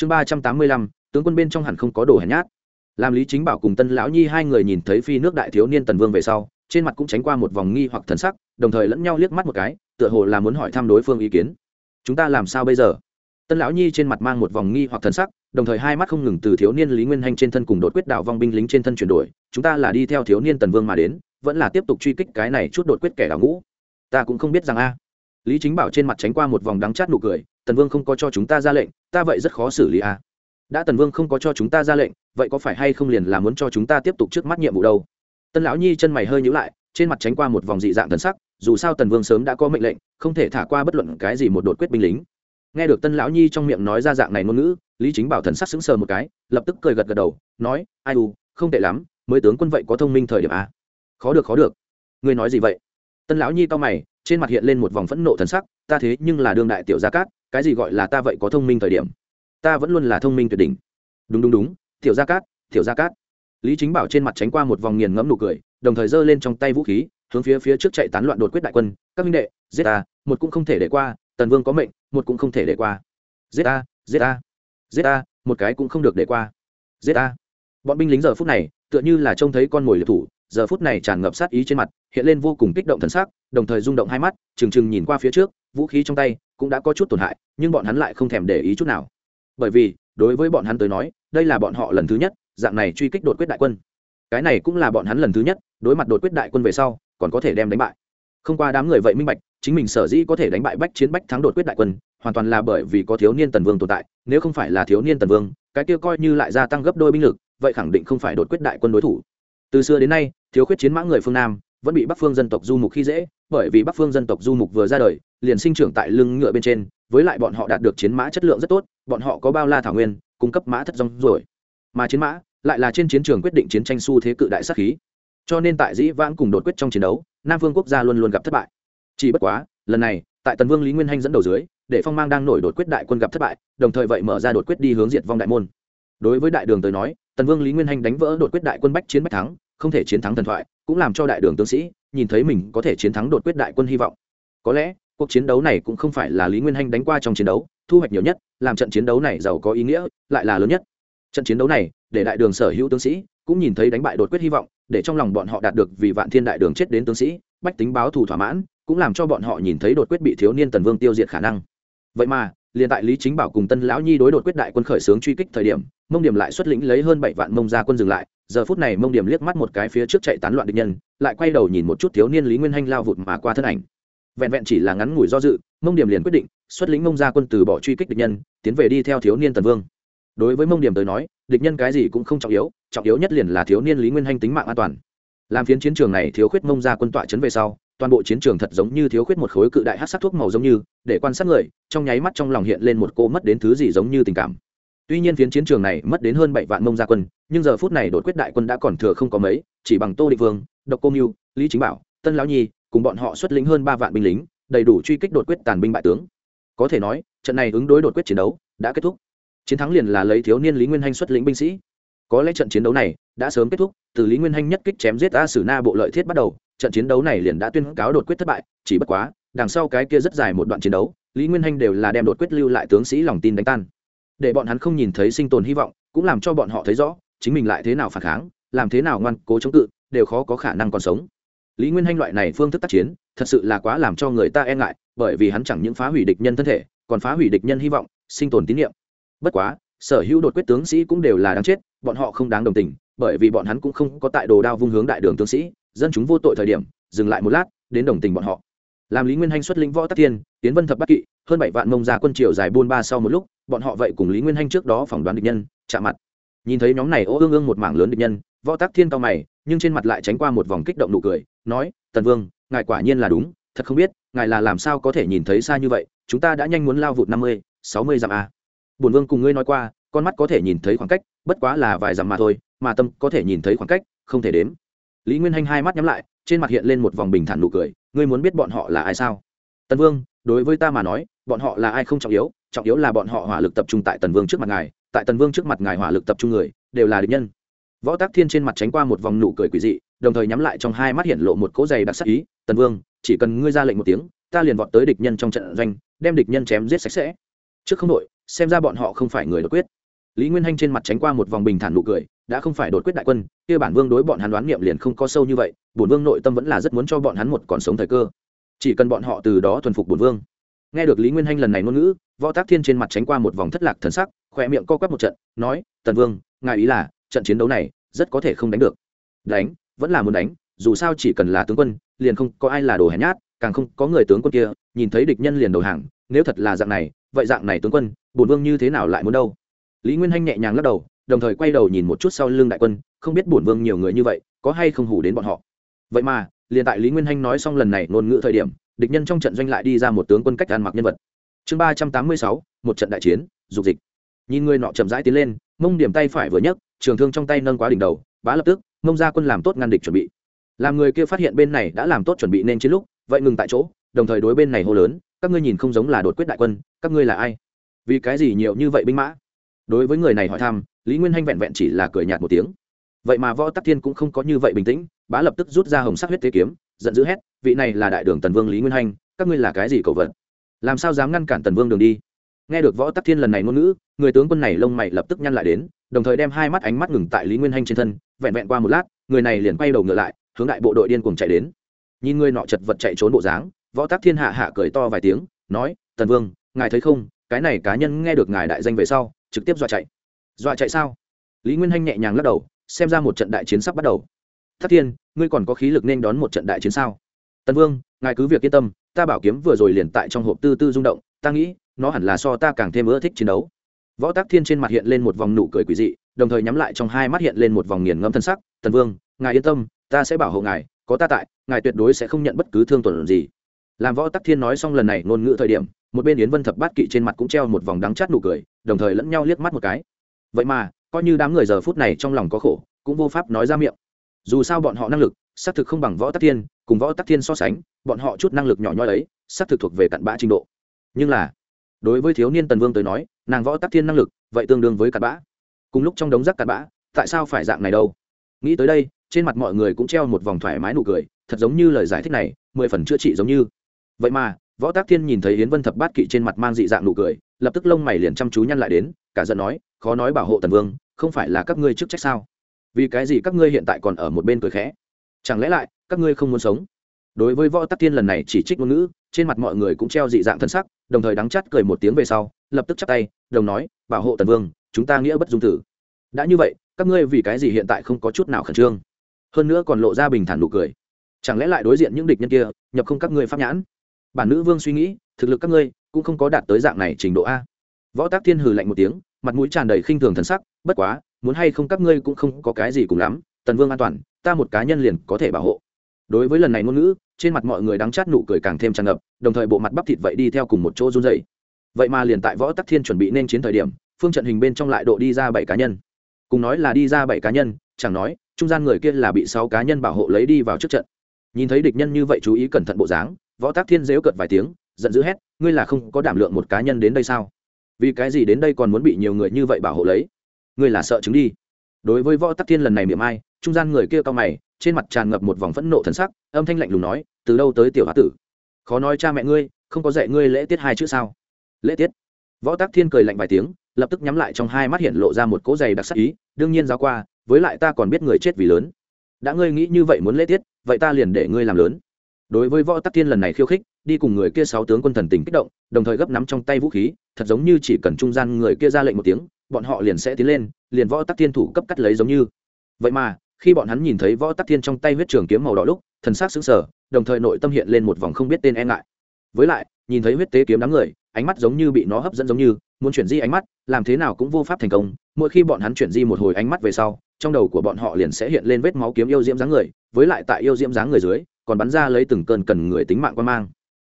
chương ba trăm tám mươi lăm, tướng quân bên trong hẳn không có đồ hèn nhát. Làm lý chính bảo cùng tân lão nhi hai người nhìn thấy phi nước đại thiếu niên tần vương về sau, trên mặt cũng tránh qua một vòng nghi hoặc thần sắc, đồng thời lẫn nhau liếc mắt một cái, tựa hồ là muốn hỏi thăm đối phương ý kiến. Chúng ta làm sao bây giờ? Tân lão nhi trên mặt mang một vòng nghi hoặc thần sắc, đồng thời hai mắt không ngừng từ thiếu niên lý nguyên hanh trên thân cùng đột quyết đạo vong binh lính trên thân chuyển đổi, chúng ta là đi theo thiếu niên tần vương mà đến, vẫn là tiếp tục truy kích cái này chút đột quyết kẻ đảo ngũ. Ta cũng không biết rằng a. Lý chính bảo trên mặt tránh qua một vòng đắng chát nụ cười, tần vương không có cho chúng ta ra lệnh ta vậy rất khó xử lý à? đã tần vương không có cho chúng ta ra lệnh, vậy có phải hay không liền là muốn cho chúng ta tiếp tục trước mắt nhiệm vụ đâu? Tân lão nhi chân mày hơi nhữ lại, trên mặt tránh qua một vòng dị dạng thần sắc, dù sao tần vương sớm đã có mệnh lệnh, không thể thả qua bất luận cái gì một đột quyết binh lính. Nghe được tân lão nhi trong miệng nói ra dạng này ngôn ngữ, lý chính bảo thần sắc sững sờ một cái, lập tức cười gật gật đầu, nói, ai u, không tệ lắm, mới tướng quân vậy có thông minh thời điểm a khó được khó được. Ngươi nói gì vậy? Tân lão nhi to mày, trên mặt hiện lên một vòng phẫn nộ thần sắc, ta thế nhưng là đương đại tiểu gia cát cái gì gọi là ta vậy có thông minh thời điểm? Ta vẫn luôn là thông minh tuyệt đỉnh. Đúng đúng đúng, tiểu gia cát, tiểu gia cát. Lý chính bảo trên mặt tránh qua một vòng nghiền ngẫm nụ cười, đồng thời giơ lên trong tay vũ khí, hướng phía phía trước chạy tán loạn đột quyết đại quân. Các minh đệ, giết ta, một cũng không thể để qua, tần vương có mệnh, một cũng không thể để qua. Giết ta giết ta giết ta, một cái cũng không được để qua. Giết ta. Bọn binh lính giờ phút này, tựa như là trông thấy con mồi liệt thủ, giờ phút này tràn ngập sát ý trên mặt, hiện lên vô cùng kích động thần sắc, đồng thời rung động hai mắt, trừng trừng nhìn qua phía trước, vũ khí trong tay cũng đã có chút tổn hại, nhưng bọn hắn lại không thèm để ý chút nào. Bởi vì, đối với bọn hắn tới nói, đây là bọn họ lần thứ nhất, dạng này truy kích đột quyết đại quân. Cái này cũng là bọn hắn lần thứ nhất, đối mặt đột quyết đại quân về sau, còn có thể đem đánh bại. Không qua đám người vậy minh bạch, chính mình sở dĩ có thể đánh bại bách chiến bách thắng đột quyết đại quân, hoàn toàn là bởi vì có thiếu niên tần vương tồn tại, nếu không phải là thiếu niên tần vương, cái kia coi như lại gia tăng gấp đôi binh lực, vậy khẳng định không phải đột quyết đại quân đối thủ. Từ xưa đến nay, thiếu khuyết chiến mã người phương nam vẫn bị bắc phương dân tộc du mục khi dễ, bởi vì bắc phương dân tộc du mục vừa ra đời, liền sinh trưởng tại lưng ngựa bên trên, với lại bọn họ đạt được chiến mã chất lượng rất tốt, bọn họ có bao la thảo nguyên, cung cấp mã thất rong rồi mà chiến mã lại là trên chiến trường quyết định chiến tranh xu thế cự đại sát khí. Cho nên tại dĩ vãng cùng đột quyết trong chiến đấu, nam vương quốc gia luôn luôn gặp thất bại. Chỉ bất quá, lần này, tại tần vương lý nguyên hanh dẫn đầu dưới, để phong mang đang nổi đột quyết đại quân gặp thất bại, đồng thời vậy mở ra đột quyết đi hướng diệt vong đại môn. Đối với đại đường tới nói, tần vương lý nguyên hanh đánh vỡ đột quyết đại quân bách chiến bách thắng, không thể chiến thắng thần thoại cũng làm cho đại đường tướng sĩ nhìn thấy mình có thể chiến thắng đột quyết đại quân hy vọng. Có lẽ, cuộc chiến đấu này cũng không phải là lý nguyên hanh đánh qua trong chiến đấu, thu hoạch nhiều nhất, làm trận chiến đấu này giàu có ý nghĩa lại là lớn nhất. Trận chiến đấu này, để đại đường sở hữu tướng sĩ cũng nhìn thấy đánh bại đột quyết hy vọng, để trong lòng bọn họ đạt được vì vạn thiên đại đường chết đến tướng sĩ, bách tính báo thù thỏa mãn, cũng làm cho bọn họ nhìn thấy đột quyết bị thiếu niên tần vương tiêu diệt khả năng. Vậy mà, liền tại lý chính bảo cùng tân lão nhi đối đột quyết đại quân khởi xướng truy kích thời điểm, mông điểm lại xuất lĩnh lấy hơn bảy vạn mông ra quân dừng lại giờ phút này mông điểm liếc mắt một cái phía trước chạy tán loạn địch nhân, lại quay đầu nhìn một chút thiếu niên lý nguyên hanh lao vụt mà qua thân ảnh. Vẹn vẹn chỉ là ngắn ngủi do dự, mông điểm liền quyết định, xuất lĩnh mông ra quân từ bỏ truy kích địch nhân, tiến về đi theo thiếu niên tần vương. Đối với mông điểm tới nói, địch nhân cái gì cũng không trọng yếu trọng yếu nhất liền là thiếu niên lý nguyên hanh tính mạng an toàn. Làm phiến chiến trường này thiếu khuyết mông ra quân tọa chấn về sau, toàn bộ chiến trường thật giống như thiếu khuyết một khối cự đại hát sắc thuốc màu giống như, để quan sát người, trong nháy mắt trong lòng hiện lên một cô mất đến thứ gì giống như tình cảm tuy nhiên phiến chiến trường này mất đến hơn bảy vạn mông gia quân, nhưng giờ phút này đột quyết đại quân đã còn thừa không có mấy, chỉ bằng tô định vương, độc cô mưu lý chính bảo, tân lão nhi, cùng bọn họ xuất lĩnh hơn ba vạn binh lính, đầy đủ truy kích đột quyết tàn binh bại tướng. Có thể nói, trận này ứng đối đột quyết chiến đấu đã kết thúc. Chiến thắng liền là lấy thiếu niên lý nguyên hanh xuất lĩnh binh sĩ. Có lẽ trận chiến đấu này đã sớm kết thúc, từ lý nguyên hanh nhất kích chém giết a sử na bộ lợi thiết bắt đầu, trận chiến đấu này liền đã tuyên cáo đột quyết thất bại, chỉ bất quá, đằng sau cái kia rất dài một đoạn chiến đấu, lý nguyên hanh đều là đem đột quyết lưu lại tướng sĩ lòng tin đánh tan để bọn hắn không nhìn thấy sinh tồn hy vọng, cũng làm cho bọn họ thấy rõ, chính mình lại thế nào phản kháng, làm thế nào ngoan cố chống cự, đều khó có khả năng còn sống. Lý nguyên hanh loại này phương thức tác chiến, thật sự là quá làm cho người ta e ngại, bởi vì hắn chẳng những phá hủy địch nhân thân thể, còn phá hủy địch nhân hy vọng, sinh tồn tín nhiệm bất quá, sở hữu đột quyết tướng sĩ cũng đều là đáng chết, bọn họ không đáng đồng tình, bởi vì bọn hắn cũng không có tại đồ đao vung hướng đại đường tướng sĩ, dân chúng vô tội thời điểm, dừng lại một lát, đến đồng tình bọn họ. Làm lý nguyên hanh xuất lĩnh võ tắc thiên, tiến vân thập bắc kỵ, hơn bảy vạn mông ra quân triều dài buôn ba sau một lúc bọn họ vậy cùng lý nguyên hanh trước đó phỏng đoán địch nhân, chạm mặt. Nhìn thấy nhóm này ô ương ương một mảng lớn địch nhân, võ tắc thiên cao mày, nhưng trên mặt lại tránh qua một vòng kích động nụ cười, nói, tần vương, ngài quả nhiên là đúng, thật không biết, ngài là làm sao có thể nhìn thấy xa như vậy, chúng ta đã nhanh muốn lao vụt năm mươi, sáu mươi dặm a bổn vương cùng ngươi nói qua, con mắt có thể nhìn thấy khoảng cách, bất quá là vài dặm mà thôi, mà tâm có thể nhìn thấy khoảng cách, không thể đếm. Lý nguyên hanh hai mắt nhắm lại, trên mặt hiện lên một vòng bình thản nụ cười, ngươi muốn biết bọn họ là ai sao? Tần vương, đối với ta mà nói, bọn họ là ai không trọng yếu trọng yếu là bọn họ hỏa lực tập trung tại tần vương trước mặt ngài, tại tần vương trước mặt ngài hỏa lực tập trung người, đều là địch nhân. Võ tác thiên trên mặt tránh qua một vòng nụ cười quỷ dị, đồng thời nhắm lại trong hai mắt hiện lộ một cỗ dày đặc sắc ý, tần vương, chỉ cần ngươi ra lệnh một tiếng, ta liền vọt tới địch nhân trong trận doanh, đem địch nhân chém giết sạch sẽ. Trước không đội xem ra bọn họ không phải người đột quyết. Lý nguyên hanh trên mặt tránh qua một vòng bình thản nụ cười, đã không phải đột quyết đại quân, kia bản vương đối bọn hắn đoán niệm liền không có sâu như vậy, bổn vương nội tâm vẫn là rất muốn cho bọn hắn một còn sống thời cơ. Chỉ cần bọn họ từ đó thuần phục bổn vương. Nghe được lý nguyên hanh lần này ngôn ngữ võ tác thiên trên mặt tránh qua một vòng thất lạc thần sắc khỏe miệng co quắp một trận, nói, tần vương, ngài ý là, trận chiến đấu này, rất có thể không đánh được. Đánh, vẫn là muốn đánh, dù sao chỉ cần là tướng quân, liền không có ai là đồ hèn nhát, càng không có người tướng quân kia, nhìn thấy địch nhân liền đầu hàng, nếu thật là dạng này, vậy dạng này tướng quân, bổn vương như thế nào lại muốn đâu? Lý nguyên hanh nhẹ nhàng lắc đầu, đồng thời quay đầu nhìn một chút sau lưng đại quân, không biết bổn vương nhiều người như vậy, có hay không hủ đến bọn họ. Vậy mà, liền tại lý nguyên hanh nói xong lần này ngôn ngữ thời điểm, địch nhân trong trận doanh lại đi ra một tướng quân cách ăn mặc nhân vật chương ba trăm tám mươi sáu, một trận đại chiến, dục dịch. Nhìn người nọ chậm rãi tiến lên, mông điểm tay phải vừa nhấc, trường thương trong tay nâng quá đỉnh đầu, bá lập tức, mông ra quân làm tốt ngăn địch chuẩn bị. Làm người kia phát hiện bên này đã làm tốt chuẩn bị nên chiến lúc, vậy ngừng tại chỗ, đồng thời đối bên này hô lớn, các ngươi nhìn không giống là đột quyết đại quân, các ngươi là ai? Vì cái gì nhiều như vậy binh mã? Đối với người này hỏi thăm, lý nguyên hanh vẹn vẹn chỉ là cười nhạt một tiếng. Vậy mà võ tắc thiên cũng không có như vậy bình tĩnh, bá lập tức rút ra hồng sắc huyết thế kiếm, giận dữ hét, vị này là đại đường tần vương lý nguyên hanh, các ngươi là cái gì cầu vật? Làm sao dám ngăn cản tần vương đường đi? Nghe được võ tắc thiên lần này ngôn ngữ, người tướng quân này lông mày lập tức nhăn lại đến, đồng thời đem hai mắt ánh mắt ngừng tại lý nguyên hanh trên thân, vẹn vẹn qua một lát, người này liền quay đầu ngựa lại, hướng đại bộ đội điên cuồng chạy đến. Nhìn người nọ chật vật chạy trốn bộ dáng, võ tắc thiên hạ hạ cười to vài tiếng, nói, tần vương, ngài thấy không, cái này cá nhân nghe được ngài đại danh về sau, trực tiếp dọa chạy. Dọa chạy sao? Lý nguyên hanh nhẹ nhàng lắc đầu, xem ra một trận đại chiến sắp bắt đầu. Thất thiên, ngươi còn có khí lực nên đón một trận đại chiến sao? Tần vương, ngài cứ việc yên tâm ta bảo kiếm vừa rồi liền tại trong hộp tư tư rung động, ta nghĩ, nó hẳn là so ta càng thêm ưa thích chiến đấu. Võ tác thiên trên mặt hiện lên một vòng nụ cười quỷ dị, đồng thời nhắm lại trong hai mắt hiện lên một vòng nghiền ngẫm thân sắc, tần vương, ngài yên tâm, ta sẽ bảo hộ ngài, có ta tại, ngài tuyệt đối sẽ không nhận bất cứ thương tổn gì. Làm võ tắc thiên nói xong lần này ngôn ngữ thời điểm, một bên yến vân thập bát kỵ trên mặt cũng treo một vòng đắng chát nụ cười, đồng thời lẫn nhau liếc mắt một cái. Vậy mà, coi như đám người giờ phút này trong lòng có khổ, cũng vô pháp nói ra miệng. Dù sao bọn họ năng lực, xác thực không bằng võ tắc thiên cùng võ tắc thiên so sánh, bọn họ chút năng lực nhỏ nhoi ấy, xác thực thuộc về cặn bã trình độ. Nhưng là, đối với thiếu niên tần vương tới nói, nàng võ tắc thiên năng lực, vậy tương đương với cặn bã. Cùng lúc trong đống rác cặn bã, tại sao phải dạng này đâu? Nghĩ tới đây, trên mặt mọi người cũng treo một vòng thoải mái nụ cười, thật giống như lời giải thích này, mười phần chữa trị giống như. Vậy mà, võ tác thiên nhìn thấy yến vân thập bát kỵ trên mặt mang dị dạng nụ cười, lập tức lông mày liền chăm chú nhăn lại đến, cả giận nói, khó nói bảo hộ tần vương, không phải là các ngươi chức trách sao? Vì cái gì các ngươi hiện tại còn ở một bên cười khẽ? Chẳng lẽ lại các ngươi không muốn sống. Đối với võ tắc thiên lần này chỉ trích ngôn ngữ, trên mặt mọi người cũng treo dị dạng thân sắc, đồng thời đắng chắt cười một tiếng về sau, lập tức chắp tay, đồng nói, bảo hộ tần vương, chúng ta nghĩa bất dung tử. Đã như vậy, các ngươi vì cái gì hiện tại không có chút nào khẩn trương? Hơn nữa còn lộ ra bình thản nụ cười. Chẳng lẽ lại đối diện những địch nhân kia, nhập không các ngươi pháp nhãn? Bản nữ vương suy nghĩ, thực lực các ngươi cũng không có đạt tới dạng này trình độ a. Võ tác thiên hừ lạnh một tiếng, mặt mũi tràn đầy khinh thường thần sắc, bất quá, muốn hay không các ngươi cũng không có cái gì cùng lắm, tần vương an toàn, ta một cá nhân liền có thể bảo hộ đối với lần này ngôn ngữ, trên mặt mọi người đắng chát nụ cười càng thêm tràn ngập, đồng thời bộ mặt bắp thịt vậy đi theo cùng một chỗ run dày vậy mà liền tại võ tắc thiên chuẩn bị nên chiến thời điểm, phương trận hình bên trong lại độ đi ra bảy cá nhân. Cùng nói là đi ra bảy cá nhân, chẳng nói, trung gian người kia là bị sáu cá nhân bảo hộ lấy đi vào trước trận. Nhìn thấy địch nhân như vậy chú ý cẩn thận bộ dáng, võ tác thiên dếu cợt vài tiếng, giận dữ hét, ngươi là không có đảm lượng một cá nhân đến đây sao? Vì cái gì đến đây còn muốn bị nhiều người như vậy bảo hộ lấy? Ngươi là sợ chứng đi. Đối với võ tắc thiên lần này miệng ai, trung gian người kia cao mày trên mặt tràn ngập một vòng phẫn nộ thần sắc, âm thanh lạnh lùng nói, từ đâu tới tiểu hóa tử? Khó nói cha mẹ ngươi, không có dạy ngươi lễ tiết hai chữ sao? Lễ tiết? Võ tắc thiên cười lạnh vài tiếng, lập tức nhắm lại trong hai mắt hiện lộ ra một cỗ giày đặc sắc ý, đương nhiên giáo qua, với lại ta còn biết người chết vì lớn. Đã ngươi nghĩ như vậy muốn lễ tiết, vậy ta liền để ngươi làm lớn. Đối với võ tắc thiên lần này khiêu khích, đi cùng người kia sáu tướng quân thần tình kích động, đồng thời gấp nắm trong tay vũ khí, thật giống như chỉ cần trung gian người kia ra lệnh một tiếng, bọn họ liền sẽ tiến lên, liền võ tắc thiên thủ cấp cắt lấy giống như. Vậy mà khi bọn hắn nhìn thấy võ tắc thiên trong tay huyết trường kiếm màu đỏ lúc, thần sắc xứng sở đồng thời nội tâm hiện lên một vòng không biết tên e ngại. Với lại, nhìn thấy huyết tế kiếm đám người, ánh mắt giống như bị nó hấp dẫn giống như, muốn chuyển di ánh mắt, làm thế nào cũng vô pháp thành công, mỗi khi bọn hắn chuyển di một hồi ánh mắt về sau, trong đầu của bọn họ liền sẽ hiện lên vết máu kiếm yêu diễm dáng người, với lại tại yêu diễm dáng người dưới, còn bắn ra lấy từng cơn cần người tính mạng quan mang.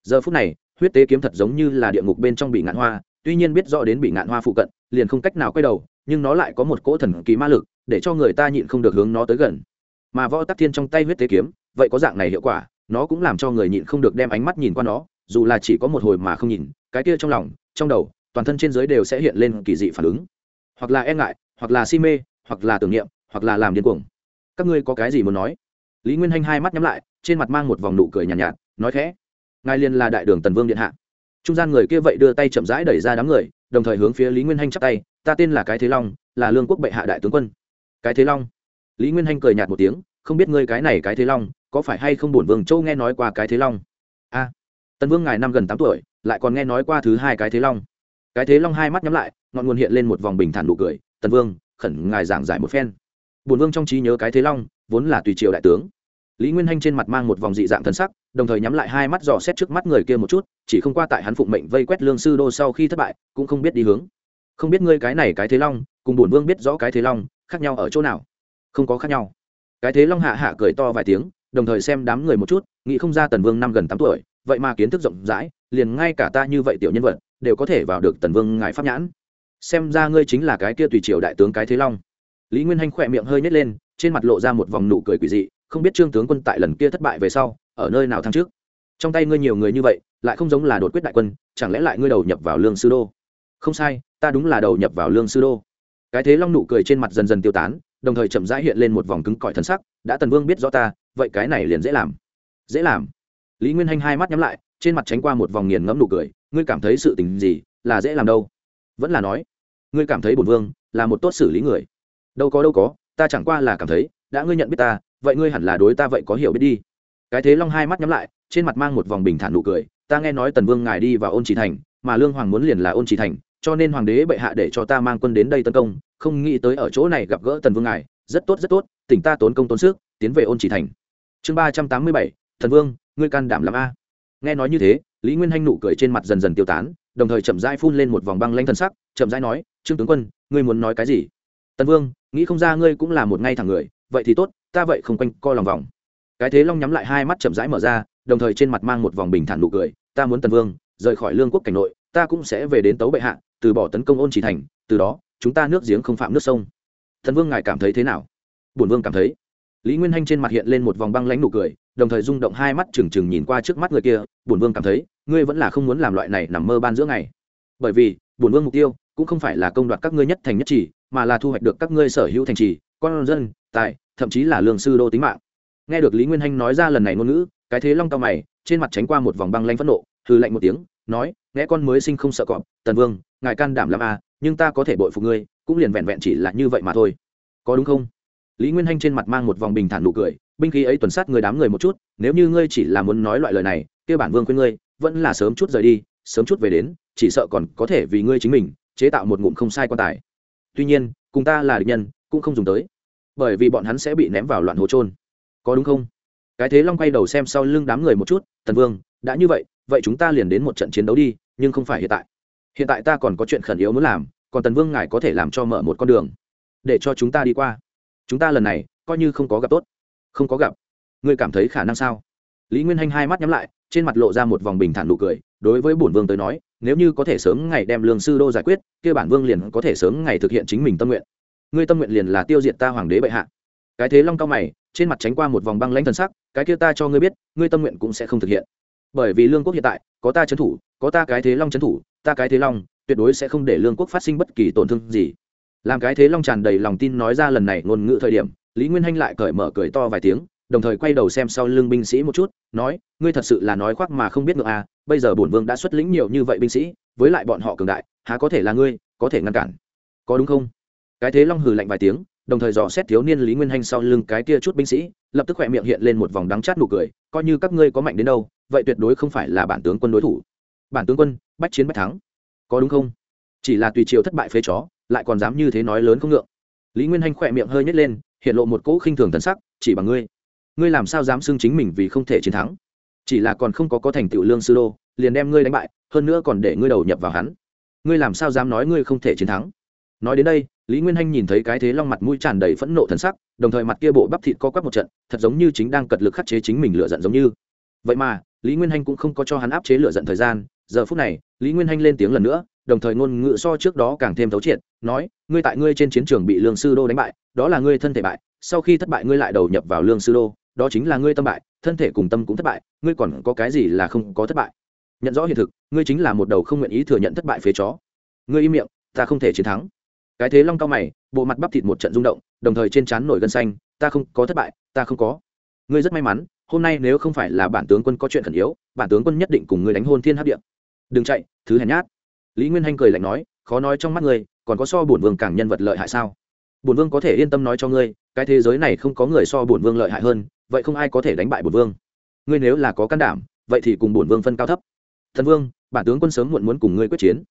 Giờ phút này, huyết tế kiếm thật giống như là địa ngục bên trong bị ngạn hoa, tuy nhiên biết rõ đến bị ngạn hoa phụ cận, liền không cách nào quay đầu, nhưng nó lại có một cỗ thần kỳ ma lực để cho người ta nhịn không được hướng nó tới gần. Mà võ tắc thiên trong tay huyết tế kiếm vậy có dạng này hiệu quả nó cũng làm cho người nhịn không được đem ánh mắt nhìn qua nó dù là chỉ có một hồi mà không nhìn cái kia trong lòng trong đầu toàn thân trên dưới đều sẽ hiện lên kỳ dị phản ứng. Hoặc là e ngại hoặc là si mê hoặc là tưởng niệm hoặc là làm điên cuồng. Các ngươi có cái gì muốn nói? Lý nguyên hanh hai mắt nhắm lại trên mặt mang một vòng nụ cười nhàn nhạt, nhạt nói khẽ. Ngài liền là đại đường tần vương điện hạ. Trung gian người kia vậy đưa tay chậm rãi đẩy ra đám người đồng thời hướng phía lý nguyên hanh chắp tay ta tên là cái thế long là lương quốc bệ hạ đại tướng quân cái thế long. Lý nguyên hanh cười nhạt một tiếng, không biết ngươi cái này cái thế long, có phải hay không bổn vương châu nghe nói qua cái thế long? A. Tần vương ngài năm gần tám tuổi, lại còn nghe nói qua thứ hai cái thế long. Cái thế long hai mắt nhắm lại, ngọn nguồn hiện lên một vòng bình thản nụ cười, tần vương, khẩn ngài giảng giải một phen. Bổn vương trong trí nhớ cái thế long, vốn là tùy triều đại tướng. Lý nguyên hanh trên mặt mang một vòng dị dạng thần sắc, đồng thời nhắm lại hai mắt dò xét trước mắt người kia một chút, chỉ không qua tại hắn phụng mệnh vây quét lương sư đô sau khi thất bại, cũng không biết đi hướng. Không biết ngươi cái này cái thế long, cùng bổn vương biết rõ cái thế long khác nhau ở chỗ nào? Không có khác nhau. Cái thế long hạ hạ cười to vài tiếng, đồng thời xem đám người một chút, nghĩ không ra tần vương năm gần tám tuổi, vậy mà kiến thức rộng rãi, liền ngay cả ta như vậy tiểu nhân vật, đều có thể vào được tần vương ngài pháp nhãn. Xem ra ngươi chính là cái kia tùy triều đại tướng cái thế long. Lý nguyên hanh khỏe miệng hơi nhét lên, trên mặt lộ ra một vòng nụ cười quỷ dị, không biết trương tướng quân tại lần kia thất bại về sau, ở nơi nào thăng trước trong tay ngươi nhiều người như vậy, lại không giống là đột quyết đại quân, chẳng lẽ lại ngươi đầu nhập vào lương sư đô? Không sai, ta đúng là đầu nhập vào lương sư đô cái thế long nụ cười trên mặt dần dần tiêu tán, đồng thời chậm rãi hiện lên một vòng cứng cỏi thân sắc, đã tần vương biết rõ ta, vậy cái này liền dễ làm. Dễ làm? Lý nguyên hanh hai mắt nhắm lại, trên mặt tránh qua một vòng nghiền ngẫm nụ cười, ngươi cảm thấy sự tình gì, là dễ làm đâu? Vẫn là nói, ngươi cảm thấy bổn vương là một tốt xử lý người. Đâu có đâu có, ta chẳng qua là cảm thấy, đã ngươi nhận biết ta, vậy ngươi hẳn là đối ta vậy có hiểu biết đi. Cái thế long hai mắt nhắm lại, trên mặt mang một vòng bình thản nụ cười, ta nghe nói tần vương ngài đi vào ôn trì thành, mà lương hoàng muốn liền là ôn trì thành cho nên hoàng đế bệ hạ để cho ta mang quân đến đây tấn công, không nghĩ tới ở chỗ này gặp gỡ tần vương ngài, rất tốt rất tốt, tỉnh ta tốn công tốn sức, tiến về ôn chỉ thành. Chương ba trăm tám mươi bảy thần vương, ngươi can đảm làm a. Nghe nói như thế, lý nguyên hanh nụ cười trên mặt dần dần tiêu tán, đồng thời chậm rãi phun lên một vòng băng lanh thần sắc, chậm rãi nói, trương tướng quân, ngươi muốn nói cái gì? Tần vương, nghĩ không ra ngươi cũng là một ngay thẳng người, vậy thì tốt, ta vậy không quanh co lòng vòng. Cái thế long nhắm lại hai mắt chậm rãi mở ra, đồng thời trên mặt mang một vòng bình thản nụ cười, ta muốn tần vương, rời khỏi lương quốc cảnh nội, ta cũng sẽ về đến tấu bệ hạ từ bỏ tấn công ôn chỉ thành, từ đó, chúng ta nước giếng không phạm nước sông. Thần vương ngài cảm thấy thế nào? Bổn vương cảm thấy. Lý nguyên hanh trên mặt hiện lên một vòng băng lãnh nụ cười, đồng thời rung động hai mắt trừng trừng nhìn qua trước mắt người kia. Bổn vương cảm thấy, ngươi vẫn là không muốn làm loại này nằm mơ ban giữa ngày. Bởi vì, bổn vương mục tiêu cũng không phải là công đoạt các ngươi nhất thành nhất chỉ, mà là thu hoạch được các ngươi sở hữu thành trì, con dân, tài, thậm chí là lương sư đô tính mạng. Nghe được lý nguyên hanh nói ra lần này ngôn ngữ, cái thế long cao mày, trên mặt tránh qua một vòng băng lanh phẫn nộ hư lạnh một tiếng, nói nghe con mới sinh không sợ cọp, tần vương, ngài can đảm làm à nhưng ta có thể bội phục ngươi, cũng liền vẹn vẹn chỉ là như vậy mà thôi. Có đúng không? Lý nguyên hanh trên mặt mang một vòng bình thản nụ cười, binh khí ấy tuần sát người đám người một chút, nếu như ngươi chỉ là muốn nói loại lời này, kia bản vương khuyên ngươi, vẫn là sớm chút rời đi, sớm chút về đến, chỉ sợ còn có thể vì ngươi chính mình, chế tạo một ngụm không sai quan tài. Tuy nhiên, cùng ta là địch nhân, cũng không dùng tới, bởi vì bọn hắn sẽ bị ném vào loạn hố trôn có đúng không? Cái thế long quay đầu xem sau lưng đám người một chút, tần vương, đã như vậy vậy chúng ta liền đến một trận chiến đấu đi, nhưng không phải hiện tại. Hiện tại ta còn có chuyện khẩn yếu muốn làm, còn tần vương ngài có thể làm cho mở một con đường, để cho chúng ta đi qua. Chúng ta lần này, coi như không có gặp tốt. Không có gặp. Ngươi cảm thấy khả năng sao? Lý nguyên hanh hai mắt nhắm lại, trên mặt lộ ra một vòng bình thản nụ cười, đối với bổn vương tới nói, nếu như có thể sớm ngày đem lương sư đô giải quyết, kia bản vương liền có thể sớm ngày thực hiện chính mình tâm nguyện. Ngươi tâm nguyện liền là tiêu diệt ta hoàng đế bệ hạ. Cái thế long cao mày, trên mặt tránh qua một vòng băng lãnh thần sắc, cái kia ta cho ngươi biết, ngươi tâm nguyện cũng sẽ không thực hiện bởi vì lương quốc hiện tại, có ta trấn thủ, có ta cái thế long trấn thủ, ta cái thế long, tuyệt đối sẽ không để lương quốc phát sinh bất kỳ tổn thương gì. Làm cái thế long tràn đầy lòng tin nói ra lần này ngôn ngữ thời điểm, lý nguyên hanh lại cởi mở cười to vài tiếng, đồng thời quay đầu xem sau lưng binh sĩ một chút, nói, ngươi thật sự là nói khoác mà không biết ngựa à bây giờ bổn vương đã xuất lĩnh nhiều như vậy binh sĩ, với lại bọn họ cường đại, há có thể là ngươi, có thể ngăn cản? Có đúng không? Cái thế long hừ lạnh vài tiếng, đồng thời dò xét thiếu niên lý nguyên hanh sau lưng cái kia chút binh sĩ, lập tức khỏe miệng hiện lên một vòng đắng chát nụ cười, coi như các ngươi có mạnh đến đâu vậy tuyệt đối không phải là bản tướng quân đối thủ. Bản tướng quân, bách chiến bách thắng. Có đúng không? Chỉ là tùy triều thất bại phế chó, lại còn dám như thế nói lớn không ngượng. Lý nguyên hanh khỏe miệng hơi nhét lên, hiện lộ một cỗ khinh thường thần sắc, chỉ bằng ngươi. Ngươi làm sao dám xưng chính mình vì không thể chiến thắng? Chỉ là còn không có có thành tựu lương sư đô, liền đem ngươi đánh bại, hơn nữa còn để ngươi đầu nhập vào hắn. Ngươi làm sao dám nói ngươi không thể chiến thắng? Nói đến đây, lý nguyên hanh nhìn thấy cái thế long mặt mũi tràn đầy phẫn nộ thần sắc, đồng thời mặt kia bộ bắp thịt co quắp một trận, thật giống như chính đang cật lực khắc chế chính mình lựa giận giống như. Vậy mà lý nguyên hanh cũng không có cho hắn áp chế lựa giận thời gian. Giờ phút này, lý nguyên hanh lên tiếng lần nữa, đồng thời ngôn ngữ so trước đó càng thêm thấu triệt, nói, ngươi tại ngươi trên chiến trường bị lương sư đô đánh bại, đó là ngươi thân thể bại, sau khi thất bại ngươi lại đầu nhập vào lương sư đô, đó chính là ngươi tâm bại, thân thể cùng tâm cũng thất bại, ngươi còn có cái gì là không có thất bại? Nhận rõ hiện thực, ngươi chính là một đầu không nguyện ý thừa nhận thất bại phế chó. Ngươi im miệng, ta không thể chiến thắng. Cái thế long cao mày, bộ mặt bắp thịt một trận rung động, đồng thời trên trán nổi gân xanh, ta không có thất bại, ta không có ngươi rất may mắn, hôm nay nếu không phải là bản tướng quân có chuyện khẩn yếu, bản tướng quân nhất định cùng ngươi đánh hôn thiên hấp điện đừng chạy, thứ hèn nhát. Lý nguyên hanh cười lạnh nói, khó nói trong mắt ngươi, còn có so bổn vương càng nhân vật lợi hại sao? Bổn vương có thể yên tâm nói cho ngươi, cái thế giới này không có người so bổn vương lợi hại hơn, vậy không ai có thể đánh bại bổn vương. Ngươi nếu là có can đảm, vậy thì cùng bổn vương phân cao thấp. Thần vương, bản tướng quân sớm muộn muốn cùng ngươi quyết chiến,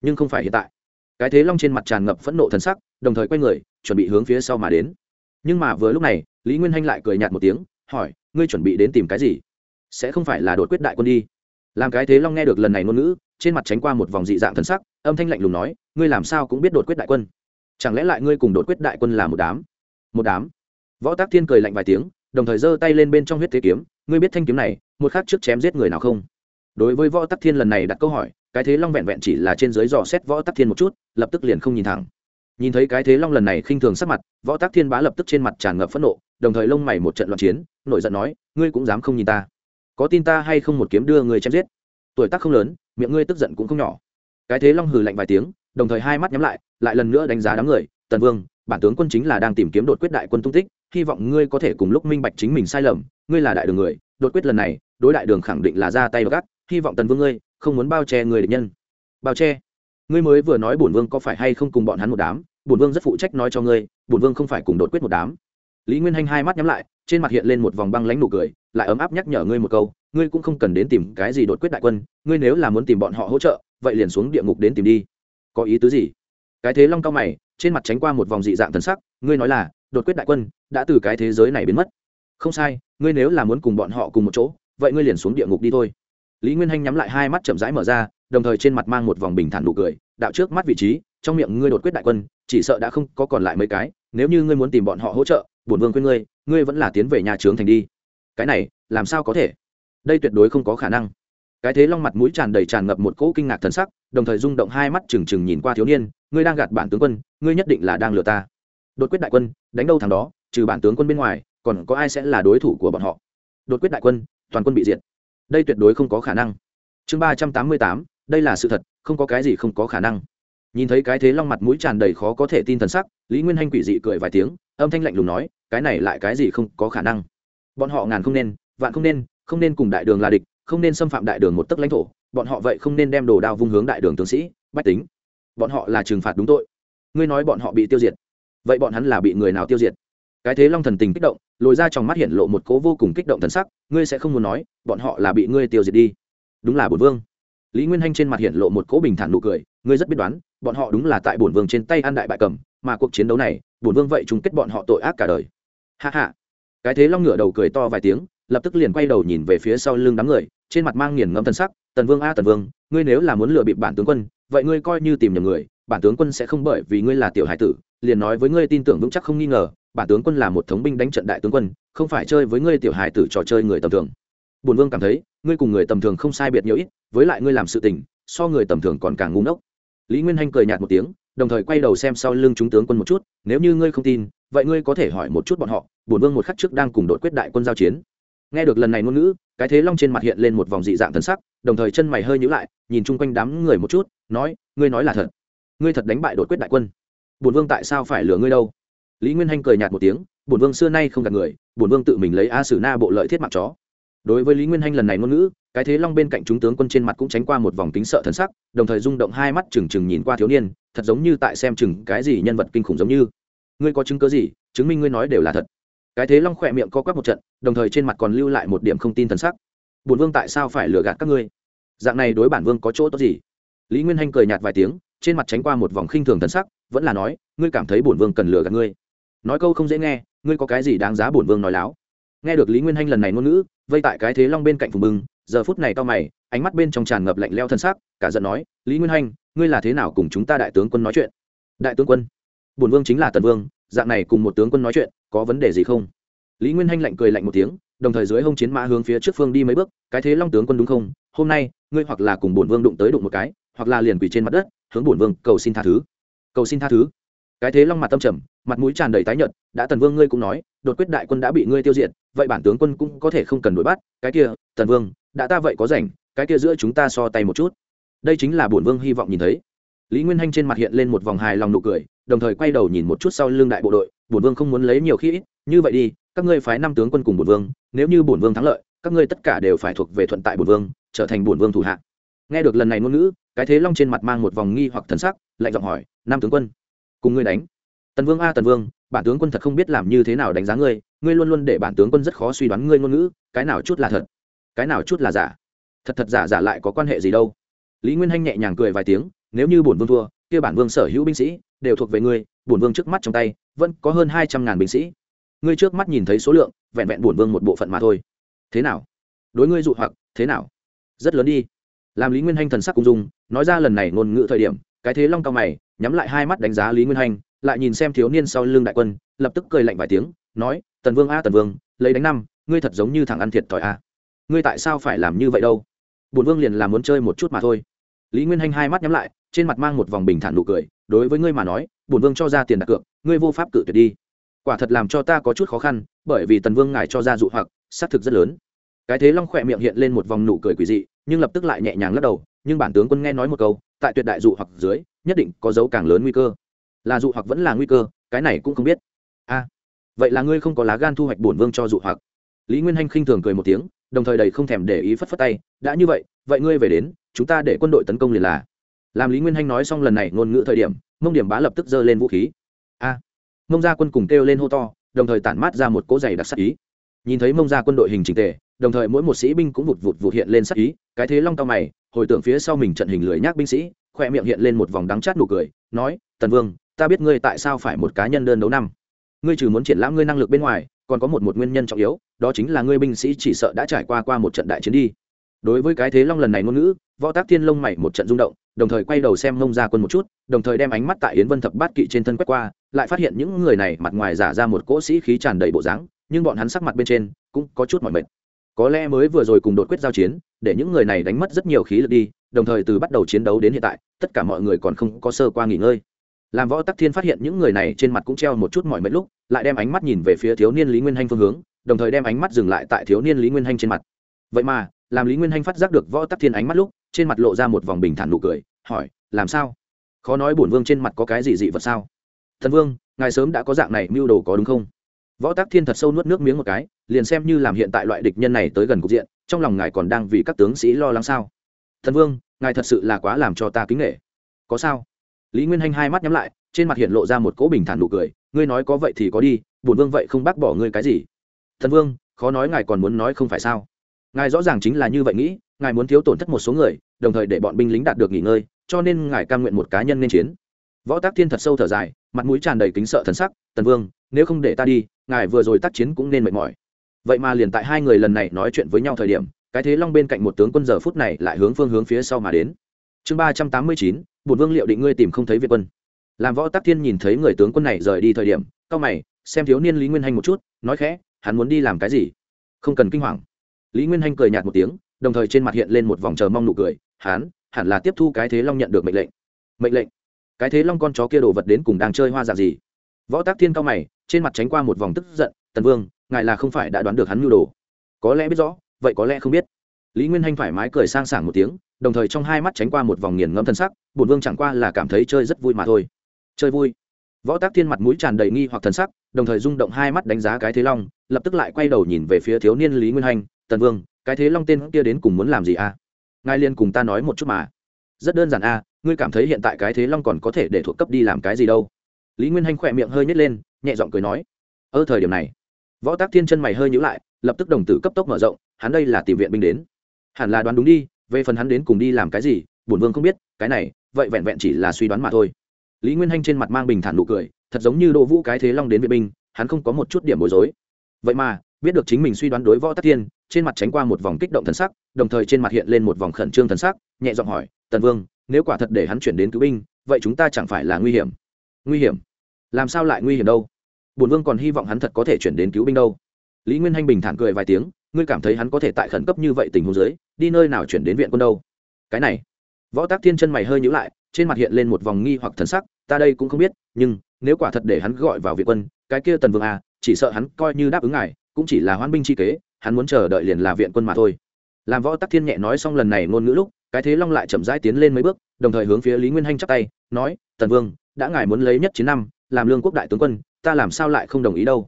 nhưng không phải hiện tại. Cái thế long trên mặt tràn ngập phẫn nộ thần sắc, đồng thời quay người, chuẩn bị hướng phía sau mà đến. Nhưng mà vừa lúc này, lý nguyên hanh lại cười nhạt một tiếng hỏi, ngươi chuẩn bị đến tìm cái gì? Sẽ không phải là đột quyết đại quân đi? Làm cái thế long nghe được lần này ngôn ngữ, trên mặt tránh qua một vòng dị dạng thân sắc, âm thanh lạnh lùng nói, ngươi làm sao cũng biết đột quyết đại quân? Chẳng lẽ lại ngươi cùng đột quyết đại quân là một đám? Một đám? Võ tác thiên cười lạnh vài tiếng, đồng thời giơ tay lên bên trong huyết thế kiếm, ngươi biết thanh kiếm này, một khắc trước chém giết người nào không? Đối với võ tắc thiên lần này đặt câu hỏi, cái thế long vẹn vẹn chỉ là trên dưới dò xét võ tắc thiên một chút, lập tức liền không nhìn thẳng. Nhìn thấy cái thế long lần này khinh thường sắc mặt, võ tắc thiên bá lập tức trên mặt tràn ngập phẫn nộ, đồng thời lông mày một trận loạn chiến nổi giận nói, ngươi cũng dám không nhìn ta? Có tin ta hay không một kiếm đưa người chém giết? Tuổi tác không lớn, miệng ngươi tức giận cũng không nhỏ. Cái thế long hừ lạnh vài tiếng, đồng thời hai mắt nhắm lại lại lần nữa đánh giá đám người, tần vương, bản tướng quân chính là đang tìm kiếm đột quyết đại quân tung tích, hy vọng ngươi có thể cùng lúc minh bạch chính mình sai lầm, ngươi là đại đường người, đột quyết lần này, đối đại đường khẳng định là ra tay gắt hy vọng tần vương ngươi không muốn bao che người địch nhân. Bao che? Ngươi mới vừa nói bổn vương có phải hay không cùng bọn hắn một đám, bổn vương rất phụ trách nói cho ngươi, bổn vương không phải cùng đột quyết một đám. Lý nguyên hanh hai mắt nhắm lại trên mặt hiện lên một vòng băng lãnh nụ cười, lại ấm áp nhắc nhở ngươi một câu, ngươi cũng không cần đến tìm cái gì đột quyết đại quân, ngươi nếu là muốn tìm bọn họ hỗ trợ, vậy liền xuống địa ngục đến tìm đi. Có ý tứ gì? Cái thế long cao mày, trên mặt tránh qua một vòng dị dạng thần sắc, ngươi nói là, đột quyết đại quân đã từ cái thế giới này biến mất. Không sai, ngươi nếu là muốn cùng bọn họ cùng một chỗ, vậy ngươi liền xuống địa ngục đi thôi. Lý nguyên hanh nhắm lại hai mắt chậm rãi mở ra, đồng thời trên mặt mang một vòng bình thản nụ cười, đạo trước mắt vị trí trong miệng ngươi đột quyết đại quân, chỉ sợ đã không có còn lại mấy cái, nếu như ngươi muốn tìm bọn họ hỗ trợ, bổn vương khuyên ngươi ngươi vẫn là tiến về nhà trướng thành đi. Cái này, làm sao có thể? Đây tuyệt đối không có khả năng. Cái thế long mặt mũi tràn đầy tràn ngập một cỗ kinh ngạc thần sắc, đồng thời rung động hai mắt trừng trừng nhìn qua thiếu niên, ngươi đang gạt bản tướng quân, ngươi nhất định là đang lừa ta. Đột quyết đại quân, đánh đâu thằng đó, trừ bản tướng quân bên ngoài, còn có ai sẽ là đối thủ của bọn họ? Đột quyết đại quân, toàn quân bị diệt. Đây tuyệt đối không có khả năng. Chương ba trăm tám mươi tám, đây là sự thật, không có cái gì không có khả năng nhìn thấy cái thế long mặt mũi tràn đầy khó có thể tin thần sắc, lý nguyên hanh quỷ dị cười vài tiếng, âm thanh lạnh lùng nói, cái này lại cái gì không có khả năng? Bọn họ ngàn không nên, vạn không nên không nên cùng đại đường là địch, không nên xâm phạm đại đường một tấc lãnh thổ, bọn họ vậy không nên đem đồ đao vung hướng đại đường tướng sĩ, bách tính. Bọn họ là trừng phạt đúng tội. Ngươi nói bọn họ bị tiêu diệt. Vậy bọn hắn là bị người nào tiêu diệt? Cái thế long thần tình kích động, lồi ra trong mắt hiện lộ một cố vô cùng kích động thần sắc, ngươi sẽ không muốn nói, bọn họ là bị ngươi tiêu diệt đi. Đúng là bổn vương. Lý nguyên hanh trên mặt hiện lộ một cố bình thản nụ cười, ngươi rất biết đoán bọn họ đúng là tại bổn vương trên tay ăn đại bại cầm, mà cuộc chiến đấu này, bổn vương vậy chung kết bọn họ tội ác cả đời. Hạ hạ cái thế long ngửa đầu cười to vài tiếng, lập tức liền quay đầu nhìn về phía sau lưng đám người, trên mặt mang nghiền ngẫm tân sắc, tần vương a, tần vương, ngươi nếu là muốn lừa bịp bản tướng quân, vậy ngươi coi như tìm nhầm người, bản tướng quân sẽ không bởi vì ngươi là tiểu hải tử, liền nói với ngươi tin tưởng vững chắc không nghi ngờ, bản tướng quân là một thống binh đánh trận đại tướng quân, không phải chơi với ngươi tiểu hải tử trò chơi người tầm thường. Bùn vương cảm thấy, ngươi cùng người tầm thường không sai biệt nhiều ít, với lại ngươi làm sự tình, so người tầm thường còn càng ngu ngốc lý nguyên hanh cười nhạt một tiếng, đồng thời quay đầu xem sau lưng chúng tướng quân một chút, nếu như ngươi không tin, vậy ngươi có thể hỏi một chút bọn họ, Bổn vương một khắc trước đang cùng đội quyết đại quân giao chiến. Nghe được lần này ngôn ngữ, cái thế long trên mặt hiện lên một vòng dị dạng thần sắc, đồng thời chân mày hơi nhữ lại, nhìn chung quanh đám người một chút, nói, ngươi nói là thật. Ngươi thật đánh bại đội quyết đại quân. Bổn vương tại sao phải lừa ngươi đâu? Lý nguyên hanh cười nhạt một tiếng, bổn vương xưa nay không gạt người, bổn vương tự mình lấy a sử na bộ lợi thiết mặc chó đối với lý nguyên hanh lần này ngôn ngữ, cái thế long bên cạnh chúng tướng quân trên mặt cũng tránh qua một vòng kính sợ thần sắc, đồng thời rung động hai mắt trừng trừng nhìn qua thiếu niên, thật giống như tại xem chừng cái gì nhân vật kinh khủng giống như. Ngươi có chứng cớ gì, chứng minh ngươi nói đều là thật. Cái thế long khỏe miệng co quắp một trận, đồng thời trên mặt còn lưu lại một điểm không tin thần sắc. Bùn vương tại sao phải lừa gạt các ngươi? Dạng này đối bản vương có chỗ tốt gì? Lý nguyên hanh cười nhạt vài tiếng, trên mặt tránh qua một vòng khinh thường thần sắc, vẫn là nói, ngươi cảm thấy bổn vương cần lừa gạt ngươi. Nói câu không dễ nghe, ngươi có cái gì đáng giá bổn vương nói láo? Nghe được lý nguyên hanh lần này ngôn ngữ, vây tại cái thế long bên cạnh phùng bưng giờ phút này to mày, ánh mắt bên trong tràn ngập lạnh leo thân xác cả giận nói, lý nguyên hanh, ngươi là thế nào cùng chúng ta đại tướng quân nói chuyện? Đại tướng quân? Bổn vương chính là tần vương, dạng này cùng một tướng quân nói chuyện, có vấn đề gì không? Lý nguyên hanh lạnh cười lạnh một tiếng, đồng thời dưới hông chiến mã hướng phía trước phương đi mấy bước, cái thế long tướng quân đúng không? Hôm nay, ngươi hoặc là cùng bổn vương đụng tới đụng một cái, hoặc là liền quỳ trên mặt đất, hướng bổn vương cầu xin tha thứ. Cầu xin tha thứ? Cái thế long mặt tâm trầm, mặt mũi tràn đầy tái nhợt, đã tần vương ngươi cũng nói, đột quyết đại quân đã bị ngươi tiêu diệt, vậy bản tướng quân cũng có thể không cần đuổi bắt. Cái kia, tần vương, đã ta vậy có rảnh, cái kia giữa chúng ta so tay một chút. Đây chính là bổn vương hy vọng nhìn thấy. Lý nguyên hanh trên mặt hiện lên một vòng hài lòng nụ cười, đồng thời quay đầu nhìn một chút sau lưng đại bộ đội. Bổn vương không muốn lấy nhiều khi ít, như vậy đi, các ngươi phái năm tướng quân cùng bổn vương, nếu như bổn vương thắng lợi, các ngươi tất cả đều phải thuộc về thuận tại bổn vương, trở thành bổn vương thủ hạ. Nghe được lần này ngôn ngữ, cái thế long trên mặt mang một vòng nghi hoặc thần sắc, lạnh giọng hỏi, nam tướng quân cùng ngươi đánh. Tần vương a, tần vương, bản tướng quân thật không biết làm như thế nào đánh giá ngươi ngươi luôn luôn để bản tướng quân rất khó suy đoán ngươi ngôn ngữ, cái nào chút là thật, cái nào chút là giả. Thật thật giả giả lại có quan hệ gì đâu. Lý nguyên hanh nhẹ nhàng cười vài tiếng, nếu như bổn vương thua, kia bản vương sở hữu binh sĩ đều thuộc về ngươi, bổn vương trước mắt trong tay vẫn có hơn hai trăm ngàn binh sĩ. Ngươi trước mắt nhìn thấy số lượng, vẹn vẹn bổn vương một bộ phận mà thôi. Thế nào? Đối ngươi dụ hoặc, thế nào? Rất lớn đi. Làm lý nguyên hanh thần sắc cung dung, nói ra lần này ngôn ngữ thời điểm cái thế long cao mày, nhắm lại hai mắt đánh giá lý nguyên hanh lại nhìn xem thiếu niên sau lưng đại quân, lập tức cười lạnh vài tiếng, nói, tần vương a, tần vương, lấy đánh năm, ngươi thật giống như thằng ăn thiệt thòi a. Ngươi tại sao phải làm như vậy đâu? Bổn vương liền là muốn chơi một chút mà thôi. Lý nguyên hanh hai mắt nhắm lại, trên mặt mang một vòng bình thản nụ cười, đối với ngươi mà nói, bổn vương cho ra tiền đặt cược, ngươi vô pháp cự tuyệt đi. Quả thật làm cho ta có chút khó khăn, bởi vì tần vương ngài cho ra dụ hoặc, xác thực rất lớn. Cái thế long khỏe miệng hiện lên một vòng nụ cười quỷ dị, nhưng lập tức lại nhẹ nhàng lắc đầu, nhưng bản tướng quân nghe nói một câu tại tuyệt đại dụ hoặc dưới, nhất định có dấu càng lớn nguy cơ. Là dụ hoặc vẫn là nguy cơ, cái này cũng không biết. A, vậy là ngươi không có lá gan thu hoạch bổn vương cho dụ hoặc? Lý nguyên hanh khinh thường cười một tiếng, đồng thời đầy không thèm để ý phất phất tay, đã như vậy vậy ngươi về đến, chúng ta để quân đội tấn công liền là. Làm lý nguyên hanh nói xong lần này ngôn ngữ thời điểm, mông điểm bá lập tức giơ lên vũ khí. A, mông gia quân cùng kêu lên hô to, đồng thời tản mát ra một cỗ giày đặc sắc ý. Nhìn thấy mông gia quân đội hình trình tề, đồng thời mỗi một sĩ binh cũng vụt vụt vụt hiện lên sắc ý, cái thế long cao mày hồi tưởng phía sau mình trận hình lười nhác binh sĩ, khoe miệng hiện lên một vòng đắng chát nụ cười, nói, tần vương, ta biết ngươi tại sao phải một cá nhân đơn đấu năm. Ngươi trừ muốn triển lãm ngươi năng lực bên ngoài, còn có một một nguyên nhân trọng yếu, đó chính là ngươi binh sĩ chỉ sợ đã trải qua qua một trận đại chiến đi. Đối với cái thế long lần này ngôn ngữ, võ tác thiên lông mày một trận rung động, đồng thời quay đầu xem ngông ra quân một chút, đồng thời đem ánh mắt tại yến vân thập bát kỵ trên thân quét qua, lại phát hiện những người này mặt ngoài giả ra một cỗ sĩ khí tràn đầy bộ dáng, nhưng bọn hắn sắc mặt bên trên cũng có chút mỏi mệt có lẽ mới vừa rồi cùng đột quyết giao chiến, để những người này đánh mất rất nhiều khí lực đi, đồng thời từ bắt đầu chiến đấu đến hiện tại, tất cả mọi người còn không có sơ qua nghỉ ngơi. Làm võ tắc thiên phát hiện những người này trên mặt cũng treo một chút mọi mệt lúc, lại đem ánh mắt nhìn về phía thiếu niên lý nguyên hanh phương hướng, đồng thời đem ánh mắt dừng lại tại thiếu niên lý nguyên hanh trên mặt. Vậy mà, làm lý nguyên hanh phát giác được võ tắc thiên ánh mắt lúc, trên mặt lộ ra một vòng bình thản nụ cười, hỏi, làm sao? Khó nói bổn vương trên mặt có cái gì dị vật sao? Thần vương, ngài sớm đã có dạng này mưu đồ có đúng không? Võ Tác thiên thật sâu nuốt nước miếng một cái, liền xem như làm hiện tại loại địch nhân này tới gần cục diện, trong lòng ngài còn đang vì các tướng sĩ lo lắng sao? Thần vương, ngài thật sự là quá làm cho ta kính nghệ có sao? Lý nguyên hanh hai mắt nhắm lại, trên mặt hiện lộ ra một cỗ bình thản nụ cười, ngươi nói có vậy thì có đi, bổn vương vậy không bác bỏ ngươi cái gì? Thần vương, khó nói ngài còn muốn nói không phải sao? Ngài rõ ràng chính là như vậy nghĩ, ngài muốn thiếu tổn thất một số người, đồng thời để bọn binh lính đạt được nghỉ ngơi, cho nên ngài cam nguyện một cá nhân nên chiến võ tác thiên thật sâu thở dài, mặt mũi tràn đầy kính sợ thần sắc, tần vương, nếu không để ta đi, ngài vừa rồi tác chiến cũng nên mệt mỏi. Vậy mà liền tại hai người lần này nói chuyện với nhau thời điểm, cái thế long bên cạnh một tướng quân giờ phút này lại hướng phương hướng phía sau mà đến. Chương ba trăm tám mươi chín bùn vương liệu định ngươi tìm không thấy việt quân. Làm võ Tác thiên nhìn thấy người tướng quân này rời đi thời điểm cao mày, xem thiếu niên lý nguyên hanh một chút, nói khẽ, hắn muốn đi làm cái gì? Không cần kinh hoàng. Lý nguyên hanh cười nhạt một tiếng, đồng thời trên mặt hiện lên một vòng chờ mong nụ cười, hắn, hẳn là tiếp thu cái thế long nhận được mệnh lệnh. Mệnh lệnh? Cái thế long con chó kia đồ vật đến cùng đang chơi hoa dạng gì? Võ tác thiên cao mày trên mặt tránh qua một vòng tức giận tần vương ngài là không phải đã đoán được hắn mưu đồ. Có lẽ biết rõ vậy có lẽ không biết. Lý nguyên hanh thoải mái cười sang sảng một tiếng đồng thời trong hai mắt tránh qua một vòng nghiền ngẫm thân sắc bổn vương chẳng qua là cảm thấy chơi rất vui mà thôi. Chơi vui. Võ tác thiên mặt mũi tràn đầy nghi hoặc thần sắc đồng thời rung động hai mắt đánh giá cái thế long lập tức lại quay đầu nhìn về phía thiếu niên lý nguyên hanh tần vương cái thế long tên kia đến cùng muốn làm gì a à? ngài liên cùng ta nói một chút mà. Rất đơn giản a à, ngươi cảm thấy hiện tại cái thế long còn có thể để thuộc cấp đi làm cái gì đâu? Lý nguyên hanh khỏe miệng hơi nhét lên, nhẹ giọng cười nói, ở thời điểm này. Võ tác thiên chân mày hơi nhữ lại, lập tức đồng tử cấp tốc mở rộng, hắn đây là tìm viện binh đến. Hẳn là đoán đúng đi, về phần hắn đến cùng đi làm cái gì, bổn vương không biết, cái này, vậy vẹn vẹn chỉ là suy đoán mà thôi. Lý nguyên hanh trên mặt mang bình thản nụ cười, thật giống như đỗ vũ cái thế long đến viện binh, hắn không có một chút điểm bối rối. Vậy mà, biết được chính mình suy đoán đối võ tắc thiên, trên mặt tránh qua một vòng kích động thần sắc, đồng thời trên mặt hiện lên một vòng khẩn trương thần sắc, nhẹ giọng hỏi, tần vương nếu quả thật để hắn chuyển đến cứu binh, vậy chúng ta chẳng phải là nguy hiểm. Nguy hiểm? Làm sao lại nguy hiểm đâu? Bổn vương còn hy vọng hắn thật có thể chuyển đến cứu binh đâu. Lý nguyên hanh bình thản cười vài tiếng, ngươi cảm thấy hắn có thể tại khẩn cấp như vậy tình huống dưới, đi nơi nào chuyển đến viện quân đâu? Cái này. Võ tác thiên chân mày hơi nhữ lại, trên mặt hiện lên một vòng nghi hoặc thần sắc, ta đây cũng không biết, nhưng, nếu quả thật để hắn gọi vào viện quân, cái kia tần vương à chỉ sợ hắn coi như đáp ứng ngài, cũng chỉ là hoan binh chi kế, hắn muốn chờ đợi liền là viện quân mà thôi. Làm võ tắc thiên nhẹ nói xong lần này ngôn ngữ lúc cái thế long lại chậm rãi tiến lên mấy bước, đồng thời hướng phía lý nguyên hanh chắp tay, nói, tần vương, đã ngài muốn lấy nhất chiến năm, làm lương quốc đại tướng quân, ta làm sao lại không đồng ý đâu?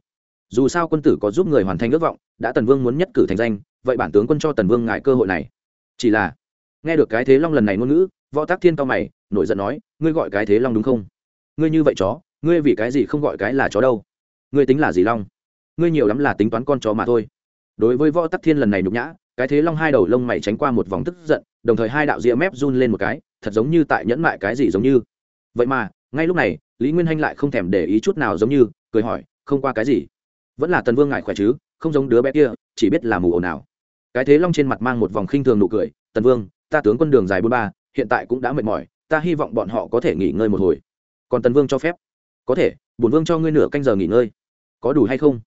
Dù sao quân tử có giúp người hoàn thành ước vọng, đã tần vương muốn nhất cử thành danh, vậy bản tướng quân cho tần vương ngài cơ hội này. Chỉ là, nghe được cái thế long lần này ngôn ngữ, võ tác thiên cao mày, nổi giận nói, ngươi gọi cái thế long đúng không? Ngươi như vậy chó, ngươi vì cái gì không gọi cái là chó đâu? Ngươi tính là gì long? Ngươi nhiều lắm là tính toán con chó mà thôi. Đối với võ tắc thiên lần này nhục nhã, cái thế long hai đầu lông mày tránh qua một vòng tức giận đồng thời hai đạo ria mép run lên một cái thật giống như tại nhẫn mại cái gì giống như. Vậy mà ngay lúc này lý nguyên hanh lại không thèm để ý chút nào giống như cười hỏi không qua cái gì? Vẫn là tần vương ngại khỏe chứ không giống đứa bé kia chỉ biết là mù ồn nào cái thế long trên mặt mang một vòng khinh thường nụ cười tần vương ta tướng quân đường dài bốn ba hiện tại cũng đã mệt mỏi ta hy vọng bọn họ có thể nghỉ ngơi một hồi. Còn tần vương cho phép. Có thể bổn vương cho ngươi nửa canh giờ nghỉ ngơi. Có đủ hay không?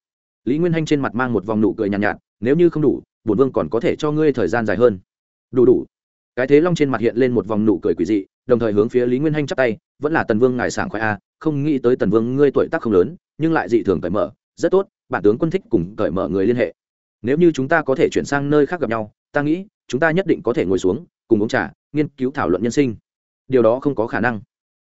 Lý nguyên hanh trên mặt mang một vòng nụ cười nhàn nhạt, nhạt nếu như không đủ bổn vương còn có thể cho ngươi thời gian dài hơn. Đủ đủ cái thế long trên mặt hiện lên một vòng nụ cười quỷ dị, đồng thời hướng phía lý nguyên hanh chắp tay, vẫn là tần vương ngài sảng khoái a không nghĩ tới tần vương ngươi tuổi tác không lớn, nhưng lại dị thường cởi mở, rất tốt, bản tướng quân thích cùng cởi mở người liên hệ. Nếu như chúng ta có thể chuyển sang nơi khác gặp nhau, ta nghĩ, chúng ta nhất định có thể ngồi xuống, cùng uống trà, nghiên cứu thảo luận nhân sinh. Điều đó không có khả năng.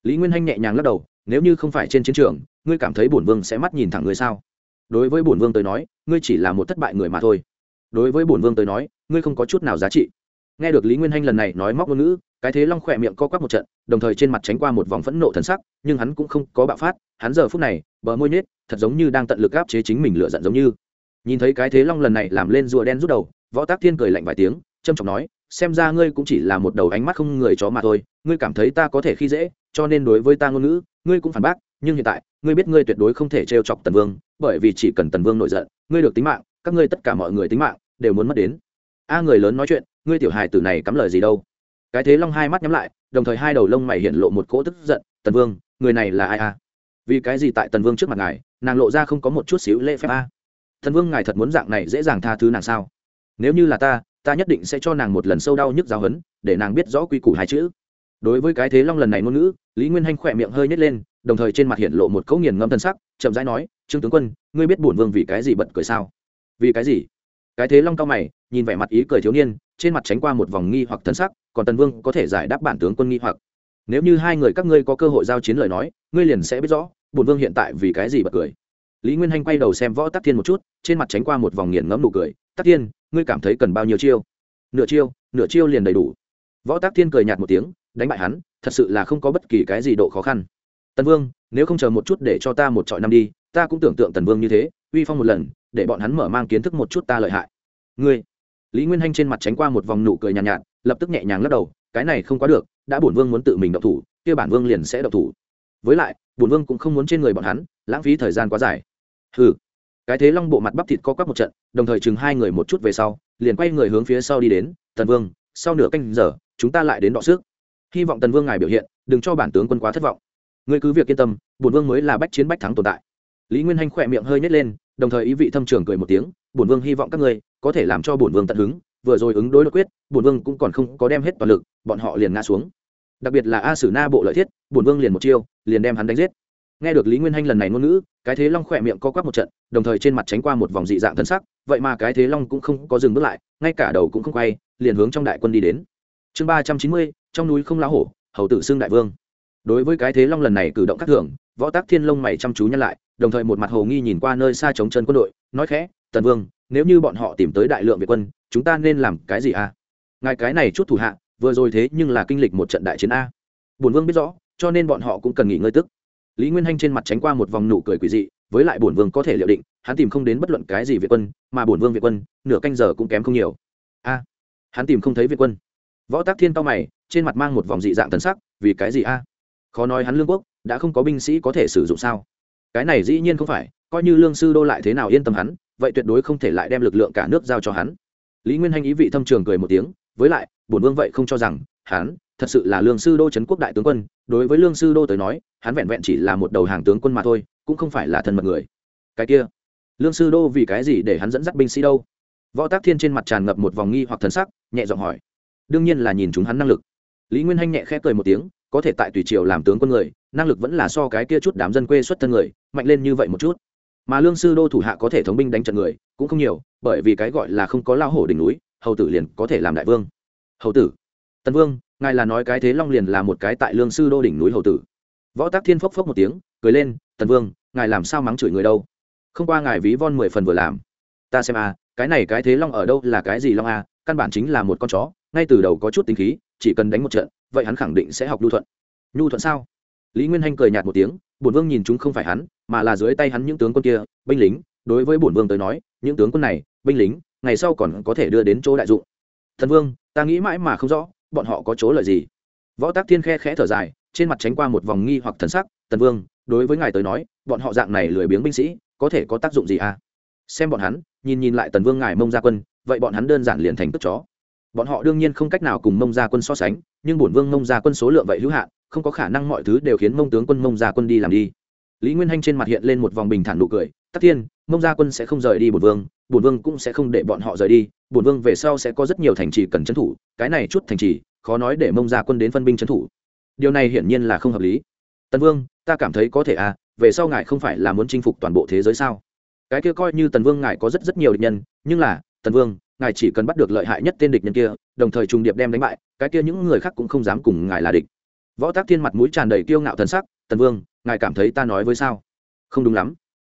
Lý nguyên hanh nhẹ nhàng lắc đầu, nếu như không phải trên chiến trường, ngươi cảm thấy bổn vương sẽ mắt nhìn thẳng ngươi sao? Đối với bổn vương tới nói, ngươi chỉ là một thất bại người mà thôi. Đối với bổn vương tới nói, ngươi không có chút nào giá trị nghe được lý nguyên hanh lần này nói móc ngôn ngữ, cái thế long khỏe miệng co quắp một trận, đồng thời trên mặt tránh qua một vòng phẫn nộ thần sắc, nhưng hắn cũng không có bạo phát, hắn giờ phút này, bờ môi nết thật giống như đang tận lực áp chế chính mình lựa giận giống như. Nhìn thấy cái thế long lần này làm lên rùa đen rút đầu, võ tác thiên cười lạnh vài tiếng trâm trọng nói, xem ra ngươi cũng chỉ là một đầu ánh mắt không người chó mà thôi, ngươi cảm thấy ta có thể khi dễ, cho nên đối với ta ngôn ngữ, ngươi cũng phản bác, nhưng hiện tại, ngươi biết ngươi tuyệt đối không thể trêu chọc tần vương, bởi vì chỉ cần tần vương nổi giận, ngươi được tính mạng, các ngươi tất cả mọi người tính mạng, đều muốn mất đến. A người lớn nói chuyện ngươi tiểu hài tử này cắm lời gì đâu? Cái thế long hai mắt nhắm lại, đồng thời hai đầu lông mày hiện lộ một cỗ tức giận, tần vương, người này là ai a vì cái gì tại tần vương trước mặt ngài, nàng lộ ra không có một chút xíu lễ phép a? Tần vương, ngài thật muốn dạng này dễ dàng tha thứ nàng sao? Nếu như là ta ta nhất định sẽ cho nàng một lần sâu đau nhức giáo hấn để nàng biết rõ quy củ hai chữ. Đối với cái thế long lần này ngôn ngữ, lý nguyên hanh khỏe miệng hơi nhét lên, đồng thời trên mặt hiện lộ một cấu nghiền ngâm thân sắc, chậm rãi nói, trương tướng quân, ngươi biết bổn vương vì cái gì bật cười sao? Vì cái gì? Cái thế long cao mày, nhìn vẻ mặt ý cười thiếu niên, trên mặt tránh qua một vòng nghi hoặc thân sắc, còn tần vương có thể giải đáp bản tướng quân nghi hoặc. Nếu như hai người các ngươi có cơ hội giao chiến lời nói, ngươi liền sẽ biết rõ, bổn vương hiện tại vì cái gì bật cười. Lý nguyên hanh quay đầu xem võ tắc thiên một chút, trên mặt tránh qua một vòng nghiền ngẫm nụ cười, tắc thiên, ngươi cảm thấy cần bao nhiêu chiêu? Nửa chiêu nửa chiêu liền đầy đủ. Võ tắc thiên cười nhạt một tiếng, đánh bại hắn, thật sự là không có bất kỳ cái gì độ khó khăn. Tần vương, nếu không chờ một chút để cho ta một trọi năm đi, ta cũng tưởng tượng tần vương như thế, uy phong một lần để bọn hắn mở mang kiến thức một chút ta lợi hại. Ngươi. Lý nguyên hanh trên mặt tránh qua một vòng nụ cười nhàn nhạt, nhạt lập tức nhẹ nhàng lắc đầu cái này không quá được đã bổn vương muốn tự mình độc thủ kia bản vương liền sẽ độc thủ. Với lại bổn vương cũng không muốn trên người bọn hắn lãng phí thời gian quá dài. Hừ. Cái thế long bộ mặt bắp thịt co quắp một trận đồng thời chừng hai người một chút về sau liền quay người hướng phía sau đi đến tần vương sau nửa canh giờ chúng ta lại đến đọ xước. Hy vọng tần vương ngài biểu hiện đừng cho bản tướng quân quá thất vọng. Ngươi cứ việc yên tâm bổn vương mới là bách chiến bách thắng tồn tại. Lý nguyên hanh khỏe miệng hơi nhét lên đồng thời ý vị thâm trường cười một tiếng, bổn vương hy vọng các ngươi có thể làm cho bổn vương tận hứng, vừa rồi ứng đối đột quyết, bổn vương cũng còn không có đem hết toàn lực, bọn họ liền ngã xuống. Đặc biệt là a sử na bộ lợi thiết, bổn vương liền một chiêu, liền đem hắn đánh giết. Nghe được lý nguyên hanh lần này ngôn ngữ, cái thế long khỏe miệng co quắp một trận, đồng thời trên mặt tránh qua một vòng dị dạng thân sắc, vậy mà cái thế long cũng không có dừng bước lại, ngay cả đầu cũng không quay, liền hướng trong đại quân đi đến. Chương ba trăm chín mươi, trong núi không lá hổ, hầu tử xưng đại vương. Đối với cái thế long lần này cử động khác thưởng võ tác thiên long mày chăm chú nhăn lại đồng thời một mặt hồ nghi nhìn qua nơi xa chống chân quân đội, nói khẽ, tần vương, nếu như bọn họ tìm tới đại lượng việt quân, chúng ta nên làm cái gì a? Ngài cái này chút thủ hạ, vừa rồi thế nhưng là kinh lịch một trận đại chiến a. Bổn vương biết rõ, cho nên bọn họ cũng cần nghỉ ngơi tức. Lý nguyên hanh trên mặt tránh qua một vòng nụ cười quỷ dị, với lại bổn vương có thể liệu định, hắn tìm không đến bất luận cái gì việt quân, mà bổn vương việt quân, nửa canh giờ cũng kém không nhiều. A, hắn tìm không thấy việt quân. Võ tác thiên cao mày, trên mặt mang một vòng dị dạng tần sắc, vì cái gì a? Khó nói hắn lương quốc, đã không có binh sĩ có thể sử dụng sao? Cái này dĩ nhiên không phải, coi như lương sư đô lại thế nào yên tâm hắn, vậy tuyệt đối không thể lại đem lực lượng cả nước giao cho hắn. Lý nguyên hanh ý vị thâm trường cười một tiếng, với lại, bổn vương vậy không cho rằng, hắn, thật sự là lương sư đô trấn quốc đại tướng quân, đối với lương sư đô tới nói, hắn vẹn vẹn chỉ là một đầu hàng tướng quân mà thôi, cũng không phải là thân mật người. Cái kia, lương sư đô vì cái gì để hắn dẫn dắt binh sĩ đâu? Võ tác thiên trên mặt tràn ngập một vòng nghi hoặc thần sắc, nhẹ giọng hỏi. Đương nhiên là nhìn chúng hắn năng lực. Lý nguyên hanh nhẹ khẽ cười một tiếng có thể tại tùy triều làm tướng quân người, năng lực vẫn là so cái kia chút đám dân quê xuất thân người, mạnh lên như vậy một chút. Mà lương sư đô thủ hạ có thể thống binh đánh trận người, cũng không nhiều, bởi vì cái gọi là không có lao hổ đỉnh núi, hầu tử liền có thể làm đại vương. Hầu tử tân vương, ngài là nói cái thế long liền là một cái tại lương sư đô đỉnh núi hầu tử. Võ tác thiên phốc phốc một tiếng, cười lên, tần vương, ngài làm sao mắng chửi người đâu? Không qua ngài ví von mười phần vừa làm. Ta xem a cái này cái thế long ở đâu là cái gì long a căn bản chính là một con chó, ngay từ đầu có chút tính khí, chỉ cần đánh một trận vậy hắn khẳng định sẽ học nhu thuận. Nhu thuận sao? Lý nguyên hanh cười nhạt một tiếng, bổn vương nhìn chúng không phải hắn, mà là dưới tay hắn những tướng quân kia, binh lính. Đối với bổn vương tới nói, những tướng quân này, binh lính, ngày sau còn có thể đưa đến chỗ đại dụng. Thần vương, ta nghĩ mãi mà không rõ, bọn họ có chỗ lợi gì? Võ tác thiên khe khẽ thở dài, trên mặt tránh qua một vòng nghi hoặc thần sắc. Tần vương, đối với ngài tới nói, bọn họ dạng này lười biếng binh sĩ, có thể có tác dụng gì à? Xem bọn hắn, nhìn nhìn lại tần vương ngài mông gia quân, vậy bọn hắn đơn giản liền thành tức chó bọn họ đương nhiên không cách nào cùng mông gia quân so sánh, nhưng bổn vương mông gia quân số lượng vậy hữu hạn, không có khả năng mọi thứ đều khiến mông tướng quân mông gia quân đi làm đi. Lý nguyên hanh trên mặt hiện lên một vòng bình thản nụ cười tắc tiên mông gia quân sẽ không rời đi bổn vương bổn vương cũng sẽ không để bọn họ rời đi, bổn vương về sau sẽ có rất nhiều thành trì cần trấn thủ, cái này chút thành trì, khó nói để mông gia quân đến phân binh trấn thủ. Điều này hiển nhiên là không hợp lý. Tần vương, ta cảm thấy có thể à về sau ngài không phải là muốn chinh phục toàn bộ thế giới sao? Cái kia coi như tần vương ngài có rất rất nhiều địch nhân, nhưng là, tần vương ngài chỉ cần bắt được lợi hại nhất tên địch nhân kia, đồng thời trùng điệp đem đánh bại, cái kia những người khác cũng không dám cùng ngài là địch. Võ tác thiên mặt mũi tràn đầy kiêu ngạo thần sắc, tần vương, ngài cảm thấy ta nói với sao? Không đúng lắm.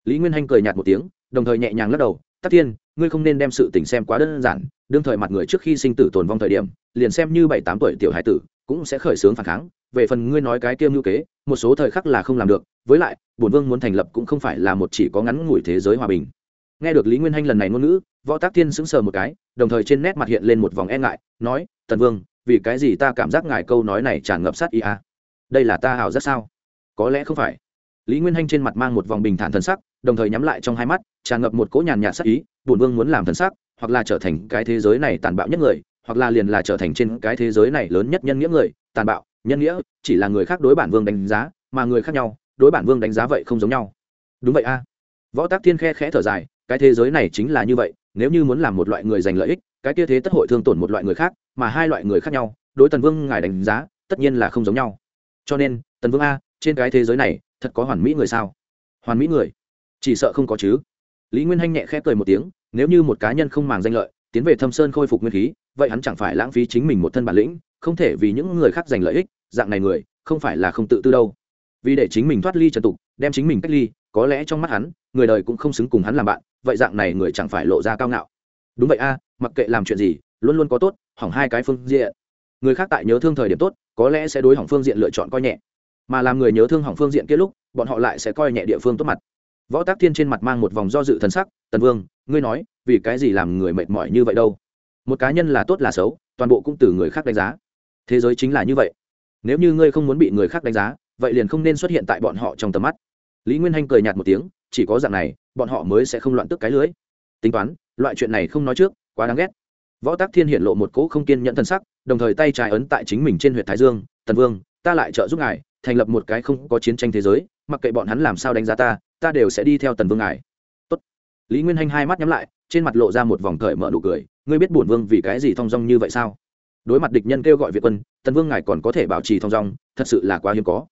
Lý nguyên hanh cười nhạt một tiếng, đồng thời nhẹ nhàng lắc đầu tác thiên, ngươi không nên đem sự tình xem quá đơn giản, đương thời mặt người trước khi sinh tử tồn vong thời điểm, liền xem như bảy tám tuổi tiểu hải tử, cũng sẽ khởi xướng phản kháng, về phần ngươi nói cái kia ngữ kế, một số thời khắc là không làm được, với lại, bổn vương muốn thành lập cũng không phải là một chỉ có ngắn ngủi thế giới hòa bình. Nghe được lý nguyên hanh lần này ngôn ngữ võ tác thiên sững sờ một cái, đồng thời trên nét mặt hiện lên một vòng e ngại, nói, tần vương, vì cái gì ta cảm giác ngài câu nói này tràn ngập sát ý a đây là ta hào rất sao? Có lẽ không phải. Lý nguyên hanh trên mặt mang một vòng bình thản thần sắc, đồng thời nhắm lại trong hai mắt, tràn ngập một cỗ nhàn nhạt sát ý, bổn vương muốn làm thần sắc, hoặc là trở thành cái thế giới này tàn bạo nhất người, hoặc là liền là trở thành trên cái thế giới này lớn nhất nhân nghĩa người, tàn bạo, nhân nghĩa, chỉ là người khác đối bản vương đánh giá, mà người khác nhau, đối bản vương đánh giá vậy không giống nhau. Đúng vậy a. Võ tác thiên khe khẽ thở dài cái thế giới này chính là như vậy, nếu như muốn làm một loại người giành lợi ích, cái kia thế tất hội thương tổn một loại người khác, mà hai loại người khác nhau, đối tần vương ngài đánh giá, tất nhiên là không giống nhau. Cho nên, tần vương a, trên cái thế giới này, thật có hoàn mỹ người sao? Hoàn mỹ người? Chỉ sợ không có chứ. Lý nguyên hanh nhẹ khẽ cười một tiếng, nếu như một cá nhân không màng danh lợi, tiến về thâm sơn khôi phục nguyên khí, vậy hắn chẳng phải lãng phí chính mình một thân bản lĩnh, không thể vì những người khác giành lợi ích, dạng này người, không phải là không tự tư đâu. Vì để chính mình thoát ly trần tục, đem chính mình cách ly, có lẽ trong mắt hắn người đời cũng không xứng cùng hắn làm bạn, vậy dạng này người chẳng phải lộ ra cao ngạo. Đúng vậy a, mặc kệ làm chuyện gì, luôn luôn có tốt, hỏng hai cái phương diện. Người khác tại nhớ thương thời điểm tốt, có lẽ sẽ đối hỏng phương diện lựa chọn coi nhẹ. Mà làm người nhớ thương hỏng phương diện kết lúc, bọn họ lại sẽ coi nhẹ địa phương tốt mặt. Võ tác thiên trên mặt mang một vòng do dự thần sắc, tần vương, ngươi nói, vì cái gì làm người mệt mỏi như vậy đâu? Một cá nhân là tốt là xấu, toàn bộ cũng từ người khác đánh giá. Thế giới chính là như vậy. Nếu như ngươi không muốn bị người khác đánh giá, vậy liền không nên xuất hiện tại bọn họ trong tầm mắt. Lý nguyên hanh cười nhạt một tiếng chỉ có dạng này, bọn họ mới sẽ không loạn tức cái lưới. Tính toán, loại chuyện này không nói trước, quá đáng ghét. Võ tác thiên hiện lộ một cỗ không kiên nhẫn thân sắc, đồng thời tay trái ấn tại chính mình trên huyện thái dương, tần vương, ta lại trợ giúp ngài, thành lập một cái không có chiến tranh thế giới, mặc kệ bọn hắn làm sao đánh giá ta ta đều sẽ đi theo tần vương ngài. Tốt. lý nguyên hanh hai mắt nhắm lại, trên mặt lộ ra một vòng cởi mở nụ cười, ngươi biết bổn vương vì cái gì thong dong như vậy sao? Đối mặt địch nhân kêu gọi việt quân, tần vương ngài còn có thể bảo trì thong dong, thật sự là quá hiếm có.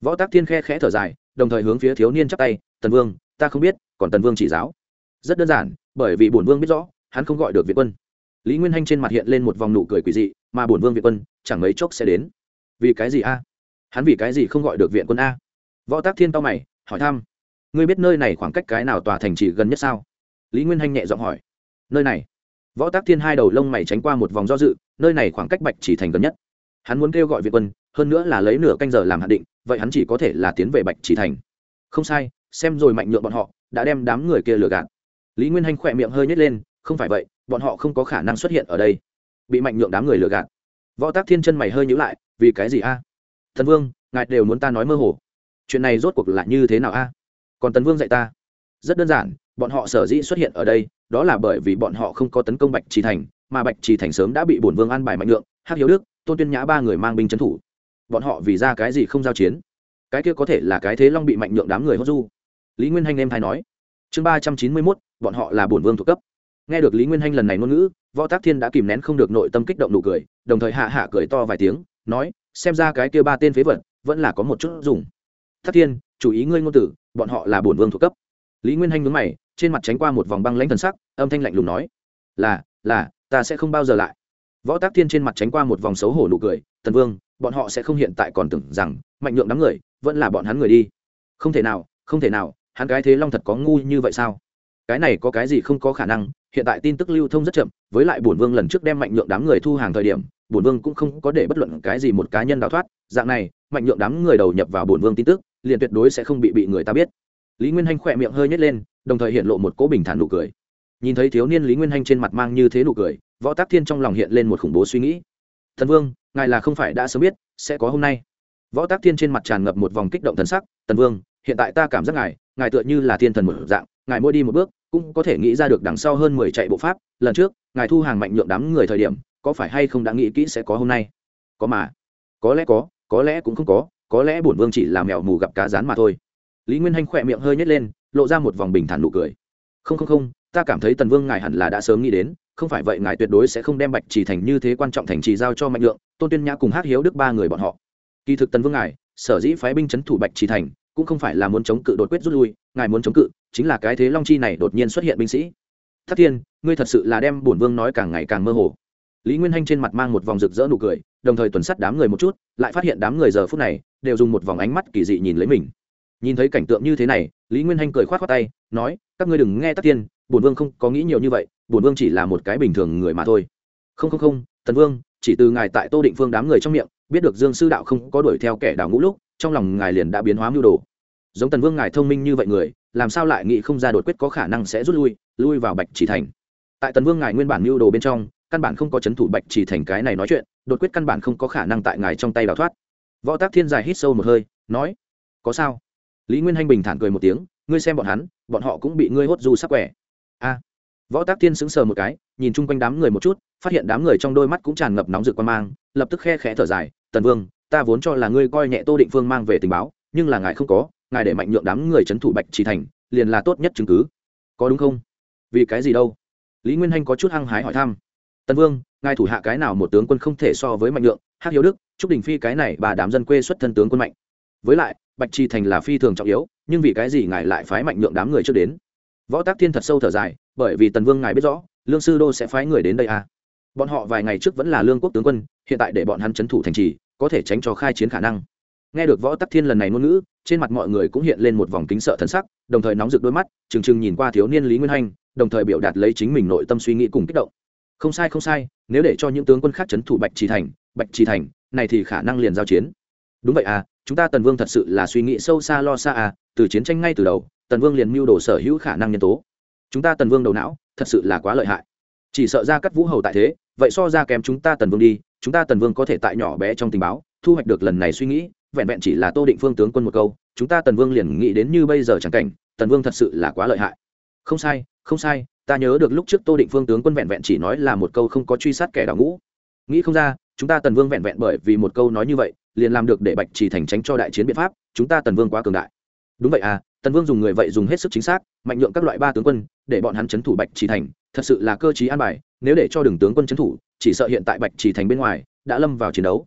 Võ tác thiên khe khẽ thở dài, đồng thời hướng phía thiếu niên chắp tay, tần vương ta không biết, còn tần vương chỉ giáo. Rất đơn giản, bởi vì bổn vương biết rõ, hắn không gọi được việt quân. Lý nguyên hanh trên mặt hiện lên một vòng nụ cười quỷ dị, mà bổn vương việt quân, chẳng mấy chốc sẽ đến. Vì cái gì a? Hắn vì cái gì không gọi được viện quân a? Võ tác thiên tao mày, hỏi thăm. Ngươi biết nơi này khoảng cách cái nào tòa thành trì gần nhất sao? Lý nguyên hanh nhẹ giọng hỏi. Nơi này. Võ tác thiên hai đầu lông mày tránh qua một vòng do dự, nơi này khoảng cách bạch chỉ thành gần nhất. Hắn muốn kêu gọi viện quân, hơn nữa là lấy nửa canh giờ làm hạn định, vậy hắn chỉ có thể là tiến về bạch chỉ thành. Không sai xem rồi mạnh nhượng bọn họ, đã đem đám người kia lừa gạt. Lý nguyên hanh khỏe miệng hơi nhét lên, không phải vậy, bọn họ không có khả năng xuất hiện ở đây. Bị mạnh nhượng đám người lừa gạt. Võ tác thiên chân mày hơi nhữ lại, vì cái gì a? Thần vương, ngài đều muốn ta nói mơ hồ. Chuyện này rốt cuộc là như thế nào a? Còn tần vương dạy ta. Rất đơn giản, bọn họ sở dĩ xuất hiện ở đây, đó là bởi vì bọn họ không có tấn công bạch trì thành, mà bạch trì thành sớm đã bị bổn vương an bài mạnh lượng hắc hiếu đức, tôn tuyên nhã ba người mang binh trấn thủ. Bọn họ vì ra cái gì không giao chiến? Cái kia có thể là cái thế long bị mạnh nhượng đám người hốt du lý nguyên hanh em thay nói. Chương ba trăm chín mươi mốt, bọn họ là bổn vương thuộc cấp. Nghe được lý nguyên hanh lần này ngôn ngữ, võ tác thiên đã kìm nén không được nội tâm kích động nụ cười, đồng thời hạ hạ cười to vài tiếng, nói, xem ra cái kia ba tên phế vật, vẫn là có một chút dùng. Thất thiên, chủ ý ngươi ngôn tử, bọn họ là bổn vương thuộc cấp. Lý nguyên hanh nhướng mày, trên mặt tránh qua một vòng băng lãnh thần sắc, âm thanh lạnh lùng nói. Là là, ta sẽ không bao giờ lại. Võ tác thiên trên mặt tránh qua một vòng xấu hổ nụ cười, tần vương, bọn họ sẽ không hiện tại còn tưởng rằng mạnh nhượng đám người, vẫn là bọn hắn người đi. Không thể nào, không thể nào hắn cái thế long thật có ngu như vậy sao? Cái này có cái gì không có khả năng, hiện tại tin tức lưu thông rất chậm, với lại bổn vương lần trước đem mạnh nhượng đám người thu hàng thời điểm, bổn vương cũng không có để bất luận cái gì một cá nhân đào thoát. Dạng này, mạnh nhượng đám người đầu nhập vào bổn vương tin tức, liền tuyệt đối sẽ không bị bị người ta biết. Lý nguyên hanh khỏe miệng hơi nhét lên, đồng thời hiện lộ một cố bình thản nụ cười. Nhìn thấy thiếu niên lý nguyên hanh trên mặt mang như thế nụ cười, võ tác thiên trong lòng hiện lên một khủng bố suy nghĩ. Thần vương, ngài là không phải đã sớm biết, sẽ có hôm nay. Võ tác thiên trên mặt tràn ngập một vòng kích động thần sắc tần vương, hiện tại ta cảm giác ngài ngài tựa như là thiên thần một dạng, ngài mỗi đi một bước, cũng có thể nghĩ ra được đằng sau hơn mười chạy bộ pháp. Lần trước, ngài thu hàng mạnh nhượng đám người thời điểm, có phải hay không đã nghĩ kỹ sẽ có hôm nay? Có mà. Có lẽ có có lẽ cũng không có có lẽ bổn vương chỉ là mèo mù gặp cá rán mà thôi. Lý nguyên hanh khỏe miệng hơi nhét lên, lộ ra một vòng bình thản nụ cười. Không không không, ta cảm thấy tần vương ngài hẳn là đã sớm nghĩ đến, không phải vậy ngài tuyệt đối sẽ không đem bạch chỉ thành như thế quan trọng thành trì giao cho mạnh lượng tôn tuyên nhã cùng hát hiếu đức ba người bọn họ. Kỳ thực tần vương ngài, sở dĩ phái binh c h ấ n thủ bạch chỉ thành cũng không phải là muốn chống cự đột quyết rút lui, ngài muốn chống cự, chính là cái thế long chi này đột nhiên xuất hiện binh sĩ. Thất thiên, ngươi thật sự là đem bổn vương nói càng ngày càng mơ hồ. Lý nguyên hanh trên mặt mang một vòng rực rỡ nụ cười, đồng thời tuần sắt đám người một chút, lại phát hiện đám người giờ phút này đều dùng một vòng ánh mắt kỳ dị nhìn lấy mình. Nhìn thấy cảnh tượng như thế này, lý nguyên hanh cười k h o á t khoác tay, nói, các ngươi đừng nghe tắc tiên bổn vương không có nghĩ nhiều như vậy, bổn vương chỉ là một cái bình thường người mà thôi. Không không không, tần vương, chỉ từ ngài tại tô định phương đám người trong miệng, biết được dương sư đạo không có đuổi theo kẻ đào ngũ lúc, trong lòng ngài liền đã biến hóa mưu đồ giống tần vương ngài thông minh như vậy người, làm sao lại nghĩ không ra đột quyết có khả năng sẽ rút lui lui vào bạch chỉ thành. Tại tần vương ngài nguyên bản mưu đồ bên trong, căn bản không có c h ấ n thủ bạch chỉ thành cái này nói chuyện, đột quyết căn bản không có khả năng tại ngài trong tay đào thoát. Võ tác thiên dài hít sâu một hơi, nói, có sao? Lý nguyên hanh bình thản cười một tiếng, ngươi xem bọn hắn, bọn họ cũng bị ngươi hốt du sắc quẻ. A. Võ tác thiên sững sờ một cái, nhìn chung quanh đám người một chút, phát hiện đám người trong đôi mắt cũng tràn ngập nóng rực quan mang, lập tức khe khẽ thở dài, tần vương, ta vốn cho là ngươi coi nhẹ tô định phương mang về tình báo, nhưng là ngài không có ngài để mạnh nhượng đám người c h ấ n thủ bạch trì thành, liền là tốt nhất chứng cứ. Có đúng không? Vì cái gì đâu? Lý nguyên hanh có chút hăng hái hỏi thăm. Tần vương, ngài thủ hạ cái nào một tướng quân không thể so với mạnh nhượng, hắc hiếu đức, trúc đình phi cái này bà đám dân quê xuất thân tướng quân mạnh. Với lại, bạch trì thành là phi thường trọng yếu, nhưng vì cái gì ngài lại phái mạnh nhượng đám người trước đến? Võ tác thiên thật sâu thở dài, bởi vì tần vương ngài biết rõ, lương sư đô sẽ phái người đến đây à? Bọn họ vài ngày trước vẫn là lương quốc tướng quân, hiện tại để bọn hắn c h ấ n thủ thành trì, có thể tránh cho khai chiến khả năng nghe được võ tắc thiên lần này ngôn ngữ, trên mặt mọi người cũng hiện lên một vòng kính sợ thân sắc, đồng thời nóng rực đôi mắt, trừng trừng nhìn qua thiếu niên lý nguyên hanh, đồng thời biểu đạt lấy chính mình nội tâm suy nghĩ cùng kích động. Không sai không sai, nếu để cho những tướng quân khác c h ấ n thủ bạch trì thành, bạch trì thành, này thì khả năng liền giao chiến. Đúng vậy à chúng ta tần vương thật sự là suy nghĩ sâu xa lo xa à từ chiến tranh ngay từ đầu, tần vương liền mưu đồ sở hữu khả năng nhân tố. Chúng ta tần vương đầu não, thật sự là quá lợi hại. Chỉ sợ ra cắt vũ hầu tại thế, vậy so ra kém chúng ta tần vương đi, chúng ta tần vương có thể tại nhỏ bé trong tình báo, thu hoạch được lần này suy nghĩ vẹn vẹn chỉ là tô định phương tướng quân một câu, chúng ta tần vương liền nghĩ đến như bây giờ chẳng cảnh, tần vương thật sự là quá lợi hại. Không sai không sai, ta nhớ được lúc trước tô định phương tướng quân vẹn vẹn chỉ nói là một câu không có truy sát kẻ đào ngũ. Nghĩ không ra, chúng ta tần vương vẹn vẹn bởi vì một câu nói như vậy, liền làm được để bạch chỉ thành tránh cho đại chiến biện pháp, chúng ta tần vương quá cường đại. Đúng vậy à tần vương dùng người vậy dùng hết sức chính xác, mạnh nhượng các loại ba tướng quân, để bọn hắn c h ấ n thủ bạch chỉ thành, thật sự là cơ chí an bài, nếu để cho đường tướng quân c thủ, chỉ sợ hiện tại bạch chỉ thành bên ngoài đã lâm vào chiến đấu.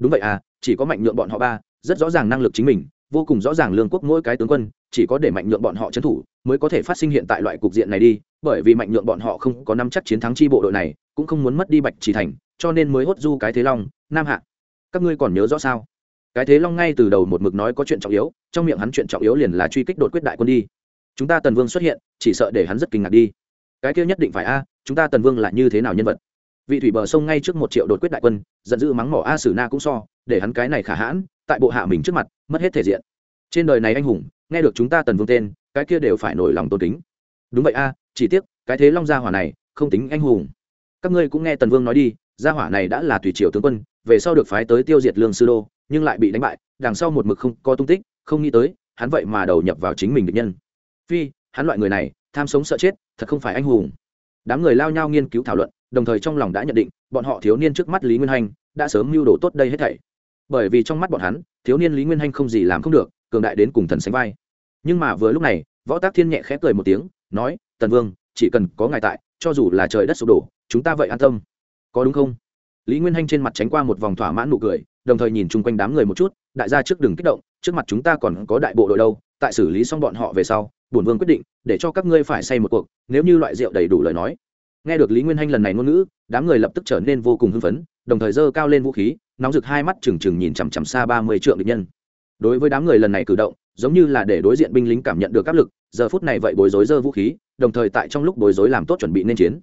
Đúng vậy à chỉ có mạnh nhượng bọn họ ba, rất rõ ràng năng lực chính mình, vô cùng rõ ràng lương quốc mỗi cái tướng quân, chỉ có để mạnh nhượng bọn họ trấn thủ mới có thể phát sinh hiện tại loại cục diện này đi, bởi vì mạnh nhượng bọn họ không có năm chắc chiến thắng chi bộ đội này, cũng không muốn mất đi bạch chỉ thành, cho nên mới hốt du cái thế long, nam hạ. Các ngươi còn nhớ rõ sao? Cái thế long ngay từ đầu một mực nói có chuyện trọng yếu, trong miệng hắn chuyện trọng yếu liền là truy kích đột quyết đại quân đi. Chúng ta tần vương xuất hiện, chỉ sợ để hắn rất kinh ngạc đi. Cái kia nhất định phải a, chúng ta tần vương là như thế nào nhân vật? Vị thủy bờ sông ngay trước một triệu đột quyết đại quân, giận dữ mắng mỏ a sử na cũng so, để hắn cái này khả hãn, tại bộ hạ mình trước mặt, mất hết thể diện. Trên đời này anh hùng, nghe được chúng ta tần vương tên, cái kia đều phải nổi lòng tôn kính. Đúng vậy a, chỉ tiếc, cái thế long gia hỏa này, không tính anh hùng. Các ngươi cũng nghe tần vương nói đi, gia hỏa này đã là tùy triều tướng quân, về sau được phái tới tiêu diệt lương sư đô, nhưng lại bị đánh bại, đằng sau một mực không có tung tích, không nghĩ tới, hắn vậy mà đầu nhập vào chính mình định nhân. Phi, hắn loại người này, tham sống sợ chết, thật không phải anh hùng. Đám người lao nhau nghiên cứu thảo luận đồng thời trong lòng đã nhận định, bọn họ thiếu niên trước mắt lý nguyên hanh đã sớm mưu đồ tốt đây hết thảy. Bởi vì trong mắt bọn hắn, thiếu niên lý nguyên hanh không gì làm không được, cường đại đến cùng thần sánh vai. Nhưng mà vừa lúc này, võ tác thiên nhẹ khẽ cười một tiếng, nói, tần vương, chỉ cần có ngài tại, cho dù là trời đất sụp đổ, chúng ta vậy an tâm. Có đúng không? Lý nguyên hanh trên mặt tránh qua một vòng thỏa mãn nụ cười, đồng thời nhìn chung quanh đám người một chút, đại gia trước đừng kích động, trước mặt chúng ta còn có đại bộ đội đâu, tại xử lý xong bọn họ về sau, bổn vương quyết định, để cho các ngươi phải say một cuộc, nếu như loại rượu đầy đủ lời nói nghe được lý nguyên hanh lần này ngôn ngữ, đám người lập tức trở nên vô cùng hưng phấn, đồng thời dơ cao lên vũ khí, nóng rực hai mắt trừng trừng nhìn chằm chằm xa ba mươi triệu địch nhân. Đối với đám người lần này cử động, giống như là để đối diện binh lính cảm nhận được áp lực, giờ phút này vậy bối rối dơ vũ khí, đồng thời tại trong lúc bối rối làm tốt chuẩn bị nên chiến.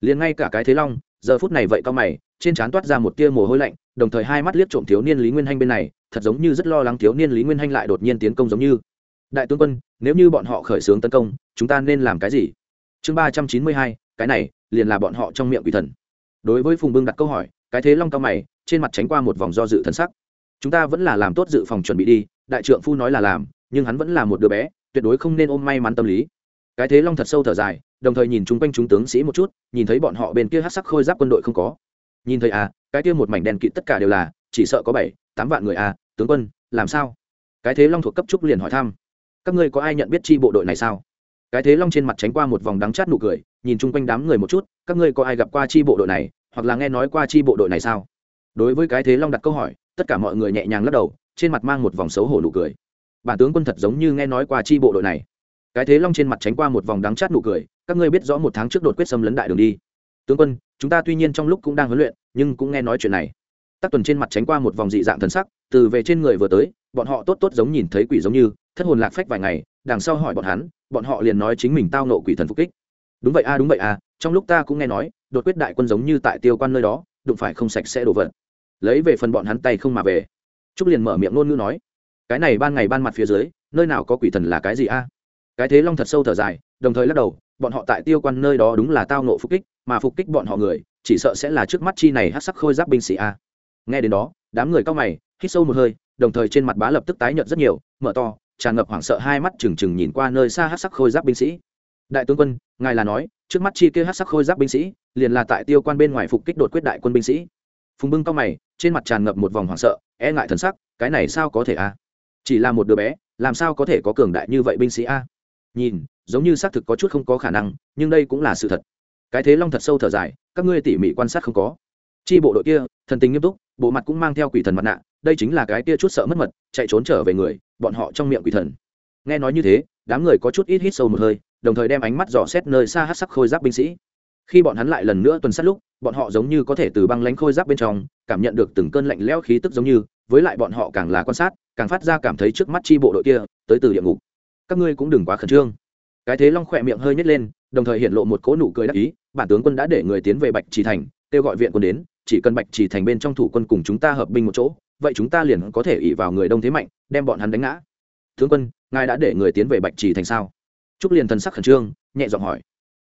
Liền ngay cả cái thế long, giờ phút này vậy cao mày, trên trán toát ra một tia mồ hôi lạnh, đồng thời hai mắt liếc trộm thiếu niên lý nguyên hanh bên này, thật giống như rất lo lắng thiếu niên lý nguyên hanh lại đột nhiên tiến công giống như. Đại tướng quân, nếu như bọn họ khởi xướng tấn công, chúng ta nên làm cái gì? Chương ba trăm chín mươi hai cái này, liền là bọn họ trong miệng quỷ thần. Đối với phùng bưng đặt câu hỏi, cái thế long cao mày, trên mặt tránh qua một vòng do dự thần sắc. Chúng ta vẫn là làm tốt dự phòng chuẩn bị đi, đại trượng phu nói là làm, nhưng hắn vẫn là một đứa bé, tuyệt đối không nên ôm may mắn tâm lý. Cái thế long thật sâu thở dài, đồng thời nhìn chung quanh chúng tướng sĩ một chút, nhìn thấy bọn họ bên kia hát sắc khôi giáp quân đội không có. Nhìn thấy à cái kia một mảnh đèn kịt tất cả đều là, chỉ sợ có bảy, tám vạn người à tướng quân, làm sao? Cái thế long thuộc cấp trúc liền hỏi thăm. Các ngươi có ai nhận biết chi bộ đội này sao? Cái thế long trên mặt tránh qua một vòng đắng chát nụ cười nhìn chung quanh đám người một chút, các ngươi có ai gặp qua chi bộ đội này, hoặc là nghe nói qua chi bộ đội này sao? Đối với cái thế long đặt câu hỏi, tất cả mọi người nhẹ nhàng lắc đầu, trên mặt mang một vòng xấu hổ nụ cười. Bản tướng quân thật giống như nghe nói qua chi bộ đội này. Cái thế long trên mặt tránh qua một vòng đắng chát nụ cười, các ngươi biết rõ một tháng trước đột quyết xâm lấn đại đường đi. Tướng quân, chúng ta tuy nhiên trong lúc cũng đang huấn luyện, nhưng cũng nghe nói chuyện này. Tắc tuần trên mặt tránh qua một vòng dị dạng thần sắc, từ về trên người vừa tới, bọn họ tốt tốt giống nhìn thấy quỷ giống như, thất hồn lạc phách vài ngày, đằng sau hỏi bọn hắn, bọn họ liền nói chính mình tao nộ quỷ thần phục kích đúng vậy a, đúng vậy a, trong lúc ta cũng nghe nói, đột quyết đại quân giống như tại tiêu quan nơi đó, đụng phải không sạch sẽ đổ vật. Lấy về phần bọn hắn tay không mà về. Trúc liền mở miệng ngôn ngữ nói, cái này ban ngày ban mặt phía dưới, nơi nào có quỷ thần là cái gì a? Cái thế long thật sâu thở dài, đồng thời lắc đầu, bọn họ tại tiêu quan nơi đó đúng là tao nộ phục kích, mà phục kích bọn họ người, chỉ sợ sẽ là trước mắt chi này hát sắc khôi giáp binh sĩ a. Nghe đến đó, đám người cao mày, hít sâu một hơi, đồng thời trên mặt bá lập tức tái nhợt rất nhiều, mở to, tràn ngập hoảng sợ hai mắt trừng trừng nhìn qua nơi xa hát sắc khôi giáp binh sĩ. Đại tướng quân ngài là nói, trước mắt chi kia hát sắc khôi giáp binh sĩ, liền là tại tiêu quan bên ngoài phục kích đột quyết đại quân binh sĩ. Phùng bưng cao mày, trên mặt tràn ngập một vòng hoảng sợ e ngại thần sắc, cái này sao có thể a? Chỉ là một đứa bé, làm sao có thể có cường đại như vậy binh sĩ a? Nhìn, giống như xác thực có chút không có khả năng, nhưng đây cũng là sự thật. Cái thế long thật sâu thở dài, các ngươi tỉ mỉ quan sát không có. Chi bộ đội kia, thần tình nghiêm túc, bộ mặt cũng mang theo quỷ thần mặt nạ, đây chính là cái kia chút sợ mất mật, chạy trốn trở về người, bọn họ trong miệng quỷ thần. Nghe nói như thế, đám người có chút ít hít sâu một hơi đồng thời đem ánh mắt dò xét nơi xa hát sắc khôi giáp binh sĩ. Khi bọn hắn lại lần nữa tuần sát lúc, bọn họ giống như có thể từ băng lánh khôi giáp bên trong cảm nhận được từng cơn lạnh lẽo khí tức giống như, với lại bọn họ càng là quan sát, càng phát ra cảm thấy trước mắt chi bộ đội kia tới từ địa ngục. Các ngươi cũng đừng quá khẩn trương. Cái thế long khỏe miệng hơi nhét lên, đồng thời hiện lộ một cỗ nụ cười đắc ý, bản tướng quân đã để người tiến về bạch trì thành, kêu gọi viện quân đến, chỉ cần bạch trì thành bên trong thủ quân cùng chúng ta hợp binh một chỗ, vậy chúng ta liền có thể ỉ vào người đông thế mạnh, đem bọn hắn đánh ngã. Tướng quân, ngài đã để người tiến về bạch trì thành sao? Trúc liền thần sắc khẩn trương, nhẹ giọng hỏi.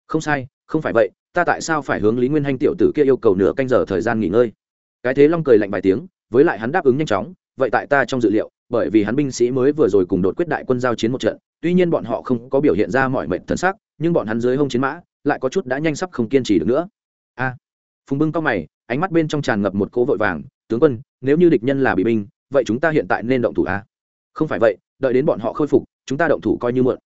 Không sai, không phải vậy, ta tại sao phải hướng lý nguyên hanh tiểu tử kia yêu cầu nửa canh giờ thời gian nghỉ ngơi? Cái thế long cười lạnh vài tiếng, với lại hắn đáp ứng nhanh chóng, vậy tại ta trong dự liệu, bởi vì hắn binh sĩ mới vừa rồi cùng đột quyết đại quân giao chiến một trận, tuy nhiên bọn họ không có biểu hiện ra mọi mệnh thần sắc, nhưng bọn hắn dưới hông chiến mã, lại có chút đã nhanh sắp không kiên trì được nữa. A. Phùng bưng cao mày, ánh mắt bên trong tràn ngập một cỗ vội vàng, tướng quân, nếu như địch nhân là bị binh, vậy chúng ta hiện tại nên động thủ a không phải vậy, đợi đến bọn họ khôi phục, chúng ta động thủ coi như mượn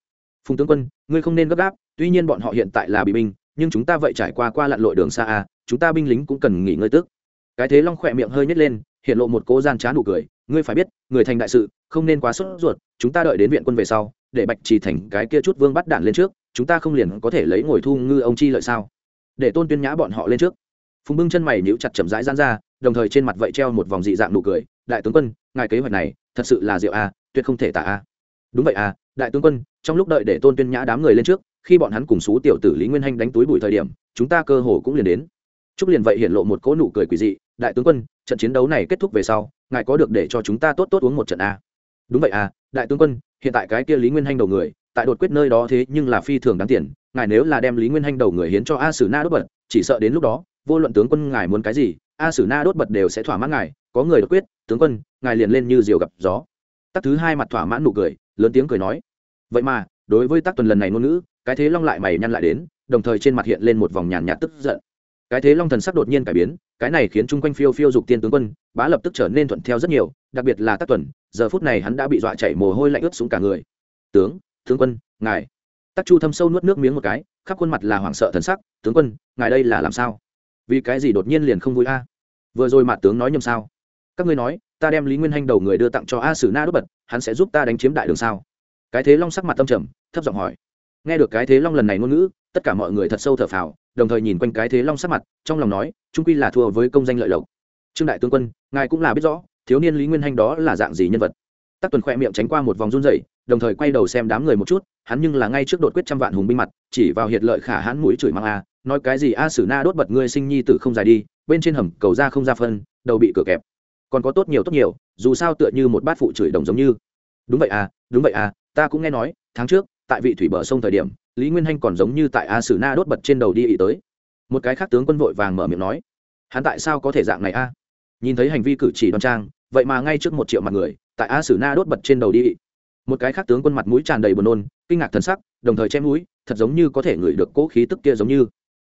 phùng tướng quân, ngươi không nên gấp gáp, tuy nhiên bọn họ hiện tại là bị binh, nhưng chúng ta vậy trải qua qua lặn lội đường xa a chúng ta binh lính cũng cần nghỉ ngơi tức cái thế long khỏe miệng hơi nhét lên, hiện lộ một cố gian trá nụ cười, ngươi phải biết, người thành đại sự, không nên quá sốt ruột, chúng ta đợi đến viện quân về sau, để bạch trì thành cái kia chút vương bắt đạn lên trước, chúng ta không liền có thể lấy ngồi thu ngư ông chi lợi sao? Để tôn tuyên nhã bọn họ lên trước. Phùng bưng chân mày níu chặt chậm rãi gian ra, đồng thời trên mặt vậy treo một vòng dị dạng nụ cười, đại tướng quân, ngài kế hoạch này thật sự là diệu a tuyệt không thể tả a đúng vậy à đại tướng quân trong lúc đợi để tôn tuyên nhã đám người lên trước, khi bọn hắn cùng xú tiểu tử lý nguyên hanh đánh túi bụi thời điểm, chúng ta cơ hồ cũng liền đến. Trúc liền vậy hiện lộ một cỗ nụ cười quỷ dị, đại tướng quân, trận chiến đấu này kết thúc về sau, ngài có được để cho chúng ta tốt tốt uống một trận a đúng vậy à đại tướng quân, hiện tại cái kia lý nguyên hanh đầu người, tại đột quyết nơi đó thế nhưng là phi thường đáng tiền, ngài nếu là đem lý nguyên hanh đầu người hiến cho a sử na đốt bật, chỉ sợ đến lúc đó, vô luận tướng quân ngài muốn cái gì, a sử na đốt bật đều sẽ thỏa mãn ngài, có người đột quyết, tướng quân, ngài liền lên như diều gặp gió. Tắc thứ hai mặt thỏa mãn nụ cười, lớn tiếng cười nói vậy mà, đối với tác tuần lần này ngôn ngữ, cái thế long lại mày nhăn lại đến, đồng thời trên mặt hiện lên một vòng nhàn nhạt tức giận. Cái thế long thần sắc đột nhiên cải biến, cái này khiến chung quanh phiêu phiêu dục tiên tướng quân, bá lập tức trở nên thuận theo rất nhiều, đặc biệt là tác tuần, giờ phút này hắn đã bị dọa chảy mồ hôi lạnh ướt xuống cả người. Tướng tướng quân, ngài. Tác chu thâm sâu nuốt nước miếng một cái, khắp khuôn mặt là hoảng sợ thần sắc, tướng quân, ngài đây là làm sao? Vì cái gì đột nhiên liền không vui a? Vừa rồi mà tướng nói nhầm sao? Các ngươi nói, ta đem lý nguyên hanh đầu người đưa tặng cho a sử na đốt bật, hắn sẽ giúp ta đánh chiếm đại đường sao? Cái thế long sắc mặt tâm trầm, thấp giọng hỏi. Nghe được cái thế long lần này ngôn ngữ, tất cả mọi người thật sâu thở phào, đồng thời nhìn quanh cái thế long sắc mặt, trong lòng nói, trung quy là thua với công danh lợi lộc. Trương đại tướng quân, ngài cũng là biết rõ, thiếu niên lý nguyên hanh đó là dạng gì nhân vật. Tắc tuần khoe miệng tránh qua một vòng run rẩy, đồng thời quay đầu xem đám người một chút, hắn nhưng là ngay trước đột quyết trăm vạn hùng binh mặt, chỉ vào hiệt lợi khả hãn mũi chửi mang a, nói cái gì a sử na đốt bật ngươi sinh nhi tử không dài đi, bên trên hầm cầu ra không ra phân, đầu bị cửa kẹp. Còn có tốt nhiều tốt nhiều, dù sao tựa như một bát phụ chửi đồng giống như. Đúng vậy à đúng vậy à ta cũng nghe nói, tháng trước, tại vị thủy bờ sông thời điểm, lý nguyên hanh còn giống như tại a sử na đốt bật trên đầu đi ý tới. Một cái khác tướng quân vội vàng mở miệng nói, hắn tại sao có thể dạng này a? Nhìn thấy hành vi cử chỉ đoan trang, vậy mà ngay trước một triệu mặt người, tại a sử na đốt bật trên đầu đi ý. một cái khác tướng quân mặt mũi tràn đầy buồn nôn, kinh ngạc thần sắc, đồng thời che mũi, thật giống như có thể ngửi được cỗ khí tức kia giống như.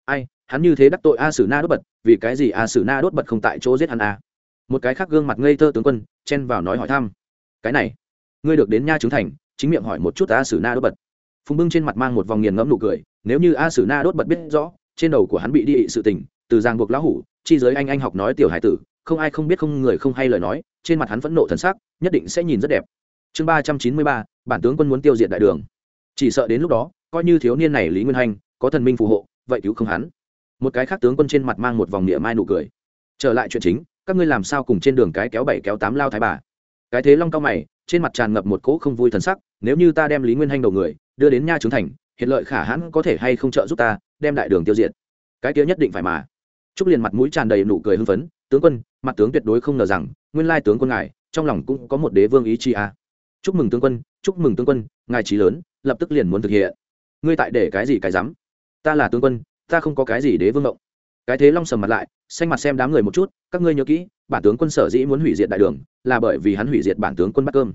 Ai, hắn như thế đắc tội a sử na đốt bật, vì cái gì a sử na đốt bật không tại chỗ giết hắn a? Một cái khác gương mặt ngây thơ tướng quân, chen vào nói hỏi thăm, cái này, ngươi được đến nha trứng thành chính miệng hỏi một chút a sử na đốt bật. Phùng bưng trên mặt mang một vòng nghiền ngẫm nụ cười, nếu như a sử na đốt bật biết rõ, trên đầu của hắn bị đi sự tình, từ giang buộc lão hủ, chi giới anh anh học nói tiểu hải tử, không ai không biết không người không hay lời nói, trên mặt hắn phẫn nộ thần sắc, nhất định sẽ nhìn rất đẹp. Chương ba trăm chín mươi ba, bản tướng quân muốn tiêu diệt đại đường. Chỉ sợ đến lúc đó, coi như thiếu niên này lý nguyên hanh có thần minh phù hộ, vậy cứu không hắn. Một cái khác tướng quân trên mặt mang một vòng niệm mai nụ cười. Trở lại chuyện chính, các ngươi làm sao cùng trên đường cái kéo bảy kéo tám lao thái bà? Cái thế long cao mày trên mặt tràn ngập một cỗ không vui thần sắc, nếu như ta đem lý nguyên hanh đầu người đưa đến nha trướng thành, hiện lợi khả hãn có thể hay không trợ giúp ta đem đại đường tiêu diệt? Cái kia nhất định phải mà. Trúc liền mặt mũi tràn đầy nụ cười hưng phấn, tướng quân, mặt tướng tuyệt đối không ngờ rằng, nguyên lai tướng quân ngài, trong lòng cũng có một đế vương ý chi à. chúc mừng tướng quân, chúc mừng tướng quân, ngài trí lớn, lập tức liền muốn thực hiện. Ngươi tại để cái gì cái dám ta là tướng quân, ta không có cái gì đế vương động cái thế long sầm mặt lại, xanh mặt xem đám người một chút, các ngươi nhớ kỹ, bản tướng quân sở dĩ muốn hủy diệt đại đường, là bởi vì hắn hủy diệt bản tướng quân bắt cơm.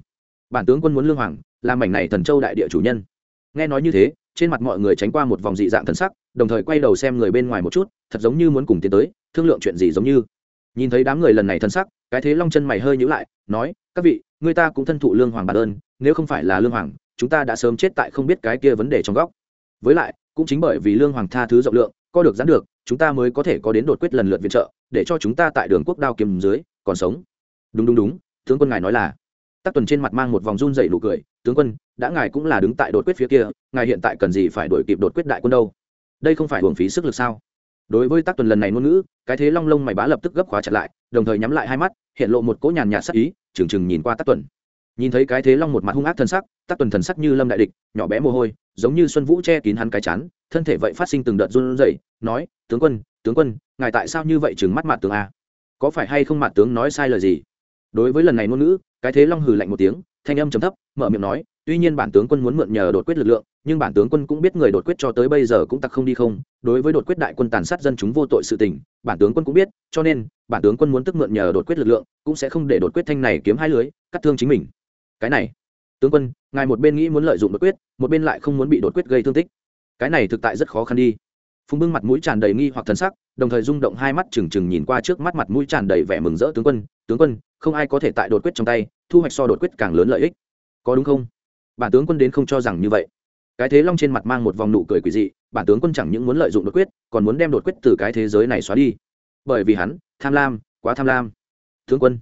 Bản tướng quân muốn lương hoàng làm mảnh này thần châu đại địa chủ nhân. Nghe nói như thế, trên mặt mọi người tránh qua một vòng dị dạng thần sắc, đồng thời quay đầu xem người bên ngoài một chút, thật giống như muốn cùng tiến tới, thương lượng chuyện gì giống như. Nhìn thấy đám người lần này thân sắc, cái thế long chân mày hơi nhữ lại, nói, các vị, người ta cũng thân thụ lương hoàng bản ơn, nếu không phải là lương hoàng, chúng ta đã sớm chết tại không biết cái kia vấn đề trong góc. Với lại, cũng chính bởi vì lương hoàng tha thứ rộng lượng co được giãn được chúng ta mới có thể có đến đột quyết lần lượt viện trợ, để cho chúng ta tại đường quốc đao kiềm dưới còn sống. Đúng đúng đúng, tướng quân ngài nói là. Tắc tuần trên mặt mang một vòng run dậy nụ cười, tướng quân, đã ngài cũng là đứng tại đột quyết phía kia, ngài hiện tại cần gì phải đổi kịp đột quyết đại quân đâu? Đây không phải hưởng phí sức lực sao? Đối với tắc tuần lần này ngôn ngữ, cái thế long lông mày bá lập tức gấp khóa chặt lại, đồng thời nhắm lại hai mắt, hiện lộ một cỗ nhàn nhạt sắc ý trừng trừng nhìn qua tắc tuần. Nhìn thấy cái thế long một mặt hung ác thân sắc, tắc tuần thần sắc như lâm đại địch, nhỏ bé mồ hôi, giống như xuân vũ che kín hắn cái chán thân thể vậy phát sinh từng đợt run rẩy, nói, tướng quân tướng quân, ngài tại sao như vậy chừng mắt mặt tướng a? Có phải hay không mặt tướng nói sai lời gì? Đối với lần này ngôn ngữ, cái thế long hừ lạnh một tiếng, thanh âm trầm thấp, mở miệng nói, tuy nhiên bản tướng quân muốn mượn nhờ đột quyết lực lượng, nhưng bản tướng quân cũng biết người đột quyết cho tới bây giờ cũng tặc không đi không. Đối với đột quyết đại quân tàn sát dân chúng vô tội sự tình, bản tướng quân cũng biết, cho nên, bản tướng quân muốn tức mượn nhờ đột quyết lực lượng, cũng sẽ không để đột quyết thanh này kiếm hai lưới, cắt thương chính mình. Cái này, tướng quân, ngài một bên nghĩ muốn lợi dụng đột quyết, một bên lại không muốn bị đột quyết gây thương tích cái này thực tại rất khó khăn đi. Phùng bưng mặt mũi tràn đầy nghi hoặc thần sắc, đồng thời rung động hai mắt trừng trừng nhìn qua trước mắt mặt mũi tràn đầy vẻ mừng rỡ tướng quân tướng quân, không ai có thể tại đột quyết trong tay, thu hoạch so đột quyết càng lớn lợi ích. Có đúng không? Bản tướng quân đến không cho rằng như vậy. Cái thế long trên mặt mang một vòng nụ cười quỷ dị, bản tướng quân chẳng những muốn lợi dụng đột quyết, còn muốn đem đột quyết từ cái thế giới này xóa đi. Bởi vì hắn, tham lam, quá tham lam. Tướng quân.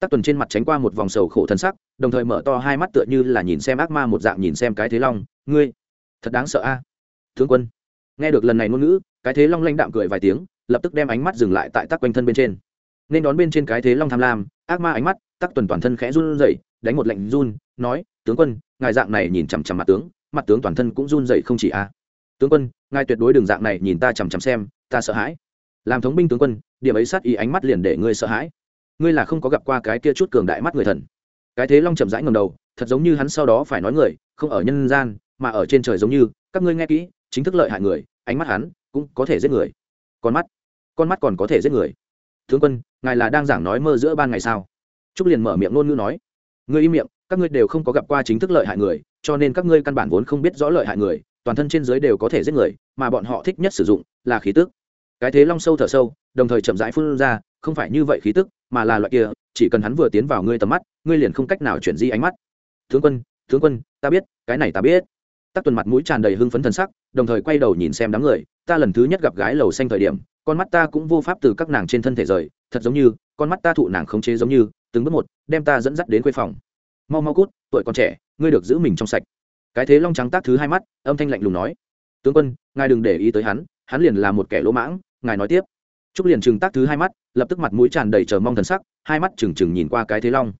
Tắc tuần trên mặt tránh qua một vòng sầu khổ thân sắc, đồng thời mở to hai mắt tựa như là nhìn xem ác ma một dạng nhìn xem cái thế long, ngươi, thật đáng sợ a tướng quân. Nghe được lần này ngôn ngữ, cái thế long lanh đạm cười vài tiếng, lập tức đem ánh mắt dừng lại tại tắc quanh thân bên trên. Nên đón bên trên cái thế long tham lam, ác ma ánh mắt, tắc tuần toàn thân khẽ run rẩy, đánh một lệnh run, nói, tướng quân, ngài dạng này nhìn chằm chằm mặt tướng mặt tướng toàn thân cũng run rẩy không chỉ a. Tướng quân, ngài tuyệt đối đường dạng này nhìn ta chằm chằm xem, ta sợ hãi. Làm thống binh tướng quân, điểm ấy sát ý ánh mắt liền để ngươi sợ hãi. Ngươi là không có gặp qua cái kia chút cường đại mắt người thần. Cái thế long chậm rãi ngầm đầu, thật giống như hắn sau đó phải nói người, không ở nhân gian, mà ở trên trời giống như, các ngươi nghe kỹ chính thức lợi hại người, ánh mắt hắn cũng có thể giết người. Con mắt con mắt còn có thể giết người. Tướng quân, ngài là đang giảng nói mơ giữa ban ngày sao? Trúc liền mở miệng ngôn ngữ nói. Ngươi im miệng, các ngươi đều không có gặp qua chính thức lợi hại người, cho nên các ngươi căn bản vốn không biết rõ lợi hại người, toàn thân trên dưới đều có thể giết người, mà bọn họ thích nhất sử dụng là khí tức. Cái thế long sâu thở sâu, đồng thời chậm rãi phun ra, không phải như vậy khí tức, mà là loại kia, chỉ cần hắn vừa tiến vào ngươi tầm mắt, ngươi liền không cách nào chuyển di ánh mắt. Tướng quân tướng quân, ta biết, cái này ta biết tắc tuần mặt mũi tràn đầy hưng phấn thần sắc, đồng thời quay đầu nhìn xem đám người, ta lần thứ nhất gặp gái lầu xanh thời điểm, con mắt ta cũng vô pháp từ các nàng trên thân thể rời, thật giống như, con mắt ta thụ nàng khống chế giống như, từng bước một, đem ta dẫn dắt đến quê phòng. Mau mau cút, tuổi còn trẻ, ngươi được giữ mình trong sạch. Cái thế long trắng tác thứ hai mắt, âm thanh lạnh lùng nói, tướng quân, ngài đừng để ý tới hắn hắn liền là một kẻ lỗ mãng, ngài nói tiếp. Trúc liền trừng tác thứ hai mắt, lập tức mặt mũi tràn đầy chờ mong thần sắc, hai mắt trừng trừng nhìn qua cái thế long.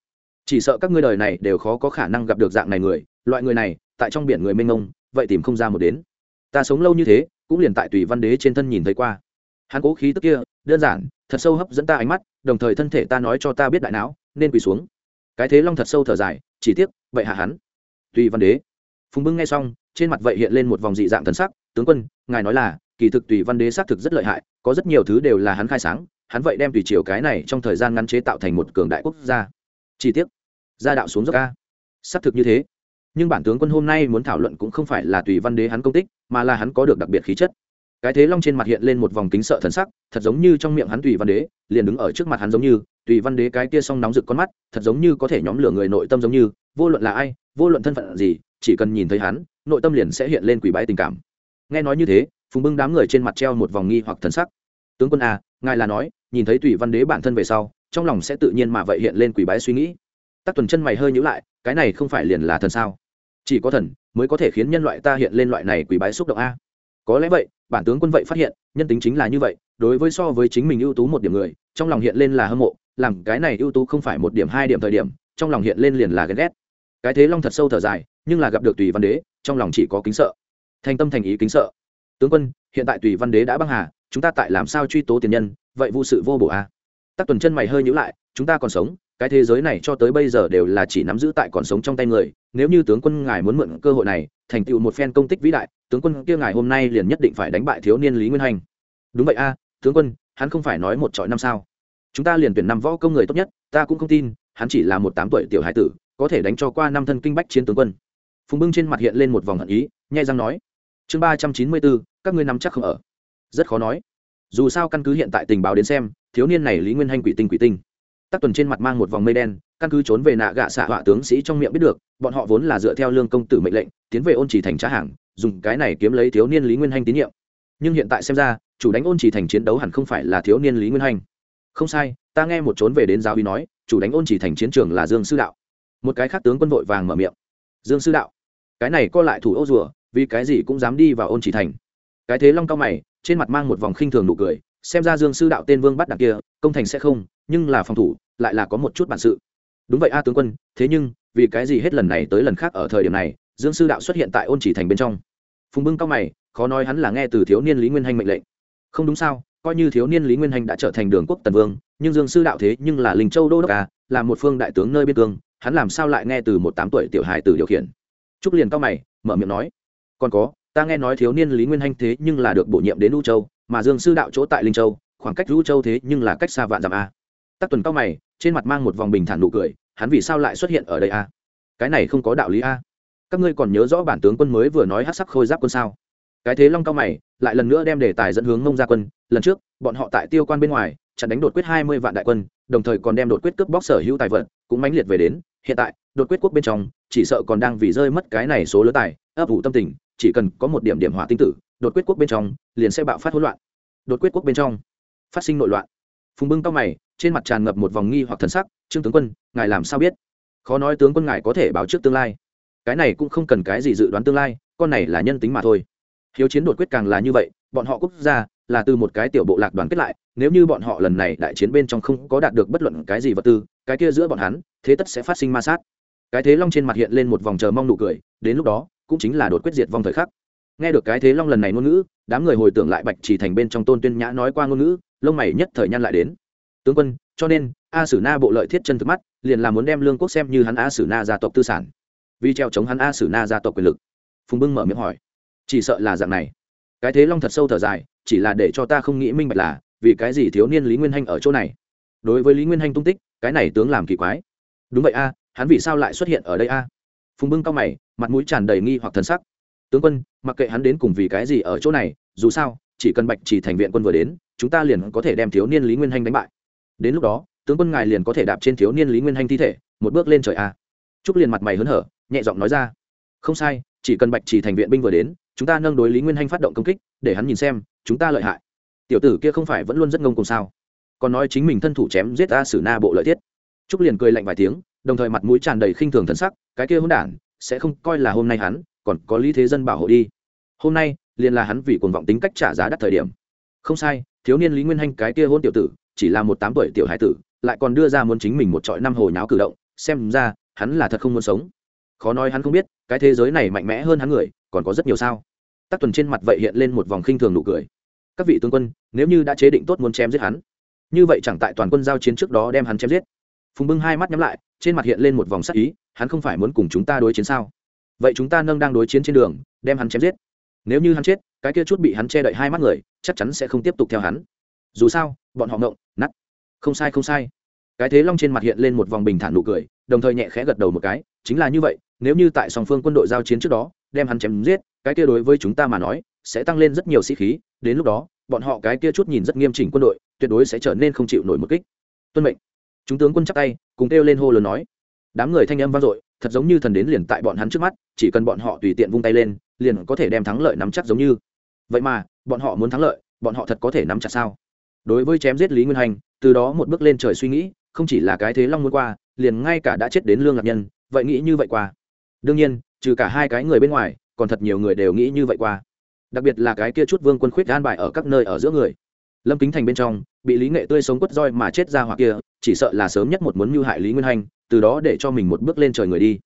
Chỉ sợ các ngươi đời này đều khó có khả năng gặp được dạng này người, loại người này tại trong biển người mênh mông, vậy tìm không ra một đến. Ta sống lâu như thế, cũng liền tại tùy văn đế trên thân nhìn thấy qua. Hắn cố khí tức kia, đơn giản, thật sâu hấp dẫn ta ánh mắt, đồng thời thân thể ta nói cho ta biết đại não, nên quỳ xuống. Cái thế long thật sâu thở dài, chỉ tiếc, vậy hạ hắn. Tùy văn đế. Phùng bưng nghe xong, trên mặt vậy hiện lên một vòng dị dạng thần sắc, tướng quân, ngài nói là, kỳ thực tùy văn đế xác thực rất lợi hại, có rất nhiều thứ đều là hắn khai sáng, hắn vậy đem tùy triều cái này trong thời gian ngắn chế tạo thành một cường đại quốc gia. Chi tiết gia đạo xuống dốc ca xác thực như thế nhưng bản tướng quân hôm nay muốn thảo luận cũng không phải là tùy văn đế hắn công tích mà là hắn có được đặc biệt khí chất. Cái thế long trên mặt hiện lên một vòng kính sợ thần sắc thật giống như trong miệng hắn tùy văn đế liền đứng ở trước mặt hắn giống như tùy văn đế cái kia song nóng rực con mắt thật giống như có thể nhóm lửa người nội tâm giống như vô luận là ai vô luận thân phận gì chỉ cần nhìn thấy hắn nội tâm liền sẽ hiện lên quỷ bái tình cảm. Nghe nói như thế phùng bưng đám người trên mặt treo một vòng nghi hoặc thần sắc. Tướng quân a à, ngài là nói nhìn thấy tùy văn đế bản thân về sau trong lòng sẽ tự nhiên mà vậy hiện lên quỷ bái suy nghĩ. Tắc tuần chân mày hơi nhữ lại cái này không phải liền là thần sao? Chỉ có thần mới có thể khiến nhân loại ta hiện lên loại này quỷ bái xúc động a. Có lẽ vậy, bản tướng quân vậy phát hiện, nhân tính chính là như vậy, đối với so với chính mình ưu tú một điểm người, trong lòng hiện lên là hâm mộ, làm cái này ưu tú không phải một điểm, hai điểm thời điểm, trong lòng hiện lên liền là ghen ghét. Cái thế long thật sâu thở dài, nhưng là gặp được tùy văn đế, trong lòng chỉ có kính sợ. Thành tâm thành ý kính sợ. Tướng quân, hiện tại tùy văn đế đã băng hà, chúng ta tại làm sao truy tố tiền nhân, vậy vụ sự vô bổ a. À? tắc tuần chân mày hơi nhữ lại, chúng ta còn sống cái thế giới này cho tới bây giờ đều là chỉ nắm giữ tại còn sống trong tay người, nếu như tướng quân ngài muốn mượn cơ hội này, thành tựu một phen công tích vĩ đại, tướng quân kia ngài hôm nay liền nhất định phải đánh bại thiếu niên lý nguyên hành. Đúng vậy a, tướng quân, hắn không phải nói một trọi năm sao? Chúng ta liền tuyển năm võ công người tốt nhất, ta cũng không tin, hắn chỉ là một tám tuổi tiểu hải tử, có thể đánh cho qua năm thân kinh bách chiến tướng quân. Phùng bưng trên mặt hiện lên một vòng hận ý, nhai răng nói, chương ba trăm chín mươi bốn, các ngươi nắm chắc không ở. Rất khó nói. Dù sao căn cứ hiện tại tình báo đến xem, thiếu niên này lý nguyên hanh quỷ tinh quỷ tinh tắc tuần trên mặt mang một vòng mây đen, căn cứ trốn về nạ gạ xạ họa tướng sĩ trong miệng biết được, bọn họ vốn là dựa theo lương công tử mệnh lệnh, tiến về ôn chỉ thành trá hàng, dùng cái này kiếm lấy thiếu niên lý nguyên hanh tín nhiệm. Nhưng hiện tại xem ra, chủ đánh ôn chỉ thành chiến đấu hẳn không phải là thiếu niên lý nguyên hanh. Không sai, ta nghe một trốn về đến giáo uy nói, chủ đánh ôn chỉ thành chiến trường là dương sư đạo. Một cái khác tướng quân vội vàng mở miệng. Dương sư đạo, cái này co lại thủ ô rùa, vì cái gì cũng dám đi vào ôn chỉ thành? Cái thế long cao mày, trên mặt mang một vòng khinh thường nụ cười, xem ra dương sư đạo tên vương bắt đặc kia, công thành sẽ không nhưng là phòng thủ lại là có một chút bản sự. Đúng vậy a tướng quân, thế nhưng, vì cái gì hết lần này tới lần khác ở thời điểm này, dương sư đạo xuất hiện tại ôn chỉ thành bên trong? Phùng bưng cao mày, khó nói hắn là nghe từ thiếu niên lý nguyên hanh mệnh lệnh. Không đúng sao, coi như thiếu niên lý nguyên hanh đã trở thành đường quốc tần vương, nhưng dương sư đạo thế nhưng là linh châu đô đốc à là một phương đại tướng nơi biên cương, hắn làm sao lại nghe từ một tám tuổi tiểu hài tử điều khiển? Trúc liền cao mày, mở miệng nói, còn có, ta nghe nói thiếu niên lý nguyên hanh thế nhưng là được bổ nhiệm đến u châu, mà dương sư đạo chỗ tại linh châu, khoảng cách u châu thế nhưng là cách xa vạn dặm a tắc tuần cao mày, trên mặt mang một vòng bình thản nụ cười, hắn vì sao lại xuất hiện ở đây a cái này không có đạo lý a các ngươi còn nhớ rõ bản tướng quân mới vừa nói hát sắc khôi giáp quân sao? Cái thế long cao mày, lại lần nữa đem đề tài dẫn hướng mông gia quân, lần trước, bọn họ tại tiêu quan bên ngoài, chặn đánh đột quyết hai mươi vạn đại quân, đồng thời còn đem đột quyết cướp bóc sở hữu tài vận cũng mãnh liệt về đến, hiện tại, đột quyết quốc bên trong, chỉ sợ còn đang vì rơi mất cái này số lớn tài, ấp ủ tâm tình, chỉ cần có một điểm điểm hỏa tinh tử, đột quyết quốc bên trong, liền sẽ bạo phát hỗn loạn. Đột quyết quốc bên trong, phát sinh nội loạn. Phùng bưng cao mày trên mặt tràn ngập một vòng nghi hoặc thần sắc, trương tướng quân, ngài làm sao biết? Khó nói tướng quân ngài có thể báo trước tương lai. Cái này cũng không cần cái gì dự đoán tương lai, con này là nhân tính mà thôi. Hiếu chiến đột quyết càng là như vậy, bọn họ quốc gia là từ một cái tiểu bộ lạc đoàn kết lại, nếu như bọn họ lần này đại chiến bên trong không có đạt được bất luận cái gì vật tư, cái kia giữa bọn hắn, thế tất sẽ phát sinh ma sát. Cái thế long trên mặt hiện lên một vòng chờ mong nụ cười, đến lúc đó, cũng chính là đột quyết diệt vong thời khắc. Nghe được cái thế long lần này ngôn ngữ, đám người hồi tưởng lại bạch chỉ thành bên trong tôn tuyên nhã nói qua ngôn ngữ, lông mày nhất thời nhăn lại đến tướng quân, cho nên, a sử na bộ lợi thiết chân thực mắt, liền là muốn đem lương quốc xem như hắn a sử na gia tộc tư sản. Vì treo chống hắn a sử na gia tộc quyền lực. Phùng bưng mở miệng hỏi. Chỉ sợ là dạng này. Cái thế long thật sâu thở dài, chỉ là để cho ta không nghĩ minh bạch là, vì cái gì thiếu niên lý nguyên hanh ở chỗ này? Đối với lý nguyên hanh tung tích, cái này tướng làm kỳ quái. Đúng vậy a, hắn vì sao lại xuất hiện ở đây a? Phùng bưng cao mày, mặt mũi tràn đầy nghi hoặc thần sắc. Tướng quân, mặc kệ hắn đến cùng vì cái gì ở chỗ này, dù sao, chỉ cần bạch chỉ thành viện quân vừa đến, chúng ta liền có thể đem thiếu niên lý nguyên hanh đánh bại đến lúc đó, tướng quân ngài liền có thể đạp trên thiếu niên lý nguyên hanh thi thể, một bước lên trời a. Trúc liền mặt mày hớn hở, nhẹ giọng nói ra. Không sai, chỉ cần bạch chỉ thành viện binh vừa đến, chúng ta nâng đối lý nguyên hanh phát động công kích, để hắn nhìn xem, chúng ta lợi hại. Tiểu tử kia không phải vẫn luôn rất ngông cùng sao? Còn nói chính mình thân thủ chém giết ta xử na bộ lợi thiết trúc liền cười lạnh vài tiếng, đồng thời mặt mũi tràn đầy khinh thường thân sắc, cái kia hôn đản, sẽ không coi là hôm nay hắn, còn có lý thế dân bảo hộ đi. Hôm nay, liền là hắn vì cuồng vọng tính cách trả giá đắt thời điểm. Không sai, thiếu niên lý nguyên hanh cái kia hôn tiểu tử chỉ là một tám tuổi tiểu hải tử, lại còn đưa ra muốn chính mình một trọi năm hồi nháo cử động, xem ra, hắn là thật không muốn sống. Khó nói hắn không biết, cái thế giới này mạnh mẽ hơn hắn người, còn có rất nhiều sao. Tắc tuần trên mặt vậy hiện lên một vòng khinh thường nụ cười. Các vị tướng quân, nếu như đã chế định tốt muốn chém giết hắn, như vậy chẳng tại toàn quân giao chiến trước đó đem hắn chém giết. Phùng bưng hai mắt nhắm lại, trên mặt hiện lên một vòng sắc ý, hắn không phải muốn cùng chúng ta đối chiến sao? Vậy chúng ta nâng đang đối chiến trên đường, đem hắn chém giết. Nếu như hắn chết, cái kia chút bị hắn che đậy hai mắt người, chắc chắn sẽ không tiếp tục theo hắn. Dù sao, bọn họ ngộng không sai không sai. Cái thế long trên mặt hiện lên một vòng bình thản nụ cười, đồng thời nhẹ khẽ gật đầu một cái, chính là như vậy, nếu như tại song phương quân đội giao chiến trước đó, đem hắn chém giết, cái kia đối với chúng ta mà nói, sẽ tăng lên rất nhiều sĩ khí, đến lúc đó, bọn họ cái kia chút nhìn rất nghiêm chỉnh quân đội, tuyệt đối sẽ trở nên không chịu nổi một kích. Tuân mệnh. Chúng tướng quân chắp tay, cùng kêu lên hô lớn nói. Đám người thanh âm vang dội, thật giống như thần đến liền tại bọn hắn trước mắt, chỉ cần bọn họ tùy tiện vung tay lên, liền có thể đem thắng lợi nắm chắc giống như. Vậy mà, bọn họ muốn thắng lợi, bọn họ thật có thể nắm chặt sao? Đối với chém giết lý nguyên hành từ đó một bước lên trời suy nghĩ, không chỉ là cái thế long muốn qua, liền ngay cả đã chết đến lương lạc nhân, vậy nghĩ như vậy qua. Đương nhiên, trừ cả hai cái người bên ngoài, còn thật nhiều người đều nghĩ như vậy qua. Đặc biệt là cái kia chút vương quân khuyết gan bài ở các nơi ở giữa người. Lâm kính thành bên trong, bị lý nghệ tươi sống quất roi mà chết ra hoặc kia, chỉ sợ là sớm nhất một muốn mưu hại lý nguyên hành, từ đó để cho mình một bước lên trời người đi.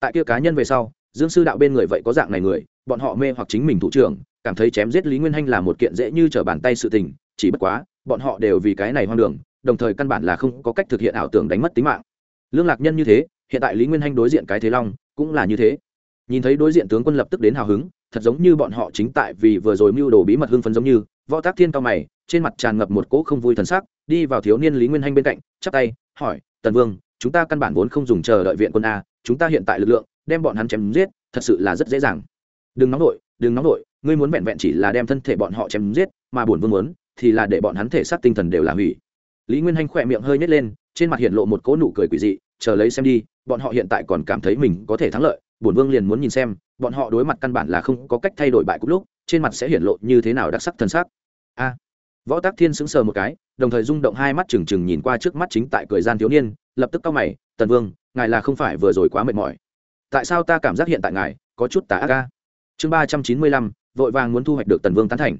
Tại kia cá nhân về sau, dương sư đạo bên người vậy có dạng này người, bọn họ mê hoặc chính mình thủ trưởng, cảm thấy chém giết lý nguyên hanh là một kiện dễ như trở bàn tay sự tình, chỉ bất quá bọn họ đều vì cái này hoang đường, đồng thời căn bản là không có cách thực hiện ảo tưởng đánh mất tính mạng. Lương lạc nhân như thế, hiện tại lý nguyên hanh đối diện cái thế long cũng là như thế. Nhìn thấy đối diện tướng quân lập tức đến hào hứng, thật giống như bọn họ chính tại vì vừa rồi mưu đồ bí mật hưng phấn giống như, võ tác thiên cao mày, trên mặt tràn ngập một cỗ không vui thần sắc, đi vào thiếu niên lý nguyên hanh bên cạnh, chắp tay, hỏi, tần vương, chúng ta căn bản vốn không dùng chờ đợi viện quân a, chúng ta hiện tại lực lượng, đem bọn hắn chém giết, thật sự là rất dễ dàng. Đừng nóng nổi đừng nóng nổi ngươi muốn vẹn vẹn chỉ là đem thân thể bọn họ chém giết, mà bổn vương muốn thì là để bọn hắn thể xác tinh thần đều là hủy. Lý nguyên hanh khỏe miệng hơi nhét lên, trên mặt hiện lộ một cỗ nụ cười quỷ dị, chờ lấy xem đi, bọn họ hiện tại còn cảm thấy mình có thể thắng lợi, bổn vương liền muốn nhìn xem, bọn họ đối mặt căn bản là không có cách thay đổi bại cúc lúc, trên mặt sẽ hiện lộ như thế nào đặc sắc thân sắc a. Võ tác thiên sững sờ một cái, đồng thời rung động hai mắt trừng trừng nhìn qua trước mắt chính tại cười gian thiếu niên, lập tức cau mày, tần vương, ngài là không phải vừa rồi quá mệt mỏi. Tại sao ta cảm giác hiện tại ngài có chút tà ác ca chương ba trăm chín mươi lăm, vội vàng muốn thu hoạch được tần vương tán thành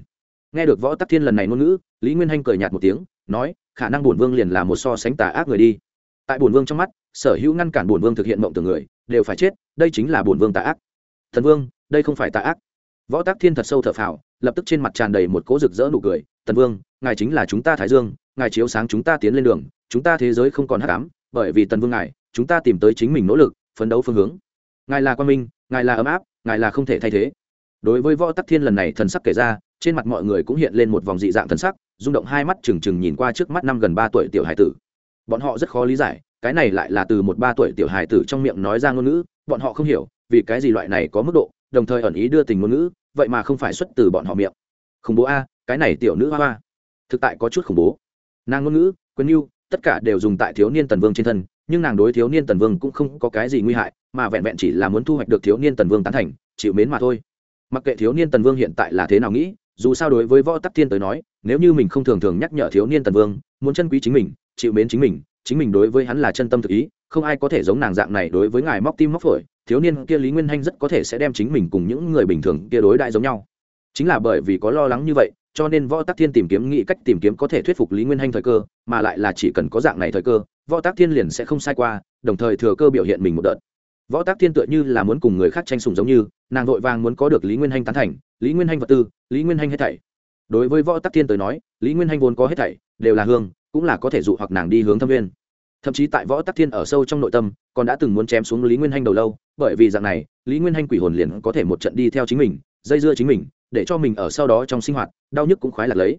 nghe được võ tắc thiên lần này ngôn ngữ, lý nguyên hanh cười nhạt một tiếng, nói, khả năng bổn vương liền là một so sánh tà ác người đi. Tại bổn vương trong mắt, sở hữu ngăn cản bổn vương thực hiện mộng tưởng người, đều phải chết, đây chính là bổn vương tà ác. Thần vương, đây không phải tà ác. Võ tắc thiên thật sâu thở phào, lập tức trên mặt tràn đầy một cỗ rực rỡ nụ cười tần vương, ngài chính là chúng ta thái dương, ngài chiếu sáng chúng ta tiến lên đường, chúng ta thế giới không còn hắc ám, bởi vì tần vương ngài, chúng ta tìm tới chính mình nỗ lực, phấn đấu phương hướng. Ngài là quan minh, ngài là ấm áp, ngài là không thể thay thế đối với võ tắc thiên lần này thần sắc kể ra, trên mặt mọi người cũng hiện lên một vòng dị dạng thần sắc, rung động hai mắt trừng trừng nhìn qua trước mắt năm gần ba tuổi tiểu hải tử. Bọn họ rất khó lý giải, cái này lại là từ một ba tuổi tiểu hải tử trong miệng nói ra ngôn ngữ, bọn họ không hiểu, vì cái gì loại này có mức độ, đồng thời ẩn ý đưa tình ngôn ngữ, vậy mà không phải xuất từ bọn họ miệng. Khủng bố a, cái này tiểu nữ hoa hoa. Thực tại có chút khủng bố. Nàng ngôn ngữ quân yêu tất cả đều dùng tại thiếu niên tần vương trên thân, nhưng nàng đối thiếu niên tần vương cũng không có cái gì nguy hại, mà vẹn vẹn chỉ là muốn thu hoạch được thiếu niên tần vương tán thành, chịu mến mà thôi mặc kệ thiếu niên tần vương hiện tại là thế nào nghĩ, dù sao đối với võ tắc thiên tới nói, nếu như mình không thường thường nhắc nhở thiếu niên tần vương, muốn chân quý chính mình, chịu mến chính mình chính mình đối với hắn là chân tâm thực ý, không ai có thể giống nàng dạng này đối với ngài móc tim móc phổi, thiếu niên kia lý nguyên hanh rất có thể sẽ đem chính mình cùng những người bình thường kia đối đại giống nhau. Chính là bởi vì có lo lắng như vậy, cho nên võ tắc thiên tìm kiếm nghĩ cách tìm kiếm có thể thuyết phục lý nguyên hanh thời cơ, mà lại là chỉ cần có dạng này thời cơ, võ tắc thiên liền sẽ không sai qua, đồng thời thừa cơ biểu hiện mình một đợt võ Tác thiên tựa như là muốn cùng người khác tranh sùng giống như, nàng vội vàng muốn có được lý nguyên hanh tán thành, lý nguyên hanh vật tư, lý nguyên hanh hết thảy. Đối với võ Tác thiên tới nói, lý nguyên hanh vốn có hết thảy, đều là hương, cũng là có thể dụ hoặc nàng đi hướng thâm viên. Thậm chí tại võ tắc thiên ở sâu trong nội tâm, còn đã từng muốn chém xuống lý nguyên hanh đầu lâu, bởi vì dạng này, lý nguyên hanh quỷ hồn liền có thể một trận đi theo chính mình, dây dưa chính mình, để cho mình ở sau đó trong sinh hoạt, đau nhức cũng khoái lạc lấy.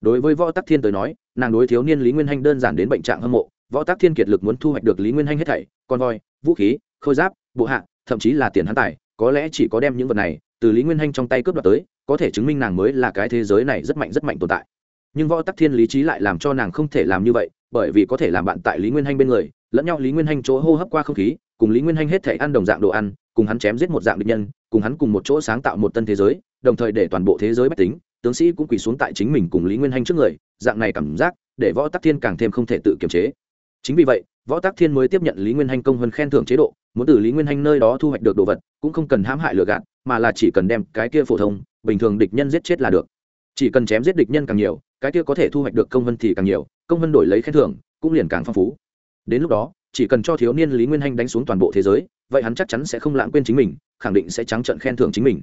Đối với võ tắc thiên tới nói, nàng đối thiếu niên lý nguyên hanh đơn giản đến bệnh trạng hâm mộ, võ tắc thiên kiệt lực muốn thu hoạch được lý nguyên hanh hết thảy, con voi, vũ khí khôi giáp, bộ hạ, thậm chí là tiền hắn tài, có lẽ chỉ có đem những vật này từ lý nguyên hanh trong tay cướp đoạt tới, có thể chứng minh nàng mới là cái thế giới này rất mạnh rất mạnh tồn tại. Nhưng võ tắc thiên lý trí lại làm cho nàng không thể làm như vậy, bởi vì có thể làm bạn tại lý nguyên hanh bên người, lẫn nhau lý nguyên hanh chỗ hô hấp qua không khí, cùng lý nguyên hanh hết thể ăn đồng dạng đồ ăn, cùng hắn chém giết một dạng địch nhân, cùng hắn cùng một chỗ sáng tạo một tân thế giới, đồng thời để toàn bộ thế giới bách tính, tướng sĩ cũng quỳ xuống tại chính mình cùng lý nguyên hanh trước người, dạng này cảm giác, để võ tắc thiên càng thêm không thể tự kiềm chế. Chính vì vậy, võ tắc thiên mới tiếp nhận lý nguyên hanh công hơn khen thưởng chế độ muốn từ lý nguyên hanh nơi đó thu hoạch được đồ vật cũng không cần hãm hại lừa gạt mà là chỉ cần đem cái kia phổ thông bình thường địch nhân giết chết là được chỉ cần chém giết địch nhân càng nhiều cái kia có thể thu hoạch được công vân thì càng nhiều công vân đổi lấy khen thưởng cũng liền càng phong phú đến lúc đó chỉ cần cho thiếu niên lý nguyên hanh đánh xuống toàn bộ thế giới vậy hắn chắc chắn sẽ không lãng quên chính mình khẳng định sẽ trắng trận khen thưởng chính mình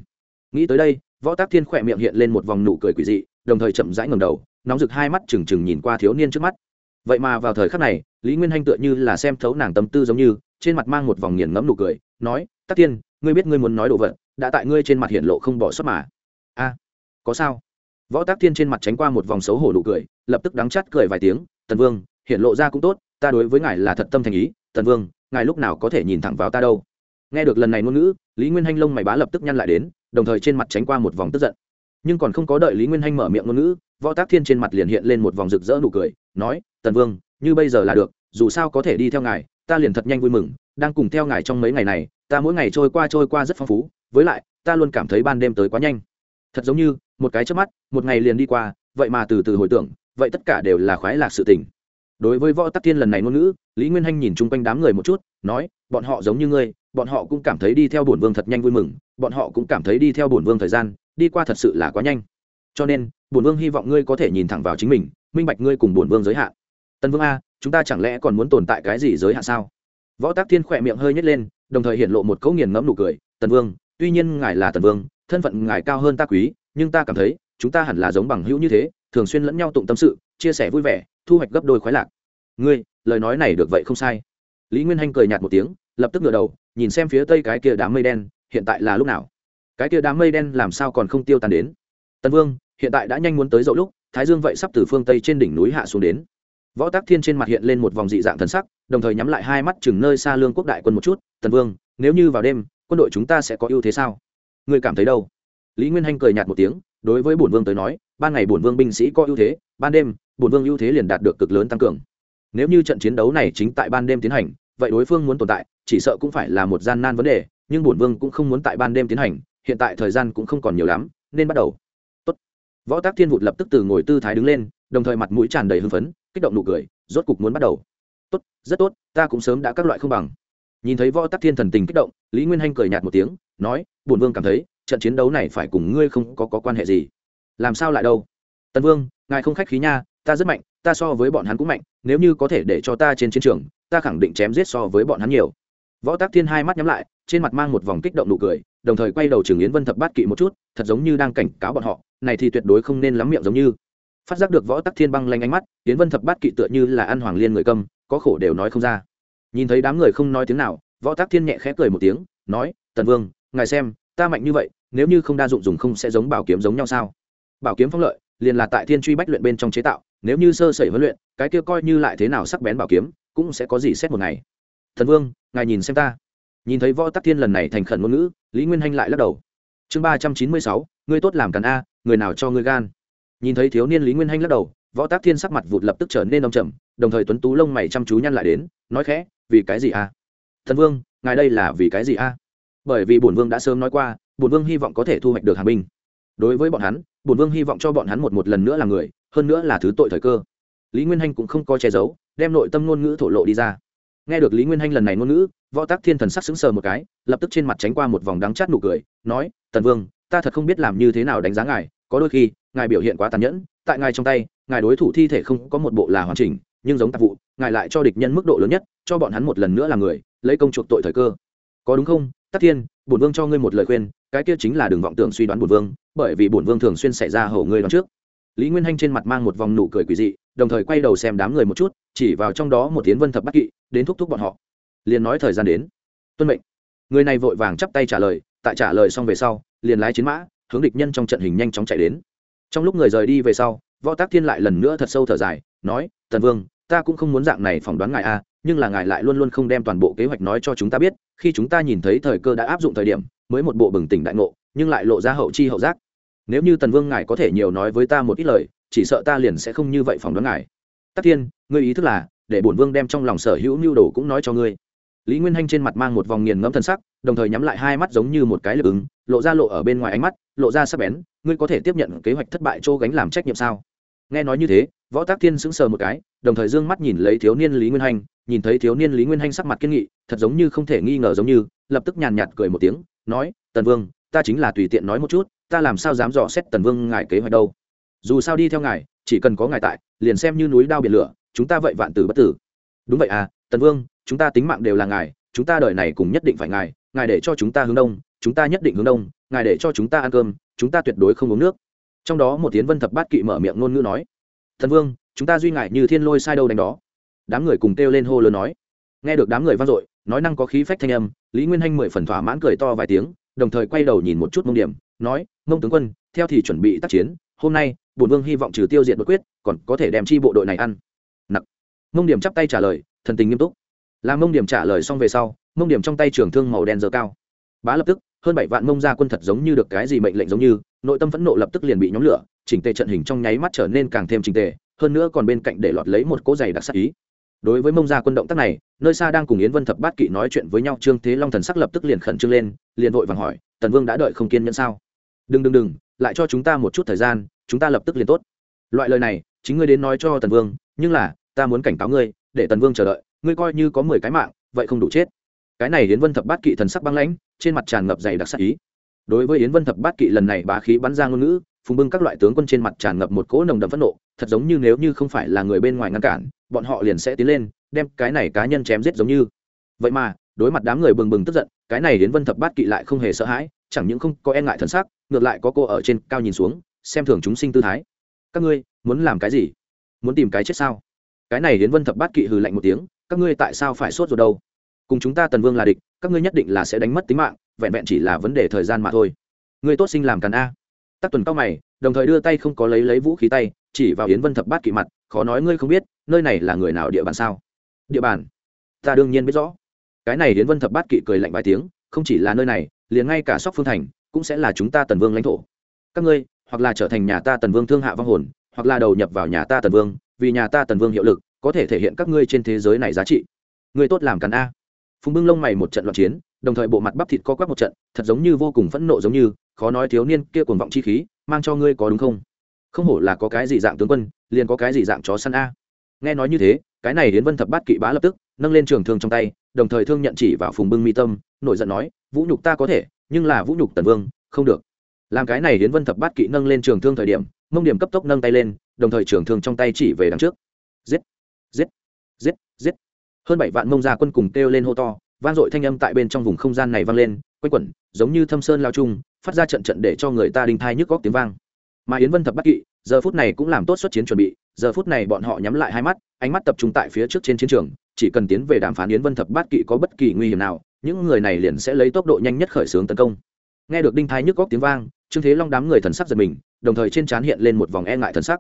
nghĩ tới đây võ tác thiên khỏe miệng hiện lên một vòng nụ cười quỷ dị đồng thời chậm rãi ngầm đầu nóng rực hai mắt trừng trừng nhìn qua thiếu niên trước mắt vậy mà vào thời khắc này lý nguyên hanh tựa như là xem thấu nàng tâm tư giống như trên mặt mang một vòng nghiền ngẫm nụ cười, nói tác tiên ngươi biết ngươi muốn nói đồ vật, đã tại ngươi trên mặt hiện lộ không bỏ sót mà. A, có sao? Võ tác thiên trên mặt tránh qua một vòng xấu hổ nụ cười, lập tức đắng chắt cười vài tiếng, tần vương, hiện lộ ra cũng tốt, ta đối với ngài là thật tâm thành ý, tần vương, ngài lúc nào có thể nhìn thẳng vào ta đâu? Nghe được lần này ngôn ngữ, lý nguyên hanh lông mày bá lập tức nhăn lại đến, đồng thời trên mặt tránh qua một vòng tức giận. Nhưng còn không có đợi lý nguyên hanh mở miệng ngôn ngữ, võ tác thiên trên mặt liền hiện lên một vòng rực rỡ nụ cười, nói, tần vương, như bây giờ là được, dù sao có thể đi theo ngài ta liền thật nhanh vui mừng, đang cùng theo ngài trong mấy ngày này, ta mỗi ngày trôi qua trôi qua rất phong phú, với lại, ta luôn cảm thấy ban đêm tới quá nhanh. Thật giống như, một cái trước mắt, một ngày liền đi qua, vậy mà từ từ hồi tưởng, vậy tất cả đều là khoái lạc sự tình. Đối với võ tắc thiên lần này ngôn ngữ, lý nguyên hanh nhìn chung quanh đám người một chút, nói, bọn họ giống như ngươi, bọn họ cũng cảm thấy đi theo bổn vương thật nhanh vui mừng, bọn họ cũng cảm thấy đi theo bổn vương thời gian, đi qua thật sự là quá nhanh. Cho nên, bổn vương hy vọng ngươi có thể nhìn thẳng vào chính mình, minh bạch ngươi cùng bổn vương giới hạn tân vương a, chúng ta chẳng lẽ còn muốn tồn tại cái gì giới hạn sao? Võ tác thiên khỏe miệng hơi nhét lên, đồng thời hiện lộ một cấu nghiền ngẫm nụ cười. Tần vương, tuy nhiên ngài là tần vương, thân phận ngài cao hơn ta quý, nhưng ta cảm thấy, chúng ta hẳn là giống bằng hữu như thế, thường xuyên lẫn nhau tụng tâm sự, chia sẻ vui vẻ, thu hoạch gấp đôi khoái lạc. Ngươi, lời nói này được vậy không sai. Lý nguyên hanh cười nhạt một tiếng, lập tức ngửa đầu, nhìn xem phía tây cái kia đám mây đen, hiện tại là lúc nào? Cái kia đám mây đen làm sao còn không tiêu tan đến? Tần vương, hiện tại đã nhanh muốn tới dậu lúc, thái dương vậy sắp từ phương tây trên đỉnh núi hạ xuống đến võ tác thiên trên mặt hiện lên một vòng dị dạng thần sắc, đồng thời nhắm lại hai mắt chừng nơi xa lương quốc đại quân một chút, tần vương, nếu như vào đêm, quân đội chúng ta sẽ có ưu thế sao? Ngươi cảm thấy đâu? Lý nguyên hanh cười nhạt một tiếng, đối với bổn vương tới nói, ban ngày bổn vương binh sĩ có ưu thế, ban đêm, bổn vương ưu thế liền đạt được cực lớn tăng cường. Nếu như trận chiến đấu này chính tại ban đêm tiến hành, vậy đối phương muốn tồn tại, chỉ sợ cũng phải là một gian nan vấn đề, nhưng bổn vương cũng không muốn tại ban đêm tiến hành, hiện tại thời gian cũng không còn nhiều lắm, nên bắt đầu. Tốt. võ tác thiên vụt lập tức từ ngồi tư thái đứng lên, đồng thời mặt mũi tràn đầy hưng phấn kích động nụ cười rốt cục muốn bắt đầu. Tốt rất tốt ta cũng sớm đã các loại không bằng. Nhìn thấy võ tắc thiên thần tình kích động lý nguyên hanh cười nhạt một tiếng nói bổn vương cảm thấy trận chiến đấu này phải cùng ngươi không có, có quan hệ gì. Làm sao lại đâu? Tần vương ngài không khách khí nha ta rất mạnh ta so với bọn hắn cũng mạnh nếu như có thể để cho ta trên chiến trường ta khẳng định chém giết so với bọn hắn nhiều. Võ tác thiên hai mắt nhắm lại trên mặt mang một vòng kích động nụ cười đồng thời quay đầu trường yến vân thập bát kỵ một chút thật giống như đang cảnh cáo bọn họ này thì tuyệt đối không nên lắm miệng giống như phát giác được võ tắc thiên băng lanh ánh mắt tiến vân thập bát kỵ tựa như là ăn hoàng liên người câm có khổ đều nói không ra. Nhìn thấy đám người không nói tiếng nào, võ tắc thiên nhẹ khẽ cười một tiếng, nói, tần vương, ngài xem, ta mạnh như vậy, nếu như không đa dụng dùng không sẽ giống bảo kiếm giống nhau sao? Bảo kiếm phong lợi, liền là tại thiên truy bách luyện bên trong chế tạo, nếu như sơ sẩy huấn luyện, cái kia coi như lại thế nào sắc bén bảo kiếm, cũng sẽ có gì xét một ngày. Thần vương, ngài nhìn xem ta. Nhìn thấy võ tắc thiên lần này thành khẩn ngôn ngữ, lý nguyên hanh lại lắc đầu. Chương ba trăm chín mươi sáu, ngươi tốt làm càn a, người nào cho ngươi gan? Nhìn thấy thiếu niên lý nguyên hanh lắc đầu, võ tác thiên sắc mặt vụt lập tức trở nên đông trầm, đồng thời tuấn tú lông mày chăm chú nhăn lại đến, nói khẽ, vì cái gì a thần vương, ngài đây là vì cái gì a bởi vì bổn vương đã sớm nói qua, bổn vương hy vọng có thể thu hoạch được hàng binh. Đối với bọn hắn, bổn vương hy vọng cho bọn hắn một một lần nữa là người, hơn nữa là thứ tội thời cơ. Lý nguyên hanh cũng không có che giấu, đem nội tâm ngôn ngữ thổ lộ đi ra. Nghe được lý nguyên hanh lần này ngôn ngữ, võ tác thiên thần sắc sững sờ một cái, lập tức trên mặt tránh qua một vòng đắng chát nụ cười, nói tần vương, ta thật không biết làm như thế nào đánh giá ngài, có đôi khi ngài biểu hiện quá tàn nhẫn, tại ngài trong tay, ngài đối thủ thi thể không có một bộ là hoàn chỉnh, nhưng giống tạp vụ, ngài lại cho địch nhân mức độ lớn nhất, cho bọn hắn một lần nữa là người, lấy công chuộc tội thời cơ. Có đúng không? Tắc thiên, bổn vương cho ngươi một lời khuyên, cái kia chính là đừng vọng tưởng suy đoán bổn vương, bởi vì bổn vương thường xuyên xảy ra hầu ngươi đoán trước. Lý nguyên hanh trên mặt mang một vòng nụ cười quỳ dị, đồng thời quay đầu xem đám người một chút, chỉ vào trong đó một tiến vân thập bắc kỵ, đến thúc thúc bọn họ. Liền nói thời gian đến. Tuân mệnh. Người này vội vàng chắp tay trả lời, tại trả lời xong về sau, liền lái chiến mã, hướng địch nhân trong trận hình nhanh chóng chạy đến trong lúc người rời đi về sau, võ tác thiên lại lần nữa thật sâu thở dài, nói, tần vương, ta cũng không muốn dạng này phỏng đoán ngài a, nhưng là ngài lại luôn luôn không đem toàn bộ kế hoạch nói cho chúng ta biết, khi chúng ta nhìn thấy thời cơ đã áp dụng thời điểm, mới một bộ bừng tỉnh đại ngộ, nhưng lại lộ ra hậu chi hậu giác. Nếu như tần vương ngài có thể nhiều nói với ta một ít lời, chỉ sợ ta liền sẽ không như vậy phỏng đoán ngài. Tắc thiên, ngươi ý thức là, để bổn vương đem trong lòng sở hữu mưu đồ cũng nói cho ngươi. Lý nguyên hanh trên mặt mang một vòng nghiền ngẫm thân sắc, đồng thời nhắm lại hai mắt giống như một cái lực ứng, lộ ra lộ ở bên ngoài ánh mắt lộ ra sắc bén, ngươi có thể tiếp nhận kế hoạch thất bại chỗ gánh làm trách nhiệm sao? Nghe nói như thế, võ tác thiên sững sờ một cái, đồng thời d ư ơ n g mắt nhìn lấy thiếu niên lý nguyên hanh, nhìn thấy thiếu niên lý nguyên hanh sắc mặt kiên nghị, thật giống như không thể nghi ngờ giống như, lập tức nhàn nhạt cười một tiếng, nói, tần vương, ta chính là tùy tiện nói một chút, ta làm sao dám dò xét tần vương ngài kế hoạch đâu? Dù sao đi theo ngài, chỉ cần có ngài tại, liền xem như núi đao biển lửa, chúng ta vậy vạn tử bất tử. Đúng vậy à tần vương, chúng ta tính mạng đều là ngài, chúng ta đời này cùng nhất định phải ngài ngài để cho chúng ta hướng đông, chúng ta nhất định hướng đông ngài để cho chúng ta ăn cơm, chúng ta tuyệt đối không uống nước. Trong đó một tiến vân thập bát kỵ mở miệng ngôn ngữ nói, thần vương, chúng ta duy ngại như thiên lôi sai đâu đánh đó. Đám người cùng kêu lên hô lớn nói. Nghe được đám người vang dội, nói năng có khí phách thanh âm, lý nguyên hanh mười phần thỏa mãn cười to vài tiếng, đồng thời quay đầu nhìn một chút mông điểm, nói, mông tướng quân, theo thì chuẩn bị tác chiến, hôm nay, bổn vương hy vọng trừ tiêu diệt bất quyết, còn có thể đem chi bộ đội này ăn. Nặc. Mông điểm chắp tay trả lời, thần tình nghiêm túc. Làm mông điểm trả lời xong về sau, mông điểm trong tay trường thương màu đen dơ cao. Bá lập tức hơn bảy vạn mông ra quân thật giống như được cái gì mệnh lệnh giống như, nội tâm phẫn nộ lập tức liền bị nhóm lửa, chỉnh tề trận hình trong nháy mắt trở nên càng thêm chỉnh tề, hơn nữa còn bên cạnh để lọt lấy một cỗ giày đặc sắc ý. Đối với mông gia quân động tác này, nơi xa đang cùng yến vân thập bát kỵ nói chuyện với nhau, trương thế long thần sắc lập tức liền khẩn trương lên, liền vội vàng hỏi, tần vương đã đợi không kiên nhẫn sao? Đừng đừng đừng, lại cho chúng ta một chút thời gian, chúng ta lập tức liền tốt. Loại lời này, chính ngươi đến nói cho tần vương, nhưng là, ta muốn cảnh cáo ngươi, để tần vương chờ đợi, ngươi coi như có mười cái mạng, vậy không đủ chết cái này yến vân thập bát kỵ thần sắc băng lãnh trên mặt tràn ngập dày đặc sắc ý. Đối với yến vân thập bát kỵ lần này bá khí bắn ra ngôn ngữ phùng bưng các loại tướng quân trên mặt tràn ngập một cỗ nồng đậm phẫn nộ thật giống như nếu như không phải là người bên ngoài ngăn cản bọn họ liền sẽ tiến lên đem cái này cá nhân chém giết giống như. Vậy mà đối mặt đám người bừng bừng tức giận cái này đến vân thập bát kỵ lại không hề sợ hãi chẳng những không có e ngại thần sắc, ngược lại có cô ở trên cao nhìn xuống xem thường chúng sinh tư thái. Các ngươi muốn làm cái gì? Muốn tìm cái chết sao? Cái này đến vân thập bát kỵ hừ lạnh một tiếng các ngươi tại sao phải sốt rồi đâu? Cùng chúng ta tần vương là địch, các ngươi nhất định là sẽ đánh mất tính mạng, vẹn vẹn chỉ là vấn đề thời gian mà thôi. Người tốt sinh làm càn a. Tắc tuần cao mày, đồng thời đưa tay không có lấy lấy vũ khí tay, chỉ vào yến vân thập bát kỵ mặt, khó nói ngươi không biết, nơi này là người nào địa bàn sao? Địa bàn? Ta đương nhiên biết rõ. Cái này yến vân thập bát kỵ cười lạnh vài tiếng, không chỉ là nơi này, liền ngay cả sóc phương thành, cũng sẽ là chúng ta tần vương lãnh thổ. Các ngươi, hoặc là trở thành nhà ta tần vương thương hạ vong hồn, hoặc là đầu nhập vào nhà ta tần vương, vì nhà ta tần vương hiệu lực, có thể thể hiện các ngươi trên thế giới này giá trị. Ngươi tốt làm càn a phùng bưng lông mày một trận loạn chiến, đồng thời bộ mặt bắp thịt co quắp một trận, thật giống như vô cùng phẫn nộ giống như, khó nói thiếu niên kia cuồng vọng chi khí, mang cho ngươi có đúng không? Không hổ là có cái gì dạng tướng quân, liền có cái gì dạng chó săn a. Nghe nói như thế, cái này đến vân thập bát kỵ bá lập tức, nâng lên trường thương trong tay, đồng thời thương nhận chỉ vào phùng bưng mi tâm, nổi giận nói, vũ nhục ta có thể, nhưng là vũ nhục tần vương, không được. Làm cái này đến vân thập bát kỵ nâng lên trường thương thời điểm, mông điểm cấp tốc nâng tay lên, đồng thời trường thương trong tay chỉ về đằng trước. Giết giết! Hơn bảy vạn mông gia quân cùng kêu lên hô to, vang dội thanh âm tại bên trong vùng không gian này vang lên, quanh quẩn, giống như thâm sơn lao chung, phát ra trận trận để cho người ta đinh thai nhức góc tiếng vang. Mà yến vân thập bát kỵ, giờ phút này cũng làm tốt xuất chiến chuẩn bị, giờ phút này bọn họ nhắm lại hai mắt, ánh mắt tập trung tại phía trước trên chiến trường, chỉ cần tiến về đàm phán yến vân thập bát kỵ có bất kỳ nguy hiểm nào, những người này liền sẽ lấy tốc độ nhanh nhất khởi xướng tấn công. Nghe được đinh thái nhức góc tiếng vang, trương thế long đám người thần sắc giật mình, đồng thời trên trán hiện lên một vòng e ngại thần sắc.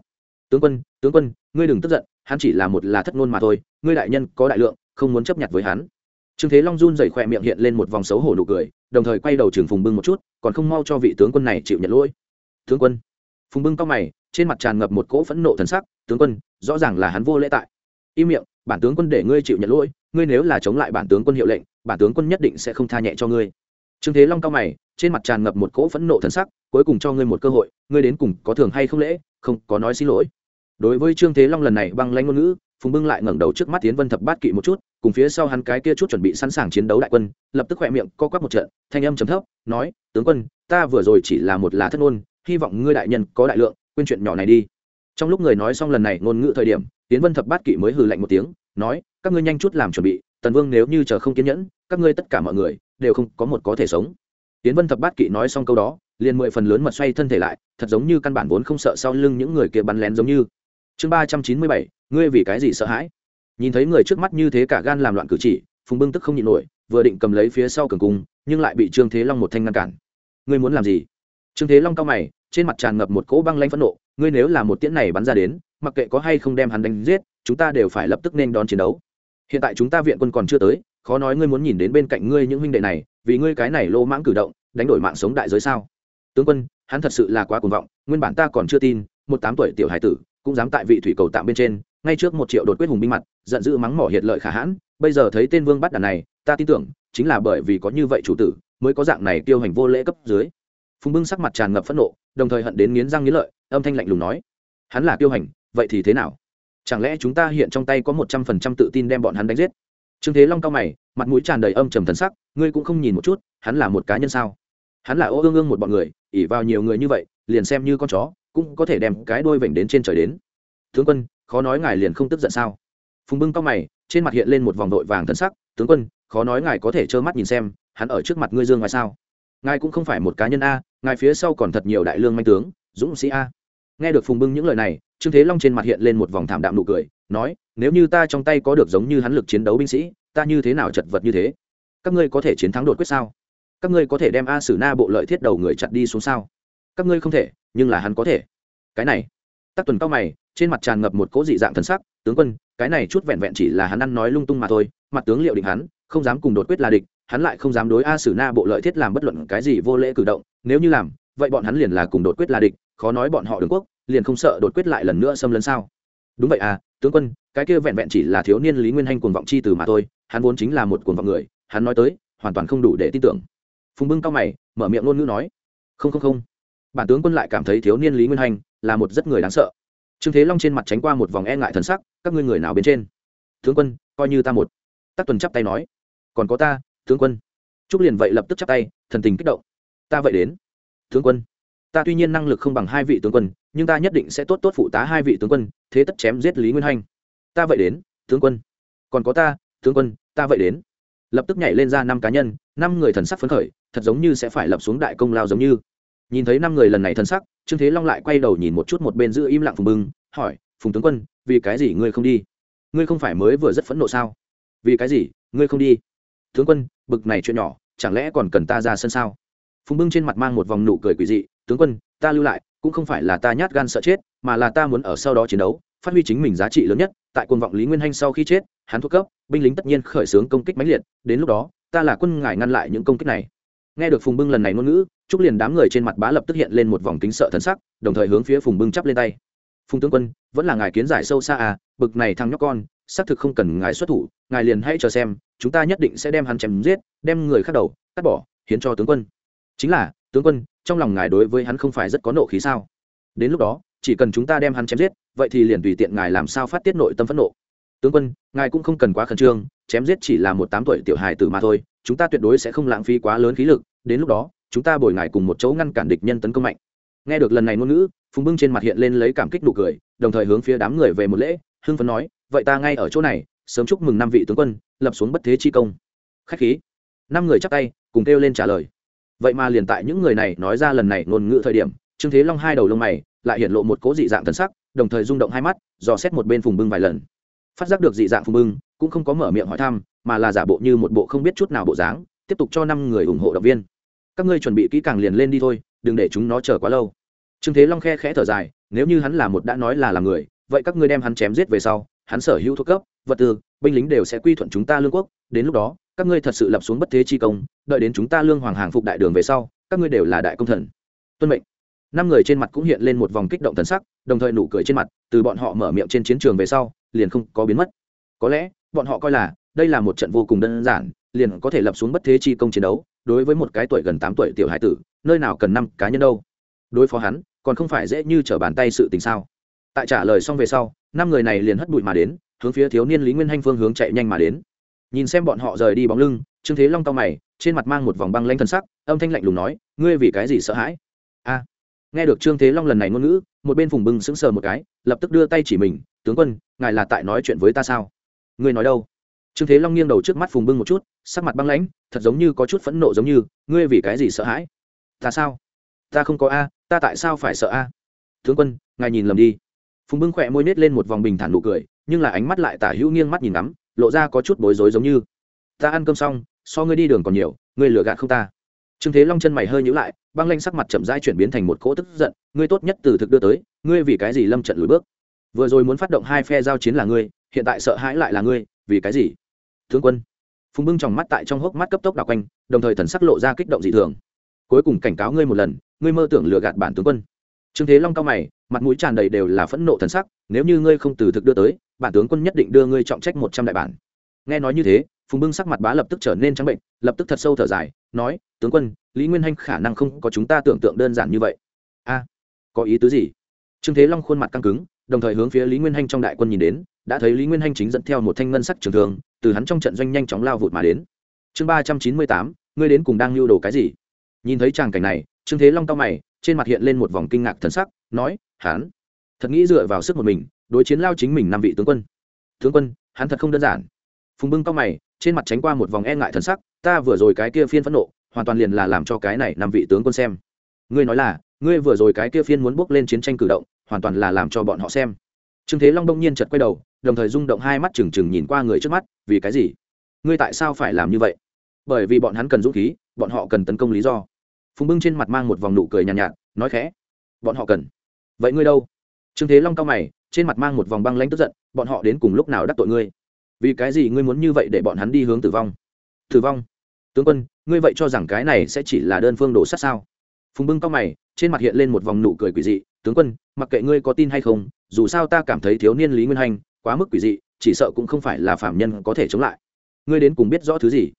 Tướng quân tướng quân, ngươi đừng tức giận hắn chỉ là một là thất ngôn mà thôi, ngươi đại nhân có đại lượng, không muốn chấp nhận với hắn. Trương thế long run dày khỏe miệng hiện lên một vòng xấu hổ nụ cười, đồng thời quay đầu trường phùng bưng một chút, còn không mau cho vị tướng quân này chịu nhận lỗi. Tướng quân. Phùng bưng cao mày, trên mặt tràn ngập một cỗ phẫn nộ thần sắc, tướng quân, rõ ràng là hắn vô lễ tại. Im miệng, bản tướng quân để ngươi chịu nhận lỗi, ngươi nếu là chống lại bản tướng quân hiệu lệnh, bản tướng quân nhất định sẽ không tha nhẹ cho ngươi. Trương thế long cao mày, trên mặt tràn ngập một cỗ phẫn nộ thần sắc, cuối cùng cho ngươi một cơ hội, ngươi đến cùng có thường hay không lễ, không có nói xin lỗi đối với trương thế long lần này băng lanh ngôn ngữ, phùng bưng lại ngẩng đầu trước mắt tiến vân thập bát kỵ một chút, cùng phía sau hắn cái kia chút chuẩn bị sẵn sàng chiến đấu đại quân, lập tức khỏe miệng co quắp một trận, thanh âm trầm thấp, nói, tướng quân, ta vừa rồi chỉ là một lá thất ngôn, hy vọng ngươi đại nhân có đại lượng, quên chuyện nhỏ này đi. Trong lúc người nói xong lần này ngôn ngữ thời điểm tiến vân thập bát kỵ mới hừ lạnh một tiếng, nói, các ngươi nhanh chút làm chuẩn bị, tần vương nếu như chờ không kiên nhẫn, các ngươi tất cả mọi người đều không có một có thể sống. Tiến vân thập bát kỵ nói xong câu đó, liền mười phần lớn mật xoay thân thể lại, thật giống như căn bản vốn không sợ sau lưng những người kia bắn lén giống như chương ba trăm chín mươi bảy, ngươi vì cái gì sợ hãi? Nhìn thấy người trước mắt như thế cả gan làm loạn cử chỉ, phùng bưng tức không nhịn nổi, vừa định cầm lấy phía sau cường cung, nhưng lại bị trương thế long một thanh ngăn cản. Ngươi muốn làm gì? Trương thế long cao mày, trên mặt tràn ngập một cỗ băng lanh phẫn nộ, ngươi nếu là một tiễn này bắn ra đến, mặc kệ có hay không đem hắn đánh giết, chúng ta đều phải lập tức nên đón chiến đấu. Hiện tại chúng ta viện quân còn chưa tới, khó nói ngươi muốn nhìn đến bên cạnh ngươi những huynh đệ này, vì ngươi cái này lô mãng cử động, đánh đổi mạng sống đại giới sao? Tướng quân, hắn thật sự là quá cuồng vọng, nguyên bản ta còn chưa tin, một tám tuổi tiểu hải tử cũng dám tại vị thủy cầu tạm bên trên, ngay trước một triệu đột quyết hùng binh mặt, giận dữ mắng mỏ hiệt lợi khả hãn, bây giờ thấy tên vương bắt đàn này, ta tin tưởng, chính là bởi vì có như vậy chủ tử, mới có dạng này tiêu hành vô lễ cấp dưới. Phùng bưng sắc mặt tràn ngập phẫn nộ, đồng thời hận đến nghiến răng nghiến lợi, âm thanh lạnh lùng nói, hắn là tiêu hành, vậy thì thế nào? Chẳng lẽ chúng ta hiện trong tay có một trăm phần trăm tự tin đem bọn hắn đánh giết? Trương thế long cao mày, mặt mũi tràn đầy âm trầm thần sắc, ngươi cũng không nhìn một chút, hắn là một cá nhân sao? Hắn là ô ương ương một bọn người ỉ vào nhiều người như vậy, liền xem như con chó cũng có thể đem cái đôi vểnh đến trên trời đến. Tướng quân, khó nói ngài liền không tức giận sao? Phùng bưng cao mày, trên mặt hiện lên một vòng đội vàng thân sắc. Tướng quân, khó nói ngài có thể trơ mắt nhìn xem, hắn ở trước mặt ngươi dương ngoài sao? Ngài cũng không phải một cá nhân a, ngài phía sau còn thật nhiều đại lương manh tướng, dũng sĩ a. Nghe được phùng bưng những lời này, trương thế long trên mặt hiện lên một vòng thảm đạm nụ cười, nói, nếu như ta trong tay có được giống như hắn lực chiến đấu binh sĩ, ta như thế nào chật vật như thế? Các ngươi có thể chiến thắng đột quyết sao? Các ngươi có thể đem a sử na bộ lợi thiết đầu người chặt đi xuống sao? Các ngươi không thể, nhưng là hắn có thể. Cái này. Tắc tuần cao mày, trên mặt tràn ngập một cỗ dị dạng thần sắc, tướng quân, cái này chút vẹn vẹn chỉ là hắn ăn nói lung tung mà thôi, mặt tướng liệu định hắn, không dám cùng đột quyết là địch, hắn lại không dám đối a sử na bộ lợi thiết làm bất luận cái gì vô lễ cử động, nếu như làm, vậy bọn hắn liền là cùng đột quyết là địch, khó nói bọn họ đường quốc, liền không sợ đột quyết lại lần nữa xâm lấn sao? Đúng vậy à tướng quân, cái kia vẹn vẹn chỉ là thiếu niên lý nguyên hanh cuồng vọng chi từ mà thôi, hắn vốn chính là một cuồng vọng người, hắn nói tới, hoàn toàn không đủ để tin tưởng. Phùng bưng cao mày, mở miệng ngôn ngữ nói. Không không không bản tướng quân lại cảm thấy thiếu niên lý nguyên Hành là một rất người đáng sợ. Trương thế long trên mặt tránh qua một vòng e ngại thần sắc, các ngươi người nào bên trên? Tướng quân, coi như ta một. Tắc tuần chắp tay nói. Còn có ta, tướng quân. Trúc liền vậy lập tức chắp tay, thần tình kích động. Ta vậy đến. Tướng quân. Ta tuy nhiên năng lực không bằng hai vị tướng quân, nhưng ta nhất định sẽ tốt tốt phụ tá hai vị tướng quân, thế tất chém giết lý nguyên hanh ta vậy đến, tướng quân. Còn có ta, tướng quân, ta vậy đến. Lập tức nhảy lên ra năm cá nhân, năm người thần sắc phấn khởi, thật giống như sẽ phải lập xuống đại công lao giống như nhìn thấy năm người lần này thần sắc, trương thế long lại quay đầu nhìn một chút một bên giữ im lặng phùng bưng, hỏi, phùng tướng quân, vì cái gì ngươi không đi? Ngươi không phải mới vừa rất phẫn nộ sao? Vì cái gì? Ngươi không đi? Tướng quân, bực này chuyện nhỏ, chẳng lẽ còn cần ta ra sân sao? Phùng bưng trên mặt mang một vòng nụ cười quỷ dị, tướng quân, ta lưu lại, cũng không phải là ta nhát gan sợ chết, mà là ta muốn ở sau đó chiến đấu, phát huy chính mình giá trị lớn nhất, tại quân vọng lý nguyên hanh sau khi chết, hắn thuộc cấp, binh lính tất nhiên khởi xướng công kích mãnh liệt, đến lúc đó, ta là quân ngài ngăn lại những công kích này nghe được phùng bưng lần này ngôn ngữ, trúc liền đám người trên mặt bá lập tức hiện lên một vòng kính sợ thân sắc, đồng thời hướng phía phùng bưng chắp lên tay. Phùng tướng quân, vẫn là ngài kiến giải sâu xa à bực này thằng nhóc con, xác thực không cần ngài xuất thủ, ngài liền hãy chờ xem, chúng ta nhất định sẽ đem hắn chém giết, đem người khác đầu, cắt bỏ, hiến cho tướng quân. Chính là, tướng quân, trong lòng ngài đối với hắn không phải rất có nộ khí sao? Đến lúc đó, chỉ cần chúng ta đem hắn chém giết, vậy thì liền tùy tiện ngài làm sao phát tiết nội tâm phẫn nộ. Tướng quân, ngài cũng không cần quá khẩn trương, chém giết chỉ là một tám tuổi tiểu hài tử mà thôi, chúng ta tuyệt đối sẽ không lãng phí quá lớn khí lực đến lúc đó, chúng ta bồi ngài cùng một chỗ ngăn cản địch nhân tấn công mạnh. Nghe được lần này ngôn ngữ, phùng bưng trên mặt hiện lên lấy cảm kích nụ cười, đồng thời hướng phía đám người về một lễ, hưng phấn nói, vậy ta ngay ở chỗ này, sớm chúc mừng năm vị tướng quân, lập xuống bất thế chi công. Khách khí. Năm người chắc tay, cùng kêu lên trả lời. Vậy mà liền tại những người này nói ra lần này ngôn ngữ thời điểm, trương thế long hai đầu lông mày lại hiện lộ một cố dị dạng thần sắc, đồng thời rung động hai mắt, dò xét một bên phùng bưng vài lần. Phát giác được dị dạng phùng bưng, cũng không có mở miệng hỏi thăm, mà là giả bộ như một bộ không biết chút nào bộ dáng tiếp tục cho năm người ủng hộ động viên. Các ngươi chuẩn bị kỹ càng liền lên đi thôi, đừng để chúng nó chờ quá lâu. Trương thế long khe khẽ thở dài, nếu như hắn là một đã nói là làm người, vậy các ngươi đem hắn chém giết về sau, hắn sở hữu thuốc cấp, vật tư, binh lính đều sẽ quy thuận chúng ta lương quốc, đến lúc đó, các ngươi thật sự lập xuống bất thế chi công, đợi đến chúng ta lương hoàng hàng phục đại đường về sau, các ngươi đều là đại công thần. Tuân mệnh. Năm người trên mặt cũng hiện lên một vòng kích động thần sắc, đồng thời nụ cười trên mặt, từ bọn họ mở miệng trên chiến trường về sau, liền không có biến mất. Có lẽ, bọn họ coi là, đây là một trận vô cùng đơn giản liền có thể lập xuống bất thế chi công chiến đấu, đối với một cái tuổi gần tám tuổi tiểu hải tử, nơi nào cần năm cá nhân đâu. Đối phó hắn, còn không phải dễ như trở bàn tay sự tình sao? Tại trả lời xong về sau, năm người này liền hất bụi mà đến, hướng phía thiếu niên lý nguyên hanh phương hướng chạy nhanh mà đến. Nhìn xem bọn họ rời đi bóng lưng, trương thế long tao mày, trên mặt mang một vòng băng lanh thân sắc, âm thanh lạnh lùng nói, ngươi vì cái gì sợ hãi? A. Nghe được trương thế long lần này ngôn ngữ, một bên phùng bưng sững sờ một cái, lập tức đưa tay chỉ mình, tướng quân, ngài là tại nói chuyện với ta sao? Ngươi nói đâu? Trương thế long nghiêng đầu trước mắt phùng bưng một chút, sắc mặt băng lãnh, thật giống như có chút phẫn nộ giống như, ngươi vì cái gì sợ hãi? Ta sao? Ta không có a, ta tại sao phải sợ a? Tướng quân, ngài nhìn lầm đi. Phùng bưng khỏe môi nết lên một vòng bình thản nụ cười, nhưng là ánh mắt lại tả hữu nghiêng mắt nhìn ngắm, lộ ra có chút bối rối giống như, ta ăn cơm xong, so ngươi đi đường còn nhiều, ngươi lừa gạt không ta. Trương thế long chân mày hơi nhữ lại, băng lanh sắc mặt chậm rãi chuyển biến thành một cỗ tức giận, ngươi tốt nhất từ thực đưa tới, ngươi vì cái gì lâm trận lùi bước? Vừa rồi muốn phát động hai phe giao chiến là ngươi, hiện tại sợ hãi lại là ngươi, vì cái gì? Tướng quân. Phùng bưng tròng mắt tại trong hốc mắt cấp tốc đảo quanh, đồng thời thần sắc lộ ra kích động dị thường. Cuối cùng cảnh cáo ngươi một lần, ngươi mơ tưởng lừa gạt bản tướng quân. Trương thế long cao mày, mặt mũi tràn đầy đều là phẫn nộ thần sắc, nếu như ngươi không từ thực đưa tới, bản tướng quân nhất định đưa ngươi trọng trách một trăm đại bản. Nghe nói như thế, phùng bưng sắc mặt bá lập tức trở nên trắng bệnh, lập tức thật sâu thở dài, nói, tướng quân, lý nguyên hanh khả năng không có chúng ta tưởng tượng đơn giản như vậy. A, có ý tứ gì? Trương thế long khuôn mặt căng cứng, đồng thời hướng phía lý nguyên hanh trong đại quân nhìn đến, đã thấy lý nguyên hanh chính dẫn theo một thanh ngân sắc trường thường từ hắn trong trận doanh nhanh chóng lao vụt mà đến. Chương ba trăm chín mươi tám, ngươi đến cùng đang lưu đồ cái gì? Nhìn thấy tràng cảnh này, trương thế long cao mày, trên mặt hiện lên một vòng kinh ngạc thần sắc, nói, hắn thật nghĩ dựa vào sức một mình, đối chiến lao chính mình năm vị tướng quân. Tướng quân, hắn thật không đơn giản. Phùng bưng cao mày, trên mặt tránh qua một vòng e ngại thần sắc, ta vừa rồi cái kia phiên phẫn nộ, hoàn toàn liền là làm cho cái này năm vị tướng quân xem. Ngươi nói là, ngươi vừa rồi cái kia phiên muốn bước lên chiến tranh cử động, hoàn toàn là làm cho bọn họ xem trương thế long đông nhiên chợt quay đầu đồng thời rung động hai mắt trừng trừng nhìn qua người trước mắt vì cái gì? Ngươi tại sao phải làm như vậy? Bởi vì bọn hắn cần dũng khí bọn họ cần tấn công lý do. Phùng bưng trên mặt mang một vòng nụ cười nhàn nhạt, nhạt nói khẽ. Bọn họ cần. Vậy ngươi đâu? Trương thế long cao mày trên mặt mang một vòng băng lãnh tức giận bọn họ đến cùng lúc nào đắc tội ngươi? Vì cái gì ngươi muốn như vậy để bọn hắn đi hướng tử vong? Tử vong? Tướng quân ngươi vậy cho rằng cái này sẽ chỉ là đơn phương đổ sát sao? Phùng bưng cao mày trên mặt hiện lên một vòng nụ cười quỷ dị tướng quân mặc kệ ngươi có tin hay không dù sao ta cảm thấy thiếu niên lý nguyên hành quá mức quỷ dị, chỉ sợ cũng không phải là phạm nhân có thể chống lại. Ngươi đến cùng biết rõ thứ gì?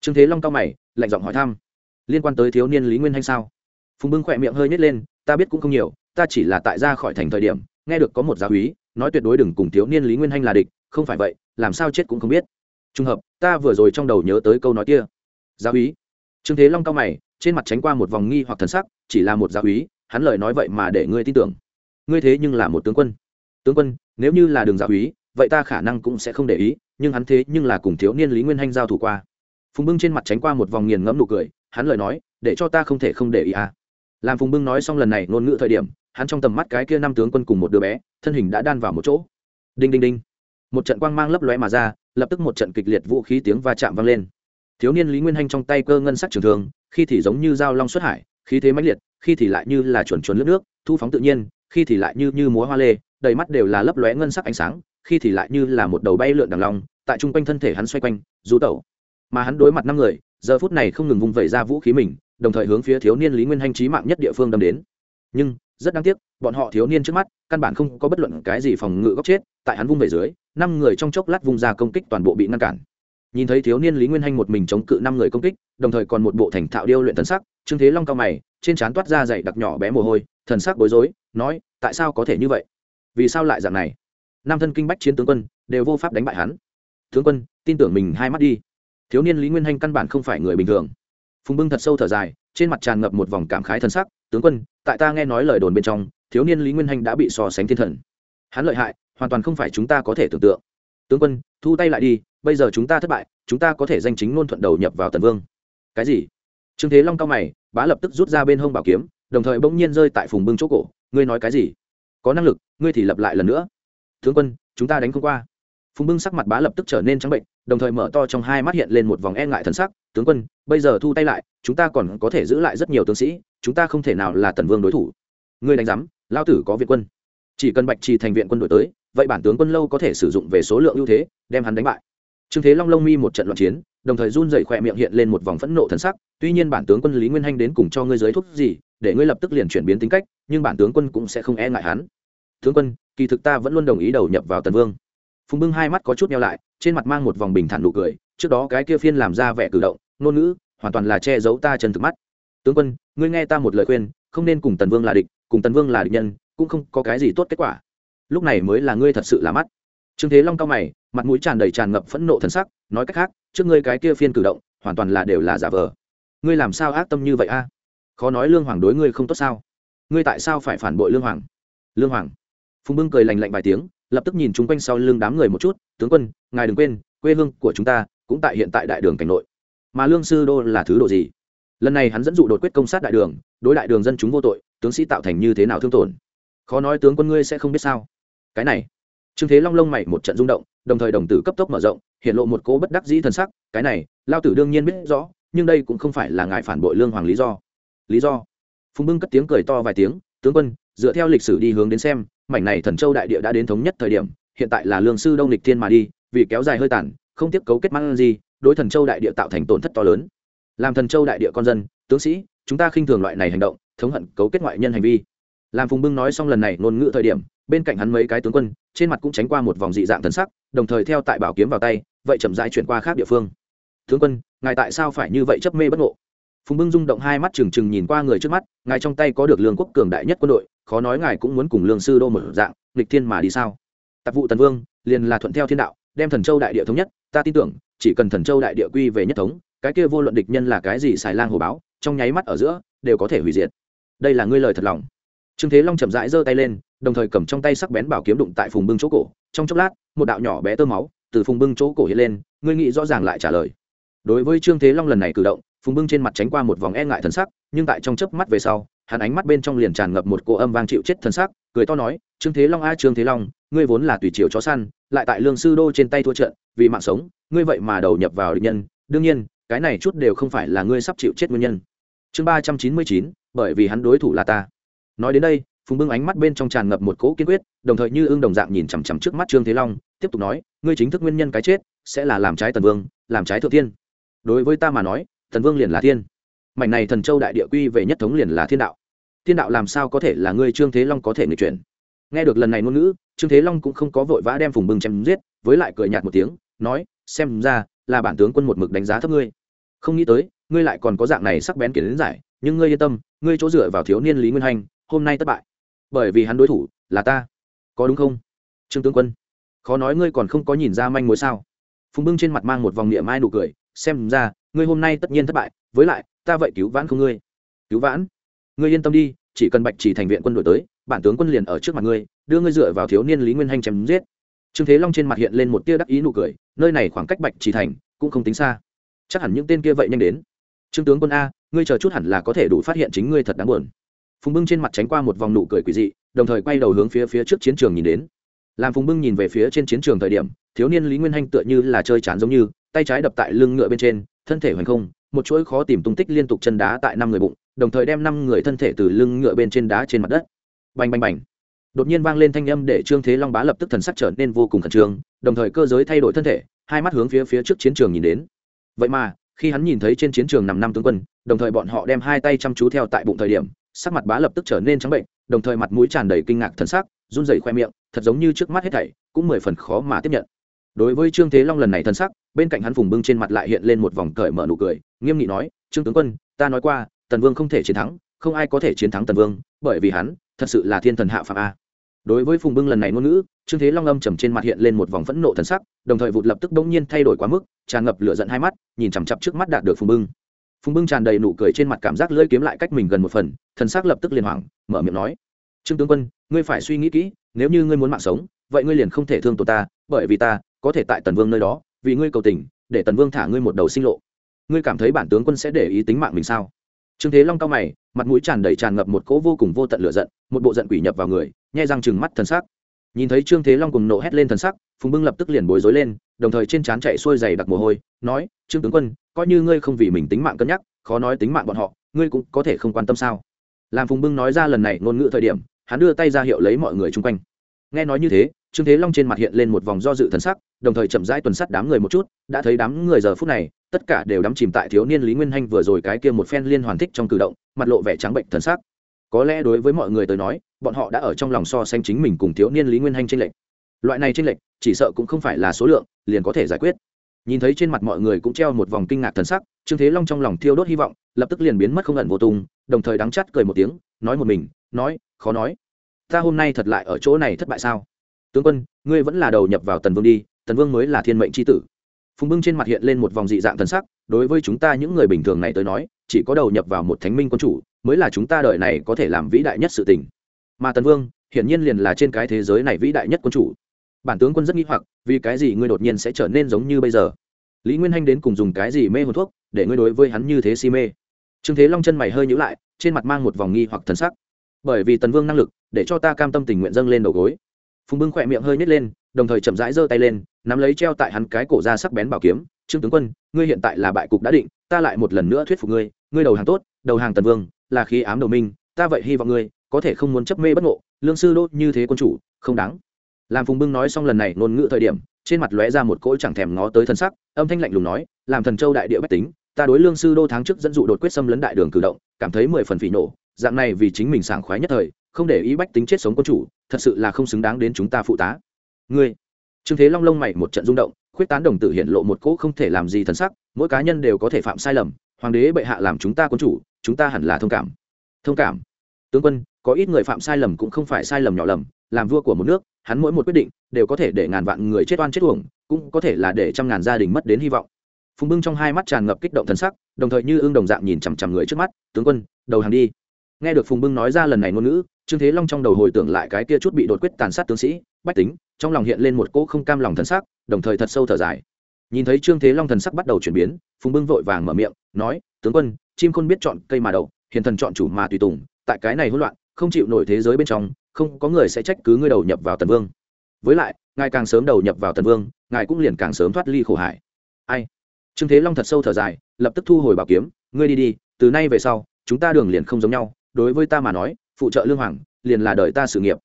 Trương thế long cao mày, lạnh giọng hỏi thăm. Liên quan tới thiếu niên lý nguyên hành sao? Phùng bưng khỏe miệng hơi nhét lên, ta biết cũng không nhiều, ta chỉ là tại ra khỏi thành thời điểm, nghe được có một giáo úy nói tuyệt đối đừng cùng thiếu niên lý nguyên hanh là địch, không phải vậy, làm sao chết cũng không biết. Trùng hợp, ta vừa rồi trong đầu nhớ tới câu nói kia. Giáo úy? Trương thế long cao mày, trên mặt tránh qua một vòng nghi hoặc thần sắc, chỉ là một giáo úy, hắn lời nói vậy mà để ngươi tin tưởng ngươi thế nhưng là một tướng quân. Tướng quân, nếu như là đường dạ giáo úy vậy ta khả năng cũng sẽ không để ý, nhưng hắn thế nhưng là cùng thiếu niên lý nguyên hanh giao thủ qua. Phùng bưng trên mặt tránh qua một vòng nghiền ngẫm nụ cười, hắn lời nói, để cho ta không thể không để ý à. Làm phùng bưng nói xong lần này ngôn ngữ thời điểm, hắn trong tầm mắt cái kia năm tướng quân cùng một đứa bé, thân hình đã đan vào một chỗ. Đinh đinh đinh. Một trận quang mang lấp lóe mà ra, lập tức một trận kịch liệt vũ khí tiếng va chạm vang lên. Thiếu niên lý nguyên hanh trong tay cơ ngân sắc trường thường khi thì giống như dao long xuất hải, khí thế mãnh liệt, khi thì lại như là chuẩn chuẩn lướt nước, thu phóng tự nhiên khi thì lại như như múa hoa lê, đầy mắt đều là lấp lóe ngân sắc ánh sáng, khi thì lại như là một đầu bay lượn đằng long, tại trung quanh thân thể hắn xoay quanh, rú tẩu. Mà hắn đối mặt năm người, giờ phút này không ngừng vung vẩy ra vũ khí mình, đồng thời hướng phía thiếu niên lý nguyên hanh trí mạng nhất địa phương đâm đến. Nhưng, rất đáng tiếc, bọn họ thiếu niên trước mắt, căn bản không có bất luận cái gì phòng ngự góc chết, tại hắn vung về dưới, năm người trong chốc lát vung ra công kích toàn bộ bị ngăn cản. Nhìn thấy thiếu niên lý nguyên hanh một mình chống cự năm người công kích, đồng thời còn một bộ thành thạo điêu luyện tấn sắc, trương thế long cao mày, trên trán toát ra dày đặc nhỏ bé mồ hôi thần sắc bối rối, nói, tại sao có thể như vậy? Vì sao lại dạng này? Nam thân kinh bách chiến tướng quân, đều vô pháp đánh bại hắn. Tướng quân, tin tưởng mình hai mắt đi. Thiếu niên lý nguyên hanh căn bản không phải người bình thường. Phùng bưng thật sâu thở dài, trên mặt tràn ngập một vòng cảm khái thân sắc, tướng quân, tại ta nghe nói lời đồn bên trong, thiếu niên lý nguyên hanh đã bị so sánh thiên thần. Hắn lợi hại, hoàn toàn không phải chúng ta có thể tưởng tượng. Tướng quân, thu tay lại đi, bây giờ chúng ta thất bại, chúng ta có thể danh chính ngôn thuận đầu nhập vào tần vương. Cái gì? Trương thế long cao mày, bá lập tức rút ra bên hông bảo kiếm đồng thời bỗng nhiên rơi tại phùng bưng chỗ cổ, ngươi nói cái gì? Có năng lực, ngươi thì lập lại lần nữa. Tướng quân, chúng ta đánh không qua. Phùng bưng sắc mặt bá lập tức trở nên trắng bệnh, đồng thời mở to trong hai mắt hiện lên một vòng e ngại thần sắc, tướng quân, bây giờ thu tay lại, chúng ta còn có thể giữ lại rất nhiều tướng sĩ, chúng ta không thể nào là tần vương đối thủ. Ngươi đánh giám lao tử có viện quân. Chỉ cần bạch trì thành viện quân đổi tới, vậy bản tướng quân lâu có thể sử dụng về số lượng ưu thế, đem hắn đánh bại. Trương thế long lông mi một trận loạn chiến, đồng thời run rẩy khỏe miệng hiện lên một vòng phẫn nộ thần sắc, tuy nhiên bản tướng quân lý nguyên hanh đến cùng cho ngươi giới thuốc gì để ngươi lập tức liền chuyển biến tính cách, nhưng bản tướng quân cũng sẽ không e ngại hắn. Tướng quân, kỳ thực ta vẫn luôn đồng ý đầu nhập vào tần vương. Phùng bưng hai mắt có chút nhau lại, trên mặt mang một vòng bình thản nụ cười, trước đó cái kia phiên làm ra vẻ cử động, ngôn ngữ, hoàn toàn là che giấu ta chân thực mắt. Tướng quân, ngươi nghe ta một lời khuyên, không nên cùng tần vương là địch, cùng tần vương là địch nhân, cũng không có cái gì tốt kết quả. Lúc này mới là ngươi thật sự là mắt. Trương thế long cao mày, mặt mũi tràn đầy tràn ngập phẫn nộ thần sắc, nói cách khác, trước ngươi cái kia phiên cử động, hoàn toàn là đều là giả vờ. Ngươi làm sao ác tâm như vậy a? Khó nói lương hoàng đối ngươi không tốt sao? Ngươi tại sao phải phản bội lương hoàng? Lương hoàng? Phùng bưng cười lành lạnh vài tiếng, lập tức nhìn chung quanh sau lưng đám người một chút, tướng quân, ngài đừng quên, quê hương của chúng ta cũng tại hiện tại đại đường cảnh nội. Mà lương sư đô là thứ đồ gì? Lần này hắn dẫn dụ đột quyết công sát đại đường, đối đại đường dân chúng vô tội, tướng sĩ tạo thành như thế nào thương tổn? Khó nói tướng quân ngươi sẽ không biết sao? Cái này, trương thế long lông mày một trận rung động, đồng thời đồng tử cấp tốc mở rộng, hiện lộ một cố bất đắc dĩ thần sắc, cái này, lao tử đương nhiên biết rõ, nhưng đây cũng không phải là ngài phản bội lương hoàng lý do lý do. Phùng bưng cất tiếng cười to vài tiếng, tướng quân, dựa theo lịch sử đi hướng đến xem, mảnh này thần châu đại địa đã đến thống nhất thời điểm, hiện tại là lương sư đông lịch thiên mà đi, vì kéo dài hơi tàn, không tiếp cấu kết mang gì, đối thần châu đại địa tạo thành tổn thất to lớn. Làm thần châu đại địa con dân, tướng sĩ, chúng ta khinh thường loại này hành động, thống hận cấu kết ngoại nhân hành vi. Làm phùng bưng nói xong lần này ngôn ngữ thời điểm, bên cạnh hắn mấy cái tướng quân, trên mặt cũng tránh qua một vòng dị dạng thần sắc, đồng thời theo tại bảo kiếm vào tay, vậy chậm rãi chuyển qua khác địa phương. Tướng quân, ngài tại sao phải như vậy chấp mê bất ngộ? Phùng bưng rung động hai mắt trừng trừng nhìn qua người trước mắt, ngài trong tay có được lương quốc cường đại nhất quân đội, khó nói ngài cũng muốn cùng lương sư đô mở dạng, nghịch thiên mà đi sao? Tạp vụ tần vương, liền là thuận theo thiên đạo, đem thần châu đại địa thống nhất, ta tin tưởng, chỉ cần thần châu đại địa quy về nhất thống, cái kia vô luận địch nhân là cái gì xài lang hồ báo, trong nháy mắt ở giữa, đều có thể hủy diệt. Đây là ngươi lời thật lòng. Trương thế long chậm rãi giơ tay lên, đồng thời cầm trong tay sắc bén bảo kiếm đụng tại phùng bưng chỗ cổ. Trong chốc lát, một đạo nhỏ bé tơ máu từ phùng bưng chỗ cổ hiện lên, ngươi nghĩ rõ ràng lại trả lời. Đối với trương thế long lần này cử động phùng bưng trên mặt tránh qua một vòng e ngại thần sắc nhưng tại trong chớp mắt về sau hắn ánh mắt bên trong liền tràn ngập một cỗ âm vang chịu chết thần sắc, cười to nói trương thế long a trương thế long ngươi vốn là tùy chiều chó săn lại tại lương sư đô trên tay thua trận vì mạng sống ngươi vậy mà đầu nhập vào địch nhân. Đương nhiên cái này chút đều không phải là ngươi sắp chịu chết nguyên nhân. Chương ba trăm chín mươi chín bởi vì hắn đối thủ là ta. Nói đến đây phùng bưng ánh mắt bên trong tràn ngập một cỗ kiên quyết đồng thời như ương đồng dạng nhìn chằm chằm trước mắt trương thế long tiếp tục nói ngươi chính thức nguyên nhân cái chết sẽ là làm trái tần vương làm trái thượng thiên đối với ta mà nói thần vương liền là thiên. Mảnh này thần châu đại địa quy về nhất thống liền là thiên đạo. Thiên đạo làm sao có thể là ngươi trương thế long có thể người chuyển? Nghe được lần này ngôn ngữ, trương thế long cũng không có vội vã đem phùng bừng chém giết, với lại cười nhạt một tiếng, nói, xem ra là bản tướng quân một mực đánh giá thấp ngươi. Không nghĩ tới, ngươi lại còn có dạng này sắc bén kiến giải, nhưng ngươi yên tâm, ngươi chỗ dựa vào thiếu niên lý nguyên hành, hôm nay thất bại. Bởi vì hắn đối thủ là ta. Có đúng không? Trương tướng quân, khó nói ngươi còn không có nhìn ra manh mối sao. Phùng bưng trên mặt mang một vòng niệm mai nụ cười, xem ra ngươi hôm nay tất nhiên thất bại, với lại, ta vậy cứu vãn không ngươi. Cứu vãn? Ngươi yên tâm đi, chỉ cần bạch chỉ thành viện quân đổi tới, bản tướng quân liền ở trước mặt ngươi, đưa ngươi dựa vào thiếu niên lý nguyên hanh chém giết. Trương thế long trên mặt hiện lên một tia đắc ý nụ cười, nơi này khoảng cách bạch chỉ thành cũng không tính xa. Chắc hẳn những tên kia vậy nhanh đến. Trương tướng quân a, ngươi chờ chút hẳn là có thể đủ phát hiện chính ngươi thật đáng buồn. Phùng bưng trên mặt tránh qua một vòng nụ cười quỷ dị, đồng thời quay đầu hướng phía phía trước chiến trường nhìn đến. Làm phùng bưng nhìn về phía trên chiến trường thời điểm, thiếu niên lý nguyên hanh tựa như là chơi chán giống như, tay trái đập tại lưng ngựa bên trên thân thể hoành không, một chuỗi khó tìm tung tích liên tục chân đá tại năm người bụng, đồng thời đem năm người thân thể từ lưng ngựa bên trên đá trên mặt đất. Bành bành bành. Đột nhiên vang lên thanh âm để trương thế long bá lập tức thần sắc trở nên vô cùng khẩn trương, đồng thời cơ giới thay đổi thân thể, hai mắt hướng phía phía trước chiến trường nhìn đến. Vậy mà, khi hắn nhìn thấy trên chiến trường nằm năm tướng quân, đồng thời bọn họ đem hai tay chăm chú theo tại bụng thời điểm, sắc mặt bá lập tức trở nên trắng bệnh, đồng thời mặt mũi tràn đầy kinh ngạc thần sắc, run rẩy khoe miệng, thật giống như trước mắt hết thảy, cũng mười phần khó mà tiếp nhận đối với trương thế long lần này thân sắc, bên cạnh hắn phùng bưng trên mặt lại hiện lên một vòng cởi mở nụ cười, nghiêm nghị nói, trương tướng quân, ta nói qua, tần vương không thể chiến thắng, không ai có thể chiến thắng tần vương, bởi vì hắn thật sự là thiên thần hạ phạm a. Đối với phùng bưng lần này ngôn ngữ, trương thế long âm trầm trên mặt hiện lên một vòng phẫn nộ thần sắc, đồng thời vụt lập tức bỗng nhiên thay đổi quá mức, tràn ngập lửa giận hai mắt, nhìn chằm chặp trước mắt đạt được phùng bưng. Phùng bưng tràn đầy nụ cười trên mặt cảm giác lưỡi kiếm lại cách mình gần một phần thần sắc lập tức liền hoảng, mở miệng nói, trương tướng quân, ngươi phải suy nghĩ kỹ, nếu như ngươi muốn mạng sống, vậy ngươi liền không thể thương tổ ta, bởi vì ta có thể tại tần vương nơi đó, vì ngươi cầu tình, để tần vương thả ngươi một đầu sinh lộ. Ngươi cảm thấy bản tướng quân sẽ để ý tính mạng mình sao? Trương thế long cao mày, mặt mũi tràn đầy tràn ngập một cỗ vô cùng vô tận lửa giận, một bộ giận quỷ nhập vào người, nhai răng chừng mắt thần sắc. Nhìn thấy trương thế long cùng nộ hét lên thần sắc, phùng bưng lập tức liền bối rối lên, đồng thời trên trán chạy xuôi dày đặc mồ hôi, nói, trương tướng quân, coi như ngươi không vì mình tính mạng cân nhắc, khó nói tính mạng bọn họ, ngươi cũng có thể không quan tâm sao? Làm phùng bưng nói ra lần này ngôn ngữ thời điểm, hắn đưa tay ra hiệu lấy mọi người chung quanh. Nghe nói như thế trương thế long trên mặt hiện lên một vòng do dự thần sắc, đồng thời chậm rãi tuần sắt đám người một chút, đã thấy đám người giờ phút này, tất cả đều đắm chìm tại thiếu niên lý nguyên hanh vừa rồi cái kia một phen liên hoàn thích trong cử động, mặt lộ vẻ trắng bệnh thần sắc. Có lẽ đối với mọi người tới nói, bọn họ đã ở trong lòng so sánh chính mình cùng thiếu niên lý nguyên hanh tranh lệch. Loại này tranh lệch, chỉ sợ cũng không phải là số lượng, liền có thể giải quyết. Nhìn thấy trên mặt mọi người cũng treo một vòng kinh ngạc thần sắc, trương thế long trong lòng thiêu đốt hy vọng, lập tức liền biến mất không ẩn vô tung, đồng thời đắng chắt cười một tiếng, nói một mình, nói, khó nói, ta hôm nay thật lại ở chỗ này thất bại sao? Tướng quân, ngươi vẫn là đầu nhập vào tần vương đi, tần vương mới là thiên mệnh tri tử. Phùng bưng trên mặt hiện lên một vòng dị dạng thần sắc, đối với chúng ta những người bình thường này tới nói, chỉ có đầu nhập vào một thánh minh quân chủ, mới là chúng ta đợi này có thể làm vĩ đại nhất sự tình. Mà tần vương, hiển nhiên liền là trên cái thế giới này vĩ đại nhất quân chủ. Bản tướng quân rất nghĩ hoặc, vì cái gì ngươi đột nhiên sẽ trở nên giống như bây giờ? Lý nguyên hanh đến cùng dùng cái gì mê hồn thuốc, để ngươi đối với hắn như thế si mê? Trương thế long chân mày hơi nhữ lại, trên mặt mang một vòng nghi hoặc thần sắc. Bởi vì tần vương năng lực, để cho ta cam tâm tình nguyện dâng lên đầu gối phùng bưng khỏe miệng hơi nhét lên, đồng thời chậm rãi giơ tay lên, nắm lấy treo tại hắn cái cổ ra sắc bén bảo kiếm. Trương tướng quân, ngươi hiện tại là bại cục đã định, ta lại một lần nữa thuyết phục ngươi. Ngươi đầu hàng tốt, đầu hàng tần vương, là khí ám đầu minh, ta vậy hy vọng ngươi có thể không muốn chấp mê bất ngộ. Lương sư đốt như thế quân chủ, không đáng. Làm phùng bưng nói xong lần này ngôn ngữ thời điểm, trên mặt lóe ra một cỗ chẳng thèm ngó tới thân sắc, âm thanh lạnh lùng nói, làm thần châu đại địa bách tính, ta đối lương sư đô tháng trước dẫn dụ đột quyết xâm lấn đại đường cử động, cảm thấy mười phần phỉ nổ dạng này vì chính mình sảng khoái nhất thời không để ý bách tính chết sống quân chủ, thật sự là không xứng đáng đến chúng ta phụ tá. Ngươi. Trương thế long lông mày một trận rung động, khuyết tán đồng tử hiện lộ một cỗ không thể làm gì thần sắc, mỗi cá nhân đều có thể phạm sai lầm, hoàng đế bệ hạ làm chúng ta quân chủ, chúng ta hẳn là thông cảm. Thông cảm. Tướng quân, có ít người phạm sai lầm cũng không phải sai lầm nhỏ lầm, làm vua của một nước, hắn mỗi một quyết định đều có thể để ngàn vạn người chết oan chết uổng, cũng có thể là để trăm ngàn gia đình mất đến hy vọng. Phùng bưng trong hai mắt tràn ngập kích động thần sắc, đồng thời như ương đồng dạng nhìn chằm chằm người trước mắt, tướng quân, đầu hàng đi. Nghe được phùng bưng nói ra lần này ngôn ngữ trương thế long trong đầu hồi tưởng lại cái kia chút bị đột quyết tàn sát tướng sĩ, bách tính, trong lòng hiện lên một cỗ không cam lòng thần sắc, đồng thời thật sâu thở dài. Nhìn thấy trương thế long thần sắc bắt đầu chuyển biến, phùng bưng vội vàng mở miệng, nói, tướng quân, chim khôn biết chọn cây mà đậu, hiền thần chọn chủ mà tùy tùng, tại cái này hỗn loạn, không chịu nổi thế giới bên trong, không có người sẽ trách cứ ngươi đầu nhập vào tần vương. Với lại, ngài càng sớm đầu nhập vào tần vương, ngài cũng liền càng sớm thoát ly khổ hải ai? Trương thế long thật sâu thở dài, lập tức thu hồi bảo kiếm, ngươi đi đi, từ nay về sau, chúng ta đường liền không giống nhau, đối với ta mà nói phụ trợ lương hoàng, liền là đợi ta sự nghiệp.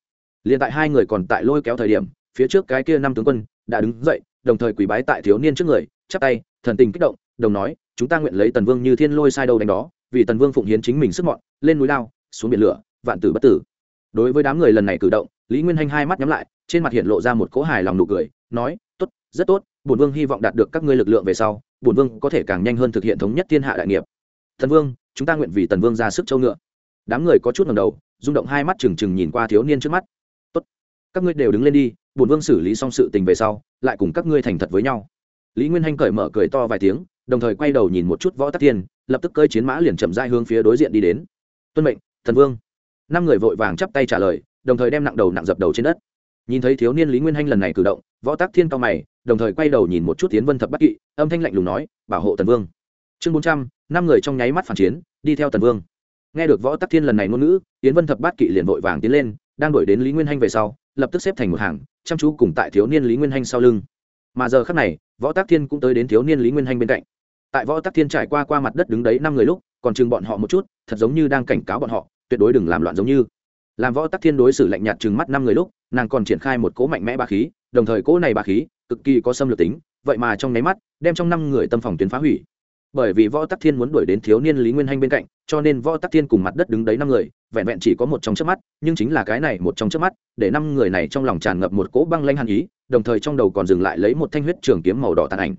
Liền tại hai người còn tại lôi kéo thời điểm, phía trước cái kia năm tướng quân đã đứng dậy, đồng thời quỳ bái tại thiếu niên trước người, chắp tay, thần tình kích động, đồng nói, chúng ta nguyện lấy tần vương như thiên lôi sai đầu đánh đó, vì tần vương phụng hiến chính mình sức mọn, lên núi lao, xuống biển lửa, vạn tử bất tử. Đối với đám người lần này cử động, lý nguyên hanh hai mắt nhắm lại, trên mặt hiện lộ ra một cỗ hài lòng nụ cười, nói, tốt, rất tốt, bổn vương hy vọng đạt được các ngươi lực lượng về sau, bổn vương có thể càng nhanh hơn thực hiện thống nhất thiên hạ đại nghiệp. Thần vương, chúng ta nguyện vì tần vương ra sức châu ngựa đám người có chút ngầm đầu, rung động hai mắt trừng trừng nhìn qua thiếu niên trước mắt. Tốt, các ngươi đều đứng lên đi, bổn vương xử lý xong sự tình về sau, lại cùng các ngươi thành thật với nhau. Lý nguyên hanh cởi mở cười to vài tiếng, đồng thời quay đầu nhìn một chút võ tắc thiên, lập tức cơi chiến mã liền chậm dai hướng phía đối diện đi đến. Tuân mệnh, thần vương. Năm người vội vàng chắp tay trả lời, đồng thời đem nặng đầu nặng dập đầu trên đất. Nhìn thấy thiếu niên lý nguyên hanh lần này cử động, võ tắc thiên cao mày, đồng thời quay đầu nhìn một chút tiến vân thập bắc kỵ, âm thanh lạnh lùng nói, bảo hộ tần vương. Chương bốn trăm, năm người trong nháy mắt phản chiến, đi theo tần vương nghe được võ tắc thiên lần này ngôn ngữ tiến vân thập bát kỵ liền vội vàng tiến lên, đang đổi đến lý nguyên hanh về sau, lập tức xếp thành một hàng, chăm chú cùng tại thiếu niên lý nguyên hanh sau lưng. Mà giờ khắc này, võ tắc thiên cũng tới đến thiếu niên lý nguyên hanh bên cạnh. Tại võ tắc thiên trải qua qua mặt đất đứng đấy năm người lúc, còn chừng bọn họ một chút, thật giống như đang cảnh cáo bọn họ, tuyệt đối đừng làm loạn giống như. Làm võ tắc thiên đối xử lạnh nhạt chừng mắt năm người lúc, nàng còn triển khai một cỗ mạnh mẽ ba khí, đồng thời cỗ này ba khí, cực kỳ có xâm lược tính, vậy mà trong nháy mắt, đem trong năm người tâm phòng tuyến phá hủy bởi vì võ tắc thiên muốn đuổi đến thiếu niên lý nguyên hanh bên cạnh, cho nên võ tắc thiên cùng mặt đất đứng đấy năm người, vẹn vẹn chỉ có một trong trước mắt, nhưng chính là cái này một trong trước mắt, để năm người này trong lòng tràn ngập một cỗ băng lanh hàn ý, đồng thời trong đầu còn dừng lại lấy một thanh huyết trường kiếm màu đỏ tàn ảnh.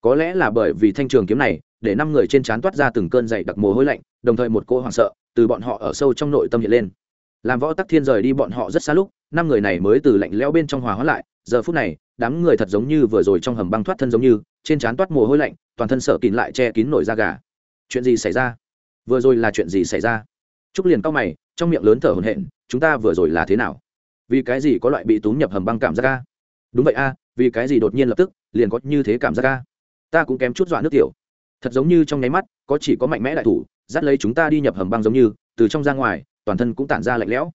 Có lẽ là bởi vì thanh trường kiếm này, để năm người trên trán toát ra từng cơn dày đặc mồ hôi lạnh, đồng thời một cỗ hoảng sợ từ bọn họ ở sâu trong nội tâm hiện lên. Làm võ tắc thiên rời đi bọn họ rất xa lúc, năm người này mới từ lạnh leo bên trong hòa hóa lại, giờ phút này, đám người thật giống như vừa rồi trong hầm băng thoát thân giống như trên trán toát mồ hôi lạnh, toàn thân sợ kín lại che kín nổi da gà. Chuyện gì xảy ra? Vừa rồi là chuyện gì xảy ra? Trúc liền cao mày, trong miệng lớn thở hổn hển, chúng ta vừa rồi là thế nào? Vì cái gì có loại bị túm nhập hầm băng cảm giác ca đúng vậy a, vì cái gì đột nhiên lập tức, liền có như thế cảm giác ca ta cũng kém chút dọa nước tiểu. Thật giống như trong nháy mắt, có chỉ có mạnh mẽ đại thủ, dắt lấy chúng ta đi nhập hầm băng giống như, từ trong ra ngoài, toàn thân cũng tản ra lạnh lẽo.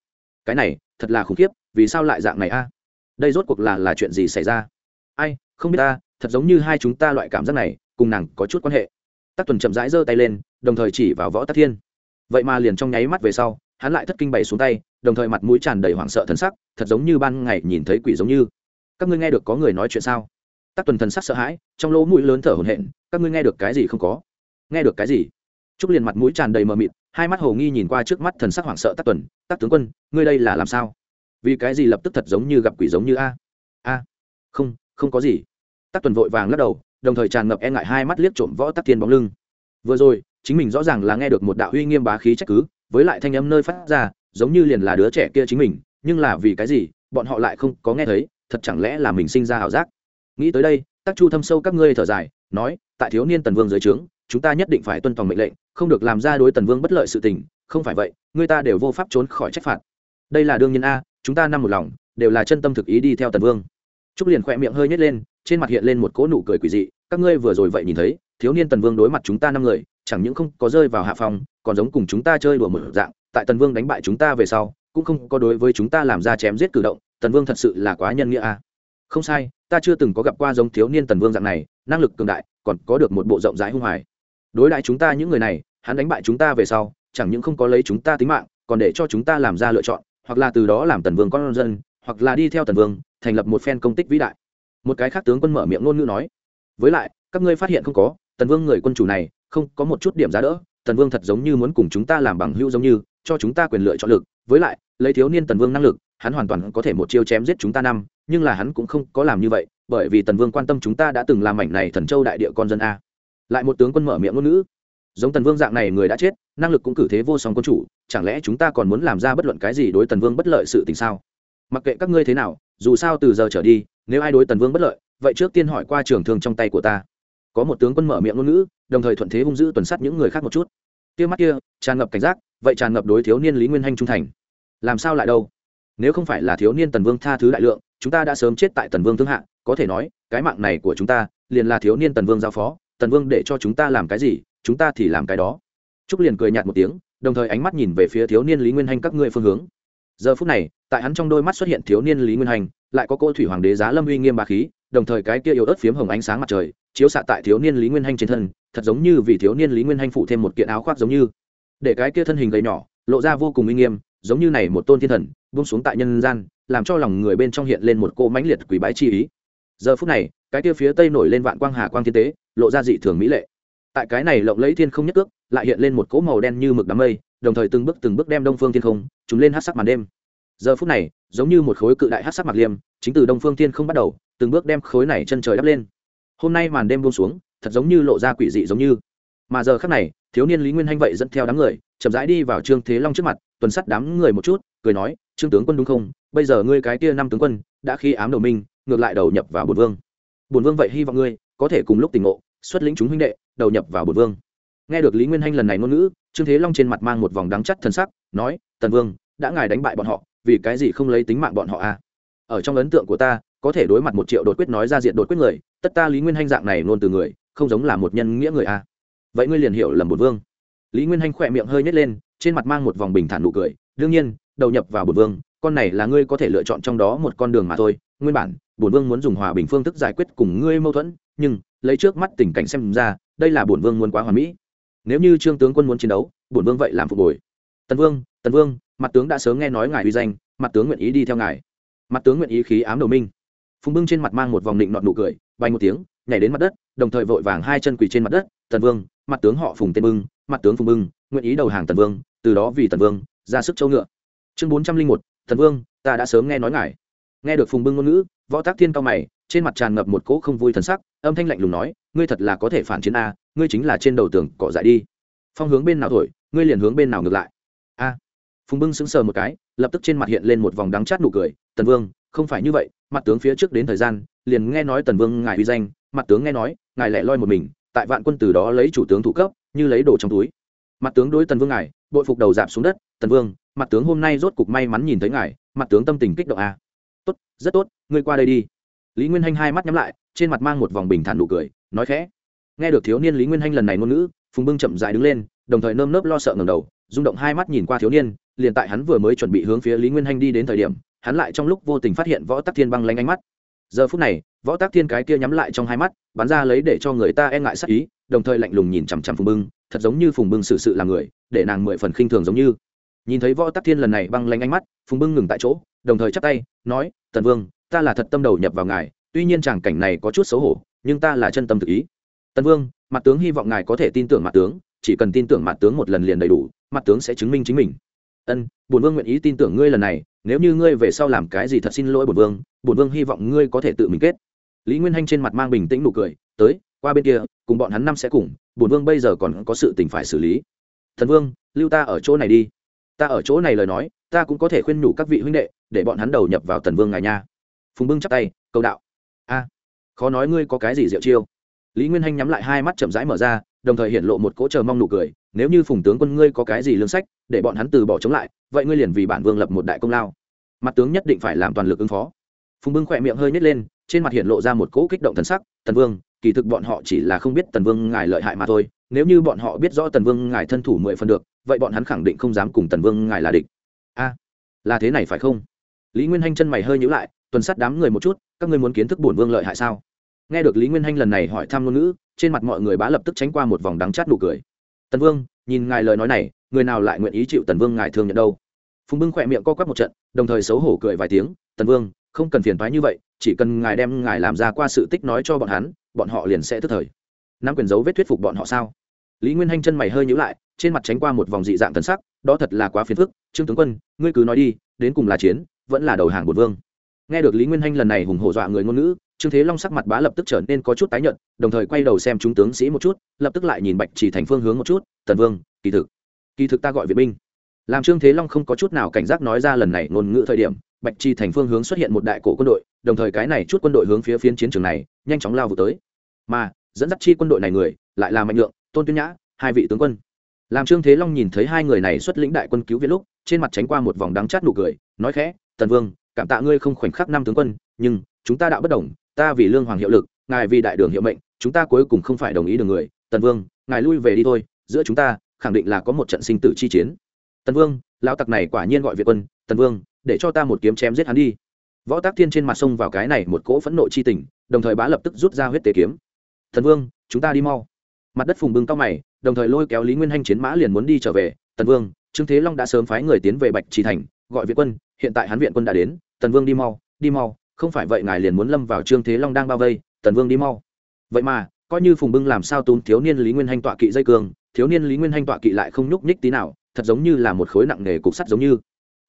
Cái này, thật là khủng khiếp, vì sao lại dạng này a? Đây rốt cuộc là là chuyện gì xảy ra? Ai, không biết ta thật giống như hai chúng ta loại cảm giác này, cùng nàng có chút quan hệ. Tắc tuần chậm rãi giơ tay lên, đồng thời chỉ vào võ tắc thiên. Vậy mà liền trong nháy mắt về sau, hắn lại thất kinh bày xuống tay, đồng thời mặt mũi tràn đầy hoảng sợ thần sắc, thật giống như ban ngày nhìn thấy quỷ giống như. Các ngươi nghe được có người nói chuyện sao? Tắc tuần thần sắc sợ hãi, trong lỗ mũi lớn thở hổn hển, các ngươi nghe được cái gì không có? Nghe được cái gì? Trúc liền mặt mũi tràn đầy mờ mịt, hai mắt hồ nghi nhìn qua trước mắt thần sắc hoảng sợ tắc tuần, tắc tướng quân, ngươi đây là làm sao? Vì cái gì lập tức thật giống như gặp quỷ giống như a? A, không không có gì tắc tuần vội vàng lắc đầu, đồng thời tràn ngập e ngại hai mắt liếc trộm võ tắc thiên bóng lưng. Vừa rồi, chính mình rõ ràng là nghe được một đạo uy nghiêm bá khí trách cứ, với lại thanh âm nơi phát ra, giống như liền là đứa trẻ kia chính mình, nhưng là vì cái gì, bọn họ lại không có nghe thấy, thật chẳng lẽ là mình sinh ra ảo giác? Nghĩ tới đây, tắc chu thâm sâu các ngươi thở dài, nói, tại thiếu niên tần vương dưới trướng, chúng ta nhất định phải tuân tòng mệnh lệnh, không được làm ra đối tần vương bất lợi sự tình, không phải vậy, người ta đều vô pháp trốn khỏi trách phạt. Đây là đương nhiên a, chúng ta năm một lòng, đều là chân tâm thực ý đi theo tần vương trúc liền khỏe miệng hơi nhét lên, trên mặt hiện lên một cỗ nụ cười quỷ dị, các ngươi vừa rồi vậy nhìn thấy, thiếu niên tần vương đối mặt chúng ta năm người, chẳng những không có rơi vào hạ phòng, còn giống cùng chúng ta chơi đùa một dạng, tại tần vương đánh bại chúng ta về sau, cũng không có đối với chúng ta làm ra chém giết cử động, tần vương thật sự là quá nhân nghĩa a. Không sai, ta chưa từng có gặp qua giống thiếu niên tần vương dạng này, năng lực cường đại, còn có được một bộ rộng rãi hung hoài. Đối đại chúng ta những người này, hắn đánh bại chúng ta về sau, chẳng những không có lấy chúng ta tính mạng, còn để cho chúng ta làm ra lựa chọn, hoặc là từ đó làm tần vương con dân, hoặc là đi theo tần vương thành lập một phen công tích vĩ đại. Một cái khác tướng quân mở miệng ngôn ngữ nói, với lại, các ngươi phát hiện không có, tần vương người quân chủ này, không, có một chút điểm giá đỡ. Tần vương thật giống như muốn cùng chúng ta làm bằng hữu giống như, cho chúng ta quyền lựa chọn lực. Với lại, lấy thiếu niên tần vương năng lực, hắn hoàn toàn có thể một chiêu chém giết chúng ta năm, nhưng là hắn cũng không có làm như vậy, bởi vì tần vương quan tâm chúng ta đã từng làm mảnh này thần châu đại địa con dân a. Lại một tướng quân mở miệng ngôn ngữ, giống tần vương dạng này người đã chết, năng lực cũng cử thế vô song quân chủ, chẳng lẽ chúng ta còn muốn làm ra bất luận cái gì đối tần vương bất lợi sự tình sao? Mặc kệ các ngươi thế nào dù sao từ giờ trở đi, nếu ai đối tần vương bất lợi, vậy trước tiên hỏi qua trường thương trong tay của ta. Có một tướng quân mở miệng ngôn ngữ, đồng thời thuận thế hung dữ tuần sát những người khác một chút. Tiêu mắt kia, tràn ngập cảnh giác, vậy tràn ngập đối thiếu niên lý nguyên hanh trung thành. Làm sao lại đâu? Nếu không phải là thiếu niên tần vương tha thứ đại lượng, chúng ta đã sớm chết tại tần vương thương hạ, có thể nói, cái mạng này của chúng ta, liền là thiếu niên tần vương giao phó, tần vương để cho chúng ta làm cái gì, chúng ta thì làm cái đó. Trúc liền cười nhạt một tiếng, đồng thời ánh mắt nhìn về phía thiếu niên lý nguyên hanh các ngươi phương hướng giờ phút này, tại hắn trong đôi mắt xuất hiện thiếu niên lý nguyên hành, lại có cô thủy hoàng đế giá lâm uy nghiêm bà khí, đồng thời cái kia yếu ớt phiếm hồng ánh sáng mặt trời, chiếu xạ tại thiếu niên lý nguyên hành trên thân, thật giống như vì thiếu niên lý nguyên hành phụ thêm một kiện áo khoác giống như. Để cái kia thân hình gầy nhỏ, lộ ra vô cùng uy nghiêm, giống như này một tôn thiên thần, buông xuống tại nhân gian, làm cho lòng người bên trong hiện lên một cô mãnh liệt quỷ bái chi ý. Giờ phút này, cái kia phía tây nổi lên vạn quang hà quang thiên tế, lộ ra dị thường mỹ lệ. Tại cái này lộng lẫy thiên không nhất ước lại hiện lên một cỗ màu đen như mực đám mây đồng thời từng bước từng bước đem đông phương thiên không chúng lên hát sắc màn đêm. Giờ phút này, giống như một khối cự đại hát sắc mặc liêm, chính từ đông phương thiên không bắt đầu, từng bước đem khối này chân trời đắp lên. Hôm nay màn đêm buông xuống, thật giống như lộ ra quỷ dị giống như. Mà giờ khác này, thiếu niên lý nguyên hanh vậy dẫn theo đám người, chậm rãi đi vào trương thế long trước mặt, tuần sắt đám người một chút, cười nói, trương tướng quân đúng không? Bây giờ ngươi cái kia năm tướng quân, đã khi ám đầu minh, ngược lại đầu nhập vào bồn vương. Bồn vương vậy hy vọng ngươi, có thể cùng lúc tỉnh ngộ, xuất lĩnh chúng huynh đệ, đầu nhập vào bồn vương nghe được lý nguyên hanh lần này ngôn ngữ, trương thế long trên mặt mang một vòng đắng chắt thân sắc, nói, tần vương, đã ngài đánh bại bọn họ, vì cái gì không lấy tính mạng bọn họ à? Ở trong ấn tượng của ta, có thể đối mặt một triệu đột quyết nói ra diện đột quyết người, tất ta lý nguyên hanh dạng này luôn từ người, không giống là một nhân nghĩa người à? Vậy ngươi liền hiểu lầm bột vương. Lý nguyên hanh khỏe miệng hơi nhét lên, trên mặt mang một vòng bình thản nụ cười, đương nhiên, đầu nhập vào bột vương, con này là ngươi có thể lựa chọn trong đó một con đường mà thôi. Nguyên bản, bổn vương muốn dùng hòa bình phương thức giải quyết cùng ngươi mâu thuẫn, nhưng, lấy trước mắt tình cảnh xem ra, đây là bổn vương muốn quá hoàn mỹ nếu như trương tướng quân muốn chiến đấu, bổn vương vậy làm phục hồi. Tần vương tần vương, mặt tướng đã sớm nghe nói ngài uy danh, mặt tướng nguyện ý đi theo ngài. Mặt tướng nguyện ý khí ám đầu minh. Phùng bưng trên mặt mang một vòng định nọn nụ cười, bay một tiếng, nhảy đến mặt đất, đồng thời vội vàng hai chân quỳ trên mặt đất, tần vương, mặt tướng họ phùng tên bưng, mặt tướng phùng bưng, nguyện ý đầu hàng tần vương, từ đó vì tần vương, ra sức châu ngựa. Chương bốn trăm linh một, tần vương, ta đã sớm nghe nói ngài. Nghe được phùng bưng ngôn ngữ, võ tác thiên cao mày, trên mặt tràn ngập một cỗ không vui thần sắc, âm thanh lạnh lùng nói, ngươi thật là có thể phản chiến a ngươi chính là trên đầu tường cỏ dại đi. Phong hướng bên nào thổi, ngươi liền hướng bên nào ngược lại. A. Phùng bưng sững sờ một cái, lập tức trên mặt hiện lên một vòng đắng chát nụ cười, tần vương, không phải như vậy, mặt tướng phía trước đến thời gian, liền nghe nói tần vương ngài uy danh, mặt tướng nghe nói, ngài lẻ loi một mình, tại vạn quân từ đó lấy chủ tướng thủ cấp, như lấy đồ trong túi. Mặt tướng đối tần vương ngài, bội phục đầu dạp xuống đất, tần vương, mặt tướng hôm nay rốt cục may mắn nhìn thấy ngài, mặt tướng tâm tình kích động a. Tốt, rất tốt, ngươi qua đây đi. Lý nguyên hanh hai mắt nhắm lại, trên mặt mang một vòng bình thản nụ cười, nói khẽ nghe được thiếu niên lý nguyên hanh lần này ngôn ngữ phùng bưng chậm dại đứng lên đồng thời nơm nớp lo sợ ngầm đầu rung động hai mắt nhìn qua thiếu niên liền tại hắn vừa mới chuẩn bị hướng phía lý nguyên hanh đi đến thời điểm hắn lại trong lúc vô tình phát hiện võ tắc thiên băng lanh ánh mắt. Giờ phút này võ tắc thiên cái kia nhắm lại trong hai mắt bắn ra lấy để cho người ta e ngại sắc ý đồng thời lạnh lùng nhìn chằm chằm phùng bưng thật giống như phùng bưng xử sự, sự là người để nàng mười phần khinh thường giống như. Nhìn thấy võ tắc thiên lần này băng lanh ánh mắt phùng bưng ngừng tại chỗ đồng thời chắp tay nói tần vương ta là thật tâm đầu nhập vào ngài tuy nhiên tràng cảnh này có chút xấu hổ nhưng ta là chân tâm thực ý tần vương, mặt tướng hy vọng ngài có thể tin tưởng mặt tướng, chỉ cần tin tưởng mặt tướng một lần liền đầy đủ, mặt tướng sẽ chứng minh chính mình. Ân, bổn vương nguyện ý tin tưởng ngươi lần này, nếu như ngươi về sau làm cái gì thật xin lỗi bổn vương bổn vương hy vọng ngươi có thể tự mình kết. Lý nguyên hanh trên mặt mang bình tĩnh nụ cười, tới, qua bên kia, cùng bọn hắn năm sẽ cùng, bổn vương bây giờ còn có sự tình phải xử lý. Thần vương, lưu ta ở chỗ này đi. Ta ở chỗ này lời nói, ta cũng có thể khuyên nhủ các vị huynh đệ, để bọn hắn đầu nhập vào tần vương ngài nha. Phùng bưng chắp tay câu đạo. A, khó nói ngươi có cái gì diệu chiêu lý nguyên hanh nhắm lại hai mắt chậm rãi mở ra, đồng thời hiện lộ một cỗ chờ mong nụ cười, nếu như phùng tướng quân ngươi có cái gì lương sách, để bọn hắn từ bỏ chống lại, vậy ngươi liền vì bản vương lập một đại công lao. Mặt tướng nhất định phải làm toàn lực ứng phó. Phùng bưng khỏe miệng hơi nhét lên, trên mặt hiện lộ ra một cỗ kích động thần sắc, tần vương, kỳ thực bọn họ chỉ là không biết tần vương ngài lợi hại mà thôi, nếu như bọn họ biết rõ tần vương ngài thân thủ mười phần được, vậy bọn hắn khẳng định không dám cùng tần vương ngài là địch. A, là thế này phải không? Lý nguyên hanh chân mày hơi nhữ lại, tuần sát đám người một chút, các ngươi muốn kiến thức bổn vương lợi hại sao? Nghe được lý nguyên hanh lần này hỏi thăm ngôn ngữ, trên mặt mọi người bá lập tức tránh qua một vòng đắng chát nụ cười. Tần vương, nhìn ngài lời nói này, người nào lại nguyện ý chịu tần vương ngài thường nhận đâu? Phùng bưng khỏe miệng co quắp một trận, đồng thời xấu hổ cười vài tiếng, tần vương, không cần phiền thoái như vậy, chỉ cần ngài đem ngài làm ra qua sự tích nói cho bọn hắn, bọn họ liền sẽ tức thời. Nắm quyền dấu vết thuyết phục bọn họ sao? Lý nguyên hanh chân mày hơi nhữ lại, trên mặt tránh qua một vòng dị dạng tân sắc, đó thật là quá phiền phức, trương tướng quân, ngươi cứ nói đi, đến cùng là chiến, vẫn là đầu hàng bột vương nghe được lý nguyên hanh lần này hùng hổ dọa người ngôn ngữ, trương thế long sắc mặt bá lập tức trở nên có chút tái nhợt, đồng thời quay đầu xem chúng tướng sĩ một chút, lập tức lại nhìn bạch chỉ thành phương hướng một chút, tần vương, kỳ thực kỳ thực ta gọi viện binh. Làm trương thế long không có chút nào cảnh giác nói ra lần này ngôn ngữ thời điểm, bạch chi thành phương hướng xuất hiện một đại cổ quân đội, đồng thời cái này chút quân đội hướng phía phiến chiến trường này, nhanh chóng lao vụ tới. Mà, dẫn dắt chi quân đội này người, lại là mạnh lượng, tôn tuyên nhã, hai vị tướng quân. Làm trương thế long nhìn thấy hai người này xuất lĩnh đại quân cứu viện lúc, trên mặt tránh qua một vòng đắng chát nụ cười, nói khẽ, tần vương cảm tạ ngươi không khoảnh khắc năm tướng quân, nhưng chúng ta đã bất đồng, ta vì lương hoàng hiệu lực, ngài vì đại đường hiệu mệnh, chúng ta cuối cùng không phải đồng ý được người. Tần vương, ngài lui về đi thôi, giữa chúng ta khẳng định là có một trận sinh tử chi chiến. Tần vương, lão tặc này quả nhiên gọi việt quân, tần vương, để cho ta một kiếm chém giết hắn đi. Võ tác thiên trên mặt sông vào cái này một cỗ phẫn nộ chi tình, đồng thời bá lập tức rút ra huyết tế kiếm. Tần vương, chúng ta đi mau. Mặt đất phùng bưng cao mày, đồng thời lôi kéo lý nguyên hanh chiến mã liền muốn đi trở về. Tần vương, trương thế long đã sớm phái người tiến về bạch trì thành gọi viện quân, hiện tại hắn viện quân đã đến, tần vương đi mau đi mau, không phải vậy ngài liền muốn lâm vào trương thế long đang bao vây, tần vương đi mau. Vậy mà, coi như phùng bưng làm sao tốn thiếu niên lý nguyên hanh tọa kỵ dây cường, thiếu niên lý nguyên hanh tọa kỵ lại không nhúc nhích tí nào, thật giống như là một khối nặng nề cục sắt giống như.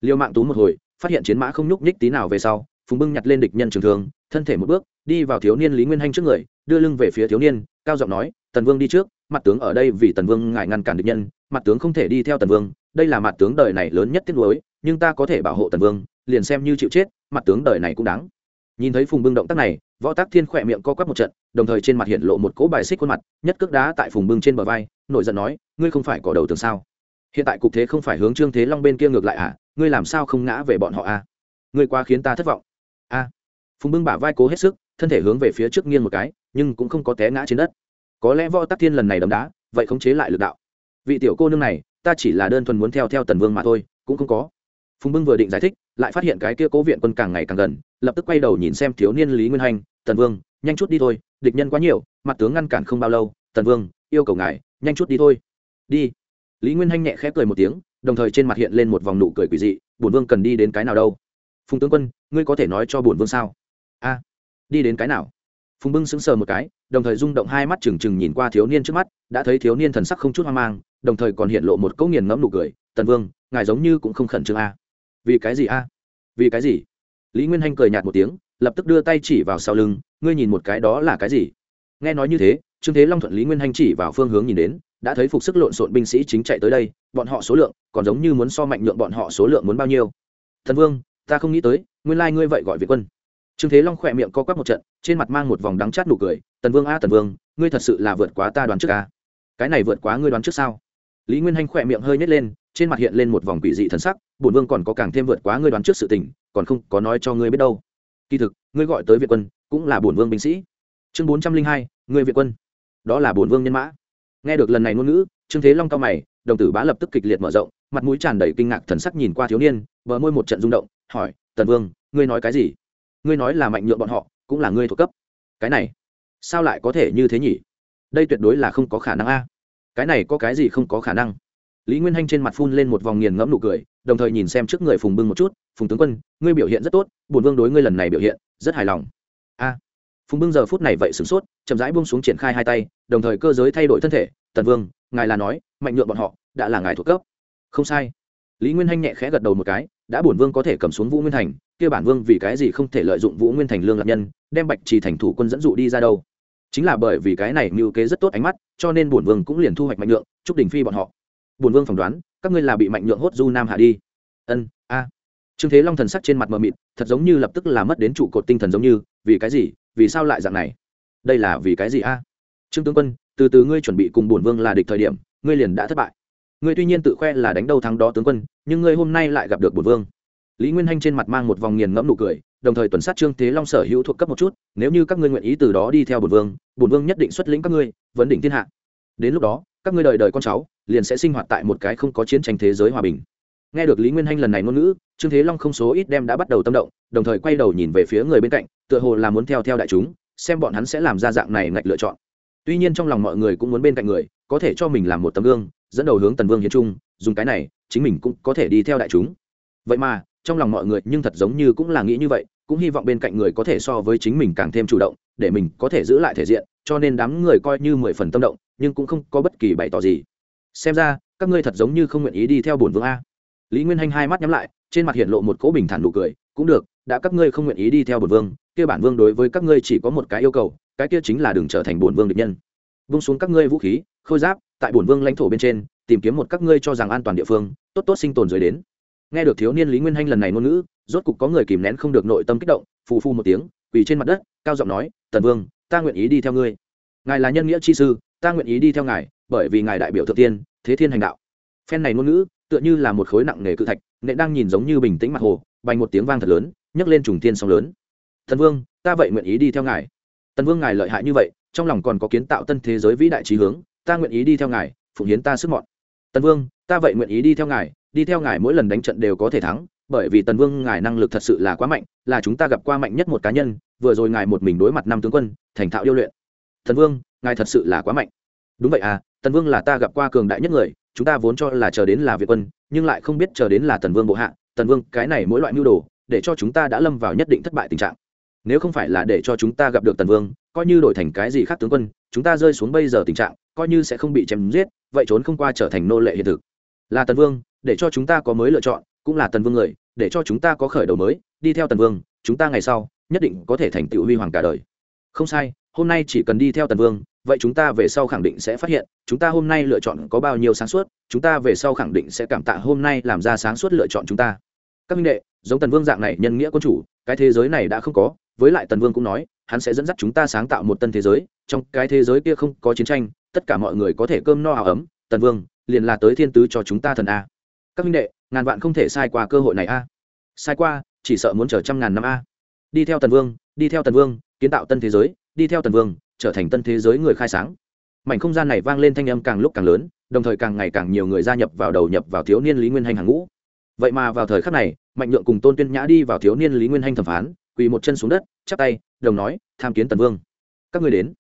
Liêu mạng tú một hồi, phát hiện chiến mã không nhúc nhích tí nào về sau, phùng bưng nhặt lên địch nhân trường thường thân thể một bước, đi vào thiếu niên lý nguyên hanh trước người, đưa lưng về phía thiếu niên, cao giọng nói, tần vương đi trước, mặt tướng ở đây vì tần vương ngài ngăn cản địch nhân, mặt tướng không thể đi theo tần vương, đây là mặt tướng đời này lớn nhất tiếc nuối nhưng ta có thể bảo hộ tần vương, liền xem như chịu chết, mặt tướng đời này cũng đáng. Nhìn thấy phùng bưng động tác này, võ tác thiên khỏe miệng co quắp một trận, đồng thời trên mặt hiện lộ một cỗ bài xích khuôn mặt, nhất cước đá tại phùng bưng trên bờ vai, nổi giận nói, ngươi không phải cỏ đầu tường sao? Hiện tại cục thế không phải hướng trương thế long bên kia ngược lại à? Ngươi làm sao không ngã về bọn họ à? Ngươi quá khiến ta thất vọng. A. À. phùng bưng bả vai cố hết sức, thân thể hướng về phía trước nghiêng một cái, nhưng cũng không có té ngã trên đất. Có lẽ võ tắc thiên lần này đấm đá, vậy khống chế lại lực đạo. Vị tiểu cô nương này, ta chỉ là đơn thuần muốn theo theo tần vương mà thôi, cũng không có phùng bưng vừa định giải thích, lại phát hiện cái kia cố viện quân càng ngày càng gần, lập tức quay đầu nhìn xem thiếu niên lý nguyên hành, tần vương, nhanh chút đi thôi, địch nhân quá nhiều, mặt tướng ngăn cản không bao lâu, tần vương, yêu cầu ngài, nhanh chút đi thôi. Đi. Lý nguyên hanh nhẹ khẽ cười một tiếng, đồng thời trên mặt hiện lên một vòng nụ cười quỷ dị, bổn vương cần đi đến cái nào đâu? Phùng tướng quân, ngươi có thể nói cho bổn vương sao? A, đi đến cái nào? Phùng bưng sững sờ một cái, đồng thời rung động hai mắt trừng trừng nhìn qua thiếu niên trước mắt, đã thấy thiếu niên thần sắc không chút hoang mang, đồng thời còn hiện lộ một câu nghiền ngẫm nụ cười, tần vương, ngài giống như cũng không khẩn trương a vì cái gì a? Vì cái gì? Lý nguyên hanh cười nhạt một tiếng, lập tức đưa tay chỉ vào sau lưng, ngươi nhìn một cái đó là cái gì? Nghe nói như thế, trương thế long thuận lý nguyên hanh chỉ vào phương hướng nhìn đến, đã thấy phục sức lộn xộn binh sĩ chính chạy tới đây, bọn họ số lượng còn giống như muốn so mạnh nhượng bọn họ số lượng muốn bao nhiêu. Thần vương, ta không nghĩ tới, nguyên lai、like、ngươi vậy gọi việt quân. Trương thế long khỏe miệng co quắp một trận, trên mặt mang một vòng đắng chát nụ cười tần vương a tần vương, ngươi thật sự là vượt quá ta đoán trước a. Cái này vượt quá ngươi đoán trước sao? Lý nguyên hanh khỏe miệng hơi nhét lên trên mặt hiện lên một vòng quỷ dị thần sắc, bổn vương còn có càng thêm vượt quá ngươi đoán trước sự tình, còn không có nói cho ngươi biết đâu. Kỳ thực, ngươi gọi tới việt quân, cũng là bổn vương binh sĩ. Chương bốn trăm linh hai, ngươi việt quân. Đó là bổn vương nhân mã. Nghe được lần này ngôn ngữ, trương thế long cao mày, đồng tử bá lập tức kịch liệt mở rộng, mặt mũi tràn đầy kinh ngạc thần sắc nhìn qua thiếu niên, bờ môi một trận rung động, hỏi, tần vương, ngươi nói cái gì? Ngươi nói là mạnh nhượng bọn họ, cũng là ngươi thuộc cấp. Cái này, sao lại có thể như thế nhỉ? Đây tuyệt đối là không có khả năng a. Cái này có cái gì không có khả năng? Lý nguyên hanh trên mặt phun lên một vòng nghiền ngẫm nụ cười, đồng thời nhìn xem trước người phùng bưng một chút, phùng tướng quân, ngươi biểu hiện rất tốt bùn vương đối ngươi lần này biểu hiện rất hài lòng. A. Phùng bưng giờ phút này vậy sửng sốt, chậm rãi buông xuống triển khai hai tay, đồng thời cơ giới thay đổi thân thể, tần vương, ngài là nói, mạnh nhượng bọn họ, đã là ngài thuộc cấp. Không sai. Lý nguyên hanh nhẹ khẽ gật đầu một cái, đã bổn vương có thể cầm xuống vũ nguyên thành, kia bản vương vì cái gì không thể lợi dụng vũ nguyên thành lương lạc nhân, đem bạch trì thành thủ quân dẫn dụ đi ra đâu? Chính là bởi vì cái này mưu kế rất tốt ánh mắt, cho nên bổn vương cũng liền thu hoạch mạnh nhượng, chúc đình phi bọn họ bổn vương phỏng đoán, các ngươi là bị mạnh nhượng hốt du nam hạ đi. Ân, a. Trương thế long thần sắc trên mặt mờ mịt, thật giống như lập tức là mất đến trụ cột tinh thần giống như, vì cái gì, vì sao lại dạng này? Đây là vì cái gì a? Trương tướng quân, từ từ ngươi chuẩn bị cùng bổn vương là địch thời điểm, ngươi liền đã thất bại. Ngươi tuy nhiên tự khoe là đánh đầu thắng đó tướng quân, nhưng ngươi hôm nay lại gặp được bổn vương. Lý nguyên hanh trên mặt mang một vòng nghiền ngẫm nụ cười, đồng thời tuần sát trương thế long sở hữu thuộc cấp một chút, nếu như các ngươi nguyện ý từ đó đi theo bổn vương bổn vương nhất định xuất lĩnh các ngươi, vấn đỉnh thiên hạ. Đến lúc đó các ngươi đời đời con cháu, liền sẽ sinh hoạt tại một cái không có chiến tranh thế giới hòa bình. Nghe được lý nguyên hanh lần này ngôn ngữ, trương thế long không số ít đem đã bắt đầu tâm động, đồng thời quay đầu nhìn về phía người bên cạnh, tựa hồ là muốn theo theo đại chúng, xem bọn hắn sẽ làm ra dạng này ngạch lựa chọn. Tuy nhiên trong lòng mọi người cũng muốn bên cạnh người, có thể cho mình làm một tấm gương, dẫn đầu hướng tần vương hiến trung, dùng cái này, chính mình cũng có thể đi theo đại chúng. Vậy mà, trong lòng mọi người nhưng thật giống như cũng là nghĩ như vậy, cũng hy vọng bên cạnh người có thể so với chính mình càng thêm chủ động, để mình có thể giữ lại thể diện, cho nên đám người coi như mười phần tâm động nhưng cũng không có bất kỳ bày tỏ gì. Xem ra, các ngươi thật giống như không nguyện ý đi theo bổn vương a. Lý nguyên hanh hai mắt nhắm lại, trên mặt hiện lộ một cỗ bình thản nụ cười, cũng được, đã các ngươi không nguyện ý đi theo bổn vương, kia bản vương đối với các ngươi chỉ có một cái yêu cầu, cái kia chính là đừng trở thành bổn vương địch nhân. Vung xuống các ngươi vũ khí, khôi giáp, tại bổn vương lãnh thổ bên trên, tìm kiếm một các ngươi cho rằng an toàn địa phương, tốt tốt sinh tồn rồi đến. Nghe được thiếu niên lý nguyên hanh lần này ngôn ngữ, rốt cục có người kìm nén không được nội tâm kích động, phù phu một tiếng, quỳ trên mặt đất, cao giọng nói, tần vương, ta nguyện ý đi theo ngươi. Ngài là nhân nghĩa chi sư ta nguyện ý đi theo ngài, bởi vì ngài đại biểu thượng tiên, thế thiên hành đạo. Phen này ngôn ngữ, tựa như là một khối nặng nề cự thạch nệ đang nhìn giống như bình tĩnh mặt hồ bành một tiếng vang thật lớn, nhấc lên trùng tiên sóng lớn. Thần vương, ta vậy nguyện ý đi theo ngài. Tần vương ngài lợi hại như vậy, trong lòng còn có kiến tạo tân thế giới vĩ đại trí hướng, ta nguyện ý đi theo ngài, phụng hiến ta sức mọn. Tần vương, ta vậy nguyện ý đi theo ngài, đi theo ngài mỗi lần đánh trận đều có thể thắng, bởi vì tần vương ngài năng lực thật sự là quá mạnh, là chúng ta gặp qua mạnh nhất một cá nhân, vừa rồi ngài một mình đối mặt năm tướng quân, thành thạo điêu luyện. Thần vương ngài thật sự là quá mạnh. Đúng vậy à tần vương là ta gặp qua cường đại nhất người, chúng ta vốn cho là chờ đến là việt quân, nhưng lại không biết chờ đến là tần vương bộ hạ. Tần vương, cái này mỗi loại mưu đồ, để cho chúng ta đã lâm vào nhất định thất bại tình trạng. Nếu không phải là để cho chúng ta gặp được tần vương, coi như đổi thành cái gì khác tướng quân, chúng ta rơi xuống bây giờ tình trạng, coi như sẽ không bị chém giết, vậy trốn không qua trở thành nô lệ hiện thực. Là tần vương, để cho chúng ta có mới lựa chọn, cũng là tần vương người, để cho chúng ta có khởi đầu mới, đi theo tần vương, chúng ta ngày sau, nhất định có thể thành tựu huy hoàng cả đời. Không sai hôm nay chỉ cần đi theo tần vương, vậy chúng ta về sau khẳng định sẽ phát hiện, chúng ta hôm nay lựa chọn có bao nhiêu sáng suốt, chúng ta về sau khẳng định sẽ cảm tạ hôm nay làm ra sáng suốt lựa chọn chúng ta. Các minh đệ, giống tần vương dạng này nhân nghĩa quân chủ, cái thế giới này đã không có, với lại tần vương cũng nói, hắn sẽ dẫn dắt chúng ta sáng tạo một tân thế giới, trong cái thế giới kia không có chiến tranh, tất cả mọi người có thể cơm no áo ấm, tần vương, liền là tới thiên tứ cho chúng ta thần a. Các minh đệ, ngàn vạn không thể sai qua cơ hội này a. Sai qua, chỉ sợ muốn chờ trăm ngàn năm a. Đi theo tần vương, đi theo tần vương, kiến tạo tân thế giới đi theo tần vương, trở thành tân thế giới người khai sáng. Mảnh không gian này vang lên thanh âm càng lúc càng lớn, đồng thời càng ngày càng nhiều người gia nhập vào đầu nhập vào thiếu niên lý nguyên hành hàng ngũ. Vậy mà vào thời khắc này, mạnh nhượng cùng tôn tuyên nhã đi vào thiếu niên lý nguyên hành thẩm phán, quỳ một chân xuống đất, chắp tay, đồng nói, tham kiến tần vương. Các người đến.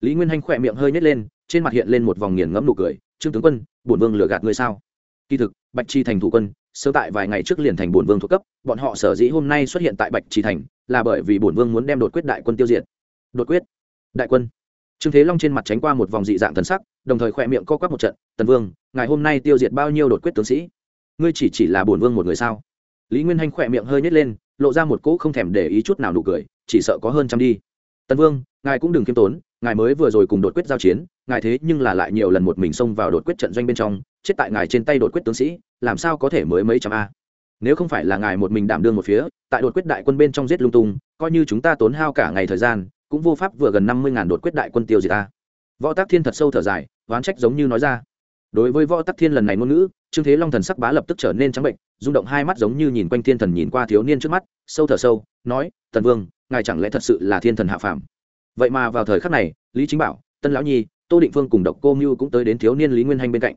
Lý nguyên hanh khỏe miệng hơi nhét lên, trên mặt hiện lên một vòng nghiền ngẫm nụ cười, trương tướng quân, bổn vương lừa gạt ngươi sao? Kỳ thực, bạch chi thành thủ quân sơ tại vài ngày trước liền thành bổn vương thuộc cấp, bọn họ sở dĩ hôm nay xuất hiện tại bạch chi thành, là bởi vì bổn vương muốn đem đột quyết đại quân tiêu diệt đột quyết. Đại quân. Trương thế long trên mặt tránh qua một vòng dị dạng thần sắc, đồng thời khỏe miệng co quắp một trận, tần vương ngày hôm nay tiêu diệt bao nhiêu đột quyết tướng sĩ? Ngươi chỉ chỉ là bổn vương một người sao? Lý nguyên hanh khỏe miệng hơi nhét lên, lộ ra một cỗ không thèm để ý chút nào nụ cười, chỉ sợ có hơn trăm đi. Tần vương, ngài cũng đừng k i ê m tốn, ngài mới vừa rồi cùng đột quyết giao chiến, ngài thế nhưng là lại nhiều lần một mình xông vào đột quyết trận doanh bên trong, chết tại ngài trên tay đột quyết tướng sĩ, làm sao có thể mới mấy trăm a? Nếu không phải là ngài một mình đảm đương một phía, tại đột quyết đại quân bên trong giết lung tung, coi như chúng ta tốn hao cả ngày thời gian cũng vô pháp vừa gần năm mươi ngàn đột quyết đại quân tiêu diệt ta. Võ tắc thiên thật sâu thở dài, oán trách giống như nói ra. Đối với võ tắc thiên lần này ngôn ngữ, trương thế long thần sắc bá lập tức trở nên trắng bệnh, rung động hai mắt giống như nhìn quanh thiên thần nhìn qua thiếu niên trước mắt, sâu thở sâu, nói, tần vương, ngài chẳng lẽ thật sự là thiên thần hạ phàm? Vậy mà vào thời khắc này, lý chính bảo, tân lão nhi, tô định phương cùng độc cô mưu cũng tới đến thiếu niên lý nguyên hanh bên cạnh.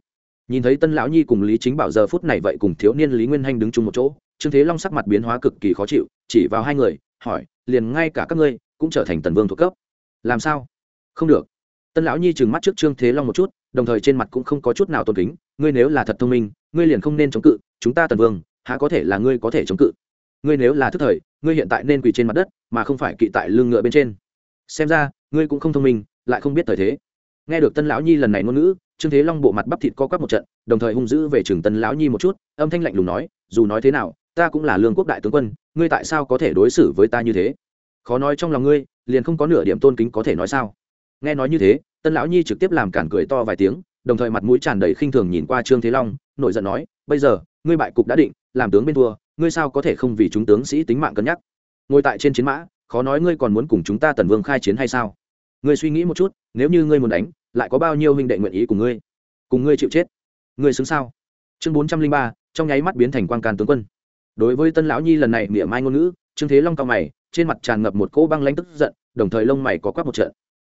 Nhìn thấy tân lão nhi cùng lý chính bảo giờ phút này vậy cùng thiếu niên lý nguyên hanh đứng chung một chỗ, trương thế long sắc mặt biến hóa cực kỳ khó chịu, chỉ vào hai người, hỏi, liền ngay cả các ngươi cũng trở thành tần vương thuộc cấp. Làm sao? Không được. Tân lão nhi trừng mắt trước trương thế long một chút, đồng thời trên mặt cũng không có chút nào tôn kính, ngươi nếu là thật thông minh, ngươi liền không nên chống cự, chúng ta tần vương, há có thể là ngươi có thể chống cự? Ngươi nếu là thức thời, ngươi hiện tại nên quỳ trên mặt đất, mà không phải kỵ tại lưng ngựa bên trên. Xem ra, ngươi cũng không thông minh, lại không biết thời thế. Nghe được tân lão nhi lần này ngôn ngữ, trương thế long bộ mặt bắp thịt co quắp một trận, đồng thời hung dữ về trường tân lão nhi một chút, âm thanh lạnh lùng nói, dù nói thế nào, ta cũng là lương quốc đại tướng quân, ngươi tại sao có thể đối xử với ta như thế? Khó nói trong lòng ngươi, liền không có nửa điểm tôn kính có thể nói sao? Nghe nói như thế, tân lão nhi trực tiếp làm cản cười to vài tiếng, đồng thời mặt mũi tràn đầy khinh thường nhìn qua trương thế long, nổi giận nói, bây giờ, ngươi bại cục đã định, làm tướng bên thua, ngươi sao có thể không vì chúng tướng sĩ tính mạng cân nhắc? Ngồi tại trên chiến mã, khó nói ngươi còn muốn cùng chúng ta tần vương khai chiến hay sao? Ngươi suy nghĩ một chút, nếu như ngươi muốn đánh, lại có bao nhiêu huynh đệ nguyện ý cùng ngươi cùng ngươi chịu chết? Ngươi xứng sao? Chương bốn trăm linh ba, trong nháy mắt biến thành quan can tướng quân đối với tân lão nhi lần này mỉa mai ngôn ngữ, trương thế long cao mày, trên mặt tràn ngập một cỗ băng lãnh tức giận, đồng thời lông mày có quắc một trận.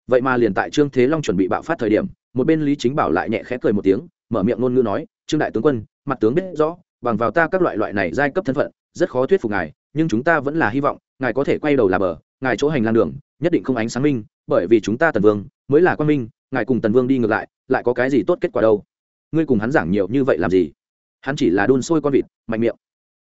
Vậy mà liền tại trương thế long chuẩn bị bạo phát thời điểm, một bên lý chính bảo lại nhẹ khẽ cười một tiếng, mở miệng ngôn ngữ nói, trương đại tướng quân, mặt tướng biết rõ, bằng vào ta các loại loại này giai cấp thân phận, rất khó thuyết phục ngài, nhưng chúng ta vẫn là hy vọng, ngài có thể quay đầu là bờ, ngài chỗ hành lang đường, nhất định không ánh sáng minh, bởi vì chúng ta tần vương, mới là quan minh, ngài cùng tần vương đi ngược lại lại có cái gì tốt kết quả đâu? Ngươi cùng hắn giảng nhiều như vậy làm gì? Hắn chỉ là đun sôi con vịt, mạnh miệng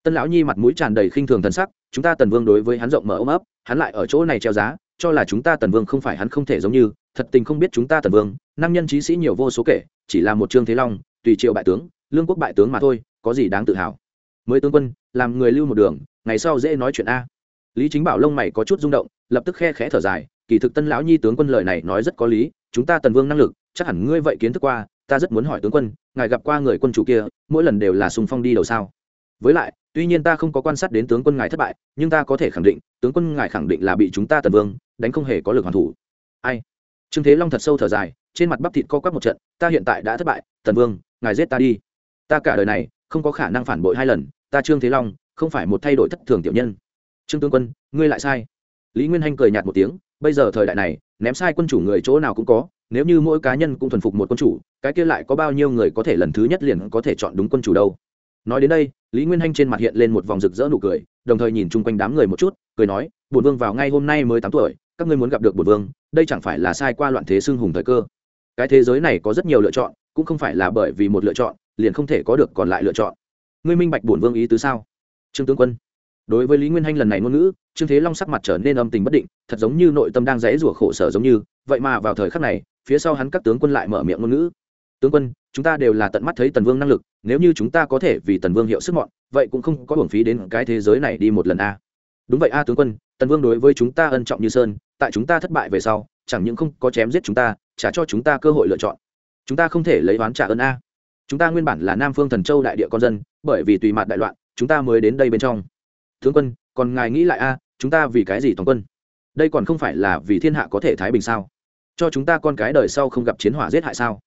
tân lão nhi mặt mũi tràn đầy khinh thường thần sắc, chúng ta tần vương đối với hắn rộng mở ôm ấp, hắn lại ở chỗ này treo giá, cho là chúng ta tần vương không phải hắn không thể giống như, thật tình không biết chúng ta tần vương năng nhân trí sĩ nhiều vô số kể, chỉ là một trương thế long, tùy triệu bại tướng, lương quốc bại tướng mà thôi, có gì đáng tự hào? Mới tướng quân, làm người lưu một đường, ngày sau dễ nói chuyện a. Lý chính bảo lông mày có chút rung động, lập tức khe khẽ thở dài, kỳ thực tân lão nhi tướng quân lời này nói rất có lý, chúng ta tần vương năng lực, chắc hẳn ngươi vậy kiến thức qua, ta rất muốn hỏi tướng quân, ngài gặp qua người quân chủ kia, mỗi lần đều là sùng phong đi đầu sao? Với lại tuy nhiên ta không có quan sát đến tướng quân ngài thất bại, nhưng ta có thể khẳng định, tướng quân ngài khẳng định là bị chúng ta tần vương, đánh không hề có lực hoàn thủ. Ai? Trương thế long thật sâu thở dài, trên mặt bắp thịt co quắp một trận, ta hiện tại đã thất bại, tần vương, ngài giết ta đi. Ta cả đời này, không có khả năng phản bội hai lần, ta trương thế long, không phải một thay đổi thất thường tiểu nhân. Trương tướng quân, ngươi lại sai. Lý nguyên hanh cười nhạt một tiếng, bây giờ thời đại này, ném sai quân chủ người chỗ nào cũng có, nếu như mỗi cá nhân cũng thuần phục một quân chủ, cái kia lại có bao nhiêu người có thể lần thứ nhất liền có thể chọn đúng quân chủ đâu? Nói đến đây, lý nguyên hanh trên mặt hiện lên một vòng rực rỡ nụ cười, đồng thời nhìn chung quanh đám người một chút, cười nói, bổn vương vào ngay hôm nay mới tám tuổi, các ngươi muốn gặp được bổn vương, đây chẳng phải là sai qua loạn thế xưng hùng thời cơ. Cái thế giới này có rất nhiều lựa chọn, cũng không phải là bởi vì một lựa chọn, liền không thể có được còn lại lựa chọn. Ngươi minh bạch bổn vương ý tứ sao? Trương tướng quân. Đối với lý nguyên hanh lần này ngôn ngữ, trương thế long sắc mặt trở nên âm tình bất định, thật giống như nội tâm đang rẽ rủa khổ sở giống như, vậy mà vào thời khắc này, phía sau hắn các tướng quân lại mở miệng ngôn ngữ. Tướng quân chúng ta đều là tận mắt thấy tần vương năng lực, nếu như chúng ta có thể vì tần vương hiệu sức mọn, vậy cũng không có hưởng phí đến cái thế giới này đi một lần a đúng vậy a tướng quân, tần vương đối với chúng ta ân trọng như sơn, tại chúng ta thất bại về sau, chẳng những không có chém giết chúng ta, trả cho chúng ta cơ hội lựa chọn. Chúng ta không thể lấy oán trả ơn a. Chúng ta nguyên bản là nam phương thần châu đại địa con dân, bởi vì tùy mặt đại loạn, chúng ta mới đến đây bên trong. Tướng quân, còn ngài nghĩ lại a, chúng ta vì cái gì toàn quân? Đây còn không phải là vì thiên hạ có thể thái bình sao? Cho chúng ta con cái đời sau không gặp chiến hỏa giết hại sao?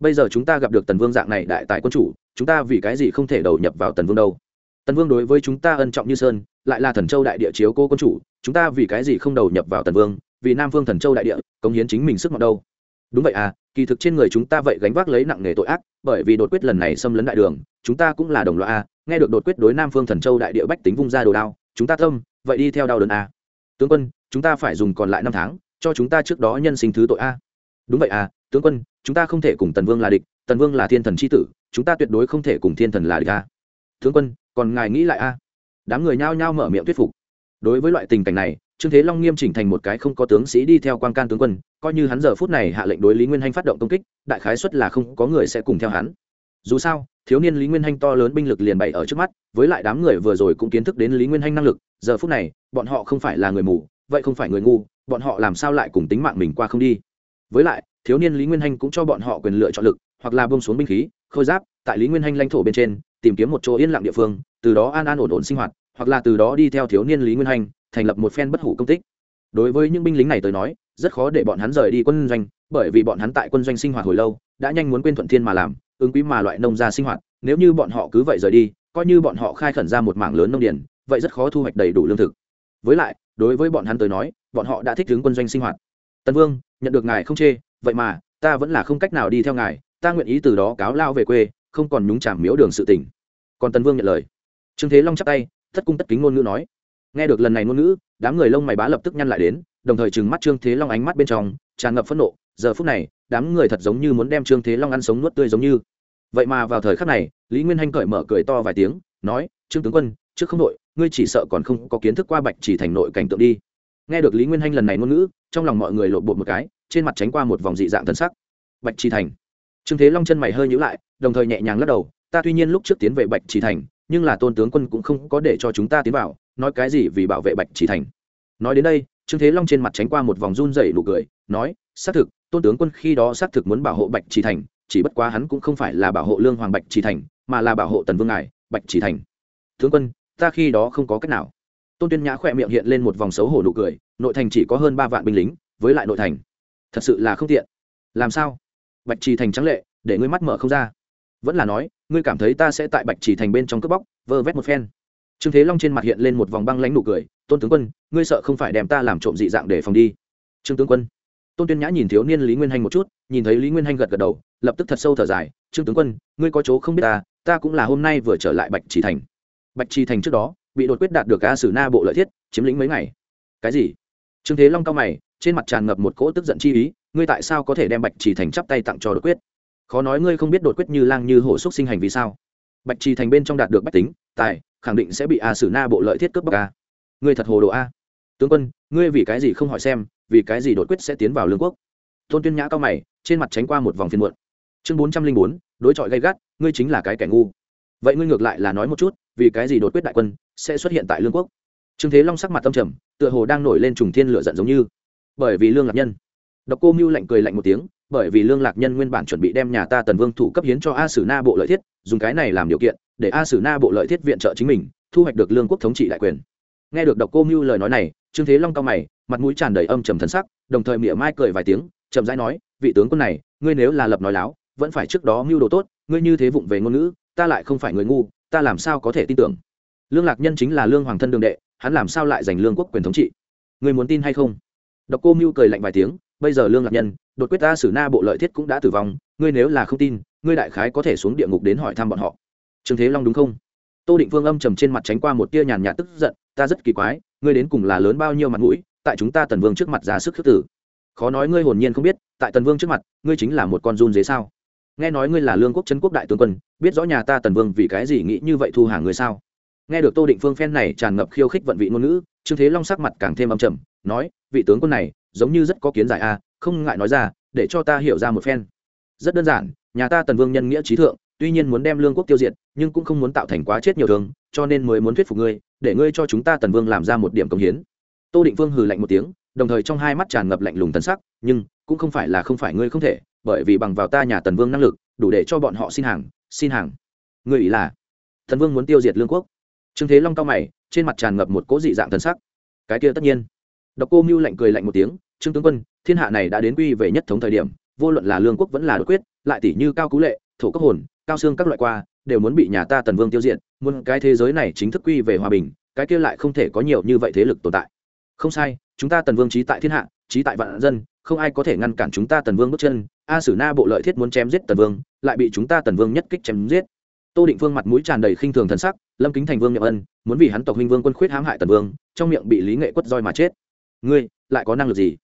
Bây giờ chúng ta gặp được tần vương dạng này đại tài quân chủ, chúng ta vì cái gì không thể đầu nhập vào tần vương đâu? Tần vương đối với chúng ta ân trọng như sơn, lại là thần châu đại địa chiếu cô quân chủ, chúng ta vì cái gì không đầu nhập vào tần vương? Vì nam vương thần châu đại địa, cống hiến chính mình sức mạnh đâu? Đúng vậy à kỳ thực trên người chúng ta vậy gánh vác lấy nặng nghề tội ác, bởi vì đột quyết lần này xâm lấn đại đường, chúng ta cũng là đồng loại a, nghe được đột quyết đối nam phương thần châu đại địa bách tính vung ra đồ đao, chúng ta tâm, vậy đi theo đau đớn a. Tướng quân, chúng ta phải dùng còn lại năm tháng, cho chúng ta trước đó nhân sinh thứ tội a. Đúng vậy à tướng quân chúng ta không thể cùng tần vương là địch, tần vương là thiên thần c h i tử, chúng ta tuyệt đối không thể cùng thiên thần là địch a. Tướng quân, còn ngài nghĩ lại a? Đám người nhao nhao mở miệng thuyết phục. Đối với loại tình cảnh này, trương thế long nghiêm chỉnh thành một cái không có tướng sĩ đi theo quan can tướng quân, coi như hắn giờ phút này hạ lệnh đối lý nguyên hanh phát động công kích, đại khái xuất là không có người sẽ cùng theo hắn. Dù sao, thiếu niên lý nguyên hanh to lớn binh lực liền bày ở trước mắt, với lại đám người vừa rồi cũng kiến thức đến lý nguyên hanh năng lực, giờ phút này, bọn họ không phải là người mù, vậy không phải người ngu, bọn họ làm sao lại cùng tính mạng mình qua không đi? Với lại thiếu niên lý nguyên hanh cũng cho bọn họ quyền lựa chọn lực, hoặc là bông xuống binh khí, khôi giáp, tại lý nguyên hanh lãnh thổ bên trên, tìm kiếm một chỗ yên lặng địa phương, từ đó an an ổn ổn sinh hoạt, hoặc là từ đó đi theo thiếu niên lý nguyên hanh, thành lập một phen bất hủ công tích. Đối với những binh lính này tới nói, rất khó để bọn hắn rời đi quân doanh, bởi vì bọn hắn tại quân doanh sinh hoạt hồi lâu, đã nhanh muốn quên thuận thiên mà làm, ứng quý mà loại nông gia sinh hoạt. Nếu như bọn họ cứ vậy rời đi, coi như bọn họ khai khẩn ra một mảng lớn nông điển vậy rất khó thu hoạch đầy đủ lương thực. Với lại, đối với bọn hắn tới nói, bọn họ đã thích ứng quân doanh sinh hoạt. Tân vương, nhận được ngài không chê vậy mà, ta vẫn là không cách nào đi theo ngài, ta nguyện ý từ đó cáo lao về quê, không còn nhúng chàm miếu đường sự tỉnh còn tần vương nhận lời. Trương thế long chắp tay, thất cung tất kính ngôn ngữ nói. Nghe được lần này ngôn ngữ, đám người lông mày bá lập tức nhăn lại đến, đồng thời trừng mắt trương thế long ánh mắt bên trong, tràn ngập phẫn nộ. Giờ phút này, đám người thật giống như muốn đem trương thế long ăn sống nuốt tươi giống như. Vậy mà vào thời khắc này, lý nguyên hanh cởi mở cười to vài tiếng, nói, trương tướng quân, trước không nội ngươi chỉ sợ còn không có kiến thức qua bạch chỉ thành nội cảnh tượng đi. Nghe được lý nguyên hanh lần này ngôn ngữ, trong lòng mọi người lộn bột một cái trên mặt tránh qua một vòng dị dạng thân sắc. Bạch trì thành. Trương thế long chân mày hơi nhữ lại, đồng thời nhẹ nhàng lắc đầu, ta tuy nhiên lúc trước tiến về bạch trì thành, nhưng là tôn tướng quân cũng không có để cho chúng ta tiến vào, nói cái gì vì bảo vệ bạch trì thành? Nói đến đây, trương thế long trên mặt tránh qua một vòng run dày nụ cười, nói, xác thực, tôn tướng quân khi đó xác thực muốn bảo hộ bạch trì thành, chỉ bất quá hắn cũng không phải là bảo hộ lương hoàng bạch trì thành, mà là bảo hộ tần vương ngài, bạch trì thành. Tướng quân, ta khi đó không có cách nào. Tôn tuyên nhã khỏe miệng hiện lên một vòng xấu hổ nụ cười, nội thành chỉ có hơn ba vạn binh lính, với lại nội thành thật sự là không tiện. Làm sao? Bạch trì thành trắng lệ, để ngươi mắt mở không ra. Vẫn là nói, ngươi cảm thấy ta sẽ tại bạch trì thành bên trong cướp bóc, vơ vét một phen. Trương thế long trên mặt hiện lên một vòng băng lãnh nụ cười, tôn tướng quân, ngươi sợ không phải đem ta làm trộm dị dạng để phòng đi. Trương tướng quân. Tôn tuyên nhã nhìn thiếu niên lý nguyên hanh một chút, nhìn thấy lý nguyên hanh gật gật đầu, lập tức thật sâu thở dài, trương tướng quân, ngươi có chỗ không biết ta ta cũng là hôm nay vừa trở lại bạch trì thành. Bạch trì thành trước đó, bị đột quyết đạt được ca sử na bộ lợi thiết, chiếm lĩnh mấy ngày. Cái gì? Trương thế long cao mày trên mặt tràn ngập một cỗ tức giận chi ý, ngươi tại sao có thể đem bạch trì thành chắp tay tặng cho đột quyết? Khó nói ngươi không biết đột quyết như lang như hổ xúc sinh hành vì sao. Bạch trì thành bên trong đạt được bách tính, tài, khẳng định sẽ bị a sử na bộ lợi thiết cướp bóc a. Ngươi thật hồ đồ a. Tướng quân, ngươi vì cái gì không hỏi xem, vì cái gì đột quyết sẽ tiến vào lương quốc? Tôn tuyên nhã cao mày, trên mặt tránh qua một vòng phiên muộn. Chương bốn trăm linh bốn, đối chọi gay gắt, ngươi chính là cái kẻ ngu. Vậy ngươi ngược lại là nói một chút, vì cái gì đột quyết đại quân sẽ xuất hiện tại lương quốc? Trương thế long sắc mặt tâm trầm, tựa hồ đang nổi lên trùng thiên lửa giận giống như bởi vì lương lạc nhân. Độc cô mưu lạnh cười lạnh một tiếng, bởi vì lương lạc nhân nguyên bản chuẩn bị đem nhà ta tần vương thủ cấp hiến cho a sử na bộ lợi thiết, dùng cái này làm điều kiện, để a sử na bộ lợi thiết viện trợ chính mình, thu hoạch được lương quốc thống trị đại quyền. Nghe được độc cô mưu lời nói này, trương thế long cao mày, mặt mũi tràn đầy âm trầm thân sắc, đồng thời mỉa mai cười vài tiếng, chậm rãi nói, vị tướng quân này, ngươi nếu là lập nói láo, vẫn phải trước đó mưu đồ tốt, ngươi như thế vụng về ngôn ngữ, ta lại không phải người ngu, ta làm sao có thể tin tưởng? Lương lạc nhân chính là lương hoàng thân đường đệ, hắn làm sao lại giành lương quốc quyền thống trị? Người muốn tin hay không? Độc cô mưu cười lạnh vài tiếng, bây giờ lương lạc nhân, đột quyết ta xử na bộ lợi thiết cũng đã tử vong, ngươi nếu là không tin, ngươi đại khái có thể xuống địa ngục đến hỏi thăm bọn họ. Trương thế long đúng không? Tô định vương âm trầm trên mặt tránh qua một tia nhàn nhạt tức giận, ta rất kỳ quái, ngươi đến cùng là lớn bao nhiêu mặt mũi, tại chúng ta tần vương trước mặt ra sức khước tử. Khó nói ngươi hồn nhiên không biết, tại tần vương trước mặt, ngươi chính là một con run dế sao? Nghe nói ngươi là lương quốc trấn quốc đại tướng quân, biết rõ nhà ta tần vương vì cái gì nghĩ như vậy thu hàng người sao? Nghe được tô định phương phen này tràn ngập khiêu khích vận vị ngôn ngữ, trương thế long sắc mặt càng thêm âm trầm nói, vị tướng quân này giống như rất có kiến giải a, không ngại nói ra, để cho ta hiểu ra một phen. Rất đơn giản, nhà ta tần vương nhân nghĩa trí thượng, tuy nhiên muốn đem lương quốc tiêu diệt, nhưng cũng không muốn tạo thành quá chết nhiều thương, cho nên mới muốn thuyết phục ngươi, để ngươi cho chúng ta tần vương làm ra một điểm công hiến. Tô định vương hừ lạnh một tiếng, đồng thời trong hai mắt tràn ngập lạnh lùng tần sắc, nhưng cũng không phải là không phải ngươi không thể, bởi vì bằng vào ta nhà tần vương năng lực, đủ để cho bọn họ xin hàng xin hàng. Ngươi ý là, tần vương muốn tiêu diệt lương quốc. Trương thế long cao mày, trên mặt tràn ngập một cố dị dạng tần sắc. Cái kia tất nhiên độc cô mưu lạnh cười lạnh một tiếng, trương tướng quân, thiên hạ này đã đến quy về nhất thống thời điểm, vô luận là lương quốc vẫn là đột quyết, lại tỷ như cao cú lệ, thổ cấp hồn, cao xương các loại qua, đều muốn bị nhà ta tần vương tiêu diệt, muốn cái thế giới này chính thức quy về hòa bình, cái kia lại không thể có nhiều như vậy thế lực tồn tại. Không sai, chúng ta tần vương chí tại thiên hạ chí tại vạn dân, không ai có thể ngăn cản chúng ta tần vương bước chân, a sử na bộ lợi thiết muốn chém giết tần vương, lại bị chúng ta tần vương nhất kích chém giết. Tô định vương mặt mũi tràn đầy khinh thường thần sắc, lâm kính thành vương nhậm ân, muốn vì hắn tộc huynh vương quân khuyết hãm hại tần vương, trong miệng bị lý nghệ quất roi mà chết ngươi lại có năng lực gì?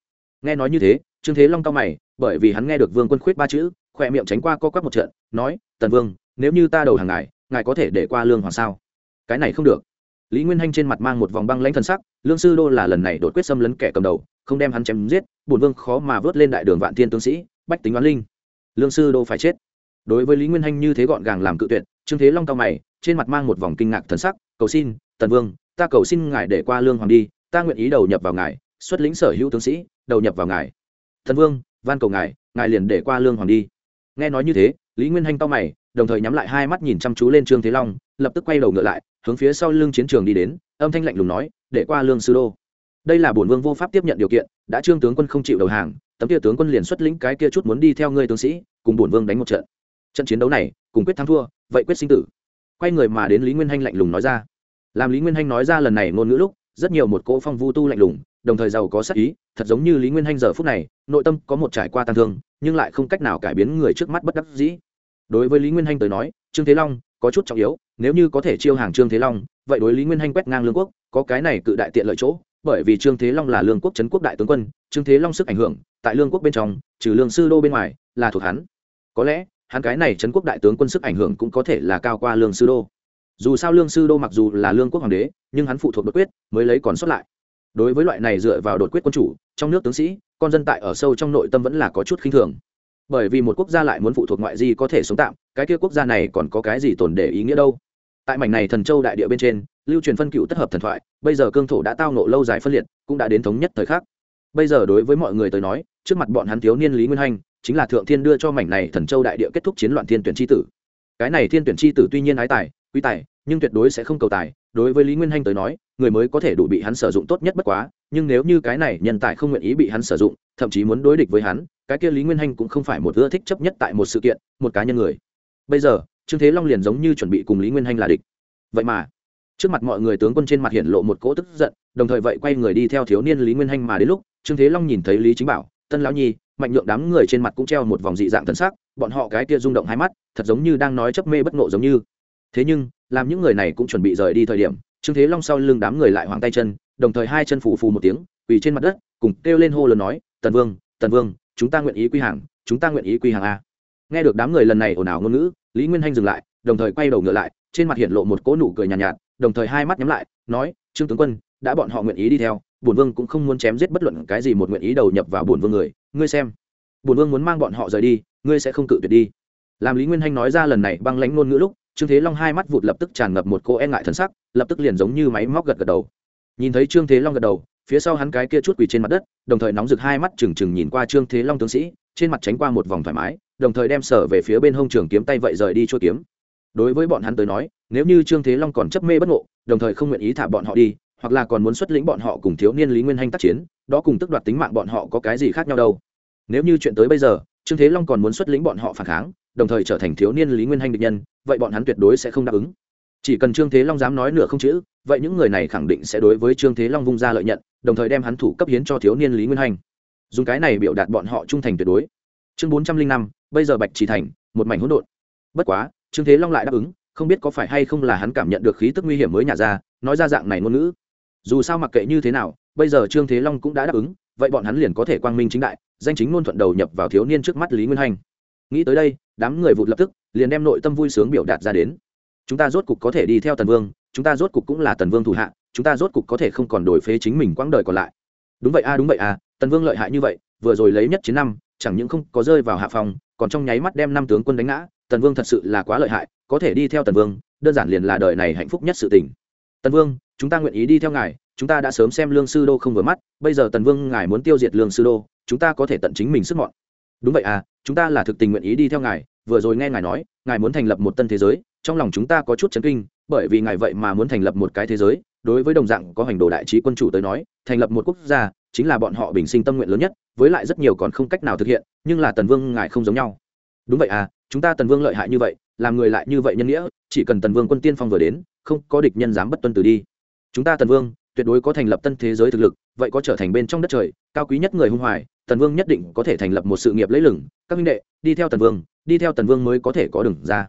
Nghe nói như thế, trương thế long cao mày, bởi vì hắn nghe được vương quân khuyết ba chữ, khỏe miệng tránh qua co quắp một trận, nói, tần vương, nếu như ta đầu hàng ngài ngài có thể để qua lương hoàng sao? Cái này không được. Lý nguyên hanh trên mặt mang một vòng băng lãnh thân sắc, lương sư đô là lần này đột quyết xâm lấn kẻ cầm đầu, không đem hắn chém giết, bổn vương khó mà vớt lên đại đường vạn thiên tướng sĩ, bách tính oán linh. Lương sư đô phải chết. Đối với lý nguyên hanh như thế gọn gàng làm cự tuyệt, trương thế long cao mày, trên mặt mang một vòng kinh ngạc thần sắc, cầu xin, tần vương, ta cầu xin ngài để qua lương hoàng đi, ta nguyện ý đầu nhập vào ngài xuất lĩnh sở hữu tướng sĩ, đầu nhập vào ngài. Thần vương, van cầu ngài ngài liền để qua lương hoàng đi. Nghe nói như thế, lý nguyên hanh to mày, đồng thời nhắm lại hai mắt nhìn chăm chú lên trương thế long, lập tức quay đầu ngựa lại, hướng phía sau lưng chiến trường đi đến, âm thanh lạnh lùng nói, để qua lương sư đô. Đây là bổn vương vô pháp tiếp nhận điều kiện, đã trương tướng quân không chịu đầu hàng, tấm kia tướng quân liền xuất lĩnh cái kia chút muốn đi theo ngươi tướng sĩ, cùng bổn vương đánh một trận. Trận chiến đấu này, cùng quyết thắng thua, vậy quyết sinh tử. Quay người mà đến lý nguyên hanh lạnh lùng nói ra. Làm lý nguyên hanh nói ra lần này ngôn ngữ lúc, rất nhiều một cỗ phong vu tu lạnh lùng đồng thời giàu có sắc ý, thật giống như lý nguyên hanh giờ phút này, nội tâm có một trải qua tăng thương, nhưng lại không cách nào cải biến người trước mắt bất đắc dĩ. Đối với lý nguyên hanh tới nói, trương thế long có chút trọng yếu, nếu như có thể chiêu hàng trương thế long, vậy đối lý nguyên hanh quét ngang lương quốc, có cái này cự đại tiện lợi chỗ, bởi vì trương thế long là lương quốc trấn quốc đại tướng quân, trương thế long sức ảnh hưởng, tại lương quốc bên trong, trừ lương sư đô bên ngoài, là thuộc hắn. Có lẽ, hắn cái này trấn quốc đại tướng quân sức ảnh hưởng cũng có thể là cao qua lương sư đô. Dù sao lương sư đô mặc dù là lương quốc hoàng đế, nhưng hắn phụ thuộc bất quyết, mới lấy còn sót lại đối với loại này dựa vào đột quyết quân chủ, trong nước tướng sĩ, con dân tại ở sâu trong nội tâm vẫn là có chút khinh thường. Bởi vì một quốc gia lại muốn phụ thuộc ngoại di có thể sống tạm, cái kia quốc gia này còn có cái gì tồn để ý nghĩa đâu? Tại mảnh này thần châu đại địa bên trên, lưu truyền phân cựu tất hợp thần thoại, bây giờ cương thổ đã tao nộ lâu dài phân liệt, cũng đã đến thống nhất thời khắc. Bây giờ đối với mọi người tới nói, trước mặt bọn hắn thiếu niên lý nguyên hanh, chính là thượng thiên đưa cho mảnh này thần châu đại địa kết thúc chiến loạn thiên tuyển tri tử. Cái này thiên tuyển tri tử tuy nhiên ái tài quý tài, nhưng tuyệt đối sẽ không cầu tài. Đối với lý nguyên hanh tới nói, người mới có thể đủ bị hắn sử dụng tốt nhất bất quá, nhưng nếu như cái này nhân tài không nguyện ý bị hắn sử dụng, thậm chí muốn đối địch với hắn, cái kia lý nguyên hanh cũng không phải một ưa thích chấp nhất tại một sự kiện, một cá nhân người. Bây giờ, trương thế long liền giống như chuẩn bị cùng lý nguyên hanh là địch. Vậy mà, trước mặt mọi người tướng quân trên mặt hiện lộ một cỗ tức giận, đồng thời vậy quay người đi theo thiếu niên lý nguyên hanh mà đến lúc, trương thế long nhìn thấy lý chính bảo, tân lão nhi, mạnh nhượng đám người trên mặt cũng treo một vòng dị dạng thân xác bọn họ cái kia rung động hai mắt, thật giống như đang nói chấp mê bất ngộ giống như thế nhưng làm những người này cũng chuẩn bị rời đi thời điểm trương thế long sau lưng đám người lại hoảng tay chân đồng thời hai chân phù phù một tiếng quỳ trên mặt đất cùng kêu lên hô lớn nói tần vương tần vương chúng ta nguyện ý quy hàng chúng ta nguyện ý quy hàng a. Nghe được đám người lần này ồn ào ngôn ngữ lý nguyên hanh dừng lại đồng thời quay đầu ngựa lại trên mặt hiện lộ một cỗ nụ cười nhàn nhạt, nhạt đồng thời hai mắt nhắm lại nói trương tướng quân đã bọn họ nguyện ý đi theo bổn vương cũng không muốn chém giết bất luận cái gì một nguyện ý đầu nhập vào bổn vương người ngươi xem bổn vương muốn mang bọn họ rời đi ngươi sẽ không cự tuyệt đi. Làm lý nguyên hanh nói ra lần này băng lãnh ngôn ngữ lúc trương thế long hai mắt vụt lập tức tràn ngập một cô e ngại thân sắc, lập tức liền giống như máy móc gật gật đầu. Nhìn thấy trương thế long gật đầu, phía sau hắn cái kia chút quỳ trên mặt đất, đồng thời nóng rực hai mắt trừng trừng nhìn qua trương thế long tướng sĩ, trên mặt tránh qua một vòng thoải mái, đồng thời đem sở về phía bên hông trường kiếm tay vậy rời đi chỗ kiếm. Đối với bọn hắn tới nói, nếu như trương thế long còn chấp mê bất ngộ, đồng thời không nguyện ý thả bọn họ đi, hoặc là còn muốn xuất lĩnh bọn họ cùng thiếu niên lý nguyên hanh tác chiến, đó cùng tức đoạt tính mạng bọn họ có cái gì khác nhau đâu. Nếu như chuyện tới bây giờ, trương thế long còn muốn xuất lĩnh bọn họ phản kháng đồng thời trở thành thiếu niên lý nguyên hanh địch nhân, vậy bọn hắn tuyệt đối sẽ không đáp ứng. Chỉ cần trương thế long dám nói nửa không chữ, vậy những người này khẳng định sẽ đối với trương thế long vung ra lợi nhận, đồng thời đem hắn thủ cấp hiến cho thiếu niên lý nguyên hành dùng cái này biểu đạt bọn họ trung thành tuyệt đối. Chương bốn trăm linh năm, bây giờ bạch chỉ thành, một mảnh hỗn độn. Bất quá, trương thế long lại đáp ứng, không biết có phải hay không là hắn cảm nhận được khí tức nguy hiểm mới nhả ra, nói ra dạng này ngôn ngữ. Dù sao mặc kệ như thế nào, bây giờ trương thế long cũng đã đáp ứng, vậy bọn hắn liền có thể quang minh chính đại, danh chính ngôn thuận đầu nhập vào thiếu niên trước mắt lý nguyên hành nghĩ tới đây đám người vụt lập tức, liền đem nội tâm vui sướng biểu đạt ra đến. Chúng ta rốt cục có thể đi theo tần vương, chúng ta rốt cục cũng là tần vương thủ hạ, chúng ta rốt cục có thể không còn đổi phế chính mình quãng đời còn lại. Đúng vậy a, đúng vậy a, tần vương lợi hại như vậy, vừa rồi lấy nhất chiến năm, chẳng những không có rơi vào hạ phòng, còn trong nháy mắt đem năm tướng quân đánh ngã, tần vương thật sự là quá lợi hại, có thể đi theo tần vương, đơn giản liền là đời này hạnh phúc nhất sự tình. Tần vương, chúng ta nguyện ý đi theo ngài, chúng ta đã sớm xem lương sư đô không vừa mắt, bây giờ tần vương ngài muốn tiêu diệt lương sư đô, chúng ta có thể tận chính mình sức mọn đúng vậy à chúng ta là thực tình nguyện ý đi theo ngài, vừa rồi nghe ngài nói, ngài muốn thành lập một tân thế giới, trong lòng chúng ta có chút chấn kinh, bởi vì ngài vậy mà muốn thành lập một cái thế giới, đối với đồng dạng có hành đồ đại trí quân chủ tới nói, thành lập một quốc gia chính là bọn họ bình sinh tâm nguyện lớn nhất, với lại rất nhiều còn không cách nào thực hiện, nhưng là tần vương, ngài không giống nhau. Đúng vậy à chúng ta tần vương lợi hại như vậy, làm người lại như vậy nhân nghĩa, chỉ cần tần vương quân tiên phong vừa đến, không có địch nhân dám bất tuân từ đi. Chúng ta tần vương, tuyệt đối có thành lập tân thế giới thực lực, vậy có trở thành bên trong đất trời, cao quý nhất người hung hoài tần vương nhất định có thể thành lập một sự nghiệp lấy lừng, các minh đệ, đi theo tần vương, đi theo tần vương mới có thể có đường ra.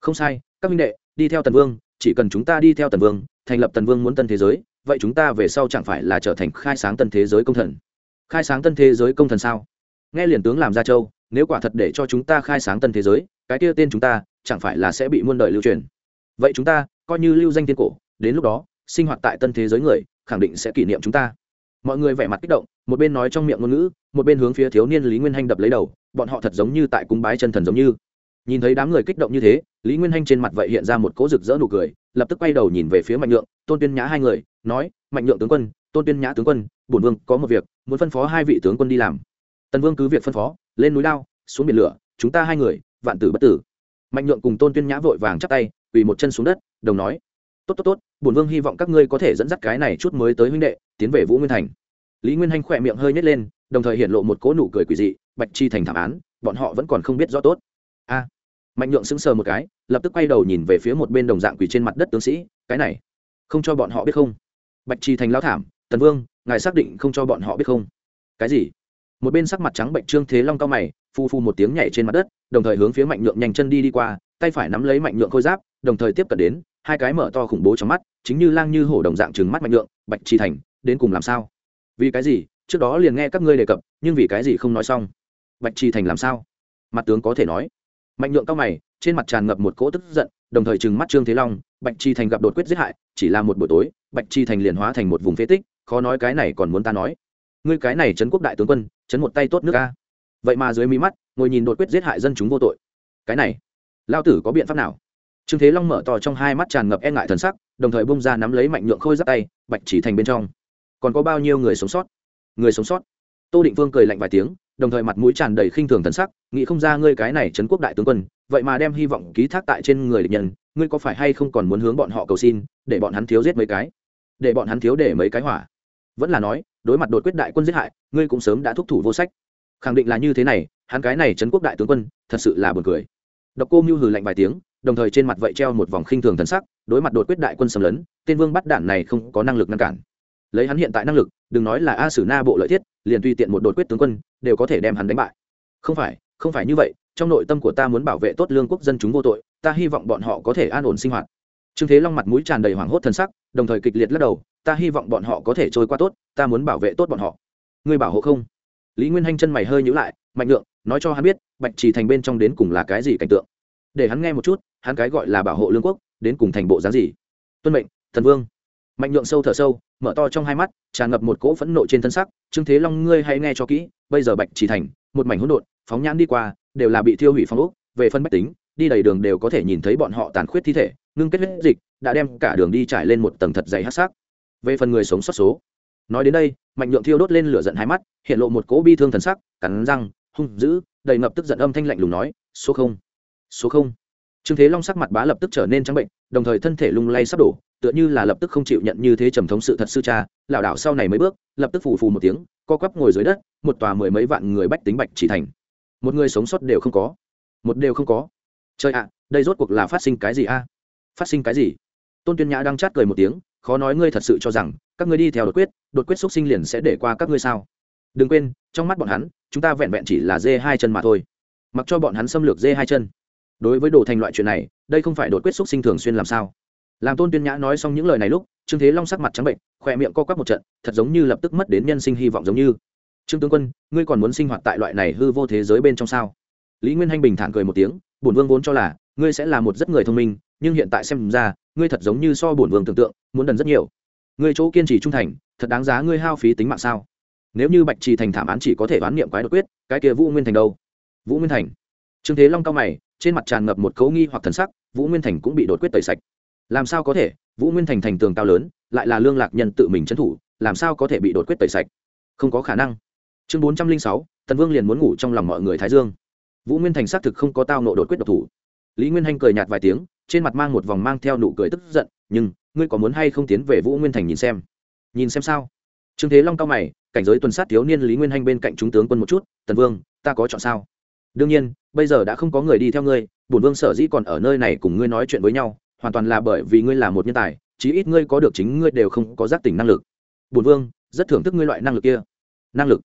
Không sai, các minh đệ, đi theo tần vương, chỉ cần chúng ta đi theo tần vương, thành lập tần vương muốn tân thế giới, vậy chúng ta về sau chẳng phải là trở thành khai sáng tân thế giới công thần. Khai sáng tân thế giới công thần sao? Nghe liền tướng làm ra châu, nếu quả thật để cho chúng ta khai sáng tân thế giới, cái kia tên chúng ta, chẳng phải là sẽ bị muôn đời lưu truyền? Vậy chúng ta, coi như lưu danh tiên cổ, đến lúc đó, sinh hoạt tại tân thế giới người, khẳng định sẽ kỷ niệm chúng ta mọi người vẻ mặt kích động, một bên nói trong miệng ngôn ngữ, một bên hướng phía thiếu niên lý nguyên hanh đập lấy đầu, bọn họ thật giống như tại cung bái chân thần giống như. Nhìn thấy đám người kích động như thế, lý nguyên hanh trên mặt vậy hiện ra một cỗ rực rỡ nụ cười, lập tức quay đầu nhìn về phía mạnh nhượng, tôn tuyên nhã hai người, nói, mạnh nhượng tướng quân, tôn tuyên nhã tướng quân, bổn vương có một việc, muốn phân phó hai vị tướng quân đi làm. Tần vương cứ việc phân phó, lên núi lao, xuống biển lửa, chúng ta hai người, vạn tử bất tử. Mạnh nhượng cùng tôn tuyên nhã vội vàng chắp tay, quỳ một chân xuống đất, đồng nói tốt tốt tốt, bổn vương hy vọng các ngươi có thể dẫn dắt cái này chút mới tới huynh đệ, tiến về vũ nguyên thành. Lý nguyên hanh khỏe miệng hơi nhét lên, đồng thời hiện lộ một cỗ nụ cười quỳ dị, bạch chi thành thảm án, bọn họ vẫn còn không biết rõ tốt. A, mạnh nhượng sững sờ một cái, lập tức quay đầu nhìn về phía một bên đồng dạng quỳ trên mặt đất tướng sĩ, cái này, không cho bọn họ biết không? Bạch chi thành lao thảm, tần vương, ngài xác định không cho bọn họ biết không? Cái gì? Một bên sắc mặt trắng bệnh trương thế long cao mày, phu phu một tiếng nhảy trên mặt đất, đồng thời hướng phía mạnh nhượng nhanh chân đi đi qua, tay phải nắm lấy mạnh nhượng khôi giáp đồng thời tiếp cận đến hai cái mở to khủng bố trong mắt chính như lang như hổ đồng dạng trừng mắt mạnh lượng, bạch chi thành đến cùng làm sao? Vì cái gì? Trước đó liền nghe các ngươi đề cập nhưng vì cái gì không nói xong? Bạch chi thành làm sao? Mặt tướng có thể nói. Mạnh lượng cao mày trên mặt tràn ngập một cỗ tức giận đồng thời trừng mắt trương thế long bạch chi thành gặp đột quyết giết hại chỉ là một buổi tối bạch chi thành liền hóa thành một vùng phế tích khó nói cái này còn muốn ta nói. Ngươi cái này trấn quốc đại tướng quân trấn một tay tốt nước ca vậy mà dưới mí mắt ngồi nhìn đột quyết giết hại dân chúng vô tội. Cái này lao tử có biện pháp nào? Trương thế long mở to trong hai mắt tràn ngập e ngại thần sắc, đồng thời bung ra nắm lấy mạnh nhượng khôi giáp tay, bạch chỉ thành bên trong. Còn có bao nhiêu người sống sót? Người sống sót? Tô định vương cười lạnh vài tiếng, đồng thời mặt mũi tràn đầy khinh thường thần sắc, nghĩ không ra ngươi cái này trấn quốc đại tướng quân, vậy mà đem hy vọng ký thác tại trên người địch nhân, ngươi có phải hay không còn muốn hướng bọn họ cầu xin, để bọn hắn thiếu giết mấy cái? Để bọn hắn thiếu để mấy cái hỏa? Vẫn là nói, đối mặt đột quyết đại quân giết hại, ngươi cũng sớm đã thúc thủ vô sách. Khẳng định là như thế này, hắn cái này trấn quốc đại tướng quân, thật sự là buồn cười. Độc cô mưu hừ lạnh vài tiếng đồng thời trên mặt vậy treo một vòng khinh thường thần sắc, đối mặt đột quyết đại quân xâm lấn, tên vương bắt đạn này không có năng lực ngăn cản. Lấy hắn hiện tại năng lực, đừng nói là a sử na bộ lợi thiết, liền tùy tiện một đột quyết tướng quân, đều có thể đem hắn đánh bại. Không phải không phải như vậy, trong nội tâm của ta muốn bảo vệ tốt lương quốc dân chúng vô tội, ta hy vọng bọn họ có thể an ổn sinh hoạt. Trương thế long mặt mũi tràn đầy hoảng hốt thần sắc, đồng thời kịch liệt lắc đầu, ta hy vọng bọn họ có thể trôi qua tốt, ta muốn bảo vệ tốt bọn họ. Ngươi bảo hộ không? Lý nguyên hanh chân mày hơi nhữ lại, mạnh lượng, nói cho hắn biết, bạch trì thành bên trong đến cùng là cái gì cảnh tượng? Để hắn nghe một chút hắn cái gọi là bảo hộ lương quốc, đến cùng thành bộ dáng gì? Tuân mệnh, thần vương. Mạnh nhượng sâu thở sâu, mở to trong hai mắt, tràn ngập một cỗ phẫn nộ trên thân sắc. Trương thế long, ngươi hãy nghe cho kỹ, bây giờ bạch chỉ thành, một mảnh hỗn độn, phóng nhãn đi qua, đều là bị thiêu hủy phong ốc. Về phân bách tính, đi đầy đường đều có thể nhìn thấy bọn họ tàn khuyết thi thể, ngưng kết huyết dịch, đã đem cả đường đi trải lên một tầng thật dày hát sắc. Về phần người sống sót số. Nói đến đây, mạnh nhượng thiêu đốt lên lửa giận hai mắt, hiện lộ một cỗ bi thương thần sắc, cắn răng, hung dữ, đầy ngập tức giận âm thanh lạnh lùng nói, số không số không trương thế long sắc mặt bá lập tức trở nên trắng bệnh, đồng thời thân thể lung lay sắp đổ, tựa như là lập tức không chịu nhận như thế trầm thống sự thật sư cha, lảo đảo sau này mấy bước, lập tức phù phù một tiếng, co quắp ngồi dưới đất, một tòa mười mấy vạn người bách tính bạch chỉ thành. Một người sống sót đều không có. Một đều không có. Trời ạ, đây rốt cuộc là phát sinh cái gì a? Phát sinh cái gì? Tôn tuyên nhã đang chát cười một tiếng, khó nói ngươi thật sự cho rằng, các ngươi đi theo đột quyết đột quyết xúc sinh liền sẽ để qua các ngươi sao? Đừng quên, trong mắt bọn hắn, chúng ta vẹn vẹn chỉ là dê hai chân mà thôi. Mặc cho bọn hắn xâm lược dê hai chân đối với đồ thành loại chuyện này, đây không phải đột quyết xúc sinh thường xuyên làm sao? Làm tôn tuyên nhã nói xong những lời này lúc, trương thế long sắc mặt trắng bệnh, khỏe miệng co quắp một trận, thật giống như lập tức mất đến nhân sinh hy vọng giống như. Trương tướng quân, ngươi còn muốn sinh hoạt tại loại này hư vô thế giới bên trong sao? Lý nguyên hanh bình thản cười một tiếng, bổn vương vốn cho là, ngươi sẽ là một rất người thông minh, nhưng hiện tại xem ra, ngươi thật giống như so bổn vương tưởng tượng, muốn đần rất nhiều. Ngươi chỗ kiên trì trung thành, thật đáng giá ngươi hao phí tính mạng sao? Nếu như bạch trì thành thảm án chỉ có thể đoán niệm quái đột quyết, cái kia vũ nguyên thành đâu? Vũ nguyên thành. Trương thế long cao mày trên mặt tràn ngập một cấu nghi hoặc thần sắc, vũ nguyên thành cũng bị đột quyết tẩy sạch. Làm sao có thể? Vũ nguyên thành thành tường cao lớn, lại là lương lạc nhân tự mình trấn thủ, làm sao có thể bị đột quyết tẩy sạch? Không có khả năng. Chương bốn trăm linh sáu, tần vương liền muốn ngủ trong lòng mọi người thái dương. Vũ nguyên thành xác thực không có tao nộ đột quyết độc thủ. Lý nguyên hanh cười nhạt vài tiếng, trên mặt mang một vòng mang theo nụ cười tức giận, nhưng, ngươi có muốn hay không tiến về vũ nguyên thành nhìn xem? Nhìn xem sao? Trương thế long cao mày, cảnh giới tuần sát thiếu niên lý nguyên hanh bên cạnh chúng tướng quân một chút, tần vương, ta có chọn sao? Đương nhiên, bây giờ đã không có người đi theo ngươi, bổn vương sở dĩ còn ở nơi này cùng ngươi nói chuyện với nhau, hoàn toàn là bởi vì ngươi là một nhân tài, chí ít ngươi có được chính ngươi đều không có giác tỉnh năng lực. Bổn vương, rất thưởng thức ngươi loại năng lực kia. Năng lực?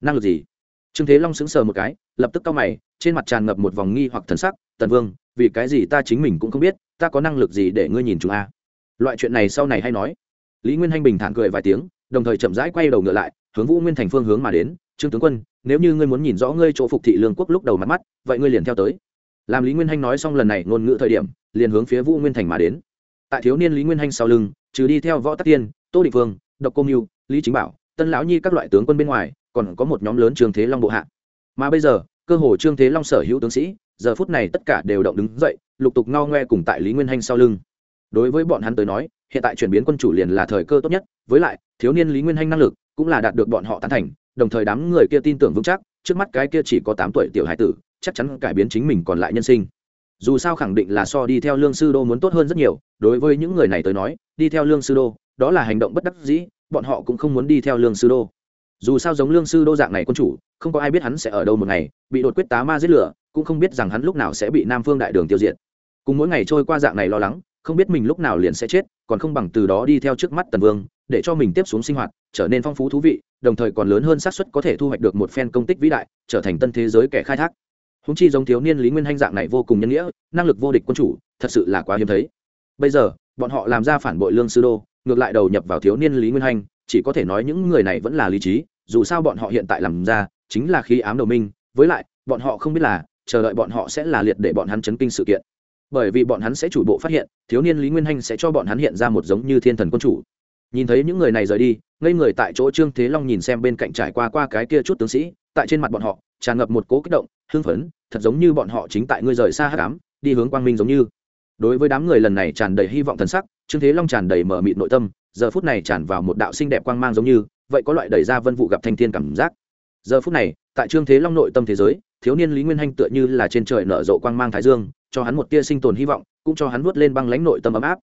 Năng lực gì? Trương thế long sững sờ một cái, lập tức cau mày, trên mặt tràn ngập một vòng nghi hoặc thần sắc, tần vương, vì cái gì ta chính mình cũng không biết, ta có năng lực gì để ngươi nhìn chúng a? Loại chuyện này sau này hay nói. Lý nguyên hanh bình thản cười vài tiếng, đồng thời chậm rãi quay đầu ngựa lại, hướng vũ nguyên thành phương hướng mà đến. Trương tướng quân nếu như ngươi muốn nhìn rõ ngươi chỗ phục thị lương quốc lúc đầu mặt mắt, vậy ngươi liền theo tới. Làm lý nguyên hanh nói xong lần này ngôn ngữ thời điểm, liền hướng phía vũ nguyên thành mà đến. Tại thiếu niên lý nguyên hanh sau lưng, trừ đi theo võ tắc tiên, tô định phương độc công mưu lý chính bảo, tân lão nhi các loại tướng quân bên ngoài, còn có một nhóm lớn trương thế long bộ hạ. Mà bây giờ, cơ hồ trương thế long sở hữu tướng sĩ, giờ phút này tất cả đều động đứng dậy, lục tục ngao ngoe cùng tại lý nguyên hanh sau lưng. Đối với bọn hắn tới nói, hiện tại chuyển biến quân chủ liền là thời cơ tốt nhất, với lại, thiếu niên lý nguyên hanh năng lực cũng là đạt được bọn họ tán thành đồng thời đám người kia tin tưởng vững chắc, trước mắt cái kia chỉ có tám tuổi tiểu hải tử, chắc chắn cải biến chính mình còn lại nhân sinh. Dù sao khẳng định là so đi theo lương sư đô muốn tốt hơn rất nhiều, đối với những người này tới nói, đi theo lương sư đô, đó là hành động bất đắc dĩ, bọn họ cũng không muốn đi theo lương sư đô. Dù sao giống lương sư đô dạng này quân chủ, không có ai biết hắn sẽ ở đâu một ngày, bị đột quyết tá ma giết lửa, cũng không biết rằng hắn lúc nào sẽ bị nam phương đại đường tiêu diệt. Cùng mỗi ngày trôi qua dạng này lo lắng, không biết mình lúc nào liền sẽ chết, còn không bằng từ đó đi theo trước mắt tần vương, để cho mình tiếp xuống sinh hoạt, trở nên phong phú thú vị đồng thời còn lớn hơn xác suất có thể thu hoạch được một phen công tích vĩ đại, trở thành tân thế giới kẻ khai thác. Húng chi giống thiếu niên lý nguyên hanh dạng này vô cùng nhân nghĩa, năng lực vô địch quân chủ, thật sự là quá hiếm thấy. Bây giờ, bọn họ làm ra phản bội lương sư đô, ngược lại đầu nhập vào thiếu niên lý nguyên hanh, chỉ có thể nói những người này vẫn là lý trí, dù sao bọn họ hiện tại làm ra, chính là khi ám đầu minh, với lại, bọn họ không biết là, chờ đợi bọn họ sẽ là liệt để bọn hắn chấn kinh sự kiện. Bởi vì bọn hắn sẽ chủ bộ phát hiện, thiếu niên lý nguyên hanh sẽ cho bọn hắn hiện ra một giống như thiên thần quân chủ nhìn thấy những người này rời đi, ngây người tại chỗ trương thế long nhìn xem bên cạnh trải qua qua cái kia chút tướng sĩ, tại trên mặt bọn họ, tràn ngập một cố kích động, hưng phấn, thật giống như bọn họ chính tại ngươi rời xa hát cám đi hướng quang minh giống như. Đối với đám người lần này tràn đầy hy vọng thần sắc, trương thế long tràn đầy mở mịt nội tâm, giờ phút này tràn vào một đạo xinh đẹp quang mang giống như, vậy có loại đẩy ra vân vụ gặp thanh thiên cảm giác. Giờ phút này, tại trương thế long nội tâm thế giới, thiếu niên lý nguyên hanh tựa như là trên trời nở rộ quang mang thái dương, cho hắn một tia sinh tồn hy vọng, cũng cho hắn vuốt lên băng lãnh nội tâm ấm áp.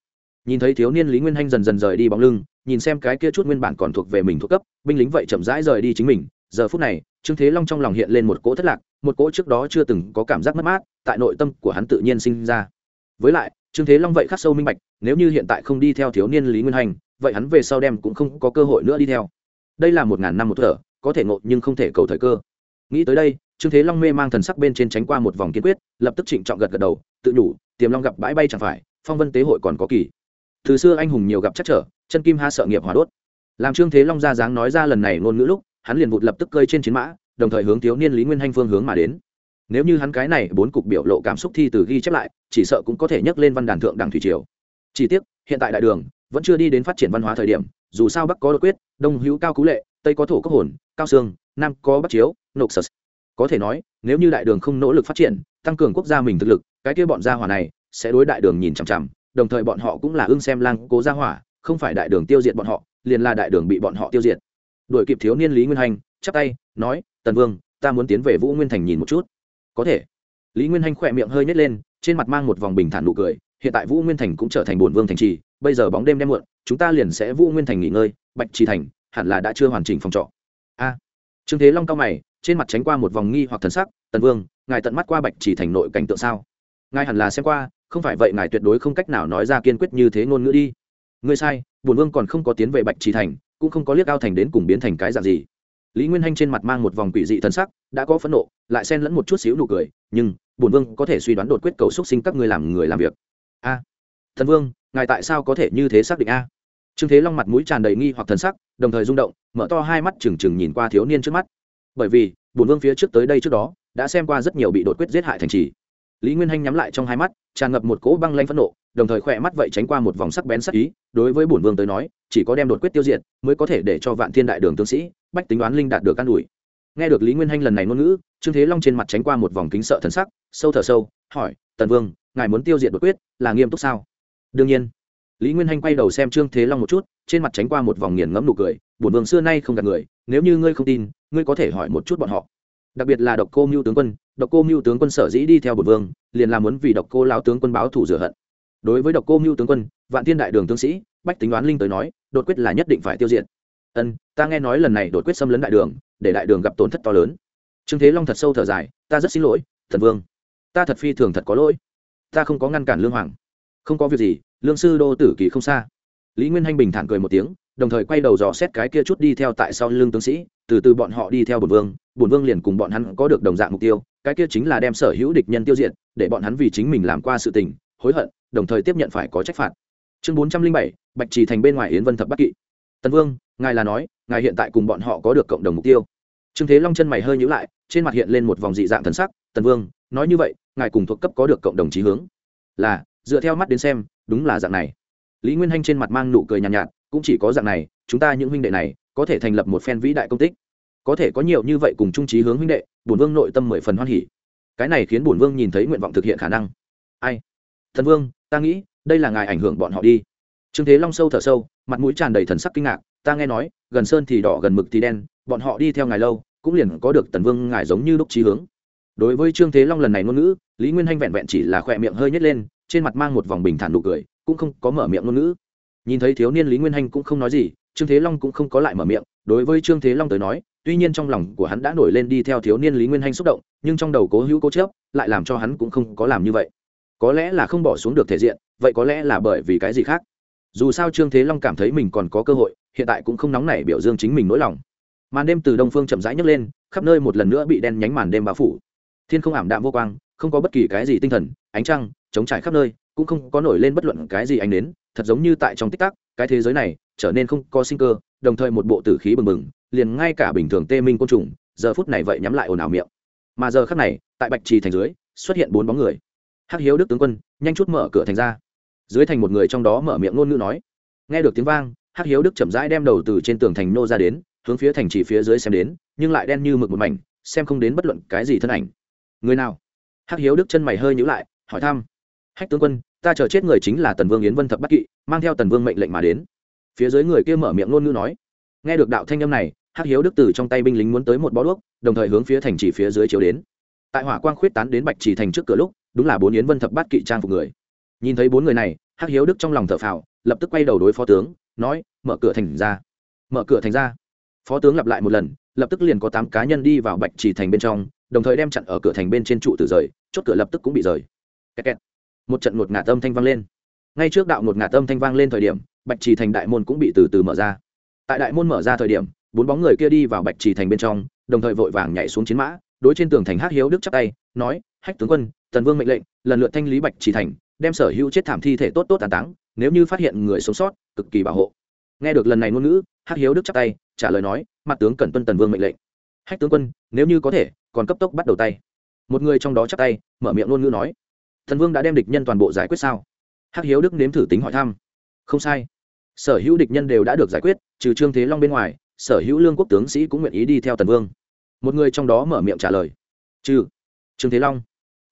Nhìn thấy thiếu niên lý nguyên hanh dần dần rời đi bóng lưng nhìn xem cái kia chút nguyên bản còn thuộc về mình thuộc cấp, binh lính vậy chậm rãi rời đi chính mình. Giờ phút này, trương thế long trong lòng hiện lên một cỗ thất lạc, một cỗ trước đó chưa từng có cảm giác mất mát, tại nội tâm của hắn tự nhiên sinh ra. Với lại, trương thế long vậy khắc sâu minh bạch, nếu như hiện tại không đi theo thiếu niên lý nguyên hành, vậy hắn về sau đem cũng không có cơ hội nữa đi theo. Đây là một ngàn năm một thở, có thể ngộ nhưng không thể cầu thời cơ. Nghĩ tới đây, trương thế long mê mang thần sắc bên trên tránh qua một vòng kiên quyết, lập tức trịnh trọng gật gật đầu, tự nhủ, tiềm long gặp bãi bay chẳng phải, phong vân tế hội còn có kỳ. Từ xưa anh hùng nhiều gặp chắc trở chân kim ha sợ nghiệp hòa đốt. Làm trương thế long ra dáng nói ra lần này ngôn ngữ lúc, hắn liền vụt lập tức cơi trên chiến mã, đồng thời hướng thiếu niên lý nguyên hanh phương hướng mà đến. Nếu như hắn cái này bốn cục biểu lộ cảm xúc thi từ ghi chép lại, chỉ sợ cũng có thể nhắc lên văn đàn thượng đẳng thủy triều. Chỉ tiếc, hiện tại đại đường vẫn chưa đi đến phát triển văn hóa thời điểm, dù sao bắc có đột quyết, đông hữu cao cú lệ, tây có thổ cốc hồn, cao sương nam có bắc chiếu, nộp sật có thể nói, nếu như đại đường không nỗ lực phát triển, tăng cường quốc gia mình thực lực, cái kia bọn gia hỏa này sẽ đối đại đường nhìn chằm chằm, đồng thời bọn họ cũng là ưng xem lang cố gia hỏa không phải đại đường tiêu diệt bọn họ, liền là đại đường bị bọn họ tiêu diệt. Đuổi kịp thiếu niên lý nguyên hành, chắp tay, nói, tần vương, ta muốn tiến về vũ nguyên thành nhìn một chút. Có thể. Lý nguyên hanh khỏe miệng hơi nhét lên, trên mặt mang một vòng bình thản nụ cười, hiện tại vũ nguyên thành cũng trở thành bổn vương thành trì, bây giờ bóng đêm đêm muộn, chúng ta liền sẽ vũ nguyên thành nghỉ ngơi, bạch trì thành hẳn là đã chưa hoàn chỉnh phòng trọ. A. Trương thế long cao mày, trên mặt tránh qua một vòng nghi hoặc thần sắc, tần vương, ngài tận mắt qua bạch trì thành nội cảnh tượng sao? Ngài hẳn là xem qua, không phải vậy ngài tuyệt đối không cách nào nói ra kiên quyết như thế ngôn ngữ đi ngươi sai, bổn vương còn không có tiến về bạch trì thành, cũng không có liếc ao thành đến cùng biến thành cái dạng gì. Lý nguyên hanh trên mặt mang một vòng quỷ dị thân sắc, đã có phẫn nộ, lại xen lẫn một chút xíu nụ cười, nhưng, bổn vương có thể suy đoán đột quyết cầu xúc sinh các ngươi làm người làm việc. A, thần vương, ngài tại sao có thể như thế xác định a? Trương thế long mặt mũi tràn đầy nghi hoặc thần sắc, đồng thời rung động, mở to hai mắt trừng trừng nhìn qua thiếu niên trước mắt. Bởi vì, bổn vương phía trước tới đây trước đó, đã xem qua rất nhiều bị đột quyết giết hại thành trì. Lý nguyên hanh nhắm lại trong hai mắt, tràn ngập một cỗ băng lanh phẫn nộ đồng thời khỏe mắt vậy tránh qua một vòng sắc bén sắc ý, đối với bổn vương tới nói, chỉ có đem đột quyết tiêu diệt mới có thể để cho vạn thiên đại đường tướng sĩ, bách tính đoán linh đạt được căn ủi. Nghe được lý nguyên hanh lần này ngôn ngữ, trương thế long trên mặt tránh qua một vòng kính sợ thần sắc, sâu thở sâu, hỏi, tần vương, ngài muốn tiêu diệt đột quyết là nghiêm túc sao? Đương nhiên. Lý nguyên hanh quay đầu xem trương thế long một chút, trên mặt tránh qua một vòng nghiền ngẫm nụ cười, bổn vương xưa nay không gặp người, nếu như ngươi không tin, ngươi có thể hỏi một chút bọn họ. Đặc biệt là độc cô mưu tướng quân, độc cô mưu tướng quân sở dĩ đi theo bổn vương, liền là muốn vì độc cô lao tướng quân báo thủ rửa hận đối với độc cô mưu tướng quân, vạn thiên đại đường tướng sĩ, bách tính đoán linh tới nói, đột quyết là nhất định phải tiêu diệt. Ân, ta nghe nói lần này đột quyết xâm lấn đại đường, để đại đường gặp tổn thất to lớn. Trương thế long thật sâu thở dài, ta rất xin lỗi, thần vương. Ta thật phi thường thật có lỗi. Ta không có ngăn cản lương hoàng. Không có việc gì, lương sư đô tử kỳ không xa. Lý nguyên hanh bình thản cười một tiếng, đồng thời quay đầu dò xét cái kia chút đi theo tại sau lương tướng sĩ, từ từ bọn họ đi theo bổn vương bổn vương liền cùng bọn hắn có được đồng dạng mục tiêu, cái kia chính là đem sở hữu địch nhân tiêu diệt, để bọn hắn vì chính mình làm qua sự tình hối hận đồng thời tiếp nhận phải có trách phạt. Chương bốn trăm linh bảy bạch trì thành bên ngoài yến vân thập bắc kỵ. Tần vương ngài là nói ngài hiện tại cùng bọn họ có được cộng đồng mục tiêu. Trương thế long chân mày hơi nhữ lại trên mặt hiện lên một vòng dị dạng thần sắc tần vương nói như vậy ngài cùng thuộc cấp có được cộng đồng trí hướng. Là dựa theo mắt đến xem đúng là dạng này. Lý nguyên hanh trên mặt mang nụ cười nhàn nhạt, nhạt cũng chỉ có dạng này chúng ta những huynh đệ này có thể thành lập một phen vĩ đại công tích. Có thể có nhiều như vậy cùng trung trí hướng huynh đệ bổn vương nội tâm mười phần hoan hỉ. Cái này khiến bổn vương nhìn thấy nguyện vọng thực hiện khả năng. Ai thần vương, ta nghĩ, đây là ngài ảnh hưởng bọn họ đi. Trương thế long sâu thở sâu, mặt mũi tràn đầy thần sắc kinh ngạc, ta nghe nói, gần sơn thì đỏ, gần mực thì đen, bọn họ đi theo ngài lâu, cũng liền có được tần vương ngài giống như lúc trí hướng. Đối với trương thế long lần này ngôn ngữ, lý nguyên hanh vẹn vẹn chỉ là khỏe miệng hơi nhét lên, trên mặt mang một vòng bình thản nụ cười, cũng không có mở miệng ngôn ngữ. Nhìn thấy thiếu niên lý nguyên hanh cũng không nói gì, trương thế long cũng không có lại mở miệng, đối với trương thế long tới nói, tuy nhiên trong lòng của hắn đã nổi lên đi theo thiếu niên lý nguyên hanh xúc động, nhưng trong đầu cố hữu cố chớp, lại làm cho hắn cũng không có làm như vậy có lẽ là không bỏ xuống được thể diện, vậy có lẽ là bởi vì cái gì khác? Dù sao trương thế long cảm thấy mình còn có cơ hội, hiện tại cũng không nóng nảy biểu dương chính mình nỗi lòng. Màn đêm từ đông phương chậm rãi nhấc lên, khắp nơi một lần nữa bị đen nhánh màn đêm bao phủ. Thiên không ảm đạm vô quang, không có bất kỳ cái gì tinh thần, ánh trăng chống trải khắp nơi, cũng không có nổi lên bất luận cái gì ánh đến thật giống như tại trong tích tắc, cái thế giới này trở nên không có sinh cơ, đồng thời một bộ tử khí bừng bừng, liền ngay cả bình thường tê minh côn trùng, giờ phút này vậy nhắm lại ồn ào miệng. Mà giờ khắc này, tại bạch trì thành dưới, xuất hiện bốn bóng người hắc hiếu đức tướng quân, nhanh chút mở cửa thành ra. Dưới thành một người trong đó mở miệng ngôn ngữ nói. Nghe được tiếng vang, hắc hiếu đức chậm rãi đem đầu từ trên tường thành nô ra đến, hướng phía thành chỉ phía dưới xem đến, nhưng lại đen như mực một mảnh, xem không đến bất luận cái gì thân ảnh. Người nào? Hắc hiếu đức chân mày hơi nhữ lại, hỏi thăm. Hách tướng quân, ta chờ chết người chính là tần vương yến vân thập bắc kỵ, mang theo tần vương mệnh lệnh mà đến. Phía dưới người kia mở miệng ngôn ngữ nói. Nghe được đạo thanh âm này, hắc hiếu đức từ trong tay binh lính muốn tới một bó đuốc, đồng thời hướng phía thành chỉ phía dưới chiếu đến. Tại hỏa quang khuyết tán đến bạch chỉ thành trước cửa lúc đúng là bốn yến vân thập bát kỵ trang phục người. Nhìn thấy bốn người này, hắc hiếu đức trong lòng thở phào, lập tức quay đầu đối phó tướng, nói, mở cửa thành ra. Mở cửa thành ra? Phó tướng lặp lại một lần, lập tức liền có tám cá nhân đi vào bạch trì thành bên trong, đồng thời đem chặn ở cửa thành bên trên trụ từ rời, chốt cửa lập tức cũng bị rời. Kẹt kẹt. một trận ngột ngạt âm thanh vang lên. Ngay trước đạo ngột ngạt âm thanh vang lên thời điểm, bạch trì thành đại môn cũng bị từ từ mở ra. Tại đại môn mở ra thời điểm, bốn bóng người kia đi vào bạch trì thành bên trong, đồng thời vội vàng nhảy xuống chiến mã, đối trên tường thành hắc hiếu đức chắp tay, nói, hách tướng quân tần vương mệnh lệnh, lần lượt thanh lý bạch chỉ thành, đem sở hữu chết thảm thi thể tốt tốt tàn táng, nếu như phát hiện người sống sót, cực kỳ bảo hộ. Nghe được lần này ngôn ngữ, hắc hiếu đức chắp tay, trả lời nói, mặt tướng cần tuân tần vương mệnh lệnh. Hách tướng quân, nếu như có thể, còn cấp tốc bắt đầu tay. Một người trong đó chắp tay, mở miệng ngôn ngữ nói, thần vương đã đem địch nhân toàn bộ giải quyết sao? Hắc hiếu đức nếm thử tính hỏi thăm, không sai. Sở hữu địch nhân đều đã được giải quyết, trừ trương thế long bên ngoài, sở hữu lương quốc tướng sĩ cũng nguyện ý đi theo tần vương. Một người trong đó mở miệng trả lời, trừ trương thế long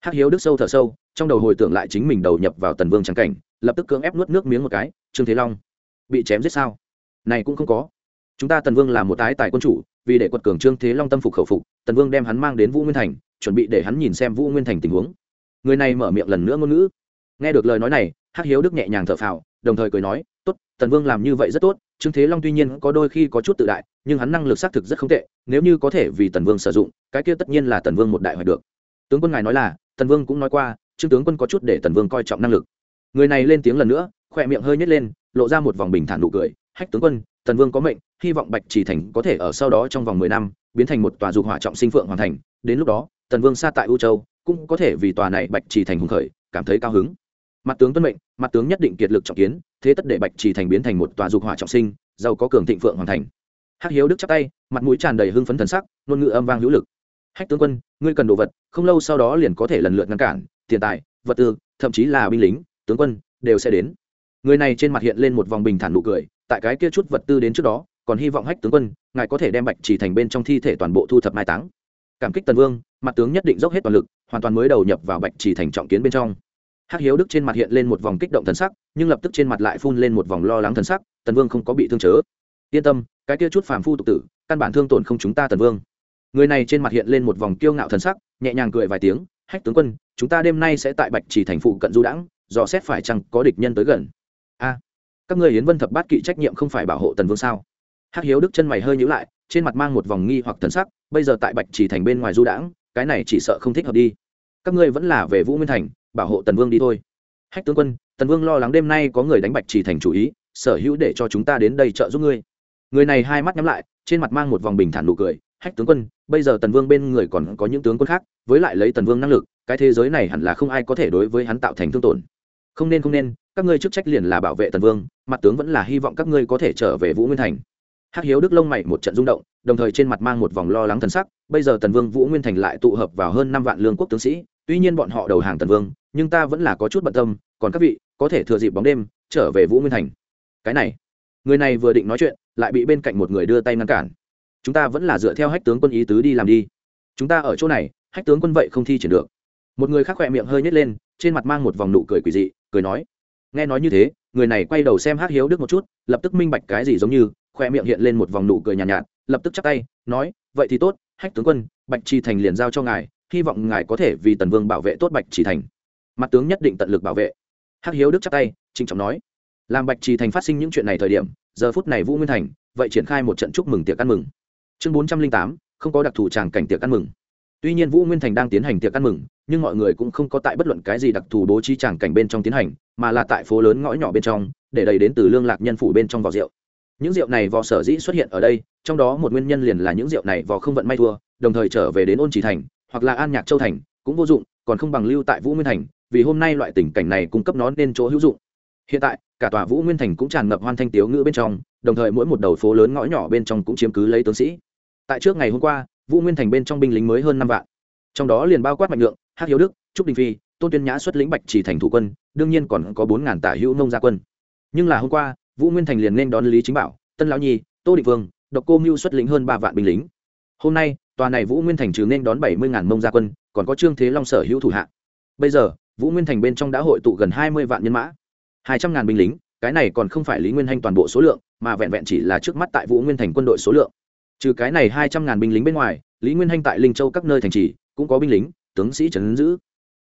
hắc hiếu đức sâu thở sâu, trong đầu hồi tưởng lại chính mình đầu nhập vào tần vương trắng cảnh, lập tức cưỡng ép nuốt nước miếng một cái, trương thế long, bị chém giết sao? Này cũng không có. Chúng ta tần vương là một tái tài quân chủ, vì để quật cường trương thế long tâm phục khẩu phục, tần vương đem hắn mang đến vũ nguyên thành, chuẩn bị để hắn nhìn xem vũ nguyên thành tình huống. Người này mở miệng lần nữa ngôn ngữ. Nghe được lời nói này, hắc hiếu đức nhẹ nhàng thở phào, đồng thời cười nói, tốt, tần vương làm như vậy rất tốt, trương thế long tuy nhiên có đôi khi có chút tự đại, nhưng hắn năng lực xác thực rất không tệ, nếu như có thể vì tần vương sử dụng, cái kia tất nhiên là tần vương một đại hoạch được. Tướng quân ngài nói là tần vương cũng nói qua, trương tướng quân có chút để tần vương coi trọng năng lực. Người này lên tiếng lần nữa, khỏe miệng hơi nhét lên, lộ ra một vòng bình thản nụ cười. Hách tướng quân, tần vương có mệnh, hy vọng bạch trì thành có thể ở sau đó trong vòng mười năm, biến thành một tòa dục hỏa trọng sinh phượng hoàn thành. Đến lúc đó, tần vương xa tại u châu, cũng có thể vì tòa này bạch trì thành hùng khởi, cảm thấy cao hứng. Mặt tướng tuân mệnh, mặt tướng nhất định kiệt lực trọng kiến, thế tất để bạch trì thành biến thành một tòa dục hỏa trọng sinh, giàu có cường thịnh phượng hoàn thành. Hắc hiếu đức chắp tay, mặt mũi tràn đầy hưng phấn thần sắc, ngôn ngữ âm vang hữu lực hách tướng quân, ngươi cần đồ vật, không lâu sau đó liền có thể lần lượt ngăn cản, tiền tài, vật tư, thậm chí là binh lính, tướng quân, đều sẽ đến. Người này trên mặt hiện lên một vòng bình thản nụ cười, tại cái kia chút vật tư đến trước đó, còn hy vọng hách tướng quân, ngài có thể đem bạch chỉ thành bên trong thi thể toàn bộ thu thập mai táng. Cảm kích tần vương, mặt tướng nhất định dốc hết toàn lực, hoàn toàn mới đầu nhập vào bạch chỉ thành trọng kiến bên trong. Hắc hiếu đức trên mặt hiện lên một vòng kích động thần sắc, nhưng lập tức trên mặt lại phun lên một vòng lo lắng thần sắc, tần vương không có bị thương chớ. Yên tâm, cái kia chút phàm phu tục tử, căn bản thương tổn không chúng ta tần vương người này trên mặt hiện lên một vòng kiêu ngạo thần sắc, nhẹ nhàng cười vài tiếng, hách tướng quân, chúng ta đêm nay sẽ tại bạch chỉ thành phụ cận du đãng, dò xét phải chăng có địch nhân tới gần. A, các người hiến vân thập bát kỵ trách nhiệm không phải bảo hộ tần vương sao? Hắc hiếu đức chân mày hơi nhíu lại, trên mặt mang một vòng nghi hoặc thần sắc, bây giờ tại bạch chỉ thành bên ngoài du đãng, cái này chỉ sợ không thích hợp đi. Các ngươi vẫn là về vũ nguyên thành, bảo hộ tần vương đi thôi. Hách tướng quân, tần vương lo lắng đêm nay có người đánh bạch chỉ thành chủ ý, sở hữu để cho chúng ta đến đây trợ giúp ngươi. Người này hai mắt nhắm lại, trên mặt mang một vòng bình thản nụ cười hách tướng quân, bây giờ tần vương bên người còn có những tướng quân khác, với lại lấy tần vương năng lực, cái thế giới này hẳn là không ai có thể đối với hắn tạo thành thương tổn. Không nên không nên, các ngươi chức trách liền là bảo vệ tần vương, mặt tướng vẫn là hy vọng các ngươi có thể trở về vũ nguyên thành. Hắc hiếu đức lông mày một trận rung động, đồng thời trên mặt mang một vòng lo lắng thần sắc, bây giờ tần vương vũ nguyên thành lại tụ hợp vào hơn năm vạn lương quốc tướng sĩ, tuy nhiên bọn họ đầu hàng tần vương, nhưng ta vẫn là có chút bận tâm, còn các vị, có thể thừa dịp bóng đêm, trở về vũ nguyên thành. Cái này, người này vừa định nói chuyện, lại bị bên cạnh một người đưa tay ngăn cản chúng ta vẫn là dựa theo hách tướng quân ý tứ đi làm đi. Chúng ta ở chỗ này hách tướng quân vậy không thi triển được. Một người khác khỏe miệng hơi nhét lên trên mặt mang một vòng nụ cười quỷ dị cười nói nghe nói như thế người này quay đầu xem hát hiếu đức một chút lập tức minh bạch cái gì giống như khoe miệng hiện lên một vòng nụ cười nhàn nhạt, nhạt lập tức chắc tay nói vậy thì tốt hách tướng quân bạch trì thành liền giao cho ngài hy vọng ngài có thể vì tần vương bảo vệ tốt bạch trì thành. Mặt tướng nhất định tận lực bảo vệ. Hắc hiếu đức chắc tay trịnh trọng nói làm bạch trì thành phát sinh những chuyện này thời điểm giờ phút này vũ nguyên thành vậy triển khai một trận chúc mừng tiệc ăn mừng chương bốn trăm linh tám, không có đặc thù tràng cảnh tiệc ăn mừng. Tuy nhiên vũ nguyên thành đang tiến hành tiệc ăn mừng, nhưng mọi người cũng không có tại bất luận cái gì đặc thù bố trí tràng cảnh bên trong tiến hành, mà là tại phố lớn ngõ nhỏ bên trong, để đầy đến từ lương lạc nhân phủ bên trong vỏ rượu. Những rượu này vò sở dĩ xuất hiện ở đây, trong đó một nguyên nhân liền là những rượu này vò không vận may thua, đồng thời trở về đến ôn chỉ thành, hoặc là an nhạc châu thành, cũng vô dụng, còn không bằng lưu tại vũ nguyên thành, vì hôm nay loại tình cảnh này cung cấp nó nên chỗ hữu dụng. Hiện tại, cả tòa vũ nguyên thành cũng tràn ngập hoan thanh tiếu ngữ bên trong, đồng thời mỗi một đầu phố lớn ngõ nhỏ bên trong cũng chiếm cứ lấy tướng sĩ tại trước ngày hôm qua, vũ nguyên thành bên trong binh lính mới hơn năm vạn. Trong đó liền bao quát mạnh lượng, hắc hiếu đức, trúc đình phi, tôn tuyên nhã xuất lĩnh bạch chỉ thành thủ quân, đương nhiên còn có bốn ngàn tả hữu nông gia quân. Nhưng là hôm qua, vũ nguyên thành liền nên đón lý chính bảo, tân lão nhi, tô định vương, độc cô mưu xuất lĩnh hơn ba vạn binh lính. Hôm nay, tòa này vũ nguyên thành trừ nên đón bảy mươi ngàn mông gia quân, còn có trương thế long sở hữu thủ hạ. Bây giờ, vũ nguyên thành bên trong đã hội tụ gần hai mươi vạn nhân mã. Hai trăm ngàn binh lính, cái này còn không phải lý nguyên hanh toàn bộ số lượng, mà vẹn vẹn chỉ là trước mắt tại vũ nguyên thành quân đội số lượng trừ cái này hai trăm ngàn binh lính bên ngoài, lý nguyên hanh tại linh châu các nơi thành trì, cũng có binh lính, tướng sĩ trấn giữ.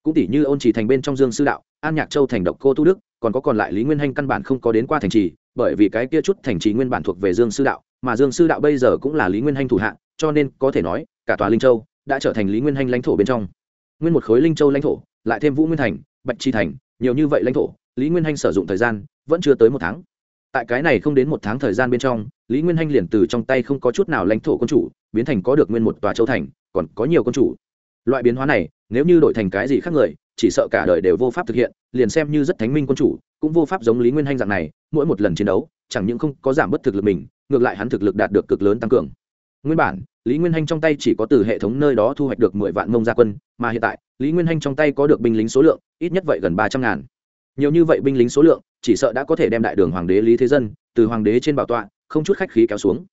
Cũng tỷ như ôn chỉ thành bên trong dương sư đạo, an nhạc châu thành độc cô tu đức, còn có còn lại lý nguyên hanh căn bản không có đến qua thành trì, bởi vì cái kia chút thành trì nguyên bản thuộc về dương sư đạo, mà dương sư đạo bây giờ cũng là lý nguyên hanh thủ hạ cho nên có thể nói, cả tòa linh châu đã trở thành lý nguyên hanh lãnh thổ bên trong. Nguyên một khối linh châu lãnh thổ, lại thêm vũ nguyên thành, bạch chi thành, nhiều như vậy lãnh thổ, lý nguyên hanh sử dụng thời gian vẫn chưa tới một tháng. Tại cái này không đến một tháng thời gian bên trong lý nguyên hanh liền từ trong tay không có chút nào lãnh thổ quân chủ, biến thành có được nguyên một tòa châu thành, còn có nhiều quân chủ. Loại biến hóa này, nếu như đổi thành cái gì khác người, chỉ sợ cả đời đều vô pháp thực hiện, liền xem như rất thánh minh quân chủ, cũng vô pháp giống lý nguyên hanh dạng này, mỗi một lần chiến đấu, chẳng những không có giảm bất thực lực mình, ngược lại hắn thực lực đạt được cực lớn tăng cường. Nguyên bản, lý nguyên hanh trong tay chỉ có từ hệ thống nơi đó thu hoạch được mười vạn mông gia quân, mà hiện tại, lý nguyên hanh trong tay có được binh lính số lượng, ít nhất vậy gần ba trăm ngàn. Nhiều như vậy binh lính số lượng, chỉ sợ đã có thể đem đại đường hoàng đế lý thế dân, từ hoàng đế trên bảo tọa không chút khách khí kéo xuống.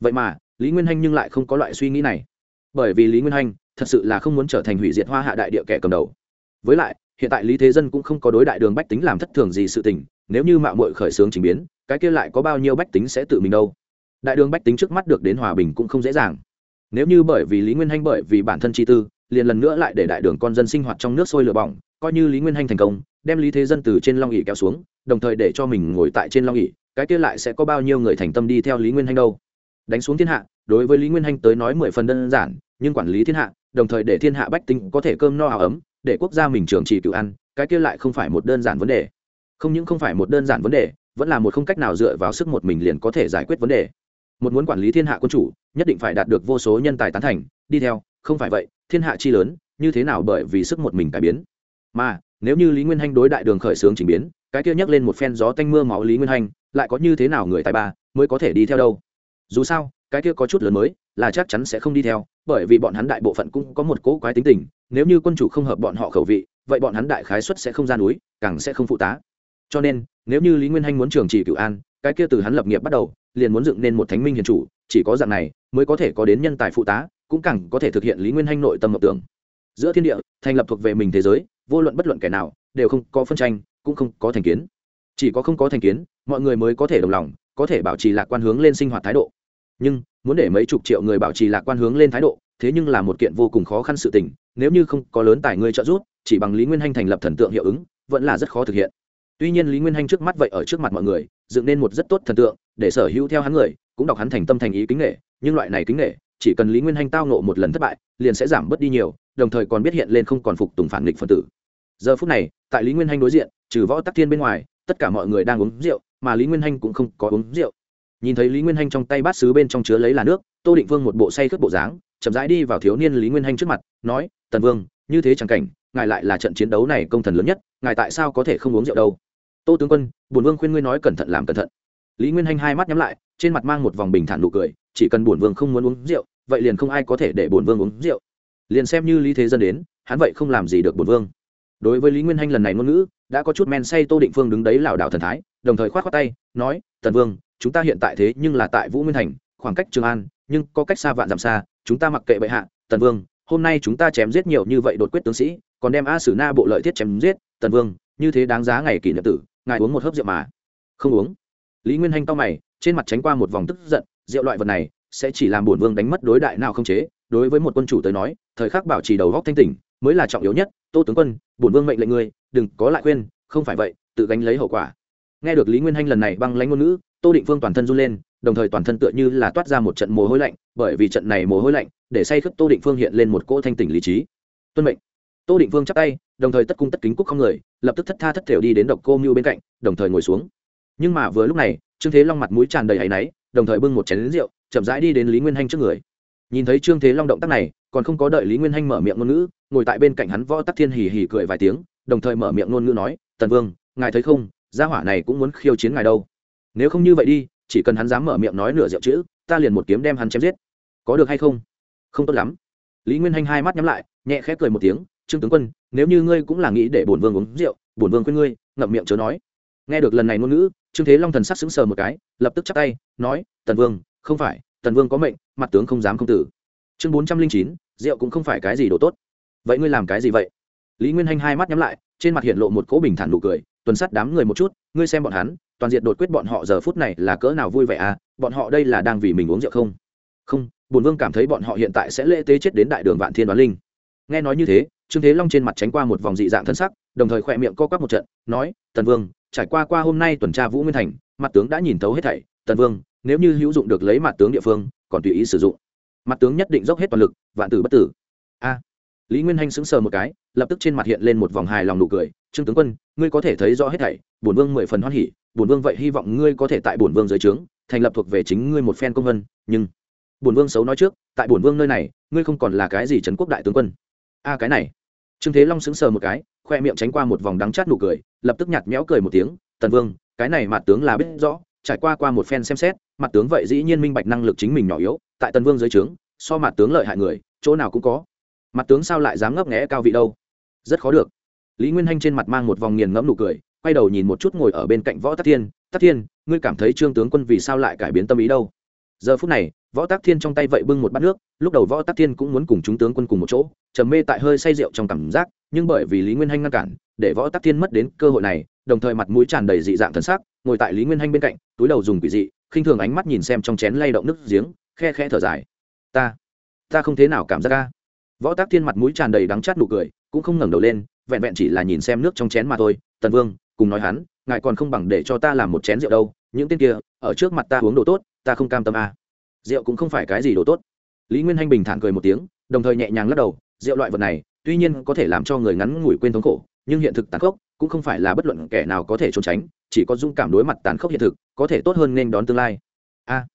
Vậy mà, lý nguyên hanh nhưng lại không có loại suy nghĩ này. Bởi vì lý nguyên hanh thật sự là không muốn trở thành hủy diệt hoa hạ đại địa kẻ cầm đầu. Với lại, hiện tại lý thế dân cũng không có đối đại đường bách tính làm thất thường gì sự tình, nếu như mạo mội khởi xướng trình biến, cái kia lại có bao nhiêu bách tính sẽ tự mình đâu? Đại đường bách tính trước mắt được đến hòa bình cũng không dễ dàng. Nếu như bởi vì lý nguyên hanh bởi vì bản thân chi tư, liền lần nữa lại để đại đường con dân sinh hoạt trong nước sôi lửa bỏng, coi như lý nguyên hanh thành công, đem lý thế dân từ trên long ỉ kéo xuống, đồng thời để cho mình ngồi tại trên long ỉ cái kia lại sẽ có bao nhiêu người thành tâm đi theo lý nguyên hanh đâu? Đánh xuống thiên hạ, đối với lý nguyên hanh tới nói mười phần đơn giản, nhưng quản lý thiên hạ, đồng thời để thiên hạ bách tính có thể cơm no áo ấm, để quốc gia mình trường trì cựu ăn cái kia lại không phải một đơn giản vấn đề. Không những không phải một đơn giản vấn đề, vẫn là một không cách nào dựa vào sức một mình liền có thể giải quyết vấn đề. Một muốn quản lý thiên hạ quân chủ, nhất định phải đạt được vô số nhân tài tán thành, đi theo, không phải vậy, thiên hạ chi lớn, như thế nào bởi vì sức một mình cải biến? Mà, nếu như lý nguyên hanh đối đại đường khởi xướng chỉnh biến, cái kia nhắc lên một phen gió tanh mưa máu lý nguyên hanh lại có như thế nào người tài ba mới có thể đi theo đâu? Dù sao, cái kia có chút lớn mới là chắc chắn sẽ không đi theo, bởi vì bọn hắn đại bộ phận cũng có một cỗ quái tính tình, nếu như quân chủ không hợp bọn họ khẩu vị, vậy bọn hắn đại khái xuất sẽ không ra núi, càng sẽ không phụ tá. Cho nên, nếu như lý nguyên hanh muốn trường trì cựu an, cái kia từ hắn lập nghiệp bắt đầu, liền muốn dựng nên một thánh minh hiền chủ, chỉ có dạng này mới có thể có đến nhân tài phụ tá, cũng càng có thể thực hiện lý nguyên hanh nội tâm mộng tưởng. Giữa thiên địa, thành lập thuộc về mình thế giới, vô luận bất luận kẻ nào, đều không có phân tranh, cũng không có thành kiến. Chỉ có không có thành kiến mọi người mới có thể đồng lòng, có thể bảo trì lạc quan hướng lên sinh hoạt thái độ. Nhưng, muốn để mấy chục triệu người bảo trì lạc quan hướng lên thái độ, thế nhưng là một kiện vô cùng khó khăn sự tình, nếu như không có lớn tài ngươi trợ giúp, chỉ bằng lý nguyên hanh thành lập thần tượng hiệu ứng, vẫn là rất khó thực hiện. Tuy nhiên lý nguyên hanh trước mắt vậy ở trước mặt mọi người, dựng nên một rất tốt thần tượng, để sở hữu theo hắn người, cũng đọc hắn thành tâm thành ý kính nghệ, nhưng loại này kính nghệ, chỉ cần lý nguyên hanh tao nộ một lần thất bại, liền sẽ giảm bớt đi nhiều, đồng thời còn biết hiện lên không còn phục tùng phản nghịch phân tử. Giờ phút này, tại lý nguyên hanh đối diện, trừ võ tắc thiên bên ngoài, tất cả mọi người đang uống rượu mà lý nguyên hanh cũng không có uống rượu. Nhìn thấy lý nguyên hanh trong tay bát xứ bên trong chứa lấy là nước, tô định vương một bộ say khướt bộ dáng, chậm rãi đi vào thiếu niên lý nguyên hanh trước mặt, nói, tần vương, như thế chẳng cảnh, ngài lại là trận chiến đấu này công thần lớn nhất, ngài tại sao có thể không uống rượu đâu? Tô tướng quân, bổn vương khuyên ngươi nói cẩn thận làm cẩn thận. Lý nguyên hanh hai mắt nhắm lại, trên mặt mang một vòng bình thản nụ cười, chỉ cần bổn vương không muốn uống rượu, vậy liền không ai có thể để bổn vương uống rượu. Liền xem như lý thế dân đến, hắn vậy không làm gì được bổn vương. Đối với lý nguyên hanh lần này ngôn ngữ đã có chút men say tô định phương đứng đấy lảo đảo thần thái, đồng thời k h o á t khoác tay, nói, tần vương, chúng ta hiện tại thế nhưng là tại vũ nguyên thành, khoảng cách trường an, nhưng có cách xa vạn dặm xa, chúng ta mặc kệ bệ hạ, tần vương, hôm nay chúng ta chém giết nhiều như vậy đột quyết tướng sĩ, còn đem a sử na bộ lợi thiết chém giết, tần vương, như thế đáng giá ngày kỷ niệm tử, ngài uống một hớp rượu mà. Không uống. Lý nguyên hanh to mày, trên mặt tránh qua một vòng tức giận, rượu loại vật này sẽ chỉ làm bổn vương đánh mất đối đại nào không chế, đối với một quân chủ tới nói, thời khắc bảo trì đầu góc thanh tỉnh mới là trọng yếu nhất, tô tướng quân, bổn vương mệnh lệnh ngươi, đừng có lại khuyên, không phải vậy, tự gánh lấy hậu quả. Nghe được lý nguyên hanh lần này băng lãnh ngôn ngữ, tô định phương toàn thân run lên, đồng thời toàn thân tựa như là toát ra một trận mồ hôi lạnh, bởi vì trận này mồ hôi lạnh, để say khướp tô định phương hiện lên một cỗ thanh tỉnh lý trí. Tuân mệnh. Tô định phương chắp tay, đồng thời tất cung tất kính cúc không người, lập tức thất tha thất thểu đi đến độc cô mưu bên cạnh, đồng thời ngồi xuống. Nhưng mà vừa lúc này, trương thế long mặt mũi tràn đầy áy náy, đồng thời bưng một chén lính rượu, chậm rãi đi đến lý nguyên hanh trước người. Nhìn thấy trương thế long động tác này, còn không có đợi lý nguyên hanh mở miệng ngôn ngữ ngồi tại bên cạnh hắn võ tắc thiên hì hì cười vài tiếng, đồng thời mở miệng ngôn ngữ nói, tần vương, ngài thấy không, gia hỏa này cũng muốn khiêu chiến ngài đâu. Nếu không như vậy đi, chỉ cần hắn dám mở miệng nói nửa rượu chữ, ta liền một kiếm đem hắn chém giết. Có được hay không? Không tốt lắm. Lý nguyên hanh hai mắt nhắm lại, nhẹ khẽ cười một tiếng, trương tướng quân, nếu như ngươi cũng là nghĩ để bổn vương uống rượu, bổn vương khuyên ngươi, ngậm miệng chớ nói. Nghe được lần này ngôn ngữ, trương thế long thần sắc sững sờ một cái, lập tức chắp tay, nói, tần vương, không phải, tần vương có mệnh, mặt tướng không dám không tử. Chương bốn trăm linh chín, rượu cũng không phải cái gì đồ tốt vậy ngươi làm cái gì vậy? Lý nguyên hanh hai mắt nhắm lại, trên mặt hiện lộ một cỗ bình thản nụ cười, tuần sát đám người một chút, ngươi xem bọn hắn, toàn diện đột quyết bọn họ giờ phút này là cỡ nào vui vẻ à bọn họ đây là đang vì mình uống rượu không? Không, bùn vương cảm thấy bọn họ hiện tại sẽ lễ tế chết đến đại đường vạn thiên đoán linh. Nghe nói như thế, trương thế long trên mặt tránh qua một vòng dị dạng thân sắc, đồng thời khỏe miệng co quắp một trận, nói, tần vương, trải qua qua hôm nay tuần tra vũ nguyên thành, mặt tướng đã nhìn thấu hết thảy. Tần vương, nếu như hữu dụng được lấy mặt tướng địa phương, còn tùy ý sử dụng. Mặt tướng nhất định dốc hết toàn lực, vạn tử bất tử lý nguyên hanh sững sờ một cái, lập tức trên mặt hiện lên một vòng hài lòng nụ cười. Trương tướng quân, ngươi có thể thấy rõ hết thảy. Bổn vương mười phần hoan hỉ. Bổn vương vậy hy vọng ngươi có thể tại bổn vương dưới trướng, thành lập thuộc về chính ngươi một phen công vân. Nhưng bổn vương xấu nói trước, tại bổn vương nơi này, ngươi không còn là cái gì trấn quốc đại tướng quân. A, cái này. Trương thế long sững sờ một cái, khoe miệng tránh qua một vòng đắng chát nụ cười, lập tức nhạt méo cười một tiếng, tần vương, cái này mặt tướng là biết rõ, trải qua qua một phen xem xét, mặt tướng vậy dĩ nhiên minh bạch năng lực chính mình nhỏ yếu, tại tần vương dưới trướng, so mặt tướng lợi hại người, chỗ nào cũng có mặt tướng sao lại dám ngấp nghẽ cao vị đâu? Rất khó được. Lý nguyên hanh trên mặt mang một vòng nghiền ngẫm nụ cười, quay đầu nhìn một chút ngồi ở bên cạnh võ tắc thiên. Tắc thiên, ngươi cảm thấy trương tướng quân vì sao lại cải biến tâm ý đâu? Giờ phút này, võ tắc thiên trong tay vậy bưng một bát nước, lúc đầu võ tắc thiên cũng muốn cùng chúng tướng quân cùng một chỗ, trầm mê tại hơi say rượu trong cảm giác, nhưng bởi vì lý nguyên hanh ngăn cản, để võ tắc thiên mất đến cơ hội này, đồng thời mặt mũi tràn đầy dị dạng thân xác ngồi tại lý nguyên hanh bên cạnh, túi đầu dùng quỷ dị, khinh thường ánh mắt nhìn xem trong chén lay động nước giếng, khe khe thở dài. Ta ta không thế nào cảm giác ca võ tác thiên mặt mũi tràn đầy đắng chát nụ cười, cũng không ngẩng đầu lên, vẹn vẹn chỉ là nhìn xem nước trong chén mà thôi. Tần vương, cùng nói hắn, ngài còn không bằng để cho ta làm một chén rượu đâu, những tên kia, ở trước mặt ta uống đồ tốt, ta không cam tâm à. rượu cũng không phải cái gì đồ tốt. Lý nguyên hanh bình thản cười một tiếng, đồng thời nhẹ nhàng lắc đầu, rượu loại vật này, tuy nhiên có thể làm cho người ngắn ngủi quên thống khổ, nhưng hiện thực tàn khốc, cũng không phải là bất luận kẻ nào có thể trốn tránh, chỉ có dung cảm đối mặt tàn khốc hiện thực, có thể tốt hơn nên đón tương lai. A.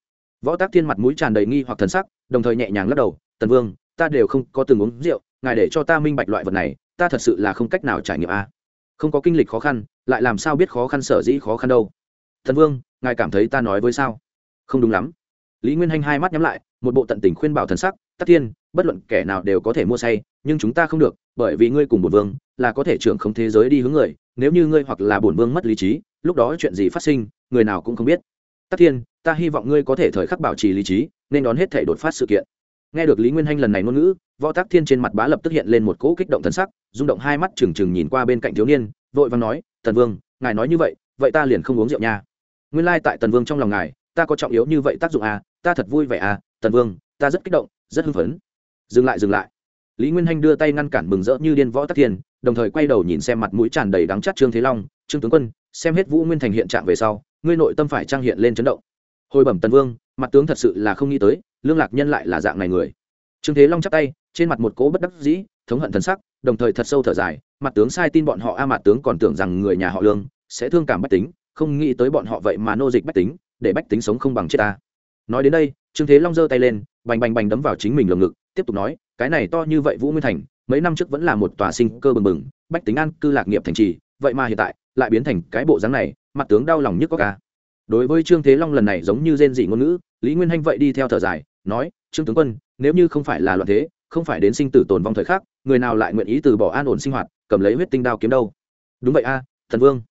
Võ tác thiên mặt mũi tràn đầy nghi hoặc thần sắc, đồng thời nhẹ nhàng lắc đầu, tần vương ta đều không có từng uống rượu, ngài để cho ta minh bạch loại vật này, ta thật sự là không cách nào trải nghiệm a. Không có kinh lịch khó khăn, lại làm sao biết khó khăn sở dĩ khó khăn đâu. Thần vương, ngài cảm thấy ta nói với sao? Không đúng lắm. Lý nguyên hanh hai mắt nhắm lại, một bộ tận tình khuyên bảo thần sắc tắc thiên, bất luận kẻ nào đều có thể mua say, nhưng chúng ta không được, bởi vì ngươi cùng bổn vương là có thể trưởng không thế giới đi hướng người, nếu như ngươi hoặc là bổn vương mất lý trí, lúc đó chuyện gì phát sinh, người nào cũng không biết. Tắc thiên, ta hy vọng ngươi có thể thời khắc bảo trì lý trí, nên đón hết thể đột phát sự kiện nghe được lý nguyên hanh lần này ngôn ngữ, võ tác thiên trên mặt bá lập tức hiện lên một cỗ kích động thần sắc, rung động hai mắt trừng trừng nhìn qua bên cạnh thiếu niên, vội vàng nói, tần vương, ngài nói như vậy vậy ta liền không uống rượu nha. Nguyên lai tại tần vương trong lòng ngài, ta có trọng yếu như vậy tác dụng à ta thật vui vẻ à tần vương, ta rất kích động, rất hưng phấn. Dừng lại dừng lại. Lý nguyên hanh đưa tay ngăn cản mừng rỡ như điên võ tắc thiên, đồng thời quay đầu nhìn xem mặt mũi tràn đầy đắng chát trương thế long, trương tướng quân, xem hết vũ nguyên thành hiện trạng về sau, ngươi nội tâm phải trang hiện lên chấn động. Hồi bẩm tần vương mặt tướng thật sự là không nghĩ tới, lương lạc nhân lại là dạng này người. Trương thế long chắp tay, trên mặt một cố bất đắc dĩ, thống hận thần sắc, đồng thời thật sâu thở dài, mặt tướng sai tin bọn họ, a, mặt tướng còn tưởng rằng người nhà họ lương sẽ thương cảm bách tính, không nghĩ tới bọn họ vậy mà nô dịch bách tính, để bách tính sống không bằng chết ta. Nói đến đây, trương thế long giơ tay lên, bành bành bành đấm vào chính mình lồng ngực, tiếp tục nói, cái này to như vậy vũ nguyên thành, mấy năm trước vẫn là một tòa sinh cơ bừng bừng, bách tính an cư lạc nghiệp thành trì, vậy mà hiện tại lại biến thành cái bộ dáng này, mặt tướng đau lòng nhất có ca đối với trương thế long lần này giống như rên dị ngôn ngữ lý nguyên hanh vậy đi theo thở dài, nói, trương tướng quân, nếu như không phải là loạn thế, không phải đến sinh tử tồn vong thời khắc, người nào lại nguyện ý từ bỏ an ổn sinh hoạt, cầm lấy huyết tinh đao kiếm đâu? Đúng vậy a, thần vương.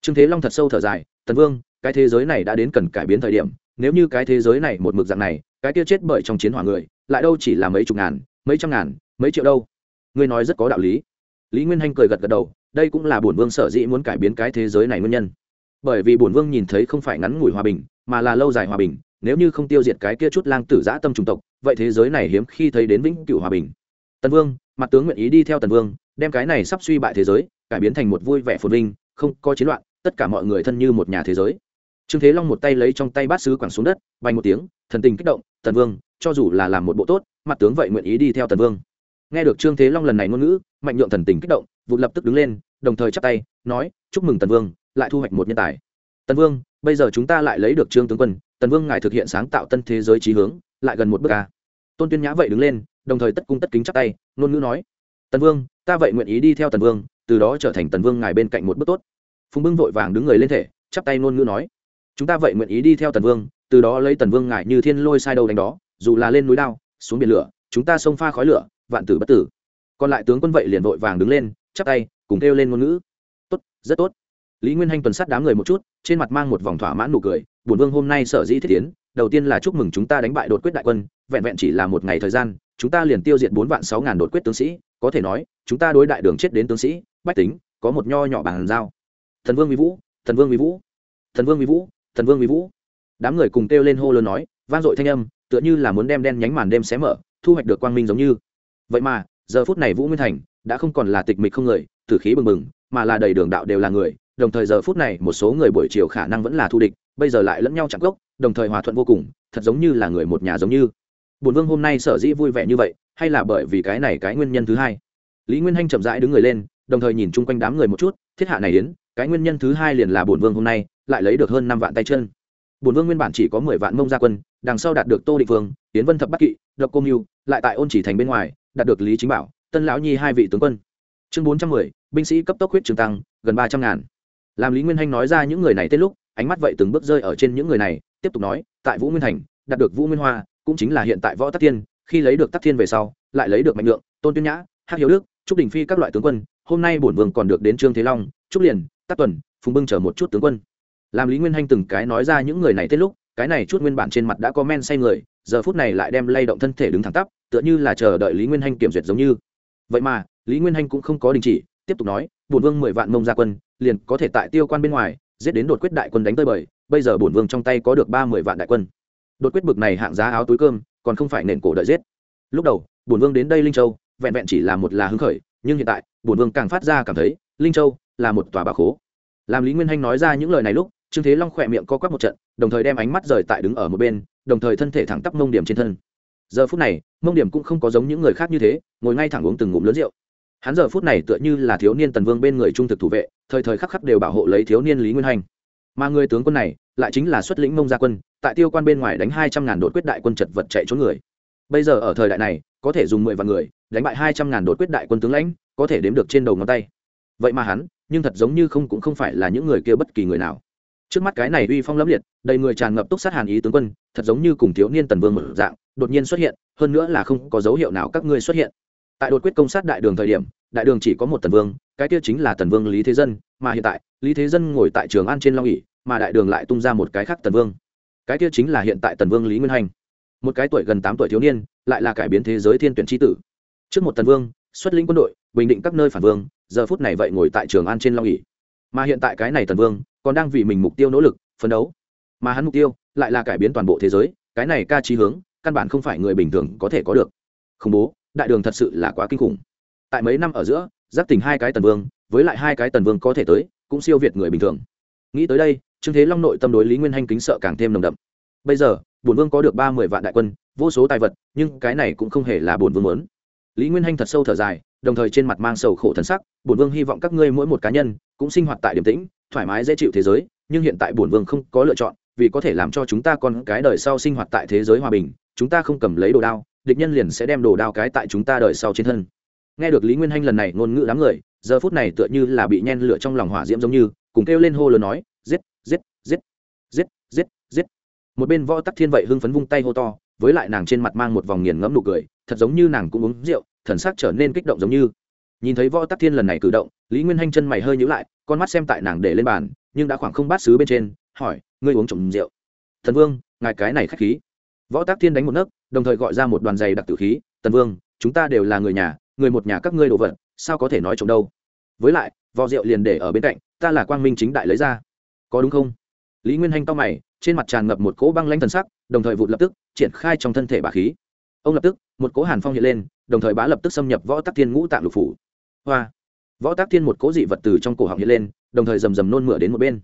Trương thế long thật sâu thở dài, thần vương, cái thế giới này đã đến cần cải biến thời điểm, nếu như cái thế giới này một mực dạng này, cái kia chết bởi trong chiến hỏa người, lại đâu chỉ là mấy chục ngàn, mấy trăm ngàn, mấy triệu đâu? Ngươi nói rất có đạo lý. Lý nguyên hanh cười gật gật đầu, đây cũng là bổn vương sở dĩ muốn cải biến cái thế giới này nguyên nhân. Bởi vì bổn vương nhìn thấy không phải ngắn ngủi hòa bình, mà là lâu dài hòa bình nếu như không tiêu diệt cái kia chút lang tử giã tâm trùng tộc, vậy thế giới này hiếm khi thấy đến vĩnh cửu hòa bình. Tần vương, mặt tướng nguyện ý đi theo tần vương, đem cái này sắp suy bại thế giới, cải biến thành một vui vẻ phồn vinh, không có chiến loạn, tất cả mọi người thân như một nhà thế giới. Trương thế long một tay lấy trong tay bát sứ quẳng xuống đất bay một tiếng, thần tình kích động, tần vương, cho dù là làm một bộ tốt, mặt tướng vậy nguyện ý đi theo tần vương. Nghe được trương thế long lần này ngôn ngữ, mạnh nhượng thần tình kích động vụ lập tức đứng lên, đồng thời chắp tay, nói, chúc mừng tần vương, lại thu hoạch một nhân tài. Tần vương, bây giờ chúng ta lại lấy được trương tướng quân tần vương ngài thực hiện sáng tạo tân thế giới trí hướng, lại gần một bước ca tôn tuyên nhã vậy đứng lên, đồng thời tất cung tất kính chắp tay, ngôn ngữ nói, tần vương, ta vậy nguyện ý đi theo tần vương, từ đó trở thành tần vương ngài bên cạnh một bước tốt. Phùng bưng vội vàng đứng người lên thể, chắp tay ngôn ngữ nói, chúng ta vậy nguyện ý đi theo tần vương, từ đó lấy tần vương ngài như thiên lôi sai đầu đánh đó, dù là lên núi đao, xuống biển lửa, chúng ta xông pha khói lửa, vạn tử bất tử. Còn lại tướng quân vậy liền vội vàng đứng lên, chắp tay, cùng kêu lên ngôn ngữ. Tốt, rất tốt lý nguyên hanh tuần sát đám người một chút, trên mặt mang một vòng thỏa mãn nụ cười, bổn vương hôm nay sở dĩ thiết tiến, đầu tiên là chúc mừng chúng ta đánh bại đột quyết đại quân, vẹn vẹn chỉ là một ngày thời gian, chúng ta liền tiêu diệt bốn vạn sáu ngàn đột quyết tướng sĩ, có thể nói, chúng ta đối đại đường chết đến tướng sĩ, bách tính, có một nho nhỏ bàn giao. Thần vương vi vũ, thần vương vi vũ, thần vương vi vũ, thần vương vi vũ. Đám người cùng kêu lên hô lớn nói, vang dội thanh âm, tựa như là muốn đem đen nhánh màn đêm xé mở, thu hoạch được quang minh giống như. Vậy mà, giờ phút này vũ nguyên thành đã không còn là tịch mịch không người, tử khí bừng bừng, mà là đầy đường đạo đều là người đồng thời giờ phút này một số người buổi chiều khả năng vẫn là thu địch, bây giờ lại lẫn nhau chạm gốc đồng thời hòa thuận vô cùng, thật giống như là người một nhà giống như. Bùn vương hôm nay sở dĩ vui vẻ như vậy, hay là bởi vì cái này cái nguyên nhân thứ hai? Lý nguyên hanh chậm rãi đứng người lên, đồng thời nhìn chung quanh đám người một chút, thiết hạ này đến cái nguyên nhân thứ hai liền là bùn vương hôm nay lại lấy được hơn năm vạn tay chân. Bùn vương nguyên bản chỉ có mười vạn mông gia quân, đằng sau đạt được tô định vương tiến vân thập bắc kỵ, độc cô mưu lại tại ôn chỉ thành bên ngoài, đạt được lý chính bảo, tân lão nhi hai vị tướng quân. Chương bốn trăm mười, binh sĩ cấp tốc huyết trường tăng, gần ba trăm ngàn làm lý nguyên hanh nói ra những người này tên lúc, ánh mắt vậy từng bước rơi ở trên những người này, tiếp tục nói, tại vũ nguyên thành, đạt được vũ nguyên hoa, cũng chính là hiện tại võ tắc thiên, khi lấy được tắc thiên về sau, lại lấy được mạnh lượng, tôn tuyên nhã, hắc hiếu đức, trúc đình phi các loại tướng quân, hôm nay bổn vương còn được đến trương thế long, trúc liền, tắc tuần, phùng bưng chờ một chút tướng quân. Làm lý nguyên hanh từng cái nói ra những người này tên lúc, cái này chút nguyên bản trên mặt đã có men say người, giờ phút này lại đem lay động thân thể đứng thẳng tắp, tựa như là chờ đợi lý nguyên hanh kiểm duyệt giống như. Vậy mà, lý nguyên hanh cũng không có đình chỉ, tiếp tục nói bổn vương mười vạn mông gia quân, liền có thể tại tiêu quan bên ngoài, giết đến đột quyết đại quân đánh tới bời, bây giờ bổn vương trong tay có được ba mươi vạn đại quân. Đột quyết bực này hạng giá áo túi cơm, còn không phải nền cổ đợi giết. Lúc đầu, bổn vương đến đây linh châu, vẹn vẹn chỉ là một là hứng khởi, nhưng hiện tại, bổn vương càng phát ra cảm thấy, linh châu là một tòa bà khố. Làm lý nguyên hanh nói ra những lời này lúc, trương thế long khỏe miệng co quắp một trận, đồng thời đem ánh mắt rời tại đứng ở một bên, đồng thời thân thể thẳng tắp mông điểm trên thân. Giờ phút này, mông điểm cũng không có giống những người khác như thế, ngồi ngay thẳng uống từng ngụm lớn rượu hắn giờ phút này tựa như là thiếu niên tần vương bên người trung thực thủ vệ, thời thời khắc khắc đều bảo hộ lấy thiếu niên lý nguyên hành. Mà người tướng quân này, lại chính là xuất lĩnh mông gia quân, tại tiêu quan bên ngoài đánh hai trăm ngàn đội quyết đại quân chật vật chạy trốn người. Bây giờ ở thời đại này, có thể dùng mười vạn người, đánh bại hai trăm ngàn đội quyết đại quân tướng lãnh, có thể đếm được trên đầu ngón tay. Vậy mà hắn, nhưng thật giống như không cũng không phải là những người kia bất kỳ người nào. Trước mắt cái này uy phong lẫm liệt, đầy người tràn ngập túc sát hàn ý tướng quân, thật giống như cùng thiếu niên tần vương một dạng, đột nhiên xuất hiện, hơn nữa là không có dấu hiệu nào các ngươi xuất hiện tại đột quyết công sát đại đường thời điểm, đại đường chỉ có một tần vương, cái kia chính là tần vương lý thế dân, mà hiện tại, lý thế dân ngồi tại trường an trên long ỉ mà đại đường lại tung ra một cái khác tần vương. Cái kia chính là hiện tại tần vương lý nguyên hành. Một cái tuổi gần tám tuổi thiếu niên, lại là cải biến thế giới thiên tuyển tri tử. Trước một tần vương, xuất lĩnh quân đội, bình định các nơi phản vương, giờ phút này vậy ngồi tại trường an trên long ỉ mà hiện tại cái này tần vương, còn đang vì mình mục tiêu nỗ lực, phấn đấu. Mà hắn mục tiêu, lại là cải biến toàn bộ thế giới, cái này ca trí hướng, căn bản không phải người bình thường có thể có được. Khủng bố đại đường thật sự là quá kinh khủng. Tại mấy năm ở giữa giáp tỉnh hai cái tần vương, với lại hai cái tần vương có thể tới, cũng siêu việt người bình thường. Nghĩ tới đây, trương thế long nội tâm đối lý nguyên hanh kính sợ càng thêm nồng đậm. Bây giờ, bổn vương có được ba mươi vạn đại quân, vô số tài vật, nhưng cái này cũng không hề là bổn vương muốn. Lý nguyên hanh thật sâu thở dài, đồng thời trên mặt mang sầu khổ thân sắc, bổn vương hy vọng các ngươi mỗi một cá nhân, cũng sinh hoạt tại điểm tĩnh, thoải mái dễ chịu thế giới, nhưng hiện tại bổn vương không có lựa chọn, vì có thể làm cho chúng ta con cái đời sau sinh hoạt tại thế giới hòa bình, chúng ta không cầm lấy đồ đao địch nhân liền sẽ đem đồ đao cái tại chúng ta đời sau trên thân. Nghe được lý nguyên hanh lần này ngôn ngữ đám người, giờ phút này tựa như là bị nhen lửa trong lòng hỏa diễm giống như, cùng kêu lên hô lớn nói, giết giết giết giết giết giết. Một bên võ tắc thiên vậy hưng phấn vung tay hô to, với lại nàng trên mặt mang một vòng nghiền ngẫm nụ cười, thật giống như nàng cũng uống rượu, thần sắc trở nên kích động giống như. Nhìn thấy võ tắc thiên lần này cử động, lý nguyên hanh chân mày hơi nhữ lại, con mắt xem tại nàng để lên bàn, nhưng đã khoảng không bát xứ bên trên, hỏi, ngươi uống trộm rượu? Thần vương, ngài cái này k h á c h khí võ tắc thiên đánh một nấc, đồng thời gọi ra một đoàn giày đặc tử khí, tần vương, chúng ta đều là người nhà, người một nhà các ngươi đồ vật, sao có thể nói trộm đâu? Với lại, vò rượu liền để ở bên cạnh, ta là quang minh chính đại lấy ra. Có đúng không? Lý nguyên hanh to mày, trên mặt tràn ngập một cỗ băng lanh thần sắc, đồng thời vụt lập tức, triển khai trong thân thể bà khí. Ông lập tức, một cỗ hàn phong hiện lên, đồng thời bá lập tức xâm nhập võ tắc thiên ngũ tạng lục phủ. Hoa! Võ tắc thiên một cỗ dị vật từ trong cổ họng hiện lên, đồng thời rầm rầm nôn mửa đến một bên.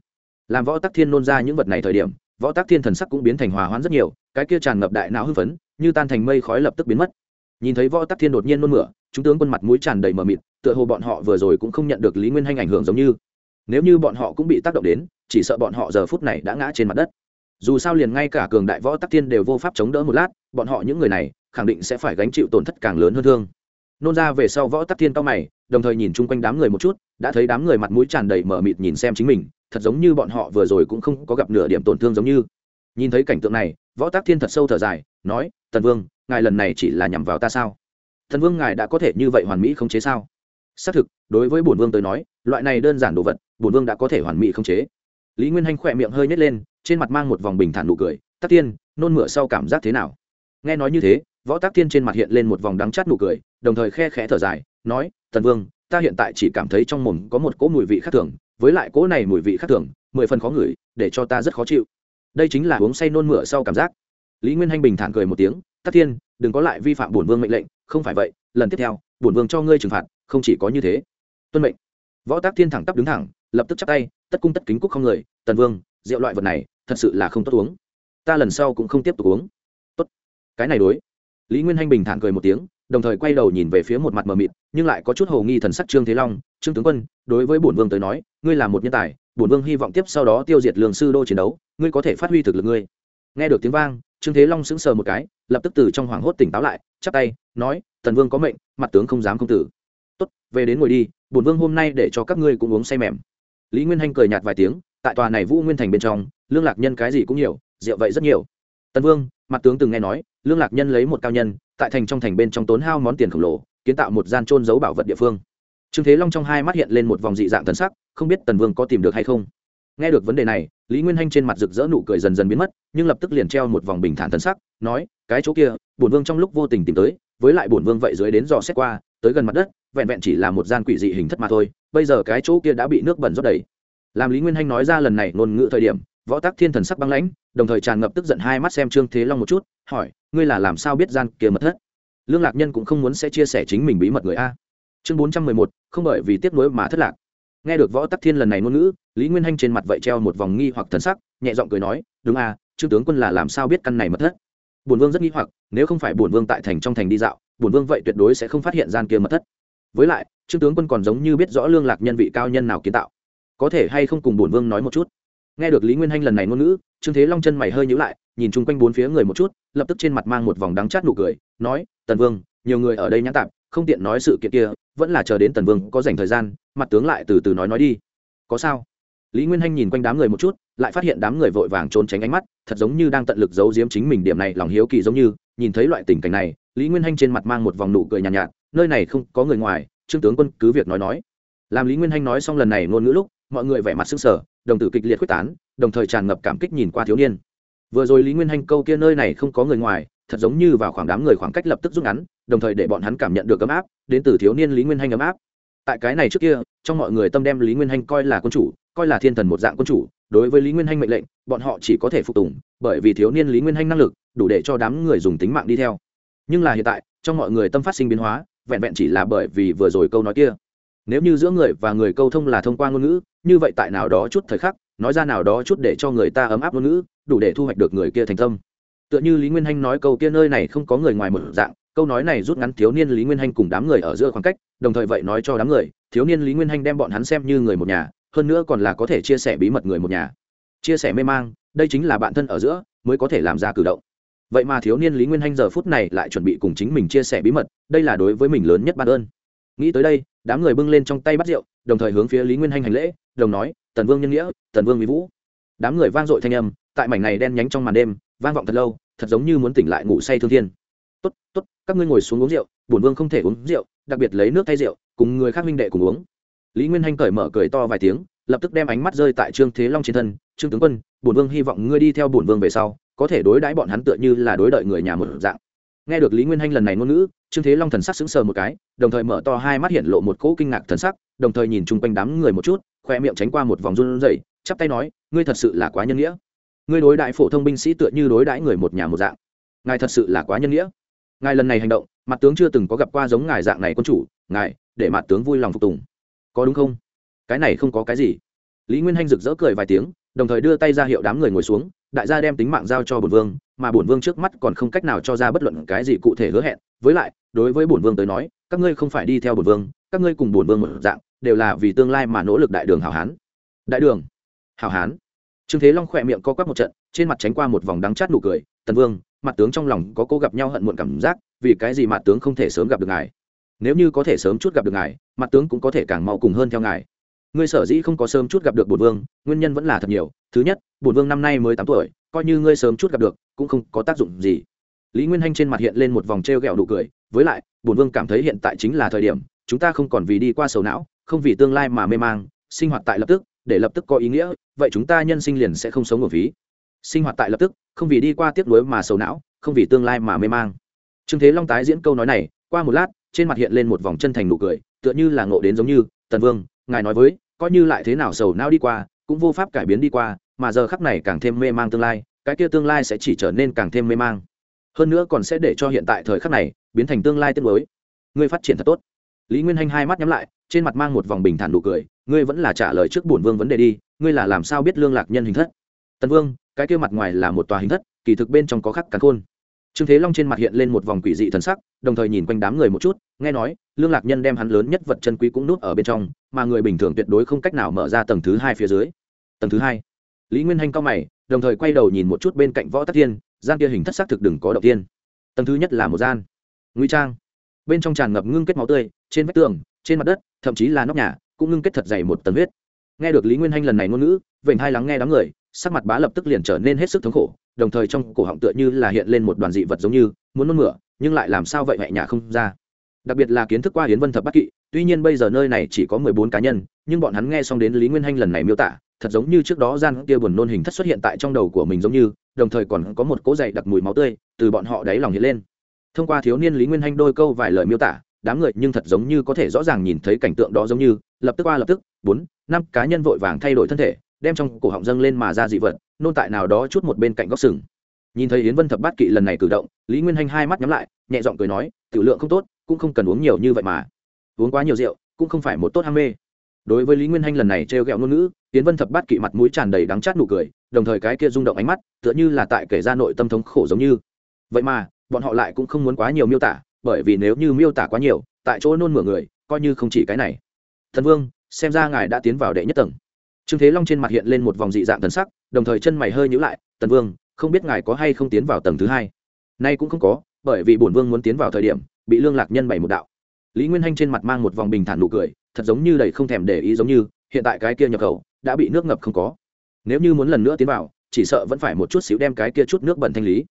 Làm võ tắc thiên nôn ra những vật này thời điểm võ Tác thiên thần sắc cũng biến thành hòa hoãn rất nhiều, cái kia tràn ngập đại não hưng phấn, như tan thành mây khói lập tức biến mất. Nhìn thấy võ Tác thiên đột nhiên nôn mửa, chúng tướng quân mặt mũi tràn đầy mờ mịt, tựa hồ bọn họ vừa rồi cũng không nhận được lý nguyên hanh ảnh hưởng giống như. Nếu như bọn họ cũng bị tác động đến, chỉ sợ bọn họ giờ phút này đã ngã trên mặt đất. Dù sao liền ngay cả cường đại võ tắc thiên đều vô pháp chống đỡ một lát, bọn họ những người này, khẳng định sẽ phải gánh chịu tổn thất càng lớn hơn thương. Nôn ra về sau võ tắc thiên cao mày, đồng thời nhìn chung quanh đám người một chút, đã thấy đám người mặt mũi tràn đầy mở mịt nhìn xem chính mình thật giống như bọn họ vừa rồi cũng không có gặp nửa điểm tổn thương giống như. Nhìn thấy cảnh tượng này, võ tác thiên thật sâu thở dài, nói, tần vương, ngài lần này chỉ là nhằm vào ta sao? Thần vương ngài đã có thể như vậy hoàn mỹ không chế sao? Xác thực, đối với bổn vương tới nói, loại này đơn giản đồ vật, bổn vương đã có thể hoàn mỹ không chế. Lý nguyên hanh khỏe miệng hơi nhét lên, trên mặt mang một vòng bình thản nụ cười, tắc tiên nôn mửa sau cảm giác thế nào? Nghe nói như thế, võ tắc tiên trên mặt hiện lên một vòng đắng chát nụ cười, đồng thời khe khẽ thở dài, nói, tần vương, ta hiện tại chỉ cảm thấy trong mồm có một cỗ mùi vị khác thường với lại cỗ này mùi vị khác thường, mười phần khó ngửi, để cho ta rất khó chịu. Đây chính là uống say nôn mửa sau cảm giác. Lý nguyên hanh bình thản cười một tiếng, tắc thiên, đừng có lại vi phạm bổn vương mệnh lệnh, không phải vậy, lần tiếp theo, bổn vương cho ngươi trừng phạt, không chỉ có như thế. Tuân mệnh. Võ tác thiên thẳng tắp đứng thẳng, lập tức chắp tay, tất cung tất kính cúc không người, tần vương, rượu loại vật này, thật sự là không tốt uống. Ta lần sau cũng không tiếp tục uống. Tốt. Cái này đối. Lý nguyên hanh bình thản cười một tiếng đồng thời quay đầu nhìn về phía một mặt mờ mịt, nhưng lại có chút hồ nghi thần sắc trương thế long. Trương tướng quân, đối với bổn vương tới nói, ngươi là một nhân tài, bổn vương hy vọng tiếp sau đó tiêu diệt lường sư đô chiến đấu, ngươi có thể phát huy thực lực ngươi. Nghe được tiếng vang, trương thế long sững sờ một cái, lập tức từ trong hoảng hốt tỉnh táo lại, chắp tay, nói, tần vương có mệnh, mặt tướng không dám không tử. Tốt, về đến ngồi đi, bổn vương hôm nay để cho các ngươi cũng uống say mềm. Lý nguyên hanh cười nhạt vài tiếng, tại tòa này vũ nguyên thành bên trong, lương lạc nhân cái gì cũng nhiều, rượu vậy rất nhiều. Tần vương, mặt tướng từng nghe nói, lương lạc nhân lấy một cao nhân tại thành trong thành bên trong tốn hao món tiền khổng lồ, kiến tạo một gian trôn giấu bảo vật địa phương. Trương thế long trong hai mắt hiện lên một vòng dị dạng thần sắc, không biết tần vương có tìm được hay không. Nghe được vấn đề này, lý nguyên hanh trên mặt rực rỡ nụ cười dần dần biến mất, nhưng lập tức liền treo một vòng bình thản thần sắc, nói, cái chỗ kia, bổn vương trong lúc vô tình tìm tới, với lại bổn vương vậy dưới đến dò xét qua, tới gần mặt đất, vẹn vẹn chỉ là một gian quỷ dị hình thất mà thôi, bây giờ cái chỗ kia đã bị nước bẩn rót đầy. Làm lý nguyên hanh nói ra lần này ngôn ngữ thời điểm võ tác thiên thần sắc băng lãnh, đồng thời tràn ngập tức giận hai mắt xem trương thế long một chút, hỏi, ngươi là làm sao biết gian kia mật thất? Lương lạc nhân cũng không muốn sẽ chia sẻ chính mình bí mật người a. Chương bốn trăm mười một, không bởi vì tiếc nuối mà thất lạc. Nghe được võ tắc thiên lần này ngôn ngữ, lý nguyên hanh trên mặt vậy treo một vòng nghi hoặc thần sắc, nhẹ giọng cười nói, đúng a, trương tướng quân là làm sao biết căn này mật thất? Bổn vương rất nghi hoặc, nếu không phải bổn vương tại thành trong thành đi dạo, bổn vương vậy tuyệt đối sẽ không phát hiện gian kia mật thất. Với lại, trương tướng quân còn giống như biết rõ lương lạc nhân vị cao nhân nào kiến tạo. Có thể hay không cùng bổn vương nói một chút? Nghe được lý nguyên hanh lần này ngôn ngữ trương thế long chân mày hơi nhữ lại nhìn chung quanh bốn phía người một chút lập tức trên mặt mang một vòng đắng chát nụ cười nói tần vương nhiều người ở đây nhãn tạp không tiện nói sự kiện kia vẫn là chờ đến tần vương có dành thời gian mặt tướng lại từ từ nói nói đi. Có sao? Lý nguyên hanh nhìn quanh đám người một chút lại phát hiện đám người vội vàng trốn tránh ánh mắt thật giống như đang tận lực giấu giếm chính mình điểm này lòng hiếu kỳ giống như nhìn thấy loại tình cảnh này lý nguyên hanh trên mặt mang một vòng nụ cười nhàn nhạt, nhạt nơi này không có người ngoài trương tướng quân cứ việc nói nói. Làm lý nguyên hanh nói xong lần này ngôn ngữ lúc mọi người vẻ mặt sững sờ, sở đồng tử kịch liệt quyết tán đồng thời tràn ngập cảm kích nhìn qua thiếu niên. Vừa rồi lý nguyên hanh câu kia nơi này không có người ngoài thật giống như vào khoảng đám người khoảng cách lập tức rút ngắn đồng thời để bọn hắn cảm nhận được ấm áp đến từ thiếu niên lý nguyên hanh ấm áp. Tại cái này trước kia trong mọi người tâm đem lý nguyên hanh coi là quân chủ coi là thiên thần một dạng quân chủ đối với lý nguyên hanh mệnh lệnh bọn họ chỉ có thể phục tùng bởi vì thiếu niên lý nguyên hanh năng lực đủ để cho đám người dùng tính mạng đi theo. Nhưng là hiện tại trong mọi người tâm phát sinh biến hóa vẹn vẹn chỉ là bởi vì vừa rồi câu nói kia nếu như giữa người và người câu thông là thông qua ngôn ngữ, như vậy tại nào đó chút thời khắc, nói ra nào đó chút để cho người ta ấm áp ngôn ngữ, đủ để thu hoạch được người kia thành tâm. Tựa như lý nguyên hanh nói câu kia nơi này không có người ngoài một dạng, câu nói này rút ngắn thiếu niên lý nguyên hanh cùng đám người ở giữa khoảng cách, đồng thời vậy nói cho đám người, thiếu niên lý nguyên hanh đem bọn hắn xem như người một nhà, hơn nữa còn là có thể chia sẻ bí mật người một nhà. Chia sẻ mê mang, đây chính là bạn thân ở giữa, mới có thể làm ra cử động. Vậy mà thiếu niên lý nguyên hanh giờ phút này lại chuẩn bị cùng chính mình chia sẻ bí mật, đây là đối với mình lớn nhất bạn ơn. Nghĩ tới đây đám người bưng lên trong tay bắt rượu, đồng thời hướng phía lý nguyên hanh hành lễ, đồng nói, tần vương nhân nghĩa, tần vương mỹ vũ. Đám người vang dội thanh âm, tại mảnh này đen nhánh trong màn đêm, vang vọng thật lâu, thật giống như muốn tỉnh lại ngủ say thương thiên. Tốt tốt, các ngươi ngồi xuống uống rượu, bổn vương không thể uống rượu, đặc biệt lấy nước thay rượu, cùng người khác minh đệ cùng uống. Lý nguyên hanh cởi mở cười to vài tiếng, lập tức đem ánh mắt rơi tại trương thế long trên thân, trương tướng quân, bổn vương hy vọng ngươi đi theo bổn vương về sau, có thể đối đãi bọn hắn tựa như là đối đợi người nhà một dạng. Nghe được lý nguyên hanh lần này ngôn ngữ trương thế long thần sắc sững sờ một cái, đồng thời mở to hai mắt hiện lộ một cỗ kinh ngạc thần sắc, đồng thời nhìn chung quanh đám người một chút, khoe miệng tránh qua một vòng run rẩy, chắp tay nói, ngươi thật sự là quá nhân nghĩa. Ngươi đối đại phổ thông binh sĩ tựa như đối đãi người một nhà một dạng. Ngài thật sự là quá nhân nghĩa. Ngài lần này hành động, mặt tướng chưa từng có gặp qua giống ngài dạng này quân chủ, ngài, để mặt tướng vui lòng phục tùng. Có đúng không? Cái này không có cái gì. Lý nguyên hanh rực rỡ cười vài tiếng, đồng thời đưa tay ra hiệu đám người ngồi xuống, đại gia đem tính mạng giao cho bổn vương, mà bổn vương trước mắt còn không cách nào cho ra bất luận cái gì cụ thể hứa hẹn, với lại đối với bổn vương tới nói, các ngươi không phải đi theo bổn vương, các ngươi cùng bổn vương một dạng, đều là vì tương lai mà nỗ lực đại đường hảo hán. Đại đường? Hảo hán? Trương thế long khỏe miệng co quắp một trận, trên mặt tránh qua một vòng đắng chát nụ cười, tần vương, mặt tướng trong lòng có cô gặp nhau hận muộn cảm giác, vì cái gì mặt tướng không thể sớm gặp được ngài? Nếu như có thể sớm chút gặp được ngài, mặt tướng cũng có thể càng mau cùng hơn theo ngài. Ngươi sở dĩ không có sớm chút gặp được bổn vương, nguyên nhân vẫn là thật nhiều. Thứ nhất, bổn vương năm nay mới tám tuổi, coi như ngươi sớm chút gặp được, cũng không có tác dụng gì lý nguyên hanh trên mặt hiện lên một vòng t r e o g ẹ o nụ cười, với lại, bổn vương cảm thấy hiện tại chính là thời điểm, chúng ta không còn vì đi qua sầu não, không vì tương lai mà mê mang, sinh hoạt tại lập tức, để lập tức có ý nghĩa, vậy chúng ta nhân sinh liền sẽ không sống ở phí sinh hoạt tại lập tức, không vì đi qua tiếp nối mà sầu não, không vì tương lai mà mê mang. Trương thế long tái diễn câu nói này, qua một lát, trên mặt hiện lên một vòng chân thành nụ cười, tựa như là ngộ đến giống như, tần vương, ngài nói với, coi như lại thế nào sầu não đi qua, cũng vô pháp cải biến đi qua, mà giờ khắc này càng thêm mê mang tương lai, cái kia tương lai sẽ chỉ trở nên càng thêm mê mang hơn nữa còn sẽ để cho hiện tại thời khắc này biến thành tương lai tương mới ngươi phát triển thật tốt. Lý nguyên hanh hai mắt nhắm lại, trên mặt mang một vòng bình thản nụ cười, ngươi vẫn là trả lời trước bổn vương vấn đề đi, ngươi là làm sao biết lương lạc nhân hình thất? Tần vương, cái kia mặt ngoài là một tòa hình thất, kỳ thực bên trong có khắc cắn khôn. Trương thế long trên mặt hiện lên một vòng quỷ dị thần sắc, đồng thời nhìn quanh đám người một chút, nghe nói, lương lạc nhân đem hắn lớn nhất vật chân quý cũng nút ở bên trong, mà người bình thường tuyệt đối không cách nào mở ra tầng thứ hai phía dưới. Tầng thứ hai. Lý nguyên hanh cao mày, đồng thời quay đầu nhìn một chút bên cạnh võ tắc thiên gian kia hình thất xác thực đừng có động tiên. Tầng thứ nhất là một gian. Nguy trang. Bên trong tràn ngập ngưng kết máu tươi, trên vách tường, trên mặt đất, thậm chí là nóc nhà, cũng ngưng kết thật dày một tầng huyết. Nghe được lý nguyên hanh lần này ngôn ngữ, vểnh hai lắng nghe đám người, sắc mặt bá lập tức liền trở nên hết sức thống khổ, đồng thời trong cổ họng tựa như là hiện lên một đoàn dị vật giống như, muốn nôn mửa, nhưng lại làm sao vậy mẹ nhà không ra. Đặc biệt là kiến thức qua hiến vân thập bắc kỵ, tuy nhiên bây giờ nơi này chỉ có mười bốn cá nhân, nhưng bọn hắn nghe xong đến lý nguyên hanh lần này miêu tả thật giống như trước đó gian kia buồn nôn hình thất xuất hiện tại trong đầu của mình giống như, đồng thời còn có một cỗ dày đặc mùi máu tươi từ bọn họ đáy lòng hiện lên. Thông qua thiếu niên lý nguyên hanh đôi câu vài lời miêu tả, đám người nhưng thật giống như có thể rõ ràng nhìn thấy cảnh tượng đó giống như, lập tức qua lập tức, bốn, năm, cá nhân vội vàng thay đổi thân thể, đem trong cổ họng dâng lên mà ra dị vật, nôn tại nào đó chút một bên cạnh góc sừng. Nhìn thấy yến vân thập bát kỵ lần này cử động, lý nguyên hanh hai mắt nhắm lại, nhẹ giọng cười nói, tiểu lượng không tốt, cũng không cần uống nhiều như vậy mà. Uống quá nhiều rượu, cũng không phải một tốt ham mê đối với lý nguyên hanh lần này trêu ghẹo ngôn ngữ tiến vân thập bát kỵ mặt mũi tràn đầy đắng chát nụ cười, đồng thời cái kia rung động ánh mắt, tựa như là tại kể ra nội tâm thống khổ giống như. Vậy mà, bọn họ lại cũng không muốn quá nhiều miêu tả, bởi vì nếu như miêu tả quá nhiều, tại chỗ nôn mửa người, coi như không chỉ cái này. Thần vương, xem ra ngài đã tiến vào đệ nhất tầng. Trương thế long trên mặt hiện lên một vòng dị dạng thần sắc, đồng thời chân mày hơi nhữ lại tần vương, không biết ngài có hay không tiến vào tầng thứ hai? Nay cũng không có, bởi vì bổn vương muốn tiến vào thời điểm, bị lương lạc nhân bày một đạo. Lý nguyên hanh trên mặt mang một vòng bình thản nụ cười thật giống như đầy không thèm để ý giống như, hiện tại cái kia nhập khẩu đã bị nước ngập không có. Nếu như muốn lần nữa tiến vào, chỉ sợ vẫn phải một chút xíu đem cái kia chút nước bẩn thanh lý.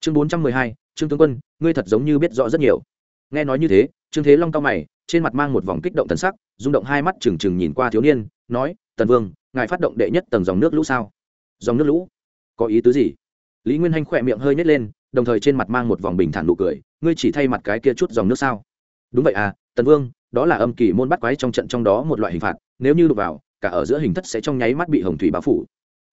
Chương bốn trăm mười hai, trương tướng quân, ngươi thật giống như biết rõ rất nhiều. Nghe nói như thế, trương thế long cao mày, trên mặt mang một vòng kích động thần sắc, rung động hai mắt trừng trừng nhìn qua thiếu niên, nói, tần vương, ngài phát động đệ nhất tầng dòng nước lũ sao? Dòng nước lũ? Có ý tứ gì? Lý nguyên hanh khỏe miệng hơi nhét lên, đồng thời trên mặt mang một vòng bình thản nụ cười, ngươi chỉ thay mặt cái kia chút dòng nước sao? Đúng vậy à tần vương đó là âm kỳ môn bắt quái trong trận trong đó một loại hình phạt, nếu như đụng vào, cả ở giữa hình thất sẽ trong nháy mắt bị hồng thủy bao phủ.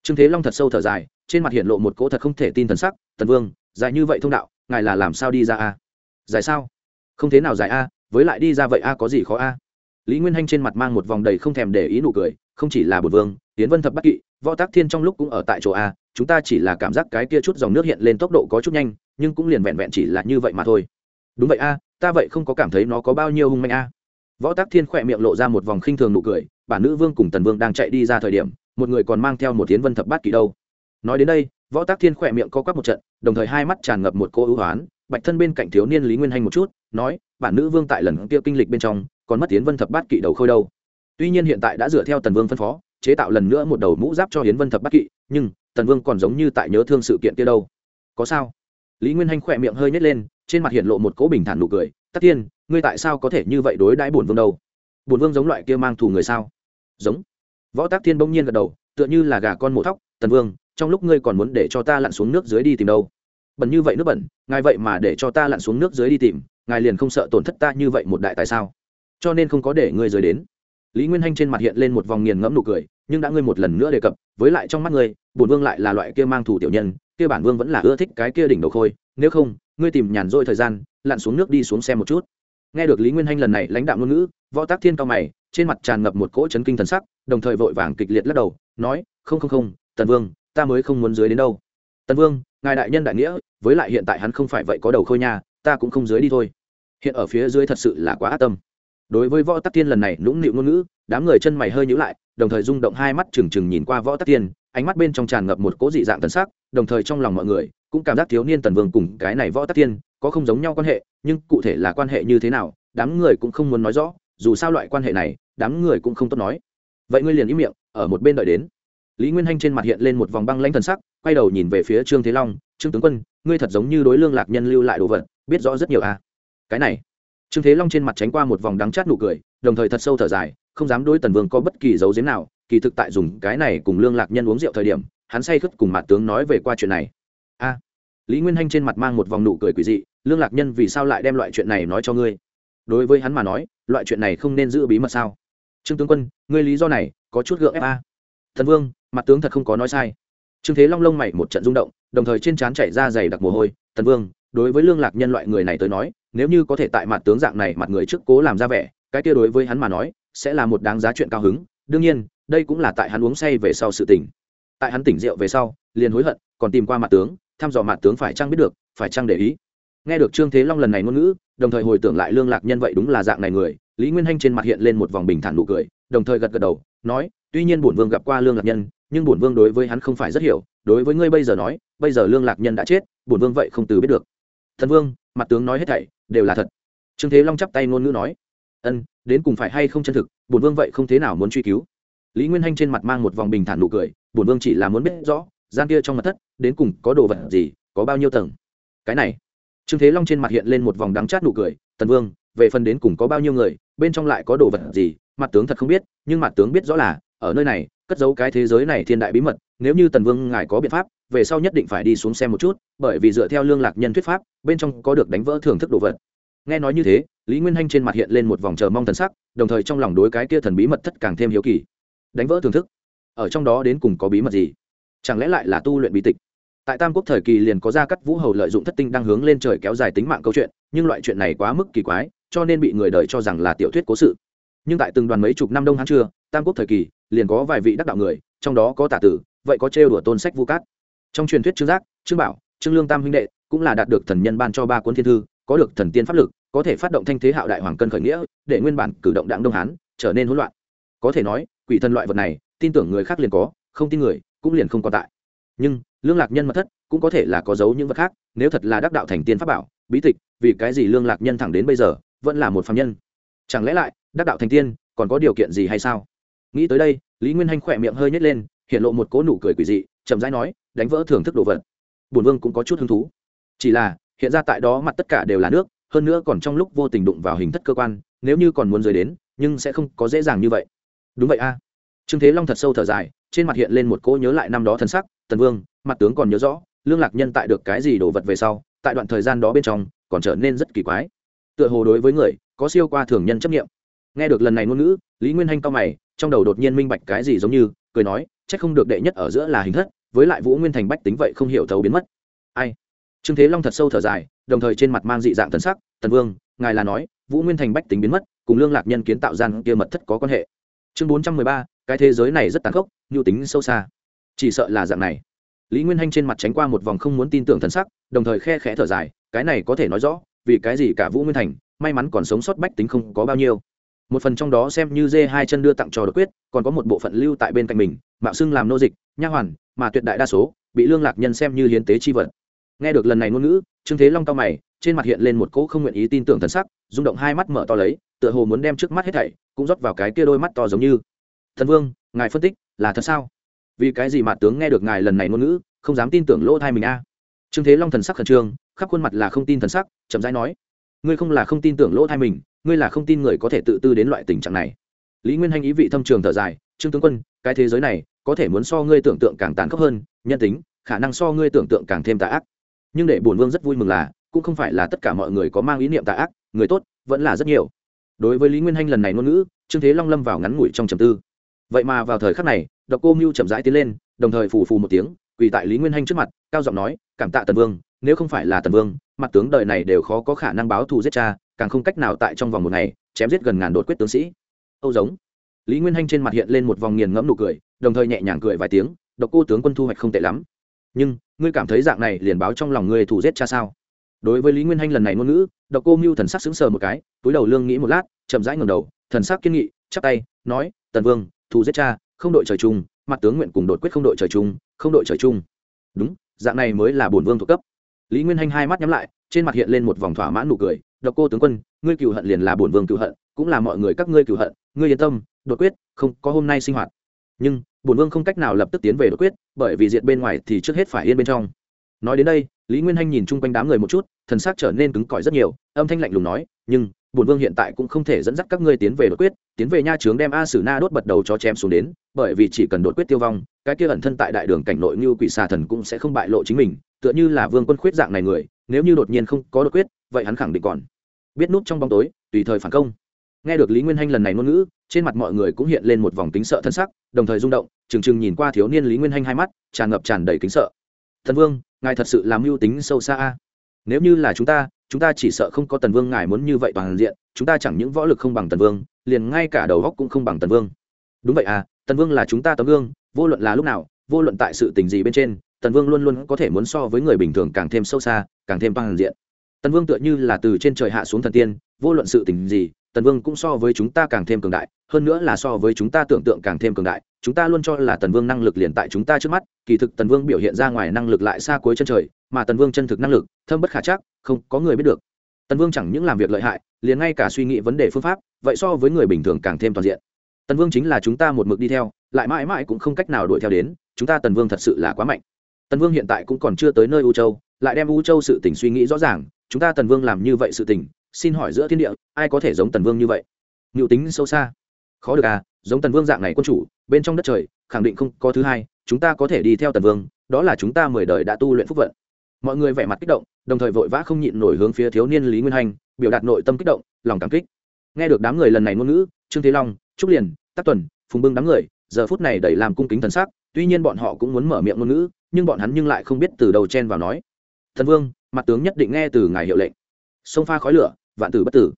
Trương thế long thật sâu thở dài, trên mặt hiện lộ một cỗ thật không thể tin thần sắc, tần vương, dài như vậy thông đạo, ngài là làm sao đi ra a? Dài sao? Không thế nào dài a, với lại đi ra vậy a có gì khó a? Lý nguyên hanh trên mặt mang một vòng đầy không thèm để ý nụ cười, không chỉ là bột vương tiến vân thập bắc kỵ, võ tác thiên trong lúc cũng ở tại chỗ a, chúng ta chỉ là cảm giác cái kia chút dòng nước hiện lên tốc độ có chút nhanh, nhưng cũng liền vẹn vẹn chỉ là như vậy mà thôi. Đúng vậy a, ta vậy không có cảm thấy nó có bao nhiêu hung manh a võ tác thiên khỏe miệng lộ ra một vòng khinh thường nụ cười bản nữ vương cùng tần vương đang chạy đi ra thời điểm, một người còn mang theo một tiến vân thập bát kỵ đâu. Nói đến đây, võ tác thiên khỏe miệng co quắp một trận, đồng thời hai mắt tràn ngập một cô ưu hoán, bạch thân bên cạnh thiếu niên lý nguyên hanh một chút, nói bản nữ vương tại lần kia kinh lịch bên trong, còn mất tiến vân thập bát kỵ đầu khôi đâu. Tuy nhiên hiện tại đã dựa theo tần vương phân phó, chế tạo lần nữa một đầu mũ giáp cho hiến vân thập bát kỵ, nhưng tần vương còn giống như tại nhớ thương sự kiện kia đâu. Có sao? Lý nguyên hanh khỏe miệng hơi nhét lên, trên mặt hiện lộ một cỗ bình thản nụ cười, tất tiên ngươi tại sao có thể như vậy đối đãi bổn vương đâu? Bổn vương giống loại kia mang thù người sao? Giống. Võ tác thiên bỗng nhiên gật đầu, tựa như là gà con mổ thóc, tần vương, trong lúc ngươi còn muốn để cho ta lặn xuống nước dưới đi tìm đâu? Bẩn như vậy nước bẩn, ngài vậy mà để cho ta lặn xuống nước dưới đi tìm, ngài liền không sợ tổn thất ta như vậy một đại tại sao? Cho nên không có để ngươi rời đến. Lý nguyên hanh trên mặt hiện lên một vòng nghiền ngẫm nụ cười, nhưng đã ngươi một lần nữa đề cập, với lại trong mắt ngươi, bổn vương lại là loại kia mang thủ tiểu nhân, kia bản vương vẫn là ưa thích cái kia đỉnh đầu khôi, nếu không, ngươi tìm nhàn rỗi thời gian, lặn xuống nước đi xuống xem một chút nghe được lý nguyên hanh lần này lãnh đạo ngôn ngữ, võ tác thiên cao mày, trên mặt tràn ngập một cỗ chấn kinh thần sắc, đồng thời vội vàng kịch liệt lắc đầu, nói, không không không, tần vương, ta mới không muốn dưới đến đâu. Tần vương, ngài đại nhân đại nghĩa, với lại hiện tại hắn không phải vậy có đầu khôi nha, ta cũng không dưới đi thôi. Hiện ở phía dưới thật sự là quá ác tâm. Đối với võ tắc thiên lần này nũng nịu ngôn ngữ, đám người chân mày hơi nhữ lại, đồng thời rung động hai mắt trừng trừng nhìn qua võ tắc thiên, ánh mắt bên trong tràn ngập một cỗ dị dạng thần sắc, đồng thời trong lòng mọi người cũng cảm giác thiếu niên tần vương cùng cái này võ tắc thiên có không giống nhau quan hệ, nhưng cụ thể là quan hệ như thế nào, đám người cũng không muốn nói rõ, dù sao loại quan hệ này, đám người cũng không tốt nói. Vậy ngươi liền im miệng, ở một bên đợi đến. Lý nguyên hanh trên mặt hiện lên một vòng băng lãnh thần sắc, quay đầu nhìn về phía trương thế long, trương tướng quân, ngươi thật giống như đối lương lạc nhân lưu lại đồ vật, biết rõ rất nhiều à. cái này, trương thế long trên mặt tránh qua một vòng đắng chát nụ cười, đồng thời thật sâu thở dài, không dám đối tần vương có bất kỳ dấu giếm nào, kỳ thực tại dùng cái này cùng lương lạc nhân uống rượu thời điểm, hắn say khất cùng mặt tướng nói về qua chuyện này. A, lý nguyên hanh trên mặt mang một vòng nụ cười quỷ dị lương lạc nhân vì sao lại đem loại chuyện này nói cho ngươi? Đối với hắn mà nói, loại chuyện này không nên giữ bí mật sao? Trương tướng quân, ngươi lý do này có chút gượng ép a. Thần vương, mặt tướng thật không có nói sai. Trương thế long lông mày một trận rung động, đồng thời trên trán chảy ra dày đặc mồ hôi. Thần vương, đối với lương lạc nhân loại người này tới nói, nếu như có thể tại mặt tướng dạng này mặt người trước cố làm ra vẻ, cái kia đối với hắn mà nói, sẽ là một đáng giá chuyện cao hứng. Đương nhiên, đây cũng là tại hắn uống say về sau sự tỉnh tại hắn tỉnh rượu về sau, liền hối hận, còn tìm qua mặt tướng, thăm dò mặt tướng phải chăng biết được, phải chăng để ý nghe được trương thế long lần này ngôn ngữ, đồng thời hồi tưởng lại lương lạc nhân vậy đúng là dạng này người, lý nguyên hanh trên mặt hiện lên một vòng bình thản nụ cười, đồng thời gật gật đầu, nói, tuy nhiên bổn vương gặp qua lương lạc nhân, nhưng bổn vương đối với hắn không phải rất hiểu, đối với ngươi bây giờ nói, bây giờ lương lạc nhân đã chết, bổn vương vậy không từ biết được. Thần vương, mặt tướng nói hết thảy, đều là thật. Trương thế long chắp tay ngôn ngữ nói, ân, đến cùng phải hay không chân thực, bổn vương vậy không thế nào muốn truy cứu. Lý nguyên hanh trên mặt mang một vòng bình thản nụ cười, bổn vương chỉ là muốn biết rõ, gian kia trong mặt thất, đến cùng có đồ vật gì, có bao nhiêu tầng. Cái này trương thế long trên mặt hiện lên một vòng đắng chát nụ cười, tần vương, về phần đến cùng có bao nhiêu người, bên trong lại có đồ vật gì, mặt tướng thật không biết, nhưng mặt tướng biết rõ là, ở nơi này, cất giấu cái thế giới này thiên đại bí mật, nếu như tần vương ngài có biện pháp, về sau nhất định phải đi xuống xem một chút, bởi vì dựa theo lương lạc nhân thuyết pháp, bên trong có được đánh vỡ thưởng thức đồ vật. Nghe nói như thế, lý nguyên hanh trên mặt hiện lên một vòng chờ mong thần sắc, đồng thời trong lòng đối cái kia thần bí mật thất càng thêm hiếu kỳ. Đánh vỡ thưởng thức? Ở trong đó đến cùng có bí mật gì? Chẳng lẽ lại là tu luyện bí tịch? Tại tam quốc thời kỳ liền có gia cắt vũ hầu lợi dụng thất tinh đang hướng lên trời kéo dài tính mạng câu chuyện, nhưng loại chuyện này quá mức kỳ quái, cho nên bị người đời cho rằng là tiểu thuyết cố sự. Nhưng tại từng đoàn mấy chục năm đông hán trưa tam quốc thời kỳ liền có vài vị đắc đạo người, trong đó có tả tử, vậy có trêu đùa tôn sách vu cát. Trong truyền thuyết trương giác, trương bảo, trương lương tam huynh đệ cũng là đạt được thần nhân ban cho ba cuốn thiên thư, có được thần tiên pháp lực, có thể phát động thanh thế hạo đại hoàng cân khởi nghĩa, để nguyên bản cử động đảng đông hán trở nên hỗn loạn. Có thể nói, quỷ thần loại vật này, tin tưởng người khác liền có, không tin người cũng liền không còn tại nhưng, lương lạc nhân mật thất cũng có thể là có dấu những vật khác, nếu thật là đắc đạo thành tiên pháp bảo, bí tịch, vì cái gì lương lạc nhân thẳng đến bây giờ vẫn là một phạm nhân? Chẳng lẽ lại, đắc đạo thành tiên còn có điều kiện gì hay sao? Nghĩ tới đây, lý nguyên hanh khỏe miệng hơi nhét lên, hiện lộ một cỗ nụ cười quỷ dị, chậm rãi nói, đánh vỡ thưởng thức đồ vật. Bùn vương cũng có chút hứng thú. Chỉ là, hiện ra tại đó mặt tất cả đều là nước, hơn nữa còn trong lúc vô tình đụng vào hình thất cơ quan, nếu như còn muốn rời đến, nhưng sẽ không có dễ dàng như vậy. Đúng vậy a. Trương thế long thật sâu thở dài, trên mặt hiện lên một cỗ nhớ lại năm đó thân sắc tần vương, mặt tướng còn nhớ rõ, lương lạc nhân tại được cái gì đồ vật về sau, tại đoạn thời gian đó bên trong, còn trở nên rất kỳ quái. Tựa hồ đối với người, có siêu qua thường nhân chấp nghiệm nghe được lần này ngôn ngữ, lý nguyên hanh cao mày, trong đầu đột nhiên minh bạch cái gì giống như, cười nói c h ắ c không được đệ nhất ở giữa là hình thất, với lại vũ nguyên thành bách tính vậy không hiểu thấu biến mất. Ai? Trương thế long thật sâu thở dài, đồng thời trên mặt mang dị dạng thần sắc, tần vương, ngài là nói, vũ nguyên thành bách tính biến mất, cùng lương lạc nhân kiến tạo gian kia mật thất có quan hệ. Chương bốn trăm mười ba, cái thế giới này rất tàn khốc, nhu tính sâu xa chỉ sợ là dạng này. Lý nguyên hanh trên mặt tránh qua một vòng không muốn tin tưởng thần sắc, đồng thời khe khẽ thở dài, cái này có thể nói rõ, vì cái gì cả vũ nguyên thành, may mắn còn sống sót bách tính không có bao nhiêu. Một phần trong đó xem như dê hai chân đưa tặng cho đột quyết, còn có một bộ phận lưu tại bên cạnh mình, mạo xưng làm nô dịch, nha hoàn, mà tuyệt đại đa số bị lương lạc nhân xem như hiến tế chi vật. Nghe được lần này ngôn ngữ, trương thế long cao mày, trên mặt hiện lên một cỗ không nguyện ý tin tưởng thần sắc, rung động hai mắt mở to lấy, tựa hồ muốn đem trước mắt hết thảy cũng rót vào cái kia đôi mắt to giống như. Thần vương, ngài phân tích là thật sao? Vì cái gì mà tướng nghe được ngài lần này ngôn ngữ, không dám tin tưởng lỗ thai mình a? Trương thế long thần sắc khẩn trương, khắp khuôn mặt là không tin thần sắc, chậm rãi nói, ngươi không là không tin tưởng lỗ thai mình, ngươi là không tin người có thể tự tư đến loại tình trạng này. Lý nguyên hanh ý vị thâm trường thở dài, trương tướng quân, cái thế giới này có thể muốn so ngươi tưởng tượng càng tàn khốc hơn, nhân tính, khả năng so ngươi tưởng tượng càng thêm tà ác. Nhưng để bổn vương rất vui mừng là, cũng không phải là tất cả mọi người có mang ý niệm tà ác, người tốt vẫn là rất nhiều. Đối với lý nguyên hanh lần này ngôn ngữ, trương thế long lâm vào ngắn ngủi trong trầm tư. Vậy mà vào thời khắc này độc cô mưu chậm rãi tiến lên, đồng thời phù phù một tiếng, quỳ tại lý nguyên hanh trước mặt, cao giọng nói, cảm tạ tần vương, nếu không phải là tần vương, mặt tướng đời này đều khó có khả năng báo thù giết cha, càng không cách nào tại trong vòng một ngày, chém giết gần ngàn đột quyết tướng sĩ. Âu giống. Lý nguyên hanh trên mặt hiện lên một vòng nghiền ngẫm nụ cười, đồng thời nhẹ nhàng cười vài tiếng, độc cô tướng quân thu hoạch không tệ lắm. Nhưng, ngươi cảm thấy dạng này liền báo trong lòng ngươi thù giết cha sao? Đối với lý nguyên hanh lần này ngôn ngữ, độc cô mưu thần sắc sững sờ một cái, túi đầu lương nghĩ một lát, chậm rãi ngầm đầu, thần sắc kiên nghị, chắp tay, nói, tần vương, thù giết cha không đội trời chung, mặt tướng nguyện cùng đột quyết không đội trời chung, không đội trời chung. Đúng, dạng này mới là bổn vương thuộc cấp. Lý nguyên hanh hai mắt nhắm lại, trên mặt hiện lên một vòng thỏa mãn nụ cười. Độc cô tướng quân, ngươi cựu hận liền là bổn vương cựu hận, cũng là mọi người các ngươi cựu hận, ngươi yên tâm, đột quyết không có hôm nay sinh hoạt. Nhưng, bổn vương không cách nào lập tức tiến về đột quyết, bởi vì diện bên ngoài thì trước hết phải yên bên trong. Nói đến đây, lý nguyên hanh nhìn chung quanh đám người một chút, thần xác trở nên cứng cỏi rất nhiều, âm thanh lạnh lùng nói, nhưng bổn vương hiện tại cũng không thể dẫn dắt các ngươi tiến về đột quyết, tiến về nha trướng đem a sử na đốt bật đầu cho chém xuống đến, bởi vì chỉ cần đột quyết tiêu vong, cái kia ẩn thân tại đại đường cảnh nội như quỷ xà thần cũng sẽ không bại lộ chính mình, tựa như là vương quân khuyết dạng này người, nếu như đột nhiên không có đột quyết, vậy hắn khẳng định còn biết nút trong bóng tối, tùy thời phản công. Nghe được lý nguyên hanh lần này ngôn ngữ, trên mặt mọi người cũng hiện lên một vòng kính sợ thân sắc, đồng thời rung động, trừng trừng nhìn qua thiếu niên lý nguyên hanh hai mắt, tràn ngập tràn đầy kính sợ. Thần vương, ngài thật sự làm mưu tính sâu xa a. Nếu như là chúng ta chúng ta chỉ sợ không có tần vương ngài muốn như vậy toàn diện, chúng ta chẳng những võ lực không bằng tần vương, liền ngay cả đầu góc cũng không bằng tần vương. Đúng vậy à tần vương là chúng ta tấm gương, vô luận là lúc nào, vô luận tại sự tình gì bên trên, tần vương luôn luôn có thể muốn so với người bình thường càng thêm sâu xa, càng thêm toàn diện. Tần vương tựa như là từ trên trời hạ xuống thần tiên, vô luận sự tình gì, tần vương cũng so với chúng ta càng thêm cường đại, hơn nữa là so với chúng ta tưởng tượng càng thêm cường đại, chúng ta luôn cho là tần vương năng lực liền tại chúng ta trước mắt, kỳ thực tần vương biểu hiện ra ngoài năng lực lại xa cuối chân trời, mà tần vương chân thực năng lực, thâm bất khả chắc không có người biết được. Tần vương chẳng những làm việc lợi hại, liền ngay cả suy nghĩ vấn đề phương pháp, vậy so với người bình thường càng thêm toàn diện. Tần vương chính là chúng ta một mực đi theo, lại mãi mãi cũng không cách nào đuổi theo đến, chúng ta tần vương thật sự là quá mạnh. Tần vương hiện tại cũng còn chưa tới nơi u châu, lại đem u châu sự tình suy nghĩ rõ ràng, chúng ta tần vương làm như vậy sự tình, xin hỏi giữa thiên địa, ai có thể giống tần vương như vậy? Ngự tính sâu xa. Khó được à giống tần vương dạng này quân chủ, bên trong đất trời, khẳng định không có thứ hai, chúng ta có thể đi theo tần vương, đó là chúng ta mười đời đã tu luyện phúc vận. Mọi người vẻ mặt kích động đồng thời vội vã không nhịn nổi hướng phía thiếu niên lý nguyên hành, biểu đạt nội tâm kích động, lòng cảm kích. Nghe được đám người lần này ngôn ngữ, trương thế long, trúc liền, tắc tuần, phùng bưng đám người, giờ phút này đẩy làm cung kính thần sắc, tuy nhiên bọn họ cũng muốn mở miệng ngôn ngữ, nhưng bọn hắn nhưng lại không biết từ đầu chen vào nói. Thần vương, mặt tướng nhất định nghe từ ngài hiệu lệnh. Sông pha khói lửa, vạn tử bất tử.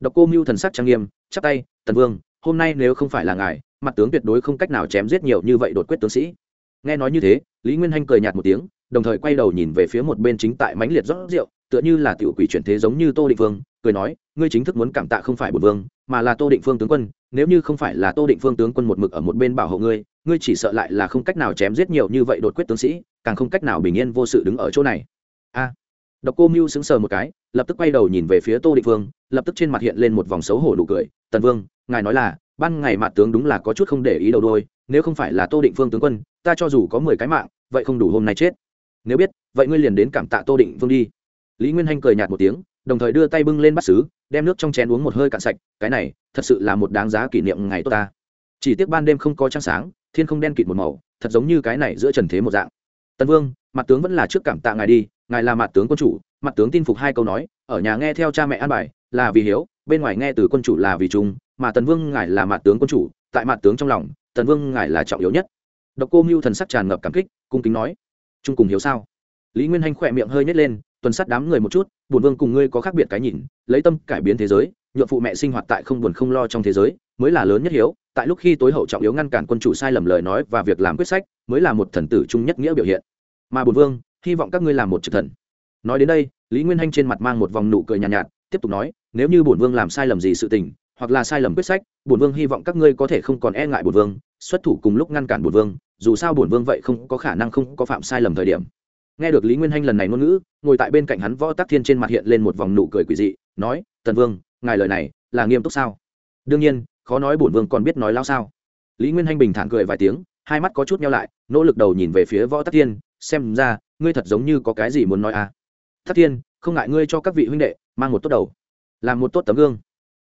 Độc cô mưu thần sắc trang nghiêm, chắp tay tần vương, hôm nay nếu không phải là ngài, mặt tướng tuyệt đối không cách nào chém giết nhiều như vậy đột quyết tướng sĩ. Nghe nói như thế, lý nguyên hanh cười nhạt một tiếng đồng thời quay đầu nhìn về phía một bên chính tại mãnh liệt rót rượu tựa như là tiểu quỷ chuyển thế giống như tô định vương, cười nói ngươi chính thức muốn cảm tạ không phải bổn vương mà là tô định phương tướng quân nếu như không phải là tô định phương tướng quân một mực ở một bên bảo hộ ngươi ngươi chỉ sợ lại là không cách nào chém giết nhiều như vậy đột quyết tướng sĩ càng không cách nào bình yên vô sự đứng ở chỗ này. A. Độc cô mưu sững sờ một cái lập tức quay đầu nhìn về phía tô định phương lập tức trên mặt hiện lên một vòng xấu hổ nụ cười tần vương ngài nói là ban ngày mặt tướng đúng là có chút không để ý đầu đôi nếu không phải là tô định phương tướng quân ta cho dù có mười cái mạng vậy không đủ hôm nay chết nếu biết, vậy ngươi liền đến cảm tạ tô định vương đi. Lý nguyên hanh cười nhạt một tiếng, đồng thời đưa tay bưng lên bắt xứ đem nước trong chén uống một hơi cạn sạch, cái này, thật sự là một đáng giá kỷ niệm ngày tốt ta. Chỉ tiếc ban đêm không có trăng sáng, thiên không đen kịt một màu, thật giống như cái này giữa trần thế một dạng. Tân vương, mặt tướng vẫn là trước cảm tạ ngài đi, ngài là mặt tướng quân chủ, mặt tướng tin phục hai câu nói, ở nhà nghe theo cha mẹ an bài, là vì hiếu, bên ngoài nghe từ quân chủ là vì trung, mà tần vương ngài là mặt tướng quân chủ, tại mặt tướng trong lòng, tần vương ngài là trọng yếu nhất. Độc cô mưu thần sắc tràn ngập cảm kích, cung kính nói chung cùng hiếu sao? Lý nguyên hanh khỏe miệng hơi nhét lên tuần sát đám người một chút bùn vương cùng ngươi có khác biệt cái nhìn lấy tâm cải biến thế giới nhuộm phụ mẹ sinh hoạt tại không buồn không lo trong thế giới mới là lớn nhất hiếu tại lúc khi tối hậu trọng yếu ngăn cản quân chủ sai lầm lời nói và việc làm quyết sách mới là một thần tử trung nhất nghĩa biểu hiện. Mà bùn vương hy vọng các ngươi làm một trực thần. Nói đến đây lý nguyên hanh trên mặt mang một vòng nụ cười nhàn nhạt, nhạt tiếp tục nói nếu như bổn vương làm sai lầm gì sự tình hoặc là sai lầm quyết sách bổn vương hy vọng các ngươi có thể không còn e ngại bổn vương xuất thủ cùng lúc ngăn cản bổn vương dù sao bổn vương vậy không có khả năng không có phạm sai lầm thời điểm. Nghe được lý nguyên hanh lần này ngôn ngữ, ngồi tại bên cạnh hắn võ tắc thiên trên mặt hiện lên một vòng nụ cười quỷ dị, nói, tần vương, ngài lời này là nghiêm túc sao? Đương nhiên, khó nói bổn vương còn biết nói lao sao. Lý nguyên hanh bình thản cười vài tiếng, hai mắt có chút nhau lại, nỗ lực đầu nhìn về phía võ tắc thiên, xem ra, ngươi thật giống như có cái gì muốn nói à. Tắc thiên, không ngại ngươi cho các vị huynh đệ mang một tốt đầu, làm một tốt tấm gương,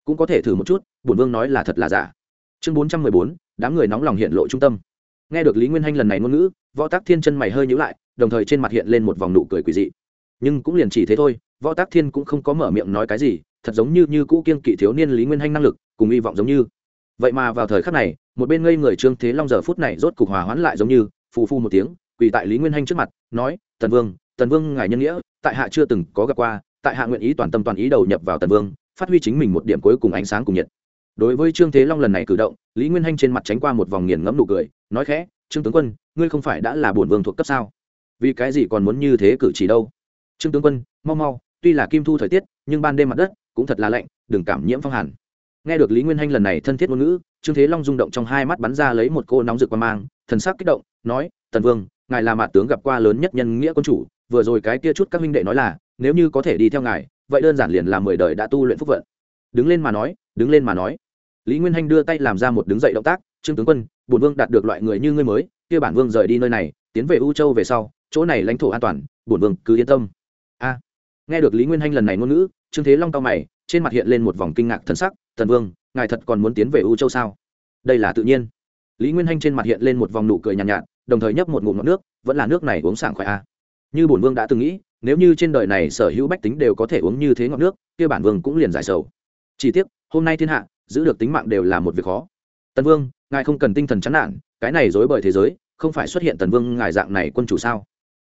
cũng có thể thử một chút, bổn vương nói là thật là giả. Chương bốn trăm mười bốn, đám người nóng lòng hiện lộ trung tâm nghe được lý nguyên hanh lần này ngôn ngữ, võ tác thiên chân mày hơi nhữ lại, đồng thời trên mặt hiện lên một vòng nụ cười quỳ dị. Nhưng cũng liền chỉ thế thôi, võ tác thiên cũng không có mở miệng nói cái gì, thật giống như như cũ kiên kỵ thiếu niên lý nguyên hanh năng lực, cùng hy vọng giống như. Vậy mà vào thời khắc này, một bên ngây người trương thế long giờ phút này rốt cục hòa hoãn lại giống như, phù phu một tiếng, quỳ tại lý nguyên hanh trước mặt, nói, tần vương tần vương ngài nhân nghĩa, tại hạ chưa từng có gặp qua, tại hạ nguyện ý toàn tâm toàn ý đầu nhập vào tần vương, phát huy chính mình một điểm cuối cùng ánh sáng cùng nhiệt đối với trương thế long lần này cử động, lý nguyên hanh trên mặt tránh qua một vòng nghiền ngẫm nụ cười, nói khẽ, trương tướng quân, ngươi không phải đã là bổn vương thuộc cấp sao? Vì cái gì còn muốn như thế cử chỉ đâu? Trương tướng quân, mau mau, tuy là kim thu thời tiết, nhưng ban đêm mặt đất cũng thật là lạnh, đừng cảm nhiễm phong hàn. Nghe được lý nguyên hanh lần này thân thiết ngôn ngữ, trương thế long rung động trong hai mắt bắn ra lấy một cô nóng rực qua mang, thần sắc kích động, nói, tần vương, ngài là mạt tướng gặp qua lớn nhất nhân nghĩa quân chủ, vừa rồi cái kia chút các huynh đệ nói là, nếu như có thể đi theo ngài, vậy đơn giản liền là mười đời đã tu luyện phúc vận. Đứng lên mà nói, đứng lên mà nói lý nguyên hanh đưa tay làm ra một đứng dậy động tác trương tướng quân bổn vương đạt được loại người như ngươi mới kia bản vương rời đi nơi này tiến về u châu về sau chỗ này lãnh thổ an toàn bổn vương cứ yên tâm. A. Nghe được lý nguyên hanh lần này ngôn ngữ trương thế long cao mày trên mặt hiện lên một vòng kinh ngạc thần sắc thần vương ngài thật còn muốn tiến về u châu sao? Đây là tự nhiên. Lý nguyên hanh trên mặt hiện lên một vòng nụ cười nhàn nhạt, nhạt đồng thời nhấp một ngụm ngọt nước vẫn là nước này uống sảng khoái a. Như bổn vương đã từng nghĩ nếu như trên đời này sở hữu bách tính đều có thể uống như thế ngọt nước kia bản vương cũng liền giải sầu. Chỉ tiếc hôm nay thiên hạ giữ được tính mạng đều là một việc khó. Tần vương, ngài không cần tinh thần chán nản, cái này dối bởi thế giới, không phải xuất hiện tần vương ngài dạng này quân chủ sao?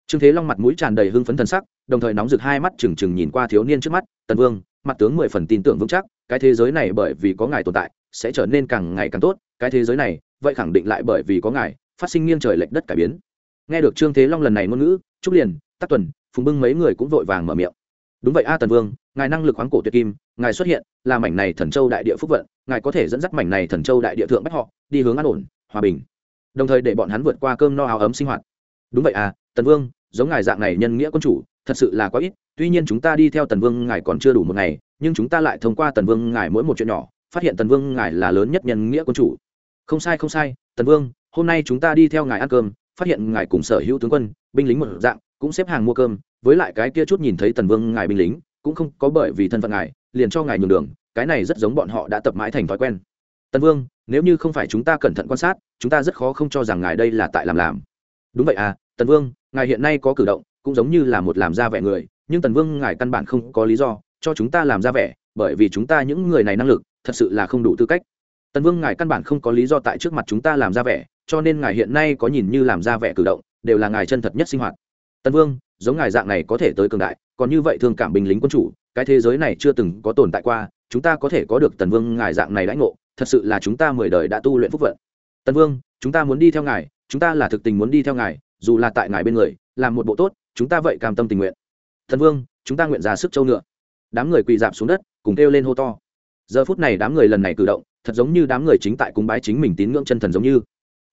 Trương thế long mặt mũi tràn đầy hưng phấn thần sắc, đồng thời nóng rực hai mắt trừng trừng nhìn qua thiếu niên trước mắt. Tần vương, mặt tướng mười phần tin tưởng vững chắc, cái thế giới này bởi vì có ngài tồn tại, sẽ trở nên càng ngày càng tốt. Cái thế giới này, vậy khẳng định lại bởi vì có ngài, phát sinh nghiêng trời lệch đất cải biến. Nghe được trương thế long lần này ngôn ngữ, trúc liền, tắc tuần, phùng bưng mấy người cũng vội vàng mở miệng. Đúng vậy a tần vương ngài năng lực khoáng cổ tuyệt kim, ngài xuất hiện, là mảnh này thần châu đại địa phúc vận, ngài có thể dẫn dắt mảnh này thần châu đại địa thượng bách họ, đi hướng an ổn, hòa bình. Đồng thời để bọn hắn vượt qua cơm no áo ấm sinh hoạt. Đúng vậy à tần vương, giống ngài dạng này nhân nghĩa quân chủ, thật sự là quá ít, tuy nhiên chúng ta đi theo tần vương ngài còn chưa đủ một ngày, nhưng chúng ta lại thông qua tần vương ngài mỗi một chuyện nhỏ, phát hiện tần vương ngài là lớn nhất nhân nghĩa quân chủ. Không sai không sai, tần vương, hôm nay chúng ta đi theo ngài ăn cơm, phát hiện ngài cùng sở hữu tướng quân, binh lính một dạng, cũng xếp hàng mua cơm, với lại cái kia chút nhìn thấy tần vương ngài binh lính cũng không có bởi vì thân phận ngài, liền cho ngài nhường đường, cái này rất giống bọn họ đã tập mãi thành thói quen. Tần vương, nếu như không phải chúng ta cẩn thận quan sát, chúng ta rất khó không cho rằng ngài đây là tại làm làm. Đúng vậy à tần vương, ngài hiện nay có cử động, cũng giống như là một làm ra vẻ người, nhưng tần vương ngài căn bản không có lý do cho chúng ta làm ra vẻ, bởi vì chúng ta những người này năng lực, thật sự là không đủ tư cách. Tần vương ngài căn bản không có lý do tại trước mặt chúng ta làm ra vẻ, cho nên ngài hiện nay có nhìn như làm ra vẻ cử động, đều là ngài chân thật nhất sinh hoạt. Tần vương giống ngài dạng này có thể tới cường đại, còn như vậy thương cảm binh lính quân chủ, cái thế giới này chưa từng có tồn tại qua, chúng ta có thể có được tần vương ngài dạng này đãi ngộ, thật sự là chúng ta mười đời đã tu luyện phúc vận. Tần vương, chúng ta muốn đi theo ngài, chúng ta là thực tình muốn đi theo ngài, dù là tại ngài bên người, làm một bộ tốt, chúng ta vậy cam tâm tình nguyện. Thần vương, chúng ta nguyện ra sức châu ngựa. Đám người quỳ dạp xuống đất, cùng kêu lên hô to. Giờ phút này đám người lần này cử động, thật giống như đám người chính tại cúng bái chính mình tín ngưỡng chân thần giống như.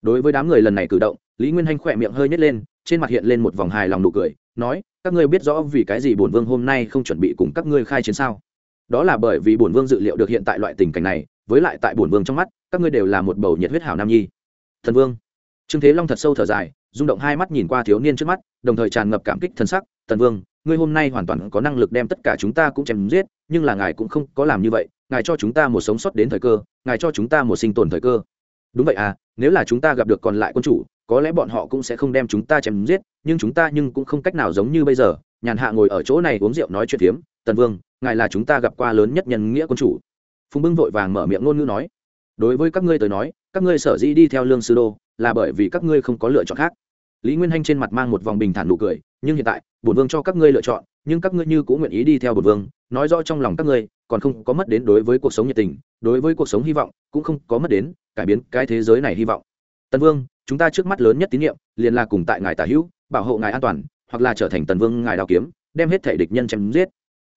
Đối với đám người lần này cử động, lý nguyên hanh khỏe miệng hơi nhét lên, trên mặt hiện lên một vòng hài lòng nụ cười nói, các ngươi biết rõ vì cái gì bổn vương hôm nay không chuẩn bị cùng các ngươi khai chiến sao? Đó là bởi vì bổn vương dự liệu được hiện tại loại tình cảnh này, với lại tại bổn vương trong mắt, các ngươi đều là một bầu nhiệt huyết hảo nam nhi. Thần vương. Trương thế long thật sâu thở dài, rung động hai mắt nhìn qua thiếu niên trước mắt, đồng thời tràn ngập cảm kích thân sắc, thần vương, ngươi hôm nay hoàn toàn có năng lực đem tất cả chúng ta cũng chém giết, nhưng là ngài cũng không có làm như vậy, ngài cho chúng ta một sống sót đến thời cơ, ngài cho chúng ta một sinh tồn thời cơ. Đúng vậy à nếu là chúng ta gặp được còn lại quân chủ có lẽ bọn họ cũng sẽ không đem chúng ta chém giết, nhưng chúng ta nhưng cũng không cách nào giống như bây giờ. Nhàn hạ ngồi ở chỗ này uống rượu nói chuyện phiếm, tần vương, ngài là chúng ta gặp qua lớn nhất nhân nghĩa quân chủ. Phùng bưng vội vàng mở miệng ngôn ngữ nói, đối với các ngươi tới nói, các ngươi sở dĩ đi theo lương sư đô là bởi vì các ngươi không có lựa chọn khác. Lý nguyên hanh trên mặt mang một vòng bình thản nụ cười, nhưng hiện tại, bổn vương cho các ngươi lựa chọn, nhưng các ngươi như cũng nguyện ý đi theo bổn vương, nói rõ trong lòng các ngươi, còn không có mất đến đối với cuộc sống nhiệt tình, đối với cuộc sống hy vọng, cũng không có mất đến cải biến cái thế giới này hy vọng. Tần vương chúng ta trước mắt lớn nhất tín nhiệm, liền là cùng tại ngài tả hữu, bảo hộ ngài an toàn, hoặc là trở thành tần vương ngài đào kiếm, đem hết thể địch nhân chém giết.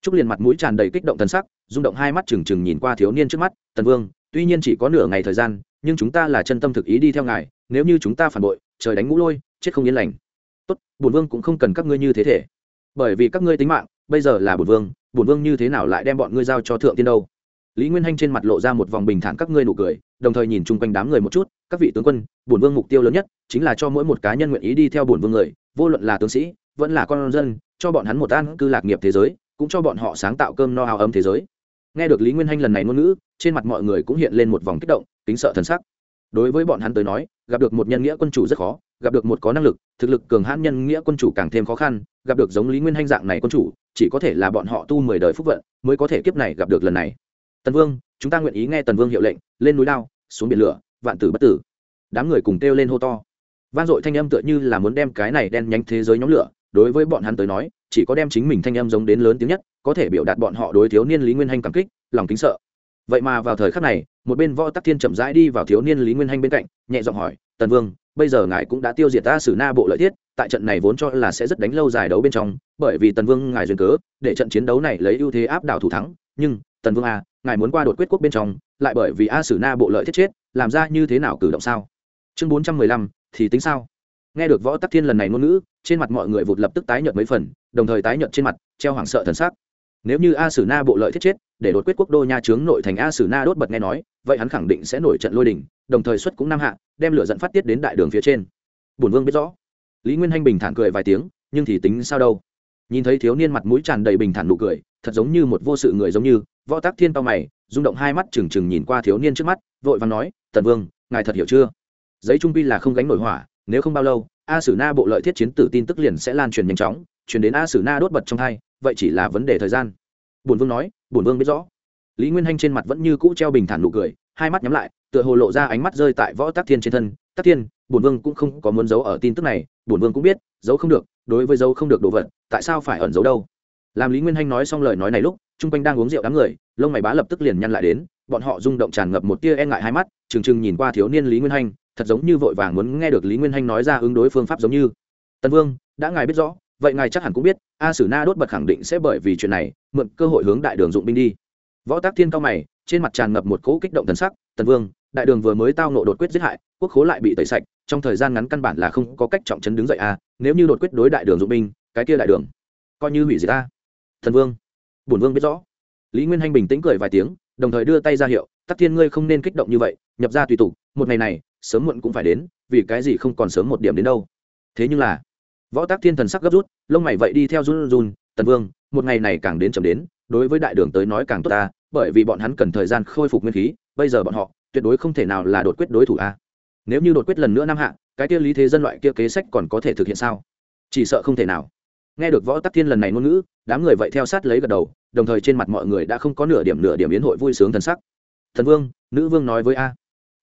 Trúc liền mặt mũi tràn đầy kích động thần sắc, rung động hai mắt trừng trừng nhìn qua thiếu niên trước mắt, tần vương, tuy nhiên chỉ có nửa ngày thời gian, nhưng chúng ta là chân tâm thực ý đi theo ngài, nếu như chúng ta phản bội, trời đánh ngũ lôi, chết không yên lành. Tốt, bổn vương cũng không cần các ngươi như thế thể. Bởi vì các ngươi tính mạng, bây giờ là bổn vương bổn vương như thế nào lại đem bọn ngươi giao cho thượng tiên đâu? Lý nguyên hanh trên mặt lộ ra một vòng bình thản các ngươi nụ cười, đồng thời nhìn chung quanh đám người một chút, các vị tướng quân, bổn vương mục tiêu lớn nhất chính là cho mỗi một cá nhân nguyện ý đi theo bổn vương người, vô luận là tướng sĩ, vẫn là con dân, cho bọn hắn một an cư lạc nghiệp thế giới, cũng cho bọn họ sáng tạo cơm no hào ấm thế giới. Nghe được lý nguyên hanh lần này ngôn ngữ, trên mặt mọi người cũng hiện lên một vòng kích động, kính sợ thần sắc. Đối với bọn hắn tới nói, gặp được một nhân nghĩa quân chủ rất khó, gặp được một có năng lực, thực lực cường hãn nhân nghĩa quân chủ càng thêm khó khăn, gặp được giống lý nguyên hanh dạng này quân chủ, chỉ có thể là bọn họ tu mười đời phúc vận mới có thể kiếp này gặp được lần này tần vương chúng ta nguyện ý nghe tần vương hiệu lệnh lên núi lao xuống biển lửa vạn tử bất tử. Đám người cùng kêu lên hô to. Vang dội thanh âm tựa như là muốn đem cái này đen nhánh thế giới nhóm lửa đối với bọn hắn tới nói chỉ có đem chính mình thanh âm giống đến lớn tiếng nhất có thể biểu đạt bọn họ đối thiếu niên lý nguyên hanh cảm kích lòng kính sợ. Vậy mà vào thời khắc này một bên võ tắc thiên chậm rãi đi vào thiếu niên lý nguyên hanh bên cạnh nhẹ giọng hỏi tần vương bây giờ ngài cũng đã tiêu diệt ta xử na bộ lợi thiết tại trận này vốn cho là sẽ rất đánh lâu dài đấu bên trong bởi vì tần vương ngài duyên cớ để trận chiến đấu này lấy ưu thế áp đảo thủ thắng nhưng tần vương a à, ngài muốn qua đột quyết quốc bên trong, lại bởi vì a sử na bộ lợi thiết chết, làm ra như thế nào cử động sao? Chương bốn trăm mười lăm, thì tính sao? Nghe được võ tắc thiên lần này ngôn ngữ, trên mặt mọi người vụt lập tức tái nhợt mấy phần, đồng thời tái nhợt trên mặt, treo hoảng sợ thần sắc. Nếu như a sử na bộ lợi thiết chết, để đột quyết quốc đô nha trướng nội thành a sử na đốt bật nghe nói, vậy hắn khẳng định sẽ nổi trận lôi đình, đồng thời xuất cũng nam hạ, đem lửa dẫn phát tiết đến đại đường phía trên. Bổn vương biết rõ. Lý nguyên hanh bình thản cười vài tiếng, nhưng thì tính sao đâu? Nhìn thấy thiếu niên mặt mũi tràn đầy bình thản nụ cười thật giống như một vô sự người giống như, võ tác thiên tao mày, rung động hai mắt trừng trừng nhìn qua thiếu niên trước mắt, vội và nói, tần vương, ngài thật hiểu chưa? Giấy trung pi là không gánh nổi hỏa, nếu không bao lâu, a sử na bộ lợi thiết chiến tử tin tức liền sẽ lan truyền nhanh chóng chuyển đến a sử na đốt bật trong thai vậy chỉ là vấn đề thời gian. Bổn vương nói, bổn vương biết rõ. Lý nguyên hanh trên mặt vẫn như cũ treo bình thản nụ cười, hai mắt nhắm lại, tựa hồ lộ ra ánh mắt rơi tại võ tác thiên trên thân. Tác thiên, bổn vương cũng không có muốn giấu ở tin tức này, bổn vương cũng biết, giấu không được, đối với giấu không được đồ vật, tại sao phải ẩn giấu đâu? Làm lý nguyên hanh nói xong lời nói này lúc, chung quanh đang uống rượu đám người, lông mày bá lập tức liền nhăn lại đến, bọn họ rung động tràn ngập một tia e ngại hai mắt, trừng trừng nhìn qua thiếu niên lý nguyên hanh, thật giống như vội vàng muốn nghe được lý nguyên hanh nói ra ứng đối phương pháp giống như. Tân vương, đã ngài biết rõ, vậy ngài chắc hẳn cũng biết, a sử na đốt bật khẳng định sẽ bởi vì chuyện này, mượn cơ hội hướng đại đường dụng binh đi. Võ tác thiên cao mày, trên mặt tràn ngập một cỗ kích động thần sắc, tần vương, đại đường vừa mới tao nộ đột quyết giết hại, quốc khố lại bị tẩy sạch, trong thời gian ngắn căn bản là không có cách trọng chấn đứng dậy a, nếu như đột quyết đối đại đường dụng binh, cái kia đại đường coi như hủy diệt a thần vương. Bổn vương biết rõ. Lý nguyên hanh bình tĩnh cười vài tiếng, đồng thời đưa tay ra hiệu, tắc thiên ngươi không nên kích động như vậy, nhập ra tùy tục, một ngày này, sớm muộn cũng phải đến, vì cái gì không còn sớm một điểm đến đâu. Thế nhưng là, võ tác thiên thần sắc gấp rút, lông mày vậy đi theo run run, tần vương, một ngày này càng đến chậm đến, đối với đại đường tới nói càng tốt ta, bởi vì bọn hắn cần thời gian khôi phục nguyên khí, bây giờ bọn họ, tuyệt đối không thể nào là đột quyết đối thủ a. Nếu như đột quyết lần nữa năm hạ, cái kia lý thế dân loại kia kế sách còn có thể thực hiện sao? Chỉ sợ không thể nào nghe được võ tắc thiên lần này ngôn ngữ đám người vậy theo sát lấy gật đầu đồng thời trên mặt mọi người đã không có nửa điểm nửa điểm yến hội vui sướng thần sắc. Thần vương nữ vương nói với a.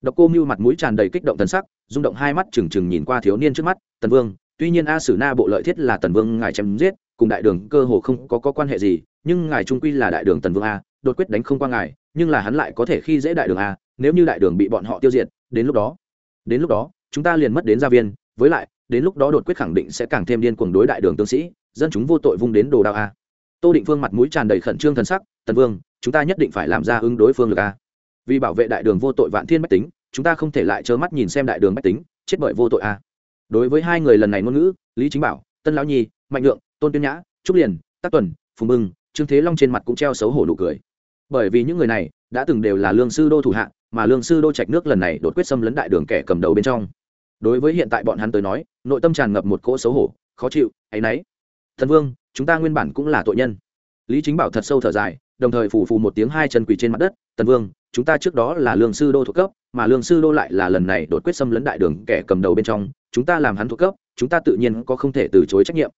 Độc cô mưu mặt mũi tràn đầy kích động thần sắc rung động hai mắt trừng trừng nhìn qua thiếu niên trước mắt tần vương tuy nhiên a sử na bộ lợi thiết là tần vương ngài chém giết cùng đại đường cơ hồ không có, có quan hệ gì nhưng ngài trung quy là đại đường tần vương a đột quyết đánh không qua ngài nhưng là hắn lại có thể khi dễ đại đường a nếu như đại đường bị bọn họ tiêu diệt đến lúc đó đến lúc đó chúng ta liền mất đến gia viên với lại đến lúc đó đột quyết khẳng định sẽ càng thêm điên cuồng đối đại đường tướng sĩ dân chúng vô tội vung đến đồ đao a. Tô định phương mặt mũi tràn đầy khẩn trương thần sắc, tần vương, chúng ta nhất định phải làm ra ứng đối phương lực a. Vì bảo vệ đại đường vô tội vạn thiên bách tính, chúng ta không thể lại trơ mắt nhìn xem đại đường bách tính, chết bởi vô tội a. Đối với hai người lần này ngôn ngữ, lý chính bảo, tân lão nhi, mạnh lượng, tôn tuyên nhã, trúc liền tác tuần, phùng bưng, trương thế long trên mặt cũng treo xấu hổ nụ cười. Bởi vì những người này đã từng đều là lương sư đô thủ hạ, mà lương sư đô trạch nước lần này đột quyết xâm lấn đại đường kẻ cầm đầu bên trong. Đối với hiện tại bọn hắn tới nói, nội tâm tràn ngập một cỗ xấu hổ, khó chịu, áy náy thần vương, chúng ta nguyên bản cũng là tội nhân. Lý chính bảo thật sâu thở dài, đồng thời phủ phù một tiếng hai chân quỳ trên mặt đất tần vương, chúng ta trước đó là lương sư đô thuộc cấp, mà lương sư đô lại là lần này đột quyết xâm lấn đại đường kẻ cầm đầu bên trong, chúng ta làm hắn thuộc cấp, chúng ta tự nhiên có không thể từ chối trách nhiệm.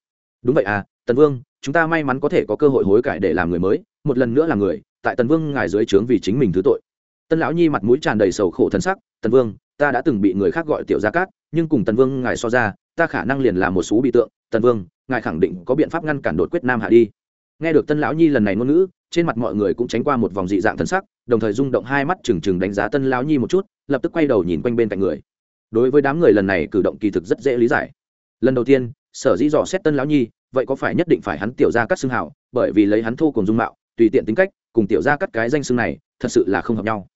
Đúng vậy à tần vương, chúng ta may mắn có thể có cơ hội hối cải để làm người mới, một lần nữa là người, tại tần vương ngài dưới trướng vì chính mình thứ tội. Tân lão nhi mặt mũi tràn đầy sầu khổ thân sắc tần vương, ta đã từng bị người khác gọi tiểu gia cát, nhưng cùng tần vương ngài so ra, ta khả năng liền là một số bị tượng tần vương ngài khẳng định có biện pháp ngăn cản đột quyết nam hạ đi. Nghe được tân lão nhi lần này ngôn ngữ, trên mặt mọi người cũng tránh qua một vòng dị dạng thân sắc, đồng thời rung động hai mắt trừng trừng đánh giá tân lão nhi một chút, lập tức quay đầu nhìn quanh bên cạnh người. Đối với đám người lần này cử động kỳ thực rất dễ lý giải. Lần đầu tiên, sở dĩ dò xét tân lão nhi, vậy có phải nhất định phải hắn tiểu ra cắt xương hảo, bởi vì lấy hắn thô cùng dung mạo, tùy tiện tính cách, cùng tiểu ra cắt cái danh xương này, thật sự là không hợp nhau.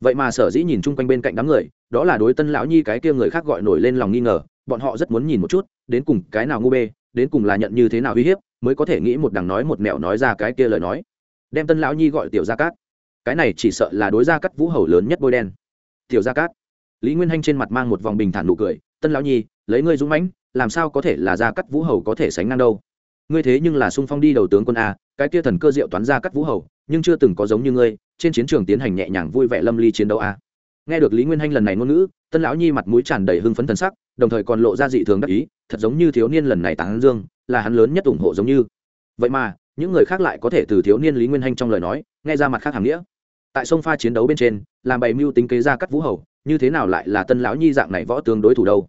Vậy mà sở dĩ nhìn chung quanh bên cạnh đám người, đó là đối tân lão nhi cái kia người khác gọi nổi lên lòng nghi ngờ, bọn họ rất muốn nhìn một chút, đến cùng cái nào ngu bê đến cùng là nhận như thế nào uy hiếp, mới có thể nghĩ một đằng nói một mẹo nói ra cái kia lời nói. Đem tân lão nhi gọi tiểu gia cát. Cái này chỉ sợ là đối gia cắt vũ hầu lớn nhất bôi đen. Tiểu gia cát. Lý nguyên hanh trên mặt mang một vòng bình thản nụ cười, tân lão nhi, lấy ngươi dũng mãnh, làm sao có thể là gia cắt vũ hầu có thể sánh ngang đâu? Ngươi thế nhưng là sung phong đi đầu tướng quân a, cái kia thần cơ diệu toán gia cắt vũ hầu, nhưng chưa từng có giống như ngươi, trên chiến trường tiến hành nhẹ nhàng vui vẻ lâm ly chiến đấu a. Nghe được lý nguyên hanh lần này ngôn ngữ, tân lão nhi mặt mũi tràn đầy hưng phấn thần sắc, đồng thời còn lộ ra dị thường đắc ý thật giống như thiếu niên lần này tán dương, là hắn lớn nhất ủng hộ giống như. Vậy mà, những người khác lại có thể từ thiếu niên lý nguyên hanh trong lời nói, nghe ra mặt khác hàm nghĩa. Tại sông pha chiến đấu bên trên, làm bày mưu tính kế ra cắt vũ hầu, như thế nào lại là tân lão nhi dạng này võ tướng đối thủ đâu?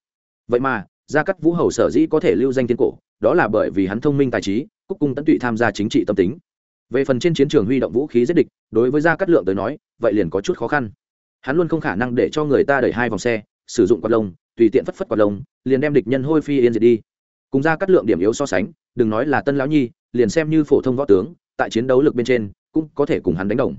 Vậy mà, gia cắt vũ hầu sở dĩ có thể lưu danh tiến cổ, đó là bởi vì hắn thông minh tài trí, cúc cung tấn tụy tham gia chính trị tâm tính. Về phần trên chiến trường huy động vũ khí giết địch, đối với gia cắt lượng tới nói, vậy liền có chút khó khăn. Hắn luôn không khả năng để cho người ta đẩy hai vòng xe, sử dụng quạt lông tùy tiện phất phất quạt lông, liền đem địch nhân hôi phi yên diệt đi. Cùng ra cắt lượng điểm yếu so sánh, đừng nói là tân lão nhi, liền xem như phổ thông võ tướng, tại chiến đấu lực bên trên, cũng có thể cùng hắn đánh đồng.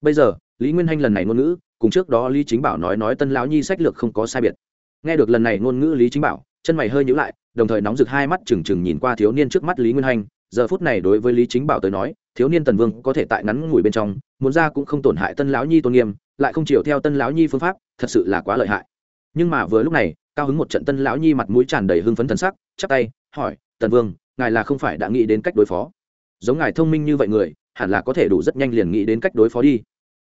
Bây giờ, lý nguyên hanh lần này ngôn ngữ, cùng trước đó lý chính bảo nói nói tân lão nhi sách lược không có sai biệt. Nghe được lần này ngôn ngữ lý chính bảo, chân mày hơi nhữ lại, đồng thời nóng rực hai mắt trừng trừng nhìn qua thiếu niên trước mắt lý nguyên hanh. Giờ phút này đối với lý chính bảo tới nói, thiếu niên tần vương có thể tại ngắn ngủi bên trong, muốn ra cũng không tổn hại tân lão nhi tôn nghiêm, lại không chiều theo tân lão nhi phương pháp, thật sự là quá lợi hại nhưng mà vừa lúc này, cao hứng một trận tân lão nhi mặt mũi tràn đầy hưng phấn thần sắc, chắp tay, hỏi, tần vương, ngài là không phải đã nghĩ đến cách đối phó? Giống ngài thông minh như vậy người, hẳn là có thể đủ rất nhanh liền nghĩ đến cách đối phó đi.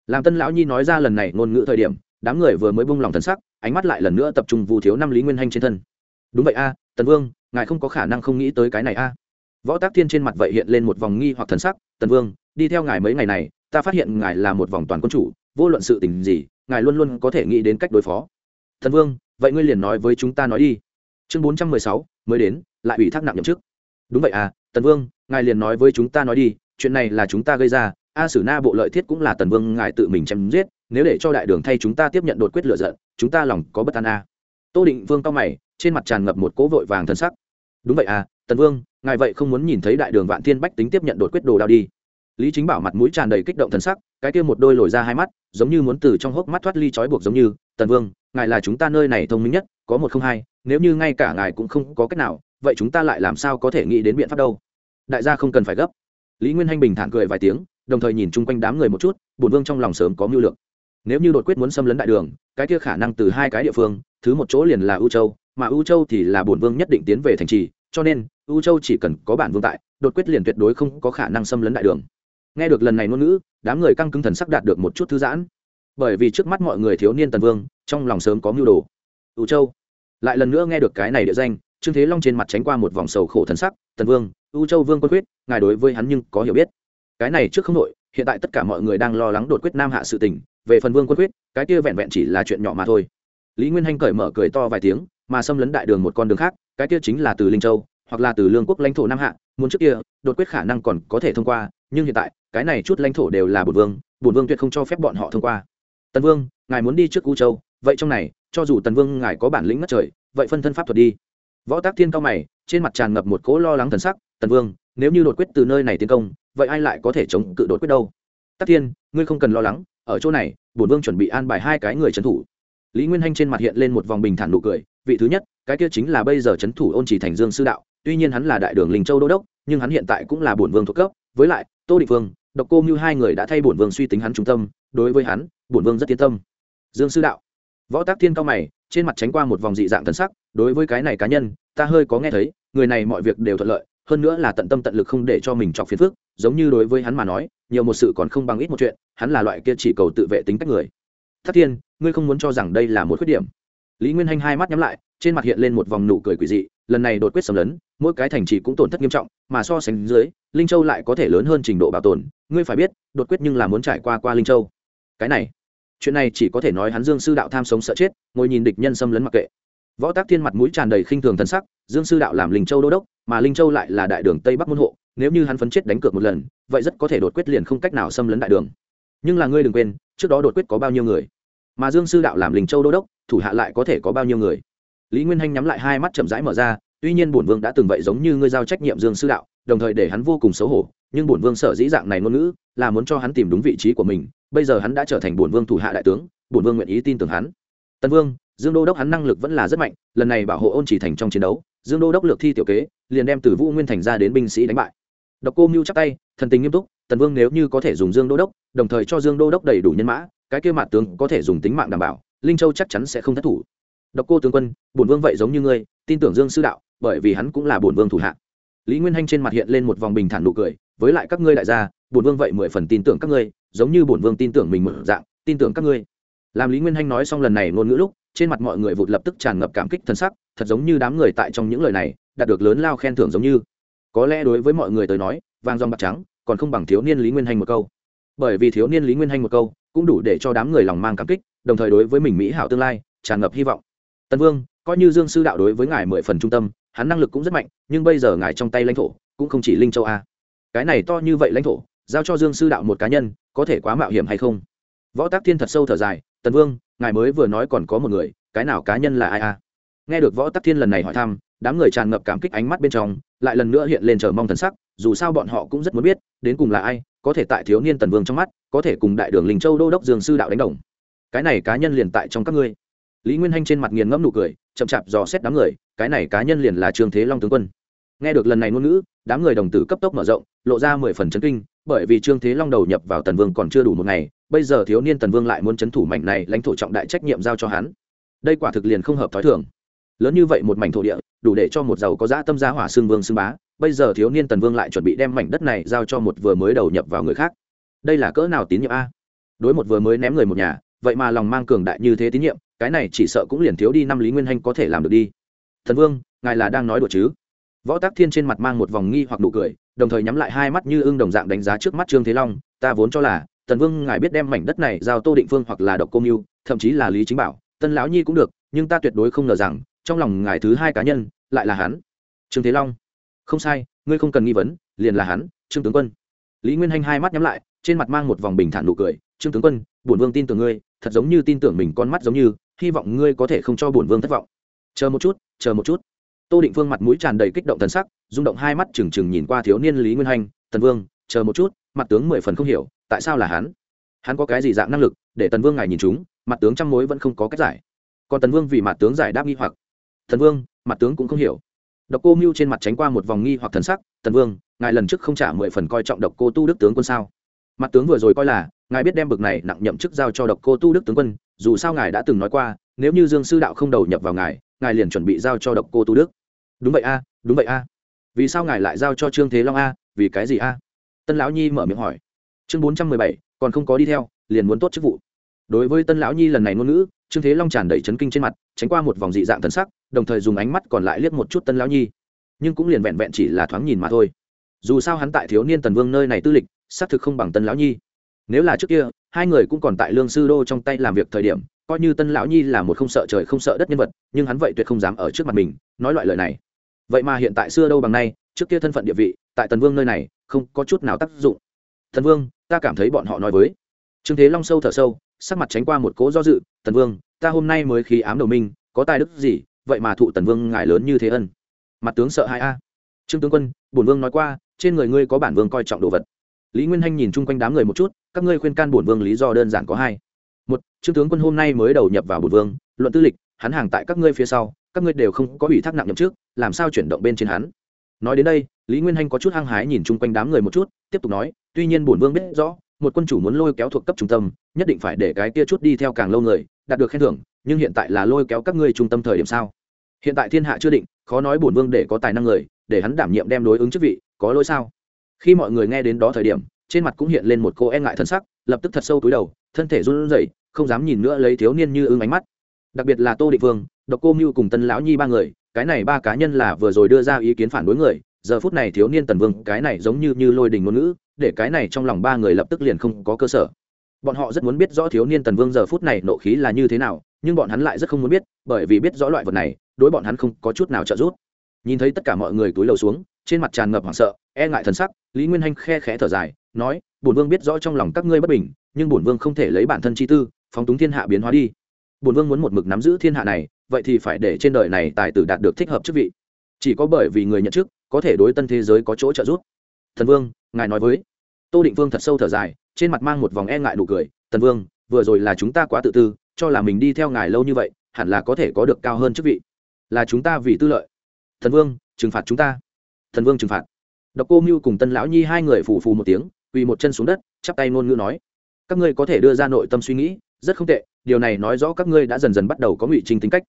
Làm tân lão nhi nói ra lần này ngôn ngữ thời điểm, đám người vừa mới bung lòng thần sắc, ánh mắt lại lần nữa tập trung vu thiếu năm lý nguyên hanh trên thân. Đúng vậy a, tần vương, ngài không có khả năng không nghĩ tới cái này a. Võ tác thiên trên mặt vậy hiện lên một vòng nghi hoặc thần sắc, tần vương, đi theo ngài mấy ngày này, ta phát hiện ngài là một vòng toàn quân chủ, vô luận sự tình gì, ngài luôn luôn có thể nghĩ đến cách đối phó thần vương, vậy ngươi liền nói với chúng ta nói đi. Chương bốn trăm mười sáu, mới đến, lại ủy thác nặng nhậm chức. Đúng vậy à tần vương, ngài liền nói với chúng ta nói đi, chuyện này là chúng ta gây ra, a sử na bộ lợi thiết cũng là tần vương, ngài tự mình chém giết, nếu để cho đại đường thay chúng ta tiếp nhận đột quyết lựa giận, chúng ta lòng có bất an a tô định vương cao mày, trên mặt tràn ngập một cỗ vội vàng thân sắc. Đúng vậy à tần vương, ngài vậy không muốn nhìn thấy đại đường vạn thiên bách tính tiếp nhận đột quyết đồ đao đi. Lý chính bảo mặt mũi tràn đầy kích động thân sắc, cái kia một đôi lồi ra hai mắt, giống như muốn từ trong hốc mắt thoát ly trói buộc giống như tần vương ngài là chúng ta nơi này thông minh nhất, có một không hai, nếu như ngay cả ngài cũng không có cách nào, vậy chúng ta lại làm sao có thể nghĩ đến biện pháp đâu? Đại gia không cần phải gấp. Lý nguyên hanh bình thản cười vài tiếng, đồng thời nhìn chung quanh đám người một chút bùn vương trong lòng sớm có mưu lượng nếu như đột quyết muốn xâm lấn đại đường, cái kia khả năng từ hai cái địa phương, thứ một chỗ liền là ưu châu, mà ưu châu thì là bùn vương nhất định tiến về thành trì, cho nên ưu châu chỉ cần có bản vương tại, đột quyết liền tuyệt đối không có khả năng xâm lấn đại đường. Nghe được lần này ngôn ngữ, đám người căng cứng thần sắc đạt được một chút thư giãn bởi vì trước mắt mọi người thiếu niên tần vương, trong lòng sớm có mưu đồ. Ưu châu, lại lần nữa nghe được cái này địa danh, trương thế long trên mặt tránh qua một vòng sầu khổ thần sắc, tần vương ưu châu vương quân quyết, ngài đối với hắn nhưng có hiểu biết. Cái này trước không nội hiện tại tất cả mọi người đang lo lắng đột quyết nam hạ sự tình, về phần vương quân quyết, cái kia vẹn vẹn chỉ là chuyện nhỏ mà thôi. Lý nguyên hanh cởi mở cười to vài tiếng, mà xâm lấn đại đường một con đường khác, cái kia chính là từ linh châu, hoặc là từ lương quốc lãnh thổ nam hạ, muốn trước kia, đột quyết khả năng còn có thể thông qua, nhưng hiện tại, cái này chút lãnh thổ đều là bùn vương bùn vương tuyệt không cho phép bọn họ thông qua tần vương, ngài muốn đi trước u châu, vậy trong này, cho dù tần vương ngài có bản lĩnh ngất trời, vậy phân thân pháp thuật đi. Võ tác thiên cao mày, trên mặt tràn ngập một cỗ lo lắng thần sắc, tần vương, nếu như đột quyết từ nơi này tiến công, vậy ai lại có thể chống cự đột quyết đâu? Tác thiên, ngươi không cần lo lắng, ở chỗ này, bổn vương chuẩn bị an bài hai cái người trấn thủ. Lý nguyên hanh trên mặt hiện lên một vòng bình thản nụ cười, vị thứ nhất, cái kia chính là bây giờ trấn thủ ôn chỉ thành dương sư đạo, tuy nhiên hắn là đại đường linh châu đô đốc, nhưng hắn hiện tại cũng là bổn vương thuộc cấp. Với lại, tô định vương, độc cô như hai người đã thay bổn vương suy tính hắn trung tâm, đối với hắn bổn vương rất yên tâm. Dương sư đạo. Võ tác thiên cao mày, trên mặt tránh qua một vòng dị dạng thần sắc, đối với cái này cá nhân, ta hơi có nghe thấy, người này mọi việc đều thuận lợi, hơn nữa là tận tâm tận lực không để cho mình chọc phiền phức, giống như đối với hắn mà nói, nhiều một sự còn không bằng ít một chuyện, hắn là loại kia chỉ cầu tự vệ tính cách người. Thác thiên, ngươi không muốn cho rằng đây là một khuyết điểm. Lý nguyên hanh hai mắt nhắm lại, trên mặt hiện lên một vòng nụ cười quỷ dị, lần này đột quyết xâm lấn, mỗi cái thành trì cũng tổn thất nghiêm trọng, mà so sánh dưới, linh châu lại có thể lớn hơn trình độ bảo tồn, ngươi phải biết, đột quyết nhưng là muốn trải qua qua linh châu. Cái này chuyện này chỉ có thể nói hắn dương sư đạo tham sống sợ chết, ngồi nhìn địch nhân xâm lấn mặc kệ. Võ tác thiên mặt mũi tràn đầy khinh thường thân sắc, dương sư đạo làm linh châu đô đốc, mà linh châu lại là đại đường tây bắc môn hộ, nếu như hắn phấn chết đánh cược một lần, vậy rất có thể đột quyết liền không cách nào xâm lấn đại đường. Nhưng là ngươi đừng quên, trước đó đột quyết có bao nhiêu người? Mà dương sư đạo làm linh châu đô đốc, thủ hạ lại có thể có bao nhiêu người? Lý nguyên hanh nhắm lại hai mắt chậm rãi mở ra, tuy nhiên bổn vương đã từng vậy giống như ngươi giao trách nhiệm dương sư đạo, đồng thời để hắn vô cùng xấu hổ nhưng bổn vương sợ dĩ dạng này ngôn ngữ, là muốn cho hắn tìm đúng vị trí của mình. Bây giờ hắn đã trở thành bổn vương thủ hạ đại tướng, bổn vương nguyện ý tin tưởng hắn. Tân vương, dương đô đốc hắn năng lực vẫn là rất mạnh, lần này bảo hộ ôn chỉ thành trong chiến đấu, dương đô đốc lược thi tiểu kế, liền đem từ vũ nguyên thành ra đến binh sĩ đánh bại. Độc cô mưu chắc tay, thần tình nghiêm túc, tần vương nếu như có thể dùng dương đô đốc, đồng thời cho dương đô đốc đầy đủ nhân mã, cái kia mặt tướng có thể dùng tính mạng đảm bảo, linh châu chắc chắn sẽ không thất thủ. Độc cô tướng quân, bổn vương vậy giống như ngươi, tin tưởng dương sư đạo, bởi vì hắn cũng là bổn vương thủ hạ. Lý nguyên hanh trên mặt hiện lên một vòng bình thản nụ cười với lại các ngươi đại gia, bổn vương vậy mười phần tin tưởng các ngươi, giống như bổn vương tin tưởng mình mở dạng, tin tưởng các ngươi. Làm lý nguyên hanh nói xong lần này ngôn ngữ lúc, trên mặt mọi người vụt lập tức tràn ngập cảm kích thân sắc, thật giống như đám người tại trong những lời này, đạt được lớn lao khen thưởng giống như. Có lẽ đối với mọi người tới nói vang dòng bạc trắng, còn không bằng thiếu niên lý nguyên hanh một câu. Bởi vì thiếu niên lý nguyên hanh một câu, cũng đủ để cho đám người lòng mang cảm kích, đồng thời đối với mình mỹ hảo tương lai, tràn ngập hy vọng. Tân vương, coi như dương sư đạo đối với ngài mười phần trung tâm, hắn năng lực cũng rất mạnh, nhưng bây giờ ngài trong tay lãnh thổ, cũng không chỉ linh châu a cái này to như vậy lãnh thổ, giao cho dương sư đạo một cá nhân, có thể quá mạo hiểm hay không? Võ tác thiên thật sâu thở dài, tần vương, ngài mới vừa nói còn có một người, cái nào cá nhân là ai a? Nghe được võ tắc thiên lần này hỏi thăm, đám người tràn ngập cảm kích ánh mắt bên trong, lại lần nữa hiện lên chờ mong thần sắc, dù sao bọn họ cũng rất muốn biết, đến cùng là ai, có thể tại thiếu niên tần vương trong mắt, có thể cùng đại đường linh châu đô đốc dương sư đạo đánh đồng. Cái này cá nhân liền tại trong các ngươi. Lý nguyên hanh trên mặt nghiền ngẫm nụ cười, chậm chạp dò xét đám người, cái này cá nhân liền là trương thế long tướng quân nghe được lần này ngôn ngữ, đám người đồng tử cấp tốc mở rộng, lộ ra mười phần chấn kinh, bởi vì trương thế long đầu nhập vào tần vương còn chưa đủ một ngày, bây giờ thiếu niên tần vương lại muốn c h ấ n thủ mảnh này lãnh thổ trọng đại trách nhiệm giao cho hắn. Đây quả thực liền không hợp t h ó i thường. Lớn như vậy một mảnh thổ địa, đủ để cho một giàu có dã tâm giá hỏa xương vương xương bá, bây giờ thiếu niên tần vương lại chuẩn bị đem mảnh đất này giao cho một vừa mới đầu nhập vào người khác. Đây là cỡ nào tín nhiệm a? Đối một vừa mới ném người một nhà, vậy mà lòng mang cường đại như thế tín nhiệm, cái này chỉ sợ cũng liền thiếu đi năm lý nguyên hanh có thể làm được đi. Thần vương, ngài là đang nói đùa chứ? Võ tác thiên trên mặt mang một vòng nghi hoặc nụ cười, đồng thời nhắm lại hai mắt như ưng đồng dạng đánh giá trước mắt trương thế long, ta vốn cho là, tần vương ngài biết đem mảnh đất này giao tô định phương hoặc là độc cô mưu thậm chí là lý chính bảo, tân lão nhi cũng được, nhưng ta tuyệt đối không ngờ rằng, trong lòng ngài thứ hai cá nhân, lại là hắn. Trương thế long, không sai, ngươi không cần nghi vấn, liền là hắn, trương tướng quân. Lý nguyên hanh hai mắt nhắm lại, trên mặt mang một vòng bình thản nụ cười, trương tướng quân, bổn vương tin tưởng ngươi, thật giống như tin tưởng mình con mắt giống như, hy vọng ngươi có thể không cho bổn vương thất vọng. Chờ một chút, chờ một chút tô định phương mặt mũi tràn đầy kích động thần sắc, rung động hai mắt trừng trừng nhìn qua thiếu niên lý nguyên hanh tần vương, chờ một chút, mặt tướng mười phần không hiểu, tại sao là hắn? Hắn có cái gì dạng năng lực, để tần vương ngài nhìn chúng, mặt tướng trăm mối vẫn không có cách giải. Còn tần vương vì mặt tướng giải đáp nghi hoặc thần vương, mặt tướng cũng không hiểu. Độc cô mưu trên mặt tránh qua một vòng nghi hoặc thần sắc, tần vương, ngài lần trước không trả mười phần coi trọng độc cô tu đức tướng quân sao? Mặt tướng vừa rồi coi là, ngài biết đem bực này nặng nhậm chức giao cho độc cô tu đức tướng quân, dù sao ngài đã từng nói qua, nếu như dương sư đạo không đầu nhập vào ngài ngài liền chuẩn bị giao cho độc cô tu đức đúng vậy a, đúng vậy a. Vì sao ngài lại giao cho trương thế long a? Vì cái gì a? Tân lão nhi mở miệng hỏi. Chương bốn trăm mười bảy, còn không có đi theo, liền muốn tốt chức vụ. Đối với tân lão nhi lần này ngôn ngữ, trương thế long tràn đầy chấn kinh trên mặt, tránh qua một vòng dị dạng thần sắc, đồng thời dùng ánh mắt còn lại liếc một chút tân lão nhi. Nhưng cũng liền vẹn vẹn chỉ là thoáng nhìn mà thôi. Dù sao hắn tại thiếu niên tần vương nơi này tư lịch, xác thực không bằng tân lão nhi. Nếu là trước kia, hai người cũng còn tại lương sư đô trong tay làm việc thời điểm, coi như tân lão nhi là một không sợ trời không sợ đất nhân vật, nhưng hắn vậy tuyệt không dám ở trước mặt mình, nói loại lời này vậy mà hiện tại xưa đâu bằng nay, trước kia thân phận địa vị, tại tần vương nơi này, không có chút nào tác dụng. Thần vương, ta cảm thấy bọn họ nói với. Trương thế long sâu thở sâu, sắc mặt tránh qua một cố do dự, tần vương, ta hôm nay mới khí ám đầu minh, có tài đức gì, vậy mà thụ tần vương ngài lớn như thế ân. Mặt tướng sợ hai a. Trương tướng quân, bổn vương nói qua, trên người ngươi có bản vương coi trọng đồ vật. Lý nguyên hanh nhìn chung quanh đám người một chút, các ngươi khuyên can bổn vương lý do đơn giản có hai. Một, trương tướng quân hôm nay mới đầu nhập vào bổn vương, luận tư lịch, hắn hàng tại các ngươi phía sau, các ngươi đều không có ủy thác nặng nhậm trước làm sao chuyển động bên trên hắn. Nói đến đây, lý nguyên hanh có chút hăng hái nhìn chung quanh đám người một chút, tiếp tục nói, tuy nhiên bổn vương biết rõ, một quân chủ muốn lôi kéo thuộc cấp trung tâm, nhất định phải để cái kia chút đi theo càng lâu người, đạt được khen thưởng, nhưng hiện tại là lôi kéo các ngươi trung tâm thời điểm sao? Hiện tại thiên hạ chưa định, khó nói bổn vương để có tài năng người, để hắn đảm nhiệm đem đối ứng chức vị, có lỗi sao? Khi mọi người nghe đến đó thời điểm, trên mặt cũng hiện lên một cô e ngại thân sắc, lập tức thật sâu túi đầu, thân thể run rẩy, không dám nhìn nữa lấy thiếu niên như ưng ánh mắt. Đặc biệt là tô định vương, độc cô mưu cùng tân lão nhi ba người cái này ba cá nhân là vừa rồi đưa ra ý kiến phản đối người, giờ phút này thiếu niên tần vương, cái này giống như như lôi đình ngôn ngữ, để cái này trong lòng ba người lập tức liền không có cơ sở. Bọn họ rất muốn biết rõ thiếu niên tần vương giờ phút này nộ khí là như thế nào, nhưng bọn hắn lại rất không muốn biết, bởi vì biết rõ loại vật này, đối bọn hắn không có chút nào trợ giúp. Nhìn thấy tất cả mọi người túi lầu xuống, trên mặt tràn ngập hoảng sợ e ngại thần sắc, lý nguyên hanh khe khẽ thở dài, nói, bổn vương biết rõ trong lòng các ngươi bất bình, nhưng bổn vương không thể lấy bản thân chi tư, phóng túng thiên hạ biến hóa đi bổn vương muốn một mực nắm giữ thiên hạ này, vậy thì phải để trên đời này tài tử đạt được thích hợp chức vị. Chỉ có bởi vì người nhận chức, có thể đối tân thế giới có chỗ trợ giúp. Thần vương, ngài nói với. Tô định vương thật sâu thở dài, trên mặt mang một vòng e ngại nụ cười. Tần vương, vừa rồi là chúng ta quá tự tư, cho là mình đi theo ngài lâu như vậy, hẳn là có thể có được cao hơn chức vị. Là chúng ta vì tư lợi. Thần vương, trừng phạt chúng ta. Thần vương trừng phạt. Độc cô mưu cùng tân lão nhi hai người phù phù một tiếng, quỳ một chân xuống đất, chắp tay ngôn ngữ nói. Các ngươi có thể đưa ra nội tâm suy nghĩ rất không tệ, điều này nói rõ các ngươi đã dần dần bắt đầu có ngụy trinh tính cách.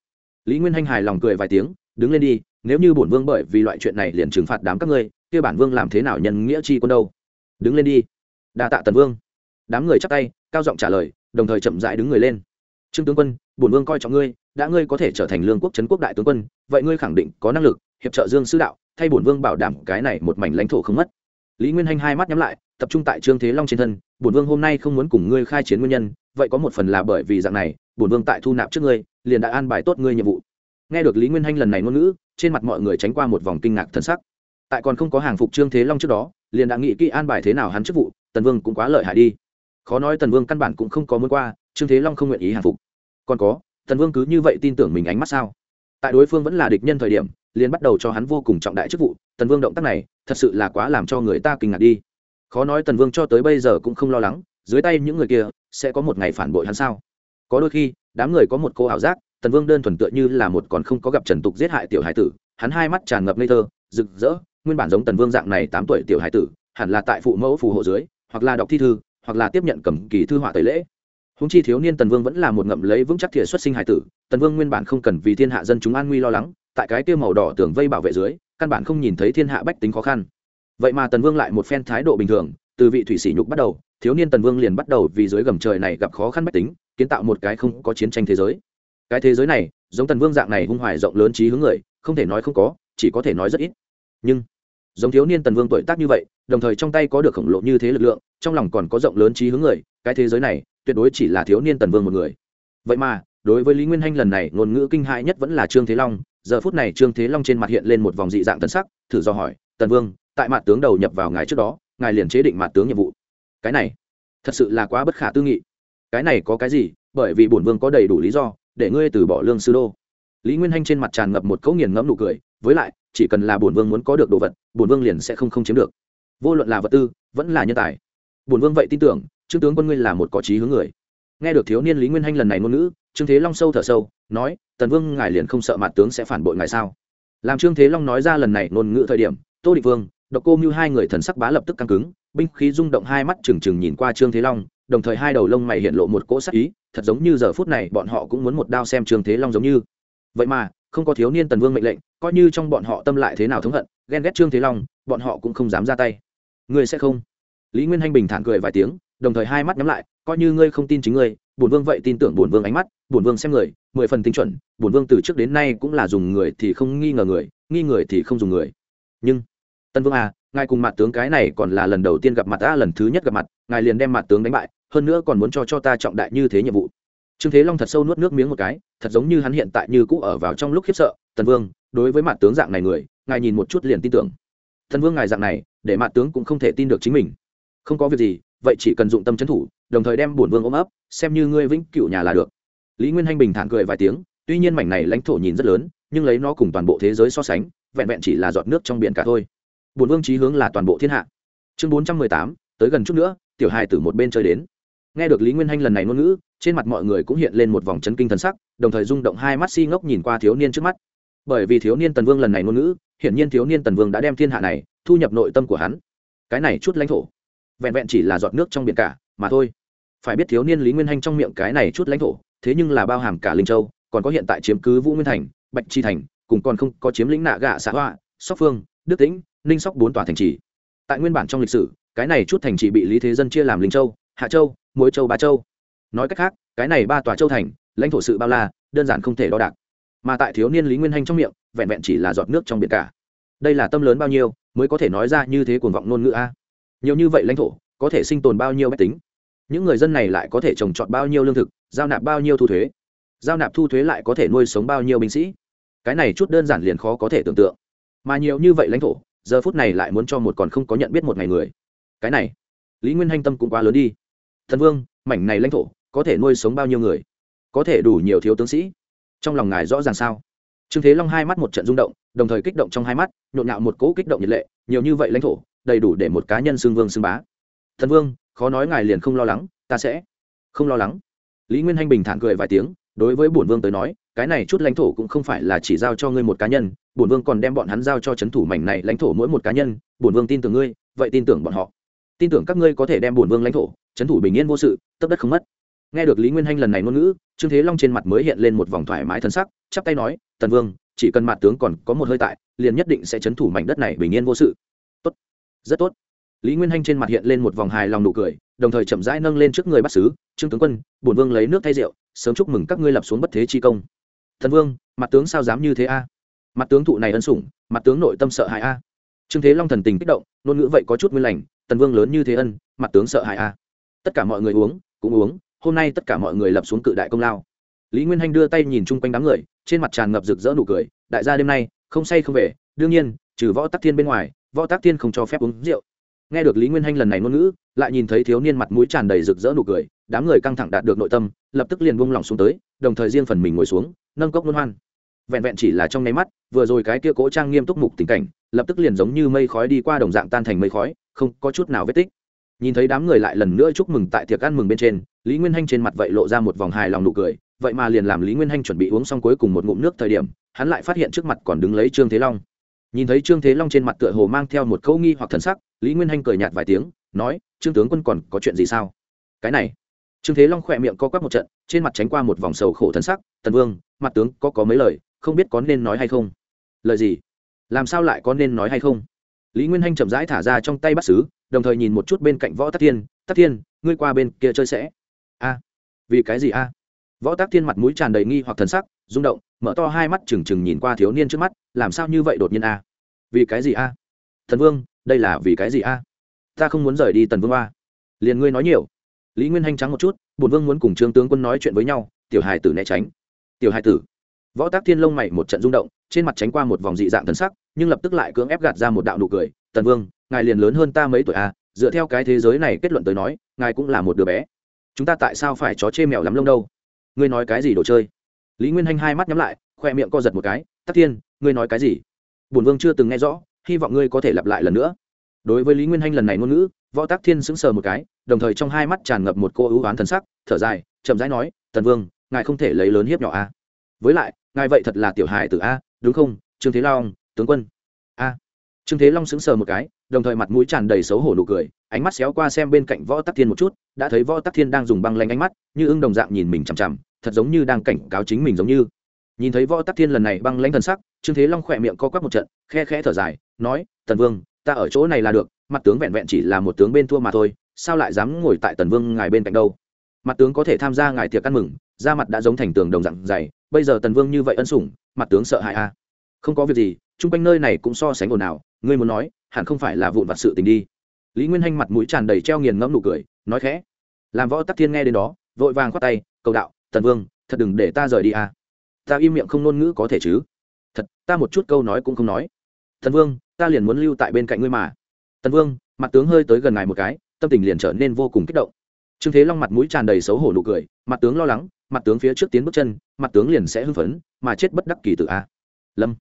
Lý nguyên hanh hài lòng cười vài tiếng, đứng lên đi, nếu như bổn vương bởi vì loại chuyện này liền trừng phạt đám các ngươi, kia bản vương làm thế nào nhân nghĩa chi quân đâu? Đứng lên đi. Đa tạ tần vương. Đám người chắp tay, cao giọng trả lời, đồng thời chậm rãi đứng người lên. Trương tướng quân, bổn vương coi trọng ngươi, đã ngươi có thể trở thành lương quốc trấn quốc đại tướng quân, vậy ngươi khẳng định có năng lực hiệp trợ dương sư đạo, thay bổn vương bảo đảm cái này một mảnh lãnh thổ không mất. Lý nguyên hanh hai mắt nhắm lại, tập trung tại trương thế long trên thân, bổn vương hôm nay không muốn cùng ngươi khai chiến nguyên nhân vậy có một phần là bởi vì dạng này, bổn vương tại thu nạp trước ngươi, liền đã an bài tốt ngươi nhiệm vụ. Nghe được lý nguyên hanh lần này ngôn ngữ, trên mặt mọi người tránh qua một vòng kinh ngạc thân sắc. Tại còn không có hàng phục trương thế long trước đó, liền đã nghĩ kỹ an bài thế nào hắn chức vụ, tần vương cũng quá lợi hại đi. Khó nói tần vương căn bản cũng không có muốn qua, trương thế long không nguyện ý hàng phục. Còn có, tần vương cứ như vậy tin tưởng mình ánh mắt sao? Tại đối phương vẫn là địch nhân thời điểm, liền bắt đầu cho hắn vô cùng trọng đại chức vụ, tần vương động tác này, thật sự là quá làm cho người ta kinh ngạc đi. Khó nói tần vương cho tới bây giờ cũng không lo lắng, dưới tay những người kia sẽ có một ngày phản bội hắn sao? Có đôi khi, đám người có một cô ảo giác, tần vương đơn thuần tựa như là một còn không có gặp trần tục giết hại tiểu hải tử, hắn hai mắt tràn ngập ngây thơ, rực rỡ, nguyên bản giống tần vương dạng này tám tuổi tiểu hải tử, hẳn là tại phụ mẫu phù hộ dưới, hoặc là đọc thi thư, hoặc là tiếp nhận cầm kỳ thư họa tẩy lễ. Húng chi thiếu niên tần vương vẫn là một ngậm lấy vững chắc thiệt xuất sinh hải tử, tần vương nguyên bản không cần vì thiên hạ dân chúng an nguy lo lắng, tại cái tiêu màu đỏ tường vây bảo vệ dưới, căn bản không nhìn thấy thiên hạ bách tính khó khăn. Vậy mà tần vương lại một phen thái độ bình thường, từ vị thủy sĩ nhục bắt đầu thiếu niên tần vương liền bắt đầu vì dưới gầm trời này gặp khó khăn bách tính, kiến tạo một cái không có chiến tranh thế giới. Cái thế giới này, giống tần vương dạng này hung hoài rộng lớn trí hướng người, không thể nói không có, chỉ có thể nói rất ít. Nhưng, giống thiếu niên tần vương tuổi tác như vậy, đồng thời trong tay có được khổng lồ như thế lực lượng, trong lòng còn có rộng lớn trí hướng người, cái thế giới này, tuyệt đối chỉ là thiếu niên tần vương một người. Vậy mà, đối với lý nguyên hanh lần này, ngôn ngữ kinh hại nhất vẫn là trương thế long, giờ phút này trương thế long trên mặt hiện lên một vòng dị dạng tân sắc, thử do hỏi, tần vương, tại mặt tướng đầu nhập vào ngài trước đó, ngài liền chế định mặt tướng nhiệm vụ cái này thật sự là quá bất khả tư nghị. Cái này có cái gì? Bởi vì bổn vương có đầy đủ lý do để ngươi từ bỏ lương sư đô. Lý nguyên hanh trên mặt tràn ngập một cấu nghiền ngẫm nụ cười, với lại, chỉ cần là bổn vương muốn có được đồ vật, bổn vương liền sẽ không không chiếm được. Vô luận là vật tư, vẫn là nhân tài. Bổn vương vậy tin tưởng, trương tướng quân ngươi là một có trí hướng người. Nghe được thiếu niên lý nguyên hanh lần này ngôn ngữ, trương thế long sâu thở sâu, nói, tần vương, ngài liền không sợ mặt tướng sẽ phản bội ngài sao? Làm trương thế long nói ra lần này ngôn ngữ thời điểm, tô địch vương, độc cô mưu hai người thần sắc bá lập tức căng cứng binh khí rung động hai mắt trừng trừng nhìn qua trương thế long, đồng thời hai đầu lông mày hiện lộ một cỗ sắc ý, thật giống như giờ phút này bọn họ cũng muốn một đao xem trương thế long giống như. Vậy mà, không có thiếu niên tần vương mệnh lệnh, coi như trong bọn họ tâm lại thế nào thống hận, ghen ghét trương thế long, bọn họ cũng không dám ra tay. Ngươi sẽ không? Lý nguyên hanh bình thản cười vài tiếng, đồng thời hai mắt nhắm lại, coi như ngươi không tin chính ngươi, bổn vương vậy tin tưởng bổn vương ánh mắt, bổn vương xem người, mười phần tinh chuẩn, bổn vương từ trước đến nay cũng là dùng người thì không nghi ngờ người, nghi người thì không dùng người. Nhưng tân vương à ngài cùng mặt tướng cái này còn là lần đầu tiên gặp mặt ta, lần thứ nhất gặp mặt, ngài liền đem mặt tướng đánh bại, hơn nữa còn muốn cho cho ta trọng đại như thế nhiệm vụ. Trương thế long thật sâu nuốt nước miếng một cái, thật giống như hắn hiện tại như cũ ở vào trong lúc khiếp sợ, tần vương, đối với mặt tướng dạng này người, ngài nhìn một chút liền tin tưởng. Tần vương ngài dạng này, để mặt tướng cũng không thể tin được chính mình. Không có việc gì, vậy chỉ cần dụng tâm trấn thủ, đồng thời đem bổn vương ôm ấp, xem như ngươi vĩnh cựu nhà là được. Lý nguyên hanh bình thản cười vài tiếng, tuy nhiên mảnh này lãnh thổ nhìn rất lớn, nhưng lấy nó cùng toàn bộ thế giới so sánh, vẹn vẹn chỉ là giọt nước trong biển cả thôi bổn vương chí hướng là toàn bộ thiên hạ. Chương bốn trăm mười tám, tới gần chút nữa, tiểu hài tử một bên chơi đến. Nghe được lý nguyên hanh lần này ngôn ngữ, trên mặt mọi người cũng hiện lên một vòng chấn kinh thần sắc, đồng thời rung động hai mắt si ngốc nhìn qua thiếu niên trước mắt. Bởi vì thiếu niên tần vương lần này ngôn ngữ, hiển nhiên thiếu niên tần vương đã đem thiên hạ này thu nhập nội tâm của hắn. Cái này chút lãnh thổ, vẹn vẹn chỉ là giọt nước trong biển cả, mà thôi. Phải biết thiếu niên lý nguyên hanh trong miệng cái này chút lãnh thổ, thế nhưng là bao hàm cả linh châu, còn có hiện tại chiếm cứ vũ nguyên thành, bạch chi thành, cùng còn không có chiếm lĩnh nạ gạ xã hoa, sóc phương, đức tĩnh ninh sóc bốn tòa thành trì. Tại nguyên bản trong lịch sử, cái này chút thành trì bị lý thế dân chia làm linh châu, hạ châu, muối châu, ba châu. Nói cách khác, cái này ba tòa châu thành, lãnh thổ sự bao la, đơn giản không thể đo đạc. Mà tại thiếu niên lý nguyên hanh trong miệng, vẹn vẹn chỉ là giọt nước trong biển cả. Đây là tâm lớn bao nhiêu, mới có thể nói ra như thế cuồng vọng ngôn ngữ a? Nhiều như vậy lãnh thổ, có thể sinh tồn bao nhiêu máy tính? Những người dân này lại có thể trồng trọt bao nhiêu lương thực, giao nạp bao nhiêu thu thuế? Giao nạp thu thuế lại có thể nuôi sống bao nhiêu binh sĩ? Cái này chút đơn giản liền khó có thể tưởng tượng. Mà nhiều như vậy lãnh thổ giờ phút này lại muốn cho một còn không có nhận biết một ngày người. Cái này, lý nguyên hanh tâm cũng quá lớn đi. Thần vương, mảnh này lãnh thổ, có thể nuôi sống bao nhiêu người? Có thể đủ nhiều thiếu tướng sĩ. Trong lòng ngài rõ ràng sao? Trương thế long hai mắt một trận rung động, đồng thời kích động trong hai mắt, nhộn nhạo một cỗ kích động nhiệt lệ, nhiều như vậy lãnh thổ, đầy đủ để một cá nhân xưng vương xưng bá. Thần vương, khó nói ngài liền không lo lắng, ta sẽ không lo lắng. Lý nguyên hanh bình thản cười vài tiếng, đối với bổn vương tới nói cái này chút lãnh thổ cũng không phải là chỉ giao cho ngươi một cá nhân, bổn vương còn đem bọn hắn giao cho c h ấ n thủ mảnh này lãnh thổ mỗi một cá nhân, bổn vương tin tưởng ngươi, vậy tin tưởng bọn họ. Tin tưởng các ngươi có thể đem bổn vương lãnh thổ c h ấ n thủ bình yên vô sự, tấp đất không mất. Nghe được lý nguyên hanh lần này ngôn ngữ, trương thế long trên mặt mới hiện lên một vòng thoải mái thân sắc, chắp tay nói, tần vương, chỉ cần mặt tướng còn có một hơi tại, liền nhất định sẽ c h ấ n thủ mảnh đất này bình yên vô sự. Tốt, rất tốt. Lý nguyên hanh trên mặt hiện lên một vòng hài lòng nụ cười, đồng thời chậm rãi nâng lên trước người bắt xứ trương tướng quân, bổn vương lấy nước thay rượu, sớm chúc mừng các ngươi lập xuống bất thế chi công thần vương, mặt tướng sao dám như thế a? Mặt tướng thụ này ân sủng, mặt tướng nội tâm sợ hãi a. Trương thế long thần tình kích động, ngôn ngữ vậy có chút nguyên lành tần vương lớn như thế ân, mặt tướng sợ hãi a. Tất cả mọi người uống, cũng uống, hôm nay tất cả mọi người lập xuống cự đại công lao. Lý nguyên hanh đưa tay nhìn chung quanh đám người, trên mặt tràn ngập rực rỡ nụ cười, đại gia đêm nay, không say không về, đương nhiên, trừ võ tắc thiên bên ngoài, võ tắc thiên không cho phép uống rượu nghe được lý nguyên hanh lần này ngôn ngữ, lại nhìn thấy thiếu niên mặt mũi tràn đầy rực rỡ nụ cười, đám người căng thẳng đạt được nội tâm, lập tức liền buông lỏng xuống tới, đồng thời riêng phần mình ngồi xuống, nâng cốc luân hoan. Vẹn vẹn chỉ là trong nháy mắt, vừa rồi cái kia cố trang nghiêm túc mục tình cảnh, lập tức liền giống như mây khói đi qua đồng dạng tan thành mây khói, không có chút nào vết tích. Nhìn thấy đám người lại lần nữa chúc mừng tại tiệc ăn mừng bên trên, lý nguyên hanh trên mặt vậy lộ ra một vòng hài lòng nụ cười, vậy mà liền làm lý nguyên hanh chuẩn bị uống xong cuối cùng một ngụm nước thời điểm, hắn lại phát hiện trước mặt còn đứng lấy trương thế long. Nhìn thấy trương thế long trên mặt tựa hồ mang theo một câu nghi hoặc thần sắc lý nguyên hanh cười nhạt vài tiếng, nói, trương tướng quân còn có chuyện gì sao? Cái này. Trương thế long khỏe miệng co quắp một trận, trên mặt tránh qua một vòng sầu khổ thần sắc, tần vương, mặt tướng có có mấy lời, không biết có nên nói hay không? Lời gì? Làm sao lại có nên nói hay không? Lý nguyên hanh chậm rãi thả ra trong tay bắt xứ đồng thời nhìn một chút bên cạnh võ tắc thiên tắc thiên, ngươi qua bên kia chơi sẽ. A, vì cái gì a? Võ tắc thiên mặt mũi tràn đầy nghi hoặc thần sắc, rung động, mở to hai mắt trừng trừng nhìn qua thiếu niên trước mắt, làm sao như vậy đột nhiên a? Vì cái gì a? Thần vương đây là vì cái gì a? Ta không muốn rời đi tần vương a liền ngươi nói nhiều. Lý nguyên hanh trắng một chút bùn vương muốn cùng trương tướng quân nói chuyện với nhau, tiểu hài tử né tránh. Tiểu hài tử. Võ tác thiên lông mày một trận rung động, trên mặt tránh qua một vòng dị dạng thần sắc, nhưng lập tức lại cưỡng ép gạt ra một đạo nụ cười, tần vương, ngài liền lớn hơn ta mấy tuổi à? Dựa theo cái thế giới này kết luận tới nói, ngài cũng là một đứa bé. Chúng ta tại sao phải chó chê mèo lắm lông đâu? Ngươi nói cái gì đồ chơi? Lý nguyên hanh hai mắt nhắm lại, khoe miệng co giật một cái, tắc thiên, ngươi nói cái gì? Bổn vương chưa từng nghe rõ hy vọng ngươi có thể lặp lại lần nữa. Đối với lý nguyên hanh lần này ngôn ngữ, võ tắc thiên sững sờ một cái, đồng thời trong hai mắt tràn ngập một cô ưu oán thần sắc, thở dài, chậm rãi nói, tần vương, ngài không thể lấy lớn hiếp nhỏ a. Với lại, ngài vậy thật là tiểu hài tử a, đúng không, trương thế long, tướng quân? A. Trương thế long sững sờ một cái, đồng thời mặt mũi tràn đầy xấu hổ nụ cười, ánh mắt xéo qua xem bên cạnh võ tắc thiên một chút, đã thấy võ tắc thiên đang dùng băng lanh ánh mắt, như ưng đồng dạng nhìn mình chằm chằm, thật giống như đang cảnh cáo chính mình giống như nhìn thấy võ tắc thiên lần này băng lãnh thần sắc, trương thế long khỏe miệng co quắp một trận, khe khẽ thở dài, nói, tần vương, ta ở chỗ này là được, mặt tướng vẹn vẹn chỉ là một tướng bên thua mà thôi, sao lại dám ngồi tại tần vương ngài bên cạnh đâu? Mặt tướng có thể tham gia ngài tiệc ăn mừng, da mặt đã giống thành tường đồng dạng dày, bây giờ tần vương như vậy ân sủng, mặt tướng sợ hãi a à. không có việc gì, chung quanh nơi này cũng so sánh ồn ào, ngươi muốn nói, hẳn không phải là vụn vặt sự tình đi. Lý nguyên hanh mặt mũi tràn đầy treo nghiền ngẫm nụ cười, nói khẽ, làm võ tắc thiên nghe đến đó, vội vàng khoát tay, cầu đạo, tần vương, thật đừng để ta rời đi à? Ta im miệng không ngôn ngữ có thể chứ? Thật, ta một chút câu nói cũng không nói. Thần vương, ta liền muốn lưu tại bên cạnh ngươi mà. Tần vương, mặt tướng hơi tới gần ngài một cái, tâm tình liền trở nên vô cùng kích động. Trương thế long mặt mũi tràn đầy xấu hổ nụ cười, mặt tướng lo lắng, mặt tướng phía trước tiến bước chân, mặt tướng liền sẽ hưng phấn, mà chết bất đắc kỳ tự a. Lâm,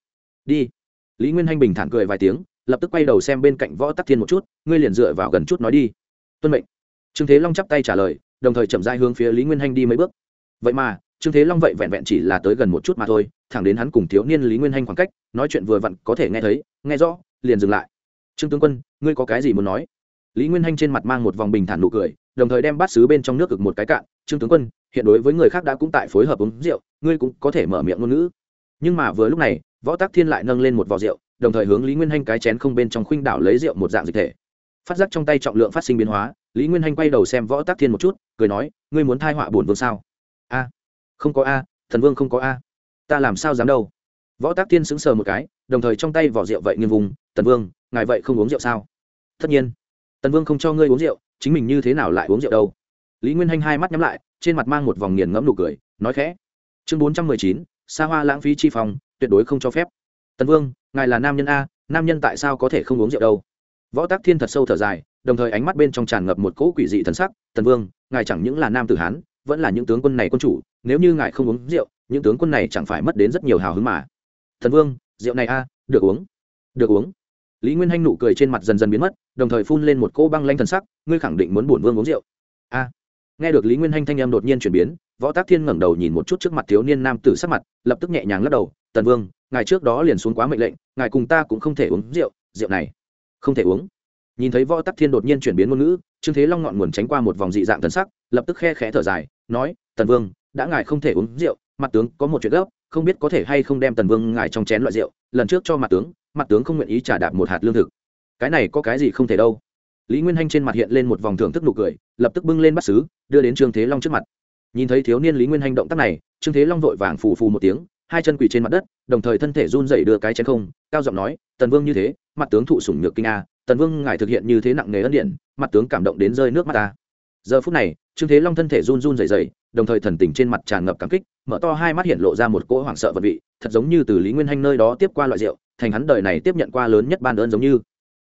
đi. Lý nguyên hanh bình thản cười vài tiếng, lập tức quay đầu xem bên cạnh võ tắc thiên một chút, ngươi liền dựa vào gần chút nói đi. Tuân mệnh. Trương thế long chắp tay trả lời, đồng thời chậm rãi hướng phía lý nguyên hanh đi mấy bước. Vậy mà trương thế long vậy vẹn vẹn chỉ là tới gần một chút mà thôi, thẳng đến hắn cùng thiếu niên lý nguyên hanh khoảng cách, nói chuyện vừa vặn có thể nghe thấy, nghe rõ, liền dừng lại. Trương tướng quân, ngươi có cái gì muốn nói? Lý nguyên hanh trên mặt mang một vòng bình thản nụ cười, đồng thời đem bát xứ bên trong nước cực một cái cạn. Trương tướng quân, hiện đối với người khác đã cũng tại phối hợp uống rượu, ngươi cũng có thể mở miệng ngôn ngữ. Nhưng mà vừa lúc này, võ tác thiên lại nâng lên một vò rượu, đồng thời hướng lý nguyên hanh cái chén không bên trong khuynh đảo lấy rượu một dạng dịch thể. Phát giác trong tay trọng lượng phát sinh biến hóa, lý nguyên hanh quay đầu xem võ tác thiên một chút, cười nói, ngươi muốn thai họa bổn vương sao? A không có a, thần vương không có a. Ta làm sao dám đâu? Võ tác thiên sững sờ một cái, đồng thời trong tay vỏ rượu vậy nghiêng vùng, tần vương, ngài vậy không uống rượu sao? Tất nhiên. Tần vương không cho ngươi uống rượu, chính mình như thế nào lại uống rượu đâu? Lý nguyên hanh hai mắt nhắm lại, trên mặt mang một vòng nghiền ngẫm nụ cười, nói khẽ, chương bốn trăm mười chín xa hoa lãng phí chi phòng tuyệt đối không cho phép. Tần vương, ngài là nam nhân a, nam nhân tại sao có thể không uống rượu đâu? Võ tác thiên thật sâu thở dài, đồng thời ánh mắt bên trong tràn ngập một cỗ quỷ dị thần sắc, tần vương, ngài chẳng những là nam tử hán, vẫn là những tướng quân này quân chủ nếu như ngài không uống rượu, những tướng quân này chẳng phải mất đến rất nhiều hào hứng mà. Thần vương, rượu này a, được uống. Được uống. Lý nguyên hanh nụ cười trên mặt dần dần biến mất, đồng thời phun lên một cỗ băng lanh thần sắc, ngươi khẳng định muốn bổn vương uống rượu. A. Nghe được lý nguyên hanh thanh em đột nhiên chuyển biến, võ tác thiên ngẩng đầu nhìn một chút trước mặt thiếu niên nam tử sắc mặt, lập tức nhẹ nhàng lắc đầu, tần vương, ngài trước đó liền xuống quá mệnh lệnh, ngài cùng ta cũng không thể uống rượu rượu này không thể uống. Nhìn thấy võ tắc thiên đột nhiên chuyển biến ngôn ngữ, trương thế long ngọn nguồn tránh qua một vòng dị dạng thần sắc, lập tức khe khẽ thở dài, nói, tần vương đã ngài không thể uống rượu, mặt tướng có một chuyện gấp, không biết có thể hay không đem tần vương ngài trong chén loại rượu, lần trước cho mặt tướng mặt tướng không nguyện ý trả đạp một hạt lương thực. Cái này có cái gì không thể đâu. Lý nguyên hanh trên mặt hiện lên một vòng thưởng thức nụ cười, lập tức bưng lên bắt xứ đưa đến trương thế long trước mặt. Nhìn thấy thiếu niên lý nguyên hành động tác này, trương thế long vội vàng phù phù một tiếng, hai chân quỳ trên mặt đất, đồng thời thân thể run dậy đưa cái chén không, cao giọng nói, tần vương như thế, mặt tướng thụ sủng nhược kinh a, tần vương ngài thực hiện như thế nặng nề ân điện mặt tướng cảm động đến rơi nước mắt ta giờ phút này, trương thế long thân thể run run dày dày đồng thời thần tình trên mặt tràn ngập cảm kích, mở to hai mắt hiện lộ ra một cỗ hoảng sợ vật vị, thật giống như từ lý nguyên hanh nơi đó tiếp qua loại rượu, thành hắn đời này tiếp nhận qua lớn nhất ban ơn giống như.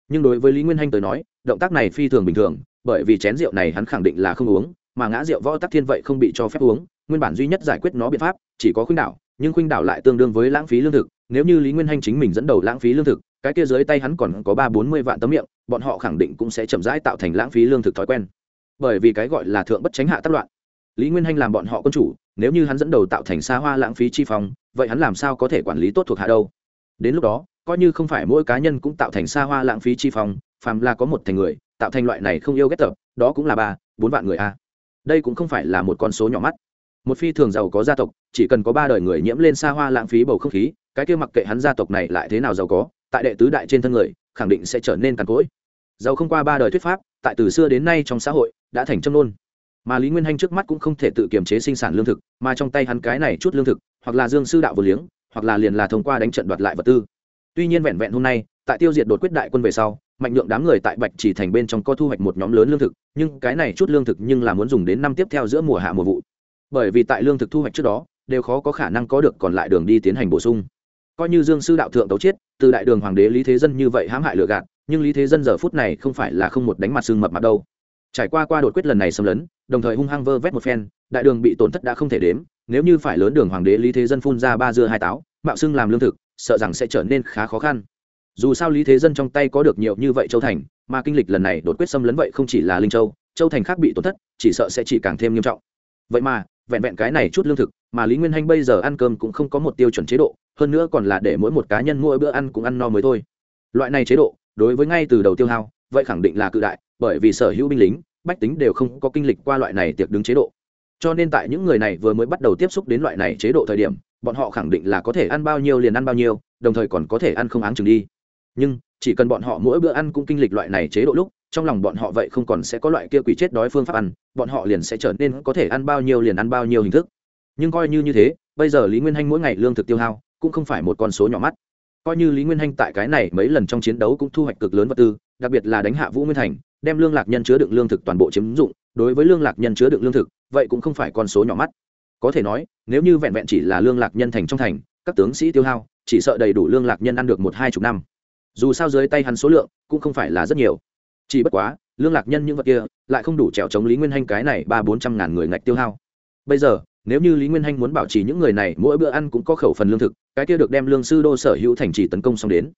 Nhưng đối với lý nguyên hanh tới nói, động tác này phi thường bình thường, bởi vì chén rượu này hắn khẳng định là không uống, mà ngã rượu võ tắc thiên vậy không bị cho phép uống, nguyên bản duy nhất giải quyết nó biện pháp, chỉ có khuynh đảo, nhưng khuynh đảo lại tương đương với lãng phí lương thực, nếu như lý nguyên hanh chính mình dẫn đầu lãng phí lương thực, cái kia dưới tay hắn còn có ba bốn mươi vạn tấm miệng, bọn họ khẳng định cũng sẽ chậm rãi tạo thành lãng phí lương thực thói quen bởi vì cái gọi là thượng bất tránh hạ tác loạn. Lý nguyên hanh làm bọn họ quân chủ, nếu như hắn dẫn đầu tạo thành xa hoa lãng phí chi phong, vậy hắn làm sao có thể quản lý tốt thuộc hạ đâu? Đến lúc đó, coi như không phải mỗi cá nhân cũng tạo thành xa hoa lãng phí chi phong, phàm là có một thành người, tạo thành loại này không yêu ghét tập đó cũng là ba, bốn vạn người a. Đây cũng không phải là một con số nhỏ mắt. Một phi thường giàu có gia tộc, chỉ cần có ba đời người nhiễm lên xa hoa lãng phí bầu không khí, cái kia mặc kệ hắn gia tộc này lại thế nào giàu có, tại đệ tứ đại trên thân người, khẳng định sẽ trở nên càn cỗi. Giàu không qua ba đời thuyết pháp tại từ xưa đến nay trong xã hội, đã thành châm nôn. Mà lý nguyên hanh trước mắt cũng không thể tự kiềm chế sinh sản lương thực, mà trong tay hắn cái này chút lương thực, hoặc là dương sư đạo vừa liếng, hoặc là liền là thông qua đánh trận đoạt lại vật tư. Tuy nhiên vẹn vẹn hôm nay, tại tiêu diệt đột quyết đại quân về sau, mạnh lượng đám người tại bạch chỉ thành bên trong có thu hoạch một nhóm lớn lương thực, nhưng cái này chút lương thực nhưng là muốn dùng đến năm tiếp theo giữa mùa hạ mùa vụ. Bởi vì tại lương thực thu hoạch trước đó, đều khó có khả năng có được còn lại đường đi tiến hành bổ sung. Coi như dương sư đạo thượng tấu chiết từ đại đường hoàng đế lý thế dân như vậy hãm hại lừa gạt nhưng lý thế dân giờ phút này không phải là không một đánh mặt xương mập mặt đâu. Trải qua qua đột quyết lần này xâm lấn, đồng thời hung hăng vơ vét một phen, đại đường bị tổn thất đã không thể đếm, nếu như phải lớn đường hoàng đế lý thế dân phun ra ba dưa hai táo, mạo xưng làm lương thực, sợ rằng sẽ trở nên khá khó khăn. Dù sao lý thế dân trong tay có được nhiều như vậy châu thành, mà kinh lịch lần này đột quyết xâm lấn vậy không chỉ là linh châu châu thành khác bị tổn thất, chỉ sợ sẽ chỉ càng thêm nghiêm trọng. Vậy mà, vẹn vẹn cái này chút lương thực, mà lý nguyên hanh bây giờ ăn cơm cũng không có một tiêu chuẩn chế độ, hơn nữa còn là để mỗi một cá nhân mỗi bữa ăn cũng ăn no mới thôi. Loại này chế độ đối với ngay từ đầu tiêu hao, vậy khẳng định là cự đại, bởi vì sở hữu binh lính, bách tính đều không có kinh lịch qua loại này tiệc đứng chế độ. Cho nên tại những người này vừa mới bắt đầu tiếp xúc đến loại này chế độ thời điểm, bọn họ khẳng định là có thể ăn bao nhiêu liền ăn bao nhiêu, đồng thời còn có thể ăn không áng chừng đi. Nhưng, chỉ cần bọn họ mỗi bữa ăn cũng kinh lịch loại này chế độ lúc, trong lòng bọn họ vậy không còn sẽ có loại kia quỷ chết đói phương pháp ăn, bọn họ liền sẽ trở nên có thể ăn bao nhiêu liền ăn bao nhiêu hình thức. Nhưng coi như như thế, bây giờ lý nguyên hanh mỗi ngày lương thực tiêu hao, cũng không phải một con số nhỏ mắt coi như lý nguyên hanh tại cái này mấy lần trong chiến đấu cũng thu hoạch cực lớn vật tư, đặc biệt là đánh hạ vũ nguyên thành, đem lương lạc nhân chứa đựng lương thực toàn bộ chiếm dụng, đối với lương lạc nhân chứa đựng lương thực, vậy cũng không phải con số nhỏ mắt. Có thể nói, nếu như vẹn vẹn chỉ là lương lạc nhân thành trong thành, các tướng sĩ tiêu hao, chỉ sợ đầy đủ lương lạc nhân ăn được một hai chục năm. Dù sao dưới tay hắn số lượng cũng không phải là rất nhiều. Chỉ bất quá, lương lạc nhân những vật kia lại không đủ trèo chống lý nguyên hanh cái này ba bốn trăm ngàn người ngạch tiêu hao. Bây giờ nếu như lý nguyên hanh muốn bảo trì những người này, mỗi bữa ăn cũng có khẩu phần lương thực, cái kia được đem lương sư đô sở hữu thành trì tấn công xong đến,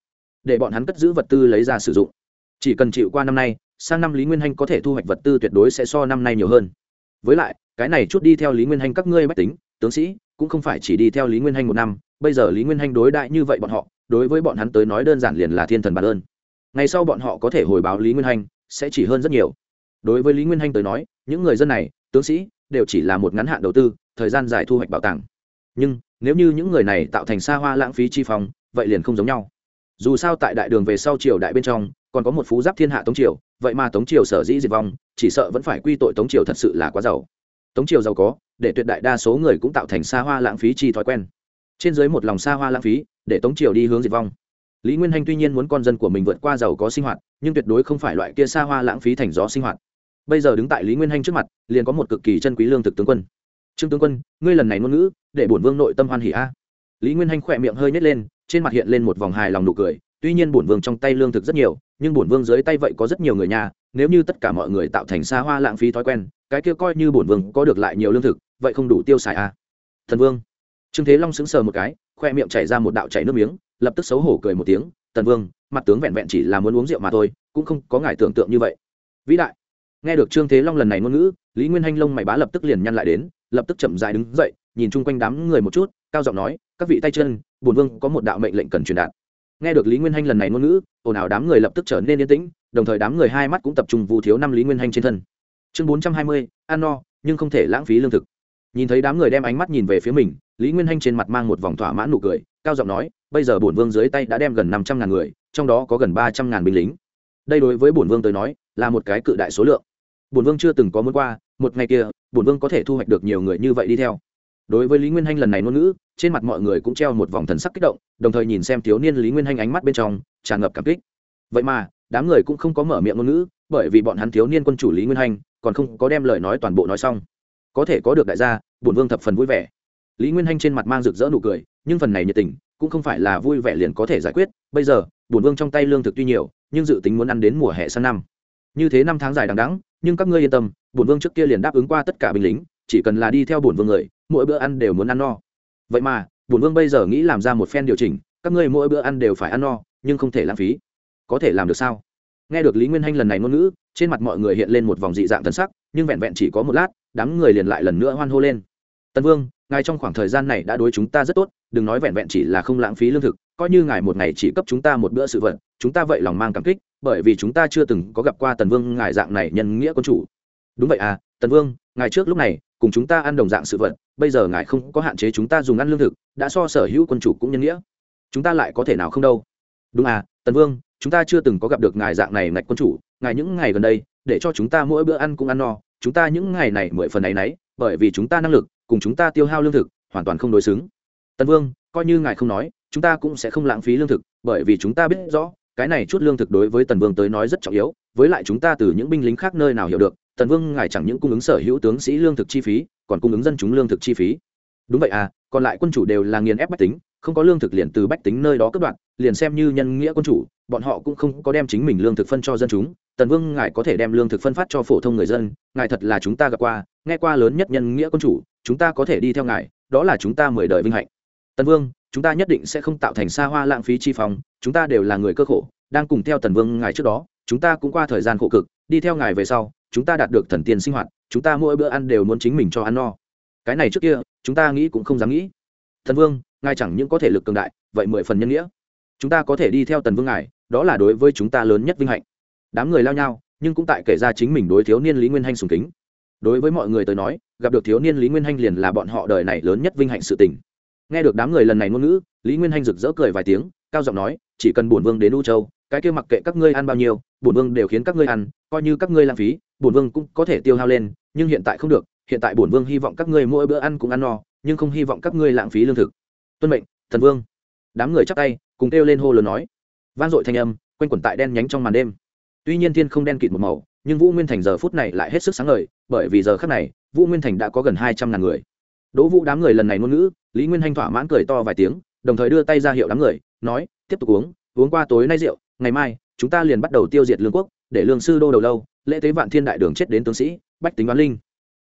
để bọn hắn cất giữ vật tư lấy ra sử dụng. Chỉ cần chịu qua năm nay, sang năm lý nguyên hanh có thể thu hoạch vật tư tuyệt đối sẽ so năm nay nhiều hơn. Với lại, cái này chút đi theo lý nguyên hanh các ngươi bách tính, tướng sĩ, cũng không phải chỉ đi theo lý nguyên hanh một năm, bây giờ lý nguyên hanh đối đại như vậy bọn họ, đối với bọn hắn tới nói đơn giản liền là thiên thần bản ơn. Ngày sau bọn họ có thể hồi báo lý nguyên hanh, sẽ chỉ hơn rất nhiều. Đối với lý nguyên hanh tới nói, những người dân này, tướng sĩ, đều chỉ là một ngắn hạn đầu tư thời gian dài thu hoạch bảo tàng. Nhưng nếu như những người này tạo thành xa hoa lãng phí chi phong, vậy liền không giống nhau. Dù sao tại đại đường về sau triều đại bên trong còn có một phú giáp thiên hạ tống triều vậy mà tống triều sở dĩ diệt vong chỉ sợ vẫn phải quy tội tống triều thật sự là quá giàu. Tống triều giàu có để tuyệt đại đa số người cũng tạo thành xa hoa lãng phí chi thói quen. Trên dưới một lòng xa hoa lãng phí để tống triều đi hướng diệt vong. Lý nguyên hanh tuy nhiên muốn con dân của mình vượt qua giàu có sinh hoạt nhưng tuyệt đối không phải loại kia xa hoa lãng phí thành gió sinh hoạt. Bây giờ đứng tại lý nguyên hanh trước mặt liền có một cực kỳ chân quý lương thực tướng quân trương tướng quân, ngươi lần này ngôn ngữ, để bổn vương nội tâm hoan hỉ a. Lý nguyên hanh khỏe miệng hơi nhét lên, trên mặt hiện lên một vòng hài lòng nụ cười. Tuy nhiên bổn vương trong tay lương thực rất nhiều, nhưng bổn vương dưới tay vậy có rất nhiều người nhà, nếu như tất cả mọi người tạo thành xa hoa lãng phí thói quen, cái kia coi như bổn vương có được lại nhiều lương thực, vậy không đủ tiêu xài a. Thần vương. Trương thế long sững sờ một cái khoe miệng chảy ra một đạo chảy nước miếng, lập tức xấu hổ cười một tiếng. Tần vương, mặt tướng vẹn vẹn chỉ là muốn uống rượu mà thôi, cũng không có ngài tưởng tượng như vậy. Vĩ đại nghe được trương thế long lần này ngôn ngữ, lý nguyên hanh lông mày bá lập tức liền nhăn lại đến, lập tức chậm dài đứng dậy, nhìn chung quanh đám người một chút, cao giọng nói, các vị tay chân bùn vương có một đạo mệnh lệnh cần truyền đạt. Nghe được lý nguyên hanh lần này ngôn ngữ, ồn ào đám người lập tức trở nên yên tĩnh, đồng thời đám người hai mắt cũng tập trung vụ thiếu năm lý nguyên hanh trên thân. Chương bốn trăm hai mươi, ăn no, nhưng không thể lãng phí lương thực. Nhìn thấy đám người đem ánh mắt nhìn về phía mình, lý nguyên hanh trên mặt mang một vòng thỏa mãn nụ cười, cao giọng nói, bây giờ bổn vương dưới tay đã đem gần năm trăm ngàn người, trong đó có gần ba trăm ngàn binh lính. Đây đối với bổn vương tới nói, là một cái cự đại số lượng bổn vương chưa từng có muốn qua, một ngày kia, bổn vương có thể thu hoạch được nhiều người như vậy đi theo. Đối với lý nguyên hanh lần này ngôn ngữ, trên mặt mọi người cũng treo một vòng thần sắc kích động, đồng thời nhìn xem thiếu niên lý nguyên hanh ánh mắt bên trong, tràn ngập cảm kích. Vậy mà, đám người cũng không có mở miệng ngôn ngữ, bởi vì bọn hắn thiếu niên quân chủ lý nguyên hanh, còn không có đem lời nói toàn bộ nói xong. Có thể có được đại gia, bổn vương thập phần vui vẻ. Lý nguyên hanh trên mặt mang rực rỡ nụ cười, nhưng phần này nhiệt tình, cũng không phải là vui vẻ liền có thể giải quyết. Bây giờ, bổn vương trong tay lương thực tuy nhiều, nhưng dự tính muốn ăn đến mùa hè sang năm như thế năm tháng dài đằng đẵng, nhưng các ngươi yên tâm, bổn vương trước kia liền đáp ứng qua tất cả binh lính, chỉ cần là đi theo bổn vương người, mỗi bữa ăn đều muốn ăn no. Vậy mà, bổn vương bây giờ nghĩ làm ra một phen điều chỉnh, các ngươi mỗi bữa ăn đều phải ăn no, nhưng không thể lãng phí. Có thể làm được sao? Nghe được lý nguyên hanh lần này ngôn ngữ, trên mặt mọi người hiện lên một vòng dị dạng thân sắc, nhưng vẹn vẹn chỉ có một lát, đám người liền lại lần nữa hoan hô lên. Tân vương, ngài trong khoảng thời gian này đã đối chúng ta rất tốt, đừng nói vẹn vẹn chỉ là không lãng phí lương thực, coi như ngài một ngày chỉ cấp chúng ta một bữa sự vật, chúng ta vậy lòng mang cảm kích bởi vì chúng ta chưa từng có gặp qua tần vương ngài dạng này nhân nghĩa quân chủ đúng vậy à tần vương ngài trước lúc này cùng chúng ta ăn đồng dạng sự vật bây giờ ngài không có hạn chế chúng ta dùng ăn lương thực đã so sở hữu quân chủ cũng nhân nghĩa chúng ta lại có thể nào không đâu đúng à tần vương chúng ta chưa từng có gặp được ngài dạng này ngạch quân chủ ngài những ngày gần đây để cho chúng ta mỗi bữa ăn cũng ăn no chúng ta những ngày này mười phần này nấy bởi vì chúng ta năng lực cùng chúng ta tiêu hao lương thực hoàn toàn không đối xứng tần vương coi như ngài không nói chúng ta cũng sẽ không lãng phí lương thực bởi vì chúng ta biết rõ cái này chút lương thực đối với tần vương tới nói rất trọng yếu, với lại chúng ta từ những binh lính khác nơi nào hiểu được, tần vương ngài chẳng những cung ứng sở hữu tướng sĩ lương thực chi phí, còn cung ứng dân chúng lương thực chi phí. Đúng vậy à còn lại quân chủ đều là nghiền ép bách tính, không có lương thực liền từ bách tính nơi đó cất đoạn liền xem như nhân nghĩa quân chủ, bọn họ cũng không có đem chính mình lương thực phân cho dân chúng. Tần vương ngài có thể đem lương thực phân phát cho phổ thông người dân, ngài thật là chúng ta gặp qua, nghe qua lớn nhất nhân nghĩa quân chủ, chúng ta có thể đi theo ngài, đó là chúng ta mười đời vinh hạnh. Tần vương chúng ta nhất định sẽ không tạo thành xa hoa lãng phí chi phóng chúng ta đều là người cơ khổ, đang cùng theo tần vương ngài trước đó, chúng ta cũng qua thời gian khổ cực, đi theo ngài về sau, chúng ta đạt được thần tiên sinh hoạt, chúng ta mỗi bữa ăn đều muốn chính mình cho ăn no. Cái này trước kia, chúng ta nghĩ cũng không dám nghĩ. Thần vương, ngài chẳng những có thể lực cường đại, vậy mười phần nhân nghĩa. Chúng ta có thể đi theo tần vương ngài, đó là đối với chúng ta lớn nhất vinh hạnh. Đám người lao nhau, nhưng cũng tại kể ra chính mình đối thiếu niên lý nguyên hanh sùng kính. Đối với mọi người tới nói, gặp được thiếu niên lý nguyên hanh liền là bọn họ đời này lớn nhất vinh hạnh sự tình nghe được đám người lần này ngôn ngữ, lý nguyên hanh rực rỡ cười vài tiếng, cao giọng nói, chỉ cần bổn vương đến u châu, cái kia mặc kệ các ngươi ăn bao nhiêu, bổn vương đều khiến các ngươi ăn, coi như các ngươi lãng phí, bổn vương cũng có thể tiêu hao lên, nhưng hiện tại không được, hiện tại bổn vương hy vọng các ngươi mỗi bữa ăn cũng ăn no, nhưng không hy vọng các ngươi lãng phí lương thực. Tuân mệnh, thần vương. Đám người chắp tay, cùng kêu lên hô lớn nói. Vang dội thanh âm, quanh quẩn tại đen nhánh trong màn đêm. Tuy nhiên thiên không đen kịt một màu, nhưng vũ nguyên thành giờ phút này lại hết sức sáng ngời, bởi vì giờ khắc này, vũ nguyên thành đã có gần hai trăm ngàn người. Đỗ vũ đám người lần này ngôn ngữ lý nguyên hanh thỏa mãn cười to vài tiếng, đồng thời đưa tay ra hiệu đám người, nói, tiếp tục uống uống qua tối nay rượu, ngày mai, chúng ta liền bắt đầu tiêu diệt lương quốc, để lương sư đô đầu lâu, lễ tế vạn thiên đại đường chết đến tướng sĩ, bách tính đoán linh.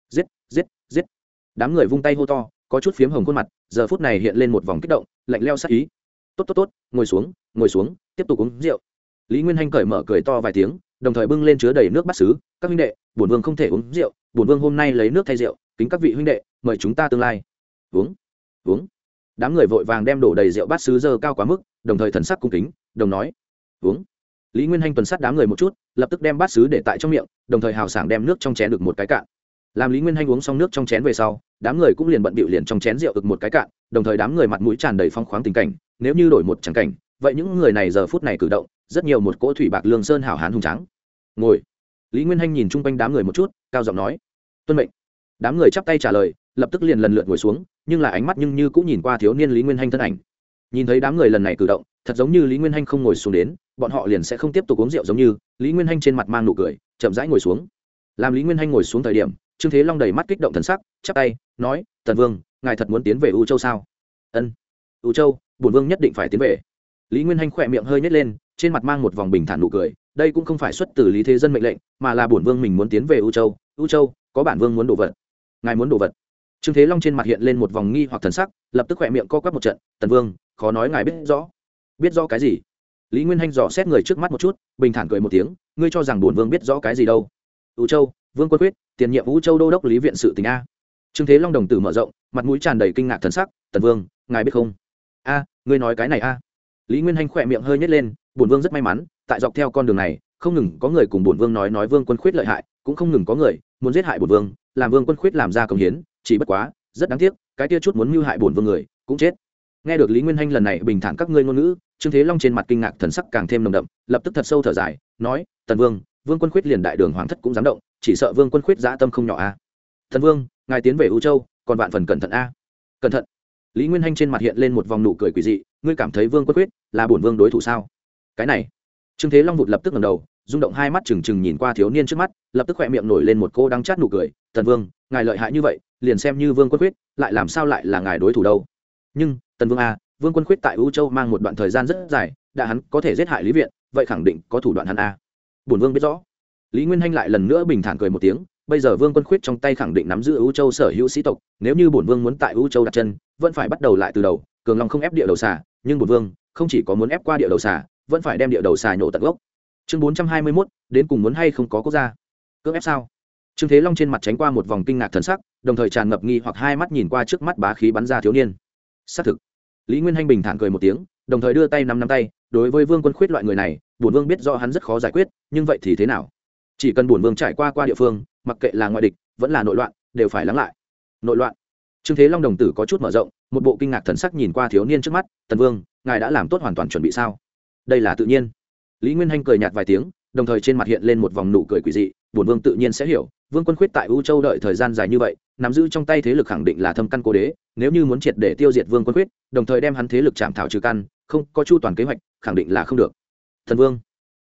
Giết giết giết. Đám người vung tay hô to, có chút phiếm hồng khuôn mặt, giờ phút này hiện lên một vòng kích động, lạnh leo sắc ý. Tốt tốt tốt, ngồi xuống ngồi xuống, tiếp tục uống rượu. Lý nguyên hanh cởi mở cười to vài tiếng, đồng thời bưng lên chứa đầy nước bát xứ các huynh đệ, bổn vương không thể uống rượu, bổn vương hôm nay lấy nước thay rượu, kính các vị huynh đệ, mời chúng ta tương lai. Uống uống. Đám người vội vàng đem đổ đầy rượu bát sứ dơ cao quá mức, đồng thời thần sắc cung kính, đồng nói, uống. Lý nguyên hanh tuần sát đám người một chút, lập tức đem bát sứ để tại trong miệng, đồng thời hào sảng đem nước trong chén được một cái cạn. Làm lý nguyên hanh uống xong nước trong chén về sau, đám người cũng liền bận bịu liền trong chén rượu được một cái cạn, đồng thời đám người mặt mũi tràn đầy phong khoáng tình cảnh, nếu như đổi một tràng cảnh, vậy những người này giờ phút này cử động, rất nhiều một cỗ thủy bạc lương sơn hảo hán hùng trắng ngồi. Lý nguyên hanh nhìn chung quanh đám người một chút, cao giọng nói, tuân mệnh. Đám người chắp tay trả lời lập tức liền lần lượt ngồi xuống, nhưng là ánh mắt nhưng như cũng nhìn qua thiếu niên lý nguyên hanh thân ảnh. Nhìn thấy đám người lần này cử động, thật giống như lý nguyên hanh không ngồi xuống đến, bọn họ liền sẽ không tiếp tục uống rượu giống như, lý nguyên hanh trên mặt mang nụ cười, chậm rãi ngồi xuống. Làm lý nguyên hanh ngồi xuống thời điểm, trương thế long đầy mắt kích động thần sắc, chắp tay, nói, tần vương, ngài thật muốn tiến về u châu sao? Ân, u châu, bổn vương nhất định phải tiến về. Lý nguyên hanh khỏe miệng hơi nhét lên, trên mặt mang một vòng bình thản nụ cười, đây cũng không phải xuất từ lý thế dân mệnh lệnh, mà là bổn vương mình muốn tiến về u châu u châu, có bản vương muốn đồ vật. Ngài muốn đồ vật? Trương thế long trên mặt hiện lên một vòng nghi hoặc thần sắc, lập tức khỏe miệng co quắp một trận, tần vương, khó nói ngài biết rõ. Biết rõ cái gì? Lý nguyên hanh dò xét người trước mắt một chút, bình thản cười một tiếng, ngươi cho rằng bổn vương biết rõ cái gì đâu? U châu, vương quân quyết, tiền nhiệm vũ châu đô đốc lý viện sự tình a. Trương thế long đồng tử mở rộng, mặt mũi tràn đầy kinh ngạc thần sắc, tần vương, ngài biết không? A, ngươi nói cái này a. Lý nguyên hanh khỏe miệng hơi nhét lên, bổn vương rất may mắn, tại dọc theo con đường này, không ngừng có người cùng bổn vương nói nói vương quân khuyết lợi hại, cũng không ngừng có người muốn giết hại bổn vương, làm vương quân khuyết làm ra công hiến chỉ bất quá, rất đáng tiếc, cái tia chút muốn mưu hại bổn vương người, cũng chết. Nghe được lý nguyên hanh lần này bình thản các ngươi ngôn ngữ, trương thế long trên mặt kinh ngạc thần sắc càng thêm nồng đậm, lập tức thật sâu thở dài, nói, tần vương vương quân khuyết liền đại đường hoàng thất cũng dám động, chỉ sợ vương quân khuyết dã tâm không nhỏ a. Thần vương, ngài tiến về u châu, còn vạn phần cẩn thận a. Cẩn thận? Lý nguyên hanh trên mặt hiện lên một vòng nụ cười quỳ dị, ngươi cảm thấy vương quân khuyết là bổn vương đối thủ sao? Cái này. Trương thế long vụt lập tức ngầm đầu, rung động hai mắt trừng trừng nhìn qua thiếu niên trước mắt, lập tức khỏe miệng nổi lên một cô đắng chát nụ cười, tần vương ngài lợi hại như vậy, liền xem như vương quân khuyết, lại làm sao lại là ngài đối thủ đâu. Nhưng, tần vương a, vương quân khuyết tại u châu mang một đoạn thời gian rất dài, đã hắn có thể giết hại lý viện, vậy khẳng định có thủ đoạn hắn a. Bổn vương biết rõ. Lý nguyên hanh lại lần nữa bình thản cười một tiếng, bây giờ vương quân khuyết trong tay khẳng định nắm giữ u châu sở hữu sĩ tộc, nếu như bổn vương muốn tại u châu đặt chân, vẫn phải bắt đầu lại từ đầu, cường long không ép địa đầu xà, nhưng bổn vương không chỉ có muốn ép qua địa đầu xà, vẫn phải đem địa đầu xà nhổ tận gốc. Chương bốn trăm hai mươi mốt, đến cùng muốn hay không có quốc gia? Cưỡng ép sao? Trương thế long trên mặt tránh qua một vòng kinh ngạc thần sắc, đồng thời tràn ngập nghi hoặc hai mắt nhìn qua trước mắt bá khí bắn ra thiếu niên. Xác thực. Lý nguyên hanh bình thản cười một tiếng, đồng thời đưa tay nắm nắm tay, đối với vương quân khuyết loại người này, bổn vương biết do hắn rất khó giải quyết, nhưng vậy thì thế nào? Chỉ cần bổn vương trải qua qua địa phương, mặc kệ là ngoại địch, vẫn là nội loạn, đều phải lắng lại. Nội loạn. Trương thế long đồng tử có chút mở rộng, một bộ kinh ngạc thần sắc nhìn qua thiếu niên trước mắt, tần vương, ngài đã làm tốt hoàn toàn chuẩn bị sao? Đây là tự nhiên. Lý nguyên hanh cười nhạt vài tiếng, đồng thời trên mặt hiện lên một vòng nụ cười quỷ dị bổn vương tự nhiên sẽ hiểu, vương quân khuyết tại u châu đợi thời gian dài như vậy, nắm giữ trong tay thế lực khẳng định là thâm căn cố đế, nếu như muốn triệt để tiêu diệt vương quân khuyết, đồng thời đem hắn thế lực chạm thảo trừ căn, không, có chu toàn kế hoạch, khẳng định là không được. Thần vương.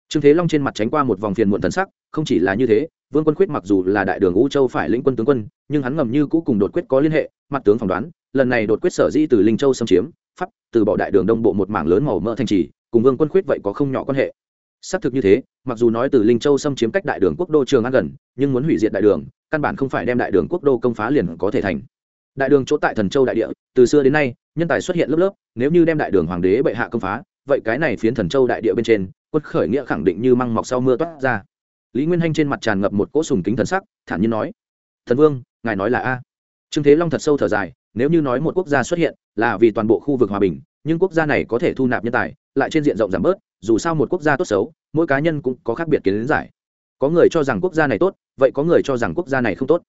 Trương thế long trên mặt tránh qua một vòng phiền muộn thần sắc, không chỉ là như thế, vương quân khuyết mặc dù là đại đường u châu phải lĩnh quân tướng quân, nhưng hắn ngầm như cũ cùng đột quyết có liên hệ, mặt tướng phỏng đoán, lần này đột quyết sở di từ linh châu xâm chiếm, pháp, từ bỏ đại đường đông bộ một mảng lớn màu mỡ thành trì, cùng vương quân khuyết vậy có không nhỏ quan hệ xác thực như thế, mặc dù nói từ linh châu xâm chiếm cách đại đường quốc đô trường an gần, nhưng muốn hủy diệt đại đường, căn bản không phải đem đại đường quốc đô công phá liền có thể thành. Đại đường chỗ tại thần châu đại địa, từ xưa đến nay, nhân tài xuất hiện lớp lớp, nếu như đem đại đường hoàng đế bệ hạ công phá, vậy cái này phiến thần châu đại địa bên trên, quân khởi nghĩa khẳng định như măng mọc sau mưa toát ra. Lý nguyên hanh trên mặt tràn ngập một cỗ sùng kính thần sắc, thản nhiên nói, thần vương, ngài nói là a. Trương thế long thật sâu thở dài, nếu như nói một quốc gia xuất hiện, là vì toàn bộ khu vực hòa bình, nhưng quốc gia này có thể thu nạp nhân tài lại trên diện rộng giảm bớt, dù sao một quốc gia tốt xấu, mỗi cá nhân cũng có khác biệt kiến giải. Có người cho rằng quốc gia này tốt, vậy có người cho rằng quốc gia này không tốt.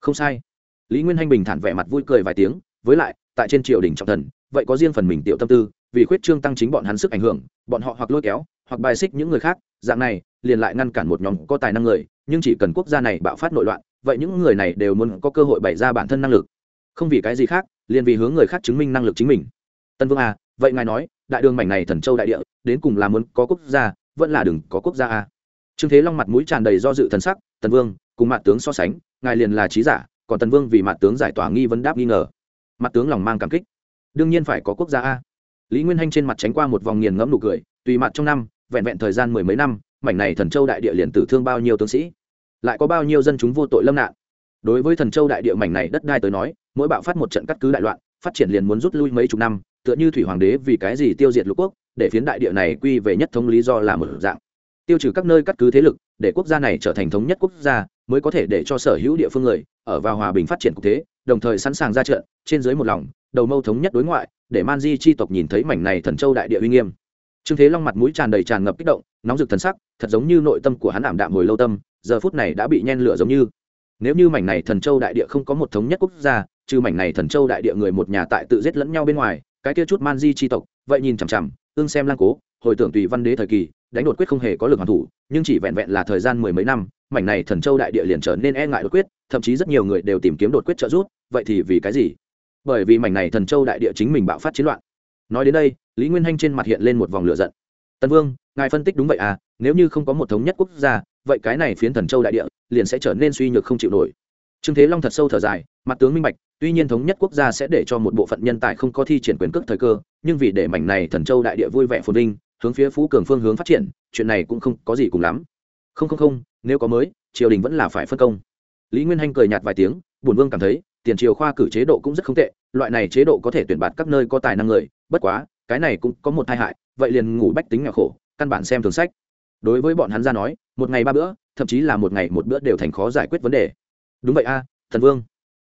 Không sai. Lý nguyên hanh bình thản vẻ mặt vui cười vài tiếng, với lại, tại trên triều đình trọng thần, vậy có riêng phần mình tiểu tâm tư, vì khuyết trương tăng chính bọn hắn sức ảnh hưởng, bọn họ hoặc lôi kéo, hoặc bài xích những người khác, dạng này, liền lại ngăn cản một nhóm có tài năng người, nhưng chỉ cần quốc gia này bạo phát nội loạn, vậy những người này đều muốn có cơ hội bày ra bản thân năng lực. Không vì cái gì khác, liền vì hướng người khác chứng minh năng lực chính mình. Tân vương à vậy ngài nói, đại đường mảnh này thần châu đại địa, đến cùng là muốn có quốc gia, vẫn là đừng có quốc gia à trương thế long mặt mũi tràn đầy do dự thần sắc, tần vương, cùng mặt tướng so sánh, ngài liền là trí giả, còn tần vương vì mặt tướng giải tỏa nghi vấn đáp nghi ngờ. Mặt tướng lòng mang cảm kích. Đương nhiên phải có quốc gia a. Lý nguyên hanh trên mặt tránh qua một vòng nghiền ngẫm nụ cười, tùy mặt trong năm, vẹn vẹn thời gian mười mấy năm, mảnh này thần châu đại địa liền tử thương bao nhiêu tướng sĩ? Lại có bao nhiêu dân chúng vô tội lâm nạn? Đối với thần châu đại địa mảnh này đất đai tới nói, mỗi bạo phát một trận cắt cứ đại loạn, phát triển liền muốn rút lui mấy chục năm tựa như thủy hoàng đế vì cái gì tiêu diệt lục quốc, để phiến đại địa này quy về nhất thống lý do là một dạng. Tiêu trừ các nơi cắt cứ thế lực, để quốc gia này trở thành thống nhất quốc gia, mới có thể để cho sở hữu địa phương người ở vào hòa bình phát triển quốc thế, đồng thời sẵn sàng ra trận, trên dưới một lòng, đầu mâu thống nhất đối ngoại, để man di chi tộc nhìn thấy mảnh này thần châu đại địa uy nghiêm. Trương thế long mặt mũi tràn đầy tràn ngập kích động, nóng rực thần sắc, thật giống như nội tâm của hắn ảm đạm hồi lâu tâm, giờ phút này đã bị nhen lửa giống như. Nếu như mảnh này thần châu đại địa không có một thống nhất quốc gia, trừ mảnh này thần châu đại địa người một nhà tại tự giết lẫn nhau bên ngoài cái kia chút man di chi tộc, vậy nhìn chằm chằm ương xem lang cố, hồi tưởng tùy văn đế thời kỳ, đánh đột quyết không hề có lực hoàn thủ, nhưng chỉ vẹn vẹn là thời gian mười mấy năm, mảnh này thần châu đại địa liền trở nên e ngại đột quyết, thậm chí rất nhiều người đều tìm kiếm đột quyết trợ giúp, vậy thì vì cái gì? Bởi vì mảnh này thần châu đại địa chính mình bạo phát chiến loạn. Nói đến đây, lý nguyên hanh trên mặt hiện lên một vòng lửa giận. Tân vương, ngài phân tích đúng vậy à nếu như không có một thống nhất quốc gia, vậy cái này phiến thần châu đại địa liền sẽ trở nên suy nhược không chịu nổi trương thế long thật sâu thở dài, mặt tướng minh bạch, tuy nhiên thống nhất quốc gia sẽ để cho một bộ phận nhân tài không có thi triển quyền cước thời cơ, nhưng vì để mảnh này thần châu đại địa vui vẻ phồn vinh, hướng phía phú cường phương hướng phát triển, chuyện này cũng không có gì cùng lắm. Không không không, nếu có mới, triều đình vẫn là phải phân công. Lý nguyên hanh cười nhạt vài tiếng bùn vương cảm thấy, tiền triều khoa cử chế độ cũng rất không tệ, loại này chế độ có thể tuyển bạt các nơi có tài năng người, bất quá, cái này cũng có một tai hại, vậy liền ngủ bách tính nghèo khổ, căn bản xem thường sách. Đối với bọn hắn ra nói, một ngày ba bữa, thậm chí là một ngày một bữa đều thành khó giải quyết vấn đề đúng vậy a thần vương.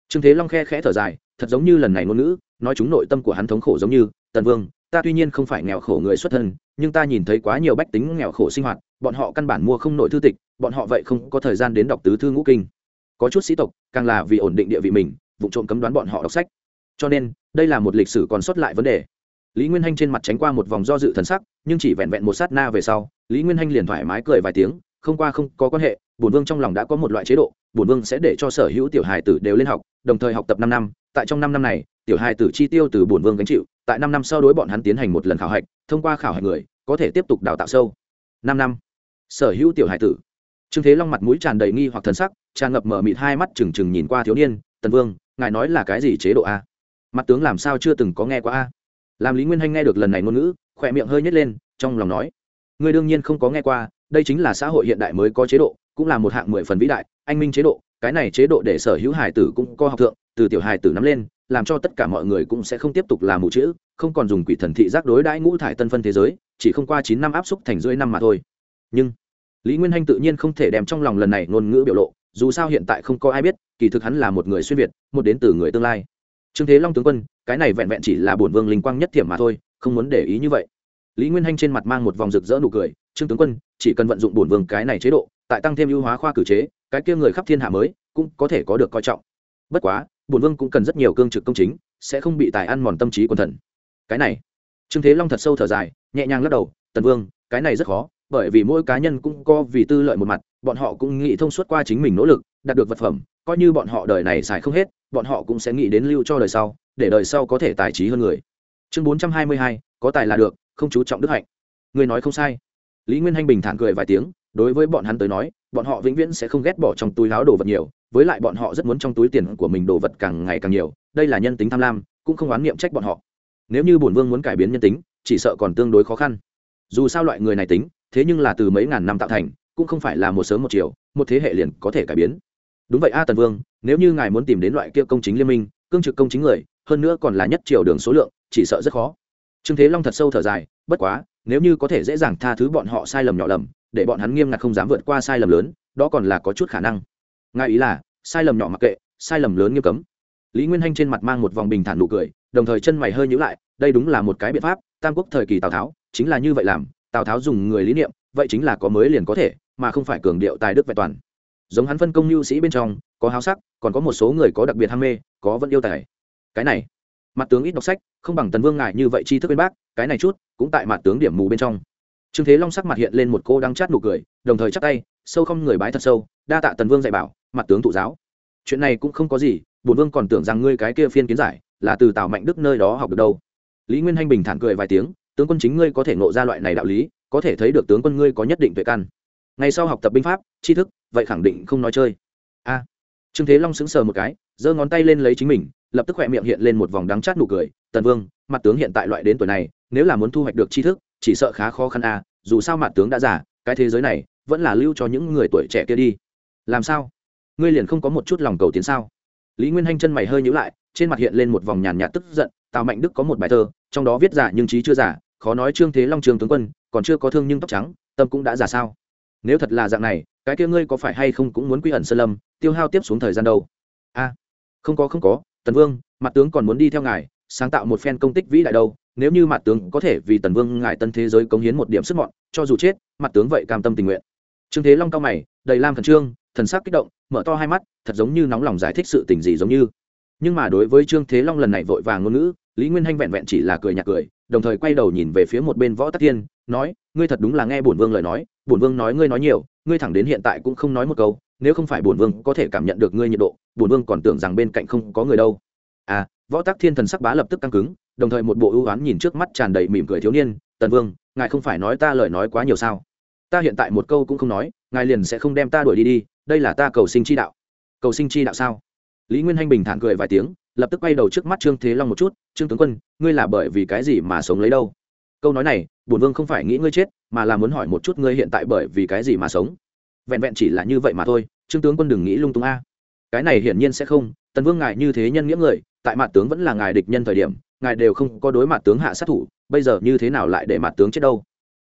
Trương thế long khe khẽ thở dài, thật giống như lần này ngôn ngữ, nói chúng nội tâm của hắn thống khổ giống như, tần vương, ta tuy nhiên không phải nghèo khổ người xuất thân, nhưng ta nhìn thấy quá nhiều bách tính nghèo khổ sinh hoạt, bọn họ căn bản mua không nội thư tịch, bọn họ vậy không có thời gian đến đọc tứ thư ngũ kinh. Có chút sĩ tộc, càng là vì ổn định địa vị mình vụ trộm cấm đoán bọn họ đọc sách. Cho nên, đây là một lịch sử còn sót lại vấn đề. Lý nguyên hanh trên mặt tránh qua một vòng do dự thần sắc, nhưng chỉ vẹn vẹn một sát na về sau, lý nguyên hanh liền thoải mái cười vài tiếng, không qua không có quan hệ bổn vương trong lòng đã có một loại chế độ, bổn vương sẽ để cho sở hữu tiểu hài tử đều lên học, đồng thời học tập năm năm, tại trong năm năm này, tiểu hài tử chi tiêu từ bổn vương gánh chịu, tại năm năm sau đối bọn hắn tiến hành một lần khảo hạch, thông qua khảo hạch người, có thể tiếp tục đào tạo sâu. Năm năm, sở hữu tiểu hài tử. Trương thế long mặt mũi tràn đầy nghi hoặc thần sắc, tràn ngập mở mịt hai mắt trừng trừng nhìn qua thiếu niên, tần vương, ngài nói là cái gì chế độ a? Mặt tướng làm sao chưa từng có nghe qua a? Làm lý nguyên hanh nghe được lần này ngôn ngữ, khỏe miệng hơi nhét lên, trong lòng nói, ngươi đương nhiên không có nghe qua, đây chính là xã hội hiện đại mới có chế độ cũng là một hạng mười phần vĩ đại, anh minh chế độ, cái này chế độ để sở hữu hải tử cũng có học thượng, từ tiểu hải tử nắm lên, làm cho tất cả mọi người cũng sẽ không tiếp tục làm mù chữ, không còn dùng quỷ thần thị giác đối đãi ngũ thải tân phân thế giới, chỉ không qua chín năm áp xúc thành rưỡi năm mà thôi. Nhưng, lý nguyên hanh tự nhiên không thể đem trong lòng lần này ngôn ngữ biểu lộ, dù sao hiện tại không có ai biết, kỳ thực hắn là một người xuyên việt, một đến từ người tương lai. Trương thế long tướng quân, cái này vẹn vẹn chỉ là bổn vương linh quang nhất thiểm mà thôi, không muốn để ý như vậy. Lý nguyên hanh trên mặt mang một vòng rực rỡ nụ cười, trương tướng quân, chỉ cần vận dụng bổn vương cái này chế độ tại tăng thêm ưu hóa khoa cử chế, cái kia người khắp thiên hạ mới cũng có thể có được coi trọng. Bất quá, bổn vương cũng cần rất nhiều cương trực công chính, sẽ không bị tài ăn mòn tâm trí quần thần. Cái này, trương thế long thật sâu thở dài, nhẹ nhàng lắc đầu, tần vương, cái này rất khó, bởi vì mỗi cá nhân cũng có vì tư lợi một mặt, bọn họ cũng nghĩ thông suốt qua chính mình nỗ lực, đạt được vật phẩm, coi như bọn họ đời này xài không hết, bọn họ cũng sẽ nghĩ đến lưu cho đời sau, để đời sau có thể tài trí hơn người. Chương bốn trăm hai mươi hai, có tài là được, không chú trọng đức hạnh. Người nói không sai. Lý nguyên hanh bình thản cười vài tiếng đối với bọn hắn tới nói, bọn họ vĩnh viễn sẽ không ghét bỏ trong túi láo đồ vật nhiều, với lại bọn họ rất muốn trong túi tiền của mình đồ vật càng ngày càng nhiều, đây là nhân tính tham lam, cũng không oán niệm trách bọn họ. Nếu như bổn vương muốn cải biến nhân tính, chỉ sợ còn tương đối khó khăn. Dù sao loại người này tính, thế nhưng là từ mấy ngàn năm tạo thành, cũng không phải là một sớm một chiều, một thế hệ liền có thể cải biến. Đúng vậy a tần vương, nếu như ngài muốn tìm đến loại kia công chính liên minh, cương trực công chính người, hơn nữa còn là nhất triều đường số lượng, chỉ sợ rất khó. Trương thế long thật sâu thở dài, bất quá, nếu như có thể dễ dàng tha thứ bọn họ sai lầm nhỏ lầm để bọn hắn nghiêm ngặt không dám vượt qua sai lầm lớn, đó còn là có chút khả năng. Ngài ý là, sai lầm nhỏ mặc kệ, sai lầm lớn nghiêm cấm. Lý nguyên hanh trên mặt mang một vòng bình thản nụ cười, đồng thời chân mày hơi nhữ lại, đây đúng là một cái biện pháp, tam quốc thời kỳ tào tháo, chính là như vậy làm, tào tháo dùng người lý niệm, vậy chính là có mới liền có thể, mà không phải cường điệu tài đức vẹn toàn. Giống hắn phân công lưu sĩ bên trong, có háo sắc, còn có một số người có đặc biệt ham mê, có vẫn yêu tài. Cái này, mặt tướng ít đọc sách, không bằng tần vương ngại như vậy chi thức bên bác, cái này chút, cũng tại mặt tướng điểm mù bên trong trương thế long sắc mặt hiện lên một cô đang chát nụ cười, đồng thời chắc tay, sâu không người bái thật sâu, đa tạ tần vương dạy bảo, mặt tướng tụ giáo. Chuyện này cũng không có gì, bổn vương còn tưởng rằng ngươi cái kia phiên kiến giải, là từ tào mạnh đức nơi đó học được đâu. Lý nguyên hanh bình thản cười vài tiếng, tướng quân chính ngươi có thể ngộ ra loại này đạo lý, có thể thấy được tướng quân ngươi có nhất định tuệ căn. Ngày sau học tập binh pháp, tri thức, vậy khẳng định không nói chơi. A. Trương thế long sững sờ một cái, giơ ngón tay lên lấy chính mình, lập tức khỏe miệng hiện lên một vòng đắng chát nụ cười, tần vương, mặt tướng hiện tại loại đến tuổi này, nếu là muốn thu hoạch được tri thức chỉ sợ khá khó khăn à? dù sao mặt tướng đã giả cái thế giới này vẫn là lưu cho những người tuổi trẻ kia đi. Làm sao? Ngươi liền không có một chút lòng cầu tiến sao? Lý nguyên hanh chân mày hơi nhữ lại, trên mặt hiện lên một vòng nhàn nhạt tức giận, tào mạnh đức có một bài thơ, trong đó viết giả nhưng trí chưa giả khó nói trương thế long trường tướng quân, còn chưa có thương nhưng tóc trắng, tâm cũng đã giả sao? Nếu thật là dạng này, cái kia ngươi có phải hay không cũng muốn quy ẩn sơn lâm, tiêu hao tiếp xuống thời gian đâu? A, không có không có, tần vương, mặt tướng còn muốn đi theo ngài, sáng tạo một phen công tích vĩ đại đâu nếu như mặt tướng có thể vì tần vương ngài tân thế giới cống hiến một điểm sức mọn, cho dù chết, mặt tướng vậy cam tâm tình nguyện. Trương thế long cao mày, đầy lam khẩn trương, thần sắc kích động, mở to hai mắt, thật giống như nóng lòng giải thích sự tình gì giống như. Nhưng mà đối với trương thế long lần này vội vàng ngôn ngữ, lý nguyên hanh vẹn vẹn chỉ là cười nhạt cười, đồng thời quay đầu nhìn về phía một bên võ tắc thiên, nói, ngươi thật đúng là nghe bổn vương lời nói, bổn vương nói ngươi nói nhiều, ngươi thẳng đến hiện tại cũng không nói một câu, nếu không phải bổn vương có thể cảm nhận được ngươi nhiệt độ, bổn vương còn tưởng rằng bên cạnh không có người đâu. À võ tắc thiên thần sắc bá lập tức căng cứng đồng thời một bộ ưu oán nhìn trước mắt tràn đầy mỉm cười thiếu niên, tần vương, ngài không phải nói ta lời nói quá nhiều sao? Ta hiện tại một câu cũng không nói, ngài liền sẽ không đem ta đuổi đi đi, đây là ta cầu sinh chi đạo. Cầu sinh chi đạo sao? Lý nguyên hanh bình thản cười vài tiếng, lập tức quay đầu trước mắt trương thế long một chút, trương tướng quân, ngươi là bởi vì cái gì mà sống lấy đâu? Câu nói này, bổn vương không phải nghĩ ngươi chết, mà là muốn hỏi một chút ngươi hiện tại bởi vì cái gì mà sống. Vẹn vẹn chỉ là như vậy mà thôi, trương tướng quân đừng nghĩ lung tung a. Cái này hiển nhiên sẽ không, tần vương ngài như thế nhân nghĩa người, tại mặt tướng vẫn là ngài địch nhân thời điểm ngài đều không có đối mặt tướng hạ sát thủ, bây giờ như thế nào lại để mặt tướng chết đâu?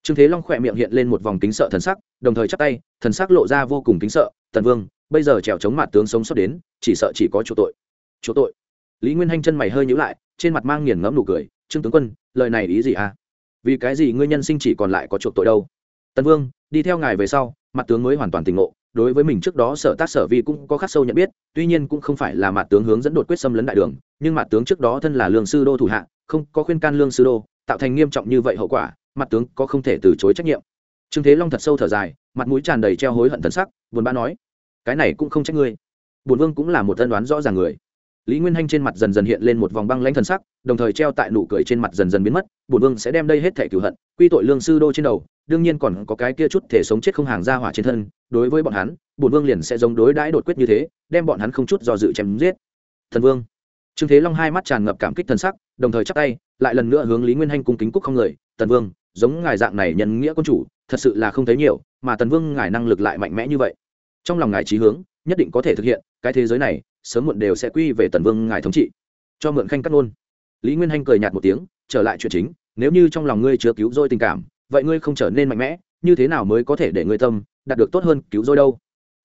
Trương thế long khỏe miệng hiện lên một vòng kính sợ thần sắc, đồng thời chắp tay, thần sắc lộ ra vô cùng kính sợ, tần vương, bây giờ trèo chống mặt tướng sống sót đến, chỉ sợ chỉ có chỗ tội. Chỗ tội? Lý nguyên hanh chân mày hơi nhữ lại, trên mặt mang nghiền ngẫm nụ cười, trương tướng quân, lời này ý gì à? Vì cái gì ngươi nhân sinh chỉ còn lại có chuộc tội đâu? Tần vương, đi theo ngài về sau, mặt tướng mới hoàn toàn tỉnh ngộ đối với mình trước đó sở tác sở vi cũng có khắc sâu nhận biết, tuy nhiên cũng không phải là mặt tướng hướng dẫn đột quyết xâm lấn đại đường, nhưng mặt tướng trước đó thân là lương sư đô thủ hạ, không có khuyên can lương sư đô, tạo thành nghiêm trọng như vậy hậu quả, mặt tướng có không thể từ chối trách nhiệm. Trương thế long thật sâu thở dài, mặt mũi tràn đầy treo hối hận thần sắc, buồn bã nói, cái này cũng không trách ngươi. Bùn vương cũng là một tân đoán rõ ràng người. Lý nguyên hanh trên mặt dần dần hiện lên một vòng băng lãnh thần sắc, đồng thời treo tại nụ cười trên mặt dần dần biến mất bùn vương sẽ đem đây hết thẻ cửu hận, quy tội lương sư đô trên đầu đương nhiên còn có cái kia chút thể sống chết không hàng ra hỏa trên thân, đối với bọn hắn bùn vương liền sẽ giống đối đãi đột quyết như thế, đem bọn hắn không chút do dự chém giết. Thần vương. Trương thế long hai mắt tràn ngập cảm kích thần sắc, đồng thời chắp tay, lại lần nữa hướng lý nguyên hanh cung kính cúc không người tần vương, giống ngài dạng này nhân nghĩa quân chủ, thật sự là không thấy nhiều, mà tần vương ngài năng lực lại mạnh mẽ như vậy. Trong lòng ngài trí hướng, nhất định có thể thực hiện, cái thế giới này, sớm muộn đều sẽ quy về tần vương ngài thống trị. Cho mượn khanh cắt ngôn. Lý nguyên hanh cười nhạt một tiếng, trở lại chuyện chính, nếu như trong lòng ngươi chứa cứu dôi tình cảm vậy ngươi không trở nên mạnh mẽ, như thế nào mới có thể để ngươi tâm đạt được tốt hơn cứu rỗi đâu?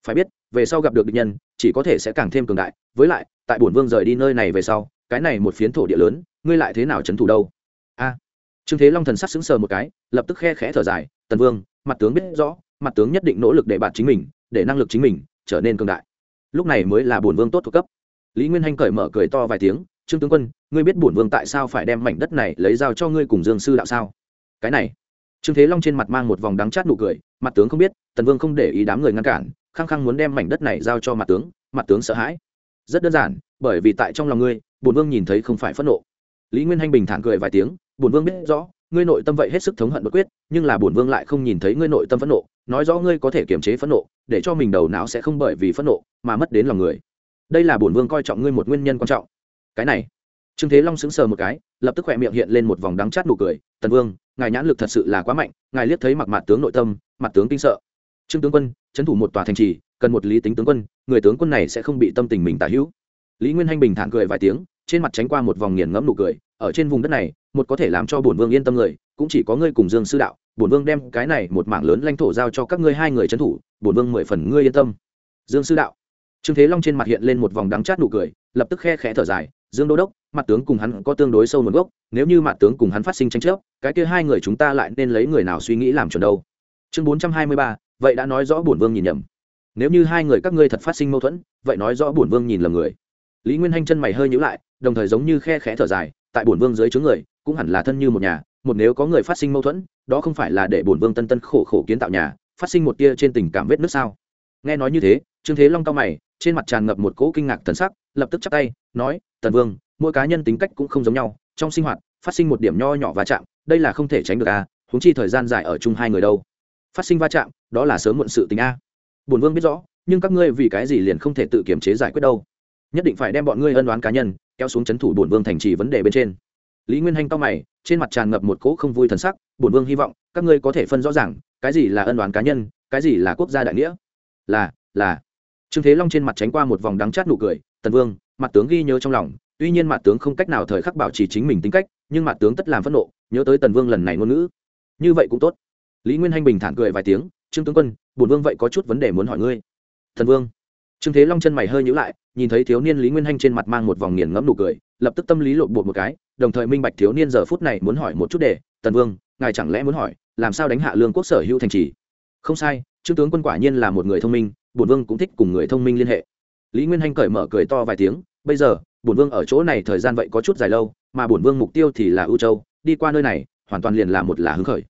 Phải biết, về sau gặp được địch nhân, chỉ có thể sẽ càng thêm cường đại. Với lại, tại bổn vương rời đi nơi này về sau, cái này một phiến thổ địa lớn, ngươi lại thế nào trấn thủ đâu? A. Trương thế long thần sắc sững sờ một cái, lập tức khe khẽ thở dài, tần vương, mặt tướng biết rõ, mặt tướng nhất định nỗ lực để bạn chính mình, để năng lực chính mình trở nên cường đại. Lúc này mới là bổn vương tốt thuộc cấp. Lý nguyên hanh cởi mở cười to vài tiếng, trương tướng quân, ngươi biết bổn vương tại sao phải đem mảnh đất này lấy giao cho ngươi cùng dương sư đạo sao? Cái này trương thế long trên mặt mang một vòng đắng chát nụ cười, mặt tướng không biết, tần vương không để ý đám người ngăn cản, khăng khăng muốn đem mảnh đất này giao cho mặt tướng mặt tướng sợ hãi. Rất đơn giản, bởi vì tại trong lòng ngươi, bổn vương nhìn thấy không phải phẫn nộ. Lý nguyên hanh bình thản cười vài tiếng, bổn vương biết rõ, ngươi nội tâm vậy hết sức thống hận bất quyết, nhưng là bổn vương lại không nhìn thấy ngươi nội tâm phẫn nộ, nói rõ ngươi có thể kiềm chế phẫn nộ, để cho mình đầu não sẽ không bởi vì phẫn nộ mà mất đến lòng người. Đây là bổn vương coi trọng ngươi một nguyên nhân quan trọng. Cái này. Trương thế long sững sờ một cái, lập tức khỏe miệng hiện lên một vòng đắng chát nụ cười, tần vương ngài nhãn lực thật sự là quá mạnh, ngài liếc thấy mặc mặt tướng nội tâm, mặt tướng kinh sợ. Trương tướng quân trấn thủ một tòa thành trì, cần một lý tính tướng quân, người tướng quân này sẽ không bị tâm tình mình tả hữu. Lý nguyên hanh bình thản cười vài tiếng, trên mặt tránh qua một vòng nghiền ngẫm nụ cười, ở trên vùng đất này, một có thể làm cho bổn vương yên tâm người, cũng chỉ có ngươi cùng dương sư đạo, bổn vương đem cái này một mảng lớn lãnh thổ giao cho các ngươi hai người trấn thủ, bổn vương mười phần ngươi yên tâm. Dương sư đạo. Trương thế long trên mặt hiện lên một vòng đắng chát nụ cười, lập tức khe khẽ thở dài, dương đô đốc, mặt tướng cùng hắn có tương đối sâu nguồn gốc, nếu như mặt tướng cùng hắn phát sinh tranh chấp cái kia hai người chúng ta lại nên lấy người nào suy nghĩ làm chuẩn đâu? Chương bốn trăm hai mươi ba, vậy đã nói rõ bổn vương nhìn nhầm. Nếu như hai người các ngươi thật phát sinh mâu thuẫn, vậy nói rõ bổn vương nhìn lầm người. Lý nguyên hanh chân mày hơi nhữ lại, đồng thời giống như khe khẽ thở dài, tại bổn vương dưới chướng người, cũng hẳn là thân như một nhà, một nếu có người phát sinh mâu thuẫn, đó không phải là để bổn vương tân tân khổ khổ kiến tạo nhà, phát sinh một tia trên tình cảm vết nước sao? Nghe nói như thế, trương thế long cao mày, trên mặt tràn ngập một cỗ kinh ngạc thần sắc, lập tức chắp tay, nói, tần vương, mỗi cá nhân tính cách cũng không giống nhau, trong sinh hoạt, phát sinh một điểm nho nhỏ va chạm đây là không thể tránh được à húng chi thời gian dài ở chung hai người đâu. Phát sinh va chạm, đó là sớm muộn sự tình a. Bổn vương biết rõ, nhưng các ngươi vì cái gì liền không thể tự kiểm chế giải quyết đâu. Nhất định phải đem bọn ngươi ân đoán cá nhân, kéo xuống c h ấ n thủ bổn vương thành trì vấn đề bên trên. Lý nguyên hanh to mày, trên mặt tràn ngập một cỗ không vui thần sắc, bổn vương hy vọng, các ngươi có thể phân rõ ràng, cái gì là ân đoán cá nhân, cái gì là quốc gia đại nghĩa. Là là. Trương thế long trên mặt tránh qua một vòng đắng chát nụ cười, tần vương, mặt tướng ghi nhớ trong lòng, tuy nhiên mặt tướng không cách nào thời khắc bảo trì chính mình tính cách, nhưng mặt tướng tất làm phẫn nộ nhớ tới tần vương lần này ngôn ngữ. Như vậy cũng tốt. Lý nguyên hanh bình thản cười vài tiếng, trương tướng quân, bổn vương vậy có chút vấn đề muốn hỏi ngươi. Thần vương. Trương thế long chân mày hơi nhíu lại, nhìn thấy thiếu niên lý nguyên hanh trên mặt mang một vòng nghiền ngẫm nụ cười, lập tức tâm lý lộn bột một cái, đồng thời minh bạch thiếu niên giờ phút này muốn hỏi một chút để tần vương, ngài chẳng lẽ muốn hỏi, làm sao đánh hạ lương quốc sở hữu thành trì? Không sai, trương tướng quân quả nhiên là một người thông minh, bổn vương cũng thích cùng người thông minh liên hệ. Lý nguyên hanh cởi mở cười to vài tiếng, bây giờ, bổn vương ở chỗ này thời gian vậy có chút dài lâu, mà bổn vương mục tiêu thì là ưu châu đi qua nơi này, hoàn toàn liền là một là hứng khởi.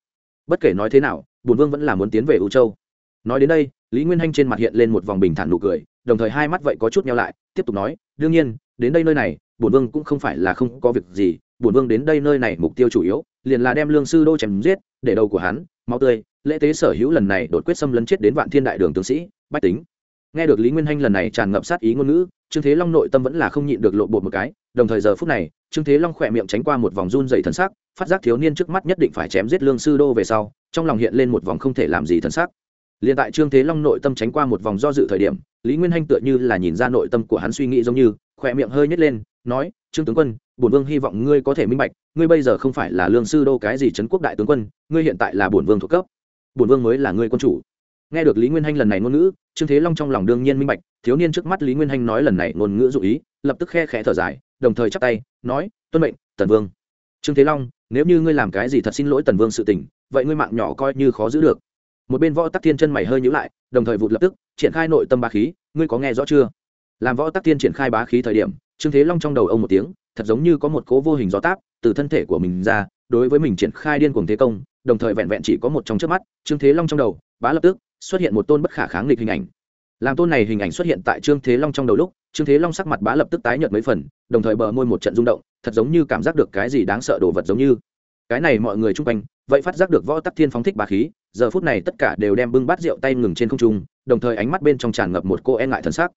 Bất kể nói thế nào, bùn vương vẫn là muốn tiến về ưu châu. Nói đến đây, lý nguyên hanh trên mặt hiện lên một vòng bình thản nụ cười, đồng thời hai mắt vậy có chút nhau lại, tiếp tục nói, đương nhiên, đến đây nơi này bổn vương cũng không phải là không có việc gì bổn vương đến đây nơi này mục tiêu chủ yếu, liền là đem lương sư đô chém giết, để đầu của hắn, máu tươi, lễ tế sở hữu lần này đột quyết xâm lấn chết đến vạn thiên đại đường tướng sĩ, bách tính nghe được lý nguyên hanh lần này tràn ngập sát ý ngôn ngữ, trương thế long nội tâm vẫn là không nhịn được lộ bột một cái, đồng thời giờ phút này, trương thế long khỏe miệng tránh qua một vòng run dày thần sắc, phát giác thiếu niên trước mắt nhất định phải chém giết lương sư đô về sau, trong lòng hiện lên một vòng không thể làm gì thần sắc. Liền tại trương thế long nội tâm tránh qua một vòng do dự thời điểm, lý nguyên hanh tựa như là nhìn ra nội tâm của hắn suy nghĩ giống như, khỏe miệng hơi nhét lên, nói, trương tướng quân, bổn vương hy vọng ngươi có thể minh bạch, ngươi bây giờ không phải là lương sư đô cái gì trấn quốc đại tướng quân, ngươi hiện tại là bổn vương thuộc cấp. Bổn vương mới là ngươi quân chủ nghe được lý nguyên hanh lần này ngôn ngữ, trương thế long trong lòng đương nhiên minh bạch, thiếu niên trước mắt lý nguyên hanh nói lần này ngôn ngữ dụ ý, lập tức khe khẽ thở dài, đồng thời chắp tay, nói, tuân mệnh, tần vương. Trương thế long, nếu như ngươi làm cái gì thật xin lỗi tần vương sự tình, vậy ngươi mạng nhỏ coi như khó giữ được. Một bên võ tắc thiên chân mày hơi nhữ lại, đồng thời vụt lập tức, triển khai nội tâm bá khí, ngươi có nghe rõ chưa? Làm võ tắc thiên triển khai bá khí thời điểm, trương thế long trong đầu ông một tiếng, thật giống như có một cố vô hình gió táp từ thân thể của mình ra, đối với mình triển khai điên cuồng thế công, đồng thời vẹn vẹn chỉ có một trong trước mắt, trương thế long trong đầu, bá lập tức xuất hiện một tôn bất khả kháng nghịch hình ảnh. Làm tôn này hình ảnh xuất hiện tại trương thế long trong đầu lúc, trương thế long sắc mặt bá lập tức tái nhợt mấy phần, đồng thời bờ môi một trận rung động, thật giống như cảm giác được cái gì đáng sợ đồ vật giống như. Cái này mọi người chung quanh, vậy phát giác được võ tắc thiên phóng thích bá khí, giờ phút này tất cả đều đem bưng bát rượu tay ngừng trên không trung, đồng thời ánh mắt bên trong tràn ngập một cô e ngại thần sắc.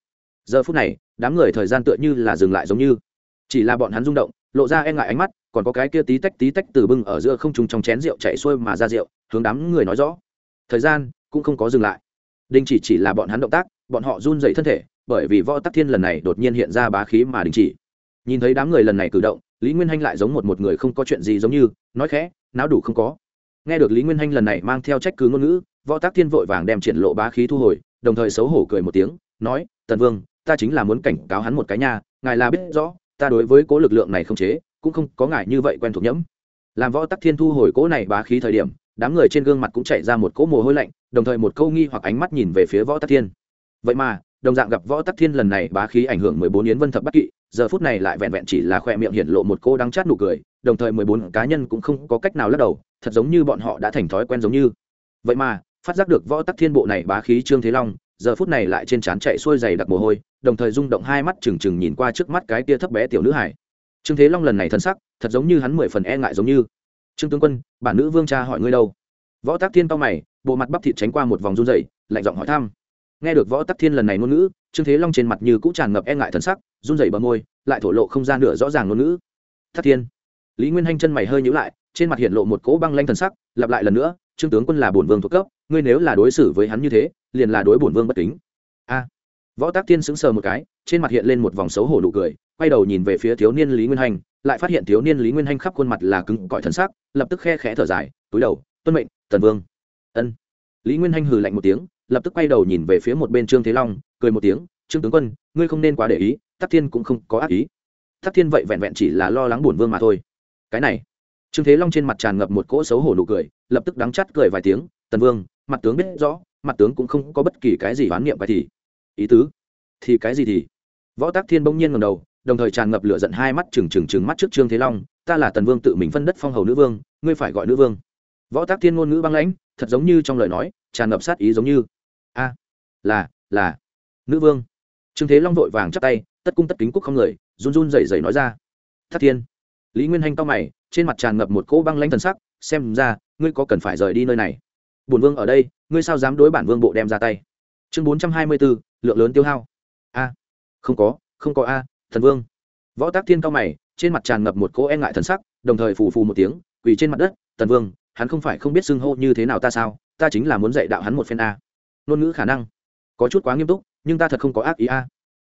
Giờ phút này, đám người thời gian tựa như là dừng lại giống như. Chỉ là bọn hắn rung động, lộ ra e ngại ánh mắt, còn có cái kia tí tách tí tách từ bưng ở giữa không trung trong chén rượu chạy xuôi mà ra rượu, hướng đám người nói rõ. Thời gian cũng không có dừng lại. Đình chỉ chỉ là bọn hắn động tác, bọn họ run dậy thân thể, bởi vì võ tắc thiên lần này đột nhiên hiện ra bá khí mà đình chỉ. Nhìn thấy đám người lần này cử động, lý nguyên hanh lại giống một một người không có chuyện gì giống như, nói khẽ não đủ không có. Nghe được lý nguyên hanh lần này mang theo trách cứ ngôn ngữ, võ tác thiên vội vàng đem triển lộ bá khí thu hồi, đồng thời xấu hổ cười một tiếng, nói, tần vương, ta chính là muốn cảnh cáo hắn một cái nha, ngài là biết rõ, ta đối với cố lực lượng này không chế, cũng không có ngài như vậy quen thuộc nhẫm. Làm võ tắc thiên thu hồi cố này bá khí thời điểm đám người trên gương mặt cũng chạy ra một cỗ mồ hôi lạnh, đồng thời một câu nghi hoặc ánh mắt nhìn về phía võ tắc thiên. Vậy mà, đồng dạng gặp võ tắc thiên lần này bá khí ảnh hưởng mười bốn yến vân thập bắc kỵ, giờ phút này lại vẹn vẹn chỉ là khoe miệng hiện lộ một cô đắng chát nụ cười, đồng thời mười bốn cá nhân cũng không có cách nào lắc đầu, thật giống như bọn họ đã thành thói quen giống như. Vậy mà, phát giác được võ tắc thiên bộ này bá khí trương thế long, giờ phút này lại trên trán chạy xuôi dày đặc mồ hôi, đồng thời rung động hai mắt trừng trừng nhìn qua trước mắt cái tia thấp bé tiểu nữ hải trương thế long lần này thân sắc, thật giống như hắn mười phần e ngại giống như trương tướng quân, bản nữ vương cha hỏi ngươi đâu? Võ tắc thiên cao mày, bộ mặt bắp thịt tránh qua một vòng run dậy lạnh giọng hỏi thăm. Nghe được võ tắc thiên lần này ngôn ngữ, trương thế long trên mặt như cũng tràn ngập e ngại thần sắc, run dậy bờ môi, lại thổ lộ không gian nửa rõ ràng ngôn ngữ. Thắc thiên. Lý nguyên hanh chân mày hơi nhữ lại, trên mặt hiện lộ một cỗ băng lanh thần sắc, lặp lại lần nữa, trương tướng quân là bổn vương thuộc cấp, ngươi nếu là đối xử với hắn như thế, liền là đối bổn vương bất kính. A. Võ tác thiên sững sờ một cái, trên mặt hiện lên một vòng xấu hổ nụ cười quay đầu nhìn về phía thiếu niên lý nguyên hành lại phát hiện thiếu niên lý nguyên hành khắp khuôn mặt là cứng cỏi thần sắc, lập tức khe khẽ thở dài, túi đầu, tuân mệnh, tần vương. Ân. Lý nguyên hành hừ lạnh một tiếng, lập tức quay đầu nhìn về phía một bên trương thế long, cười một tiếng, trương tướng quân, ngươi không nên quá để ý, tắc thiên cũng không có ác ý. Tắc thiên vậy vẹn vẹn chỉ là lo lắng bổn vương mà thôi. Cái này. Trương thế long trên mặt tràn ngập một cỗ xấu hổ nụ cười, lập tức đắng chắt cười vài tiếng, tần vương, mặt tướng biết rõ, mặt tướng cũng không có bất kỳ cái gì oán niệm cái thì. Ý tứ? Thì cái gì thì? Võ tác thiên bỗng nhiên ngầm đầu đồng thời tràn ngập lửa giận hai mắt trừng trừng trừng mắt trước trương thế long, ta là tần vương tự mình phân đất phong hầu nữ vương, ngươi phải gọi nữ vương. Võ tác thiên ngôn ngữ băng lãnh, thật giống như trong lời nói, tràn ngập sát ý giống như, a, là là, nữ vương. Trương thế long vội vàng chắp tay, tất cung tất kính quốc không người, run run rẩy rẩy nói ra thất thiên. Lý nguyên hanh cao mày, trên mặt tràn ngập một cỗ băng lãnh thần sắc, xem ra, ngươi có cần phải rời đi nơi này? Bổn vương ở đây, ngươi sao dám đối bản vương bộ đem ra tay? Chương bốn trăm hai mươi bốn, lượng lớn tiêu hao. A, không có không có a thần vương. Võ tác thiên cao mày, trên mặt tràn ngập một cỗ e ngại thần sắc, đồng thời phù phù một tiếng, quỳ trên mặt đất, thần vương, hắn không phải không biết xưng hô như thế nào ta sao? Ta chính là muốn dạy đạo hắn một phen a. Ngôn ngữ khả năng có chút quá nghiêm túc, nhưng ta thật không có ác ý a.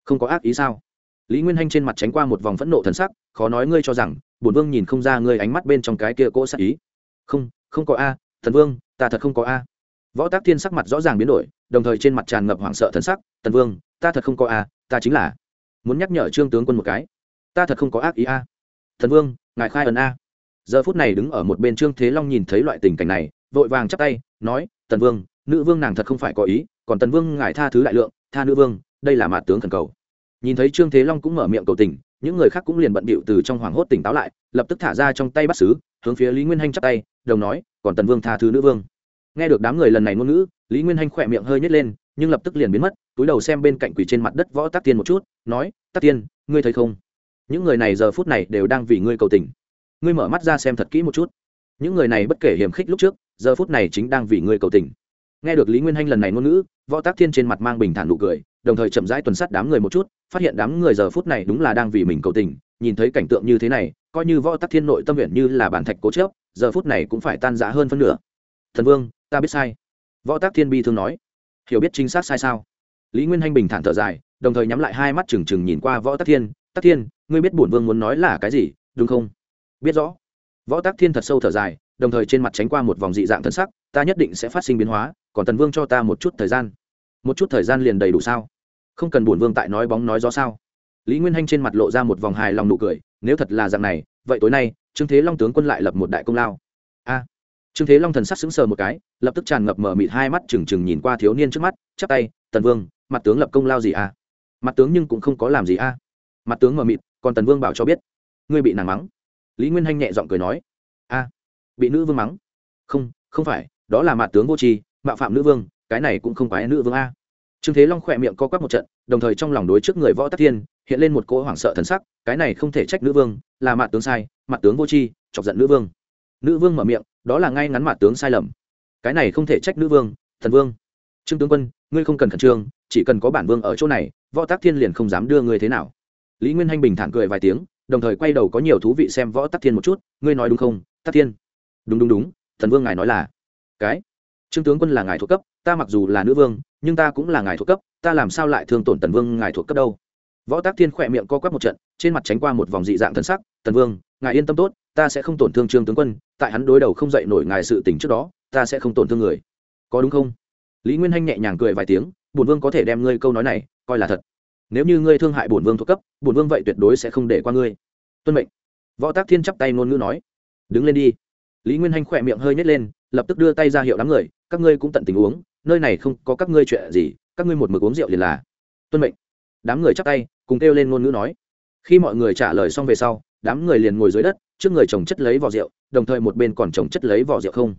Không có ác ý sao? Lý nguyên hanh trên mặt tránh qua một vòng phẫn nộ thần sắc, khó nói ngươi cho rằng, bổn vương nhìn không ra ngươi ánh mắt bên trong cái kia cỗ sắc ý. Không không có a, thần vương, ta thật không có a. Võ tác thiên sắc mặt rõ ràng biến đổi, đồng thời trên mặt tràn ngập hoảng sợ thần sắc tần vương, ta thật không có a, ta chính là muốn nhắc nhở trương tướng quân một cái. Ta thật không có ác ý a. Thần vương, ngài khai ẩn a. Giờ phút này đứng ở một bên trương thế long nhìn thấy loại tình cảnh này, vội vàng chắp tay, nói, tần vương, nữ vương nàng thật không phải có ý, còn tần vương ngài tha thứ đại lượng, tha nữ vương, đây là mạt tướng thần cầu. Nhìn thấy trương thế long cũng mở miệng cầu tình, những người khác cũng liền bận bịu từ trong hoảng hốt tỉnh táo lại, lập tức thả ra trong tay bắt xứ hướng phía lý nguyên hanh chắp tay, đồng nói, còn tần vương tha thứ nữ vương. Nghe được đám người lần này ngôn ngữ, lý nguyên hanh khỏe miệng hơi nhét lên nhưng lập tức liền biến mất, túi đầu xem bên cạnh quỷ trên mặt đất võ tắc tiên một chút, nói, tắc tiên, ngươi thấy không? Những người này giờ phút này đều đang vì ngươi cầu tình. Ngươi mở mắt ra xem thật kỹ một chút. Những người này bất kể hiểm khích lúc trước, giờ phút này chính đang vì ngươi cầu tình. Nghe được lý nguyên hanh lần này ngôn ngữ, võ tác thiên trên mặt mang bình thản nụ cười, đồng thời chậm rãi tuần sát đám người một chút, phát hiện đám người giờ phút này đúng là đang vì mình cầu tình, nhìn thấy cảnh tượng như thế này, coi như võ tác thiên nội tâm nguyện như là bản thạch cố chớp, giờ phút này cũng phải tan rã hơn phân nửa. Thần vương, ta biết sai. Võ tác thiên bi thương nói hiểu biết chính xác sai sao? Lý nguyên hanh bình thản thở dài, đồng thời nhắm lại hai mắt trừng trừng nhìn qua võ tắc thiên. Tắc thiên, ngươi biết bổn vương muốn nói là cái gì, đúng không? Biết rõ. Võ Tắc thiên thật sâu thở dài, đồng thời trên mặt tránh qua một vòng dị dạng thân sắc, ta nhất định sẽ phát sinh biến hóa, còn tần vương cho ta một chút thời gian. Một chút thời gian liền đầy đủ sao? Không cần bổn vương tại nói bóng nói gió sao? Lý nguyên hanh trên mặt lộ ra một vòng hài lòng nụ cười, nếu thật là dạng này, vậy tối nay, trương thế long tướng quân lại lập một đại công lao. A. Trương thế long thần sắc sững sờ một cái lập tức tràn ngập mở mịt hai mắt trừng trừng nhìn qua thiếu niên trước mắt, chắp tay, tần vương, mặt tướng lập công lao gì à? Mặt tướng nhưng cũng không có làm gì à? Mặt tướng mở mịt, còn tần vương bảo cho biết, ngươi bị nàng mắng. Lý nguyên hanh nhẹ giọng cười nói, a, bị nữ vương mắng? Không không phải, đó là mặt tướng vô tri, mạo phạm nữ vương, cái này cũng không phải nữ vương a. Trương thế long khỏe miệng co quắp một trận, đồng thời trong lòng đối trước người võ tắc thiên, hiện lên một cỗ hoảng sợ thần sắc, cái này không thể trách nữ vương, là mặt tướng sai, mặt tướng vô tri, chọc giận nữ vương. Nữ vương mở miệng, đó là ngay ngắn mặt tướng sai lầm cái này không thể trách nữ vương, thần vương. Trương tướng quân, ngươi không cần khẩn trương, chỉ cần có bản vương ở chỗ này, võ tắc thiên liền không dám đưa ngươi thế nào. Lý nguyên hanh bình thản cười vài tiếng, đồng thời quay đầu có nhiều thú vị xem võ tắc thiên một chút, ngươi nói đúng không, tắc thiên? Đúng đúng đúng, thần vương ngài nói là. Cái, trương tướng quân là ngài thuộc cấp, ta mặc dù là nữ vương, nhưng ta cũng là ngài thuộc cấp, ta làm sao lại thương tổn tần vương ngài thuộc cấp đâu? Võ tác thiên khỏe miệng co quắp một trận, trên mặt tránh qua một vòng dị dạng thân sắc, tần vương, ngài yên tâm tốt, ta sẽ không tổn thương trương tướng quân, tại hắn đối đầu không dậy nổi ngài sự tỉnh trước đó ta sẽ không tổn thương người. Có đúng không? Lý nguyên hanh nhẹ nhàng cười vài tiếng, bổn vương có thể đem ngươi câu nói này coi là thật. Nếu như ngươi thương hại bổn vương thuộc cấp, bổn vương vậy tuyệt đối sẽ không để qua ngươi. Tuân mệnh. Võ tác thiên chắp tay ngôn ngữ nói. Đứng lên đi. Lý nguyên hanh khỏe miệng hơi nhét lên, lập tức đưa tay ra hiệu đám người, các ngươi cũng tận tình uống, nơi này không có các ngươi chuyện gì, các ngươi một mực uống rượu liền là. Tuân mệnh. Đám người chắp tay, cùng kêu lên ngôn ngữ nói. Khi mọi người trả lời xong về sau, đám người liền ngồi dưới đất, trước người chồng chất lấy vỏ rượu, đồng thời một bên còn chồng chất lấy vỏ rượu không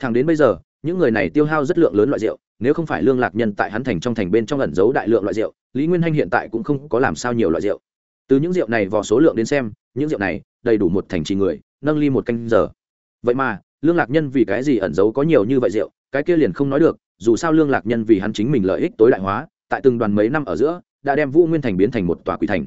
thẳng đến bây giờ, những người này tiêu hao rất lượng lớn loại rượu, nếu không phải lương lạc nhân tại hắn thành trong thành bên trong ẩn giấu đại lượng loại rượu, lý nguyên hanh hiện tại cũng không có làm sao nhiều loại rượu. Từ những rượu này vào số lượng đến xem, những rượu này đầy đủ một thành trì người, nâng ly một canh giờ. Vậy mà, lương lạc nhân vì cái gì ẩn giấu có nhiều như vậy rượu, cái kia liền không nói được, dù sao lương lạc nhân vì hắn chính mình lợi ích tối đại hóa, tại từng đoàn mấy năm ở giữa, đã đem vũ nguyên thành biến thành một tòa quỷ thành.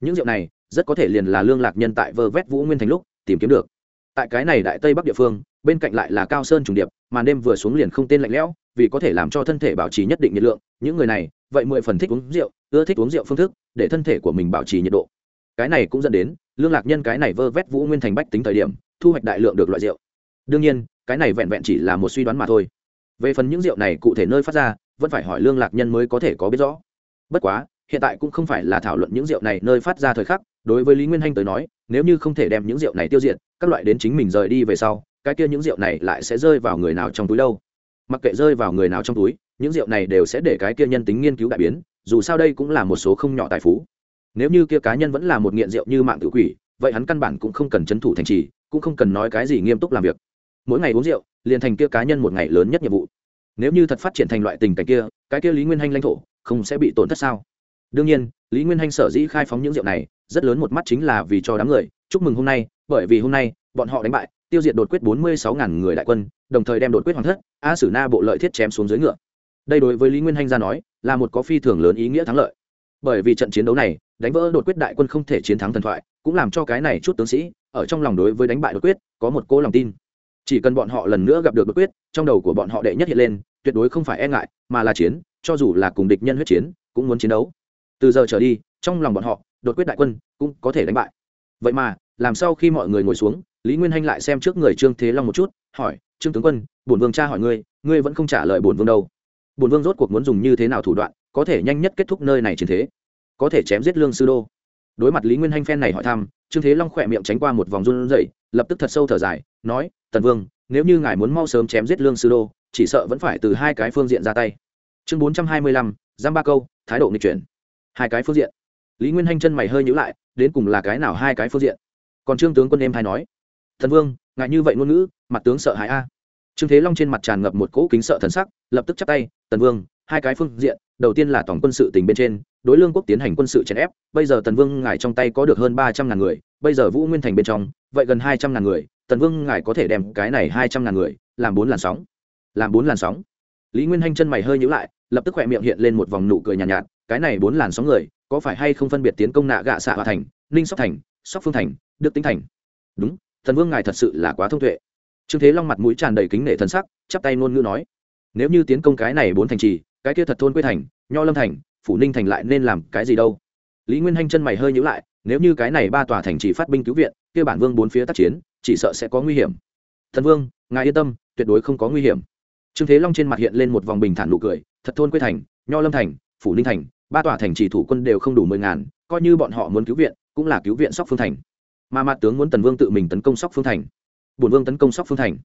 Những rượu này rất có thể liền là lương lạc nhân tại vơ vét vũ nguyên thành lúc tìm kiếm được. Tại cái này đại tây bắc địa phương bên cạnh lại là cao sơn trùng điệp, màn đêm vừa xuống liền không tên lạnh lẽo, vì có thể làm cho thân thể bảo trì nhất định nhiệt lượng, những người này, vậy mười phần thích uống rượu, ưa thích uống rượu phương thức, để thân thể của mình bảo trì nhiệt độ. Cái này cũng dẫn đến, lương lạc nhân cái này vơ vét vũ nguyên thành bách tính thời điểm, thu hoạch đại lượng được loại rượu. Đương nhiên, cái này vẹn vẹn chỉ là một suy đoán mà thôi. Về phần những rượu này cụ thể nơi phát ra, vẫn phải hỏi lương lạc nhân mới có thể có biết rõ. Bất quá, hiện tại cũng không phải là thảo luận những rượu này nơi phát ra thời khắc, đối với lý nguyên hanh tới nói, nếu như không thể đem những rượu này tiêu diệt, các loại đến chính mình rời đi về sau cái kia những rượu này lại sẽ rơi vào người nào trong túi đâu? Mặc kệ rơi vào người nào trong túi, những rượu này đều sẽ để cái kia nhân tính nghiên cứu đại biến, dù sao đây cũng là một số không nhỏ tài phú. Nếu như kia cá nhân vẫn là một nghiện rượu như mạng tự quỷ, vậy hắn căn bản cũng không cần c h ấ n thủ thành trì, cũng không cần nói cái gì nghiêm túc làm việc. Mỗi ngày uống rượu, liền thành kia cá nhân một ngày lớn nhất nhiệm vụ. Nếu như thật phát triển thành loại tình cảnh kia, cái kia lý nguyên hanh lãnh thổ, không sẽ bị tổn thất sao? Đương nhiên, lý nguyên hanh sở dĩ khai phóng những rượu này, rất lớn một mắt chính là vì cho đám người, chúc mừng hôm nay, bởi vì hôm nay, bọn họ đánh bại tiêu diệt đột quyết bốn mươi sáu ngàn người đại quân, đồng thời đem đột quyết hoàng thất, a sử na bộ lợi thiết chém xuống dưới ngựa. Đây đối với lý nguyên hanh ra nói, là một có phi thường lớn ý nghĩa thắng lợi. Bởi vì trận chiến đấu này, đánh vỡ đột quyết đại quân không thể chiến thắng thần thoại, cũng làm cho cái này chút tướng sĩ, ở trong lòng đối với đánh bại đột quyết, có một cô lòng tin. Chỉ cần bọn họ lần nữa gặp được đột quyết, trong đầu của bọn họ đệ nhất hiện lên, tuyệt đối không phải e ngại, mà là chiến, cho dù là cùng địch nhân huyết chiến, cũng muốn chiến đấu. Từ giờ trở đi, trong lòng bọn họ, đột quyết đại quân cũng có thể đánh bại. Vậy mà, làm sao khi mọi người ngồi xuống lý nguyên hanh lại xem trước người trương thế long một chút, hỏi, trương tướng quân, bổn vương cha hỏi ngươi ngươi vẫn không trả lời bổn vương đâu. Bổn vương rốt cuộc muốn dùng như thế nào thủ đoạn, có thể nhanh nhất kết thúc nơi này chiến thế? Có thể chém giết lương sư đô? Đối mặt lý nguyên hanh phen này hỏi thăm, trương thế long khỏe miệng tránh qua một vòng run rẩy, lập tức thật sâu thở dài, nói, tần vương, nếu như ngài muốn mau sớm chém giết lương sư đô, chỉ sợ vẫn phải từ hai cái phương diện ra tay. Chương bốn trăm hai mươi lăm giam ba câu, thái độ nghịch chuyển. Hai cái phương diện. Lý nguyên hanh chân mày hơi nhữ lại, đến cùng là cái nào hai cái phương diện? Còn trương tướng quân em hay nói thần vương ngại như vậy ngôn ngữ mặt tướng sợ hãi a. Trương thế long trên mặt tràn ngập một cỗ kính sợ thần sắc lập tức chắp tay tần vương hai cái phương diện đầu tiên là tổng quân sự tình bên trên đối lương quốc tiến hành quân sự chèn ép bây giờ tần vương ngài trong tay có được hơn ba trăm ngàn người bây giờ vũ nguyên thành bên trong vậy gần hai trăm ngàn người tần vương ngài có thể đem cái này hai trăm ngàn người làm bốn làn sóng. Làm bốn làn sóng? Lý nguyên hanh chân mày hơi nhữ lại lập tức khỏe miệng hiện lên một vòng nụ cười nhàn nhạt, nhạt cái này bốn làn sóng người có phải hay không phân biệt tiến công nạ gạ xạ hòa thành ninh sóc thành sóc phương thành đức tính thành? Đúng thần vương ngài thật sự là quá thông tuệ. Trương thế long mặt mũi tràn đầy kính nể thần sắc, chắp tay ngôn ngữ nói, nếu như tiến công cái này bốn thành trì, cái kia thật thôn quê thành, nho lâm thành, phủ ninh thành lại nên làm cái gì đâu? Lý nguyên hanh chân mày hơi nhữ lại, nếu như cái này ba tòa thành trì phát binh cứu viện, kia bản vương bốn phía tác chiến, chỉ sợ sẽ có nguy hiểm. Thần vương, ngài yên tâm, tuyệt đối không có nguy hiểm. Trương thế long trên mặt hiện lên một vòng bình thản nụ cười, thật thôn quê thành, nho lâm thành, phủ ninh thành, ba tòa thành trì thủ quân đều không đủ mười ngàn, coi như bọn họ muốn cứu viện, cũng là cứu viện sóc phương thành mà mặt tướng muốn tần vương tự mình tấn công sóc phương thành. Bổn vương tấn công sóc phương thành.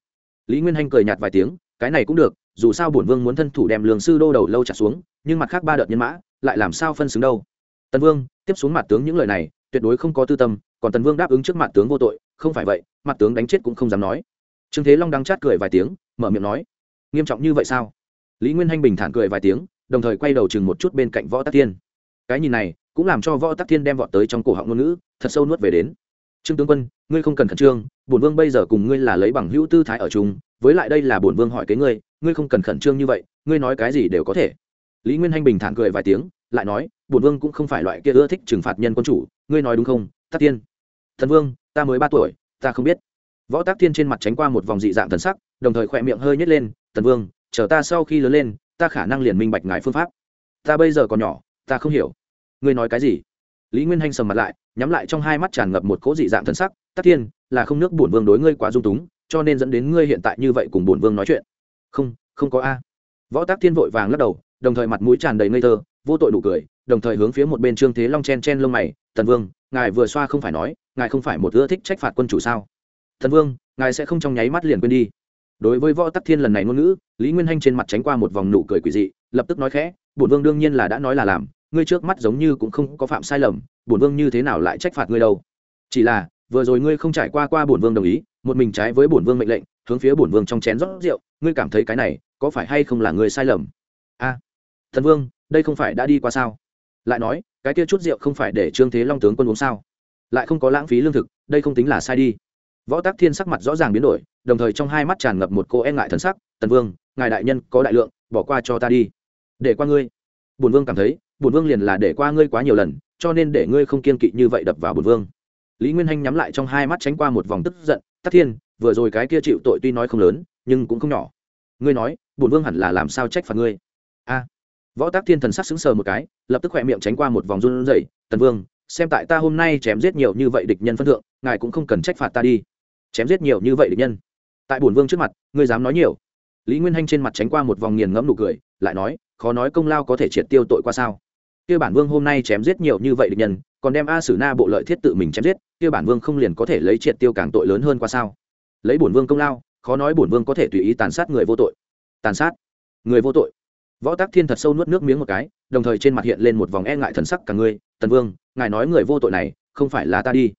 Lý nguyên hanh cười nhạt vài tiếng, cái này cũng được, dù sao bổn vương muốn thân thủ đem lường sư đô đầu lâu trả xuống, nhưng mặt khác ba đợt nhân mã, lại làm sao phân xứng đâu? Tần vương, tiếp xuống mặt tướng những lời này, tuyệt đối không có tư tâm, còn tần vương đáp ứng trước mặt tướng vô tội, không phải vậy, mặt tướng đánh chết cũng không dám nói. Trương thế long đang chát cười vài tiếng, mở miệng nói, nghiêm trọng như vậy sao? Lý nguyên hanh bình thản cười vài tiếng, đồng thời quay đầu chừng một chút bên cạnh võ tắc thiên. Cái nhìn này, cũng làm cho võ tắc thiên đem vọt tới trong cổ họng ngôn ngữ, thật sâu nuốt về đến trương tướng quân, ngươi không cần khẩn trương, bổn vương bây giờ cùng ngươi là lấy bằng hữu tư thái ở chung, với lại đây là bổn vương hỏi cái ngươi ngươi không cần khẩn trương như vậy, ngươi nói cái gì đều có thể. Lý nguyên hanh bình thản cười vài tiếng, lại nói, bổn vương cũng không phải loại kia ưa thích trừng phạt nhân quân chủ, ngươi nói đúng không, tắc tiên thần vương, ta mới ba tuổi, ta không biết. Võ tác thiên trên mặt tránh qua một vòng dị dạng thần sắc, đồng thời khỏe miệng hơi nhét lên tần vương, chờ ta sau khi lớn lên, ta khả năng liền minh bạch ngài phương pháp. Ta bây giờ còn nhỏ, ta không hiểu. Ngươi nói cái gì? Lý nguyên hanh sầm mặt lại nhắm lại trong hai mắt tràn ngập một cỗ dị dạng thân sắc, tắc thiên, là không nước bổn vương đối ngươi quá dung túng, cho nên dẫn đến ngươi hiện tại như vậy cùng bổn vương nói chuyện. Không không có a. Võ tác thiên vội vàng lắc đầu, đồng thời mặt mũi tràn đầy ngây thơ, vô tội đủ cười, đồng thời hướng phía một bên trương thế long chen chen lông mày tần vương, ngài vừa xoa không phải nói, ngài không phải một ưa thích trách phạt quân chủ sao? Thần vương, ngài sẽ không trong nháy mắt liền quên đi. Đối với võ tắc thiên lần này ngôn ngữ, lý nguyên hanh trên mặt tránh qua một vòng nụ cười quỷ dị, lập tức nói khẽ, bổn vương đương nhiên là đã nói là làm ngươi trước mắt giống như cũng không có phạm sai lầm, bổn vương như thế nào lại trách phạt ngươi đâu? Chỉ là, vừa rồi ngươi không trải qua qua bổn vương đồng ý, một mình trái với bổn vương mệnh lệnh, hướng phía bổn vương trong chén rót rượu, ngươi cảm thấy cái này có phải hay không là ngươi sai lầm? A, thần vương, đây không phải đã đi qua sao? Lại nói, cái kia chút rượu không phải để trương thế long tướng quân uống sao? Lại không có lãng phí lương thực, đây không tính là sai đi. Võ tác thiên sắc mặt rõ ràng biến đổi, đồng thời trong hai mắt tràn ngập một cô e ngại thần sắc, tần vương, ngài đại nhân có đại lượng, bỏ qua cho ta đi. Để qua ngươi. Bổn vương cảm thấy bổn vương liền là để qua ngươi quá nhiều lần, cho nên để ngươi không kiên kỵ như vậy đập vào bổn vương. Lý nguyên hanh nhắm lại trong hai mắt tránh qua một vòng tức giận, tắc thiên, vừa rồi cái kia chịu tội tuy nói không lớn, nhưng cũng không nhỏ. Ngươi nói, bổn vương hẳn là làm sao trách phạt ngươi? A. Võ tác thiên thần sắc sững sờ một cái, lập tức khỏe miệng tránh qua một vòng run rẩy, tần vương, xem tại ta hôm nay chém giết nhiều như vậy địch nhân phân thượng, ngài cũng không cần trách phạt ta đi. Chém giết nhiều như vậy địch nhân? Tại bổn vương trước mặt, ngươi dám nói nhiều. Lý nguyên hanh trên mặt tránh qua một vòng nghiền ngẫm nụ cười, lại nói, khó nói công lao có thể triệt tiêu tội qua sao? Kia bản vương hôm nay chém giết nhiều như vậy địch nhân, còn đem a sử na bộ lợi thiết tự mình chém giết, kia bản vương không liền có thể lấy triệt tiêu càng tội lớn hơn qua sao? Lấy bổn vương công lao, khó nói bổn vương có thể tùy ý tàn sát người vô tội. Tàn sát? Người vô tội. Võ tác thiên thật sâu nuốt nước miếng một cái, đồng thời trên mặt hiện lên một vòng e ngại thần sắc cả ngươi tần vương, ngài nói người vô tội này, không phải là ta đi.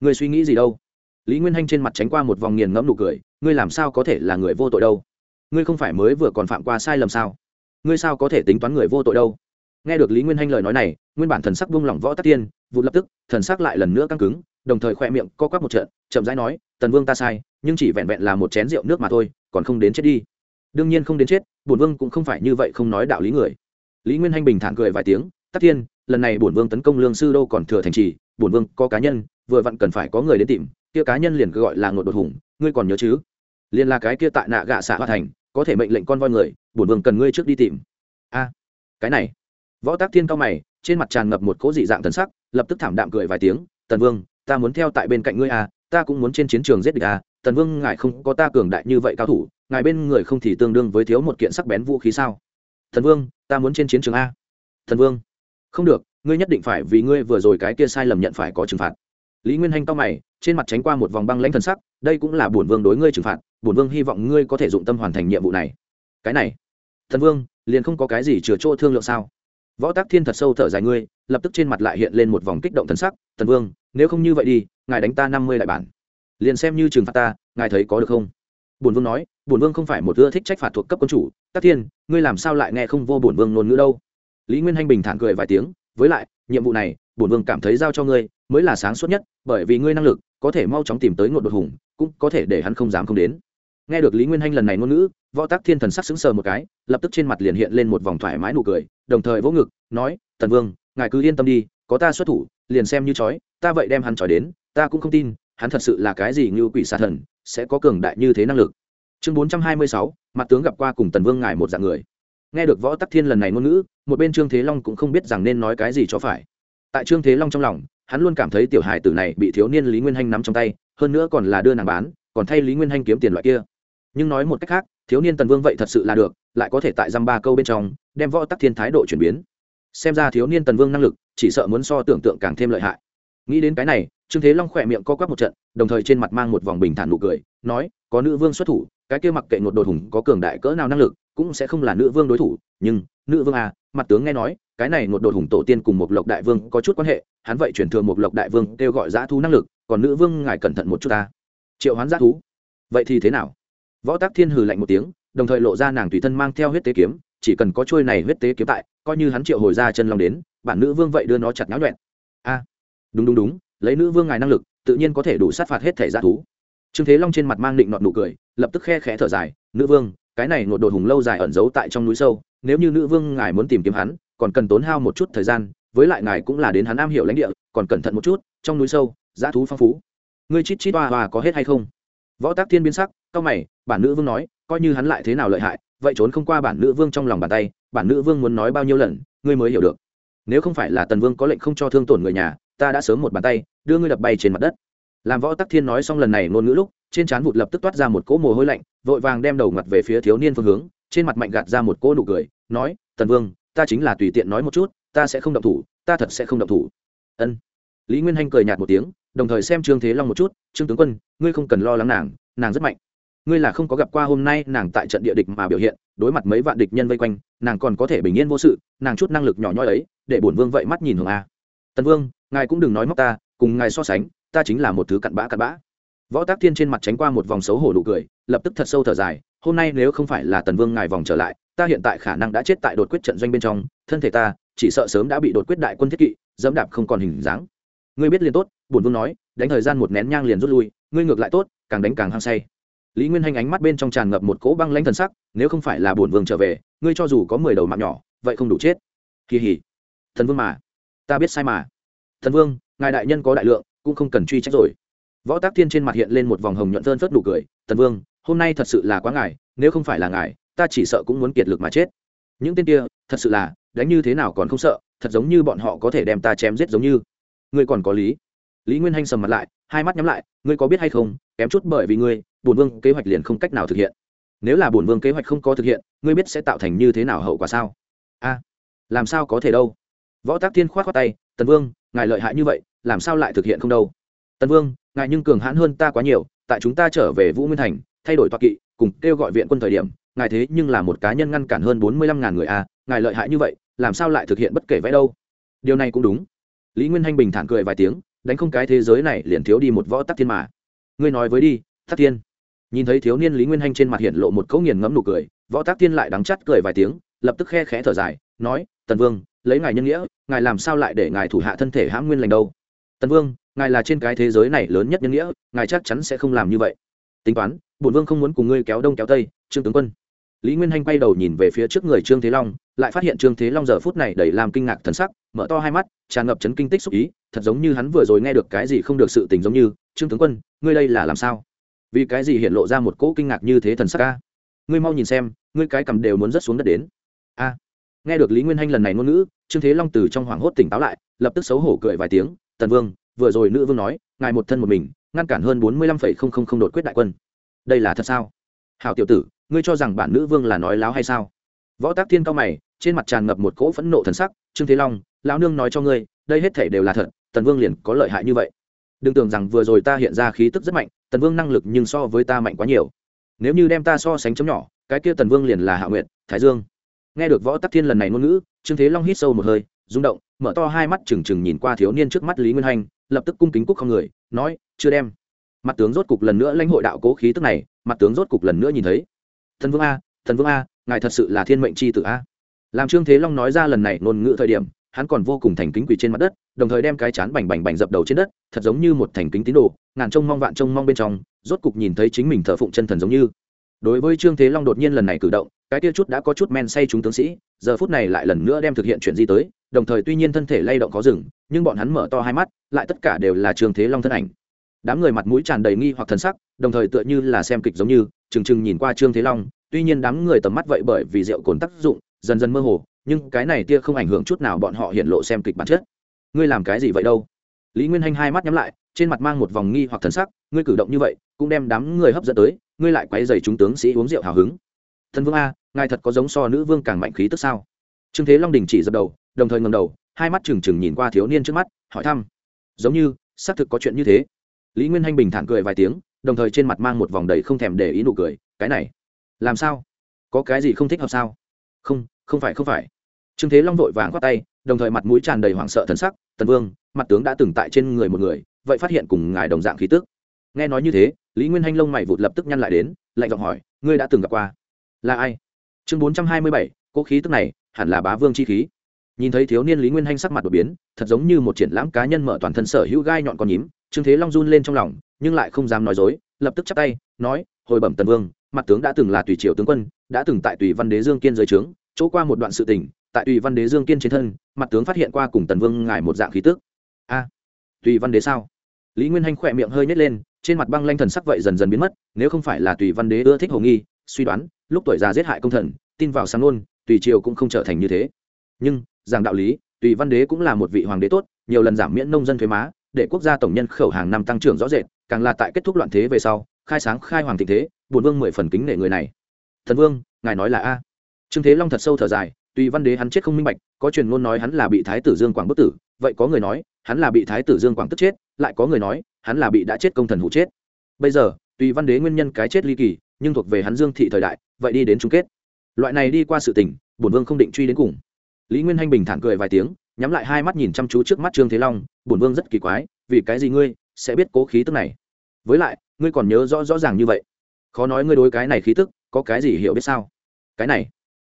Ngươi suy nghĩ gì đâu? Lý nguyên hanh trên mặt tránh qua một vòng nghiền ngẫm nụ cười, ngươi làm sao có thể là người vô tội đâu? Ngươi không phải mới vừa còn phạm qua sai lầm sao? Ngươi sao có thể tính toán người vô tội đâu? Nghe được lý nguyên hanh lời nói này, nguyên bản thần sắc buông lỏng võ tắc tiên vụ lập tức, thần sắc lại lần nữa căng cứng, đồng thời khoe miệng co quắp một trận, chậm rãi nói, tần vương ta sai, nhưng chỉ vẹn vẹn là một chén rượu nước mà thôi, còn không đến chết đi. Đương nhiên không đến chết, bổn vương cũng không phải như vậy không nói đạo lý người. Lý nguyên hanh bình thản cười vài tiếng, tắc thiên lần này bổn vương tấn công lương sư đô còn thừa thành trì, bổn vương có cá nhân, vừa vặn cần phải có người đến tìm, kia cá nhân liền gọi là ngột đột hùng, ngươi còn nhớ chứ? Liền là cái kia tại nạ gạ xạ hoa thành, có thể mệnh lệnh con voi người, bổn vương cần ngươi trước đi tìm. A, cái này võ tác thiên cao mày, trên mặt tràn ngập một cố dị dạng thần sắc, lập tức thảm đạm cười vài tiếng, tần vương, ta muốn theo tại bên cạnh ngươi à ta cũng muốn trên chiến trường giết địch à tần vương, ngài không có ta cường đại như vậy cao thủ, ngài bên người không thì tương đương với thiếu một kiện sắc bén vũ khí sao? Thần vương, ta muốn trên chiến trường a. Thần vương, không được, ngươi nhất định phải vì ngươi vừa rồi cái kia sai lầm nhận phải có trừng phạt. Lý nguyên hanh to mày, trên mặt tránh qua một vòng băng lãnh thần sắc, đây cũng là bổn vương đối ngươi trừng phạt, bổn vương hy vọng ngươi có thể dụng tâm hoàn thành nhiệm vụ này. Cái này thần vương, liền không có cái gì chừa chỗ thương lượng sao? Võ tác thiên thật sâu thở dài, ngươi, lập tức trên mặt lại hiện lên một vòng kích động thần sắc thần vương, nếu không như vậy đi, ngài đánh ta năm mươi đại bản. Liền xem như trừng phạt ta, ngài thấy có được không? Bổn vương nói, bổn vương không phải một ưa thích trách phạt thuộc cấp quân chủ tác thiên, ngươi làm sao lại nghe không vô bổn vương ngôn ngữ đâu? Lý nguyên hanh bình thản cười vài tiếng, với lại, nhiệm vụ này, bổn vương cảm thấy giao cho ngươi, mới là sáng suốt nhất, bởi vì ngươi năng lực, có thể mau chóng tìm tới ngột đột hùng, cũng có thể để hắn không dám không đến nghe được lý nguyên hanh lần này ngôn ngữ, võ tác thiên thần sắc sững sờ một cái, lập tức trên mặt liền hiện lên một vòng thoải mái nụ cười, đồng thời vỗ ngực, nói, tần vương, ngài cứ yên tâm đi, có ta xuất thủ, liền xem như chói ta vậy đem hắn chói đến, ta cũng không tin, hắn thật sự là cái gì như quỷ xà thần, sẽ có cường đại như thế năng lực. Chương bốn trăm hai mươi sáu, mặt tướng gặp qua cùng tần vương ngài một dạng người. Nghe được võ tắc thiên lần này ngôn ngữ, một bên trương thế long cũng không biết rằng nên nói cái gì cho phải. Tại trương thế long trong lòng, hắn luôn cảm thấy tiểu hài tử này bị thiếu niên lý nguyên hanh nắm trong tay, hơn nữa còn là đưa nàng bán, còn thay lý nguyên hanh kiếm tiền loại kia nhưng nói một cách khác, thiếu niên tần vương vậy thật sự là được, lại có thể tại dăm ba câu bên trong, đem võ tắc thiên thái độ chuyển biến. Xem ra thiếu niên tần vương năng lực, chỉ sợ muốn so tưởng tượng càng thêm lợi hại. Nghĩ đến cái này, trương thế long khỏe miệng co quắp một trận, đồng thời trên mặt mang một vòng bình thản nụ cười, nói, có nữ vương xuất thủ, cái kia mặc kệ một đột hùng có cường đại cỡ nào năng lực, cũng sẽ không là nữ vương đối thủ, nhưng, nữ vương à mặt tướng nghe nói, cái này một đột hùng tổ tiên cùng một lộc đại vương có chút quan hệ, hắn vậy chuyển thừa một lộc đại vương kêu gọi giã thú năng lực, còn nữ vương ngài cẩn thận một chút ta. Triệu hoán giã thú. Vậy thì thế nào? Võ tác thiên hừ lạnh một tiếng, đồng thời lộ ra nàng tùy thân mang theo huyết tế kiếm, chỉ cần có trôi này huyết tế kiếm tại, coi như hắn triệu hồi ra chân long đến, bản nữ vương vậy đưa nó chặt náo nhuẹn. A, đúng đúng đúng, lấy nữ vương ngài năng lực, tự nhiên có thể đủ sát phạt hết thể g thú. Trương thế long trên mặt mang định nọt nụ cười, lập tức khe khẽ thở dài, nữ vương, cái này ngột đột hùng lâu dài ẩn giấu tại trong núi sâu, nếu như nữ vương ngài muốn tìm kiếm hắn, còn cần tốn hao một chút thời gian, với lại ngài cũng là đến hắn am hiểu lãnh địa, còn cẩn thận một chút, trong núi sâu g thú phong phú. Ngươi chít chít hoa hoa có hết hay không? Võ tác thiên biến sắc cao mày, bản nữ vương nói, coi như hắn lại thế nào lợi hại, vậy trốn không qua bản nữ vương trong lòng bàn tay, bản nữ vương muốn nói bao nhiêu lần, ngươi mới hiểu được. Nếu không phải là tần vương có lệnh không cho thương tổn người nhà, ta đã sớm một bàn tay, đưa ngươi đập bay trên mặt đất. Làm võ tắc thiên nói xong lần này ngôn ngữ lúc, trên trán vụt lập tức toát ra một cỗ mồ hôi lạnh, vội vàng đem đầu ngặt về phía thiếu niên phương hướng, trên mặt mạnh gạt ra một cỗ nụ cười, nói, tần vương, ta chính là tùy tiện nói một chút, ta sẽ không động thủ, ta thật sẽ không động thủ. Ân. Lý nguyên hanh cười nhạt một tiếng đồng thời xem trương thế long một chút, trương tướng quân, ngươi không cần lo lắng nàng nàng rất mạnh. Ngươi là không có gặp qua hôm nay nàng tại trận địa địch mà biểu hiện, đối mặt mấy vạn địch nhân vây quanh, nàng còn có thể bình yên vô sự, nàng chút năng lực nhỏ nhoi ấy, để bổn vương vậy mắt nhìn hưởng a. Tần vương, ngài cũng đừng nói móc ta, cùng ngài so sánh, ta chính là một thứ cặn bã cặn bã. Võ tác thiên trên mặt tránh qua một vòng xấu hổ đủ cười, lập tức thật sâu thở dài, hôm nay nếu không phải là tần vương ngài vòng trở lại, ta hiện tại khả năng đã chết tại đột quyết trận doanh bên trong, thân thể ta, chỉ sợ sớm đã bị đột quyết đại quân thiết kỵ, dẫm đạp không còn hình dáng. Ngươi biết liền tốt bổn vương nói, đánh thời gian một nén nhang liền rút lui, ngươi ngược lại tốt, càng đánh càng hăng say. Lý nguyên hanh ánh mắt bên trong tràn ngập một cỗ băng lanh thần sắc, nếu không phải là bổn vương trở về, ngươi cho dù có mười đầu mạng nhỏ, vậy không đủ chết. Kỳ hỉ. Thần vương mà. Ta biết sai mà. Thần vương, ngài đại nhân có đại lượng, cũng không cần truy trách rồi. Võ tác thiên trên mặt hiện lên một vòng hồng nhuận phơn phất đủ cười tần vương, hôm nay thật sự là quá ngài nếu không phải là ngài, ta chỉ sợ cũng muốn kiệt lực mà chết. Những tên kia, thật sự là, đánh như thế nào còn không sợ, thật giống như bọn họ có thể đem ta chém giết giống như. Ngươi còn có lý lý nguyên hanh sầm mặt lại, hai mắt nhắm lại, ngươi có biết hay không, kém chút bởi vì ngươi, bổn vương kế hoạch liền không cách nào thực hiện. Nếu là bổn vương kế hoạch không có thực hiện, ngươi biết sẽ tạo thành như thế nào hậu quả sao? A, làm sao có thể đâu? Võ tác thiên k h o á t tay, tần vương, ngài lợi hại như vậy, làm sao lại thực hiện không đâu? Tần vương, ngài nhưng cường hãn hơn ta quá nhiều, tại chúng ta trở về vũ nguyên thành, thay đổi toa kỵ, cùng kêu gọi viện quân thời điểm, ngài thế nhưng là một cá nhân ngăn cản hơn bốn mươi lăm ngàn người a, ngài lợi hại như vậy, làm sao lại thực hiện bất kể vẽ đâu? Điều này cũng đúng. Lý nguyên hanh bình thản cười vài tiếng đánh không cái thế giới này liền thiếu đi một võ tắc thiên mà. Ngươi nói với đi, tắc thiên. Nhìn thấy thiếu niên lý nguyên hanh trên mặt hiện lộ một cấu nghiền ngẫm nụ cười, võ tắc thiên lại đắng chắt cười vài tiếng, lập tức khe khẽ thở dài, nói, tần vương, lấy ngài nhân nghĩa, ngài làm sao lại để ngài thủ hạ thân thể hãm nguyên lành đâu? Tần vương, ngài là trên cái thế giới này lớn nhất nhân nghĩa, ngài chắc chắn sẽ không làm như vậy. Tính toán, bổn vương không muốn cùng ngươi kéo đông kéo tây, trương tướng quân lý nguyên hanh quay đầu nhìn về phía trước người trương thế long, lại phát hiện trương thế long giờ phút này đầy làm kinh ngạc thần sắc, mở to hai mắt, tràn ngập chấn kinh tích xúc ý, thật giống như hắn vừa rồi nghe được cái gì không được sự tình giống như, trương tướng quân, ngươi đây là làm sao? Vì cái gì hiện lộ ra một cỗ kinh ngạc như thế thần sắc ca ngươi mau nhìn xem, ngươi cái cầm đều muốn rớt xuống đất đến. A. Nghe được lý nguyên hanh lần này ngôn ngữ, trương thế long từ trong hoảng hốt tỉnh táo lại, lập tức xấu hổ cười vài tiếng, tần vương, vừa rồi nữ vương nói, ngài một thân một mình, ngăn cản hơn bốn mươi lăm phẩy không không không đột quyết đại quân. Đây là thật sao? Hảo tiểu tử ngươi cho rằng bản nữ vương là nói láo hay sao? Võ tác thiên cao mày, trên mặt tràn ngập một cỗ phẫn nộ thần sắc, trương thế long, lão nương nói cho ngươi, đây hết thể đều là thật, tần vương liền có lợi hại như vậy. Đừng tưởng rằng vừa rồi ta hiện ra khí tức rất mạnh, tần vương năng lực nhưng so với ta mạnh quá nhiều. Nếu như đem ta so sánh chấm nhỏ, cái kia tần vương liền là hạ nguyện thái dương. Nghe được võ tắc thiên lần này ngôn ngữ, trương thế long hít sâu một hơi, rung động, mở to hai mắt trừng trừng nhìn qua thiếu niên trước mắt lý nguyên hanh lập tức cung kính cúc không người, nói, chưa đem. Mặt tướng rốt cục lần nữa lãnh hội đạo cố khí tức này, mặt tướng rốt cục lần nữa nhìn thấy thần vương a, thần vương a, ngài thật sự là thiên mệnh c h i tử a. Làm trương thế long nói ra lần này ngôn ngữ thời điểm, hắn còn vô cùng thành kính quỳ trên mặt đất, đồng thời đem cái chán bành bành bành dập đầu trên đất, thật giống như một thành kính tín đồ, ngàn trông mong vạn trông mong bên trong, rốt cục nhìn thấy chính mình thờ phụng chân thần giống như. Đối với trương thế long đột nhiên lần này cử động, cái tia chút đã có chút men say chúng tướng sĩ, giờ phút này lại lần nữa đem thực hiện chuyện gì tới, đồng thời tuy nhiên thân thể lay động có rừng nhưng bọn hắn mở to hai mắt, lại tất cả đều là trương thế long thân ảnh đám người mặt mũi tràn đầy nghi hoặc thần sắc, đồng thời tựa như là xem kịch giống như, trừng trừng nhìn qua trương thế long. Tuy nhiên đám người tầm mắt vậy bởi vì rượu cồn tác dụng, dần dần mơ hồ, nhưng cái này tia không ảnh hưởng chút nào bọn họ hiện lộ xem kịch bản chất. Ngươi làm cái gì vậy đâu? Lý nguyên hanh hai mắt nhắm lại, trên mặt mang một vòng nghi hoặc thần sắc, ngươi cử động như vậy, cũng đem đám người hấp dẫn tới, ngươi lại quay dày chúng tướng sĩ uống rượu hào hứng. Thần vương a, ngài thật có giống so nữ vương càng mạnh khí tức sao? Trương thế long đình chỉ dập đầu, đồng thời ngầm đầu, hai mắt trừng trừng nhìn qua thiếu niên trước mắt, hỏi thăm. Giống như, xác thực có chuyện như thế lý nguyên hanh bình thản cười vài tiếng, đồng thời trên mặt mang một vòng đầy không thèm để ý nụ cười, cái này, làm sao? Có cái gì không thích hợp sao? Không không phải không phải. Trương thế long vội vàng khoát tay, đồng thời mặt mũi tràn đầy hoảng sợ thần sắc, tần vương, mặt tướng đã từng tại trên người một người, vậy phát hiện cùng ngài đồng dạng khí tức. Nghe nói như thế, lý nguyên hanh lông mày vụt lập tức nhăn lại đến, lạnh giọng hỏi, ngươi đã từng gặp qua? Là ai? Chương bốn trăm hai mươi bảy cỗ khí tức này, hẳn là bá vương chi khí. Nhìn thấy thiếu niên lý nguyên hanh sắc mặt đột biến, thật giống như một triển lãm cá nhân mở toàn thân sở hữu gai nhọn con nhím trương thế long run lên trong lòng, nhưng lại không dám nói dối, lập tức chắp tay, nói, hồi bẩm tần vương, mặt tướng đã từng là tùy triều tướng quân, đã từng tại tùy văn đế dương kiên dưới trướng, chỗ qua một đoạn sự tình, tại tùy văn đế dương kiên trên thân, mặt tướng phát hiện qua cùng tần vương ngài một dạng khí tức. A, tùy văn đế sao? Lý nguyên hanh khỏe miệng hơi nhét lên, trên mặt băng lanh thần sắc vậy dần dần biến mất, nếu không phải là tùy văn đế ưa thích hồ nghi, suy đoán, lúc tuổi già giết hại công thần, tin vào sáng nôn tùy triều cũng không trở thành như thế. Nhưng, giảng đạo lý, tùy văn đế cũng là một vị hoàng đế tốt, nhiều lần giảm miễn nông dân thuế má để quốc gia tổng nhân khẩu hàng năm tăng trưởng rõ rệt, càng là tại kết thúc loạn thế về sau, khai sáng, khai hoàng thịnh thế bùn vương mười phần kính nể người này. Thần vương, ngài nói là a. Trương thế long thật sâu thở dài tùy văn đế hắn chết không minh bạch, có truyền ngôn nói hắn là bị thái tử dương quảng bức tử, vậy có người nói, hắn là bị thái tử dương quảng tức chết, lại có người nói, hắn là bị đã chết công thần hụ chết. Bây giờ tùy văn đế nguyên nhân cái chết ly kỳ, nhưng thuộc về hắn dương thị thời đại, vậy đi đến chung kết. Loại này đi qua sự tình bổn vương không định truy đến cùng. Lý nguyên hanh bình thản cười vài tiếng nhắm lại hai mắt nhìn chăm chú trước mắt trương thế long, bổn vương rất kỳ quái, vì cái gì ngươi sẽ biết cố khí tức này? Với lại, ngươi còn nhớ rõ rõ ràng như vậy. Khó nói ngươi đối cái này khí tức có cái gì hiểu biết sao? Cái này.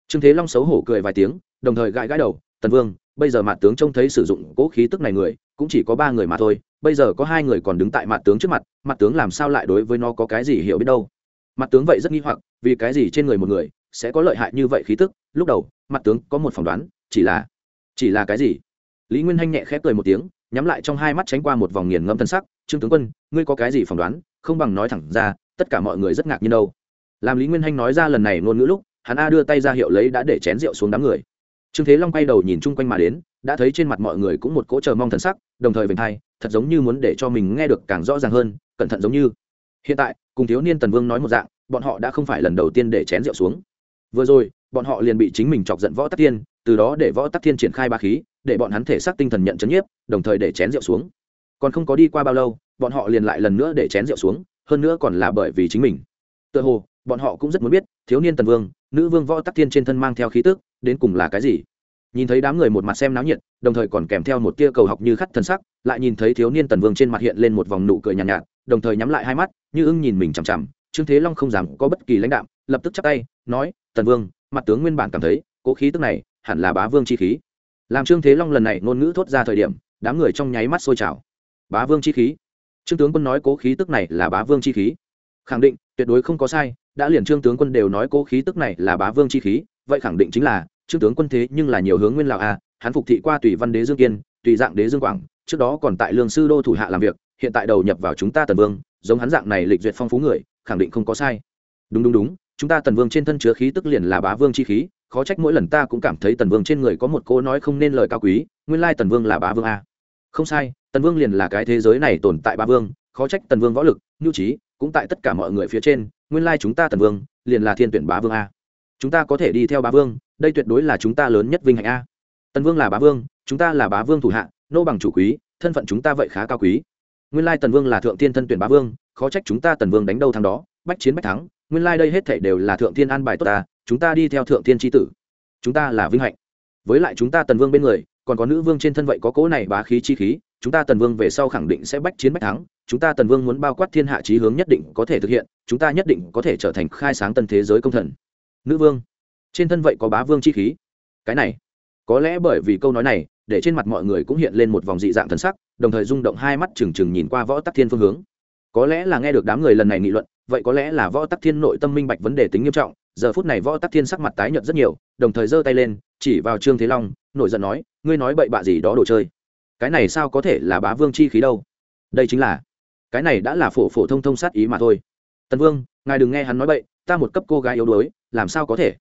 Trương thế long xấu hổ cười vài tiếng, đồng thời gãi gãi đầu, tần vương, bây giờ mạn tướng trông thấy sử dụng cố khí tức này người, cũng chỉ có ba người mà thôi, bây giờ có hai người còn đứng tại mạn tướng trước mặt mặt tướng làm sao lại đối với nó có cái gì hiểu biết đâu? Mặt tướng vậy rất nghi hoặc, vì cái gì trên người một người sẽ có lợi hại như vậy khí tức? Lúc đầu mặt tướng có một phỏng đoán, chỉ là chỉ là cái gì? Lý nguyên hanh nhẹ khép cười một tiếng, nhắm lại trong hai mắt tránh qua một vòng nghiền ngâm thân sắc. Trương tướng quân, ngươi có cái gì phỏng đoán? Không bằng nói thẳng ra, tất cả mọi người rất ngạc nhiên đâu. Làm lý nguyên hanh nói ra lần này ngôn ngữ lúc, hắn a đưa tay ra hiệu lấy đã để chén rượu xuống đám người. Trương thế long quay đầu nhìn chung quanh mà đến, đã thấy trên mặt mọi người cũng một cỗ chờ mong thần sắc, đồng thời vềnh thai, thật giống như muốn để cho mình nghe được càng rõ ràng hơn, cẩn thận giống như. Hiện tại, cùng thiếu niên tần vương nói một dạng, bọn họ đã không phải lần đầu tiên để chén rượu xuống. Vừa rồi, bọn họ liền bị chính mình chọc giận võ tắc tiên từ đó để võ tắc thiên triển khai ba khí để bọn hắn thể xác tinh thần nhận chấn nhiếp đồng thời để chén rượu xuống. Còn không có đi qua bao lâu bọn họ liền lại lần nữa để chén rượu xuống hơn nữa còn là bởi vì chính mình. Tựa hồ bọn họ cũng rất muốn biết thiếu niên tần vương nữ vương võ tắc thiên trên thân mang theo khí tức đến cùng là cái gì? Nhìn thấy đám người một mặt xem náo nhiệt đồng thời còn kèm theo một tia cầu học như khắt thân sắc lại nhìn thấy thiếu niên tần vương trên mặt hiện lên một vòng nụ cười nhàn nhạt, nhạt đồng thời nhắm lại hai mắt như ưng nhìn mình chằm chằm trương thế long không dám có bất kỳ lãnh đạm lập tức chắc tay nói tần vương mặt tướng nguyên bản cảm thấy cố khí tức này hẳn là bá vương chi khí. Làm trương thế long lần này ngôn ngữ thốt ra thời điểm, đám người trong nháy mắt sôi trào. Bá vương chi khí. Trương tướng quân nói cố khí tức này là bá vương chi khí. Khẳng định, tuyệt đối không có sai, đã liền trương tướng quân đều nói cố khí tức này là bá vương chi khí, vậy khẳng định chính là, trương tướng quân thế nhưng là nhiều hướng nguyên lào a, hắn phục thị qua tùy văn đế dương kiên, tùy dạng đế dương quảng, trước đó còn tại lương sư đô thủ hạ làm việc, hiện tại đầu nhập vào chúng ta tần vương, giống hắn dạng này lịch duyệt phong phú người, khẳng định không có sai. Đúng đúng đúng chúng ta tần vương trên thân chứa khí tức liền là bá vương chi khí, khó trách mỗi lần ta cũng cảm thấy tần vương trên người có một cô nói không nên lời cao quý, nguyên lai tần vương là bá vương a. Không sai, tần vương liền là cái thế giới này tồn tại bá vương, khó trách tần vương võ lực, nhu trí, cũng tại tất cả mọi người phía trên, nguyên lai chúng ta tần vương, liền là thiên tuyển bá vương a. Chúng ta có thể đi theo bá vương, đây tuyệt đối là chúng ta lớn nhất vinh hạnh a. Tần vương là bá vương, chúng ta là bá vương thủ hạ, nô bằng chủ quý, thân phận chúng ta vậy khá cao quý. Nguyên lai tần vương là thượng tiên thân tuyển bá vương, khó trách chúng ta tần vương đánh đâu thắng đó, bách chiến bách thắng nguyên lai đây hết thảy đều là thượng Thiên an bài tốt ta, chúng ta đi theo thượng Thiên tri tử. Chúng ta là vinh hạnh. Với lại chúng ta tần vương bên người, còn có nữ vương trên thân vậy có cố này bá khí chi khí, chúng ta tần vương về sau khẳng định sẽ bách chiến bách thắng, chúng ta tần vương muốn bao quát thiên hạ trí hướng nhất định có thể thực hiện, chúng ta nhất định có thể trở thành khai sáng tân thế giới công thần. Nữ vương, trên thân vậy có bá vương chi khí. Cái này, có lẽ bởi vì câu nói này, để trên mặt mọi người cũng hiện lên một vòng dị dạng thần sắc, đồng thời rung động hai mắt trừng trừng nhìn qua võ tắc thiên phương hướng. Có lẽ là nghe được đám người lần này nghị luận vậy có lẽ là võ tắc thiên nội tâm minh bạch vấn đề tính nghiêm trọng, giờ phút này võ tắc thiên sắc mặt tái nhợt rất nhiều, đồng thời giơ tay lên, chỉ vào trương thế long, nổi giận nói, ngươi nói bậy bạ gì đó đồ chơi? Cái này sao có thể là bá vương chi khí đâu? Đây chính là, cái này đã là phổ phổ thông thông sát ý mà thôi. Tần vương, ngài đừng nghe hắn nói bậy, ta một cấp cô gái yếu đuối, làm sao có thể?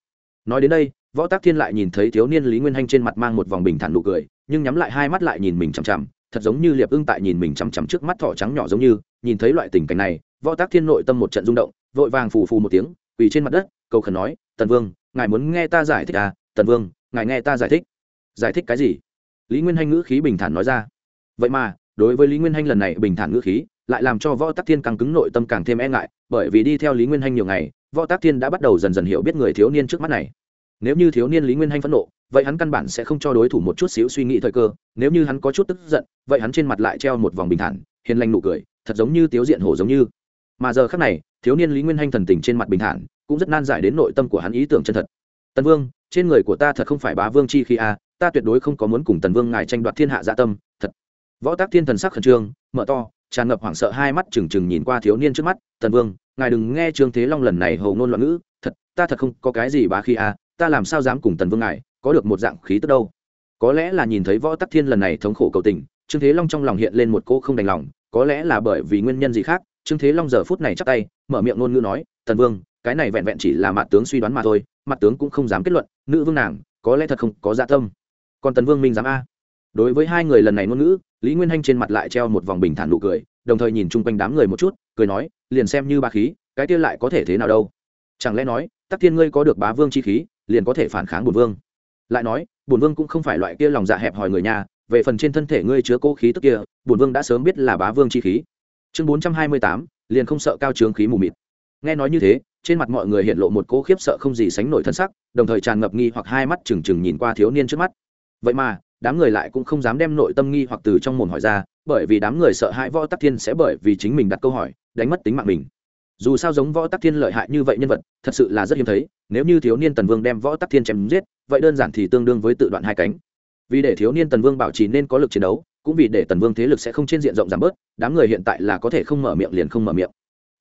Nói đến đây, võ tác thiên lại nhìn thấy thiếu niên lý nguyên hanh trên mặt mang một vòng bình thản nụ cười, nhưng nhắm lại hai mắt lại nhìn mình chằm chằm thật giống như liệp ưng tại nhìn mình chằm chằm trước mắt thỏ trắng nhỏ giống như, nhìn thấy loại tình cảnh này, võ tác thiên nội tâm một trận rung động, vội vàng phù phù một tiếng, quỳ trên mặt đất, cầu khẩn nói, tần vương, ngài muốn nghe ta giải thích à? Tần vương, ngài nghe ta giải thích. Giải thích cái gì? Lý nguyên hanh ngữ khí bình thản nói ra. Vậy mà, đối với lý nguyên hanh lần này bình thản ngữ khí, lại làm cho võ tắc thiên càng cứng nội tâm càng thêm e ngại, bởi vì đi theo lý nguyên hanh nhiều ngày, võ tắc thiên đã bắt đầu dần dần hiểu biết người thiếu niên trước mắt này nếu như thiếu niên lý nguyên hanh phẫn nộ, vậy hắn căn bản sẽ không cho đối thủ một chút xíu suy nghĩ thời cơ. Nếu như hắn có chút tức giận, vậy hắn trên mặt lại treo một vòng bình thản, hiền lành nụ cười, thật giống như tiếu diện hổ giống như. Mà giờ khác này, thiếu niên lý nguyên hanh thần tình trên mặt bình thản, cũng rất nan giải đến nội tâm của hắn ý tưởng chân thật. Tần vương, trên người của ta thật không phải bá vương chi khi a à, ta tuyệt đối không có muốn cùng tần vương ngài tranh đoạt thiên hạ dạ tâm, thật. Võ tác thiên thần sắc khẩn trương, mở to, tràn ngập hoảng sợ hai mắt trừng trừng nhìn qua thiếu niên trước mắt, tần vương, ngài đừng nghe trương thế long lần này hầu ngôn loạn ngữ, thật, ta thật không có cái gì bá khi a à, ta làm sao dám cùng tần vương ngài, có được một dạng khí tức đâu? Có lẽ là nhìn thấy võ tắc thiên lần này thống khổ cầu tình, trương thế long trong lòng hiện lên một cô không đành lòng, có lẽ là bởi vì nguyên nhân gì khác, trương thế long giờ phút này chắc tay, mở miệng ngôn ngữ nói, tần vương, cái này vẹn vẹn chỉ là mặt tướng suy đoán mà thôi, mặt tướng cũng không dám kết luận, nữ vương nàng, có lẽ thật không có dạ tâm. Còn tần vương minh dám a? Đối với hai người lần này ngôn ngữ, lý nguyên hanh trên mặt lại treo một vòng bình thản nụ cười, đồng thời nhìn chung quanh đám người một chút, cười nói, liền xem như ba khí, cái kia lại có thể thế nào đâu? Chẳng lẽ nói, tắc thiên ngươi có được bá vương chi khí liền có thể phản kháng bổn vương. Lại nói, bổn vương cũng không phải loại kia lòng dạ hẹp hòi người nhà, về phần trên thân thể ngươi chứa cố khí tức kia, bổn vương đã sớm biết là bá vương chi khí. Chương bốn trăm hai mươi tám, liền không sợ cao trướng khí mù mịt. Nghe nói như thế, trên mặt mọi người hiện lộ một cố khiếp sợ không gì sánh nổi thân sắc, đồng thời tràn ngập nghi hoặc hai mắt trừng trừng nhìn qua thiếu niên trước mắt. Vậy mà, đám người lại cũng không dám đem nội tâm nghi hoặc từ trong mồm hỏi ra, bởi vì đám người sợ hãi võ tắc thiên sẽ bởi vì chính mình đặt câu hỏi, đánh mất tính mạng mình. Dù sao giống võ tắc thiên lợi hại như vậy nhân vật, thật sự là rất hiếm thấy nếu như thiếu niên tần vương đem võ tắc thiên chém giết, vậy đơn giản thì tương đương với tự đoạn hai cánh. Vì để thiếu niên tần vương bảo trì nên có lực chiến đấu, cũng vì để tần vương thế lực sẽ không trên diện rộng giảm bớt, đám người hiện tại là có thể không mở miệng liền không mở miệng.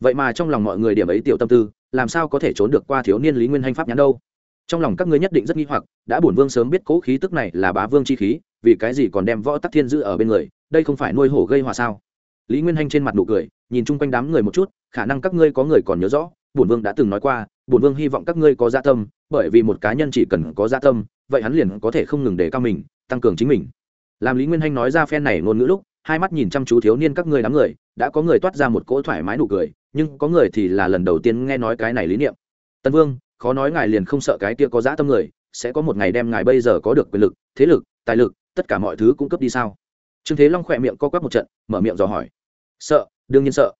Vậy mà trong lòng mọi người điểm ấy tiểu tâm tư, làm sao có thể trốn được qua thiếu niên lý nguyên hanh pháp nhãn đâu? Trong lòng các ngươi nhất định rất nghi hoặc, đã bổn vương sớm biết cố khí tức này là bá vương chi khí, vì cái gì còn đem võ tắc thiên giữ ở bên người, đây không phải nuôi hổ gây hòa sao? Lý nguyên hanh trên mặt nụ cười, nhìn chung quanh đám người một chút, khả năng các ngươi có người còn nhớ rõ, bổn vương đã từng nói qua bổn vương hy vọng các ngươi có gia dạ tâm, bởi vì một cá nhân chỉ cần có gia dạ tâm, vậy hắn liền có thể không ngừng để cao mình, tăng cường chính mình. Làm lý nguyên hanh nói ra phen này ngôn ngữ lúc, hai mắt nhìn chăm chú thiếu niên các ngươi đám người, đã có người toát ra một cỗ thoải mái nụ cười, nhưng có người thì là lần đầu tiên nghe nói cái này lý niệm. Tân vương, khó nói ngài liền không sợ cái kia có dã tâm người, sẽ có một ngày đem ngài bây giờ có được quyền lực, thế lực, tài lực, tất cả mọi thứ cung cấp đi sao? Trương thế long khỏe miệng co quắp một trận, mở miệng dò hỏi. Sợ, đương nhiên sợ.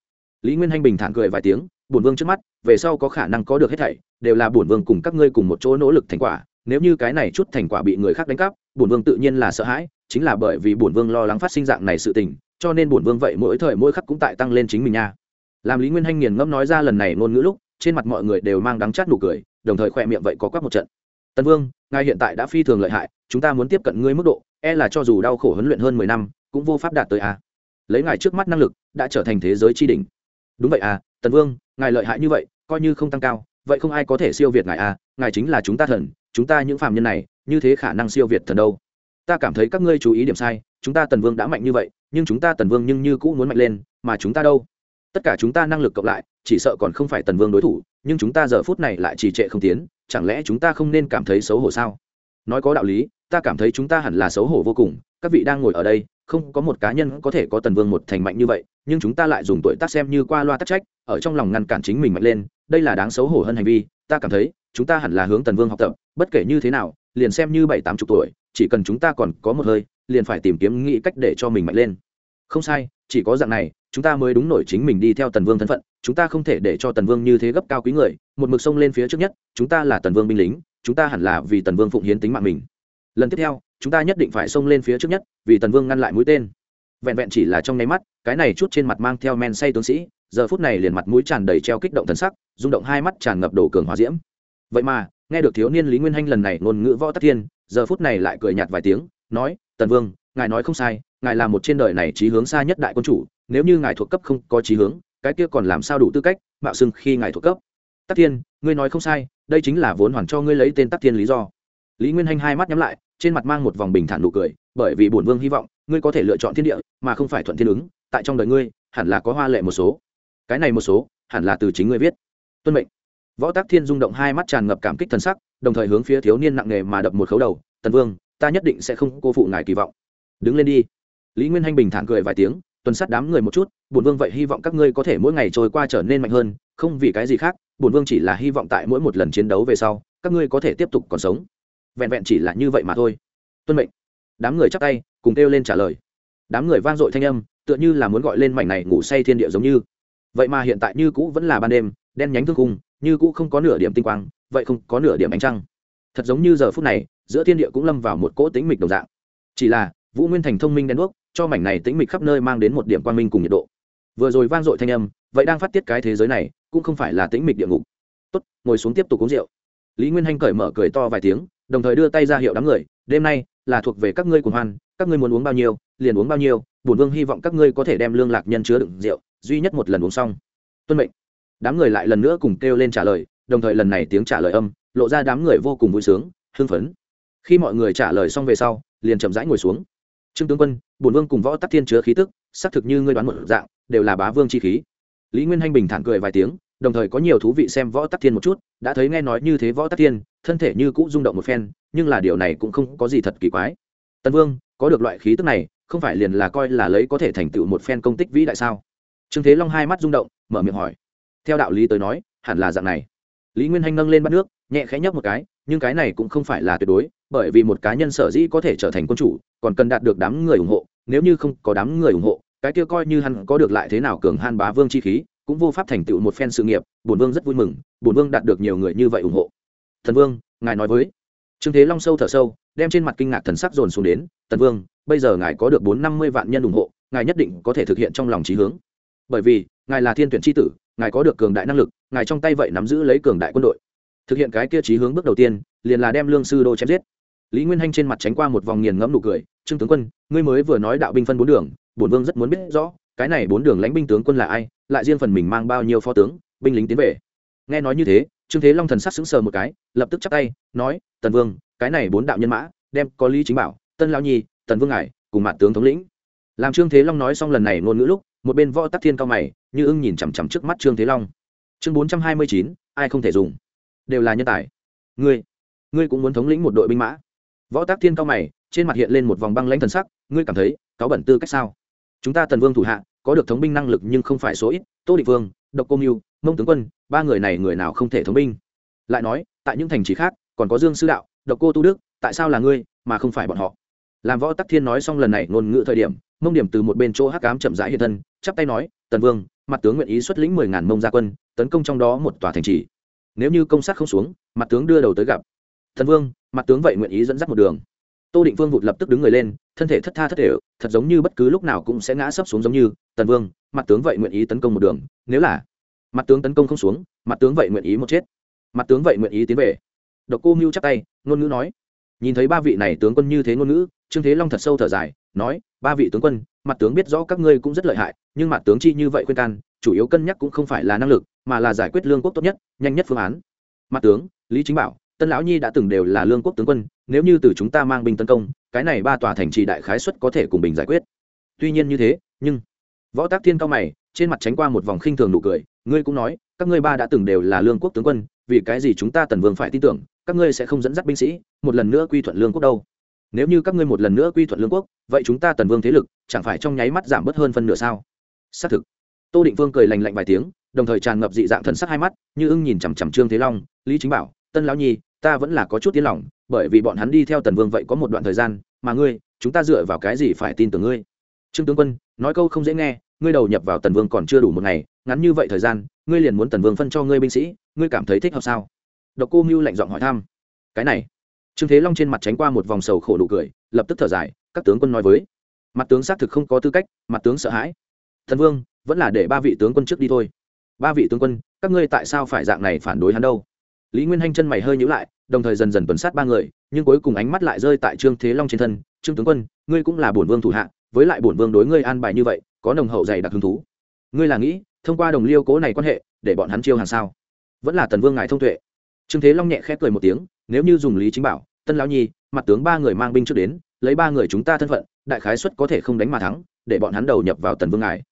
Lý nguyên hanh bình thản cười vài tiếng bổn vương trước mắt, về sau có khả năng có được hết thảy, đều là bổn vương cùng các ngươi cùng một chỗ nỗ lực thành quả. Nếu như cái này chút thành quả bị người khác đánh cắp, bổn vương tự nhiên là sợ hãi, chính là bởi vì bổn vương lo lắng phát sinh dạng này sự tình, cho nên bổn vương vậy mỗi thời mỗi khắc cũng tại tăng lên chính mình nha. Làm lý nguyên hanh nghiền ngẫm nói ra lần này ngôn ngữ lúc, trên mặt mọi người đều mang đắng chát nụ cười, đồng thời khỏe miệng vậy có quắc một trận. Tân vương, ngài hiện tại đã phi thường lợi hại, chúng ta muốn tiếp cận ngươi mức độ e là cho dù đau khổ huấn luyện hơn mười năm, cũng vô pháp đạt tới a. À. lấy ngài trước mắt năng lực, đã trở thành thế giới tri đỉnh. Đúng vậy à tần vương, ngài lợi hại như vậy, coi như không tăng cao, vậy không ai có thể siêu việt ngài à ngài chính là chúng ta thần, chúng ta những phàm nhân này, như thế khả năng siêu việt thần đâu? Ta cảm thấy các ngươi chú ý điểm sai, chúng ta tần vương đã mạnh như vậy, nhưng chúng ta tần vương nhưng như cũ muốn mạnh lên, mà chúng ta đâu? Tất cả chúng ta năng lực cộng lại, chỉ sợ còn không phải tần vương đối thủ, nhưng chúng ta giờ phút này lại trì trệ không tiến, chẳng lẽ chúng ta không nên cảm thấy xấu hổ sao? Nói có đạo lý, ta cảm thấy chúng ta hẳn là xấu hổ vô cùng, các vị đang ngồi ở đây không có một cá nhân có thể có tần vương một thành mạnh như vậy, nhưng chúng ta lại dùng tuổi tác xem như qua loa tắc trách, ở trong lòng ngăn cản chính mình mạnh lên, đây là đáng xấu hổ hơn hành vi, ta cảm thấy, chúng ta hẳn là hướng tần vương học tập, bất kể như thế nào, liền xem như bảy tám chục tuổi, chỉ cần chúng ta còn có một hơi, liền phải tìm kiếm nghĩ cách để cho mình mạnh lên. Không sai, chỉ có dạng này, chúng ta mới đúng nổi chính mình đi theo tần vương thân phận, chúng ta không thể để cho tần vương như thế gấp cao quý người, một mực sông lên phía trước nhất, chúng ta là tần vương binh lính, chúng ta hẳn là vì tần vương phụng hiến tính mạng mình. Lần tiếp theo chúng ta nhất định phải xông lên phía trước nhất, vì tần vương ngăn lại mũi tên. Vẹn vẹn chỉ là trong nháy mắt, cái này chút trên mặt mang theo men say tướng sĩ, giờ phút này liền mặt mũi tràn đầy treo kích động thần sắc, rung động hai mắt tràn ngập đổ cường hòa diễm. Vậy mà, nghe được thiếu niên lý nguyên hanh lần này ngôn ngữ võ tắc thiên, giờ phút này lại cười nhạt vài tiếng, nói, tần vương, ngài nói không sai, ngài là một trên đời này trí hướng xa nhất đại quân chủ, nếu như ngài thuộc cấp không có trí hướng, cái kia còn làm sao đủ tư cách, mạo xưng khi ngài thuộc cấp? Tắc thiên, ngươi nói không sai, đây chính là vốn hoàn cho ngươi lấy tên tắc thiên lý do. Lý nguyên hanh hai mắt nhắm lại trên mặt mang một vòng bình thản nụ cười, bởi vì bổn vương hy vọng, ngươi có thể lựa chọn thiên địa, mà không phải thuận thiên ứng, tại trong đời ngươi, hẳn là có hoa lệ một số. Cái này một số, hẳn là từ chính ngươi viết. Tuân mệnh. Võ tác thiên rung động hai mắt tràn ngập cảm kích thần sắc, đồng thời hướng phía thiếu niên nặng nề mà đập một khấu đầu, tần vương, ta nhất định sẽ không cô phụ ngài kỳ vọng. Đứng lên đi. Lý nguyên hanh bình thản cười vài tiếng, tuần sát đám người một chút, bổn vương vậy hy vọng các ngươi có thể mỗi ngày trôi qua trở nên mạnh hơn, không vì cái gì khác, bổn vương chỉ là hy vọng tại mỗi một lần chiến đấu về sau, các ngươi có thể tiếp tục còn sống vẹn vẹn chỉ là như vậy mà thôi. Tuân mệnh. Đám người chắp tay, cùng kêu lên trả lời. Đám người vang dội thanh âm, tựa như là muốn gọi lên mảnh này ngủ say thiên địa giống như. Vậy mà hiện tại như cũ vẫn là ban đêm, đen nhánh thương cung như cũ không có nửa điểm tinh quang, vậy không có nửa điểm ánh trăng. Thật giống như giờ phút này, giữa thiên địa cũng lâm vào một cỗ tĩnh mịch đồng dạng. Chỉ là, vũ nguyên thành thông minh đen đuốc, cho mảnh này tĩnh mịch khắp nơi mang đến một điểm quang minh cùng nhiệt độ. Vừa rồi vang dội thanh âm, vậy đang phát tiết cái thế giới này, cũng không phải là tĩnh mịch địa ngục. Tốt, ngồi xuống tiếp tục uống rượu. Lý nguyên hanh cởi mở cười to vài tiếng đồng thời đưa tay ra hiệu đám người, đêm nay là thuộc về các ngươi của hoan, các ngươi muốn uống bao nhiêu, liền uống bao nhiêu, bổn vương hy vọng các ngươi có thể đem lương lạc nhân chứa đựng rượu, duy nhất một lần uống xong. Tuân mệnh. Đám người lại lần nữa cùng kêu lên trả lời, đồng thời lần này tiếng trả lời âm, lộ ra đám người vô cùng vui sướng, hưng phấn. Khi mọi người trả lời xong về sau, liền chậm rãi ngồi xuống. Trương tướng quân, bổn vương cùng võ tắc thiên chứa khí tức, xác thực như ngươi đoán một dạng, đều là bá vương chi khí. Lý nguyên hanh bình thản cười vài tiếng, đồng thời có nhiều thú vị xem võ tắc thiên một chút, đã thấy nghe nói như thế võ tắc thiên thân thể như cũ rung động một phen, nhưng là điều này cũng không có gì thật kỳ quái. Tân vương, có được loại khí tức này, không phải liền là coi là lấy có thể thành tựu một phen công tích vĩ đại sao? Trương thế long hai mắt rung động, mở miệng hỏi. Theo đạo lý tới nói, hẳn là dạng này. Lý nguyên hanh nâng lên bắt nước, nhẹ khẽ nhấp một cái, nhưng cái này cũng không phải là tuyệt đối, bởi vì một cá nhân sở dĩ có thể trở thành quân chủ, còn cần đạt được đám người ủng hộ, nếu như không có đám người ủng hộ, cái kia coi như hắn có được lại thế nào cường han bá vương chi khí, cũng vô pháp thành tựu một phen sự nghiệp, bổn vương rất vui mừng, bổn vương đạt được nhiều người như vậy ủng hộ thần vương, ngài nói với. Trương thế long sâu thở sâu, đem trên mặt kinh ngạc thần sắc dồn xuống đến tần vương, bây giờ ngài có được bốn năm mươi vạn nhân ủng hộ, ngài nhất định có thể thực hiện trong lòng trí hướng. Bởi vì, ngài là thiên tuyển tri tử, ngài có được cường đại năng lực, ngài trong tay vậy nắm giữ lấy cường đại quân đội. Thực hiện cái kia trí hướng bước đầu tiên, liền là đem lương sư đô chém giết. Lý nguyên hanh trên mặt tránh qua một vòng nghiền ngẫm nụ cười, trương tướng quân, ngươi mới vừa nói đạo binh phân bốn đường, bổn vương rất muốn biết rõ, cái này bốn đường lãnh binh tướng quân là ai, lại riêng phần mình mang bao nhiêu phó tướng, binh lính tiến về. Nghe nói như thế trương thế long thần sắc sững sờ một cái, lập tức chắp tay, nói, tần vương, cái này bốn đạo nhân mã, đem có lý chính bảo, tân Lão nhi, tần vương ngài, cùng mặt tướng thống lĩnh. Làm trương thế long nói xong lần này ngôn ngữ lúc, một bên võ tắc thiên cao mày, như ưng nhìn chằm chằm trước mắt trương thế long. Chương bốn trăm hai mươi chín, ai không thể dùng? Đều là nhân tài. Ngươi ngươi cũng muốn thống lĩnh một đội binh mã? Võ tắc thiên cao mày, trên mặt hiện lên một vòng băng lãnh thần sắc, ngươi cảm thấy, cáo bẩn tư cách sao? Chúng ta tần vương thủ hạ, có được thống binh năng lực nhưng không phải số ít, tô Địch vương, độc cô mưu mông tướng quân, ba người này người nào không thể thống binh? Lại nói, tại những thành trì khác, còn có dương sư đạo, độc cô tu đức, tại sao là ngươi, mà không phải bọn họ? Làm võ tắc thiên nói xong lần này ngôn ngữ thời điểm, mông điểm từ một bên chỗ hắc cám chậm rãi hiện thân, chắp tay nói, tần vương, mặt tướng nguyện ý xuất lĩnh mười ngàn mông gia quân, tấn công trong đó một tòa thành trì. Nếu như công sát không xuống, mặt tướng đưa đầu tới gặp. Thần vương, mặt tướng vậy nguyện ý dẫn dắt một đường. Tô định vương vụt lập tức đứng người lên, thân thể thất tha thất thể thật giống như bất cứ lúc nào cũng sẽ ngã sấp xuống giống như, tần vương, mặt tướng vậy nguyện ý tấn công một đường, nếu là mặt tướng tấn công không xuống, mặt tướng vậy nguyện ý một chết. Mặt tướng vậy nguyện ý tiến về. Độc cô mưu chắc tay, ngôn ngữ nói. Nhìn thấy ba vị này tướng quân như thế ngôn ngữ, trương thế long thật sâu thở dài, nói, ba vị tướng quân, mặt tướng biết rõ các ngươi cũng rất lợi hại, nhưng mặt tướng chi như vậy khuyên can, chủ yếu cân nhắc cũng không phải là năng lực, mà là giải quyết lương quốc tốt nhất, nhanh nhất phương án. Mặt tướng, lý chính bảo, tân lão nhi đã từng đều là lương quốc tướng quân, nếu như từ chúng ta mang binh tấn công, cái này ba tòa thành trì đại khái xuất có thể cùng bình giải quyết. Tuy nhiên như thế, nhưng võ tác thiên cao mày, trên mặt tránh qua một vòng khinh thường nụ cười ngươi cũng nói, các ngươi ba đã từng đều là lương quốc tướng quân, vì cái gì chúng ta tần vương phải tin tưởng, các ngươi sẽ không dẫn dắt binh sĩ, một lần nữa quy thuận lương quốc đâu? Nếu như các ngươi một lần nữa quy thuận lương quốc, vậy chúng ta tần vương thế lực chẳng phải trong nháy mắt giảm bớt hơn phân nửa sao? Xác thực. Tô định vương cười lành lạnh vài tiếng, đồng thời tràn ngập dị dạng thần sắc hai mắt, như ưng nhìn chằm chằm trương thế long, lý chính bảo, tân lão nhi, ta vẫn là có chút tiến lòng, bởi vì bọn hắn đi theo tần vương vậy có một đoạn thời gian, mà ngươi, chúng ta dựa vào cái gì phải tin tưởng ngươi? Trương tướng quân, nói câu không dễ nghe, ngươi đầu nhập vào tần vương còn chưa đủ một ngày ngắn như vậy thời gian, ngươi liền muốn tần vương phân cho ngươi binh sĩ, ngươi cảm thấy thích hợp sao? Độc cô mưu lạnh giọng hỏi thăm. Cái này. Trương thế long trên mặt tránh qua một vòng sầu khổ đủ cười, lập tức thở dài, các tướng quân nói với. Mặt tướng xác thực không có tư cách, mặt tướng sợ hãi. Thần vương, vẫn là để ba vị tướng quân trước đi thôi. Ba vị tướng quân, các ngươi tại sao phải dạng này phản đối hắn đâu? Lý nguyên hanh chân mày hơi nhữ lại, đồng thời dần dần tuần sát ba người, nhưng cuối cùng ánh mắt lại rơi tại trương thế long trên thân. Trương tướng quân, ngươi cũng là bổn vương thủ hạ, với lại bổn vương đối ngươi an bài như vậy, có nồng hậu dày đặc hứng thú. Ngươi là nghĩ thông qua đồng liêu cố này quan hệ, để bọn hắn chiêu hàng sao? Vẫn là tần vương ngài thông tuệ. Trương thế long nhẹ khép cười một tiếng, nếu như dùng lý chính bảo, tân lão nhi, mặt tướng ba người mang binh trước đến, lấy ba người chúng ta thân phận, đại khái xuất có thể không đánh mà thắng, để bọn hắn đầu nhập vào tần vương ngài.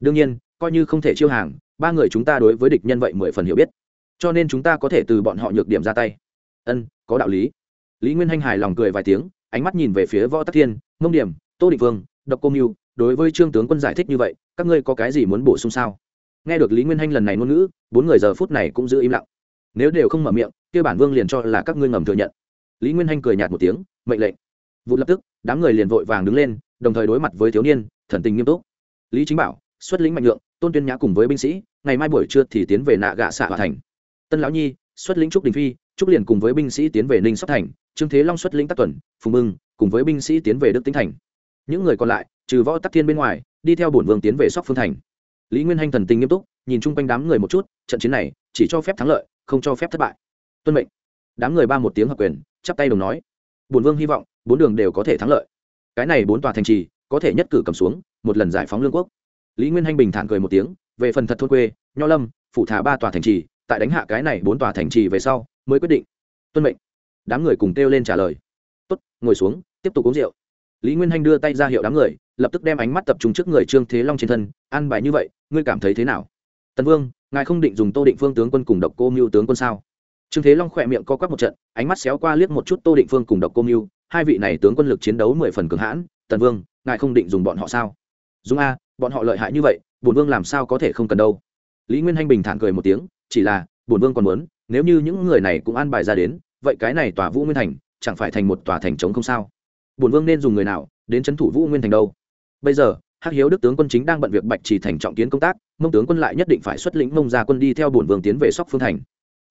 Đương nhiên, coi như không thể chiêu hàng, ba người chúng ta đối với địch nhân vậy mười phần hiểu biết. Cho nên chúng ta có thể từ bọn họ nhược điểm ra tay. Ân, có đạo lý. Lý nguyên hanh hài lòng cười vài tiếng, ánh mắt nhìn về phía võ tắc thiên, mông điểm, tô định vương, độc cô mưu đối với trương tướng quân giải thích như vậy, các ngươi có cái gì muốn bổ sung sao? Nghe được lý nguyên hanh lần này ngôn ngữ, bốn người giờ phút này cũng giữ im lặng. Nếu đều không mở miệng, kia bản vương liền cho là các ngươi ngầm thừa nhận. Lý nguyên hanh cười nhạt một tiếng, mệnh lệnh. Vụ lập tức, đám người liền vội vàng đứng lên, đồng thời đối mặt với thiếu niên, thần tình nghiêm túc. Lý chính bảo, xuất lĩnh mạnh lượng, tôn tuyên nhã cùng với binh sĩ, ngày mai buổi trưa thì tiến về nạ gạ xạ hòa thành. Tân lão nhi, xuất lĩnh trúc đình phi, trúc liền cùng với binh sĩ tiến về ninh sóc thành, trương thế long xuất lĩnh tắc tuần, phùng mưng cùng với binh sĩ tiến về đức tính thành. Những người còn lại, trừ võ tắc thiên bên ngoài, đi theo bổn vương tiến về sóc phương thành lý nguyên hanh thần tình nghiêm túc, nhìn chung quanh đám người một chút, trận chiến này chỉ cho phép thắng lợi, không cho phép thất bại. Tuân mệnh. Đám người ba một tiếng hợp quyền, chắp tay đồng nói. Bùn vương hy vọng, bốn đường đều có thể thắng lợi. Cái này bốn tòa thành trì, có thể nhất cử cầm xuống, một lần giải phóng lương quốc. Lý nguyên hanh bình thản cười một tiếng, về phần thật thôn quê, nho lâm, phủ thả ba tòa thành trì, tại đánh hạ cái này bốn tòa thành trì về sau, mới quyết định. Tuân mệnh. Đám người cùng kêu lên trả lời. Tốt, ngồi xuống, tiếp tục uống rượu. Lý nguyên hanh đưa tay ra hiệu đám người lập tức đem ánh mắt tập trung trước người trương thế long trên thân, an bài như vậy, ngươi cảm thấy thế nào? Tần vương, ngài không định dùng tô định phương tướng quân cùng độc cô mưu tướng quân sao? Trương thế long khỏe miệng co quắp một trận, ánh mắt xéo qua liếc một chút tô định phương cùng độc cô mưu, hai vị này tướng quân lực chiến đấu mười phần cường hãn, tần vương, ngài không định dùng bọn họ sao? Dùng a, bọn họ lợi hại như vậy, bổn vương làm sao có thể không cần đâu? Lý nguyên hanh bình thản cười một tiếng, chỉ là, bổn vương còn muốn, nếu như những người này cũng an bài ra đến, vậy cái này tòa vũ nguyên thành, chẳng phải thành một tòa thành trống không sao? Bổn vương nên dùng người nào, đến trấn thủ vũ nguyên thành đâu? Bây giờ, hắc hiếu đức tướng quân chính đang bận việc bạch trì thành trọng kiến công tác, mông tướng quân lại nhất định phải xuất lĩnh mông ra quân đi theo bổn vương tiến về sóc phương thành.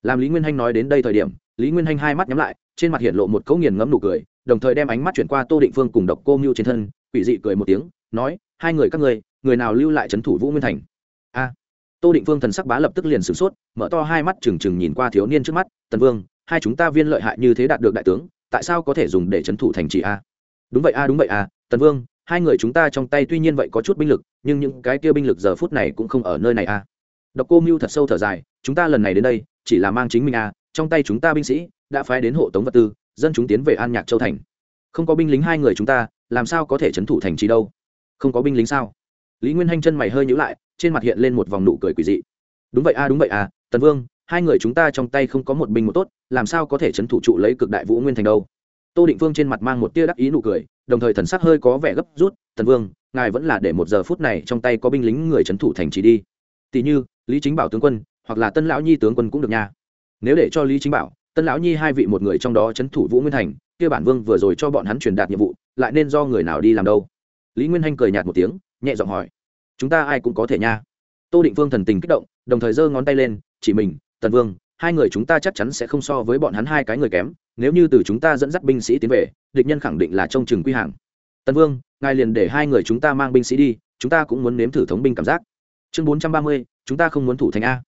Làm lý nguyên hanh nói đến đây thời điểm, lý nguyên hanh hai mắt nhắm lại, trên mặt hiện lộ một cấu nghiền ngẫm nụ cười, đồng thời đem ánh mắt chuyển qua tô định phương cùng độc cô mưu trên thân, quỷ dị cười một tiếng, nói, hai người các người người nào lưu lại trấn thủ vũ nguyên thành? A. Tô định phương thần sắc bá lập tức liền sửng sốt, mở to hai mắt trừng trừng nhìn qua thiếu niên trước mắt, tần vương, hai chúng ta viên lợi hại như thế đạt được đại tướng, tại sao có thể dùng để trấn thủ thành trì a? Đúng vậy a, đúng vậy a, tần vương hai người chúng ta trong tay tuy nhiên vậy có chút binh lực, nhưng những cái kia binh lực giờ phút này cũng không ở nơi này a độc cô mưu thật sâu thở dài, chúng ta lần này đến đây, chỉ là mang chính mình a trong tay chúng ta binh sĩ đã phái đến hộ tống vật tư, dân chúng tiến về an nhạc châu thành. Không có binh lính hai người chúng ta, làm sao có thể trấn thủ thành trì đâu? Không có binh lính sao? Lý nguyên hanh chân mày hơi nhữ lại, trên mặt hiện lên một vòng nụ cười quỷ dị. Đúng vậy a đúng vậy a tần vương, hai người chúng ta trong tay không có một binh một tốt, làm sao có thể trấn thủ trụ lấy cực đại vũ nguyên thành đâu? Tô định vương trên mặt mang một tia đắc ý nụ cười đồng thời thần sắc hơi có vẻ gấp rút tần vương, ngài vẫn là để một giờ phút này trong tay có binh lính người trấn thủ thành trì đi. Tỷ như, lý chính bảo tướng quân, hoặc là tân lão nhi tướng quân cũng được nha. Nếu để cho lý chính bảo, tân lão nhi hai vị một người trong đó trấn thủ vũ nguyên thành, kia bản vương vừa rồi cho bọn hắn truyền đạt nhiệm vụ, lại nên do người nào đi làm đâu? Lý nguyên hanh cười nhạt một tiếng, nhẹ giọng hỏi, chúng ta ai cũng có thể nha. Tô định vương thần tình kích động, đồng thời giơ ngón tay lên, chỉ mình, tần vương, hai người chúng ta chắc chắn sẽ không so với bọn hắn hai cái người kém nếu như từ chúng ta dẫn dắt binh sĩ tiến về, địch nhân khẳng định là trông chừng quy hàng. Tần vương, ngài liền để hai người chúng ta mang binh sĩ đi, chúng ta cũng muốn nếm thử thống binh cảm giác. Chương bốn trăm ba mươi, chúng ta không muốn thủ thành a.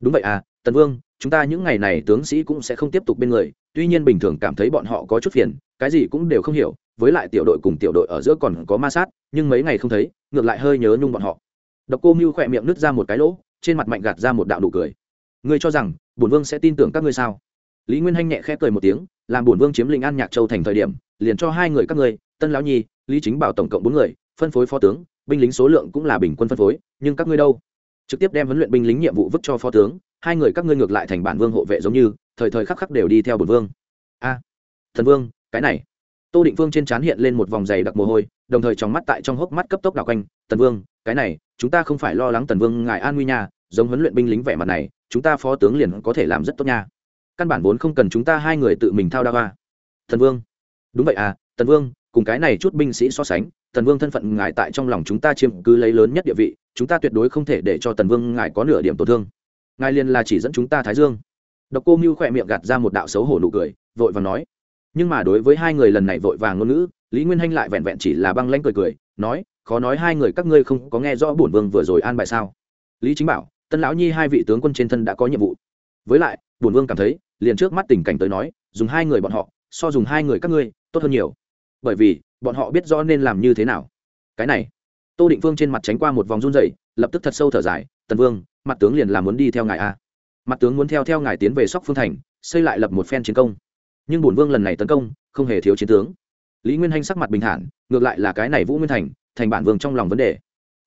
Đúng vậy à tần vương, chúng ta những ngày này tướng sĩ cũng sẽ không tiếp tục bên người, tuy nhiên bình thường cảm thấy bọn họ có chút phiền, cái gì cũng đều không hiểu, với lại tiểu đội cùng tiểu đội ở giữa còn có ma sát, nhưng mấy ngày không thấy, ngược lại hơi nhớ nhung bọn họ. Độc cô mưu khỏe miệng nứt ra một cái lỗ, trên mặt mạnh gạt ra một đạo đủ cười. Ngươi cho rằng, bổn vương sẽ tin tưởng các ngươi sao? Lý nguyên hanh nhẹ khẽ cười một tiếng, làm bổn vương chiếm lĩnh an nhạc châu thành thời điểm, liền cho hai người các ngươi, tân lão nhi, lý chính bảo tổng cộng bốn người, phân phối phó tướng, binh lính số lượng cũng là bình quân phân phối, nhưng các ngươi đâu? Trực tiếp đem huấn luyện binh lính nhiệm vụ vứt cho phó tướng, hai người các ngươi ngược lại thành bản vương hộ vệ giống như, thời thời khắc khắc đều đi theo bổn vương. A, thần vương, cái này. Tô định Vương trên trán hiện lên một vòng dày đặc mồ hôi, đồng thời trong mắt tại trong hốc mắt cấp tốc đảo quanh tần vương, cái này, chúng ta không phải lo lắng tần vương ngài an nguy nha, giống huấn luyện binh lính vẻ mặt này, chúng ta phó tướng liền có thể làm rất tốt nha căn bản vốn không cần chúng ta hai người tự mình thao đa va à. thần vương. Đúng vậy à tần vương, cùng cái này chút binh sĩ so sánh tần vương thân phận ngài tại trong lòng chúng ta chiếm cứ lấy lớn nhất địa vị, chúng ta tuyệt đối không thể để cho tần vương ngài có nửa điểm tổn thương. Ngài liền là chỉ dẫn chúng ta thái dương. Độc cô mưu khỏe miệng gạt ra một đạo xấu hổ nụ cười, vội và nói. Nhưng mà đối với hai người lần này vội vàng ngôn ngữ, lý nguyên hanh lại vẹn vẹn chỉ là băng lanh cười cười, nói, khó nói hai người các ngươi không có nghe rõ bổn vương vừa rồi an bài sao? Lý chính bảo, tân lão nhi hai vị tướng quân trên thân đã có nhiệm vụ. Với lại bổn vương cảm thấy, liền trước mắt tình cảnh tới nói, dùng hai người bọn họ, so dùng hai người các ngươi, tốt hơn nhiều. Bởi vì, bọn họ biết rõ nên làm như thế nào. Cái này, tô định vương trên mặt tránh qua một vòng run dậy lập tức thật sâu thở dài, tần vương, mặt tướng liền làm muốn đi theo ngài a mặt tướng muốn theo theo ngài tiến về sóc phương thành, xây lại lập một phen chiến công. Nhưng bổn vương lần này tấn công, không hề thiếu chiến tướng. Lý nguyên hanh sắc mặt bình thản, ngược lại là cái này vũ nguyên thành thành bản vương trong lòng vấn đề.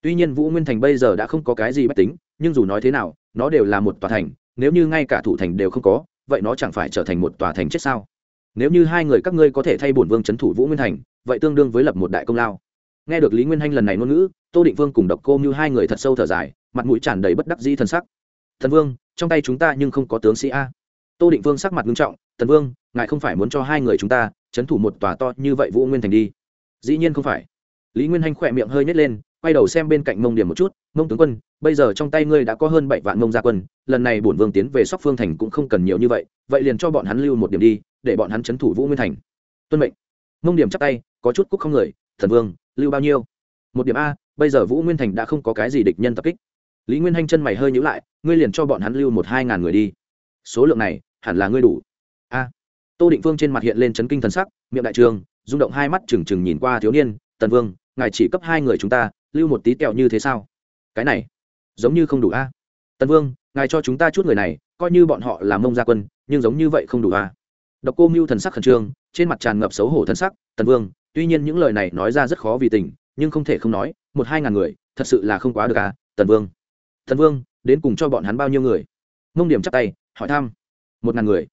Tuy nhiên vũ nguyên thành bây giờ đã không có cái gì bất tính, nhưng dù nói thế nào, nó đều là một tòa thành nếu như ngay cả thủ thành đều không có, vậy nó chẳng phải trở thành một tòa thành chết sao? Nếu như hai người các ngươi có thể thay bổn vương c h ấ n thủ vũ nguyên thành, vậy tương đương với lập một đại công lao. Nghe được lý nguyên hanh lần này ngôn ngữ, tô định vương cùng độc cô như hai người thật sâu thở dài, mặt mũi tràn đầy bất đắc dĩ t sắc. Thần vương, trong tay chúng ta nhưng không có tướng sĩ a. Tô định vương sắc mặt nghiêm trọng, thần vương, ngài không phải muốn cho hai người chúng ta c h ấ n thủ một tòa to như vậy vũ nguyên thành đi. Dĩ nhiên không phải. Lý nguyên hanh khỏe miệng hơi nhét lên quay đầu xem bên cạnh mông điểm một chút, mông tướng quân, bây giờ trong tay ngươi đã có hơn bảy vạn mông gia quân, lần này bổn vương tiến về sóc phương thành cũng không cần nhiều như vậy vậy liền cho bọn hắn lưu một điểm đi, để bọn hắn c h ấ n thủ vũ nguyên thành. Tuân mệnh. Mông điểm chắc tay, có chút cúc không người, thần vương, lưu bao nhiêu? Một điểm a, bây giờ vũ nguyên thành đã không có cái gì địch nhân tập kích. Lý nguyên hanh chân mày hơi nhữ lại, ngươi liền cho bọn hắn lưu một hai ngàn người đi. Số lượng này, hẳn là ngươi đủ. A. Tô định phương trên mặt hiện lên chấn kinh thần sắc, miệng đại trường, rung động hai mắt trừng trừng nhìn qua thiếu niên, tần vương, ngài chỉ cấp hai người chúng ta lưu một tí kẹo như thế sao? Cái này, giống như không đủ a. Tần vương, ngài cho chúng ta chút người này, coi như bọn họ là mông gia quân, nhưng giống như vậy không đủ a. Độc cô mưu thần sắc khẩn trương, trên mặt tràn ngập xấu hổ thần sắc. Tần vương, tuy nhiên những lời này nói ra rất khó vì tình, nhưng không thể không nói, một hai ngàn người, thật sự là không quá được à tần vương tần vương, đến cùng cho bọn hắn bao nhiêu người? Mông điểm chắc tay, hỏi thăm. Một ngàn người.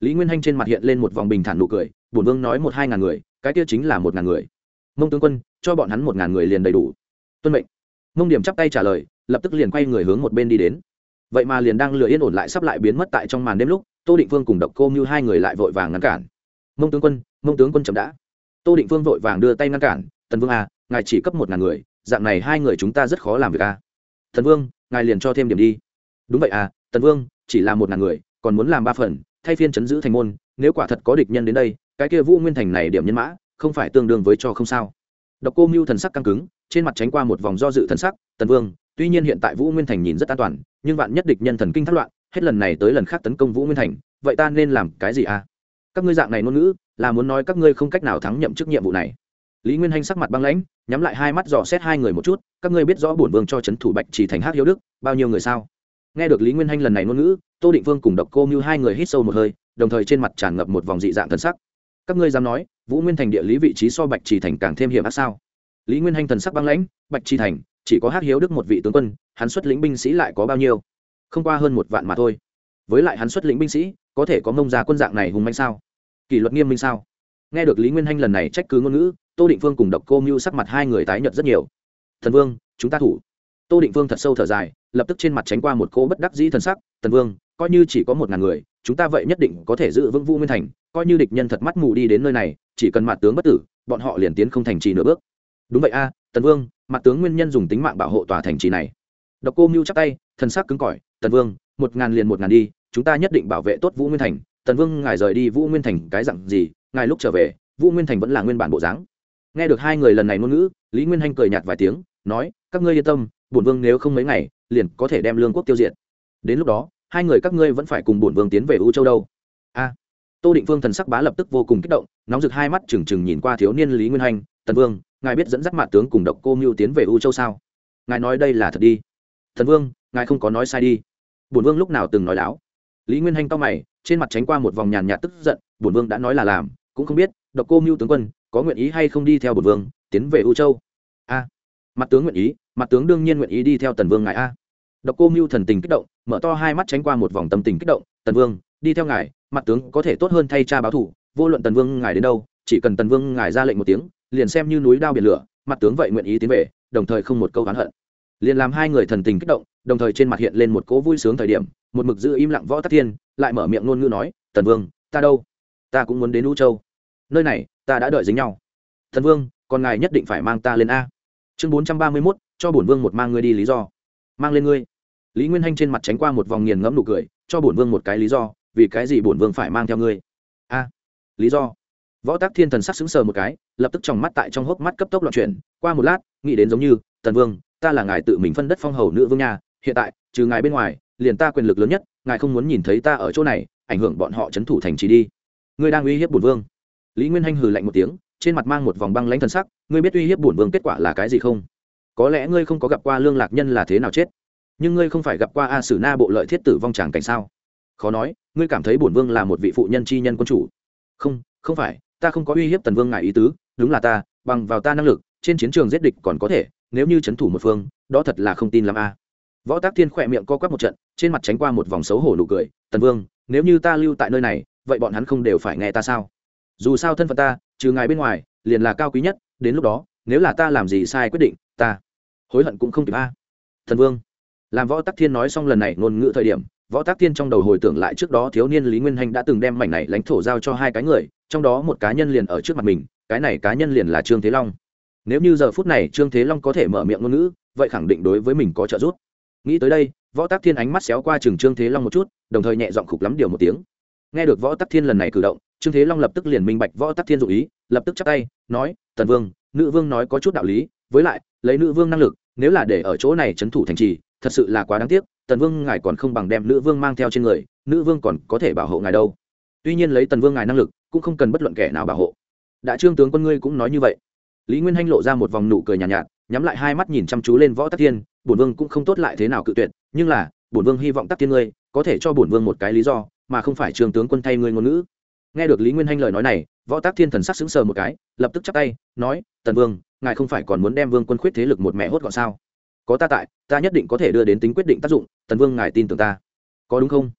Lý nguyên hanh trên mặt hiện lên một vòng bình thản nụ cười, bổn vương nói một hai ngàn người, cái kia chính là một ngàn người. Mông tướng quân, cho bọn hắn một ngàn người liền đầy đủ tuân mệnh. Mông điểm chắp tay trả lời, lập tức liền quay người hướng một bên đi đến. Vậy mà liền đang lừa yên ổn lại sắp lại biến mất tại trong màn đêm lúc, tô định vương cùng độc cô như hai người lại vội vàng ngăn cản. Mông tướng quân, mông tướng quân chậm đã. Tô định vương vội vàng đưa tay ngăn cản, tần vương à ngài chỉ cấp một ngàn người, dạng này hai người chúng ta rất khó làm việc à. Thần vương, ngài liền cho thêm điểm đi. Đúng vậy à tần vương, chỉ là một ngàn người, còn muốn làm ba phần, thay phiên chấn giữ thành môn, nếu quả thật có địch nhân đến đây, cái kia vũ nguyên thành này điểm nhân mã, không phải tương đương với cho không sao. Độc cô mưu thần sắc căng cứng trên mặt tránh qua một vòng do dự thần sắc, tần vương, tuy nhiên hiện tại vũ nguyên thành nhìn rất an toàn, nhưng vạn nhất địch nhân thần kinh thất loạn, hết lần này tới lần khác tấn công vũ nguyên thành, vậy ta nên làm cái gì à? Các ngươi dạng này ngôn ngữ, là muốn nói các ngươi không cách nào thắng nhậm chức nhiệm vụ này. Lý nguyên hanh sắc mặt băng lãnh, nhắm lại hai mắt dò xét hai người một chút, các ngươi biết rõ bổn vương cho c h ấ n thủ bạch chỉ thành hát hiếu đức, bao nhiêu người sao? Nghe được lý nguyên hanh lần này ngôn ngữ, tô định vương cùng độc cô như hai người hít sâu một hơi, đồng thời trên mặt tràn ngập một vòng dị dạng thần sắc. Các ngươi dám nói, vũ nguyên thành địa lý vị trí so bạch trì thành càng thêm hiểm ác sao? Lý nguyên hanh thần sắc băng lãnh, bạch Chi thành, chỉ có hát hiếu đức một vị tướng quân, hắn xuất lĩnh binh sĩ lại có bao nhiêu? Không qua hơn một vạn mà thôi. Với lại hắn xuất lĩnh binh sĩ, có thể có mông già quân dạng này hùng manh sao? Kỷ luật nghiêm minh sao? Nghe được lý nguyên hanh lần này trách cứ ngôn ngữ, tô định phương cùng độc cô mưu sắc mặt hai người tái nhợt rất nhiều. Thần vương, chúng ta thủ. Tô định phương thật sâu thở dài, lập tức trên mặt tránh qua một cô bất đắc dĩ thần sắc, thần vương, coi như chỉ có một ngàn người, chúng ta vậy nhất định có thể giữ vững vũ nguyên thành, coi như địch nhân thật mắt mù đi đến nơi này, chỉ cần mặt tướng bất tử, bọn họ liền tiến không thành trì nửa bước đúng vậy a, tần vương, mặt tướng nguyên nhân dùng tính mạng bảo hộ tòa thành trì này. Độc cô mưu chắc tay, thần sắc cứng cỏi, tần vương, một ngàn liền một ngàn đi, chúng ta nhất định bảo vệ tốt vũ nguyên thành. Tần vương, ngài rời đi vũ nguyên thành cái dặn gì, ngài lúc trở về, vũ nguyên thành vẫn là nguyên bản bộ dáng. Nghe được hai người lần này ngôn ngữ, lý nguyên hanh cười nhạt vài tiếng, nói, các ngươi yên tâm, bổn vương nếu không mấy ngày, liền có thể đem lương quốc tiêu diệt. Đến lúc đó, hai người các ngươi vẫn phải cùng bổn vương tiến về u châu đâu. A. Tô định vương thần sắc bá lập tức vô cùng kích động, nóng rực hai mắt trừng trừng nhìn qua thiếu niên lý nguyên hanh, tần vương ngài biết dẫn dắt mặt tướng cùng độc cô mưu tiến về u châu sao? Ngài nói đây là thật đi. Thần vương, ngài không có nói sai đi. Bổn vương lúc nào từng nói láo? Lý nguyên hanh to mày, trên mặt tránh qua một vòng nhàn nhạt tức giận, bổn vương đã nói là làm, cũng không biết, độc cô mưu tướng quân, có nguyện ý hay không đi theo bổn vương, tiến về u châu? A. Mặt tướng nguyện ý mặt tướng đương nhiên nguyện ý đi theo tần vương ngài a. Độc cô mưu thần tình kích động, mở to hai mắt tránh qua một vòng tâm tình kích động, tần vương, đi theo ngài mặt tướng có thể tốt hơn thay cha báo thủ, vô luận tần vương ngài đến đâu, chỉ cần tần vương ngài ra lệnh một tiếng liền xem như núi đao biển lửa, mặt tướng vậy nguyện ý tiến về, đồng thời không một câu oán hận. Liền làm hai người thần tình kích động, đồng thời trên mặt hiện lên một cỗ vui sướng thời điểm, một mực giữ im lặng võ tắc thiên, lại mở miệng ngôn ngữ nói tần vương, ta đâu? Ta cũng muốn đến u châu. Nơi này, ta đã đợi dính nhau. Thần vương còn ngài nhất định phải mang ta lên a. Chương bốn trăm ba mươi mốt, cho bổn vương một mang ngươi đi lý do. Mang lên ngươi. Lý nguyên hanh trên mặt tránh qua một vòng nghiền ngẫm nụ cười, cho bổn vương một cái lý do, vì cái gì bổn vương phải mang theo ngươi? A. Lý do võ tác thiên thần sắc sững sờ một cái, lập tức trong mắt tại trong hốc mắt cấp tốc loạn chuyển. Qua một lát, nghĩ đến giống như, tần vương, ta là ngài tự mình phân đất phong hầu nữ vương nhà hiện tại, trừ ngài bên ngoài, liền ta quyền lực lớn nhất, ngài không muốn nhìn thấy ta ở chỗ này, ảnh hưởng bọn họ c h ấ n thủ thành trì đi. Ngươi đang uy hiếp bổn vương. Lý nguyên hanh hừ lạnh một tiếng, trên mặt mang một vòng băng lãnh thần sắc, ngươi biết uy hiếp bổn vương kết quả là cái gì không? Có lẽ ngươi không có gặp qua lương lạc nhân là thế nào chết? Nhưng ngươi không phải gặp qua a sử na bộ lợi thiết tử vong tràng cảnh sao? Khó nói, ngươi cảm thấy bổn vương là một vị phụ nhân chi nhân quân chủ. Không không phải ta không có uy hiếp tần vương ngài ý tứ, đúng là ta, bằng vào ta năng lực, trên chiến trường giết địch còn có thể, nếu như c h ấ n thủ một phương, đó thật là không tin làm a. Võ tác thiên khỏe miệng co quắp một trận, trên mặt tránh qua một vòng xấu hổ nụ cười, tần vương, nếu như ta lưu tại nơi này, vậy bọn hắn không đều phải nghe ta sao? Dù sao thân phận ta, trừ ngài bên ngoài, liền là cao quý nhất, đến lúc đó, nếu là ta làm gì sai quyết định, ta hối hận cũng không kịp a. Thần vương. Làm võ tắc thiên nói xong lần này ngôn ngữ thời điểm, võ tắc thiên trong đầu hồi tưởng lại trước đó thiếu niên lý nguyên hanh đã từng đem mảnh này lãnh thổ giao cho hai cái người trong đó một cá nhân liền ở trước mặt mình, cái này cá nhân liền là trương thế long. Nếu như giờ phút này trương thế long có thể mở miệng ngôn ngữ, vậy khẳng định đối với mình có trợ giúp. Nghĩ tới đây, võ tắc thiên ánh mắt xéo qua chừng trương thế long một chút, đồng thời nhẹ giọng khục lắm điều một tiếng. Nghe được võ tắc thiên lần này cử động, trương thế long lập tức liền minh bạch võ tắc thiên dụ ý, lập tức chắc tay, nói, tần vương, nữ vương nói có chút đạo lý, với lại, lấy nữ vương năng lực, nếu là để ở chỗ này trấn thủ thành trì, thật sự là quá đáng tiếc, tần vương ngài còn không bằng đem nữ vương mang theo trên người, nữ vương còn có thể bảo hộ ngài đâu tuy nhiên lấy tần vương ngài năng lực cũng không cần bất luận kẻ nào bảo hộ. Đã trương tướng quân ngươi cũng nói như vậy. Lý nguyên hanh lộ ra một vòng nụ cười nhàn nhạt, nhạt nhắm lại hai mắt nhìn chăm chú lên võ tắc thiên bổn vương cũng không tốt lại thế nào cự tuyệt nhưng là bổn vương hy vọng tắc thiên ngươi có thể cho bổn vương một cái lý do mà không phải trương tướng quân thay ngươi ngôn ngữ. Nghe được lý nguyên hanh lời nói này võ tắc thiên thần sắc sững sờ một cái lập tức chắp tay nói tần vương ngài không phải còn muốn đem vương quân khuyết thế lực một mẹ hốt gọn sao? Có ta tại ta nhất định có thể đưa đến tính quyết định tác dụng tần vương ngài tin tưởng ta. Có đúng không?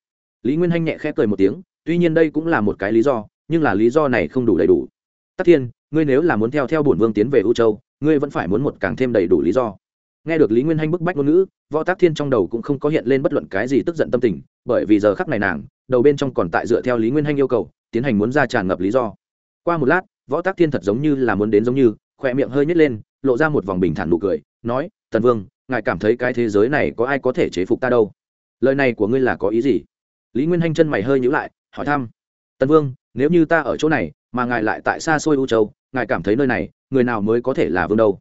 Lý nguyên hanh nhẹ khẽ cười một tiếng tuy nhiên đây cũng là một cái lý do, nhưng là lý do này không đủ đầy đủ. Tắc thiên, ngươi nếu là muốn theo theo bổn vương tiến về u châu, ngươi vẫn phải muốn một càng thêm đầy đủ lý do. Nghe được lý nguyên hanh bức bách ngôn ngữ, võ tác thiên trong đầu cũng không có hiện lên bất luận cái gì tức giận tâm tình, bởi vì giờ khắc này nàng, đầu bên trong còn tại dựa theo lý nguyên hanh yêu cầu, tiến hành muốn ra tràn ngập lý do. Qua một lát, võ tác thiên thật giống như là muốn đến giống như, khỏe miệng hơi nhét lên, lộ ra một vòng bình thản nụ cười, nói, tần vương, ngài cảm thấy cái thế giới này có ai có thể chế phục ta đâu? Lời này của ngươi là có ý gì? Lý nguyên hanh chân mày hơi nhữ lại hỏi thăm. Tần vương, nếu như ta ở chỗ này, mà ngài lại tại xa xôi u châu, ngài cảm thấy nơi này, người nào mới có thể là vương đâu?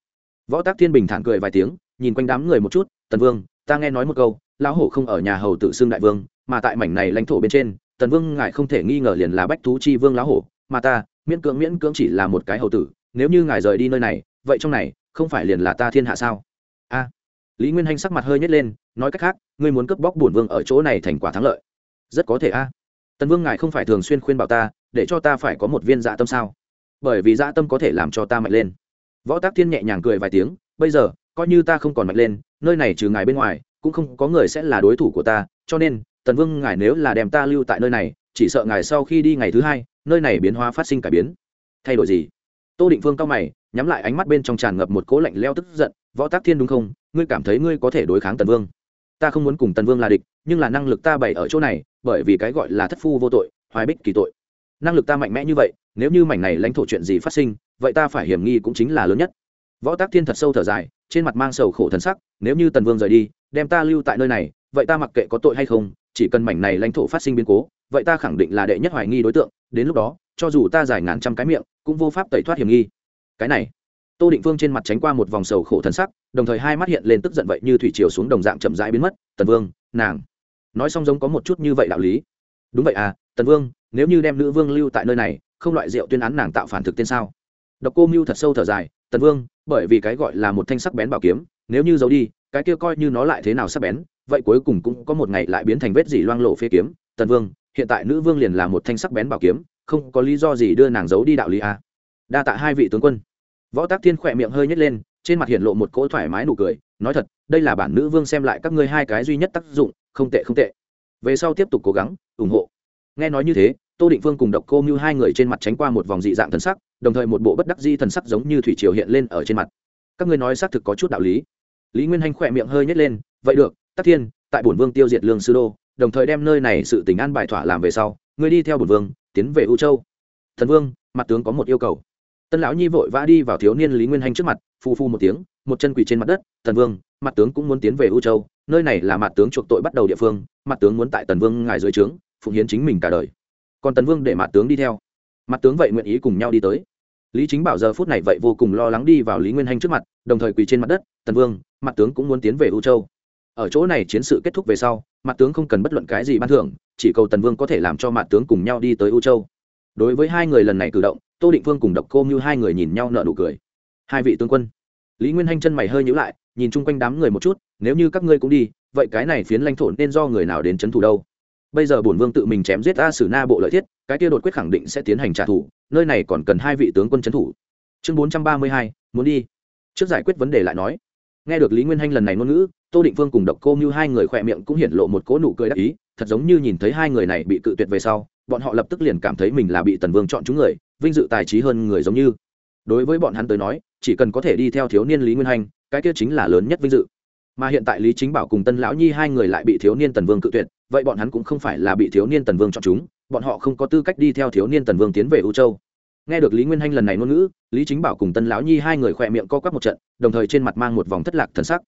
Võ tác thiên bình thản cười vài tiếng, nhìn quanh đám người một chút, tần vương, ta nghe nói một câu, lão hổ không ở nhà hầu tự xưng đại vương, mà tại mảnh này lãnh thổ bên trên, tần vương ngài không thể nghi ngờ liền là bách thú chi vương lão hổ, mà ta, miễn cưỡng miễn cưỡng chỉ là một cái hầu tử, nếu như ngài rời đi nơi này, vậy trong này, không phải liền là ta thiên hạ sao? A. Lý nguyên hanh sắc mặt hơi nhét lên, nói cách khác, ngươi muốn cướp bóc bổn vương ở chỗ này thành quả thắng lợi. Rất có thể a tần vương ngài không phải thường xuyên khuyên bảo ta, để cho ta phải có một viên dạ tâm sao? Bởi vì dạ tâm có thể làm cho ta mạnh lên. Võ tác thiên nhẹ nhàng cười vài tiếng, bây giờ, coi như ta không còn mạnh lên, nơi này trừ ngài bên ngoài, cũng không có người sẽ là đối thủ của ta, cho nên, tần vương ngài nếu là đem ta lưu tại nơi này, chỉ sợ ngài sau khi đi ngày thứ hai, nơi này biến hóa phát sinh cải biến. Thay đổi gì? Tô định phương cao mày, nhắm lại ánh mắt bên trong tràn ngập một cố lạnh leo tức giận, võ tác thiên đúng không? Ngươi cảm thấy ngươi có thể đối kháng tần vương. Ta không muốn cùng tần vương là địch nhưng là năng lực ta bày ở chỗ này, bởi vì cái gọi là thất phu vô tội, hoài bích kỳ tội. Năng lực ta mạnh mẽ như vậy, nếu như mảnh này lãnh thổ chuyện gì phát sinh, vậy ta phải hiểm nghi cũng chính là lớn nhất. Võ tác thiên thật sâu thở dài, trên mặt mang sầu khổ thần sắc, nếu như tần vương rời đi, đem ta lưu tại nơi này, vậy ta mặc kệ có tội hay không, chỉ cần mảnh này lãnh thổ phát sinh biến cố, vậy ta khẳng định là đệ nhất hoài nghi đối tượng, đến lúc đó, cho dù ta giải ngàn trăm cái miệng, cũng vô pháp tẩy thoát hiểm nghi. Cái này, tô định phương trên mặt tránh qua một vòng sầu khổ thần sắc, đồng thời hai mắt hiện lên tức giận vậy như thủy chiều xuống đồng dạng chậm rãi biến mất, tần vương, nàng nói xong giống có một chút như vậy đạo lý. Đúng vậy à tần vương, nếu như đem nữ vương lưu tại nơi này, không loại rượu tuyên án nàng tạo phản thực tiên sao? Độc cô mưu thật sâu thở dài, tần vương, bởi vì cái gọi là một thanh sắc bén bảo kiếm, nếu như giấu đi, cái kia coi như nó lại thế nào sắc bén, vậy cuối cùng cũng có một ngày lại biến thành vết dỉ loang lộ phê kiếm. Tần vương, hiện tại nữ vương liền là một thanh sắc bén bảo kiếm, không có lý do gì đưa nàng giấu đi đạo lý à. đa tạ hai vị tướng quân. Võ tác thiên khỏe miệng hơi nhét lên, trên mặt hiện lộ một cỗ thoải mái nụ cười nói thật, đây là bản nữ vương xem lại các ngươi hai cái duy nhất tác dụng, không tệ không tệ. Về sau tiếp tục cố gắng, ủng hộ. Nghe nói như thế, tô định phương cùng độc cô mưu hai người trên mặt tránh qua một vòng dị dạng thần sắc, đồng thời một bộ bất đắc di thần sắc giống như thủy triều hiện lên ở trên mặt. Các ngươi nói xác thực có chút đạo lý. Lý nguyên hanh khỏe miệng hơi nhét lên, vậy được, tắc thiên, tại bổn vương tiêu diệt lương sư đô, đồng thời đem nơi này sự tình an bài thỏa làm về sau, ngươi đi theo bổn vương, tiến về u châu. Thần vương, mặt tướng có một yêu cầu. Tân lão nhi vội vã đi vào thiếu niên lý nguyên hanh trước mặt phu phu một tiếng một chân quỳ trên mặt đất thần vương, mặt tướng cũng muốn tiến về u châu, nơi này là mặt tướng chuộc tội bắt đầu địa phương, mặt tướng muốn tại tần vương ngài dưới trướng, phụng hiến chính mình cả đời. Còn tần vương để mặt tướng đi theo. Mặt tướng vậy nguyện ý cùng nhau đi tới. Lý chính bảo giờ phút này vậy vô cùng lo lắng đi vào lý nguyên hanh trước mặt, đồng thời quỳ trên mặt đất, tần vương, mặt tướng cũng muốn tiến về u châu. Ở chỗ này chiến sự kết thúc về sau, mặt tướng không cần bất luận cái gì ban thưởng, chỉ cầu tần vương có thể làm cho mặt tướng cùng nhau đi tới u châu. Đối với hai người lần này cử động, tô định vương cùng độc cô như hai người nhìn nhau nợ nụ cười. Hai vị tướng quân lý nguyên hanh chân mày hơi nhữ lại, nhìn chung quanh đám người một chút, nếu như các ngươi cũng đi, vậy cái này phiến lãnh thổ nên do người nào đến c h ấ n thủ đâu? Bây giờ bổn vương tự mình chém giết a sử na bộ lợi thiết, cái kia đột quyết khẳng định sẽ tiến hành trả thù, nơi này còn cần hai vị tướng quân c thủ. Chương bốn trăm ba mươi hai, muốn đi. Trước giải quyết vấn đề lại nói. Nghe được lý nguyên hanh lần này ngôn ngữ, tô định vương cùng độc cô như hai người khỏe miệng cũng hiện lộ một cỗ nụ cười đắc ý, thật giống như nhìn thấy hai người này bị cự tuyệt về sau, bọn họ lập tức liền cảm thấy mình là bị tần vương chọn chúng người, vinh dự tài trí hơn người giống như đối với bọn hắn tới nói, chỉ cần có thể đi theo thiếu niên lý nguyên hanh cái kia chính là lớn nhất vinh dự. Mà hiện tại lý chính bảo cùng tân lão nhi hai người lại bị thiếu niên tần vương cự tuyệt, vậy bọn hắn cũng không phải là bị thiếu niên tần vương chọn chúng, bọn họ không có tư cách đi theo thiếu niên tần vương tiến về ưu châu. Nghe được lý nguyên hanh lần này ngôn ngữ, lý chính bảo cùng tân lão nhi hai người khỏe miệng co quắp một trận, đồng thời trên mặt mang một vòng thất lạc thần sắc.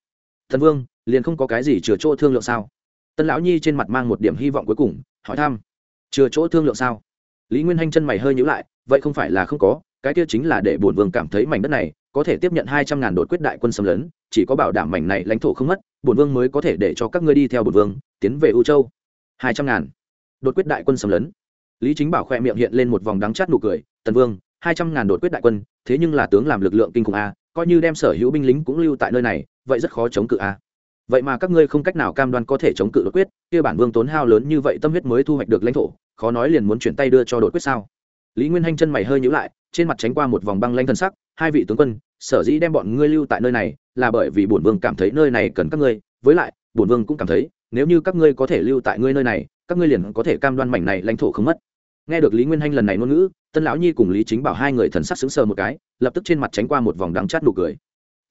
Thần vương, liền không có cái gì chừa chỗ thương lượng sao? Tân lão nhi trên mặt mang một điểm hy vọng cuối cùng, hỏi thăm. Chừa chỗ thương lượng sao? Lý nguyên hanh chân mày hơi nhữ lại, vậy không phải là không có cái kia chính là để bổn vương cảm thấy mảnh đất này có thể tiếp nhận hai trăm ngàn đột quyết đại quân xâm lấn, chỉ có bảo đảm mảnh này lãnh thổ không mất, bổn vương mới có thể để cho các ngươi đi theo bổn vương, tiến về u châu. hai trăm ngàn đột quyết đại quân xâm lấn. Lý chính bảo khoe miệng hiện lên một vòng đắng chát nụ cười, tần vương, hai trăm ngàn đột quyết đại quân, thế nhưng là tướng làm lực lượng kinh khủng a, coi như đem sở hữu binh lính cũng lưu tại nơi này, vậy rất khó chống cự a. Vậy mà các ngươi không cách nào cam đoan có thể chống cự đột quyết, kia bản vương tốn hao lớn như vậy tâm huyết mới thu hoạch được lãnh thổ, khó nói liền muốn chuyển tay đưa cho đột quyết sao? Lý nguyên hanh chân mày hơi nhữ lại trên mặt tránh qua một vòng băng lanh thân sắc, hai vị tướng quân, sở dĩ đem bọn ngươi lưu tại nơi này là bởi vì bổn vương cảm thấy nơi này cần các ngươi. Với lại, bổn vương cũng cảm thấy, nếu như các ngươi có thể lưu tại ngươi nơi này, các ngươi liền có thể cam đoan mảnh này lãnh thổ không mất. Nghe được lý nguyên hanh lần này ngôn ngữ, tân lão nhi cùng lý chính bảo hai người thần sắc xứng sờ một cái, lập tức trên mặt tránh qua một vòng đắng chát nụ cười.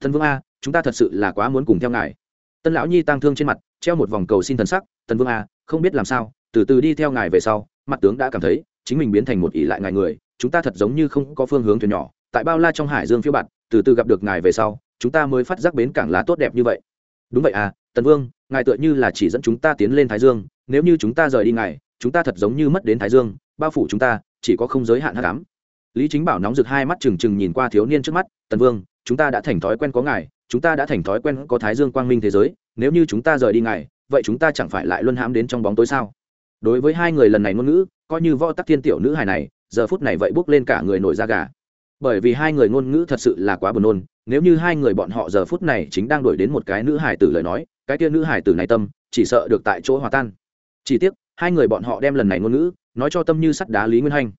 Thần vương a, chúng ta thật sự là quá muốn cùng theo ngài. Tân lão nhi tang thương trên mặt, treo một vòng cầu xin thần sắc tần vương a, không biết làm sao, từ từ đi theo ngài về sau, mặt tướng đã cảm thấy, chính mình biến thành một ỷ lại ngài người chúng ta thật giống như không có phương hướng thuyền nhỏ, tại bao la trong hải dương phiêu bạt, từ từ gặp được ngài về sau, chúng ta mới phát giác bến cảng lá tốt đẹp như vậy. Đúng vậy à tần vương, ngài tựa như là chỉ dẫn chúng ta tiến lên thái dương, nếu như chúng ta rời đi ngài, chúng ta thật giống như mất đến thái dương, bao phủ chúng ta, chỉ có không giới hạn hát cám lý chính bảo nóng rực hai mắt trừng trừng nhìn qua thiếu niên trước mắt, tần vương, chúng ta đã thành thói quen có ngài, chúng ta đã thành thói quen có thái dương quang minh thế giới, nếu như chúng ta rời đi ngài, vậy chúng ta chẳng phải lại luân hãm đến trong bóng tối sao? Đối với hai người lần này ngôn ngữ, coi như võ tắc thiên tiểu nữ hài này giờ phút này vậy bước lên cả người nổi da gà. Bởi vì hai người ngôn ngữ thật sự là quá buồn nôn, nếu như hai người bọn họ giờ phút này chính đang đổi đến một cái nữ hài tử lời nói, cái kia nữ hài tử này tâm, chỉ sợ được tại chỗ hòa tan. Chỉ tiếc, hai người bọn họ đem lần này ngôn ngữ, nói cho tâm như sắt đá lý nguyên hanh.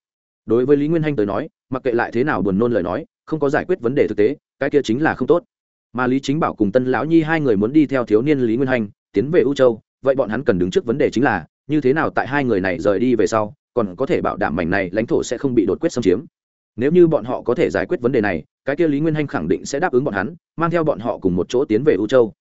Đối với lý nguyên hanh tới nói, mặc kệ lại thế nào buồn nôn lời nói, không có giải quyết vấn đề thực tế, cái kia chính là không tốt. Mà lý chính bảo cùng tân lão nhi hai người muốn đi theo thiếu niên lý nguyên hanh, tiến về u châu, vậy bọn hắn cần đứng trước vấn đề chính là, như thế nào tại hai người này rời đi về sau còn có thể bảo đảm mảnh này lãnh thổ sẽ không bị đột quyết xâm chiếm. Nếu như bọn họ có thể giải quyết vấn đề này, cái kia lý nguyên hanh khẳng định sẽ đáp ứng bọn hắn, mang theo bọn họ cùng một chỗ tiến về u châu.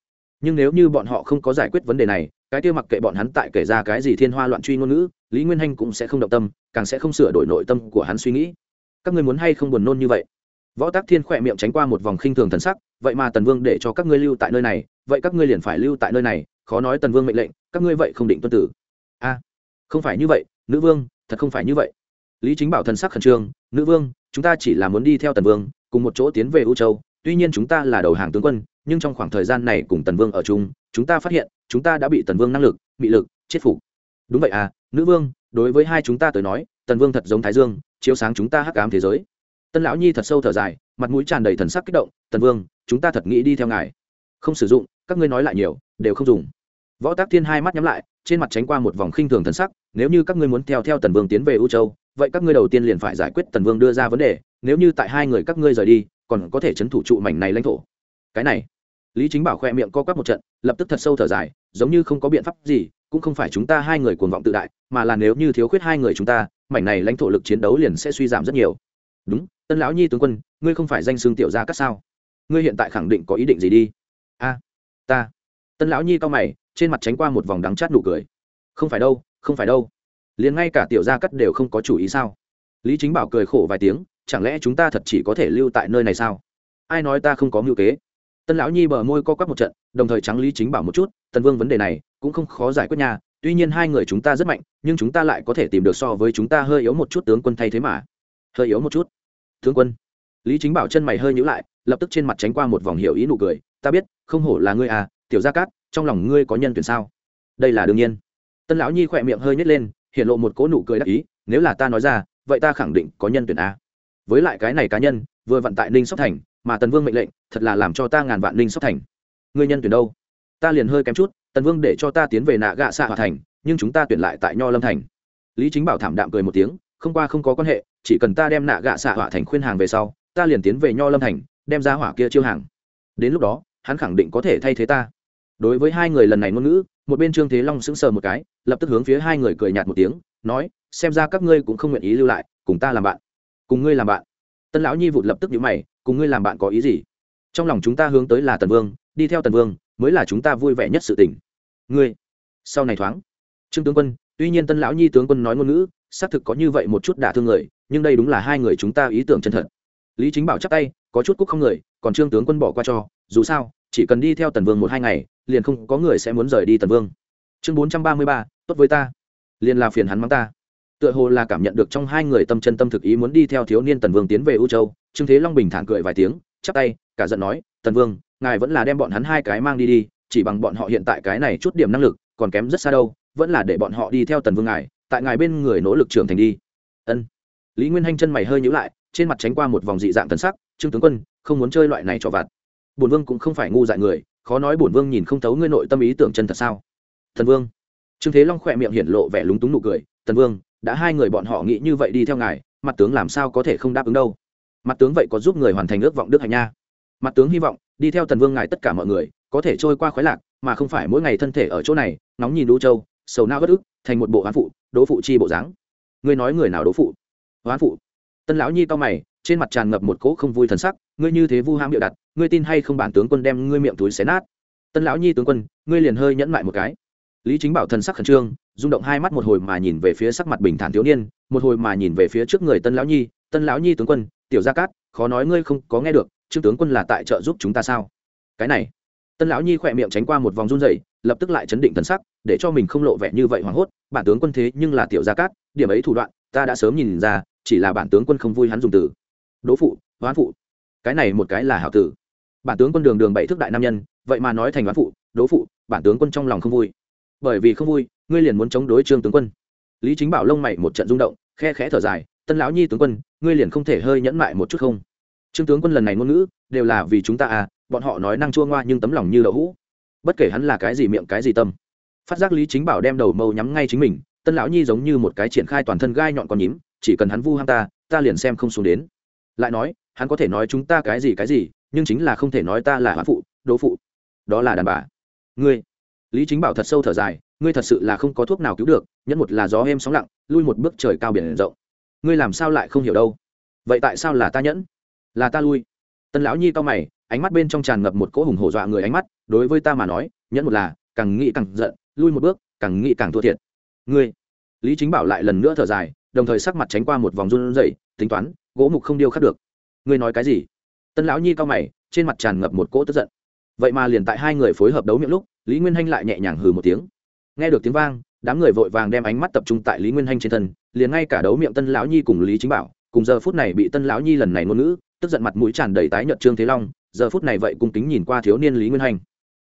Nhưng nếu như bọn họ không có giải quyết vấn đề này, cái kia mặc kệ bọn hắn tại kể ra cái gì thiên hoa loạn truy ngôn ngữ, lý nguyên hanh cũng sẽ không động tâm, càng sẽ không sửa đổi nội tâm của hắn suy nghĩ. Các người muốn hay không buồn nôn như vậy? Võ tác thiên khỏe miệng tránh qua một vòng khinh thường thần sắc, vậy mà tần vương để cho các ngươi lưu tại nơi này, vậy các ngươi liền phải lưu tại nơi này, khó nói tần vương mệnh lệnh, các ngươi vậy không định tuân tử. A, không phải như vậy, nữ vương thật không phải như vậy. Lý chính bảo thần sắc khẩn trương, nữ vương, chúng ta chỉ là muốn đi theo tần vương, cùng một chỗ tiến về u châu. Tuy nhiên chúng ta là đầu hàng tướng quân, nhưng trong khoảng thời gian này cùng tần vương ở chung, chúng ta phát hiện, chúng ta đã bị tần vương năng lực bị lực, chết phục. Đúng vậy à nữ vương, đối với hai chúng ta tới nói, tần vương thật giống thái dương, chiếu sáng chúng ta hắc ám thế giới. Tân lão nhi thật sâu thở dài, mặt mũi tràn đầy thần sắc kích động, tần vương, chúng ta thật nghĩ đi theo ngài. Không sử dụng, các ngươi nói lại nhiều, đều không dùng. Võ tác thiên hai mắt nhắm lại trên mặt tránh qua một vòng khinh thường thần sắc, nếu như các ngươi muốn theo theo tần vương tiến về u châu, vậy các ngươi đầu tiên liền phải giải quyết tần vương đưa ra vấn đề, nếu như tại hai người các ngươi rời đi, còn có thể chấn thủ trụ mảnh này lãnh thổ. Cái này, lý chính bảo khoe miệng co quắp một trận, lập tức thật sâu thở dài, giống như không có biện pháp gì, cũng không phải chúng ta hai người cuồng vọng tự đại, mà là nếu như thiếu khuyết hai người chúng ta, mảnh này lãnh thổ lực chiến đấu liền sẽ suy giảm rất nhiều. Đúng, tân lão nhi tướng quân, ngươi không phải danh xương tiểu gia cắt sao? Ngươi hiện tại khẳng định có ý định gì đi? A, ta. Tân lão nhi cao mày trên mặt tránh qua một vòng đắng chát nụ cười. Không phải đâu, không phải đâu. Liền ngay cả tiểu gia cắt đều không có chủ ý sao? Lý chính bảo cười khổ vài tiếng, chẳng lẽ chúng ta thật chỉ có thể lưu tại nơi này sao? Ai nói ta không có mưu kế? Tân lão nhi bờ môi co quắp một trận, đồng thời trắng lý chính bảo một chút, tần vương, vấn đề này cũng không khó giải quyết nhà. tuy nhiên hai người chúng ta rất mạnh, nhưng chúng ta lại có thể tìm được so với chúng ta hơi yếu một chút tướng quân thay thế mà. Hơi yếu một chút? Tướng quân. Lý chính bảo chân mày hơi nhữ lại, lập tức trên mặt tránh qua một vòng hiểu ý nụ cười, ta biết, không hổ là ngươi à tiểu gia cát, trong lòng ngươi có nhân tuyển sao? Đây là đương nhiên. Tân lão nhi khỏe miệng hơi nhét lên hiện lộ một cỗ nụ cười đắc ý, nếu là ta nói ra, vậy ta khẳng định có nhân tuyển a. Với lại cái này cá nhân, vừa vận tại ninh sóc thành, mà tần vương mệnh lệnh, thật là làm cho ta ngàn vạn ninh sóc thành. Ngươi nhân tuyển đâu? Ta liền hơi kém chút, tần vương để cho ta tiến về nạ gạ xạ hòa thành, nhưng chúng ta tuyển lại tại nho lâm thành. Lý chính bảo thảm đạm cười một tiếng, không qua không có quan hệ, chỉ cần ta đem nạ gạ xạ hỏa thành khuyên hàng về sau, ta liền tiến về nho lâm thành, đem ra hỏa kia chiêu hàng. Đến lúc đó, hắn khẳng định có thể thay thế ta đối với hai người lần này ngôn ngữ, một bên trương thế long sững sờ một cái, lập tức hướng phía hai người cười nhạt một tiếng, nói, xem ra các ngươi cũng không nguyện ý lưu lại, cùng ta làm bạn. Cùng ngươi làm bạn? Tân lão nhi vụt lập tức nhíu mày, cùng ngươi làm bạn có ý gì? Trong lòng chúng ta hướng tới là tần vương, đi theo tần vương, mới là chúng ta vui vẻ nhất sự tình. Ngươi? Sau này thoáng, trương tướng quân, tuy nhiên tân lão nhi tướng quân nói ngôn ngữ, xác thực có như vậy một chút đả thương người, nhưng đây đúng là hai người chúng ta ý tưởng chân thật. Lý chính bảo chắc tay, có chút cúc không người, còn trương tướng quân bỏ qua cho, dù sao, chỉ cần đi theo tần vương một hai ngày liền không có người sẽ muốn rời đi tần vương. Chương bốn trăm ba mươi ba, tốt với ta. Liền là phiền hắn mắng ta. Tựa hồ là cảm nhận được trong hai người tâm chân tâm thực ý muốn đi theo thiếu niên tần vương tiến về u châu, trương thế long bình thản cười vài tiếng, chắp tay, cả giận nói, tần vương, ngài vẫn là đem bọn hắn hai cái mang đi đi, chỉ bằng bọn họ hiện tại cái này chút điểm năng lực, còn kém rất xa đâu, vẫn là để bọn họ đi theo tần vương ngài, tại ngài bên người nỗ lực trưởng thành đi. Ân. Lý nguyên hanh chân mày hơi nhữ lại, trên mặt tránh qua một vòng dị dạng tân sắc, trương tướng quân, không muốn chơi loại này cho vặt. Bồn vương cũng không phải ngu dại người khó nói bổn vương nhìn không thấu ngươi nội tâm ý tưởng chân thật sao? Thần vương. Trương thế long khỏe miệng hiển lộ vẻ lúng túng nụ cười. Tần vương, đã hai người bọn họ nghĩ như vậy đi theo ngài, mặt tướng làm sao có thể không đáp ứng đâu? Mặt tướng vậy có giúp người hoàn thành ước vọng đức hạnh nha. Mặt tướng hy vọng, đi theo tần vương ngài tất cả mọi người, có thể trôi qua khoái lạc, mà không phải mỗi ngày thân thể ở chỗ này nóng nhìn đu châu, sầu nao bất ức, thành một bộ hoán phụ đỗ phụ chi bộ dáng. Ngươi nói người nào đỗ phụ? Hoán phụ. Tân lão nhi cao mày, trên mặt tràn ngập một cỗ không vui thần sắc ngươi như thế vu ham bịa đặt, ngươi tin hay không bản tướng quân đem ngươi miệng túi xé nát? Tân lão nhi tướng quân, ngươi liền hơi nhẫn lại một cái. Lý chính bảo thần sắc khẩn trương, rung động hai mắt một hồi mà nhìn về phía sắc mặt bình thản thiếu niên, một hồi mà nhìn về phía trước người tân lão nhi tân lão nhi tướng quân, tiểu gia cát, khó nói ngươi không có nghe được, trương tướng quân là tại trợ giúp chúng ta sao? Cái này tân lão nhi khỏe miệng tránh qua một vòng run rẩy, lập tức lại chấn định thần sắc, để cho mình không lộ vẻ như vậy hoảng hốt, bản tướng quân thế nhưng là tiểu gia cát, điểm ấy thủ đoạn, ta đã sớm nhìn ra, chỉ là bản tướng quân không vui hắn dùng từ. Đỗ phụ, hoán phụ cái này một cái là hảo tử. Bản tướng quân đường đường bảy thước đại nam nhân, vậy mà nói thành đoán phụ, đố phụ, bản tướng quân trong lòng không vui. Bởi vì không vui, ngươi liền muốn chống đối trương tướng quân. Lý chính bảo lông mày một trận rung động, khe khẽ thở dài, tân lão nhi tướng quân, ngươi liền không thể hơi nhẫn mại một chút không? Trương tướng quân lần này ngôn ngữ, đều là vì chúng ta à bọn họ nói năng chua ngoa nhưng tấm lòng như đậu hũ. Bất kể hắn là cái gì miệng, cái gì tâm. Phát giác lý chính bảo đem đầu mâu nhắm ngay chính mình, tân lão nhi giống như một cái triển khai toàn thân gai nhọn con nhím, chỉ cần hắn vu ham ta ta liền xem không xuống đến. Lại nói hắn có thể nói chúng ta cái gì cái gì, nhưng chính là không thể nói ta là hoán phụ, đỗ phụ. Đó là đàn bà. Ngươi. Lý chính bảo thật sâu thở dài, ngươi thật sự là không có thuốc nào cứu được nhất một là gió êm sóng lặng, lui một bước trời cao biển rộng. Ngươi làm sao lại không hiểu đâu? Vậy tại sao là ta nhẫn? Là ta lui. Tân lão nhi cao mày, ánh mắt bên trong tràn ngập một cỗ hùng hổ dọa người ánh mắt, đối với ta mà nói, nhẫn một là càng nghĩ càng giận, lui một bước, càng nghĩ càng thua thiệt. Ngươi. Lý chính bảo lại lần nữa thở dài, đồng thời sắc mặt tránh qua một vòng run rẩy, tính toán, gỗ mục không điêu khắc được ngươi nói cái gì? Tân lão nhi cao mày, trên mặt tràn ngập một cỗ tức giận. Vậy mà liền tại hai người phối hợp đấu miệng lúc, lý nguyên hanh lại nhẹ nhàng hừ một tiếng. Nghe được tiếng vang, đám người vội vàng đem ánh mắt tập trung tại lý nguyên hanh trên thân, liền ngay cả đấu miệng tân lão nhi cùng lý chính bảo, cùng giờ phút này bị tân lão nhi lần này ngôn ngữ, tức giận mặt mũi tràn đầy tái nhợt trương thế long, giờ phút này vậy cung kính nhìn qua thiếu niên lý nguyên hanh.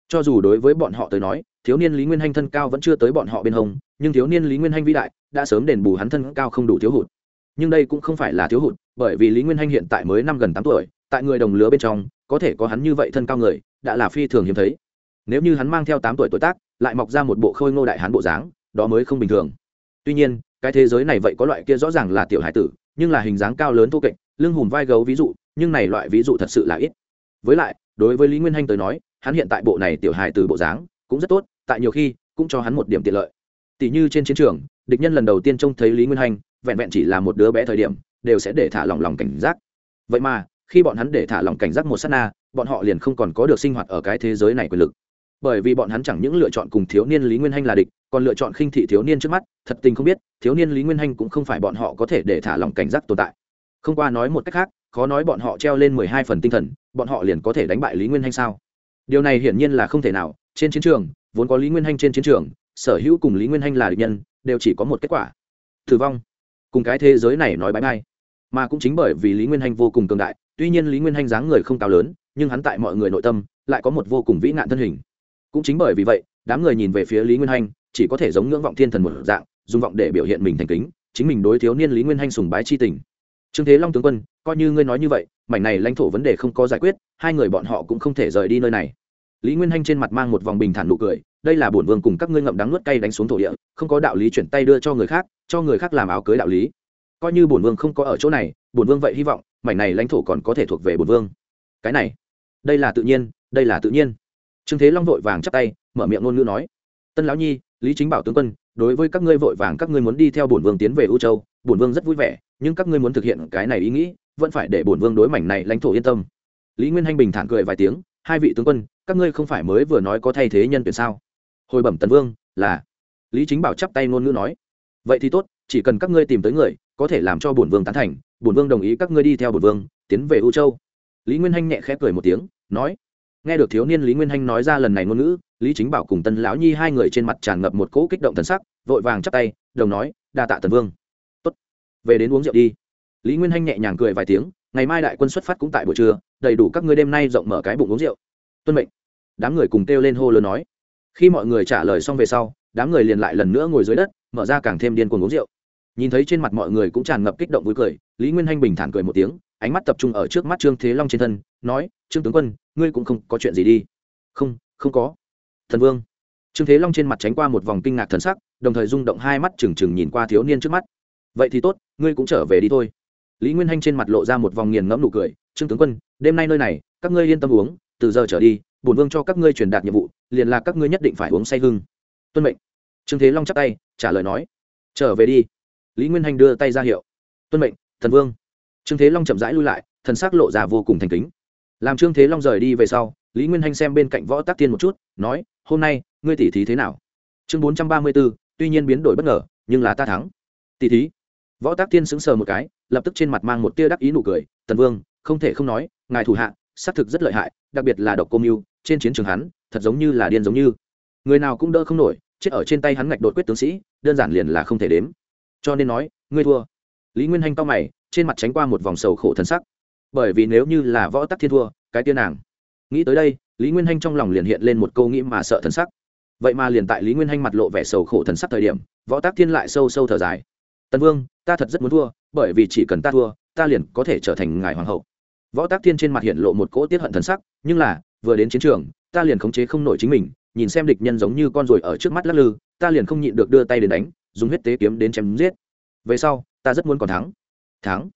Cho dù đối với bọn họ tới nói, thiếu niên lý nguyên hanh thân cao vẫn chưa tới bọn họ bên hông, nhưng thiếu niên lý nguyên hanh vĩ đại, đã sớm đền bù hắn thân cao không đủ thiếu hụt nhưng đây cũng không phải là thiếu hụt, bởi vì lý nguyên hanh hiện tại mới năm gần tám tuổi, tại người đồng lứa bên trong, có thể có hắn như vậy thân cao người, đã là phi thường hiếm thấy. Nếu như hắn mang theo tám tuổi tuổi tác, lại mọc ra một bộ khôi ngô đại hán bộ dáng, đó mới không bình thường. Tuy nhiên, cái thế giới này vậy có loại kia rõ ràng là tiểu hải tử, nhưng là hình dáng cao lớn thô kệch, lưng hùm vai gấu ví dụ, nhưng này loại ví dụ thật sự là ít. Với lại, đối với lý nguyên hanh tới nói, hắn hiện tại bộ này tiểu hài từ bộ dáng cũng rất tốt, tại nhiều khi cũng cho hắn một điểm tiện lợi. Tỷ như trên chiến trường, địch nhân lần đầu tiên trông thấy lý nguyên hanh vẹn vẹn chỉ là một đứa bé thời điểm, đều sẽ để thả lỏng lòng cảnh giác. Vậy mà, khi bọn hắn để thả lỏng cảnh giác một s á t na, bọn họ liền không còn có được sinh hoạt ở cái thế giới này quyền lực. Bởi vì bọn hắn chẳng những lựa chọn cùng thiếu niên lý nguyên hanh là địch, còn lựa chọn khinh thị thiếu niên trước mắt, thật tình không biết, thiếu niên lý nguyên hanh cũng không phải bọn họ có thể để thả lỏng cảnh giác tồn tại. Không qua nói một cách khác, khó nói bọn họ treo lên mười hai phần tinh thần, bọn họ liền có thể đánh bại lý nguyên hanh sao? Điều này hiển nhiên là không thể nào, trên chiến trường, vốn có lý nguyên hanh trên chiến trường, sở hữu cùng lý nguyên hanh là địch nhân, đều chỉ có một kết quả. Tử vong cùng cái thế giới này nói bãi bay. Mà cũng chính bởi vì lý nguyên hanh vô cùng cường đại, tuy nhiên lý nguyên hanh dáng người không cao lớn, nhưng hắn tại mọi người nội tâm lại có một vô cùng vĩ nạn thân hình. Cũng chính bởi vì vậy, đám người nhìn về phía lý nguyên hanh chỉ có thể giống ngưỡng vọng thiên thần một dạng, dùng vọng để biểu hiện mình thành kính, chính mình đối thiếu niên lý nguyên hanh sùng bái chi tình. Trương thế long tướng quân, coi như ngươi nói như vậy, mảnh này lãnh thổ vấn đề không có giải quyết, hai người bọn họ cũng không thể rời đi nơi này lý nguyên hanh trên mặt mang một vòng bình thản nụ cười, đây là bổn vương cùng các ngươi ngậm đắng nuốt cay đánh xuống thổ địa, không có đạo lý chuyển tay đưa cho người khác, cho người khác làm áo cưới đạo lý. Coi như bổn vương không có ở chỗ này, bổn vương vậy hy vọng, mảnh này lãnh thổ còn có thể thuộc về bổn vương. Cái này, đây là tự nhiên, đây là tự nhiên. Trương thế long vội vàng chắp tay, mở miệng ngôn ngữ nói, tân lão nhi, lý chính bảo tướng quân, đối với các ngươi vội vàng các ngươi muốn đi theo bổn vương tiến về u châu, bổn vương rất vui vẻ, nhưng các ngươi muốn thực hiện cái này ý nghĩ, vẫn phải để bổn vương đối mảnh này lãnh thổ yên tâm. Lý nguyên hanh bình thản cười vài tiếng, hai vị tướng quân các ngươi không phải mới vừa nói có thay thế nhân tuyển sao? Hồi bẩm tần vương, là. Lý chính bảo chắp tay ngôn ngữ nói. Vậy thì tốt, chỉ cần các ngươi tìm tới người, có thể làm cho bổn vương tán thành, bổn vương đồng ý các ngươi đi theo bổn vương, tiến về u châu. Lý nguyên hanh nhẹ khẽ cười một tiếng, nói. Nghe được thiếu niên lý nguyên hanh nói ra lần này ngôn ngữ, lý chính bảo cùng tân lão nhi hai người trên mặt tràn ngập một cỗ kích động thần sắc, vội vàng chắp tay, đồng nói, đa tạ tần vương. Tốt. Về đến uống rượu đi. Lý nguyên hanh nhẹ nhàng cười vài tiếng, ngày mai đại quân xuất phát cũng tại buổi trưa, đầy đủ các ngươi đêm nay rộng mở cái bụng uống rượu tuân mệnh. Đám người cùng kêu lên hô lớn nói. Khi mọi người trả lời xong về sau, đám người liền lại lần nữa ngồi dưới đất, mở ra càng thêm điên cuồng uống rượu. Nhìn thấy trên mặt mọi người cũng tràn ngập kích động vui cười, lý nguyên hanh bình thản cười một tiếng, ánh mắt tập trung ở trước mắt trương thế long trên thân, nói, trương tướng quân, ngươi cũng không có chuyện gì đi. Không không có. Thần vương. Trương thế long trên mặt tránh qua một vòng kinh ngạc thần sắc, đồng thời rung động hai mắt trừng trừng nhìn qua thiếu niên trước mắt. Vậy thì tốt, ngươi cũng trở về đi thôi. Lý nguyên hanh trên mặt lộ ra một vòng nghiền ngẫm nụ cười, trương tướng quân, đêm nay nơi này, các ngươi yên tâm uống từ giờ trở đi, bổn vương cho các ngươi truyền đạt nhiệm vụ, liền là các ngươi nhất định phải uống say hưng. Tuân mệnh. Trương thế long chắp tay, trả lời nói. Trở về đi. Lý nguyên Hành đưa tay ra hiệu. Tuân mệnh, thần vương. Trương thế long chậm rãi lui lại, thần s ắ c lộ ra vô cùng thành kính. Làm trương thế long rời đi về sau, lý nguyên hanh xem bên cạnh võ tắc tiên một chút, nói, hôm nay, ngươi tỉ thí thế nào? Chương bốn trăm ba mươi b ố tuy nhiên biến đổi bất ngờ, nhưng là ta thắng. Tỉ thí. Võ tắc tiên sững sờ một cái, lập tức trên mặt mang một tia đắc ý nụ cười tần vương, không thể không nói, ngài thủ hạ xác thực rất lợi hại, đặc biệt là độc cô mưu trên chiến trường hắn, thật giống như là điên giống như. Người nào cũng đỡ không nổi, chết ở trên tay hắn ngạch đột quyết tướng sĩ, đơn giản liền là không thể đếm. Cho nên nói, ngươi thua. Lý nguyên hanh to mày, trên mặt tránh qua một vòng sầu khổ thân sắc. Bởi vì nếu như là võ tắc thiên thua, cái tiên nàng. Nghĩ tới đây, lý nguyên hanh trong lòng liền hiện lên một câu nghĩ mà sợ thần sắc. Vậy mà liền tại lý nguyên hanh mặt lộ vẻ sầu khổ thần sắc thời điểm, võ tác thiên lại sâu sâu thở dài. Tần vương, ta thật rất muốn thua, bởi vì chỉ cần ta thua, ta liền có thể trở thành ngài hoàng hậu võ tác thiên trên mặt hiện lộ một cỗ tiết hận thần sắc, nhưng là, vừa đến chiến trường, ta liền khống chế không nổi chính mình, nhìn xem địch nhân giống như con ruồi ở trước mắt lắc lư, ta liền không nhịn được đưa tay đến đánh, dùng huyết tế kiếm đến chém giết. Về sau, ta rất muốn còn thắng. Thắng.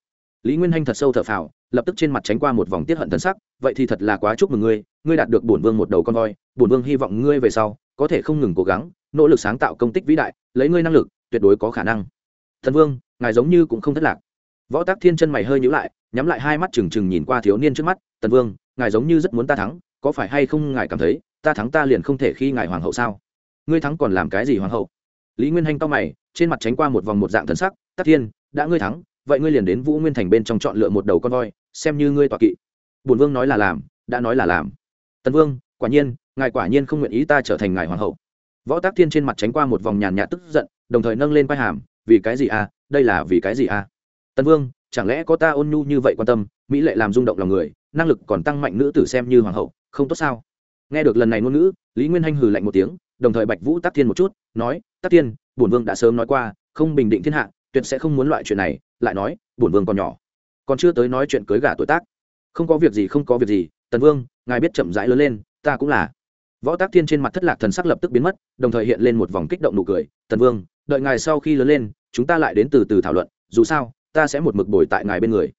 Lý nguyên hanh thật sâu thở phào, lập tức trên mặt tránh qua một vòng tiết hận thần sắc, vậy thì thật là quá chúc mừng ngươi ngươi đạt được bổn vương một đầu con voi, bổn vương hy vọng ngươi về sau, có thể không ngừng cố gắng, nỗ lực sáng tạo công tích vĩ đại, lấy ngươi năng lực, tuyệt đối có khả năng. Thần vương, ngài giống như cũng không thất lạc. Võ tác thiên chân mày hơi nhữ lại nhắm lại hai mắt trừng trừng nhìn qua thiếu niên trước mắt, tần vương, ngài giống như rất muốn ta thắng, có phải hay không ngài cảm thấy, ta thắng ta liền không thể khi ngài hoàng hậu sao? Ngươi thắng còn làm cái gì hoàng hậu? Lý nguyên hanh to mày, trên mặt tránh qua một vòng một dạng thần sắc, tắc thiên, đã ngươi thắng, vậy ngươi liền đến vũ nguyên thành bên trong chọn lựa một đầu con voi, xem như ngươi tọa kỵ. Bùn vương nói là làm, đã nói là làm. Tần vương, quả nhiên, ngài quả nhiên không nguyện ý ta trở thành ngài hoàng hậu. Võ tác thiên trên mặt tránh qua một vòng nhàn nhạt tức giận, đồng thời nâng lên vai hàm, vì cái gì à? Đây là vì cái gì à? Tần vương chẳng lẽ có ta ôn nhu như vậy quan tâm, mỹ lệ làm rung động lòng người, năng lực còn tăng mạnh nữ tử xem như hoàng hậu, không tốt sao? Nghe được lần này ngôn ngữ, lý nguyên hanh hừ lạnh một tiếng, đồng thời bạch vũ tắc thiên một chút, nói, tắc thiên, bổn vương đã sớm nói qua, không bình định thiên hạ, tuyệt sẽ không muốn loại chuyện này. Lại nói, bổn vương còn nhỏ, còn chưa tới nói chuyện cưới gả tuổi tác. Không có việc gì, không có việc gì, tần vương, ngài biết chậm rãi lớn lên, ta cũng là. Võ tác thiên trên mặt thất lạc thần sắc lập tức biến mất, đồng thời hiện lên một vòng kích động nụ cười, tần vương, đợi ngài sau khi lớn lên, chúng ta lại đến từ từ thảo luận, dù sao ta sẽ một mực bồi tại ngài bên người.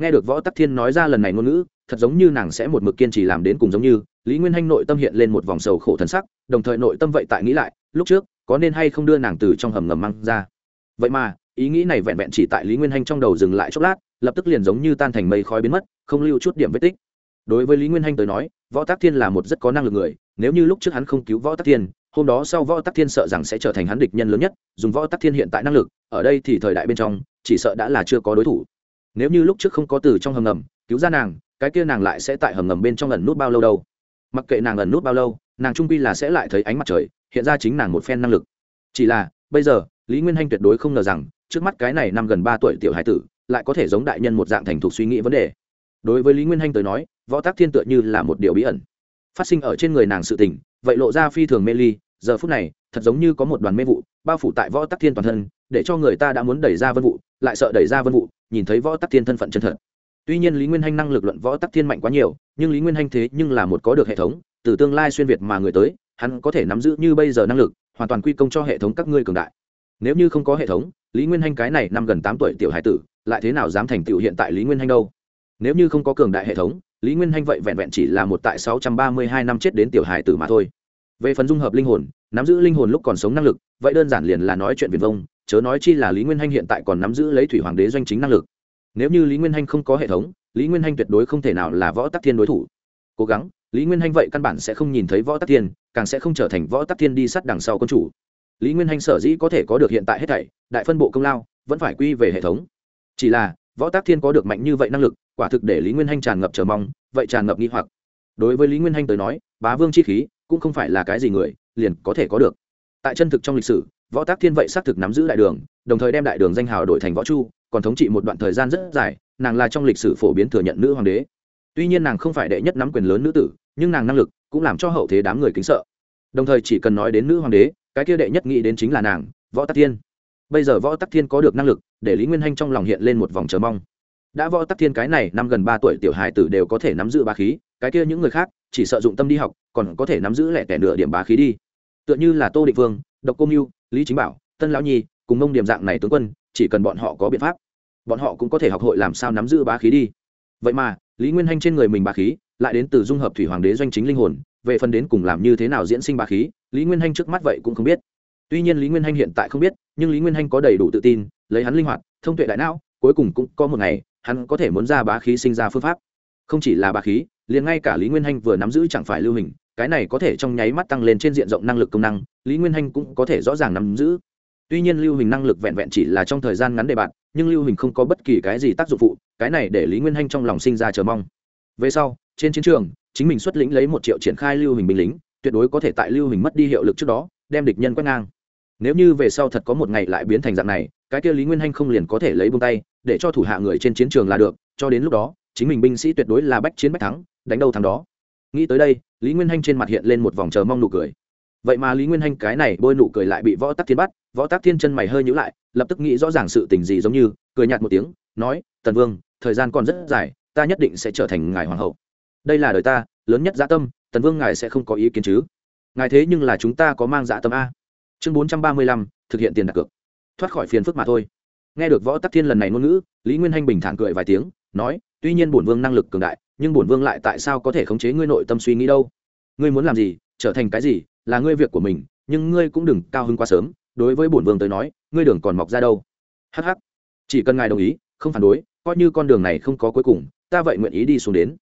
Nghe được võ tắc thiên nói ra lần này ngôn ngữ, thật giống như nàng sẽ một mực kiên trì làm đến cùng giống như, lý nguyên hanh nội tâm hiện lên một vòng sầu khổ thần sắc, đồng thời nội tâm vậy tại nghĩ lại, lúc trước, có nên hay không đưa nàng từ trong hầm ngầm mang ra. Vậy mà, ý nghĩ này vẹn vẹn chỉ tại lý nguyên hanh trong đầu dừng lại chốc lát, lập tức liền giống như tan thành mây khói biến mất, không lưu chút điểm vết tích. Đối với lý nguyên hanh tới nói, võ tắc thiên là một rất có năng lực người, nếu như lúc trước hắn không cứu võ tắc thiên, hôm đó sau võ tắc thiên sợ rằng sẽ trở thành hắn địch nhân lớn nhất, dùng võ tắc thiên hiện tại năng lực, ở đây thì thời đại bên trong chỉ sợ đã là chưa có đối thủ. Nếu như lúc trước không có từ trong hầm ngầm, cứu ra nàng, cái kia nàng lại sẽ tại hầm ngầm bên trong ẩn nút bao lâu đâu? Mặc kệ nàng ẩn nút bao lâu, nàng trung quy là sẽ lại thấy ánh mặt trời, hiện ra chính nàng một phen năng lực. Chỉ là, bây giờ, lý nguyên hanh tuyệt đối không ngờ rằng, trước mắt cái này năm gần ba tuổi tiểu hải tử, lại có thể giống đại nhân một dạng thành thục suy nghĩ vấn đề. Đối với lý nguyên hanh tới nói, võ tác thiên tựa như là một điều bí ẩn. Phát sinh ở trên người nàng sự tình, vậy lộ ra phi thường mê ly, giờ phút này, thật giống như có một đoàn mê vụ, bao phủ tại võ tắc thiên toàn thân để cho người ta đã muốn đẩy ra vân vụ, lại sợ đẩy ra vân vụ, nhìn thấy võ tắc thiên thân phận chân thật. Tuy nhiên lý nguyên hanh năng lực luận võ tắc thiên mạnh quá nhiều, nhưng lý nguyên hanh thế nhưng là một có được hệ thống, từ tương lai xuyên việt mà người tới, hắn có thể nắm giữ như bây giờ năng lực, hoàn toàn quy công cho hệ thống các ngươi cường đại. Nếu như không có hệ thống, lý nguyên hanh cái này năm gần tám tuổi tiểu hải tử, lại thế nào dám thành tựu hiện tại lý nguyên hanh đâu? Nếu như không có cường đại hệ thống, lý nguyên hanh vậy vẹn vẹn chỉ là một tại sáu trăm ba mươi hai năm chết đến tiểu hải tử mà thôi. Về phần dung hợp linh hồn, nắm giữ linh hồn lúc còn sống năng lực, vậy đơn giản liền là nói chuyện viền vông chớ nói chi là lý nguyên hanh hiện tại còn nắm giữ lấy thủy hoàng đế doanh chính năng lực. Nếu như lý nguyên hanh không có hệ thống, lý nguyên hanh tuyệt đối không thể nào là võ tắc thiên đối thủ. Cố gắng, lý nguyên hanh vậy căn bản sẽ không nhìn thấy võ tắc thiên, càng sẽ không trở thành võ tắc thiên đi sát đằng sau quân chủ. Lý nguyên hanh sở dĩ có thể có được hiện tại hết thảy, đại phân bộ công lao, vẫn phải quy về hệ thống. Chỉ là, võ tắc thiên có được mạnh như vậy năng lực, quả thực để lý nguyên hanh tràn ngập chờ mong, vậy tràn ngập nghi hoặc. Đối với lý nguyên hanh tới nói, bá vương chi khí cũng không phải là cái gì người liền có thể có được. Tại chân thực trong lịch sử võ tác thiên vậy xác thực nắm giữ đại đường, đồng thời đem đại đường danh hào đổi thành võ chu, còn thống trị một đoạn thời gian rất dài, nàng là trong lịch sử phổ biến thừa nhận nữ hoàng đế. Tuy nhiên nàng không phải đệ nhất nắm quyền lớn nữ tử, nhưng nàng năng lực cũng làm cho hậu thế đám người kính sợ. Đồng thời chỉ cần nói đến nữ hoàng đế, cái kia đệ nhất nghĩ đến chính là nàng, võ tắc thiên. Bây giờ võ tắc thiên có được năng lực, để lý nguyên hanh trong lòng hiện lên một vòng chờ mong. Đã võ tắc thiên cái này năm gần ba tuổi tiểu hài tử đều có thể nắm giữ bá khí, cái kia những người khác, chỉ sợ dụng tâm đi học, còn có thể nắm giữ lẻ tẻ nửa điểm bá khí đi. Tựa như là tô định vương, độc cô mưu lý chính bảo tân lão nhi cùng mông điểm dạng này tướng quân chỉ cần bọn họ có biện pháp bọn họ cũng có thể học hội làm sao nắm giữ bá khí đi vậy mà lý nguyên hanh trên người mình bá khí lại đến từ dung hợp thủy hoàng đế doanh chính linh hồn về phần đến cùng làm như thế nào diễn sinh bá khí lý nguyên hanh trước mắt vậy cũng không biết tuy nhiên lý nguyên hanh hiện tại không biết nhưng lý nguyên hanh có đầy đủ tự tin lấy hắn linh hoạt thông tuệ đại não cuối cùng cũng có một ngày hắn có thể muốn ra bá khí sinh ra phương pháp không chỉ là bá khí liền ngay cả lý nguyên hanh vừa nắm giữ chẳng phải lưu hình cái này có thể trong nháy mắt tăng lên trên diện rộng năng lực công năng, lý nguyên hanh cũng có thể rõ ràng nắm giữ. Tuy nhiên lưu hình năng lực vẹn vẹn chỉ là trong thời gian ngắn đề bạn nhưng lưu hình không có bất kỳ cái gì tác dụng phụ, cái này để lý nguyên hanh trong lòng sinh ra chờ mong. Về sau, trên chiến trường, chính mình xuất lĩnh lấy một triệu triển khai lưu hình binh lính, tuyệt đối có thể tại lưu hình mất đi hiệu lực trước đó, đem địch nhân quét ngang. Nếu như về sau thật có một ngày lại biến thành dạng này, cái kia lý nguyên hanh không liền có thể lấy bông tay, để cho thủ hạ người trên chiến trường là được, cho đến lúc đó, chính mình binh sĩ tuyệt đối là bách chiến bách thắng, đánh đâu thắng đó nghĩ tới đây, lý nguyên hanh trên mặt hiện lên một vòng chờ mong nụ cười. Vậy mà lý nguyên hanh cái này bôi nụ cười lại bị võ tắc thiên bắt, võ tắc thiên chân mày hơi nhữ lại, lập tức nghĩ rõ ràng sự tình gì giống như, cười nhạt một tiếng, nói, tần vương, thời gian còn rất dài, ta nhất định sẽ trở thành ngài hoàng hậu. Đây là đời ta, lớn nhất dã tâm, tần vương ngài sẽ không có ý kiến chứ. Ngài thế nhưng là chúng ta có mang dã tâm a. Chương bốn trăm ba mươi lăm, thực hiện tiền đặt cược. Thoát khỏi phiền phức mà thôi. Nghe được võ tắc thiên lần này ngôn ngữ, lý nguyên hanh bình thản cười vài tiếng, nói, tuy nhiên bổn vương năng lực cường đại nhưng bổn vương lại tại sao có thể khống chế ngươi nội tâm suy nghĩ đâu? Ngươi muốn làm gì, trở thành cái gì, là ngươi việc của mình, nhưng ngươi cũng đừng cao hứng quá sớm. Đối với bổn vương tới nói, ngươi đường còn mọc ra đâu? Hh chỉ cần ngài đồng ý, không phản đối, coi như con đường này không có cuối cùng, ta vậy nguyện ý đi xuống đến.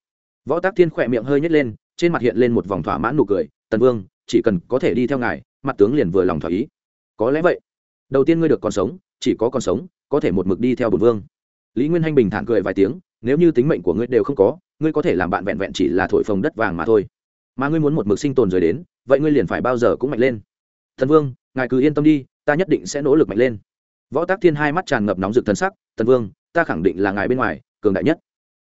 Võ tác thiên khỏe miệng hơi nhét lên, trên mặt hiện lên một vòng thỏa mãn nụ cười. Tần vương, chỉ cần có thể đi theo ngài, mặt tướng liền vừa lòng thỏa ý. Có lẽ vậy. Đầu tiên ngươi được còn sống, chỉ có còn sống, có thể một mực đi theo bổn vương. Lý nguyên hanh bình thản cười vài tiếng, nếu như tính mệnh của ngươi đều không có ngươi có thể làm bạn vẹn vẹn chỉ là thổi phồng đất vàng mà thôi. Mà ngươi muốn một mực sinh tồn rồi đến, vậy ngươi liền phải bao giờ cũng mạnh lên. Thần vương, ngài cứ yên tâm đi, ta nhất định sẽ nỗ lực mạnh lên. Võ tác thiên hai mắt tràn ngập nóng rực thân sắc, thần vương, ta khẳng định là ngài bên ngoài, cường đại nhất.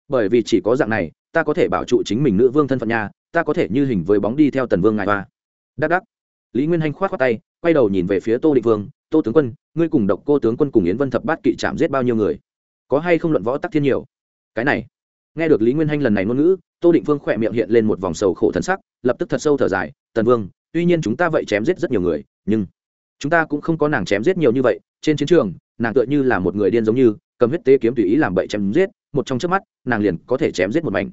Bởi vì chỉ có dạng này, ta có thể bảo trụ chính mình nữ vương thân phận nhà ta có thể như hình với bóng đi theo tần vương ngài hoa đắc đắc. Lý nguyên hanh k h o á t khoác tay, quay đầu nhìn về phía tô định vương, tô tướng quân, ngươi cùng độc cô tướng quân cùng yến vân thập bát kỵ chạm giết bao nhiêu người? Có hay không luận võ tắc thiên nhiều? Cái này nghe được lý nguyên hanh lần này ngôn ngữ, tô định vương khỏe miệng hiện lên một vòng sầu khổ thân sắc, lập tức thật sâu thở dài, tần vương, tuy nhiên chúng ta vậy chém giết rất nhiều người, nhưng chúng ta cũng không có nàng chém giết nhiều như vậy. Trên chiến trường, nàng tựa như là một người điên giống như, cầm huyết tế kiếm tùy ý làm bậy chém giết, một trong trước mắt, nàng liền có thể chém giết một mảnh.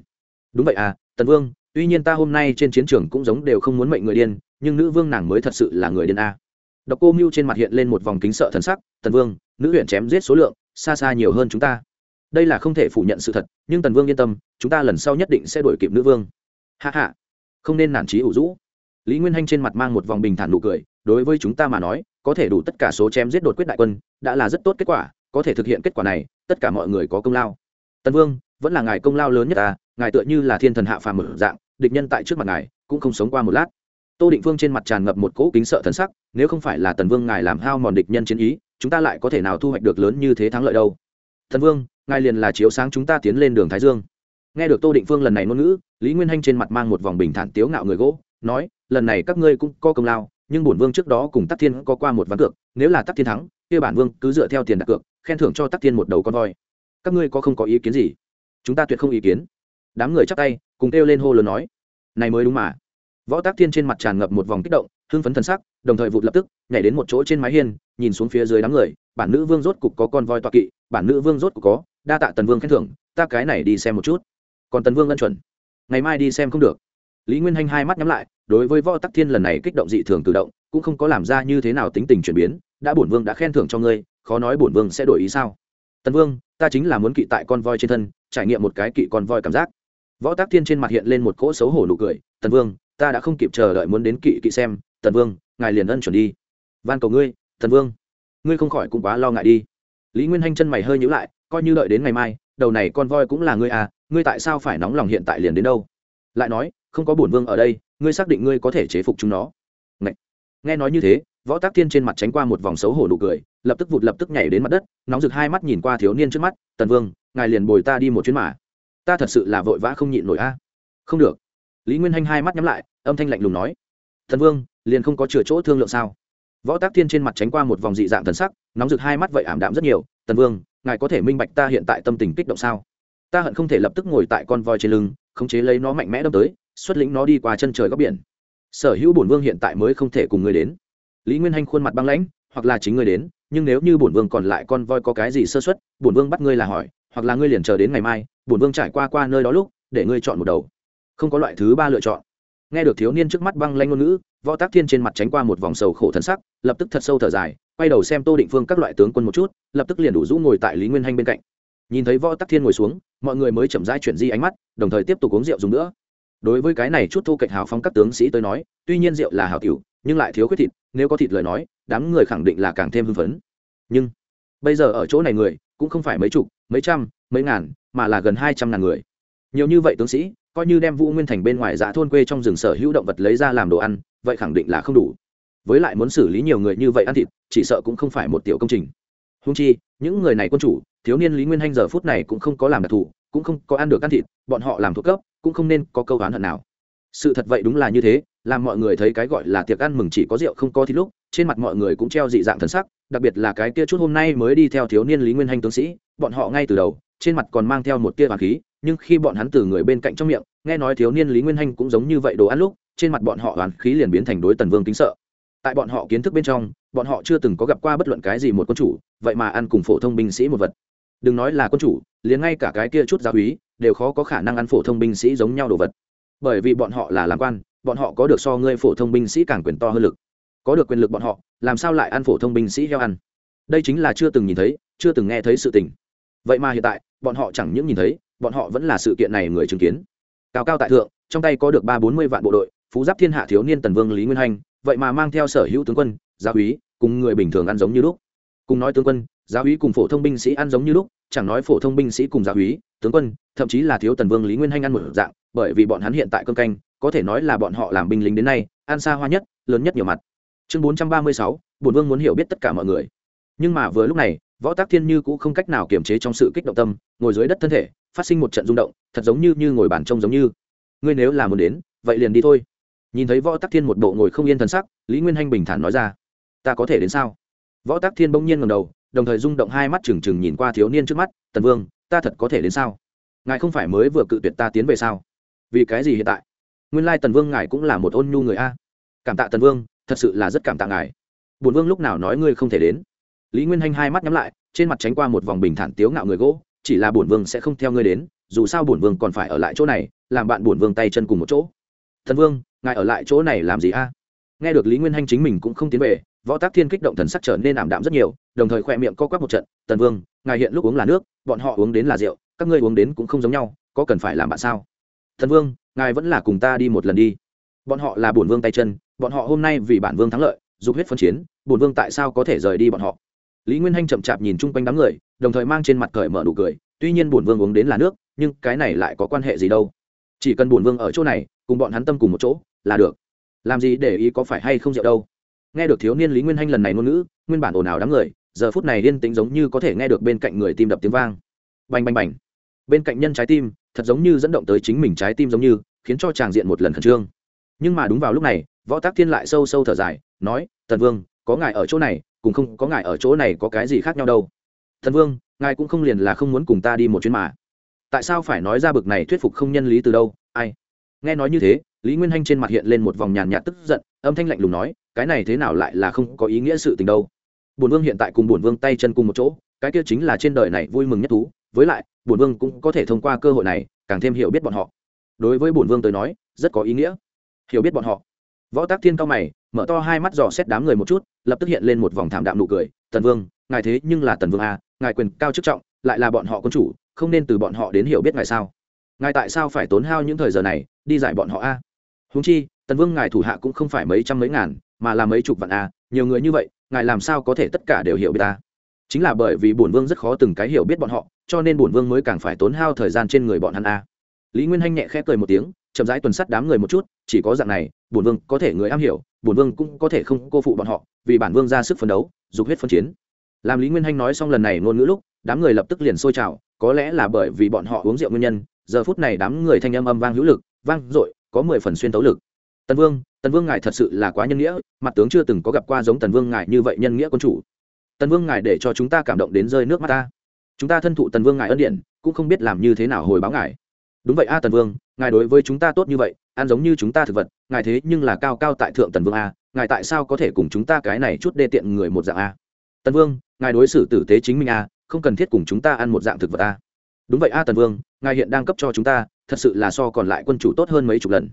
Đúng vậy à tần vương, tuy nhiên ta hôm nay trên chiến trường cũng giống đều không muốn mệnh người điên, nhưng nữ vương nàng mới thật sự là người điên a. Độc cô mưu trên mặt hiện lên một vòng kính sợ thần sắc, tần vương, nữ huyện chém giết số lượng, xa xa nhiều hơn chúng ta đây là không thể phủ nhận sự thật, nhưng tần vương yên tâm, chúng ta lần sau nhất định sẽ đuổi kịp nữ vương. Hạ hạ không nên nản trí ủ rũ. Lý nguyên hanh trên mặt mang một vòng bình thản nụ cười, đối với chúng ta mà nói, có thể đủ tất cả số chém giết đột quyết đại quân, đã là rất tốt kết quả, có thể thực hiện kết quả này, tất cả mọi người có công lao. Tần vương, vẫn là ngài công lao lớn nhất ta ngài tựa như là thiên thần hạ phàm mở dạng, địch nhân tại trước mặt ngài, cũng không sống qua một lát. Tô định vương trên mặt tràn ngập một cỗ kính sợ thần sắc, nếu không phải là tần vương ngài làm hao mòn địch nhân chiến ý, chúng ta lại có thể nào thu hoạch được lớn như thế thắng lợi đâu? Thần vương ngài liền là chiếu sáng chúng ta tiến lên đường thái dương. Nghe được tô định phương lần này ngôn ngữ, lý nguyên hanh trên mặt mang một vòng bình thản tiếu ngạo người gỗ, nói, lần này các ngươi cũng có công lao, nhưng bổn vương trước đó cùng tắc thiên có qua một ván cược, nếu là tắc thiên thắng, kia bản vương cứ dựa theo tiền đặt cược, khen thưởng cho tắc thiên một đầu con voi. Các ngươi có không có ý kiến gì? Chúng ta tuyệt không ý kiến. Đám người chắp tay, cùng kêu lên hô lớn nói, này mới đúng mà. Võ tác thiên trên mặt tràn ngập một vòng kích động, hưng phấn thần sắc, đồng thời vụt lập tức, nhảy đến một chỗ trên mái hiên, nhìn xuống phía dưới đám người, bản nữ vương rốt cục có con voi toa kỵ bản nữ vương rốt cuộc có, đa tạ tần vương khen thưởng, ta cái này đi xem một chút. Còn tần vương ân chuẩn. Ngày mai đi xem không được. Lý nguyên hanh hai mắt nhắm lại, đối với võ tắc thiên lần này kích động dị thường tự động, cũng không có làm ra như thế nào tính tình chuyển biến, đã bổn vương đã khen thưởng cho ngươi, khó nói bổn vương sẽ đổi ý sao. Tần vương, ta chính là muốn kỵ tại con voi trên thân, trải nghiệm một cái kỵ con voi cảm giác. Võ tắc thiên trên mặt hiện lên một cỗ xấu hổ nụ cười, tần vương, ta đã không kịp chờ đợi muốn đến kỵ kỵ xem, tần vương, ngài liền ân chuẩn đi. Van cầu ngươi, tần vương, ngươi không khỏi cũng quá lo ngại đi lý nguyên hanh chân mày hơi nhữ lại, coi như đợi đến ngày mai, đầu này con voi cũng là ngươi à ngươi tại sao phải nóng lòng hiện tại liền đến đâu? Lại nói, không có bổn vương ở đây, ngươi xác định ngươi có thể chế phục chúng nó. Ngậy. nghe nói như thế, võ tác thiên trên mặt tránh qua một vòng xấu hổ nụ cười, lập tức vụt lập tức nhảy đến mặt đất, nóng rực hai mắt nhìn qua thiếu niên trước mắt, tần vương, ngài liền bồi ta đi một chuyến mà. Ta thật sự là vội vã không nhịn nổi a. Không được. Lý nguyên hanh hai mắt nhắm lại, âm thanh lạnh lùng nói. Thần vương, liền không có chừa chỗ thương lượng sao? Võ tác thiên trên mặt tránh qua một vòng dị dạng thần sắc, nóng rực hai mắt vậy ảm đạm rất nhiều, tần vương, ngài có thể minh bạch ta hiện tại tâm tình kích động sao? Ta hận không thể lập tức ngồi tại con voi trên lưng, khống chế lấy nó mạnh mẽ đâm tới, xuất lĩnh nó đi qua chân trời góc biển. Sở hữu bổn vương hiện tại mới không thể cùng người đến. Lý nguyên hanh khuôn mặt băng lãnh, hoặc là chính người đến, nhưng nếu như bổn vương còn lại con voi có cái gì sơ xuất bổn vương bắt ngươi là hỏi, hoặc là ngươi liền chờ đến ngày mai, bổn vương trải qua qua nơi đó lúc, để ngươi chọn một đầu. Không có loại thứ ba lựa chọn. Nghe được thiếu niên trước mắt băng lanh ngôn ngữ võ tác thiên trên mặt tránh qua một vòng sầu khổ thân sắc, lập tức thật sâu thở dài, quay đầu xem tô định phương các loại tướng quân một chút, lập tức liền đủ rũ ngồi tại lý nguyên hanh bên cạnh. Nhìn thấy võ tắc thiên ngồi xuống, mọi người mới chậm rãi chuyển di ánh mắt, đồng thời tiếp tục uống rượu dùng nữa. Đối với cái này chút thu cạnh hào phong các tướng sĩ tới nói, tuy nhiên rượu là hào tiểu, nhưng lại thiếu khuyết thịt, nếu có thịt lời nói, đám người khẳng định là càng thêm hưng phấn. Nhưng, bây giờ ở chỗ này người, cũng không phải mấy chục, mấy trăm, mấy ngàn, mà là gần hai trăm ngàn người. Nhiều như vậy tướng sĩ coi như đem vũ nguyên thành bên ngoài dạ thôn quê trong rừng sở hữu động vật lấy ra làm đồ ăn, vậy khẳng định là không đủ. Với lại muốn xử lý nhiều người như vậy ăn thịt, chỉ sợ cũng không phải một tiểu công trình. Húng chi, những người này quân chủ, thiếu niên lý nguyên hanh giờ phút này cũng không có làm đặc thù, cũng không có ăn được ăn thịt, bọn họ làm thuộc cấp, cũng không nên có câu oán hận nào. Sự thật vậy đúng là như thế, làm mọi người thấy cái gọi là tiệc ăn mừng chỉ có rượu không có thịt lúc, trên mặt mọi người cũng treo dị dạng thân sắc, đặc biệt là cái kia chút hôm nay mới đi theo thiếu niên lý nguyên hanh tướng sĩ, bọn họ ngay từ đầu, trên mặt còn mang theo một tia hoàng khí nhưng khi bọn hắn từ người bên cạnh trong miệng, nghe nói thiếu niên lý nguyên hanh cũng giống như vậy đồ ăn lúc, trên mặt bọn họ hoàn khí liền biến thành đối tần vương kính sợ. Tại bọn họ kiến thức bên trong, bọn họ chưa từng có gặp qua bất luận cái gì một quân chủ, vậy mà ăn cùng phổ thông binh sĩ một vật. Đừng nói là quân chủ, liền ngay cả cái kia chút giáo úy đều khó có khả năng ăn phổ thông binh sĩ giống nhau đồ vật. Bởi vì bọn họ là làm quan, bọn họ có được so ngươi phổ thông binh sĩ càng quyền to hơn lực. Có được quyền lực bọn họ, làm sao lại ăn phổ thông binh sĩ heo ăn? Đây chính là chưa từng nhìn thấy, chưa từng nghe thấy sự tình. Vậy mà hiện tại, bọn họ chẳng những nhìn thấy bọn họ vẫn là sự kiện này người chứng kiến. Cao cao tại thượng, trong tay có được ba bốn mươi vạn bộ đội, phú giáp thiên hạ thiếu niên tần vương lý nguyên hanh vậy mà mang theo sở hữu tướng quân gia úy, cùng người bình thường ăn giống như lúc. Cùng nói tướng quân gia úy cùng phổ thông binh sĩ ăn giống như lúc, chẳng nói phổ thông binh sĩ cùng gia úy, tướng quân, thậm chí là thiếu tần vương lý nguyên hanh ăn một dạng, bởi vì bọn hắn hiện tại cơm canh, có thể nói là bọn họ làm binh lính đến nay, ăn xa hoa nhất, lớn nhất nhiều mặt. Chương bốn trăm ba mươi sáu, bổn vương muốn hiểu biết tất cả mọi người. Nhưng mà vừa lúc này võ tác thiên như cũng không cách nào kiềm chế trong sự kích động tâm, ngồi dưới đất thân thể, phát sinh một trận rung động, thật giống như như ngồi bàn trông giống như. Ngươi nếu là muốn đến, vậy liền đi thôi. Nhìn thấy võ Tác thiên một bộ ngồi không yên thần sắc, lý nguyên hanh bình thản nói ra. Ta có thể đến sao? Võ Tác thiên bỗng nhiên ngầm đầu, đồng thời rung động hai mắt trừng trừng nhìn qua thiếu niên trước mắt, tần vương, ta thật có thể đến sao? Ngài không phải mới vừa cự tuyệt ta tiến về sao? Vì cái gì hiện tại? Nguyên lai tần vương ngài cũng là một ôn nhu người a. Cảm tạ tần vương, thật sự là rất cảm tạ ngài. Bùn vương lúc nào nói ngươi không thể đến? Lý nguyên hanh hai mắt nhắm lại, trên mặt tránh qua một vòng bình thản tiếu ngạo người gỗ, chỉ là bổn vương sẽ không theo ngươi đến, dù sao bổn vương còn phải ở lại chỗ này, làm bạn bổn vương tay chân cùng một chỗ. Thần vương, ngài ở lại chỗ này làm gì a? Nghe được lý nguyên hanh chính mình cũng không tiến về, võ tác thiên kích động thần sắc trở nên ảm đạm rất nhiều, đồng thời khoe miệng co quắp một trận tần vương, ngài hiện lúc uống là nước, bọn họ uống đến là rượu, các ngươi uống đến cũng không giống nhau, có cần phải làm bạn sao? Thần vương, ngài vẫn là cùng ta đi một lần đi. Bọn họ là bổn vương tay chân, bọn họ hôm nay vì bản vương thắng lợi, dục huyết phân chiến, bổn vương tại sao có thể rời đi bọn họ? Lý nguyên hanh chậm chạp nhìn chung quanh đám người, đồng thời mang trên mặt cởi mở nụ cười, tuy nhiên bổn vương uống đến là nước, nhưng cái này lại có quan hệ gì đâu. Chỉ cần bổn vương ở chỗ này, cùng bọn hắn tâm cùng một chỗ, là được. Làm gì để ý có phải hay không rượu đâu. Nghe được thiếu niên lý nguyên hanh lần này ngôn ngữ, nguyên bản ồn ào đám người, giờ phút này yên tĩnh giống như có thể nghe được bên cạnh người tim đập tiếng vang. Bành bành bành. Bên cạnh nhân trái tim, thật giống như dẫn động tới chính mình trái tim giống như, khiến cho tràng diện một lần khẩn trương. Nhưng mà đúng vào lúc này, võ tác thiên lại sâu sâu thở dài, nói, tần vương có ngài ở chỗ này cũng không có ngài ở chỗ này có cái gì khác nhau đâu. Thần vương, ngài cũng không liền là không muốn cùng ta đi một chuyến mà. Tại sao phải nói ra bực này thuyết phục không nhân lý từ đâu? Ai? Nghe nói như thế, lý nguyên hanh trên mặt hiện lên một vòng nhàn nhạt tức giận, âm thanh lạnh lùng nói, cái này thế nào lại là không có ý nghĩa sự tình đâu. Bổn vương hiện tại cùng bổn vương tay chân cùng một chỗ, cái kia chính là trên đời này vui mừng nhất thú. Với lại, bổn vương cũng có thể thông qua cơ hội này, càng thêm hiểu biết bọn họ. Đối với bổn vương tới nói, rất có ý nghĩa. Hiểu biết bọn họ võ tác thiên cao mày, mở to hai mắt dò xét đám người một chút, lập tức hiện lên một vòng thảm đạm nụ cười. Tần vương, ngài thế nhưng là tần vương a ngài quyền cao chức trọng, lại là bọn họ quân chủ, không nên từ bọn họ đến hiểu biết ngài sao? Ngài tại sao phải tốn hao những thời giờ này, đi giải bọn họ à? a húng chi, tần vương ngài thủ hạ cũng không phải mấy trăm mấy ngàn, mà là mấy chục vạn a nhiều người như vậy, ngài làm sao có thể tất cả đều hiểu biết ta? Chính là bởi vì bổn vương rất khó từng cái hiểu biết bọn họ, cho nên bổn vương mới càng phải tốn hao thời gian trên người bọn hắn a lý nguyên hanh nhẹ khẽ cười một tiếng chậm rãi tuần sắt đám người một chút, chỉ có dạng này, bổn vương có thể người am hiểu, bổn vương cũng có thể không cô phụ bọn họ, vì bản vương ra sức phấn đấu, dục huyết phân chiến. Làm lý nguyên hanh nói xong lần này ngôn ngữ lúc, đám người lập tức liền sôi trào, có lẽ là bởi vì bọn họ uống rượu nguyên nhân, giờ phút này đám người thanh âm âm vang hữu lực, vang dội, có mười phần xuyên tấu lực. Tần vương tần vương ngài thật sự là quá nhân nghĩa, mặt tướng chưa từng có gặp qua giống tần vương ngài như vậy nhân nghĩa quân chủ. Tần vương ngài để cho chúng ta cảm động đến rơi nước mắt ta. Chúng ta thân thụ tần vương ngài ân điện cũng không biết làm như thế nào hồi báo ngài đúng vậy a tần vương, ngài đối với chúng ta tốt như vậy, ăn giống như chúng ta thực vật, ngài thế nhưng là cao cao tại thượng tần vương a, ngài tại sao có thể cùng chúng ta cái này chút đê tiện người một dạng a? Tần vương, ngài đối xử tử tế chính mình a, không cần thiết cùng chúng ta ăn một dạng thực vật a. Đúng vậy a tần vương, ngài hiện đang cấp cho chúng ta, thật sự là so còn lại quân chủ tốt hơn mấy chục lần.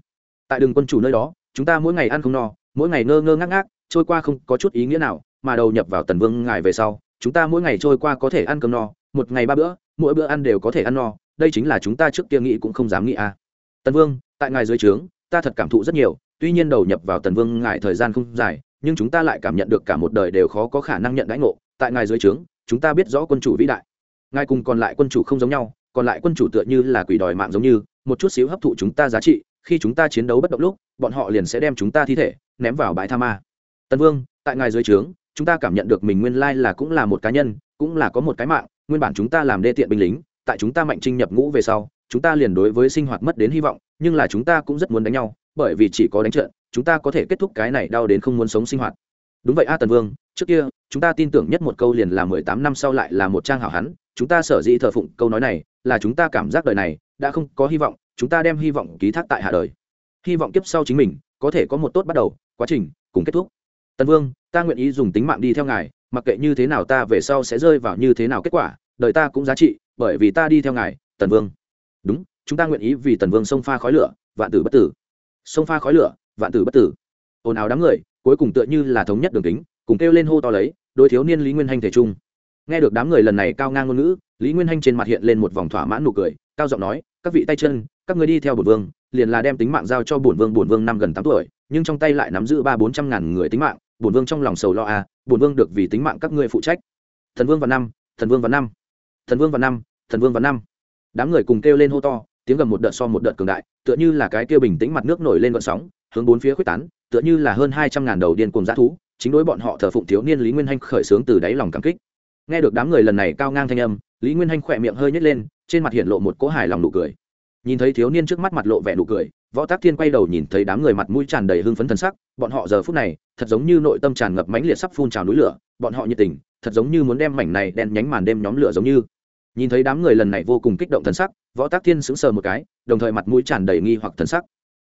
Tại đường quân chủ nơi đó, chúng ta mỗi ngày ăn không no, mỗi ngày ngơ ngơ ngác ngác, trôi qua không có chút ý nghĩa nào, mà đầu nhập vào tần vương ngài về sau, chúng ta mỗi ngày trôi qua có thể ăn cơm no, một ngày ba bữa, mỗi bữa ăn đều có thể ăn no đây chính là chúng ta trước kia nghĩ cũng không dám nghĩ a tần vương, tại ngài dưới trướng, ta thật cảm thụ rất nhiều, tuy nhiên đầu nhập vào tần vương ngài thời gian không dài, nhưng chúng ta lại cảm nhận được cả một đời đều khó có khả năng nhận đãi ngộ. Tại ngài dưới trướng, chúng ta biết rõ quân chủ vĩ đại. Ngài cùng còn lại quân chủ không giống nhau, còn lại quân chủ tựa như là quỷ đòi mạng giống như, một chút xíu hấp thụ chúng ta giá trị, khi chúng ta chiến đấu bất động lúc, bọn họ liền sẽ đem chúng ta thi thể ném vào bãi tha ma. Tần vương, tại ngài dưới trướng, chúng ta cảm nhận được mình nguyên lai là cũng là một cá nhân, cũng là có một cái mạng, nguyên bản chúng ta làm đê tiện binh lính tại chúng ta mạnh trinh nhập ngũ về sau, chúng ta liền đối với sinh hoạt mất đến hy vọng, nhưng là chúng ta cũng rất muốn đánh nhau, bởi vì chỉ có đánh trận, chúng ta có thể kết thúc cái này đau đến không muốn sống sinh hoạt. Đúng vậy a tần vương, trước kia, chúng ta tin tưởng nhất một câu liền là mười tám năm sau lại là một trang hảo hán, chúng ta sở dĩ thờ phụng câu nói này, là chúng ta cảm giác đời này đã không có hy vọng, chúng ta đem hy vọng ký thác tại hạ đời. Hy vọng kiếp sau chính mình, có thể có một tốt bắt đầu, quá trình cùng kết thúc. Tần vương, ta nguyện ý dùng tính mạng đi theo ngài, mặc kệ như thế nào ta về sau sẽ rơi vào như thế nào kết quả, đời ta cũng giá trị bởi vì ta đi theo ngài, tần vương. Đúng, chúng ta nguyện ý vì tần vương sông pha khói lửa, vạn tử bất tử. Sông pha khói lửa, vạn tử bất tử. Ồn ào đám người, cuối cùng tựa như là thống nhất đường kính, cùng kêu lên hô to lấy đôi thiếu niên lý nguyên hanh thể trung nghe được đám người lần này cao ngang ngôn ngữ, lý nguyên hanh trên mặt hiện lên một vòng thỏa mãn nụ cười, cao giọng nói, các vị tay chân, các người đi theo bổn vương, liền là đem tính mạng giao cho bổn vương bổn vương năm gần tám tuổi, nhưng trong tay lại nắm giữ ba bốn trăm ngàn người tính mạng, bổn vương trong lòng sầu lo à bổn vương được vì tính mạng các ngươi phụ trách. Thần vương và năm, thần vương và năm thần vương và năm, thần vương và năm. Đám người cùng kêu lên hô to, tiếng gầm một đợt so một đợt cường đại, tựa như là cái kia bình tĩnh mặt nước nổi lên gợn sóng, hướng bốn phía quyết tán, tựa như là hơn hai trăm ngàn đầu điên cùng g thú, chính đối bọn họ thờ phụng thiếu niên lý nguyên hanh khởi xướng từ đáy lòng cảm kích. Nghe được đám người lần này cao ngang thanh âm, lý nguyên hanh khỏe miệng hơi nhét lên, trên mặt hiện lộ một cỗ hài lòng nụ cười. Nhìn thấy thiếu niên trước mắt mặt lộ vẻ nụ cười, võ tác thiên quay đầu nhìn thấy đám người mặt mũi tràn đầy hưng phấn thần sắc, bọn họ giờ phút này, thật giống như nội tâm tràn ngập mãnh liệt sắp phun trào núi lửa, bọn họ nhiệt tình, thật giống như muốn đem mảnh này đen nhánh màn đêm nhóm lửa giống như nhìn thấy đám người lần này vô cùng kích động thần sắc, võ tác thiên sững sờ một cái, đồng thời mặt mũi tràn đầy nghi hoặc thần sắc.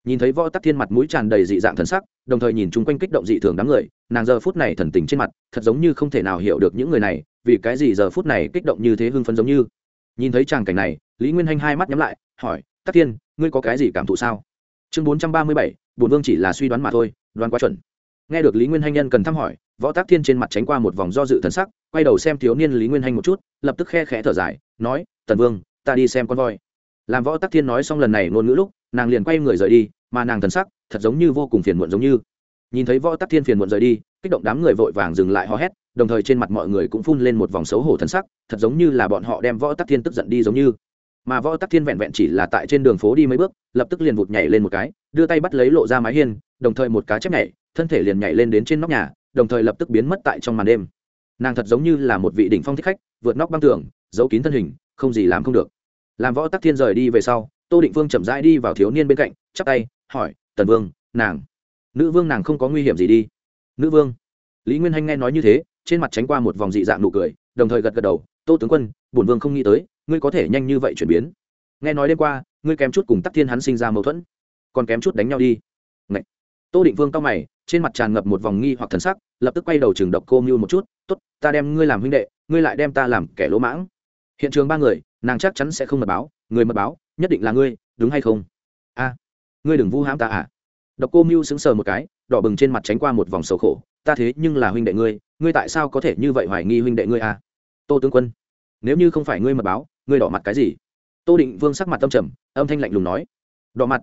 Nhìn thấy võ tắc thiên mặt mũi tràn đầy dị dạng thần sắc, đồng thời nhìn chung quanh kích động dị thường đám người, nàng giờ phút này thần tình trên mặt, thật giống như không thể nào hiểu được những người này, vì cái gì giờ phút này kích động như thế hưng phấn giống như. Nhìn thấy tràng cảnh này, lý nguyên hanh hai mắt nhắm lại, hỏi, tắc thiên, ngươi có cái gì cảm thụ sao? Chương bốn trăm ba mươi bảy bùn vương chỉ là suy đoán mà thôi, đoán quá chuẩn. Nghe được lý nguyên hanh nhân cần thăm hỏi võ tác thiên trên mặt tránh qua một vòng do dự thần sắc, quay đầu xem thiếu niên lý nguyên hanh một chút, lập tức khe khẽ thở dài, nói, tần vương, ta đi xem con voi. Làm võ tác thiên nói xong lần này ngôn ngữ lúc, nàng liền quay người rời đi, mà nàng thần sắc thật giống như vô cùng phiền muộn giống như. Nhìn thấy võ tác thiên phiền muộn rời đi, kích động đám người vội vàng dừng lại hò hét, đồng thời trên mặt mọi người cũng phun lên một vòng xấu hổ thần sắc, thật giống như là bọn họ đem võ tác thiên tức giận đi giống như. Mà võ tắc thiên vẹn vẹn chỉ là tại trên đường phố đi mấy bước, lập tức liền vụt nhảy lên một cái, đưa tay bắt lấy lộ ra mái hiên, đồng thời một cá chép nhảy, thân thể liền nhảy lên đến trên nóc nhà đồng thời lập tức biến mất tại trong màn đêm. Nàng thật giống như là một vị đỉnh phong thích khách, vượt nóc băng tường, giấu kín thân hình, không gì làm không được. Làm võ tắc thiên rời đi về sau, tô định vương chậm rãi đi vào thiếu niên bên cạnh, chắp tay, hỏi, tần vương, nàng? Nữ vương nàng không có nguy hiểm gì đi. Nữ vương, lý nguyên hanh nghe nói như thế, trên mặt tránh qua một vòng dị dạng nụ cười, đồng thời gật gật đầu, tô tướng quân, bổn vương không nghĩ tới, ngươi có thể nhanh như vậy chuyển biến. Nghe nói đêm qua, ngươi kém chút cùng tắc thiên hắn sinh ra mâu thuẫn, còn kém chút đánh nhau đi tô định vương cao mày, trên mặt tràn ngập một vòng nghi hoặc thần sắc, lập tức quay đầu trường độc cô mưu một chút t ố t ta đem ngươi làm huynh đệ, ngươi lại đem ta làm kẻ lỗ mãng. Hiện trường ba người, nàng chắc chắn sẽ không mật báo, người mật báo, nhất định là ngươi, đúng hay không? A, ngươi đừng vu hãm ta à. Độc cô mưu sững sờ một cái, đỏ bừng trên mặt tránh qua một vòng sầu khổ, ta thế nhưng là huynh đệ ngươi ngươi tại sao có thể như vậy hoài nghi huynh đệ ngươi à? Tô tướng quân, nếu như không phải ngươi mật báo, ngươi đỏ mặt cái gì? Tô định vương sắc mặt tâm trầm, âm thanh lạnh lùng nói. Đỏ mặt.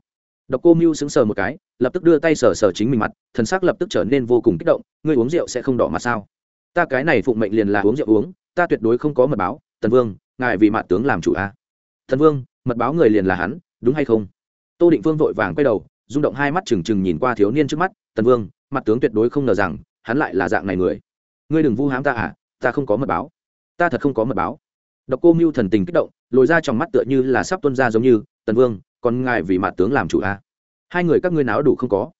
Độc cô mưu sững sờ một cái lập tức đưa tay sờ sờ chính mình mặt, thần sắc lập tức trở nên vô cùng kích động, ngươi uống rượu sẽ không đỏ mặt sao? Ta cái này phụng mệnh liền là uống rượu uống, ta tuyệt đối không có mật báo, tần vương, ngài vì mạn tướng làm chủ a. À? thần vương, mật báo người liền là hắn, đúng hay không? Tô định vương vội vàng quay đầu, rung động hai mắt trừng trừng nhìn qua thiếu niên trước mắt, tần vương mặt tướng tuyệt đối không ngờ rằng, hắn lại là dạng này người. Ngươi đừng vu hám ta à ta không có mật báo. Ta thật không có mật báo. Độc cô mưu thần tình kích động, lồi ra trong mắt tựa như là sắp tuân ra giống như, tần vương, còn ngài vì mặt tướng làm chủ a à? Hai người các ngươi náo đủ không có.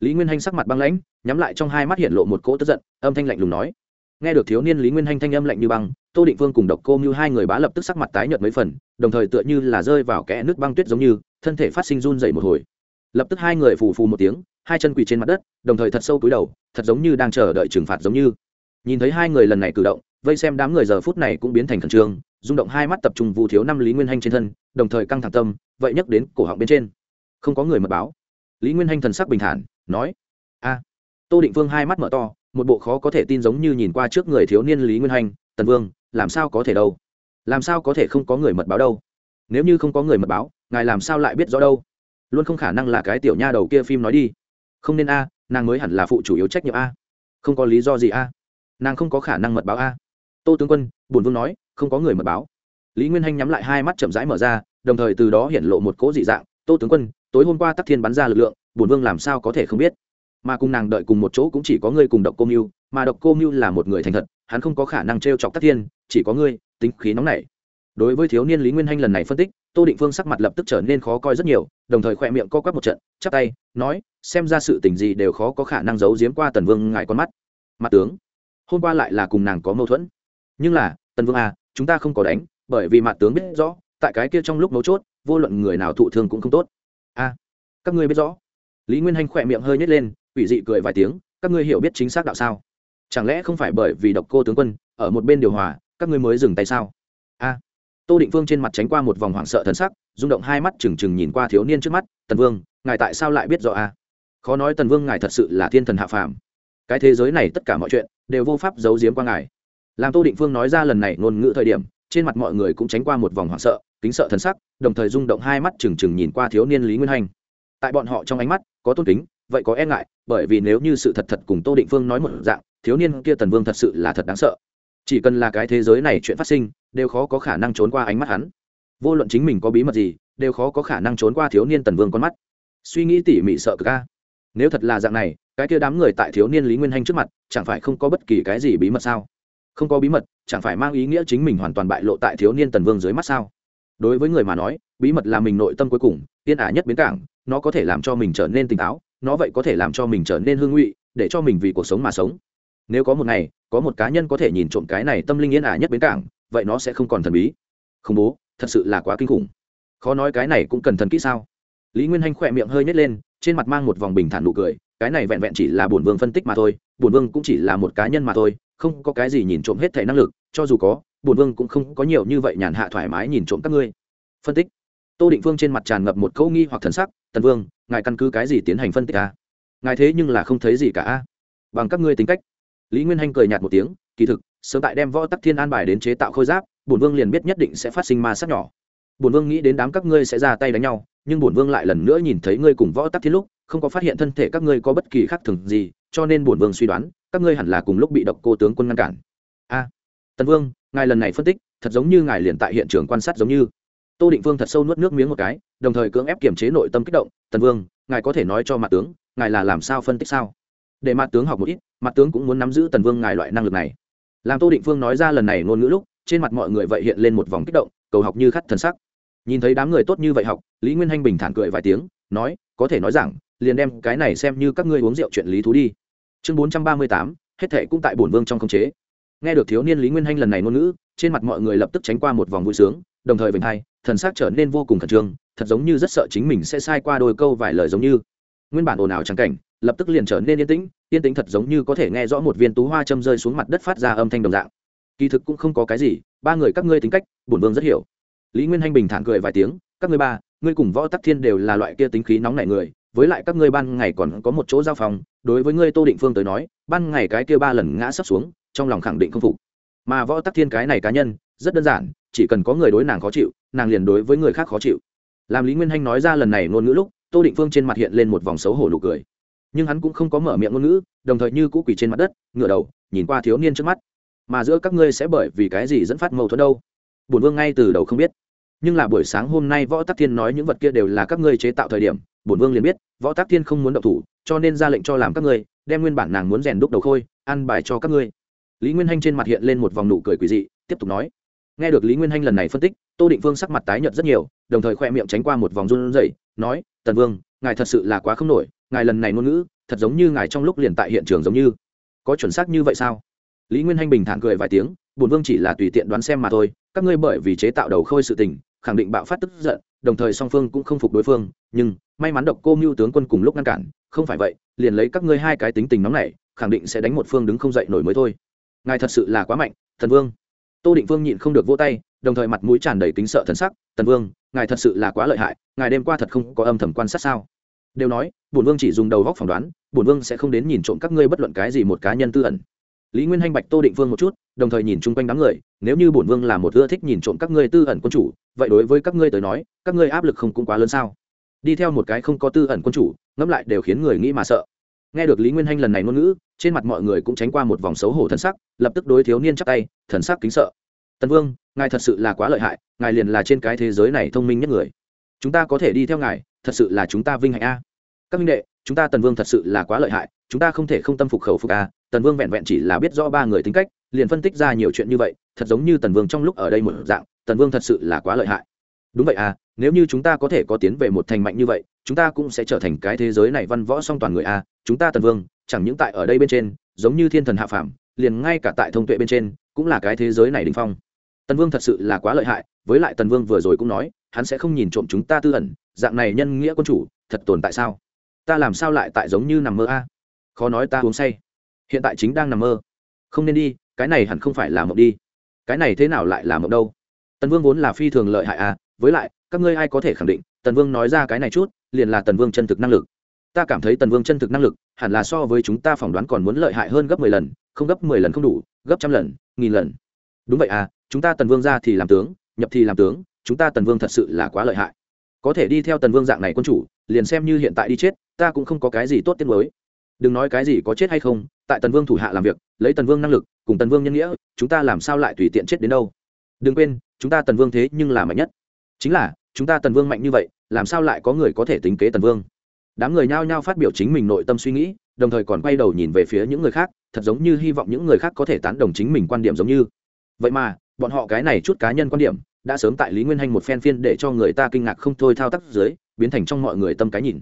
Lý nguyên hanh sắc mặt băng lãnh, nhắm lại trong hai mắt hiện lộ một cỗ tức giận, âm thanh lạnh lùng nói. Nghe được thiếu niên lý nguyên hanh thanh âm lạnh như băng, tô định vương cùng độc cô mưu hai người bá lập tức sắc mặt tái nhợt mấy phần, đồng thời tựa như là rơi vào kẽ nước băng tuyết giống như, thân thể phát sinh run dậy một hồi. Lập tức hai người phù phù một tiếng, hai chân quỳ trên mặt đất, đồng thời thật sâu cúi đầu, thật giống như đang chờ đợi trừng phạt giống như. Nhìn thấy hai người lần này cử động, vây xem đám người giờ phút này cũng biến thành khẩn trương, rung động hai mắt tập trung vụ thiếu năm lý nguyên hanh trên thân, đồng thời căng thẳng tâm, vậy nhắc đến cổ họng bên trên. Không có người mật báo lý nguyên hanh thần sắc bình thản, nói, a. Tô định vương hai mắt mở to, một bộ khó có thể tin giống như nhìn qua trước người thiếu niên lý nguyên hanh, tần vương, làm sao có thể đâu? Làm sao có thể không có người mật báo đâu? Nếu như không có người mật báo, ngài làm sao lại biết rõ đâu? Luôn không khả năng là cái tiểu nha đầu kia phim nói đi. Không nên a, nàng mới hẳn là phụ chủ yếu trách nhiệm a. Không có lý do gì a. Nàng không có khả năng mật báo a. Tô tướng quân bùn vương nói, không có người mật báo. Lý nguyên hanh nhắm lại hai mắt chậm rãi mở ra, đồng thời từ đó hiện lộ một cỗ dị dạng. Tô tướng quân tối hôm qua tắc thiên bắn ra lực lượng bùn vương làm sao có thể không biết? Mà cùng nàng đợi cùng một chỗ cũng chỉ có ngươi cùng độc cô mưu, mà độc cô mưu là một người thành thật, hắn không có khả năng t r e o chọc tắc thiên, chỉ có ngươi, tính khí nóng nảy. Đối với thiếu niên lý nguyên hanh lần này phân tích, tô định phương sắc mặt lập tức trở nên khó coi rất nhiều, đồng thời khỏe miệng co quắp một trận, chắp tay, nói, xem ra sự tình gì đều khó có khả năng giấu giếm qua tần vương ngài con mắt. Mặt tướng, hôm qua lại là cùng nàng có mâu thuẫn. Nhưng là, tần vương à chúng ta không có đánh, bởi vì mặt tướng biết rõ, tại cái kia trong lúc mấu chốt, vô luận người nào thụ thương cũng không tốt a các ngươi biết rõ. Lý nguyên hanh khỏe miệng hơi nhét lên ủy dị cười vài tiếng, các ngươi hiểu biết chính xác đạo sao? Chẳng lẽ không phải bởi vì độc cô tướng quân, ở một bên điều hòa, các ngươi mới dừng tay sao? A tô định phương trên mặt tránh qua một vòng hoảng sợ thân sắc, rung động hai mắt trừng trừng nhìn qua thiếu niên trước mắt, tần vương, ngài tại sao lại biết rõ a khó nói tần vương ngài thật sự là thiên thần hạ phàm. Cái thế giới này tất cả mọi chuyện đều vô pháp giấu giếm qua ngài. Làm tô định phương nói ra lần này ngôn ngữ thời điểm, trên mặt mọi người cũng tránh qua một vòng hoảng sợ kính sợ thần sắc, đồng thời rung động hai mắt trừng trừng nhìn qua thiếu niên lý nguyên hành. Tại bọn họ trong ánh mắt, có tôn kính, vậy có e ngại, bởi vì nếu như sự thật thật cùng tô định phương nói một dạng, thiếu niên kia tần vương thật sự là thật đáng sợ. Chỉ cần là cái thế giới này chuyện phát sinh, đều khó có khả năng trốn qua ánh mắt hắn. Vô luận chính mình có bí mật gì, đều khó có khả năng trốn qua thiếu niên tần vương con mắt. Suy nghĩ tỉ mỉ sợ cực ca nếu thật là dạng này, cái kia đám người tại thiếu niên lý nguyên hanh trước mặt, chẳng phải không có bất kỳ cái gì bí mật sao? Không có bí mật, chẳng phải mang ý nghĩa chính mình hoàn toàn bại lộ tại thiếu niên tần vương dưới mắt sao? Đối với người mà nói, bí mật là mình nội tâm cuối cùng, yên ả nhất bến cảng, nó có thể làm cho mình trở nên tỉnh táo, nó vậy có thể làm cho mình trở nên hương ngụy, để cho mình vì cuộc sống mà sống. Nếu có một ngày, có một cá nhân có thể nhìn trộm cái này tâm linh yên ả nhất bến cảng, vậy nó sẽ không còn thần bí. Không bố, thật sự là quá kinh khủng. Khó nói cái này cũng cần thần kỹ sao? Lý nguyên hanh khỏe miệng hơi nhét lên, trên mặt mang một vòng bình thản nụ cười, cái này vẹn vẹn chỉ là bổn vương phân tích mà thôi, bổn vương cũng chỉ là một cá nhân mà thôi, không có cái gì nhìn trộm hết thể năng lực, cho dù có bổn vương cũng không có nhiều như vậy nhàn hạ thoải mái nhìn trộm các ngươi. Phân tích. Tô định vương trên mặt tràn ngập một câu nghi hoặc thần sắc, tần vương, ngài căn cứ cái gì tiến hành phân tích à? ngài thế nhưng là không thấy gì cả bằng các ngươi tính cách. Lý nguyên hanh cười nhạt một tiếng, kỳ thực, sớm tại đem võ tắc thiên an bài đến chế tạo khôi giáp, bổn vương liền biết nhất định sẽ phát sinh ma sát nhỏ. Bổn vương nghĩ đến đám các ngươi sẽ ra tay đánh nhau, nhưng bổn vương lại lần nữa nhìn thấy ngươi cùng võ tắc thiên lúc, không có phát hiện thân thể các ngươi có bất kỳ khác thường gì, cho nên bổn vương suy đoán, các ngươi hẳn là cùng lúc bị độc cô tướng quân ngăn cản. A, tần vương ngài lần này phân tích, thật giống như ngài liền tại hiện trường quan sát giống như. Tô định vương thật sâu nuốt nước miếng một cái, đồng thời cưỡng ép kiềm chế nội tâm kích động, tần vương, ngài có thể nói cho mặt tướng, ngài là làm sao phân tích sao? Để mặt tướng học một ít, mặt tướng cũng muốn nắm giữ tần vương ngài loại năng lực này. Làm tô định vương nói ra lần này ngôn ngữ lúc, trên mặt mọi người vậy hiện lên một vòng kích động, cầu học như khát thần sắc. Nhìn thấy đám người tốt như vậy học, lý nguyên hanh bình thản cười vài tiếng, nói, có thể nói rằng, liền đem cái này xem như các ngươi uống rượu chuyện lý thú đi. Chương bốn trăm ba mươi tám, hết thệ cũng tại bổn vương trong khống chế nghe được thiếu niên lý nguyên hanh lần này ngôn ngữ, trên mặt mọi người lập tức tránh qua một vòng vui sướng, đồng thời vểnh hai, thần sắc trở nên vô cùng khẩn trương, thật giống như rất sợ chính mình sẽ sai qua đôi câu vài lời giống như. Nguyên bản ồn ào trắng cảnh, lập tức liền trở nên yên tĩnh yên tĩnh thật giống như có thể nghe rõ một viên tú hoa châm rơi xuống mặt đất phát ra âm thanh đồng dạng. Kỳ thực cũng không có cái gì, ba người các ngươi tính cách, bổn vương rất hiểu. Lý nguyên hanh bình thản cười vài tiếng, các ngươi ba, ngươi cùng võ tắc thiên đều là loại kia tính khí nóng nảy người, với lại các ngươi ban ngày còn có một chỗ giao phòng, đối với ngươi tô định phương tới nói, ban ngày cái kia ba lần ngã sấp xuống trong lòng khẳng định không phục. Mà võ tắc thiên cái này cá nhân, rất đơn giản, chỉ cần có người đối nàng khó chịu, nàng liền đối với người khác khó chịu. Làm lý nguyên hanh nói ra lần này ngôn ngữ lúc, tô định phương trên mặt hiện lên một vòng xấu hổ nụ cười. Nhưng hắn cũng không có mở miệng ngôn ngữ, đồng thời như cũ quỳ trên mặt đất, ngửa đầu, nhìn qua thiếu niên trước mắt. Mà giữa các ngươi sẽ bởi vì cái gì dẫn phát mâu thuẫn đâu? Bổn vương ngay từ đầu không biết. Nhưng là buổi sáng hôm nay võ tắc thiên nói những vật kia đều là các ngươi chế tạo thời điểm, bổn vương liền biết, võ tắc thiên không muốn động thủ, cho nên ra lệnh cho làm các ngươi, đem nguyên bản nàng muốn rèn đúc đầu khôi, ăn bài cho các ngươi lý nguyên hanh trên mặt hiện lên một vòng nụ cười quỳ dị, tiếp tục nói, nghe được lý nguyên hanh lần này phân tích, tô định vương sắc mặt tái nhợt rất nhiều, đồng thời khoe miệng tránh qua một vòng run rẩy, nói, tần vương, ngài thật sự là quá không nổi, ngài lần này ngôn ngữ, thật giống như ngài trong lúc liền tại hiện trường giống như. Có chuẩn xác như vậy sao? Lý nguyên hanh bình thản cười vài tiếng, bổn vương chỉ là tùy tiện đoán xem mà thôi, các ngươi bởi vì chế tạo đầu khôi sự tình, khẳng định bạo phát tức giận, đồng thời song phương cũng không phục đối phương, nhưng, may mắn độc cô mưu tướng quân cùng lúc ngăn cản, không phải vậy, liền lấy các ngươi hai cái tính tình nóng này khẳng định sẽ đánh một phương đứng không dậy nổi mới thôi ngài thật sự là quá mạnh thần vương. Tô định vương nhịn không được vỗ tay, đồng thời mặt mũi tràn đầy kính sợ thần sắc, tần vương, ngài thật sự là quá lợi hại, ngài đêm qua thật không có âm thầm quan sát sao? Đều nói, bổn vương chỉ dùng đầu góc phỏng đoán, bổn vương sẽ không đến nhìn trộm các ngươi bất luận cái gì một cá nhân tư ẩn. Lý nguyên hanh bạch tô định vương một chút, đồng thời nhìn chung quanh đám người, nếu như bổn vương là một ưa thích nhìn trộm các ngươi tư ẩn quân chủ, vậy đối với các ngươi tới nói, các ngươi áp lực không cũng quá lớn sao? Đi theo một cái không có tư ẩn quân chủ, ngẫm lại đều khiến người nghĩ mà sợ nghe được lý nguyên hanh lần này ngôn ngữ, trên mặt mọi người cũng tránh qua một vòng xấu hổ thần sắc, lập tức đối thiếu niên chắc tay, thần sắc kính sợ. Tần vương, ngài thật sự là quá lợi hại, ngài liền là trên cái thế giới này thông minh nhất người. Chúng ta có thể đi theo ngài, thật sự là chúng ta vinh hạnh a. Các minh đệ, chúng ta tần vương thật sự là quá lợi hại, chúng ta không thể không tâm phục khẩu phục a, tần vương vẹn vẹn chỉ là biết rõ ba người tính cách, liền phân tích ra nhiều chuyện như vậy, thật giống như tần vương trong lúc ở đây một dạng, tần vương thật sự là quá lợi hại. Đúng vậy à nếu như chúng ta có thể có tiến về một thành mạnh như vậy, chúng ta cũng sẽ trở thành cái thế giới này văn võ song toàn người a, chúng ta tần vương, chẳng những tại ở đây bên trên, giống như thiên thần hạ phàm, liền ngay cả tại thông tuệ bên trên, cũng là cái thế giới này đình phong. Tần vương thật sự là quá lợi hại, với lại tần vương vừa rồi cũng nói, hắn sẽ không nhìn trộm chúng ta tư ẩn, dạng này nhân nghĩa quân chủ, thật tồn tại sao? Ta làm sao lại tại giống như nằm mơ a? Khó nói ta uống say. Hiện tại chính đang nằm mơ. Không nên đi, cái này hẳn không phải là mộng đi. Cái này thế nào lại là mộng đâu? Tần vương vốn là phi thường lợi hại à với lại các ngươi ai có thể khẳng định tần vương nói ra cái này chút liền là tần vương chân thực năng lực ta cảm thấy tần vương chân thực năng lực hẳn là so với chúng ta phỏng đoán còn muốn lợi hại hơn gấp mười lần không gấp mười lần không đủ gấp trăm lần nghìn lần đúng vậy à chúng ta tần vương ra thì làm tướng nhập thì làm tướng chúng ta tần vương thật sự là quá lợi hại có thể đi theo tần vương dạng này quân chủ liền xem như hiện tại đi chết ta cũng không có cái gì tốt tiết mới đừng nói cái gì có chết hay không tại tần vương thủ hạ làm việc lấy tần vương năng lực cùng tần vương nhân nghĩa chúng ta làm sao lại tùy tiện chết đến đâu đừng quên chúng ta tần vương thế nhưng là mạnh nhất chính là, chúng ta tần vương mạnh như vậy, làm sao lại có người có thể tính kế tần vương? Đám người nhao nhao phát biểu chính mình nội tâm suy nghĩ, đồng thời còn quay đầu nhìn về phía những người khác, thật giống như hy vọng những người khác có thể tán đồng chính mình quan điểm giống như. Vậy mà, bọn họ cái này chút cá nhân quan điểm, đã sớm tại lý nguyên hanh một phen phiên để cho người ta kinh ngạc không thôi thao tác dưới, biến thành trong mọi người tâm cái nhìn.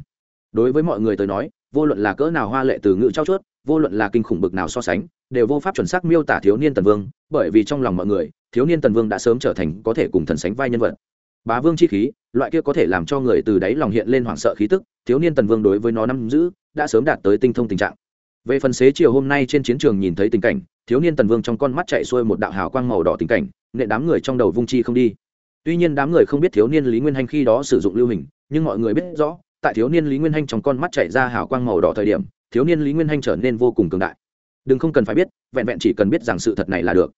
Đối với mọi người tới nói, vô luận là cỡ nào hoa lệ từ ngữ trao chuốt, vô luận là kinh khủng bực nào so sánh, đều vô pháp chuẩn xác miêu tả thiếu niên tần vương, bởi vì trong lòng mọi người, thiếu niên tần vương đã sớm trở thành có thể cùng thần sánh vai nhân vật bá vương chi khí, loại kia có thể làm cho người từ đáy lòng hiện lên hoảng sợ khí tức, thiếu niên tần vương đối với nó nắm giữ, đã sớm đạt tới tinh thông tình trạng. Về phần xế chiều hôm nay trên chiến trường nhìn thấy tình cảnh, thiếu niên tần vương trong con mắt chạy xuôi một đạo hào quang màu đỏ tình cảnh nệ đám người trong đầu vung chi không đi. Tuy nhiên đám người không biết thiếu niên lý nguyên hanh khi đó sử dụng lưu hình, nhưng mọi người biết rõ, tại thiếu niên lý nguyên hanh trong con mắt chạy ra hào quang màu đỏ thời điểm, thiếu niên lý nguyên hanh trở nên vô cùng cường đại. Đừng không cần phải biết, vẹn vẹn chỉ cần biết rằng sự thật này là được.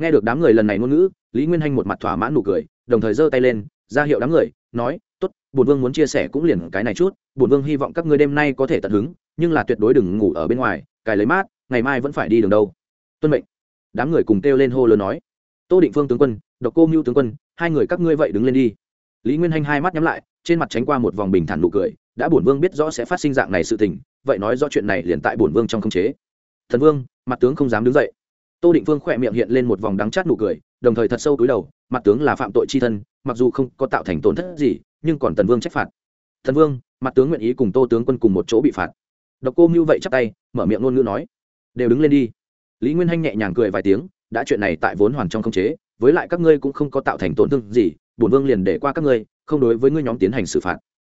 Nghe được đám người lần này ngôn ngữ, lý nguyên hanh một mặt thỏa mãn nụ cười đồng thời giơ tay lên, ra hiệu đám người, nói t ố t bùn vương muốn chia sẻ cũng liền cái này chút, bùn vương hy vọng các ngươi đêm nay có thể tận hứng, nhưng là tuyệt đối đừng ngủ ở bên ngoài, cài lấy mát, ngày mai vẫn phải đi đường đâu. Tuân mệnh. Đám người cùng kêu lên hô lớn nói, tô định phương tướng quân, độc cô mưu tướng quân, hai người các ngươi vậy đứng lên đi. Lý nguyên hanh hai mắt nhắm lại, trên mặt tránh qua một vòng bình thản nụ cười, đã bổn vương biết rõ sẽ phát sinh dạng này sự tình, vậy nói do chuyện này liền tại bổn vương trong không chế. Thần vương, mặt tướng không dám đứng dậy. Tô định vương khỏe miệng hiện lên một vòng đắng chát nụ cười, đồng thời thật sâu túi đầu mặt tướng là phạm tội chi thân, mặc dù không có tạo thành tổn thất gì, nhưng còn tần vương trách phạt. Thần vương, mặt tướng nguyện ý cùng tô tướng quân cùng một chỗ bị phạt. Độc cô mưu vậy chắp tay, mở miệng ngôn ngữ nói, đều đứng lên đi. Lý nguyên hanh nhẹ nhàng cười vài tiếng, đã chuyện này tại vốn hoàn trong không chế, với lại các ngươi cũng không có tạo thành tổn thương gì, bổn vương liền để qua các ngươi, không đối với ngươi nhóm tiến hành xử phạt.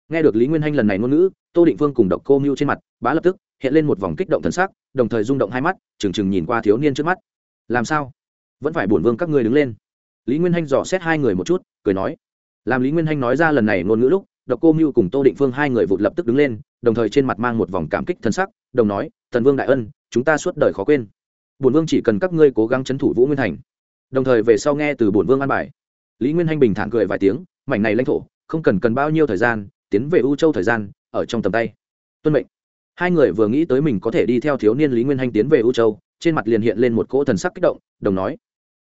Nghe được lý nguyên hanh lần này ngôn ngữ, tô định vương cùng độc cô mưu trên mặt, bá lập tức, hiện lên một vòng kích động thần sắc, đồng thời rung động hai mắt, trừng trừng nhìn qua thiếu niên trước mắt. Làm sao? Vẫn phải bổn vương các ngươi đứng lên lý nguyên hanh dò xét hai người một chút, cười nói. Làm lý nguyên hanh nói ra lần này ngôn ngữ lúc, độc cô mưu cùng tô định phương hai người vụt lập tức đứng lên, đồng thời trên mặt mang một vòng cảm kích thân sắc, đồng nói, thần vương đại ân, chúng ta suốt đời khó quên. Bổn vương chỉ cần các ngươi cố gắng c h ấ n thủ vũ nguyên thành. Đồng thời về sau nghe từ bổn vương an bài, lý nguyên hanh bình thản cười vài tiếng, mảnh này lãnh thổ, không cần cần bao nhiêu thời gian, tiến về u châu thời gian, ở trong tầm tay. Tuân mệnh. Hai người vừa nghĩ tới mình có thể đi theo thiếu niên lý nguyên hanh tiến về u châu, trên mặt liền hiện lên một cỗ thần sắc kích động, đồng nói